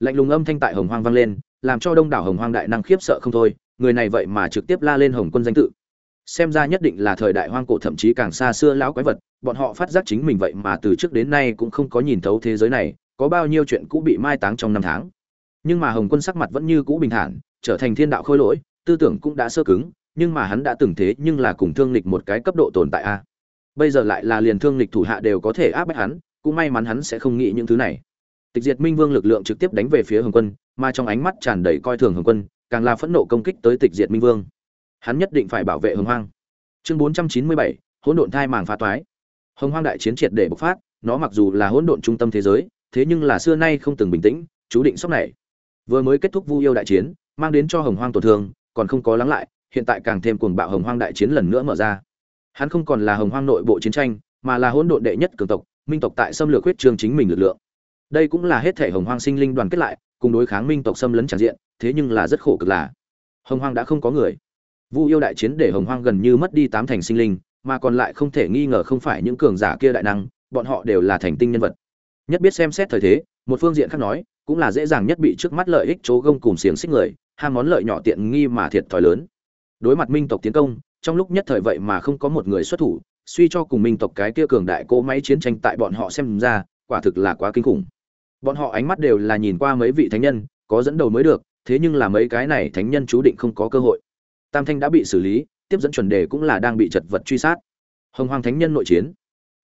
Lạnh lùng âm thanh tại hồng hoang vang lên, làm cho đông đảo hồng hoang đại năng khiếp sợ không thôi, người này vậy mà trực tiếp la lên hồng quân danh tự xem ra nhất định là thời đại hoang cổ thậm chí càng xa xưa lão quái vật, bọn họ phát giác chính mình vậy mà từ trước đến nay cũng không có nhìn thấu thế giới này, có bao nhiêu chuyện cũ bị mai táng trong năm tháng. Nhưng mà hồng quân sắc mặt vẫn như cũ bình thản, trở thành thiên đạo khôi lỗi, tư tưởng cũng đã sơ cứng, nhưng mà hắn đã từng thế nhưng là cùng thương lịch một cái cấp độ tồn tại a. Bây giờ lại là liền thương lịch thủ hạ đều có thể áp bách hắn, cũng may mắn hắn sẽ không nghĩ những thứ này. Tịch diệt minh vương lực lượng trực tiếp đánh về phía hồng quân, mà trong ánh mắt tràn đầy coi thường hồng quân, càng là phẫn nộ công kích tới tịch diệt minh vương hắn nhất định phải bảo vệ hồng hoang. Chương bốn trăm chín mươi bảy, hỗn độn thai màng phá toái. Hồng hoang đại chiến triệt để bộc phát, nó mặc dù là hỗn độn trung tâm thế giới, thế nhưng là xưa nay không từng bình tĩnh, chú định sốc này. Vừa mới kết thúc vu yêu đại chiến, mang đến cho hồng hoang tổn thương, còn không có lắng lại, hiện tại càng thêm cuồng bạo hồng hoang đại chiến lần nữa mở ra. Hắn không còn là hồng hoang nội bộ chiến tranh, mà là hỗn độn đệ nhất cường tộc, minh tộc tại xâm lược huyết trương chính mình lực lượng. Đây cũng là hết thể hồng hoang sinh linh đoàn kết lại, cùng đối kháng minh tộc xâm lấn tràn diện, thế nhưng là rất khổ cực là, hồng hoang đã không có người vu yêu đại chiến để hồng hoang gần như mất đi tám thành sinh linh, mà còn lại không thể nghi ngờ không phải những cường giả kia đại năng, bọn họ đều là thành tinh nhân vật. Nhất biết xem xét thời thế, một phương diện khác nói, cũng là dễ dàng nhất bị trước mắt lợi ích chỗ gông cùng xiềng xích người, ham món lợi nhỏ tiện nghi mà thiệt thòi lớn. Đối mặt minh tộc tiến công, trong lúc nhất thời vậy mà không có một người xuất thủ, suy cho cùng minh tộc cái kia cường đại cỗ máy chiến tranh tại bọn họ xem ra, quả thực là quá kinh khủng. Bọn họ ánh mắt đều là nhìn qua mấy vị thánh nhân, có dẫn đầu mới được, thế nhưng là mấy cái này thánh nhân chú định không có cơ hội tam thanh đã bị xử lý, tiếp dẫn chuẩn đề cũng là đang bị chật vật truy sát. Hồng hoàng thánh nhân nội chiến.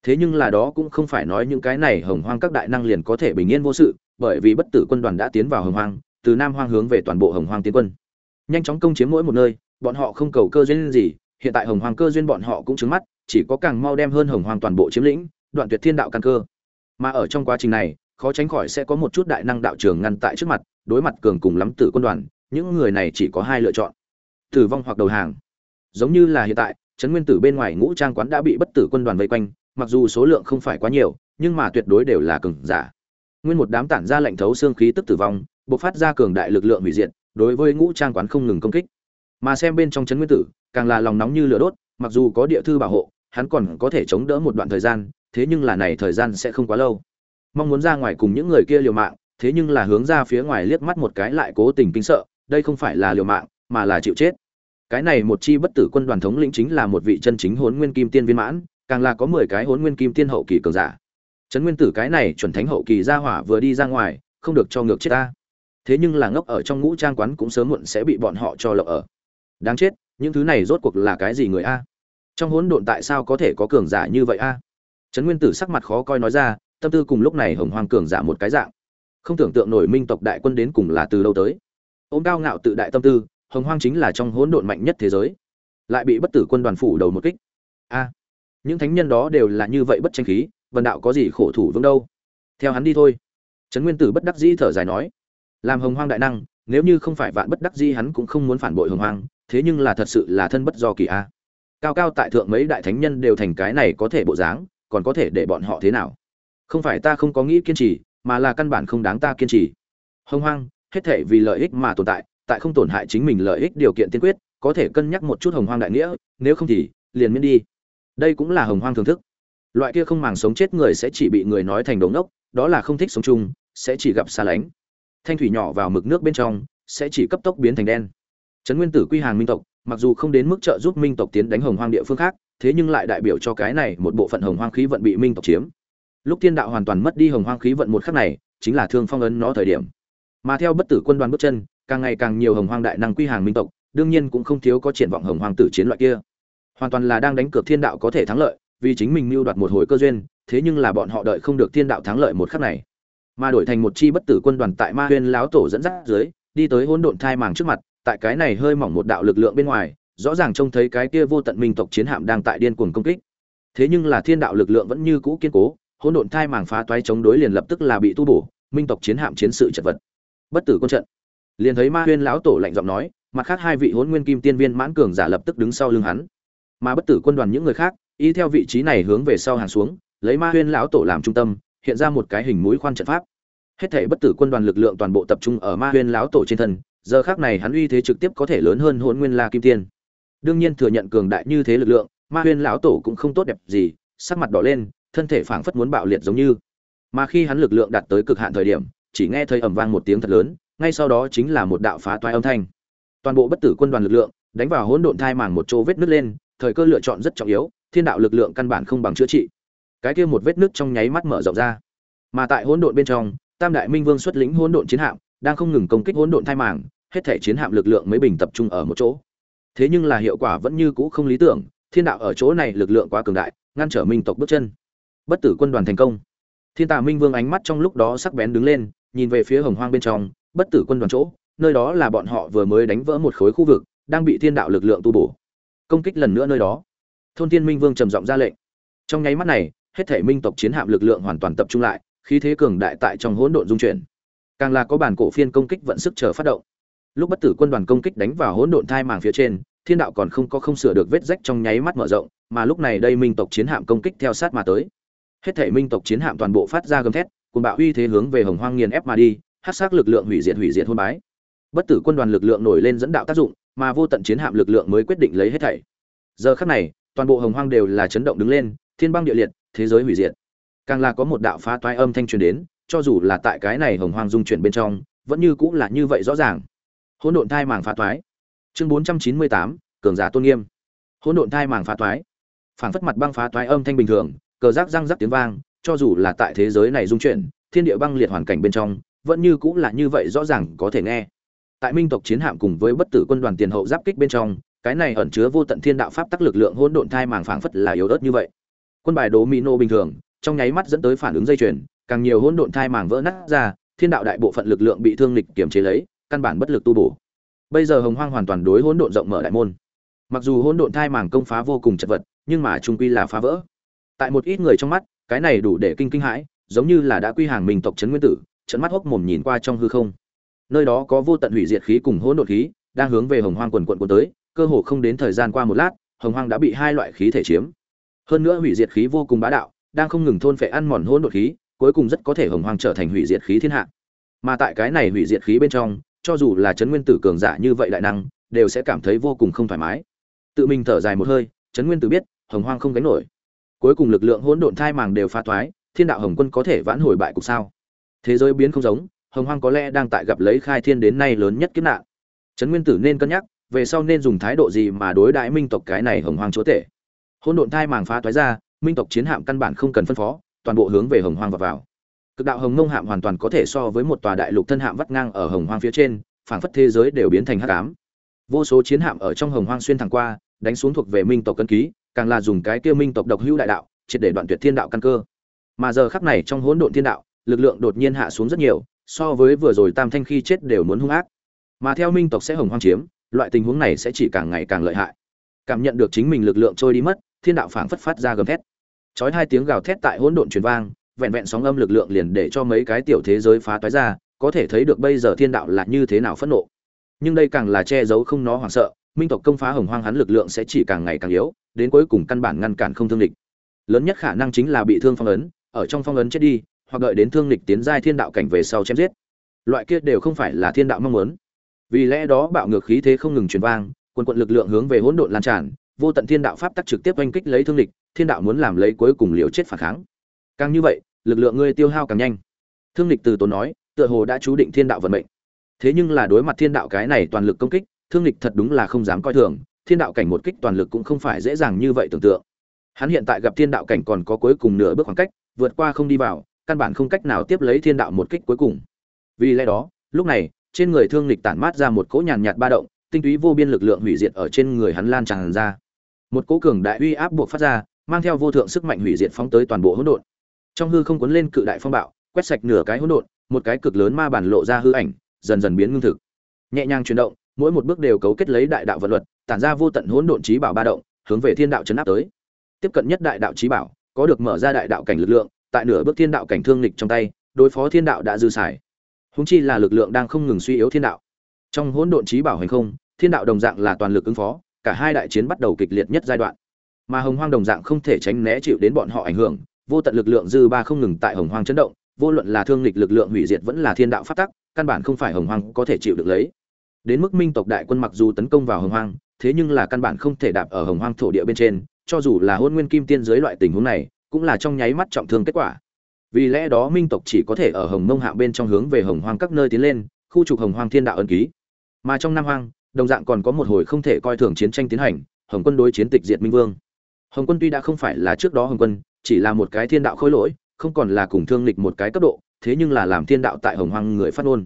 Thế nhưng là đó cũng không phải nói những cái này hồng hoang các đại năng liền có thể bình yên vô sự, bởi vì bất tử quân đoàn đã tiến vào hồng hoang, từ nam hoang hướng về toàn bộ hồng hoang tiến quân. Nhanh chóng công chiếm mỗi một nơi, bọn họ không cầu cơ duyên gì, hiện tại hồng hoàng cơ duyên bọn họ cũng trứng mắt, chỉ có càng mau đem hơn hồng hoàng toàn bộ chiếm lĩnh, đoạn tuyệt thiên đạo căn cơ. Mà ở trong quá trình này, khó tránh khỏi sẽ có một chút đại năng đạo trường ngăn tại trước mặt, đối mặt cường cùng lắm tử quân đoàn, những người này chỉ có hai lựa chọn tử vong hoặc đầu hàng. Giống như là hiện tại, trấn nguyên tử bên ngoài ngũ trang quán đã bị bất tử quân đoàn vây quanh, mặc dù số lượng không phải quá nhiều, nhưng mà tuyệt đối đều là cường giả. Nguyên một đám tản ra lệnh thấu xương khí tức tử vong, bộc phát ra cường đại lực lượng hủy diệt, đối với ngũ trang quán không ngừng công kích. Mà xem bên trong trấn nguyên tử, càng là lòng nóng như lửa đốt, mặc dù có địa thư bảo hộ, hắn còn có thể chống đỡ một đoạn thời gian, thế nhưng là này thời gian sẽ không quá lâu. Mong muốn ra ngoài cùng những người kia liều mạng, thế nhưng là hướng ra phía ngoài liếc mắt một cái lại cố tình kinh sợ, đây không phải là liều mạng mà là chịu chết. Cái này một chi bất tử quân đoàn thống lĩnh chính là một vị chân chính hốn nguyên kim tiên viên mãn, càng là có mười cái hốn nguyên kim tiên hậu kỳ cường giả. Trấn nguyên tử cái này chuẩn thánh hậu kỳ ra hỏa vừa đi ra ngoài, không được cho ngược chết ta. Thế nhưng là ngốc ở trong ngũ trang quán cũng sớm muộn sẽ bị bọn họ cho lộng ở. Đáng chết, những thứ này rốt cuộc là cái gì người a? Trong hỗn độn tại sao có thể có cường giả như vậy a? Trấn nguyên tử sắc mặt khó coi nói ra, tâm tư cùng lúc này hồng hoang cường giả một cái dạng. Không tưởng tượng nổi minh tộc đại quân đến cùng là từ đâu tới. Ôm cao ngạo tự đại tâm tư hồng hoang chính là trong hỗn độn mạnh nhất thế giới. Lại bị bất tử quân đoàn phủ đầu một kích. A, những thánh nhân đó đều là như vậy bất tranh khí vần đạo có gì khổ thủ vững đâu? Theo hắn đi thôi. Trấn nguyên tử bất đắc dĩ thở dài nói, làm hồng hoang đại năng, nếu như không phải vạn bất đắc dĩ hắn cũng không muốn phản bội hồng hoang, thế nhưng là thật sự là thân bất do kỳ a. Cao cao tại thượng mấy đại thánh nhân đều thành cái này có thể bộ dáng, còn có thể để bọn họ thế nào? Không phải ta không có nghĩ kiên trì, mà là căn bản không đáng ta kiên trì. Hồng hoang, hết thể vì lợi ích mà tồn tại tại không tổn hại chính mình lợi ích điều kiện tiên quyết, có thể cân nhắc một chút hồng hoang đại nghĩa, nếu không thì liền miễn đi. Đây cũng là hồng hoang thưởng thức. Loại kia không màng sống chết người sẽ chỉ bị người nói thành đống ốc đó là không thích sống chung, sẽ chỉ gặp xa lánh. Thanh thủy nhỏ vào mực nước bên trong, sẽ chỉ cấp tốc biến thành đen. Trấn nguyên tử quy hàng minh tộc, mặc dù không đến mức trợ giúp minh tộc tiến đánh hồng hoang địa phương khác, thế nhưng lại đại biểu cho cái này một bộ phận hồng hoang khí vận bị minh tộc chiếm. Lúc thiên đạo hoàn toàn mất đi hồng hoang khí vận một khắc này, chính là thương phong ấn nó thời điểm. Mà theo bất tử quân đoàn bước chân càng ngày càng nhiều hồng hoang đại năng quy hàng minh tộc, đương nhiên cũng không thiếu có triển vọng hồng hoang tử chiến loại kia. Hoàn toàn là đang đánh cược thiên đạo có thể thắng lợi, vì chính mình mưu đoạt một hồi cơ duyên, thế nhưng là bọn họ đợi không được thiên đạo thắng lợi một khắc này. Mà đổi thành một chi bất tử quân đoàn tại ma huyên láo tổ dẫn dắt dưới, đi tới hỗn độn thai màng trước mặt, tại cái này hơi mỏng một đạo lực lượng bên ngoài, rõ ràng trông thấy cái kia vô tận minh tộc chiến hạm đang tại điên cuồng công kích. Thế nhưng là thiên đạo lực lượng vẫn như cũ kiên cố, hỗn độn thai màng phá toái chống đối liền lập tức là bị tu bổ, minh tộc chiến hạm chiến sự chật vật. Bất tử quân trận liền thấy ma huyên lão tổ lạnh giọng nói, mặt khác hai vị hỗn nguyên kim tiên viên mãn cường giả lập tức đứng sau lưng hắn. Mà bất tử quân đoàn những người khác, y theo vị trí này hướng về sau hàng xuống, lấy ma huyên lão tổ làm trung tâm, hiện ra một cái hình mũi khoan trận pháp. Hết thể bất tử quân đoàn lực lượng toàn bộ tập trung ở ma huyên lão tổ trên thân, giờ khác này hắn uy thế trực tiếp có thể lớn hơn hôn nguyên la kim tiên. Đương nhiên thừa nhận cường đại như thế lực lượng, ma huyên lão tổ cũng không tốt đẹp gì, sắc mặt đỏ lên, thân thể phảng phất muốn bạo liệt giống như. Mà khi hắn lực lượng đạt tới cực hạn thời điểm, chỉ nghe thấy ầm vang một tiếng thật lớn ngay sau đó chính là một đạo phá toái âm thanh. Toàn bộ bất tử quân đoàn lực lượng đánh vào hỗn độn thai màng một chỗ vết nứt lên, thời cơ lựa chọn rất trọng yếu, thiên đạo lực lượng căn bản không bằng chữa trị. Cái kia một vết nứt trong nháy mắt mở rộng ra. Mà tại hỗn độn bên trong, tam đại minh vương xuất lĩnh hỗn độn chiến hạm, đang không ngừng công kích hỗn độn thai màng, hết thể chiến hạm lực lượng mới bình tập trung ở một chỗ. Thế nhưng là hiệu quả vẫn như cũ không lý tưởng, thiên đạo ở chỗ này lực lượng quá cường đại, ngăn trở minh tộc bước chân. Bất tử quân đoàn thành công. Thiên tà minh vương ánh mắt trong lúc đó sắc bén đứng lên, nhìn về phía hồng hoang bên trong bất tử quân đoàn chỗ, nơi đó là bọn họ vừa mới đánh vỡ một khối khu vực, đang bị thiên đạo lực lượng tu bổ. Công kích lần nữa nơi đó. Thôn thiên minh vương trầm giọng ra lệnh. Trong nháy mắt này, hết thể minh tộc chiến hạm lực lượng hoàn toàn tập trung lại, khí thế cường đại tại trong hỗn độn dung chuyển. Càng là có bản cổ phiên công kích vận sức chờ phát động. Lúc bất tử quân đoàn công kích đánh vào hỗn độn thai màng phía trên, thiên đạo còn không có không sửa được vết rách trong nháy mắt mở rộng, mà lúc này đây minh tộc chiến hạm công kích theo sát mà tới. Hết thể minh tộc chiến hạm toàn bộ phát ra gầm thét, cùng bạo uy thế hướng về hồng hoang nghiền ép mà đi hắc sắc lực lượng hủy diệt hủy diệt hôn bái. Bất tử quân đoàn lực lượng nổi lên dẫn đạo tác dụng, mà vô tận chiến hạm lực lượng mới quyết định lấy hết thảy. Giờ khắc này, toàn bộ hồng hoang đều là chấn động đứng lên, thiên băng địa liệt, thế giới hủy diệt. Càng là có một đạo phá toái âm thanh truyền đến, cho dù là tại cái này hồng hoang dung chuyển bên trong, vẫn như cũng là như vậy rõ ràng. Hỗn độn thai màng phá toái. Chương bốn trăm chín mươi tám, cường giả tôn nghiêm. Hỗn độn thai màng phá toái. Phản phất mặt băng phá toái âm thanh bình thường, cờ rác răng rắc tiếng vang, cho dù là tại thế giới này dung chuyển, thiên địa băng liệt hoàn cảnh bên trong vẫn như cũng là như vậy rõ ràng có thể nghe. Tại minh tộc chiến hạm cùng với bất tử quân đoàn tiền hậu giáp kích bên trong, cái này ẩn chứa vô tận thiên đạo pháp tắc lực lượng hỗn độn thai màng phảng phất là yếu ớt như vậy. Quân bài đố mỹ nô bình thường, trong nháy mắt dẫn tới phản ứng dây chuyền, càng nhiều hỗn độn thai màng vỡ nát ra, thiên đạo đại bộ phận lực lượng bị thương lịch kiểm chế lấy, căn bản bất lực tu bổ. Bây giờ hồng hoang hoàn toàn đối hỗn độn rộng mở đại môn. Mặc dù hỗn độn thai màng công phá vô cùng chật vật, nhưng mà trung quy là phá vỡ. Tại một ít người trong mắt, cái này đủ để kinh kinh hãi, giống như là đã quy hàng mình tộc trấn nguyên tử trận mắt hốc mồm nhìn qua trong hư không. Nơi đó có vô tận hủy diệt khí cùng hỗn độn khí, đang hướng về hồng hoang quần quận quần tới, cơ hồ không đến thời gian qua một lát, hồng hoang đã bị hai loại khí thể chiếm. Hơn nữa hủy diệt khí vô cùng bá đạo, đang không ngừng thôn phệ ăn mòn hỗn độn khí, cuối cùng rất có thể hồng hoang trở thành hủy diệt khí thiên hạ. Mà tại cái này hủy diệt khí bên trong, cho dù là trấn nguyên tử cường giả như vậy đại năng, đều sẽ cảm thấy vô cùng không thoải mái. Tự mình thở dài một hơi trấn nguyên tử biết, hồng hoang không gánh nổi. Cuối cùng lực lượng hỗn độn thai màng đều phá thoái thiên đạo hồng quân có thể vãn hồi bại cục sao? Thế giới biến không giống, hồng hoang có lẽ đang tại gặp lấy khai thiên đến nay lớn nhất kiếp nạn. Trấn nguyên tử nên cân nhắc, về sau nên dùng thái độ gì mà đối đãi minh tộc cái này hồng hoang chúa tể. Hôn độn thai màng phá thoái ra, minh tộc chiến hạm căn bản không cần phân phó, toàn bộ hướng về hồng hoang và vào. Cực đạo hồng Nông hạm hoàn toàn có thể so với một tòa đại lục thân hạm vắt ngang ở hồng hoang phía trên, phảng phất thế giới đều biến thành hắc ám. Vô số chiến hạm ở trong hồng hoang xuyên thẳng qua, đánh xuống thuộc về minh tộc cân ký, càng là dùng cái kia minh tộc độc hữu đại đạo, triệt để đoạn tuyệt thiên đạo căn cơ. Mà giờ khắc này trong hỗn độn thiên đạo lực lượng đột nhiên hạ xuống rất nhiều, so với vừa rồi tam thanh khi chết đều muốn hung ác. Mà theo minh tộc sẽ hồng hoang chiếm, loại tình huống này sẽ chỉ càng ngày càng lợi hại. Cảm nhận được chính mình lực lượng trôi đi mất, thiên đạo phảng phất phát ra gầm thét. Chói hai tiếng gào thét tại hỗn độn truyền vang, vẹn vẹn sóng âm lực lượng liền để cho mấy cái tiểu thế giới phá toái ra, có thể thấy được bây giờ thiên đạo là như thế nào phẫn nộ. Nhưng đây càng là che giấu không nó hoảng sợ, minh tộc công phá hồng hoang hắn lực lượng sẽ chỉ càng ngày càng yếu, đến cuối cùng căn bản ngăn cản không thương địch. Lớn nhất khả năng chính là bị thương phong ấn, ở trong phong ấn chết đi hoặc đợi đến thương lịch tiến giai thiên đạo cảnh về sau chém giết. Loại kia đều không phải là thiên đạo mong muốn. Vì lẽ đó bạo ngược khí thế không ngừng truyền vang, quần quận lực lượng hướng về hỗn độn lan tràn, vô tận thiên đạo pháp tắc trực tiếp oanh kích lấy thương lịch thiên đạo muốn làm lấy cuối cùng liều chết phản kháng. Càng như vậy, lực lượng ngươi tiêu hao càng nhanh. Thương lịch từ tốn nói, tựa hồ đã chú định thiên đạo vận mệnh. Thế nhưng là đối mặt thiên đạo cái này toàn lực công kích, thương lịch thật đúng là không dám coi thường, thiên đạo cảnh một kích toàn lực cũng không phải dễ dàng như vậy tưởng tượng. Hắn hiện tại gặp thiên đạo cảnh còn có cuối cùng nửa bước khoảng cách, vượt qua không đi vào căn bản không cách nào tiếp lấy thiên đạo một kích cuối cùng. Vì lẽ đó, lúc này, trên người thương lịch tản mát ra một cỗ nhàn nhạt ba động, tinh túy vô biên lực lượng hủy diệt ở trên người hắn lan tràn ra. Một cỗ cường đại uy áp buộc phát ra, mang theo vô thượng sức mạnh hủy diệt phóng tới toàn bộ hỗn độn. Trong hư không cuốn lên cự đại phong bạo, quét sạch nửa cái hỗn độn, một cái cực lớn ma bản lộ ra hư ảnh, dần dần biến ngưng thực. Nhẹ nhàng chuyển động, mỗi một bước đều cấu kết lấy đại đạo vận luật, tản ra vô tận hỗn độn trí bảo ba động, hướng về thiên đạo chấn áp tới. Tiếp cận nhất đại đạo trí bảo, có được mở ra đại đạo cảnh lực lượng tại nửa bước thiên đạo cảnh thương lịch trong tay, đối phó thiên đạo đã dư xài. Húng chi là lực lượng đang không ngừng suy yếu thiên đạo. Trong hỗn độn trí bảo hành không, thiên đạo đồng dạng là toàn lực ứng phó, cả hai đại chiến bắt đầu kịch liệt nhất giai đoạn. Mà hồng hoang đồng dạng không thể tránh né chịu đến bọn họ ảnh hưởng, vô tận lực lượng dư ba không ngừng tại hồng hoang chấn động, vô luận là thương lịch lực lượng hủy diệt vẫn là thiên đạo phát tắc, căn bản không phải hồng hoang có thể chịu được lấy. Đến mức minh tộc đại quân mặc dù tấn công vào hồng hoang, thế nhưng là căn bản không thể đạp ở hồng hoang thổ địa bên trên, cho dù là hôn nguyên kim tiên dưới loại tình huống này cũng là trong nháy mắt trọng thương kết quả. Vì lẽ đó minh tộc chỉ có thể ở hồng mông hạ bên trong hướng về hồng hoang các nơi tiến lên, khu trục hồng hoang thiên đạo ân ký. Mà trong nam hoang, đồng dạng còn có một hồi không thể coi thường chiến tranh tiến hành, hồng quân đối chiến tịch diệt minh vương. Hồng quân tuy đã không phải là trước đó hồng quân, chỉ là một cái thiên đạo khôi lỗi, không còn là cùng thương lịch một cái cấp độ, thế nhưng là làm thiên đạo tại hồng hoang người phát ngôn.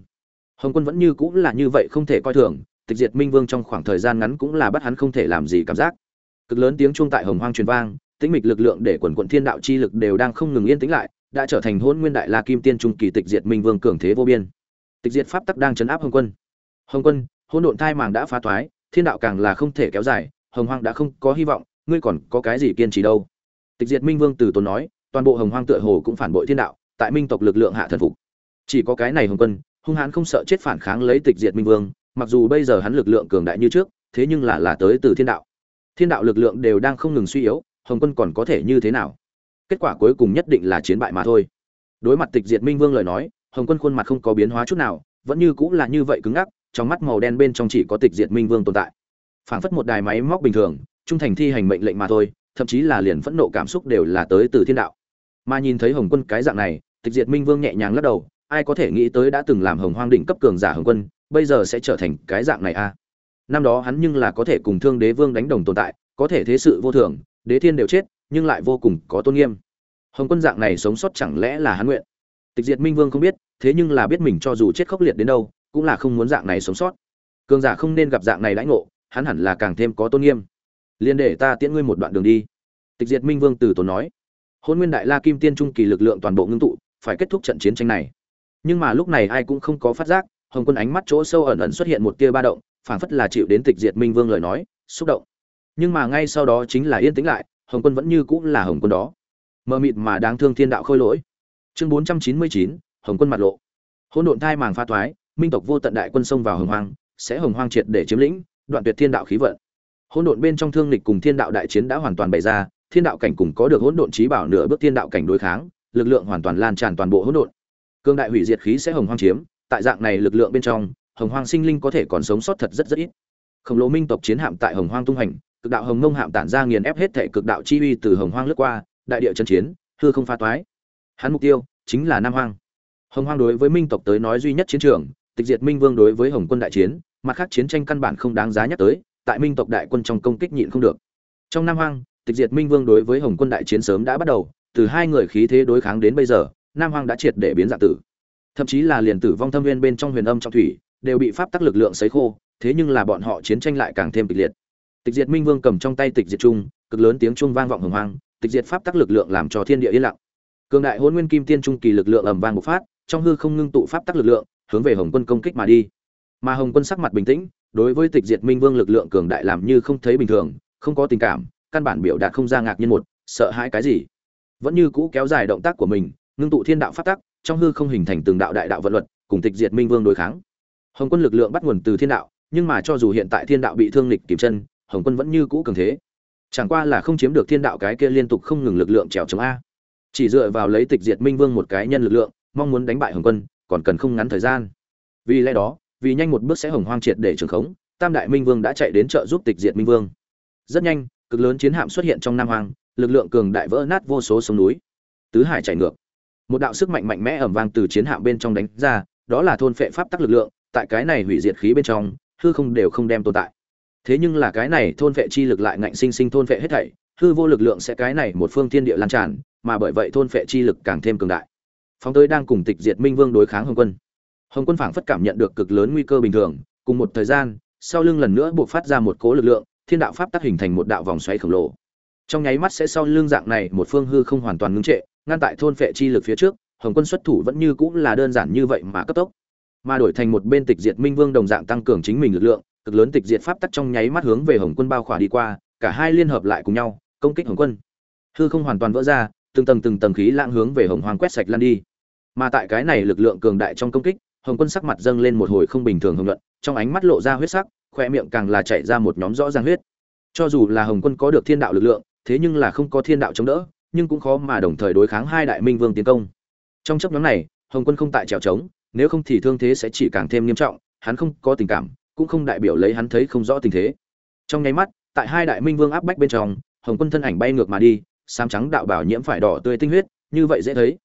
Hồng quân vẫn như cũng là như vậy không thể coi thường, tịch diệt minh vương trong khoảng thời gian ngắn cũng là bắt hắn không thể làm gì cảm giác. Cực lớn tiếng chuông tại hồng hoang truyền vang tĩnh mịch lực lượng để quần quận thiên đạo chi lực đều đang không ngừng yên tĩnh lại, đã trở thành hôn nguyên đại la kim tiên trung kỳ tịch diệt minh vương cường thế vô biên. Tịch diệt pháp tắc đang chấn áp hồng quân. Hồng quân, hỗn độn thai màng đã phá thoái, thiên đạo càng là không thể kéo dài, hồng hoang đã không có hy vọng, ngươi còn có cái gì kiên trì đâu? Tịch diệt minh vương từ tốn nói, toàn bộ hồng hoang tựa hồ cũng phản bội thiên đạo, tại minh tộc lực lượng hạ thần phục. Chỉ có cái này hồng quân, hung hãn không sợ chết phản kháng lấy tịch diệt minh vương, mặc dù bây giờ hắn lực lượng cường đại như trước, thế nhưng là là tới từ thiên đạo. Thiên đạo lực lượng đều đang không ngừng suy yếu hồng quân còn có thể như thế nào? Kết quả cuối cùng nhất định là chiến bại mà thôi. Đối mặt tịch diệt minh vương lời nói, hồng quân khuôn mặt không có biến hóa chút nào, vẫn như cũng là như vậy cứng ngắc, trong mắt màu đen bên trong chỉ có tịch diệt minh vương tồn tại. Phảng phất một đài máy móc bình thường, trung thành thi hành mệnh lệnh mà thôi, thậm chí là liền phẫn nộ cảm xúc đều là tới từ thiên đạo. Mà nhìn thấy hồng quân cái dạng này, tịch diệt minh vương nhẹ nhàng lắc đầu, ai có thể nghĩ tới đã từng làm hồng hoang đỉnh cấp cường giả hồng quân, bây giờ sẽ trở thành cái dạng này a à? năm đó hắn nhưng là có thể cùng thương đế vương đánh đồng tồn tại, có thể thế sự vô thường đế thiên đều chết, nhưng lại vô cùng có tôn nghiêm. Hồng quân dạng này sống sót chẳng lẽ là hắn nguyện? Tịch diệt minh vương không biết, thế nhưng là biết mình cho dù chết khốc liệt đến đâu, cũng là không muốn dạng này sống sót. Cường giả không nên gặp dạng này lãnh ngộ, hắn hẳn là càng thêm có tôn nghiêm. Liền để ta tiễn ngươi một đoạn đường đi. Tịch diệt minh vương từ tốn nói. Hôn nguyên đại la kim tiên trung kỳ lực lượng toàn bộ ngưng tụ, phải kết thúc trận chiến tranh này. Nhưng mà lúc này ai cũng không có phát giác, hồng quân ánh mắt chỗ sâu ẩn ẩn xuất hiện một tia ba động, phảng phất là chịu đến tịch diệt minh vương lời nói, xúc động nhưng mà ngay sau đó chính là yên tĩnh lại, hồng quân vẫn như cũng là hồng quân đó. Mờ mịt mà đáng thương thiên đạo khôi lỗi. Chương bốn trăm chín mươi chín, hồng quân mặt lộ. Hỗn độn thai màng pha thoái, minh tộc vô tận đại quân xông vào hồng hoang, sẽ hồng hoang triệt để chiếm lĩnh, đoạn tuyệt thiên đạo khí vận. Hỗn độn bên trong thương lịch cùng thiên đạo đại chiến đã hoàn toàn bày ra, thiên đạo cảnh cùng có được hỗn độn trí bảo nửa bước thiên đạo cảnh đối kháng, lực lượng hoàn toàn lan tràn toàn bộ hỗn độn. Cương đại hủy diệt khí sẽ hồng hoang chiếm, tại dạng này lực lượng bên trong, hồng hoang sinh linh có thể còn sống sót thật rất rất ít. Khổng lồ minh tộc chiến hạm tại hồng hoang tung hành cực đạo hồng ngông hạm tản ra nghiền ép hết thể cực đạo chi uy từ hồng hoang lướt qua, đại địa chân chiến, hư không pha toái. Hắn mục tiêu chính là nam hoang. Hồng hoang đối với minh tộc tới nói duy nhất chiến trường, tịch diệt minh vương đối với hồng quân đại chiến, mặt khác chiến tranh căn bản không đáng giá nhắc tới, tại minh tộc đại quân trong công kích nhịn không được. Trong nam hoang, tịch diệt minh vương đối với hồng quân đại chiến sớm đã bắt đầu, từ hai người khí thế đối kháng đến bây giờ, nam hoang đã triệt để biến dạng tử. Thậm chí là liền tử vong thâm viên bên trong huyền âm trong thủy, đều bị pháp tắc lực lượng sấy khô, thế nhưng là bọn họ chiến tranh lại càng thêm kịch liệt tịch diệt minh vương cầm trong tay tịch diệt trung, cực lớn tiếng trung vang vọng hùng hoang, tịch diệt pháp tắc lực lượng làm cho thiên địa yên lặng. Cường đại Hỗn nguyên kim tiên trung kỳ lực lượng ầm vang bộc phát, trong hư không ngưng tụ pháp tắc lực lượng, hướng về hồng quân công kích mà đi. Mà hồng quân sắc mặt bình tĩnh, đối với tịch diệt minh vương lực lượng cường đại làm như không thấy bình thường, không có tình cảm, căn bản biểu đạt không ra ngạc nhiên một, sợ hãi cái gì. Vẫn như cũ kéo dài động tác của mình, ngưng tụ thiên đạo pháp tắc, trong hư không hình thành từng đạo đại đạo vận luật, cùng tịch diệt minh vương đối kháng. Hồng quân lực lượng bắt nguồn từ thiên đạo, nhưng mà cho dù hiện tại thiên đạo bị thương lịch kiểm chân hồng quân vẫn như cũ cường thế. Chẳng qua là không chiếm được thiên đạo cái kia liên tục không ngừng lực lượng trèo chống a. Chỉ dựa vào lấy tịch diệt minh vương một cái nhân lực lượng, mong muốn đánh bại hồng quân, còn cần không ngắn thời gian. Vì lẽ đó, vì nhanh một bước sẽ hồng hoang triệt để trường khống, tam đại minh vương đã chạy đến trợ giúp tịch diệt minh vương. Rất nhanh, cực lớn chiến hạm xuất hiện trong nam hoang, lực lượng cường đại vỡ nát vô số sông núi. Tứ hải chảy ngược. Một đạo sức mạnh mạnh mẽ ẩm vang từ chiến hạm bên trong đánh ra, đó là thôn phệ pháp tắc lực lượng, tại cái này hủy diệt khí bên trong, hư không đều không đem tồn tại thế nhưng là cái này thôn vệ chi lực lại ngạnh sinh sinh thôn vệ hết thảy, hư vô lực lượng sẽ cái này một phương thiên địa lan tràn, mà bởi vậy thôn vệ chi lực càng thêm cường đại. Phóng tới đang cùng tịch diệt minh vương đối kháng hồng quân. Hồng quân phảng phất cảm nhận được cực lớn nguy cơ bình thường, cùng một thời gian, sau lưng lần nữa buộc phát ra một cố lực lượng, thiên đạo pháp tác hình thành một đạo vòng xoáy khổng lồ. Trong nháy mắt sẽ sau lưng dạng này một phương hư không hoàn toàn ngưng trệ, ngăn tại thôn phệ chi lực phía trước, hồng quân xuất thủ vẫn như cũng là đơn giản như vậy mà cấp tốc. Mà đổi thành một bên tịch diệt minh vương đồng dạng tăng cường chính mình lực lượng cực lớn tịch diệt pháp tắc trong nháy mắt hướng về hồng quân bao khỏa đi qua, cả hai liên hợp lại cùng nhau, công kích hồng quân. Hư không hoàn toàn vỡ ra, từng tầng từng tầng khí lãng hướng về hồng hoàng quét sạch lan đi. Mà tại cái này lực lượng cường đại trong công kích, hồng quân sắc mặt dâng lên một hồi không bình thường hồng luận trong ánh mắt lộ ra huyết sắc khoe miệng càng là chảy ra một nhóm rõ ràng huyết. Cho dù là hồng quân có được thiên đạo lực lượng, thế nhưng là không có thiên đạo chống đỡ, nhưng cũng khó mà đồng thời đối kháng hai đại minh vương tiến công. Trong chốc ngắn này, hồng quân không tại trèo trống, nếu không thì thương thế sẽ chỉ càng thêm nghiêm trọng, hắn không có tình cảm cũng không đại biểu lấy hắn thấy không rõ tình thế. Trong nháy mắt, tại hai đại minh vương áp bách bên trong, hồng quân thân ảnh bay ngược mà đi sam trắng đạo bảo nhiễm phải đỏ tươi tinh huyết, như vậy dễ thấy.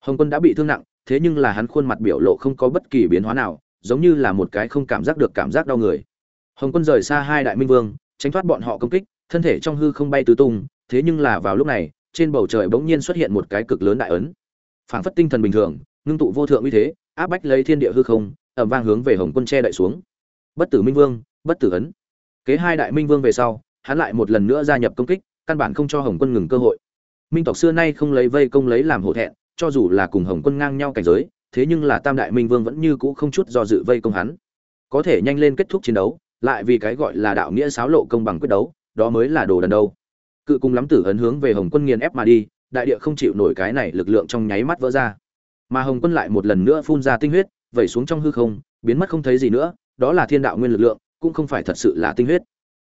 Hồng quân đã bị thương nặng, thế nhưng là hắn khuôn mặt biểu lộ không có bất kỳ biến hóa nào, giống như là một cái không cảm giác được cảm giác đau người. Hồng quân rời xa hai đại minh vương, tránh thoát bọn họ công kích, thân thể trong hư không bay tứ tung, thế nhưng là vào lúc này, trên bầu trời bỗng nhiên xuất hiện một cái cực lớn đại ấn. Phảng phất tinh thần bình thường, ngưng tụ vô thượng uy thế, áp bách lấy thiên địa hư không ẩm vang hướng về hồng quân che đậy xuống bất tử minh vương, bất tử ấn. Kế hai đại minh vương về sau, hắn lại một lần nữa gia nhập công kích, căn bản không cho hồng quân ngừng cơ hội. Minh tộc xưa nay không lấy vây công lấy làm hổ thẹn, cho dù là cùng hồng quân ngang nhau cảnh giới, thế nhưng là tam đại minh vương vẫn như cũ không chút do dự vây công hắn. Có thể nhanh lên kết thúc chiến đấu, lại vì cái gọi là đạo nghĩa sáo lộ công bằng quyết đấu, đó mới là đồ đần đâu. Cự cùng lắm tử ấn hướng về hồng quân nghiền ép mà đi, đại địa không chịu nổi cái này lực lượng trong nháy mắt vỡ ra. Mà hồng quân lại một lần nữa phun ra tinh huyết, vẩy xuống trong hư không, biến mất không thấy gì nữa đó là thiên đạo nguyên lực lượng, cũng không phải thật sự là tinh huyết.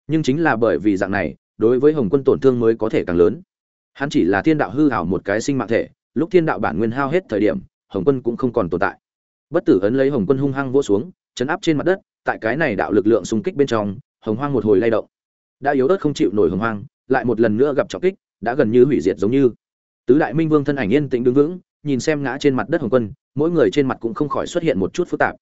Nhưng chính là bởi vì dạng này, đối với hồng quân tổn thương mới có thể càng lớn. Hắn chỉ là thiên đạo hư hảo một cái sinh mạng thể, lúc thiên đạo bản nguyên hao hết thời điểm, hồng quân cũng không còn tồn tại. Bất tử ấn lấy hồng quân hung hăng vỗ xuống, chấn áp trên mặt đất, tại cái này đạo lực lượng xung kích bên trong, hồng hoang một hồi lay động. Đã yếu ớt không chịu nổi hồng hoang, lại một lần nữa gặp trọng kích, đã gần như hủy diệt giống như. Tứ đại minh vương thân ảnh yên tĩnh đứng vững, nhìn xem ngã trên mặt đất hồng quân, mỗi người trên mặt cũng không khỏi xuất hiện một chút phức tạp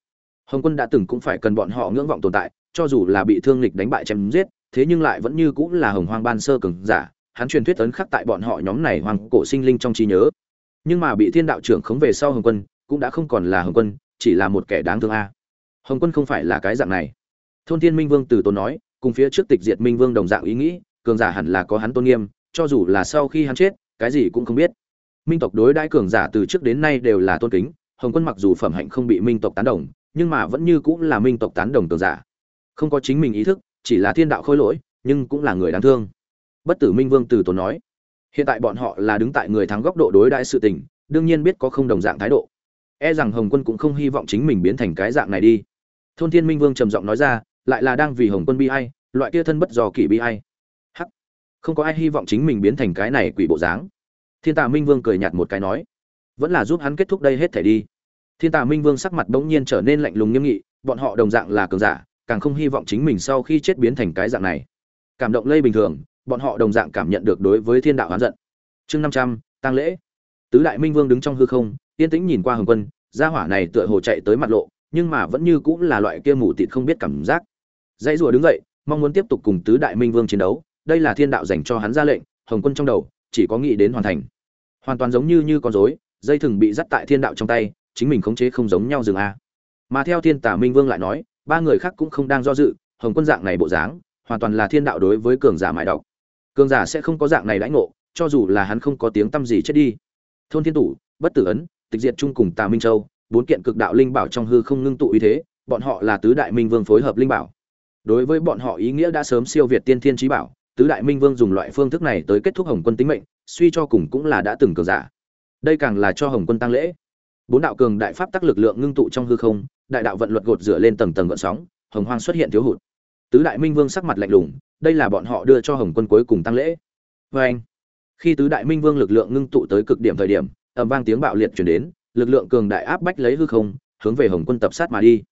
hồng quân đã từng cũng phải cần bọn họ ngưỡng vọng tồn tại, cho dù là bị thương lịch đánh bại chém giết, thế nhưng lại vẫn như cũng là hồng hoang ban sơ cường giả, hắn truyền thuyết ấn khắc tại bọn họ nhóm này hoàng cổ sinh linh trong trí nhớ. Nhưng mà bị thiên đạo trưởng khống về sau hồng quân, cũng đã không còn là hồng quân, chỉ là một kẻ đáng thương a. Hồng quân không phải là cái dạng này. Thôn thiên minh vương từ tốn nói, cùng phía trước tịch diệt minh vương đồng dạng ý nghĩ, cường giả hẳn là có hắn tôn nghiêm, cho dù là sau khi hắn chết, cái gì cũng không biết. Minh tộc đối đãi cường giả từ trước đến nay đều là tôn kính, hồng quân mặc dù phẩm hạnh không bị minh tộc tán đồng nhưng mà vẫn như cũng là minh tộc tán đồng cường giả. Không có chính mình ý thức, chỉ là thiên đạo khôi lỗi, nhưng cũng là người đáng thương. Bất tử minh vương từ tốn nói, hiện tại bọn họ là đứng tại người thắng góc độ đối đại sự tình, đương nhiên biết có không đồng dạng thái độ. E rằng hồng quân cũng không hy vọng chính mình biến thành cái dạng này đi. Thôn thiên minh vương trầm giọng nói ra, lại là đang vì hồng quân bi ai, loại kia thân bất dò kỷ bi ai. Hắc. Không có ai hy vọng chính mình biến thành cái này quỷ bộ dáng. Thiên tà minh vương cười nhạt một cái nói, vẫn là giúp hắn kết thúc đây hết thể đi thiên tà minh vương sắc mặt bỗng nhiên trở nên lạnh lùng nghiêm nghị, bọn họ đồng dạng là cường giả, càng không hy vọng chính mình sau khi chết biến thành cái dạng này. Cảm động lây bình thường, bọn họ đồng dạng cảm nhận được đối với thiên đạo oán giận. Chương năm trăm tăng lễ. Tứ đại minh vương đứng trong hư không, yên tĩnh nhìn qua hồng quân, gia hỏa này tựa hồ chạy tới mặt lộ, nhưng mà vẫn như cũng là loại kia mù tịt không biết cảm giác. Dãy rùa đứng dậy, mong muốn tiếp tục cùng tứ đại minh vương chiến đấu, đây là thiên đạo dành cho hắn ra lệnh, hồng quân trong đầu, chỉ có nghĩ đến hoàn thành. Hoàn toàn giống như như con rối, dây thừng bị dắt tại thiên đạo trong tay chính mình khống chế không giống nhau dừng a. Mà theo thiên tả minh vương lại nói, ba người khác cũng không đang do dự, hồng quân dạng này bộ dáng, hoàn toàn là thiên đạo đối với cường giả mại đọc cường giả sẽ không có dạng này đãi ngộ, cho dù là hắn không có tiếng tâm gì chết đi. Thôn thiên tủ, bất tử ấn, tịch diệt chung cùng tà minh châu, bốn kiện cực đạo linh bảo trong hư không ngưng tụ ý thế, bọn họ là tứ đại minh vương phối hợp linh bảo. Đối với bọn họ ý nghĩa đã sớm siêu việt tiên thiên trí bảo, tứ đại minh vương dùng loại phương thức này tới kết thúc hồng quân tính mệnh, suy cho cùng cũng là đã từng cường giả. Đây càng là cho hồng quân tăng lễ bốn đạo cường đại pháp tắc lực lượng ngưng tụ trong hư không, đại đạo vận luật gột rửa lên tầng tầng gợn sóng, hồng hoang xuất hiện thiếu hụt. Tứ đại minh vương sắc mặt lạnh lùng, đây là bọn họ đưa cho hồng quân cuối cùng tăng lễ. Vê anh, khi tứ đại minh vương lực lượng ngưng tụ tới cực điểm thời điểm, ầm vang tiếng bạo liệt chuyển đến, lực lượng cường đại áp bách lấy hư không, hướng về hồng quân tập sát mà đi.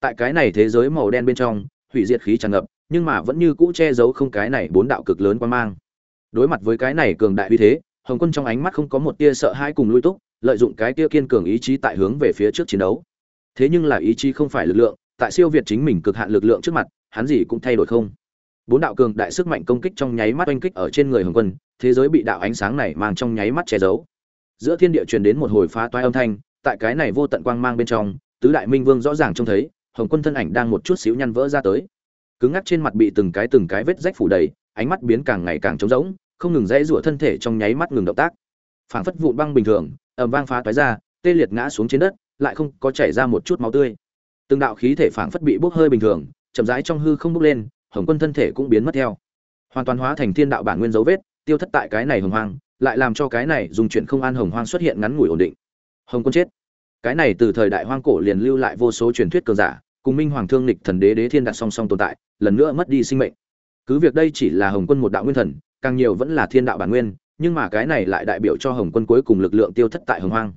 Tại cái này thế giới màu đen bên trong, hủy diệt khí tràn ngập, nhưng mà vẫn như cũ che giấu không cái này bốn đạo cực lớn quan mang. Đối mặt với cái này cường đại uy thế hồng quân trong ánh mắt không có một tia sợ hãi cùng lui túc, lợi dụng cái tia kiên cường ý chí tại hướng về phía trước chiến đấu. Thế nhưng là ý chí không phải lực lượng, tại siêu việt chính mình cực hạn lực lượng trước mặt, hắn gì cũng thay đổi không. Bốn đạo cường đại sức mạnh công kích trong nháy mắt oanh kích ở trên người hồng quân, thế giới bị đạo ánh sáng này mang trong nháy mắt che giấu. Giữa thiên địa truyền đến một hồi phá toái âm thanh, tại cái này vô tận quang mang bên trong, tứ đại minh vương rõ ràng trông thấy, hồng quân thân ảnh đang một chút xíu nhăn vỡ ra tới. Cứng ngắc trên mặt bị từng cái từng cái vết rách phủ đầy, ánh mắt biến càng ngày càng trống rỗng không ngừng dãy rủa thân thể trong nháy mắt ngừng động tác. Phảng phất vụn băng bình thường, ầm vang phá toái ra, tê liệt ngã xuống trên đất, lại không có chảy ra một chút máu tươi. Từng đạo khí thể phảng phất bị bốc hơi bình thường, chậm rãi trong hư không bốc lên, hồng quân thân thể cũng biến mất theo. Hoàn toàn hóa thành thiên đạo bản nguyên dấu vết, tiêu thất tại cái này hồng hoang, lại làm cho cái này dùng chuyện không an hồng hoang xuất hiện ngắn ngủi ổn định. Hồng quân chết. Cái này từ thời đại hoang cổ liền lưu lại vô số truyền thuyết cường giả, cùng minh hoàng thương lịch thần đế đế thiên đặt song song tồn tại, lần nữa mất đi sinh mệnh. Cứ việc đây chỉ là hồng quân một đạo nguyên thần càng nhiều vẫn là thiên đạo bản nguyên, nhưng mà cái này lại đại biểu cho hồng quân cuối cùng lực lượng tiêu thất tại hồng hoang.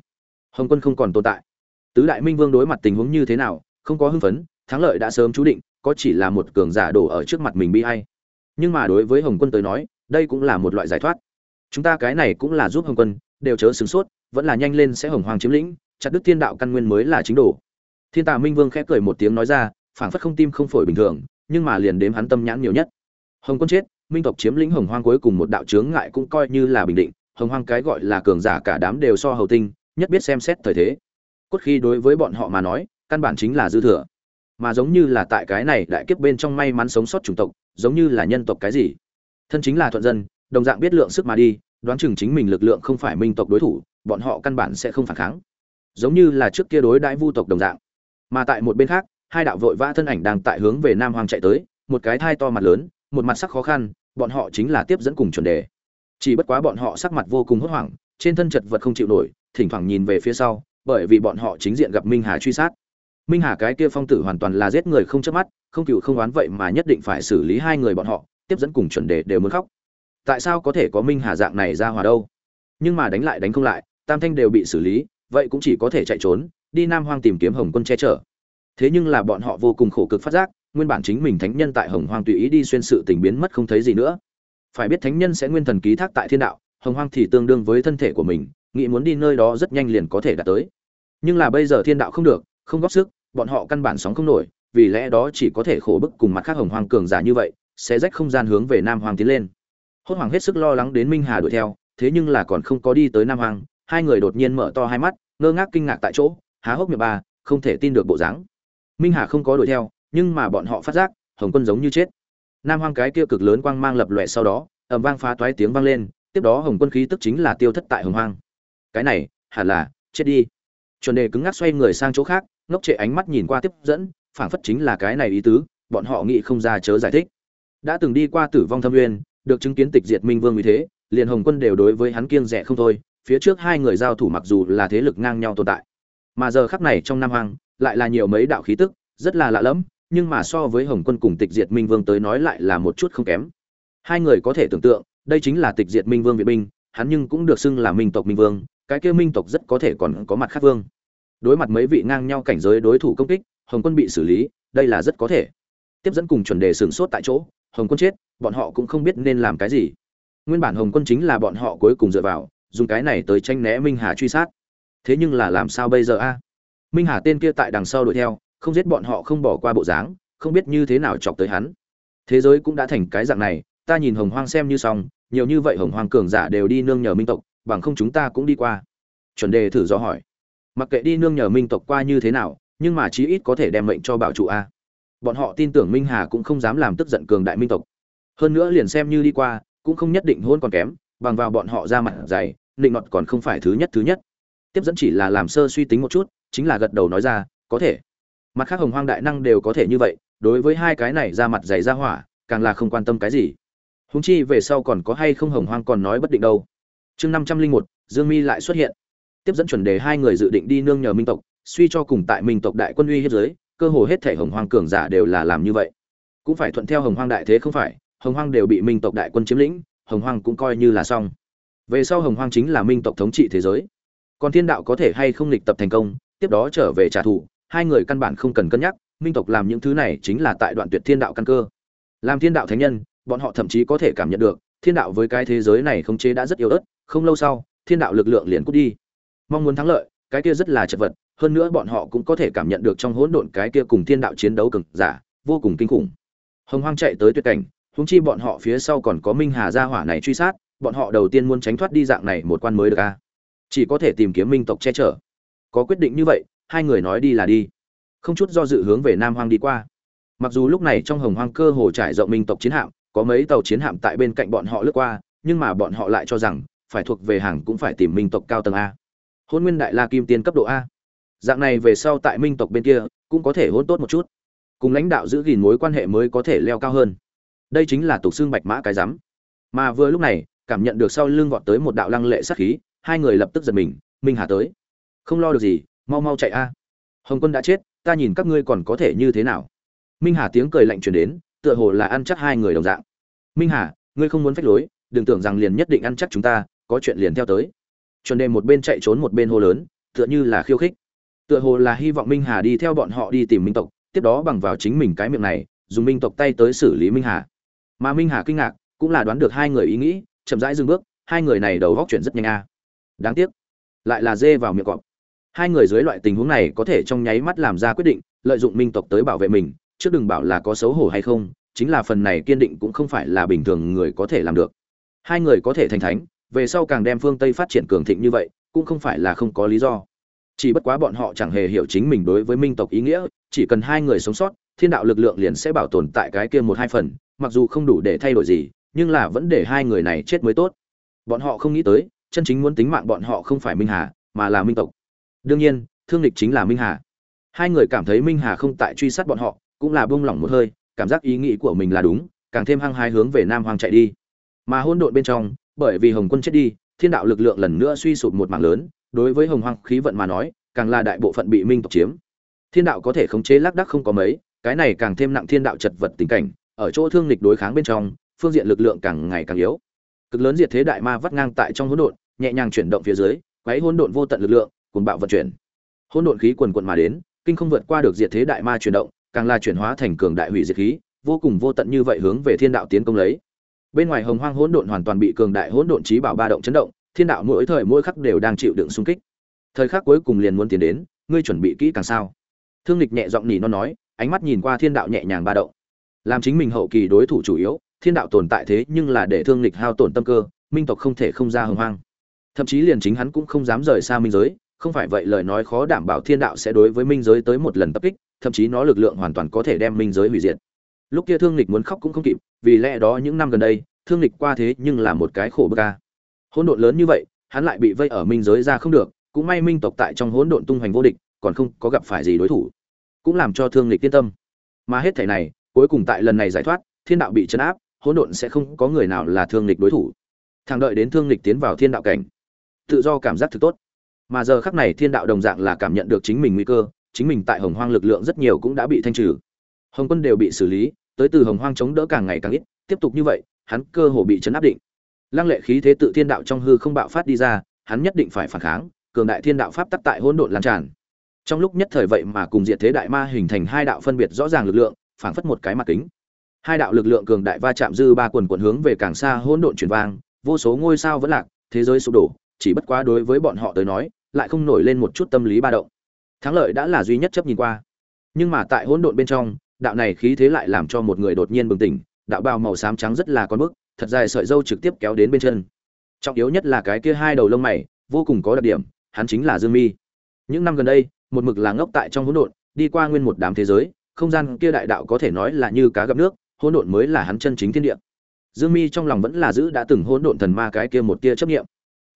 Hồng quân không còn tồn tại. Tứ đại minh vương đối mặt tình huống như thế nào, không có hưng phấn, thắng lợi đã sớm chú định, có chỉ là một cường giả đổ ở trước mặt mình bi hay nhưng mà đối với hồng quân tới nói, đây cũng là một loại giải thoát. Chúng ta cái này cũng là giúp hồng quân, đều chớ sửng sốt, vẫn là nhanh lên sẽ hồng hoàng chiếm lĩnh, chặt đức thiên đạo căn nguyên mới là chính đồ. Thiên tà minh vương khẽ cười một tiếng nói ra, phảng phất không tim không phổi bình thường, nhưng mà liền đếm hắn tâm nhãn nhiều nhất. Hồng quân chết minh tộc chiếm lĩnh hồng hoang cuối cùng một đạo chướng ngại cũng coi như là bình định, hồng hoang cái gọi là cường giả cả đám đều so hầu tinh, nhất biết xem xét thời thế. Cốt khi đối với bọn họ mà nói, căn bản chính là dư thừa. Mà giống như là tại cái này đại kiếp bên trong may mắn sống sót chủng tộc, giống như là nhân tộc cái gì. Thân chính là thuận dân, đồng dạng biết lượng sức mà đi, đoán chừng chính mình lực lượng không phải minh tộc đối thủ, bọn họ căn bản sẽ không phản kháng. Giống như là trước kia đối đãi vu tộc đồng dạng. Mà tại một bên khác, hai đạo vội vã thân ảnh đang tại hướng về nam hoàng chạy tới, một cái thai to mặt lớn, một mặt sắc khó khăn bọn họ chính là tiếp dẫn cùng chuẩn đề. Chỉ bất quá bọn họ sắc mặt vô cùng hốt hoảng, trên thân chật vật không chịu nổi, thỉnh thoảng nhìn về phía sau, bởi vì bọn họ chính diện gặp minh hà truy sát. Minh hà cái kia phong tử hoàn toàn là giết người không chớp mắt, không cựu không oán vậy mà nhất định phải xử lý hai người bọn họ, tiếp dẫn cùng chuẩn đề đều muốn khóc. Tại sao có thể có minh hà dạng này ra hòa đâu? Nhưng mà đánh lại đánh không lại, tam thanh đều bị xử lý, vậy cũng chỉ có thể chạy trốn, đi nam hoang tìm kiếm hồng quân che chở. Thế nhưng là bọn họ vô cùng khổ cực phát giác nguyên bản chính mình thánh nhân tại hồng hoang tùy ý đi xuyên sự tình biến mất không thấy gì nữa. Phải biết thánh nhân sẽ nguyên thần ký thác tại thiên đạo, hồng hoang thì tương đương với thân thể của mình, nghĩ muốn đi nơi đó rất nhanh liền có thể đạt tới. Nhưng là bây giờ thiên đạo không được, không góp sức, bọn họ căn bản sóng không nổi, vì lẽ đó chỉ có thể khổ bức cùng mặt khác hồng hoang cường giả như vậy, sẽ rách không gian hướng về nam hoàng tiến lên. Hốt hoàng hết sức lo lắng đến minh hà đuổi theo, thế nhưng là còn không có đi tới nam hoàng hai người đột nhiên mở to hai mắt, ngơ ngác kinh ngạc tại chỗ, há hốc miệng ba, không thể tin được bộ dáng. Minh hà không có đuổi theo nhưng mà bọn họ phát giác, hồng quân giống như chết. Nam hoang cái kia cực lớn quang mang lập lòe sau đó, ầm vang phá toái tiếng vang lên, tiếp đó hồng quân khí tức chính là tiêu thất tại hồng hoang. Cái này, hẳn là, chết đi. Chuẩn đề cứng ngắc xoay người sang chỗ khác, ngốc trệ ánh mắt nhìn qua tiếp dẫn, phảng phất chính là cái này ý tứ, bọn họ nghĩ không ra chớ giải thích. Đã từng đi qua tử vong thâm nguyên, được chứng kiến tịch diệt minh vương vì thế, liền hồng quân đều đối với hắn kiêng rẻ không thôi, phía trước hai người giao thủ mặc dù là thế lực ngang nhau tồn tại, mà giờ khắc này trong nam hoang, lại là nhiều mấy đạo khí tức, rất là lạ lẫm nhưng mà so với hồng quân cùng tịch diệt minh vương tới nói lại là một chút không kém. Hai người có thể tưởng tượng, đây chính là tịch diệt minh vương Việt binh, hắn nhưng cũng được xưng là minh tộc minh vương, cái kia minh tộc rất có thể còn có mặt khác vương. Đối mặt mấy vị ngang nhau cảnh giới đối thủ công kích, hồng quân bị xử lý, đây là rất có thể. Tiếp dẫn cùng chuẩn đề sửng sốt tại chỗ, hồng quân chết, bọn họ cũng không biết nên làm cái gì. Nguyên bản hồng quân chính là bọn họ cuối cùng dựa vào, dùng cái này tới tranh né minh hà truy sát. Thế nhưng là làm sao bây giờ a? Minh hà tên kia tại đằng sau đuổi theo không giết bọn họ không bỏ qua bộ dáng, không biết như thế nào chọc tới hắn. Thế giới cũng đã thành cái dạng này, ta nhìn hồng hoang xem như xong, nhiều như vậy hồng hoang cường giả đều đi nương nhờ minh tộc, bằng không chúng ta cũng đi qua. Chuẩn đề thử do hỏi. Mặc kệ đi nương nhờ minh tộc qua như thế nào, nhưng mà chí ít có thể đem mệnh cho bảo trụ a. Bọn họ tin tưởng minh hà cũng không dám làm tức giận cường đại minh tộc. Hơn nữa liền xem như đi qua, cũng không nhất định hôn còn kém, bằng vào bọn họ ra mặt dày định nọt còn không phải thứ nhất thứ nhất. Tiếp dẫn chỉ là làm sơ suy tính một chút, chính là gật đầu nói ra, có thể mặt khác hồng hoang đại năng đều có thể như vậy, đối với hai cái này ra mặt dày ra hỏa, càng là không quan tâm cái gì. Húng chi về sau còn có hay không hồng hoang còn nói bất định đâu. Chương năm trăm linh một, dương mi lại xuất hiện. Tiếp dẫn chuẩn đề hai người dự định đi nương nhờ minh tộc, suy cho cùng tại minh tộc đại quân uy hiếp giới, cơ hồ hết thể hồng hoang cường giả đều là làm như vậy. Cũng phải thuận theo hồng hoang đại thế không phải, hồng hoang đều bị minh tộc đại quân chiếm lĩnh, hồng hoang cũng coi như là xong. Về sau hồng hoang chính là minh tộc thống trị thế giới. Còn thiên đạo có thể hay không lịch tập thành công, tiếp đó trở về trả thù hai người căn bản không cần cân nhắc, minh tộc làm những thứ này chính là tại đoạn tuyệt thiên đạo căn cơ. Làm thiên đạo thánh nhân, bọn họ thậm chí có thể cảm nhận được, thiên đạo với cái thế giới này không chế đã rất yếu ớt, không lâu sau, thiên đạo lực lượng liền cút đi. Mong muốn thắng lợi, cái kia rất là chật vật, hơn nữa bọn họ cũng có thể cảm nhận được trong hỗn độn cái kia cùng thiên đạo chiến đấu cực giả, vô cùng kinh khủng. Hồng hoang chạy tới tuyệt cảnh húng chi bọn họ phía sau còn có minh hà gia hỏa này truy sát, bọn họ đầu tiên muốn tránh thoát đi dạng này một quan mới được a. Chỉ có thể tìm kiếm minh tộc che chở. Có quyết định như vậy hai người nói đi là đi. Không chút do dự hướng về nam hoang đi qua. Mặc dù lúc này trong hồng hoang cơ hồ trải rộng minh tộc chiến hạm, có mấy tàu chiến hạm tại bên cạnh bọn họ lướt qua, nhưng mà bọn họ lại cho rằng, phải thuộc về hàng cũng phải tìm minh tộc cao tầng a. Hôn nguyên đại la kim tiên cấp độ a. Dạng này về sau tại minh tộc bên kia, cũng có thể hôn tốt một chút. Cùng lãnh đạo giữ gìn mối quan hệ mới có thể leo cao hơn. Đây chính là tục xương bạch mã cái rắm mà vừa lúc này, cảm nhận được sau lưng vọt tới một đạo lăng lệ sát khí, hai người lập tức giật mình, minh hà tới. Không lo được gì mau mau chạy a. Hồng quân đã chết, ta nhìn các ngươi còn có thể như thế nào? Minh hà tiếng cười lạnh truyền đến, tựa hồ là ăn chắc hai người đồng dạng. Minh hà, ngươi không muốn phách lối, đừng tưởng rằng liền nhất định ăn chắc chúng ta, có chuyện liền theo tới. Chuẩn đề một bên chạy trốn một bên hô lớn, tựa như là khiêu khích. Tựa hồ là hy vọng minh hà đi theo bọn họ đi tìm minh tộc, tiếp đó bằng vào chính mình cái miệng này, dùng minh tộc tay tới xử lý minh hà. Mà minh hà kinh ngạc, cũng là đoán được hai người ý nghĩ, chậm rãi dừng bước, hai người này đầu góc chuyển rất nhanh a. Đáng tiếc, lại là dê vào miệng cọp hai người dưới loại tình huống này có thể trong nháy mắt làm ra quyết định, lợi dụng minh tộc tới bảo vệ mình chứ đừng bảo là có xấu hổ hay không, chính là phần này kiên định cũng không phải là bình thường người có thể làm được. Hai người có thể thành thánh, về sau càng đem phương tây phát triển cường thịnh như vậy, cũng không phải là không có lý do. Chỉ bất quá bọn họ chẳng hề hiểu chính mình đối với minh tộc ý nghĩa, chỉ cần hai người sống sót, thiên đạo lực lượng liền sẽ bảo tồn tại cái kia một hai phần, mặc dù không đủ để thay đổi gì, nhưng là vẫn để hai người này chết mới tốt. Bọn họ không nghĩ tới, chân chính muốn tính mạng bọn họ không phải minh hà, mà là minh tộc đương nhiên, thương lịch chính là minh hà. Hai người cảm thấy minh hà không tại truy sát bọn họ, cũng là buông lỏng một hơi, cảm giác ý nghĩ của mình là đúng, càng thêm hăng hai hướng về nam hoàng chạy đi. Mà hôn độn bên trong, bởi vì hồng quân chết đi, thiên đạo lực lượng lần nữa suy sụp một mạng lớn, đối với hồng hoàng khí vận mà nói, càng là đại bộ phận bị minh tộc chiếm. Thiên đạo có thể khống chế lác đắc không có mấy, cái này càng thêm nặng thiên đạo chật vật tình cảnh, ở chỗ thương lịch đối kháng bên trong, phương diện lực lượng càng ngày càng yếu. Cực lớn diệt thế đại ma vắt ngang tại trong hỗn độn, nhẹ nhàng chuyển động phía dưới, quấy hỗn độn vô tận lực lượng cuồng bạo vận chuyển. Hỗn độn khí quần quần mà đến, kinh không vượt qua được diệt thế đại ma chuyển động, càng là chuyển hóa thành cường đại hủy diệt khí, vô cùng vô tận như vậy hướng về thiên đạo tiến công lấy. Bên ngoài hồng hoang hỗn độn hoàn toàn bị cường đại hỗn độn trí bảo ba động chấn động, thiên đạo mỗi thời mỗi khắc đều đang chịu đựng xung kích. Thời khắc cuối cùng liền muốn tiến đến, ngươi chuẩn bị kỹ càng sao? Thương lịch nhẹ giọng nhỉ nó nói, ánh mắt nhìn qua thiên đạo nhẹ nhàng ba động. Làm chính mình hậu kỳ đối thủ chủ yếu, thiên đạo tồn tại thế nhưng là để thương lịch hao tổn tâm cơ, minh tộc không thể không ra hồng hoang. Thậm chí liền chính hắn cũng không dám rời xa minh giới không phải vậy lời nói khó đảm bảo thiên đạo sẽ đối với minh giới tới một lần tập kích, thậm chí nó lực lượng hoàn toàn có thể đem minh giới hủy diệt. Lúc kia thương lịch muốn khóc cũng không kịp, vì lẽ đó những năm gần đây, thương lịch qua thế nhưng là một cái khổ bơ ca hỗn độn lớn như vậy, hắn lại bị vây ở minh giới ra không được, cũng may minh tộc tại trong hỗn độn tung hoành vô địch, còn không có gặp phải gì đối thủ. Cũng làm cho thương lịch yên tâm. Mà hết thảy này, cuối cùng tại lần này giải thoát, thiên đạo bị chấn áp, hỗn độn sẽ không có người nào là thương lịch đối thủ. Thằng đợi đến thương lịch tiến vào thiên đạo cảnh, tự do cảm giác thực tốt mà giờ khắc này thiên đạo đồng dạng là cảm nhận được chính mình nguy cơ, chính mình tại hồng hoang lực lượng rất nhiều cũng đã bị thanh trừ. Hồng quân đều bị xử lý, tới từ hồng hoang chống đỡ càng ngày càng ít, tiếp tục như vậy, hắn cơ hồ bị chấn áp định. Lăng lệ khí thế tự thiên đạo trong hư không bạo phát đi ra, hắn nhất định phải phản kháng, cường đại thiên đạo pháp tắc tại hỗn độn lan tràn. Trong lúc nhất thời vậy mà cùng diệt thế đại ma hình thành hai đạo phân biệt rõ ràng lực lượng, phảng phất một cái mặt kính. Hai đạo lực lượng cường đại va chạm dư ba quần quần hướng về càng xa hỗn độn chuyển vang, vô số ngôi sao vẫn lạc, thế giới sụp đổ chỉ bất quá đối với bọn họ tới nói, lại không nổi lên một chút tâm lý ba động. Thắng lợi đã là duy nhất chấp nhìn qua. Nhưng mà tại hỗn độn bên trong, đạo này khí thế lại làm cho một người đột nhiên bừng tỉnh, đạo bào màu xám trắng rất là con bức, thật dài sợi dâu trực tiếp kéo đến bên chân. Trọng yếu nhất là cái kia hai đầu lông mày, vô cùng có đặc điểm, hắn chính là dương mi. Những năm gần đây, một mực là ngốc tại trong hỗn độn, đi qua nguyên một đám thế giới, không gian kia đại đạo có thể nói là như cá gặp nước, hỗn độn mới là hắn chân chính thiên địa. Dương mi trong lòng vẫn là giữ đã từng hỗn độn thần ma cái kia một tia chấp niệm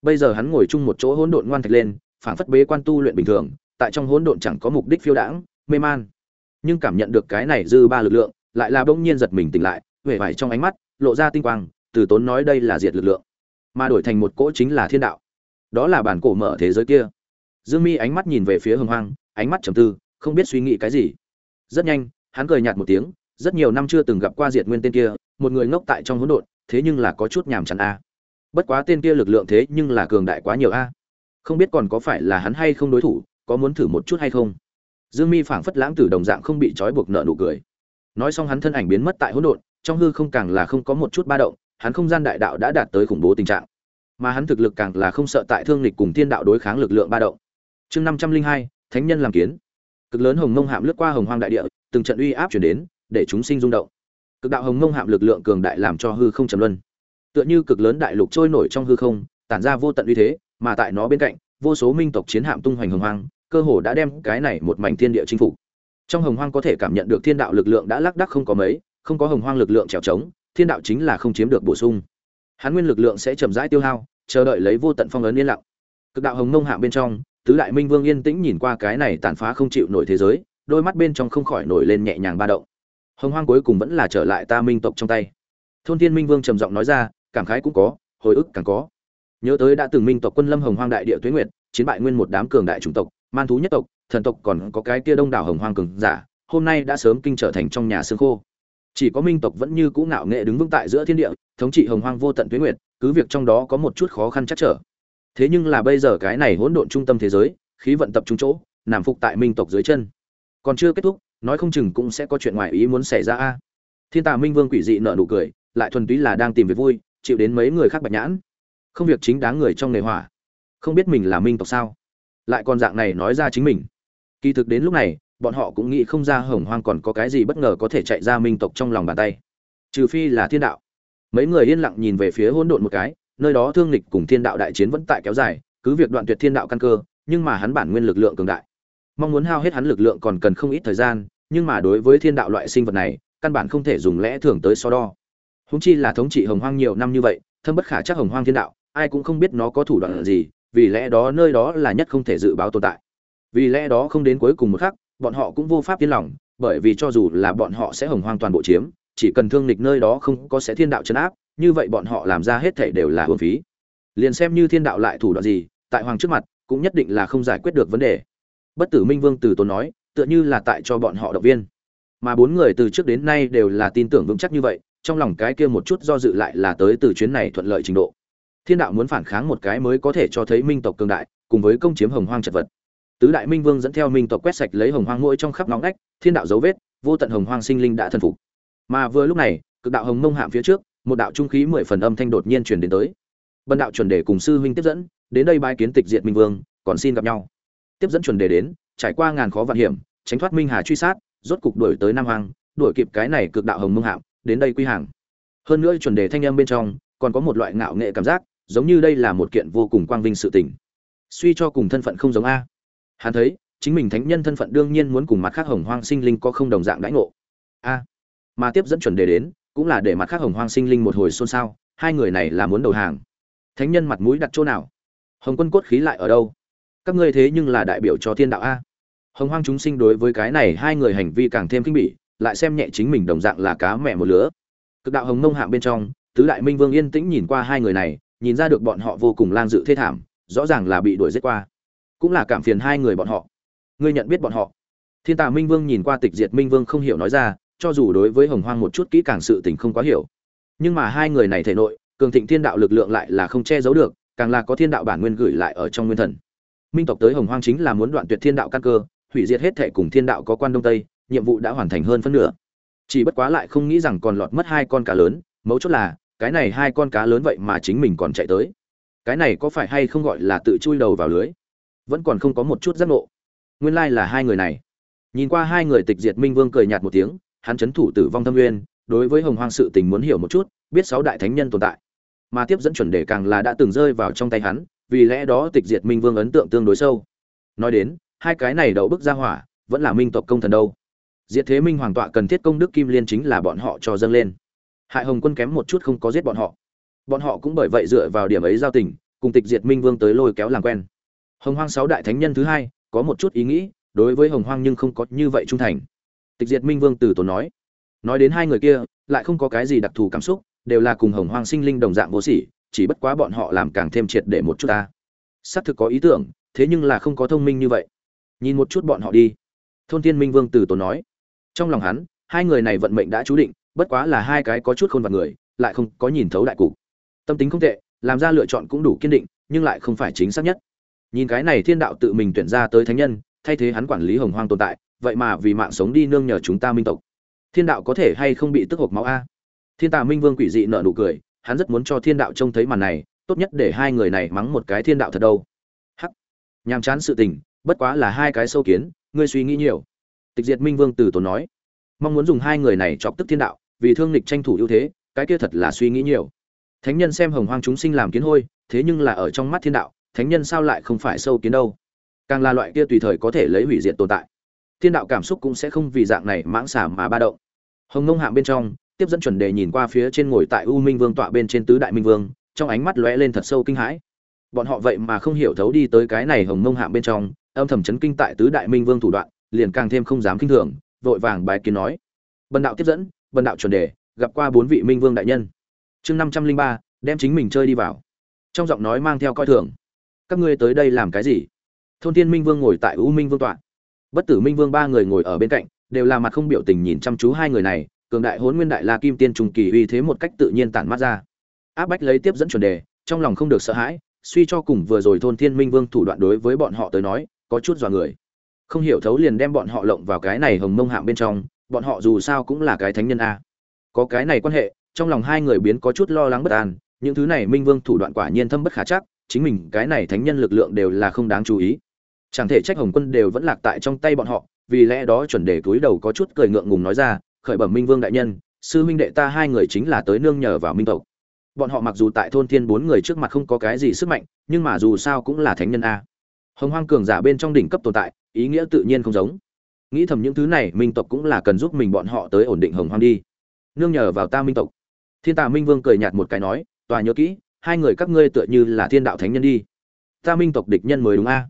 bây giờ hắn ngồi chung một chỗ hỗn độn ngoan thạch lên, phảng phất bế quan tu luyện bình thường, tại trong hỗn độn chẳng có mục đích phiêu đãng, mê man. Nhưng cảm nhận được cái này dư ba lực lượng, lại là bỗng nhiên giật mình tỉnh lại huệ vải trong ánh mắt lộ ra tinh quang, từ tốn nói đây là diệt lực lượng, mà đổi thành một cỗ chính là thiên đạo. Đó là bản cổ mở thế giới kia. Dương mi ánh mắt nhìn về phía hồng hoang, ánh mắt trầm tư, không biết suy nghĩ cái gì. Rất nhanh, hắn cười nhạt một tiếng, rất nhiều năm chưa từng gặp qua diệt nguyên tên kia, một người ngốc tại trong hỗn độn, thế nhưng là có chút nhàm chán a bất quá tên kia lực lượng thế nhưng là cường đại quá nhiều a. Không biết còn có phải là hắn hay không đối thủ, có muốn thử một chút hay không? Dương mi phảng phất lãng tử đồng dạng không bị trói buộc nợ nụ cười. Nói xong hắn thân ảnh biến mất tại hỗn độn, trong hư không càng là không có một chút ba động, hắn không gian đại đạo đã đạt tới khủng bố tình trạng. Mà hắn thực lực càng là không sợ tại thương lịch cùng thiên đạo đối kháng lực lượng ba động. Chương năm trăm linh hai, thánh nhân làm kiến. Cực lớn hồng mông hạm lướt qua hồng hoang đại địa, từng trận uy áp chuyển đến, để chúng sinh rung động. Cực đạo hồng mông hạm lực lượng cường đại làm cho hư không trầm luân tựa như cực lớn đại lục trôi nổi trong hư không, tản ra vô tận uy thế, mà tại nó bên cạnh, vô số minh tộc chiến hạm tung hoành hồng hoang, cơ hồ đã đem cái này một mảnh thiên địa chinh phục. Trong hồng hoang có thể cảm nhận được thiên đạo lực lượng đã lác đắc không có mấy, không có hồng hoang lực lượng trèo trống, thiên đạo chính là không chiếm được bổ sung. Hắn nguyên lực lượng sẽ chậm rãi tiêu hao, chờ đợi lấy vô tận phong ấn yên lặng. Cực đạo hồng nông hạ bên trong, tứ đại minh vương yên tĩnh nhìn qua cái này tàn phá không chịu nổi thế giới, đôi mắt bên trong không khỏi nổi lên nhẹ nhàng ba động. Hồng hoang cuối cùng vẫn là trở lại ta minh tộc trong tay. Thôn thiên minh vương trầm giọng nói ra cảm khái cũng có, hồi ức càng có. Nhớ tới đã từng minh tộc quân lâm hồng hoang đại địa tuế nguyệt, chiến bại nguyên một đám cường đại chủng tộc, man thú nhất tộc, thần tộc còn có cái kia đông đảo hồng hoang cường giả, hôm nay đã sớm kinh trở thành trong nhà xương khô. Chỉ có minh tộc vẫn như cũ ngạo nghệ đứng vững tại giữa thiên địa, thống trị hồng hoang vô tận tuế nguyệt, cứ việc trong đó có một chút khó khăn chắc trở. Thế nhưng là bây giờ cái này hỗn độn trung tâm thế giới, khí vận tập trung chỗ, nằm phục tại minh tộc dưới chân. Còn chưa kết thúc, nói không chừng cũng sẽ có chuyện ngoài ý muốn xảy ra a. Thiên tà minh vương quỷ dị nợ nụ cười, lại thuần túy là đang tìm việc vui chịu đến mấy người khác bạch nhãn. Không việc chính đáng người trong nghề hỏa. Không biết mình là minh tộc sao? Lại còn dạng này nói ra chính mình. Kỳ thực đến lúc này, bọn họ cũng nghĩ không ra hồng hoang còn có cái gì bất ngờ có thể chạy ra minh tộc trong lòng bàn tay. Trừ phi là thiên đạo. Mấy người yên lặng nhìn về phía hỗn độn một cái, nơi đó thương lịch cùng thiên đạo đại chiến vẫn tại kéo dài, cứ việc đoạn tuyệt thiên đạo căn cơ, nhưng mà hắn bản nguyên lực lượng cường đại. Mong muốn hao hết hắn lực lượng còn cần không ít thời gian, nhưng mà đối với thiên đạo loại sinh vật này, căn bản không thể dùng lẽ thường tới so đo húng chi là thống trị hồng hoang nhiều năm như vậy, thâm bất khả chắc hồng hoang thiên đạo, ai cũng không biết nó có thủ đoạn gì, vì lẽ đó nơi đó là nhất không thể dự báo tồn tại. Vì lẽ đó không đến cuối cùng một khắc, bọn họ cũng vô pháp yên lòng, bởi vì cho dù là bọn họ sẽ hồng hoang toàn bộ chiếm, chỉ cần thương lịch nơi đó không có sẽ thiên đạo chấn áp, như vậy bọn họ làm ra hết thể đều là hưởng phí. Liền xem như thiên đạo lại thủ đoạn gì, tại hoàng trước mặt, cũng nhất định là không giải quyết được vấn đề. Bất tử minh vương từ tốn nói, tựa như là tại cho bọn họ động viên. Mà bốn người từ trước đến nay đều là tin tưởng vững chắc như vậy trong lòng cái kia một chút do dự lại là tới từ chuyến này thuận lợi trình độ. Thiên đạo muốn phản kháng một cái mới có thể cho thấy minh tộc cường đại, cùng với công chiếm hồng hoang chật vật. Tứ đại minh vương dẫn theo minh tộc quét sạch lấy hồng hoang mỗi trong khắp nóng ngách, thiên đạo dấu vết, vô tận hồng hoang sinh linh đã thần phục. Mà vừa lúc này, cực đạo hồng mông hạm phía trước, một đạo trung khí mười phần âm thanh đột nhiên truyền đến tới. Bần đạo chuẩn đề cùng sư huynh tiếp dẫn, đến đây bái kiến tịch diệt minh vương, còn xin gặp nhau. Tiếp dẫn chuẩn đề đến, trải qua ngàn khó vạn hiểm, tránh thoát minh hà truy sát, rốt cục đuổi tới nam hoàng đuổi kịp cái này cực đạo hồng mông hạm đến đây quy hàng. Hơn nữa chuẩn đề thanh âm bên trong còn có một loại ngạo nghệ cảm giác, giống như đây là một kiện vô cùng quang vinh sự tình. Suy cho cùng thân phận không giống a. Hắn thấy, chính mình thánh nhân thân phận đương nhiên muốn cùng mặt khác hồng hoang sinh linh có không đồng dạng đãi ngộ. A. Mà tiếp dẫn chuẩn đề đến, cũng là để mặt khác hồng hoang sinh linh một hồi xôn xao, hai người này là muốn đầu hàng. Thánh nhân mặt mũi đặt chỗ nào? Hồng quân cốt khí lại ở đâu? Các ngươi thế nhưng là đại biểu cho thiên đạo a. Hồng hoang chúng sinh đối với cái này hai người hành vi càng thêm kinh bỉ lại xem nhẹ chính mình đồng dạng là cá mẹ một lứa. Cực đạo hồng mông hạng bên trong, tứ đại minh vương yên tĩnh nhìn qua hai người này, nhìn ra được bọn họ vô cùng lang dự thê thảm, rõ ràng là bị đuổi giết qua. Cũng là cảm phiền hai người bọn họ. Ngươi nhận biết bọn họ. Thiên tà minh vương nhìn qua tịch diệt minh vương không hiểu nói ra, cho dù đối với hồng hoang một chút kỹ càng sự tình không quá hiểu. Nhưng mà hai người này thể nội, cường thịnh thiên đạo lực lượng lại là không che giấu được, càng là có thiên đạo bản nguyên gửi lại ở trong nguyên thần. Minh tộc tới hồng hoang chính là muốn đoạn tuyệt thiên đạo căn cơ, hủy diệt hết thể cùng thiên đạo có quan đông tây nhiệm vụ đã hoàn thành hơn phân nửa. Chỉ bất quá lại không nghĩ rằng còn lọt mất hai con cá lớn, mấu chốt là, cái này hai con cá lớn vậy mà chính mình còn chạy tới. Cái này có phải hay không gọi là tự chui đầu vào lưới? Vẫn còn không có một chút giác ngộ. Nguyên lai là hai người này. Nhìn qua hai người tịch diệt minh vương cười nhạt một tiếng, hắn chấn thủ tử vong thâm nguyên, đối với hồng hoang sự tình muốn hiểu một chút, biết sáu đại thánh nhân tồn tại. Mà tiếp dẫn chuẩn đề càng là đã từng rơi vào trong tay hắn, vì lẽ đó tịch diệt minh vương ấn tượng tương đối sâu. Nói đến, hai cái này đậu bức ra hỏa, vẫn là minh tộc công thần đâu? Diệt thế minh hoàng tọa cần thiết công đức kim liên chính là bọn họ cho dâng lên. Hại hồng quân kém một chút không có giết bọn họ. Bọn họ cũng bởi vậy dựa vào điểm ấy giao tình, cùng tịch diệt minh vương tới lôi kéo làm quen. Hồng hoang sáu đại thánh nhân thứ hai, có một chút ý nghĩ, đối với hồng hoang nhưng không có như vậy trung thành. Tịch diệt minh vương từ tốn nói nói đến hai người kia, lại không có cái gì đặc thù cảm xúc, đều là cùng hồng hoang sinh linh đồng dạng vô sỉ, chỉ bất quá bọn họ làm càng thêm triệt để một chút ta. Xác thực có ý tưởng, thế nhưng là không có thông minh như vậy. Nhìn một chút bọn họ đi. Thôn thiên minh vương từ tốn nói trong lòng hắn, hai người này vận mệnh đã chú định, bất quá là hai cái có chút khôn vặt người, lại không có nhìn thấu đại cục. Tâm tính không tệ, làm ra lựa chọn cũng đủ kiên định, nhưng lại không phải chính xác nhất. Nhìn cái này thiên đạo tự mình tuyển ra tới thánh nhân, thay thế hắn quản lý hồng hoang tồn tại, vậy mà vì mạng sống đi nương nhờ chúng ta minh tộc. Thiên đạo có thể hay không bị tức hộp máu a? Thiên tà minh vương quỷ dị nợ nụ cười, hắn rất muốn cho thiên đạo trông thấy màn này, tốt nhất để hai người này mắng một cái thiên đạo thật đâu. Hắc. Nhàm chán sự tình, bất quá là hai cái sâu kiến, ngươi suy nghĩ nhiều tịch diệt minh vương từ tốn nói, mong muốn dùng hai người này chọc tức thiên đạo, vì thương lịch tranh thủ ưu thế, cái kia thật là suy nghĩ nhiều. Thánh nhân xem hồng hoang chúng sinh làm kiến hôi, thế nhưng là ở trong mắt thiên đạo, thánh nhân sao lại không phải sâu kiến đâu? Càng là loại kia tùy thời có thể lấy hủy diệt tồn tại, thiên đạo cảm xúc cũng sẽ không vì dạng này mãng xả mà ba động. Hồng nông hạng bên trong, tiếp dẫn chuẩn đề nhìn qua phía trên ngồi tại u minh vương tọa bên trên tứ đại minh vương, trong ánh mắt lóe lên thật sâu kinh hãi. Bọn họ vậy mà không hiểu thấu đi tới cái này hồng nông hạng bên trong, âm thầm chấn kinh tại tứ đại minh vương thủ đoạn liền càng thêm không dám kinh thường, vội vàng bái kiến nói. Bần đạo tiếp dẫn, bần đạo chuẩn đề, gặp qua bốn vị minh vương đại nhân. Chương năm trăm linh ba, đem chính mình chơi đi vào. Trong giọng nói mang theo coi thường. Các ngươi tới đây làm cái gì? Thôn thiên minh vương ngồi tại u minh vương tọa. Bất tử minh vương ba người ngồi ở bên cạnh, đều là mặt không biểu tình nhìn chăm chú hai người này, cường đại Hỗn nguyên đại la kim tiên trùng kỳ uy thế một cách tự nhiên tản mắt ra. Áp bách lấy tiếp dẫn chuẩn đề, trong lòng không được sợ hãi, suy cho cùng vừa rồi thôn thiên minh vương thủ đoạn đối với bọn họ tới nói, có chút dọa người không hiểu thấu liền đem bọn họ lộng vào cái này hồng mông hạng bên trong, bọn họ dù sao cũng là cái thánh nhân a. Có cái này quan hệ, trong lòng hai người biến có chút lo lắng bất an, những thứ này minh vương thủ đoạn quả nhiên thâm bất khả chắc, chính mình cái này thánh nhân lực lượng đều là không đáng chú ý. Chẳng thể trách hồng quân đều vẫn lạc tại trong tay bọn họ, vì lẽ đó chuẩn đề túi đầu có chút cười ngượng ngùng nói ra, khởi bẩm minh vương đại nhân, sư minh đệ ta hai người chính là tới nương nhờ vào minh tộc. Bọn họ mặc dù tại thôn thiên bốn người trước mặt không có cái gì sức mạnh, nhưng mà dù sao cũng là thánh nhân a. Hồng hoang cường giả bên trong đỉnh cấp tồn tại ý nghĩa tự nhiên không giống. Nghĩ thầm những thứ này, minh tộc cũng là cần giúp mình bọn họ tới ổn định hồng hoang đi. Nương nhờ vào ta minh tộc. Thiên tà minh vương cười nhạt một cái nói, tòa nhớ kỹ, hai người các ngươi tựa như là thiên đạo thánh nhân đi. Ta minh tộc địch nhân mới đúng a.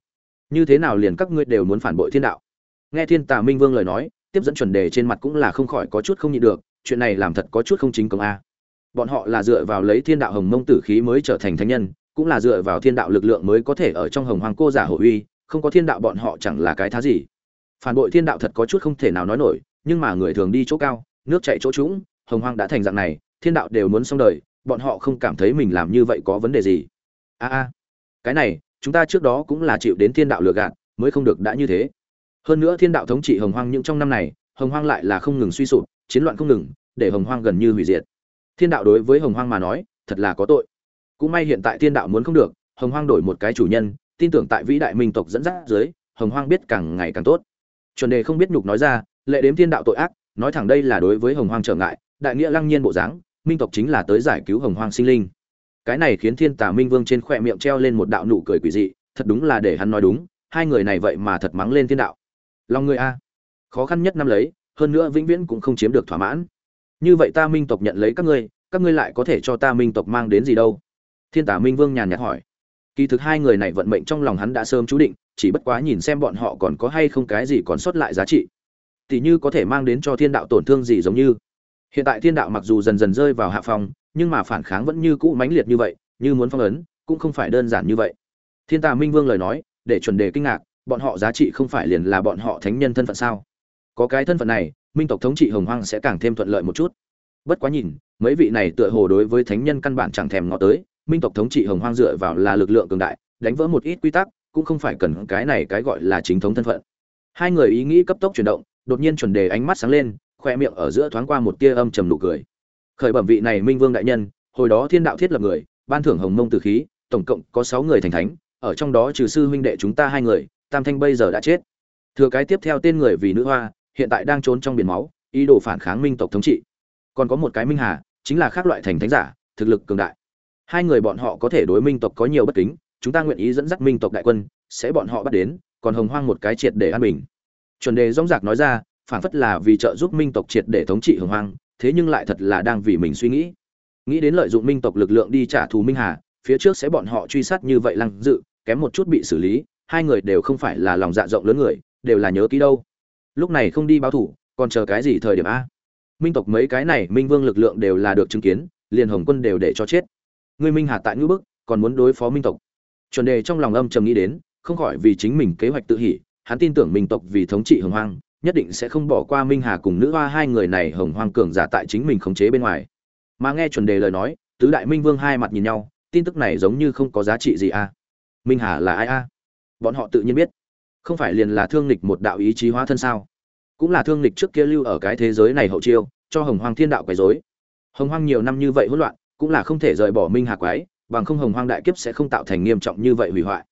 Như thế nào liền các ngươi đều muốn phản bội thiên đạo? Nghe thiên tà minh vương lời nói, tiếp dẫn chuẩn đề trên mặt cũng là không khỏi có chút không nhịn được, chuyện này làm thật có chút không chính công a. Bọn họ là dựa vào lấy thiên đạo hồng mông tử khí mới trở thành thánh nhân, cũng là dựa vào thiên đạo lực lượng mới có thể ở trong hồng hoàng cô giả hội uy không có thiên đạo bọn họ chẳng là cái thá gì. Phản bội thiên đạo thật có chút không thể nào nói nổi, nhưng mà người thường đi chỗ cao, nước chạy chỗ trũng, hồng hoang đã thành dạng này, thiên đạo đều muốn xong đời, bọn họ không cảm thấy mình làm như vậy có vấn đề gì. A a, cái này, chúng ta trước đó cũng là chịu đến thiên đạo lừa gạt, mới không được đã như thế. Hơn nữa thiên đạo thống trị hồng hoang những trong năm này, hồng hoang lại là không ngừng suy sụp, chiến loạn không ngừng, để hồng hoang gần như hủy diệt. Thiên đạo đối với hồng hoang mà nói, thật là có tội. Cũng may hiện tại thiên đạo muốn không được, hồng hoang đổi một cái chủ nhân tin tưởng tại vĩ đại minh tộc dẫn dắt dưới, hồng hoang biết càng ngày càng tốt. Chuẩn đề không biết nhục nói ra, lệ đếm thiên đạo tội ác, nói thẳng đây là đối với hồng hoang trở ngại, đại nghĩa lăng nhiên bộ dáng, minh tộc chính là tới giải cứu hồng hoang sinh linh. Cái này khiến thiên tả minh vương trên khoe miệng treo lên một đạo nụ cười quỷ dị, thật đúng là để hắn nói đúng, hai người này vậy mà thật mắng lên thiên đạo. Lòng người a, khó khăn nhất năm lấy, hơn nữa vĩnh viễn cũng không chiếm được thỏa mãn. Như vậy ta minh tộc nhận lấy các ngươi các ngươi lại có thể cho ta minh tộc mang đến gì đâu? Thiên tả minh vương nhàn nhạt hỏi kỳ thực hai người này vận mệnh trong lòng hắn đã sớm chú định, chỉ bất quá nhìn xem bọn họ còn có hay không cái gì còn sót lại giá trị. Tỉ như có thể mang đến cho thiên đạo tổn thương gì giống như. Hiện tại thiên đạo mặc dù dần dần rơi vào hạ phòng nhưng mà phản kháng vẫn như cũ mãnh liệt như vậy, như muốn phong ấn, cũng không phải đơn giản như vậy. Thiên tà minh vương lời nói, để chuẩn đề kinh ngạc, bọn họ giá trị không phải liền là bọn họ thánh nhân thân phận sao? Có cái thân phận này, minh tộc thống trị hồng hoang sẽ càng thêm thuận lợi một chút. Bất quá nhìn, mấy vị này tựa hồ đối với thánh nhân căn bản chẳng thèm ngó tới minh tộc thống trị hồng hoang dựa vào là lực lượng cường đại, đánh vỡ một ít quy tắc, cũng không phải cần cái này cái gọi là chính thống thân phận. Hai người ý nghĩ cấp tốc chuyển động, đột nhiên chuẩn đề ánh mắt sáng lên, khoe miệng ở giữa thoáng qua một tia âm trầm nụ cười. Khởi bẩm vị này minh vương đại nhân, hồi đó thiên đạo thiết lập người, ban thưởng hồng mông tử khí, tổng cộng có sáu người thành thánh, ở trong đó trừ sư huynh đệ chúng ta hai người, tam thanh bây giờ đã chết. Thừa cái tiếp theo tên người vì nữ hoa, hiện tại đang trốn trong biển máu, ý đồ phản kháng minh tộc thống trị. Còn có một cái minh hà, chính là khác loại thành thánh giả, thực lực cường đại hai người bọn họ có thể đối minh tộc có nhiều bất kính, chúng ta nguyện ý dẫn dắt minh tộc đại quân, sẽ bọn họ bắt đến, còn hồng hoang một cái triệt để an bình. Chuẩn đề dõng dạc nói ra, phản phất là vì trợ giúp minh tộc triệt để thống trị hồng hoang, thế nhưng lại thật là đang vì mình suy nghĩ. Nghĩ đến lợi dụng minh tộc lực lượng đi trả thù minh hà, phía trước sẽ bọn họ truy sát như vậy lăng dự, kém một chút bị xử lý, hai người đều không phải là lòng dạ rộng lớn người, đều là nhớ kỹ đâu. Lúc này không đi báo thủ, còn chờ cái gì thời điểm a? Minh tộc mấy cái này minh vương lực lượng đều là được chứng kiến, liền hồng quân đều để cho chết ngươi minh hà tại ngữ bức, còn muốn đối phó minh tộc. Chuẩn đề trong lòng âm trầm nghĩ đến, không khỏi vì chính mình kế hoạch tự hỉ, hắn tin tưởng minh tộc vì thống trị hồng hoang, nhất định sẽ không bỏ qua minh hà cùng nữ hoa hai người này hồng hoang cường giả tại chính mình khống chế bên ngoài. Mà nghe chuẩn đề lời nói, tứ đại minh vương hai mặt nhìn nhau, tin tức này giống như không có giá trị gì a minh hà là ai a? Bọn họ tự nhiên biết. Không phải liền là thương lịch một đạo ý chí hóa thân sao? Cũng là thương lịch trước kia lưu ở cái thế giới này hậu chiêu, cho hồng hoang thiên đạo quấy rối. Hồng hoang nhiều năm như vậy hỗn loạn cũng là không thể rời bỏ minh hà quái, bằng không hồng hoang đại kiếp sẽ không tạo thành nghiêm trọng như vậy hủy hoại.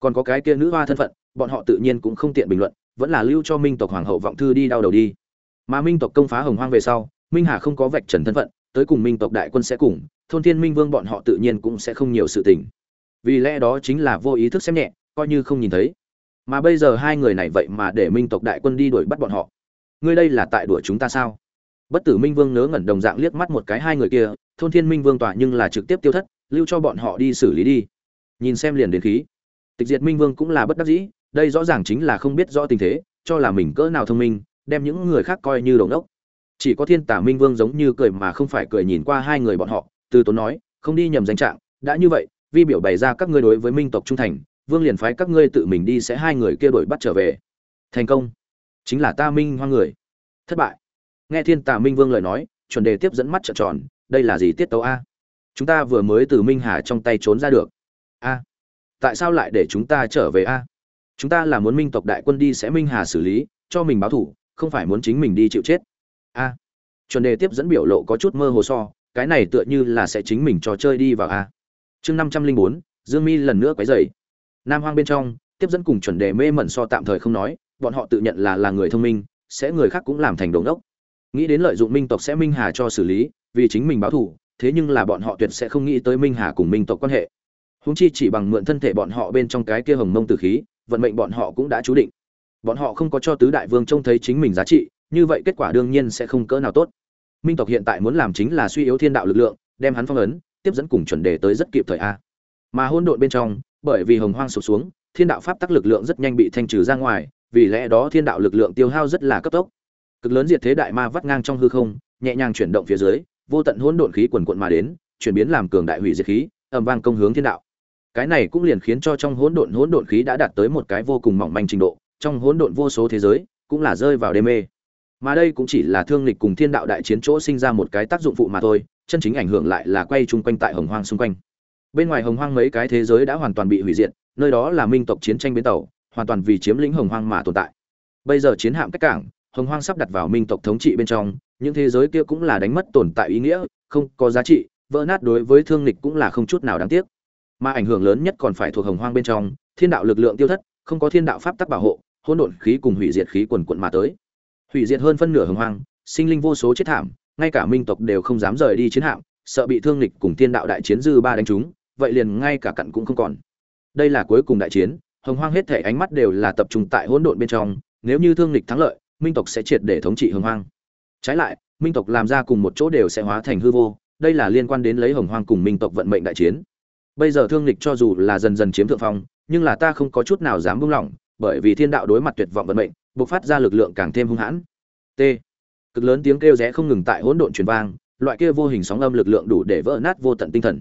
Còn có cái kia nữ hoa thân phận, bọn họ tự nhiên cũng không tiện bình luận, vẫn là lưu cho minh tộc hoàng hậu vọng thư đi đau đầu đi. Mà minh tộc công phá hồng hoang về sau, minh hà không có vạch trần thân phận, tới cùng minh tộc đại quân sẽ cùng, thôn thiên minh vương bọn họ tự nhiên cũng sẽ không nhiều sự tình. Vì lẽ đó chính là vô ý thức xem nhẹ, coi như không nhìn thấy. Mà bây giờ hai người này vậy mà để minh tộc đại quân đi đuổi bắt bọn họ. Ngươi đây là tại đuổi chúng ta sao? Bất tử minh vương nớ ngẩn đồng dạng liếc mắt một cái hai người kia, thôn thiên minh vương tỏa nhưng là trực tiếp tiêu thất, lưu cho bọn họ đi xử lý đi. Nhìn xem liền đến khí. Tịch diệt minh vương cũng là bất đắc dĩ, đây rõ ràng chính là không biết rõ tình thế, cho là mình cỡ nào thông minh, đem những người khác coi như đầu đốc chỉ có thiên tả minh vương giống như cười mà không phải cười nhìn qua hai người bọn họ, từ tốn nói, không đi nhầm danh trạng, đã như vậy, vi biểu bày ra các ngươi đối với minh tộc trung thành, vương liền phái các ngươi tự mình đi sẽ hai người kia đuổi bắt trở về. Thành công, chính là ta minh hoa người. Thất bại nghe thiên tà minh vương lời nói, chuẩn đề tiếp dẫn mắt trợn tròn, đây là gì tiết tấu a? Chúng ta vừa mới từ minh hà trong tay trốn ra được. A, tại sao lại để chúng ta trở về a? Chúng ta là muốn minh tộc đại quân đi sẽ minh hà xử lý, cho mình báo thủ, không phải muốn chính mình đi chịu chết. A, chuẩn đề tiếp dẫn biểu lộ có chút mơ hồ so, cái này tựa như là sẽ chính mình trò chơi đi vào a. Chương năm trăm linh bốn, dương mi lần nữa quấy dày nam hoang bên trong, tiếp dẫn cùng chuẩn đề mê mẩn so tạm thời không nói, bọn họ tự nhận là là người thông minh, sẽ người khác cũng làm thành đống đốc nghĩ đến lợi dụng minh tộc sẽ minh hà cho xử lý, vì chính mình báo thù, thế nhưng là bọn họ tuyệt sẽ không nghĩ tới minh hà cùng minh tộc quan hệ. Húng chi chỉ bằng mượn thân thể bọn họ bên trong cái kia hồng mông tử khí, vận mệnh bọn họ cũng đã chú định. Bọn họ không có cho tứ đại vương trông thấy chính mình giá trị, như vậy kết quả đương nhiên sẽ không cỡ nào tốt. Minh tộc hiện tại muốn làm chính là suy yếu thiên đạo lực lượng, đem hắn phong ấn, tiếp dẫn cùng chuẩn đề tới rất kịp thời a. Mà hôn độn bên trong, bởi vì hồng hoang sụp xuống, thiên đạo pháp tắc lực lượng rất nhanh bị thanh trừ ra ngoài, vì lẽ đó thiên đạo lực lượng tiêu hao rất là cấp tốc cực lớn diệt thế đại ma vắt ngang trong hư không, nhẹ nhàng chuyển động phía dưới, vô tận hỗn độn khí quần quận mà đến, chuyển biến làm cường đại hủy diệt khí, ầm vang công hướng thiên đạo. Cái này cũng liền khiến cho trong hỗn độn hỗn độn khí đã đạt tới một cái vô cùng mỏng manh trình độ, trong hỗn độn vô số thế giới cũng là rơi vào đê mê. Mà đây cũng chỉ là thương lịch cùng thiên đạo đại chiến chỗ sinh ra một cái tác dụng phụ mà thôi, chân chính ảnh hưởng lại là quay chung quanh tại hồng hoang xung quanh. Bên ngoài hồng hoang mấy cái thế giới đã hoàn toàn bị hủy diệt, nơi đó là minh tộc chiến tranh bến tàu, hoàn toàn vì chiếm lĩnh hồng hoang mà tồn tại. Bây giờ chiến hạm cách cảng hồng hoang sắp đặt vào minh tộc thống trị bên trong những thế giới kia cũng là đánh mất tồn tại ý nghĩa không có giá trị vỡ nát đối với thương lịch cũng là không chút nào đáng tiếc. Mà ảnh hưởng lớn nhất còn phải thuộc hồng hoang bên trong thiên đạo lực lượng tiêu thất không có thiên đạo pháp tắc bảo hộ hỗn độn khí cùng hủy diệt khí quần quận mà tới. Hủy diệt hơn phân nửa hồng hoang sinh linh vô số chết thảm ngay cả minh tộc đều không dám rời đi chiến hạm sợ bị thương lịch cùng thiên đạo đại chiến dư ba đánh chúng, vậy liền ngay cả cặn cũng không còn. Đây là cuối cùng đại chiến hồng hoang hết thể ánh mắt đều là tập trung tại hỗn độn bên trong nếu như thương lịch thắng lợi minh tộc sẽ triệt để thống trị hồng hoang. Trái lại, minh tộc làm ra cùng một chỗ đều sẽ hóa thành hư vô, đây là liên quan đến lấy hồng hoang cùng minh tộc vận mệnh đại chiến. Bây giờ thương lịch cho dù là dần dần chiếm thượng phong, nhưng là ta không có chút nào dám buông lỏng, bởi vì thiên đạo đối mặt tuyệt vọng vận mệnh, bộc phát ra lực lượng càng thêm hung hãn. T. Cực lớn tiếng kêu rẽ không ngừng tại hỗn độn truyền vang, loại kia vô hình sóng âm lực lượng đủ để vỡ nát vô tận tinh thần.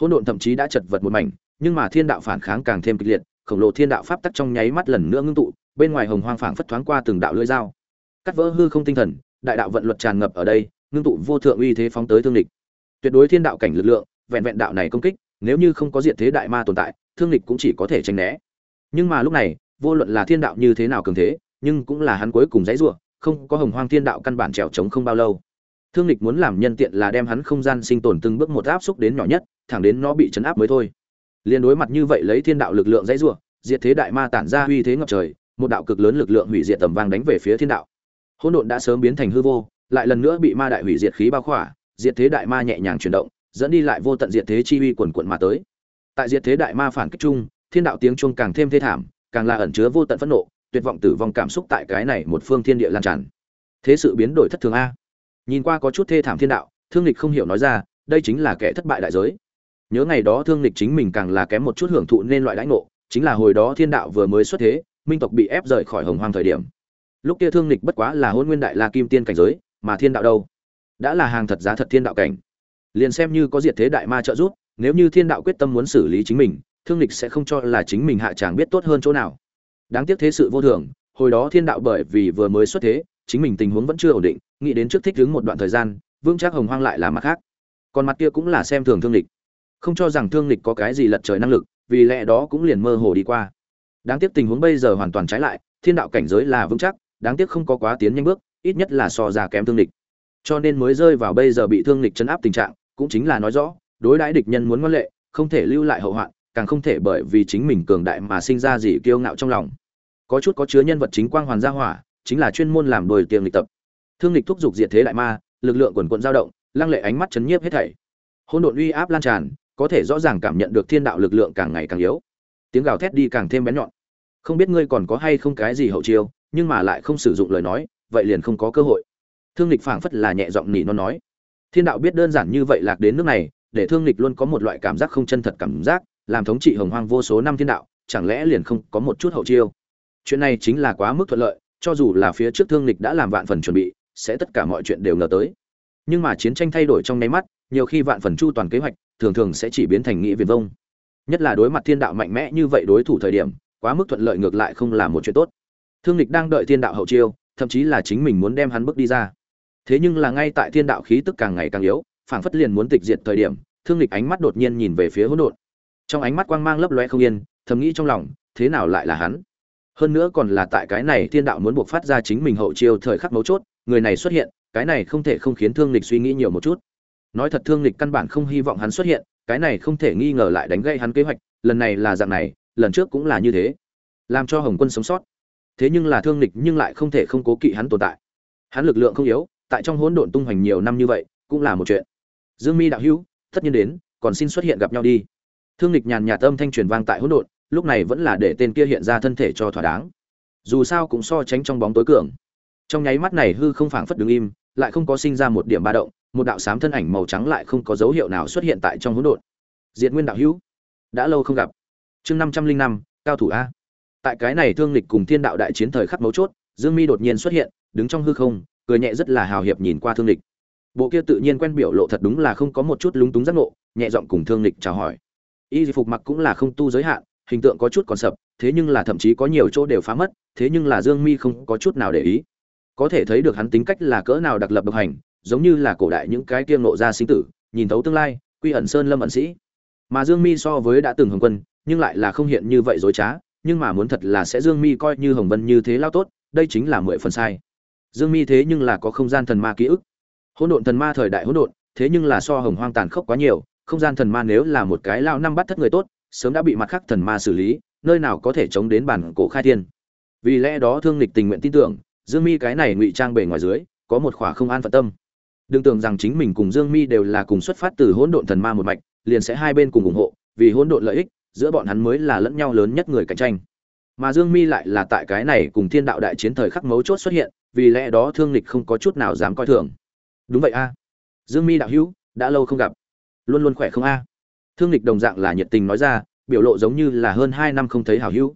Hỗn độn thậm chí đã chật vật một mảnh, nhưng mà thiên đạo phản kháng càng thêm kịch liệt, khổng lồ thiên đạo pháp tắc trong nháy mắt lần nữa ngưng tụ bên ngoài hồng hoang phảng phất thoáng qua từng đạo lưỡi dao. Cắt vỡ hư không tinh thần, đại đạo vận luật tràn ngập ở đây, ngưng tụ vô thượng uy thế phóng tới thương địch. Tuyệt đối thiên đạo cảnh lực lượng, vẹn vẹn đạo này công kích, nếu như không có diện thế đại ma tồn tại, thương địch cũng chỉ có thể tránh né. Nhưng mà lúc này, vô luận là thiên đạo như thế nào cường thế, nhưng cũng là hắn cuối cùng dãy rủa, không có hồng hoang thiên đạo căn bản trèo trống không bao lâu. Thương địch muốn làm nhân tiện là đem hắn không gian sinh tồn từng bước một áp xúc đến nhỏ nhất, thẳng đến nó bị chấn áp mới thôi. Liên đối mặt như vậy lấy thiên đạo lực lượng dãy rủa, diệt thế đại ma tản ra uy thế ngập trời một đạo cực lớn lực lượng hủy diệt tầm vang đánh về phía thiên đạo. Hỗn độn đã sớm biến thành hư vô, lại lần nữa bị ma đại hủy diệt khí bao khỏa, diệt thế đại ma nhẹ nhàng chuyển động, dẫn đi lại vô tận diệt thế chi uy quần quận mà tới. Tại diệt thế đại ma phản kích chung, thiên đạo tiếng chuông càng thêm thê thảm, càng là ẩn chứa vô tận phẫn nộ, tuyệt vọng tử vong cảm xúc tại cái này một phương thiên địa lan tràn. Thế sự biến đổi thất thường a. Nhìn qua có chút thê thảm thiên đạo, thương lịch không hiểu nói ra, đây chính là kẻ thất bại đại giới. Nhớ ngày đó thương lịch chính mình càng là kém một chút hưởng thụ nên loại đãi ngộ, chính là hồi đó thiên đạo vừa mới xuất thế minh tộc bị ép rời khỏi hồng hoang thời điểm. Lúc kia thương lịch bất quá là hôn nguyên đại la kim tiên cảnh giới, mà thiên đạo đâu? Đã là hàng thật giá thật thiên đạo cảnh. Liền xem như có diệt thế đại ma trợ giúp, nếu như thiên đạo quyết tâm muốn xử lý chính mình, thương lịch sẽ không cho là chính mình hạ tràng biết tốt hơn chỗ nào. Đáng tiếc thế sự vô thường, hồi đó thiên đạo bởi vì vừa mới xuất thế, chính mình tình huống vẫn chưa ổn định, nghĩ đến trước thích đứng một đoạn thời gian vương trác hồng hoang lại là mặt khác. Còn mặt kia cũng là xem thường thương lịch không cho rằng thương lịch có cái gì lật trời năng lực, vì lẽ đó cũng liền mơ hồ đi qua đáng tiếc tình huống bây giờ hoàn toàn trái lại, thiên đạo cảnh giới là vững chắc, đáng tiếc không có quá tiến nhanh bước, ít nhất là so ra kém thương địch. Cho nên mới rơi vào bây giờ bị thương địch chấn áp tình trạng, cũng chính là nói rõ, đối đãi địch nhân muốn ngoan lệ, không thể lưu lại hậu hoạn, càng không thể bởi vì chính mình cường đại mà sinh ra gì kiêu ngạo trong lòng. Có chút có chứa nhân vật chính quang hoàn gia hỏa, chính là chuyên môn làm đồi tiềm lịch tập. Thương lịch thúc giục diệt thế đại ma, lực lượng quần quận dao động, lăng lệ ánh mắt chấn nhiếp hết thảy. Hỗn độn uy áp lan tràn, có thể rõ ràng cảm nhận được thiên đạo lực lượng càng ngày càng yếu. Tiếng gào thét đi càng thêm bén nhọn không biết ngươi còn có hay không cái gì hậu chiêu, nhưng mà lại không sử dụng lời nói, vậy liền không có cơ hội. Thương lịch phảng phất là nhẹ giọng nỉ nó nói. Thiên đạo biết đơn giản như vậy lạc đến nước này, để thương lịch luôn có một loại cảm giác không chân thật cảm giác, làm thống trị hồng hoang vô số năm thiên đạo, chẳng lẽ liền không có một chút hậu chiêu? Chuyện này chính là quá mức thuận lợi, cho dù là phía trước thương lịch đã làm vạn phần chuẩn bị, sẽ tất cả mọi chuyện đều ngờ tới. Nhưng mà chiến tranh thay đổi trong nháy mắt, nhiều khi vạn phần chu toàn kế hoạch, thường thường sẽ chỉ biến thành nghĩa viền vông. Nhất là đối mặt thiên đạo mạnh mẽ như vậy đối thủ thời điểm quá mức thuận lợi ngược lại không là một chuyện tốt. Thương lịch đang đợi thiên đạo hậu chiêu, thậm chí là chính mình muốn đem hắn bước đi ra. Thế nhưng là ngay tại thiên đạo khí tức càng ngày càng yếu, phảng phất liền muốn tịch diệt thời điểm, thương lịch ánh mắt đột nhiên nhìn về phía hỗn độn. Trong ánh mắt quang mang lấp loe không yên, thầm nghĩ trong lòng, thế nào lại là hắn? Hơn nữa còn là tại cái này thiên đạo muốn buộc phát ra chính mình hậu chiêu thời khắc mấu chốt, người này xuất hiện, cái này không thể không khiến thương lịch suy nghĩ nhiều một chút. Nói thật thương lịch căn bản không hy vọng hắn xuất hiện, cái này không thể nghi ngờ lại đánh gây hắn kế hoạch, lần này là dạng này lần trước cũng là như thế. Làm cho hồng quân sống sót. Thế nhưng là thương lịch nhưng lại không thể không cố kỵ hắn tồn tại. Hắn lực lượng không yếu, tại trong hỗn độn tung hoành nhiều năm như vậy, cũng là một chuyện. Dương mi đạo hữu, tất nhiên đến, còn xin xuất hiện gặp nhau đi. Thương lịch nhàn nhạt âm thanh truyền vang tại hỗn độn, lúc này vẫn là để tên kia hiện ra thân thể cho thỏa đáng. Dù sao cũng so tránh trong bóng tối cường. Trong nháy mắt này hư không phảng phất đứng im, lại không có sinh ra một điểm ba động, một đạo sám thân ảnh màu trắng lại không có dấu hiệu nào xuất hiện tại trong hỗn độn. Diệt nguyên đạo hữu, đã lâu không gặp chương năm trăm linh năm, cao thủ a. Tại cái này thương lịch cùng thiên đạo đại chiến thời khắc mấu chốt, dương mi đột nhiên xuất hiện, đứng trong hư không, cười nhẹ rất là hào hiệp nhìn qua thương lịch. Bộ kia tự nhiên quen biểu lộ thật đúng là không có một chút lúng túng giác ngộ, nhẹ giọng cùng thương lịch chào hỏi. Y phục mặc cũng là không tu giới hạn, hình tượng có chút còn sập, thế nhưng là thậm chí có nhiều chỗ đều phá mất, thế nhưng là dương mi không có chút nào để ý. Có thể thấy được hắn tính cách là cỡ nào đặc lập độc hành, giống như là cổ đại những cái kiêng nộ ra sinh tử, nhìn thấu tương lai, quy ẩn sơn lâm ẩn sĩ. Mà dương mi so với đã từng hồng quân nhưng lại là không hiện như vậy dối trá, nhưng mà muốn thật là sẽ dương mi coi như hồng vân như thế lao tốt, đây chính là mười phần sai. Dương mi thế nhưng là có không gian thần ma ký ức. Hỗn độn thần ma thời đại hỗn độn, thế nhưng là so hồng hoang tàn khốc quá nhiều, không gian thần ma nếu là một cái lao năm bắt thất người tốt, sớm đã bị mặt khác thần ma xử lý, nơi nào có thể chống đến bản cổ khai thiên. Vì lẽ đó thương lịch tình nguyện tin tưởng, dương mi cái này ngụy trang bề ngoài dưới, có một khỏa không an phận tâm. Đừng tưởng rằng chính mình cùng dương mi đều là cùng xuất phát từ hỗn độn thần ma một mạch, liền sẽ hai bên cùng ủng hộ, vì hỗn độn lợi ích giữa bọn hắn mới là lẫn nhau lớn nhất người cạnh tranh. Mà dương mi lại là tại cái này cùng thiên đạo đại chiến thời khắc mấu chốt xuất hiện, vì lẽ đó thương lịch không có chút nào dám coi thường. Đúng vậy a. Dương mi đạo hữu, đã lâu không gặp. Luôn luôn khỏe không a? Thương lịch đồng dạng là nhiệt tình nói ra, biểu lộ giống như là hơn hai năm không thấy hảo hữu.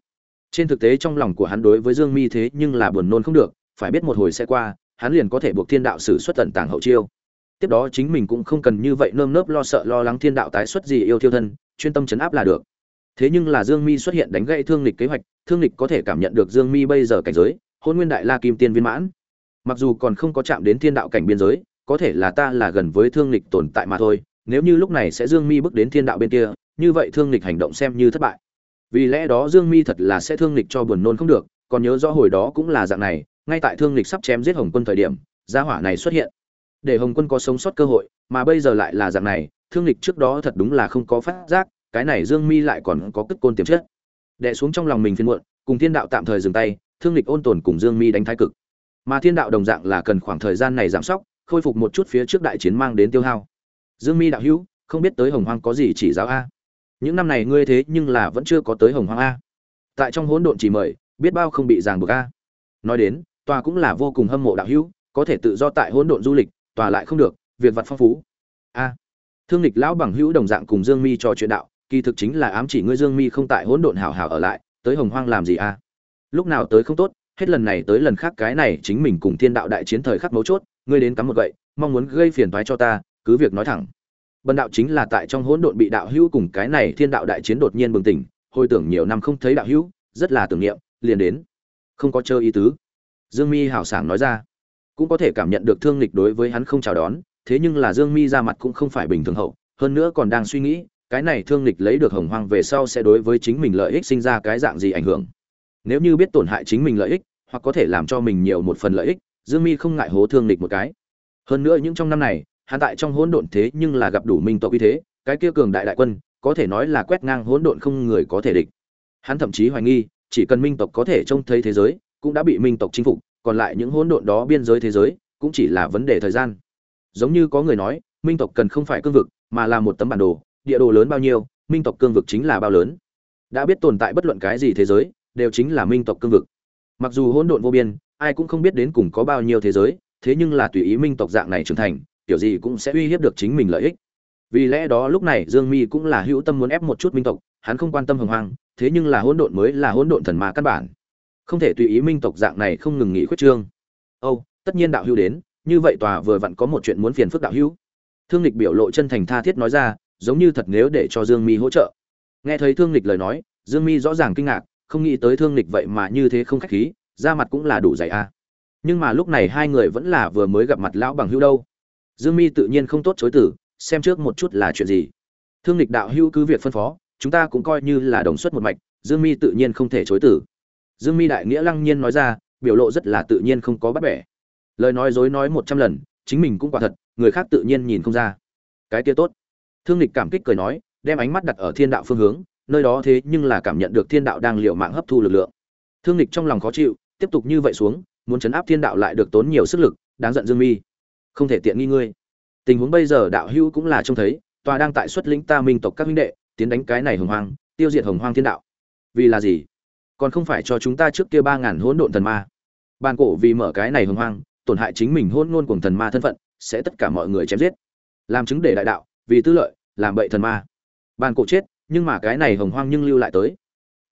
Trên thực tế trong lòng của hắn đối với dương mi thế nhưng là buồn nôn không được, phải biết một hồi sẽ qua, hắn liền có thể buộc thiên đạo sử xuất tận tàng hậu chiêu. Tiếp đó chính mình cũng không cần như vậy nơm nớp lo sợ lo lắng thiên đạo tái xuất gì yêu thiêu thân, chuyên tâm chấn áp là được thế nhưng là dương mi xuất hiện đánh gãy thương lịch kế hoạch, thương lịch có thể cảm nhận được dương mi bây giờ cảnh giới, hôn nguyên đại la kim tiên viên mãn. Mặc dù còn không có chạm đến thiên đạo cảnh biên giới, có thể là ta là gần với thương lịch tồn tại mà thôi, nếu như lúc này sẽ dương mi bước đến thiên đạo bên kia, như vậy thương lịch hành động xem như thất bại. Vì lẽ đó dương mi thật là sẽ thương lịch cho buồn nôn không được, còn nhớ rõ hồi đó cũng là dạng này, ngay tại thương lịch sắp chém giết hồng quân thời điểm, gia hỏa này xuất hiện. Để hồng quân có sống sót cơ hội, mà bây giờ lại là dạng này, thương lịch trước đó thật đúng là không có phát giác cái này dương mi lại còn có cất côn tiềm chất. Đè xuống trong lòng mình phiền muộn, cùng thiên đạo tạm thời dừng tay, thương lịch ôn tồn cùng dương mi đánh thái cực. Mà thiên đạo đồng dạng là cần khoảng thời gian này giảm sóc, khôi phục một chút phía trước đại chiến mang đến tiêu hao. Dương mi đạo hữu, không biết tới hồng hoang có gì chỉ giáo a? Những năm này ngươi thế nhưng là vẫn chưa có tới hồng hoang a. Tại trong hỗn độn chỉ mời, biết bao không bị ràng buộc a. Nói đến, tòa cũng là vô cùng hâm mộ đạo hữu, có thể tự do tại hỗn độn du lịch, tòa lại không được, việc vật phong phú. A. Thương lịch lão bằng hữu đồng dạng cùng dương mi trò chuyện đạo kỳ thực chính là ám chỉ ngươi dương mi không tại hỗn độn hảo hảo ở lại, tới hồng hoang làm gì a lúc nào tới không tốt, hết lần này tới lần khác cái này chính mình cùng thiên đạo đại chiến thời khắc mấu chốt, ngươi đến cắm một gậy, mong muốn gây phiền toái cho ta, cứ việc nói thẳng. Bần đạo chính là tại trong hỗn độn bị đạo hữu cùng cái này thiên đạo đại chiến đột nhiên bừng tỉnh, hồi tưởng nhiều năm không thấy đạo hữu, rất là tưởng niệm, liền đến. Không có chơi ý tứ. Dương mi hảo sảng nói ra. Cũng có thể cảm nhận được thương lịch đối với hắn không chào đón, thế nhưng là dương mi ra mặt cũng không phải bình thường hậu, hơn nữa còn đang suy nghĩ cái này thương lịch lấy được hồng hoang về sau sẽ đối với chính mình lợi ích sinh ra cái dạng gì ảnh hưởng. Nếu như biết tổn hại chính mình lợi ích, hoặc có thể làm cho mình nhiều một phần lợi ích, dương mi không ngại hố thương lịch một cái. Hơn nữa những trong năm này, hắn tại trong hỗn độn thế nhưng là gặp đủ minh tộc uy thế, cái kia cường đại đại quân, có thể nói là quét ngang hỗn độn không người có thể địch. Hắn thậm chí hoài nghi, chỉ cần minh tộc có thể trông thấy thế giới, cũng đã bị minh tộc chinh phục, còn lại những hỗn độn đó biên giới thế giới, cũng chỉ là vấn đề thời gian. Giống như có người nói, minh tộc cần không phải cương vực, mà là một tấm bản đồ địa đồ lớn bao nhiêu, minh tộc cương vực chính là bao lớn. Đã biết tồn tại bất luận cái gì thế giới, đều chính là minh tộc cương vực. Mặc dù hỗn độn vô biên, ai cũng không biết đến cùng có bao nhiêu thế giới, thế nhưng là tùy ý minh tộc dạng này trưởng thành, kiểu gì cũng sẽ uy hiếp được chính mình lợi ích. Vì lẽ đó lúc này dương mi cũng là hữu tâm muốn ép một chút minh tộc, hắn không quan tâm hồng hoang, thế nhưng là hỗn độn mới là hỗn độn thần ma căn bản. Không thể tùy ý minh tộc dạng này không ngừng nghỉ khuyết trương. Âu tất nhiên đạo hữu đến, như vậy tòa vừa vặn có một chuyện muốn phiền phức đạo hữu. Thương lịch biểu lộ chân thành tha thiết nói ra giống như thật nếu để cho dương mi hỗ trợ. Nghe thấy thương lịch lời nói dương mi rõ ràng kinh ngạc không nghĩ tới thương lịch vậy mà như thế không khách khí ra mặt cũng là đủ dày a. Nhưng mà lúc này hai người vẫn là vừa mới gặp mặt lão bằng hữu đâu. Dương mi tự nhiên không tốt chối từ, xem trước một chút là chuyện gì. Thương lịch đạo hữu cứ việc phân phó chúng ta cũng coi như là đồng xuất một mạch dương mi tự nhiên không thể chối từ. dương mi đại nghĩa lăng nhiên nói ra biểu lộ rất là tự nhiên không có bắt bẻ. Lời nói dối nói một trăm lần chính mình cũng quả thật người khác tự nhiên nhìn không ra. Cái kia tốt thương lịch cảm kích cười nói, đem ánh mắt đặt ở thiên đạo phương hướng, nơi đó thế nhưng là cảm nhận được thiên đạo đang liệu mạng hấp thu lực lượng. Thương lịch trong lòng khó chịu, tiếp tục như vậy xuống, muốn chấn áp thiên đạo lại được tốn nhiều sức lực, đáng giận dương mi. Không thể tiện nghi ngươi. Tình huống bây giờ đạo hữu cũng là trông thấy, tòa đang tại xuất lĩnh ta minh tộc các huynh đệ, tiến đánh cái này hồng hoang, tiêu diệt hồng hoang thiên đạo. Vì là gì? Còn không phải cho chúng ta trước kia ba ngàn hỗn độn thần ma. Bàn cổ vì mở cái này hồng hoang, tổn hại chính mình hôn ngôn cùng thần ma thân phận, sẽ tất cả mọi người chém giết. Làm chứng để đại đạo vì tư lợi, làm bậy thần ma. Bàn cổ chết, nhưng mà cái này hồng hoang nhưng lưu lại tới.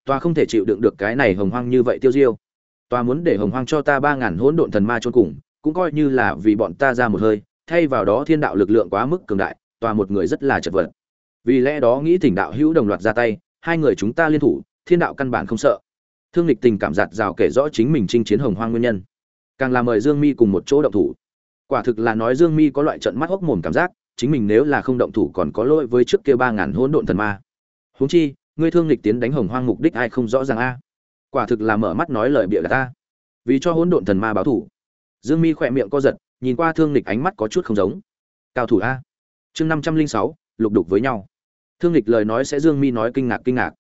Tòa không thể chịu đựng được cái này hồng hoang như vậy tiêu diêu. Tòa muốn để hồng hoang cho ta ba ngàn hỗn độn thần ma chôn cùng, cũng coi như là vì bọn ta ra một hơi, thay vào đó thiên đạo lực lượng quá mức cường đại, tòa một người rất là chật vật. Vì lẽ đó nghĩ thỉnh đạo hữu đồng loạt ra tay, hai người chúng ta liên thủ, thiên đạo căn bản không sợ. Thương lịch tình cảm giạt rào kể rõ chính mình chinh chiến hồng hoang nguyên nhân. Càng là mời dương mi cùng một chỗ động thủ. Quả thực là nói dương mi có loại trận mắt hốc mồm cảm giác chính mình nếu là không động thủ còn có lỗi với trước kia ba ngàn hỗn độn thần ma. Huống chi, ngươi thương lịch tiến đánh hồng hoang mục đích ai không rõ ràng a? Quả thực là mở mắt nói lời bịa ta. Vì cho hỗn độn thần ma báo thủ. Dương mi khỏe miệng co giật, nhìn qua thương lịch ánh mắt có chút không giống. Cao thủ a. Chương năm trăm linh sáu, lục đục với nhau. Thương lịch lời nói sẽ dương mi nói kinh ngạc kinh ngạc.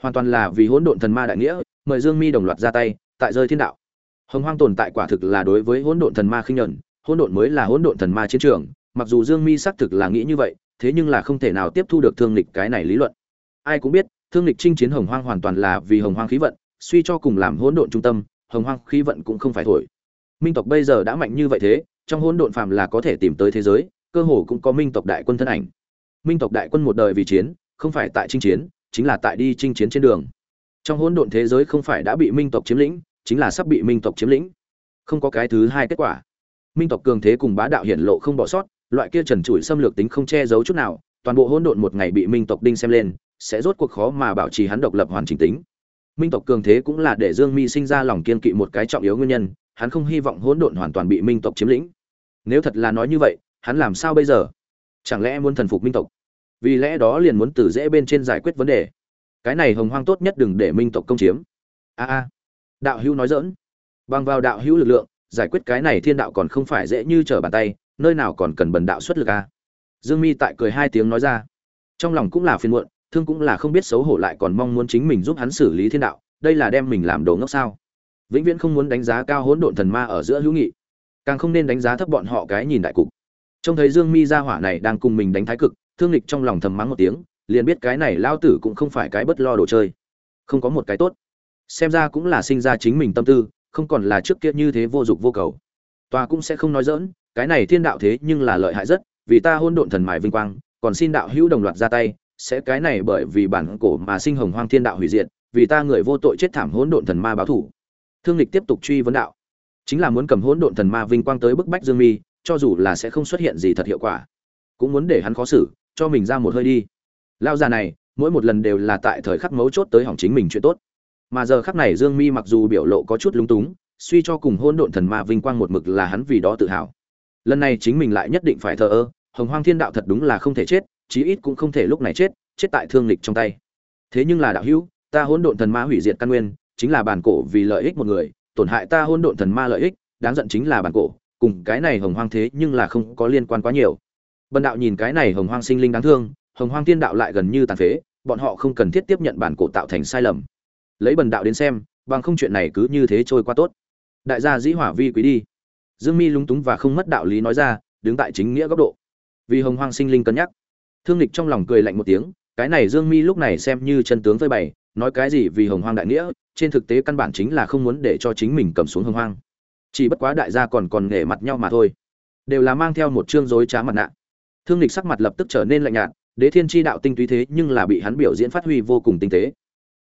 Hoàn toàn là vì hỗn độn thần ma đại nghĩa, mời dương mi đồng loạt ra tay, tại rơi thiên đạo. Hồng hoang tồn tại quả thực là đối với hỗn độn thần ma khinh nhuận, hỗn độn mới là hỗn độn thần ma chiến trường mặc dù dương mi xác thực là nghĩ như vậy, thế nhưng là không thể nào tiếp thu được thương lịch cái này lý luận. Ai cũng biết, thương lịch chinh chiến hồng hoang hoàn toàn là vì hồng hoang khí vận, suy cho cùng làm hỗn độn trung tâm, hồng hoang khí vận cũng không phải thổi. Minh tộc bây giờ đã mạnh như vậy thế, trong hỗn độn phàm là có thể tìm tới thế giới, cơ hồ cũng có minh tộc đại quân thân ảnh. Minh tộc đại quân một đời vì chiến, không phải tại chinh chiến, chính là tại đi chinh chiến trên đường. Trong hỗn độn thế giới không phải đã bị minh tộc chiếm lĩnh, chính là sắp bị minh tộc chiếm lĩnh. Không có cái thứ hai kết quả. Minh tộc cường thế cùng bá đạo hiển lộ không bỏ sót loại kia trần trụi xâm lược tính không che giấu chút nào, toàn bộ hỗn độn một ngày bị minh tộc đinh xem lên, sẽ rốt cuộc khó mà bảo trì hắn độc lập hoàn chỉnh tính. Minh tộc cường thế cũng là để dương mi sinh ra lòng kiên kỵ một cái trọng yếu nguyên nhân, hắn không hy vọng hỗn độn hoàn toàn bị minh tộc chiếm lĩnh. Nếu thật là nói như vậy, hắn làm sao bây giờ? Chẳng lẽ muốn thần phục minh tộc? Vì lẽ đó liền muốn từ dễ bên trên giải quyết vấn đề. Cái này hồng hoang tốt nhất đừng để minh tộc công chiếm. A a. Đạo hữu nói dỡn bằng vào đạo hữu lực lượng, giải quyết cái này thiên đạo còn không phải dễ như trở bàn tay nơi nào còn cần bần đạo xuất lực a dương mi tại cười hai tiếng nói ra. Trong lòng cũng là phiền muộn, thương cũng là không biết xấu hổ lại còn mong muốn chính mình giúp hắn xử lý thiên đạo, đây là đem mình làm đồ ngốc sao? Vĩnh viễn không muốn đánh giá cao hỗn độn thần ma ở giữa hữu nghị, càng không nên đánh giá thấp bọn họ cái nhìn đại cục. Trông thấy dương mi ra hỏa này đang cùng mình đánh thái cực, thương lịch trong lòng thầm mắng một tiếng, liền biết cái này lao tử cũng không phải cái bất lo đồ chơi. Không có một cái tốt. Xem ra cũng là sinh ra chính mình tâm tư, không còn là trước kia như thế vô dụng vô cầu. Tòa cũng sẽ không nói dỡn cái này thiên đạo thế nhưng là lợi hại rất, vì ta hôn độn thần mài vinh quang, còn xin đạo hữu đồng loạt ra tay, sẽ cái này bởi vì bản cổ mà sinh hồng hoang thiên đạo hủy diệt, vì ta người vô tội chết thảm hỗn độn thần ma báo thủ. Thương lịch tiếp tục truy vấn đạo. Chính là muốn cầm hỗn độn thần ma vinh quang tới bức bách dương mi, cho dù là sẽ không xuất hiện gì thật hiệu quả. Cũng muốn để hắn khó xử, cho mình ra một hơi đi. Lao già này, mỗi một lần đều là tại thời khắc mấu chốt tới hỏng chính mình chuyện tốt. Mà giờ khắc này dương mi mặc dù biểu lộ có chút lúng túng, suy cho cùng hôn độn thần ma vinh quang một mực là hắn vì đó tự hào lần này chính mình lại nhất định phải thờ ơ, hồng hoang thiên đạo thật đúng là không thể chết, chí ít cũng không thể lúc này chết chết tại thương lịch trong tay. Thế nhưng là đạo hữu, ta hôn độn thần ma hủy diệt căn nguyên, chính là bản cổ vì lợi ích một người, tổn hại ta hôn độn thần ma lợi ích, đáng giận chính là bản cổ, cùng cái này hồng hoang thế nhưng là không có liên quan quá nhiều. Bần đạo nhìn cái này hồng hoang sinh linh đáng thương, hồng hoang thiên đạo lại gần như tàn phế, bọn họ không cần thiết tiếp nhận bản cổ tạo thành sai lầm. Lấy bần đạo đến xem, bằng không chuyện này cứ như thế trôi qua tốt. Đại gia dĩ hỏa vi quý đi dương mi lúng túng và không mất đạo lý nói ra, đứng tại chính nghĩa góc độ. Vì hồng hoang sinh linh cân nhắc. Thương lịch trong lòng cười lạnh một tiếng, cái này dương mi lúc này xem như chân tướng phơi bày, nói cái gì vì hồng hoang đại nghĩa, trên thực tế căn bản chính là không muốn để cho chính mình cầm xuống hồng hoang. Chỉ bất quá đại gia còn còn nghề mặt nhau mà thôi. Đều là mang theo một chương dối trá mặt nạ. Thương lịch sắc mặt lập tức trở nên lạnh nhạt, đế thiên tri đạo tinh túy thế nhưng là bị hắn biểu diễn phát huy vô cùng tinh tế.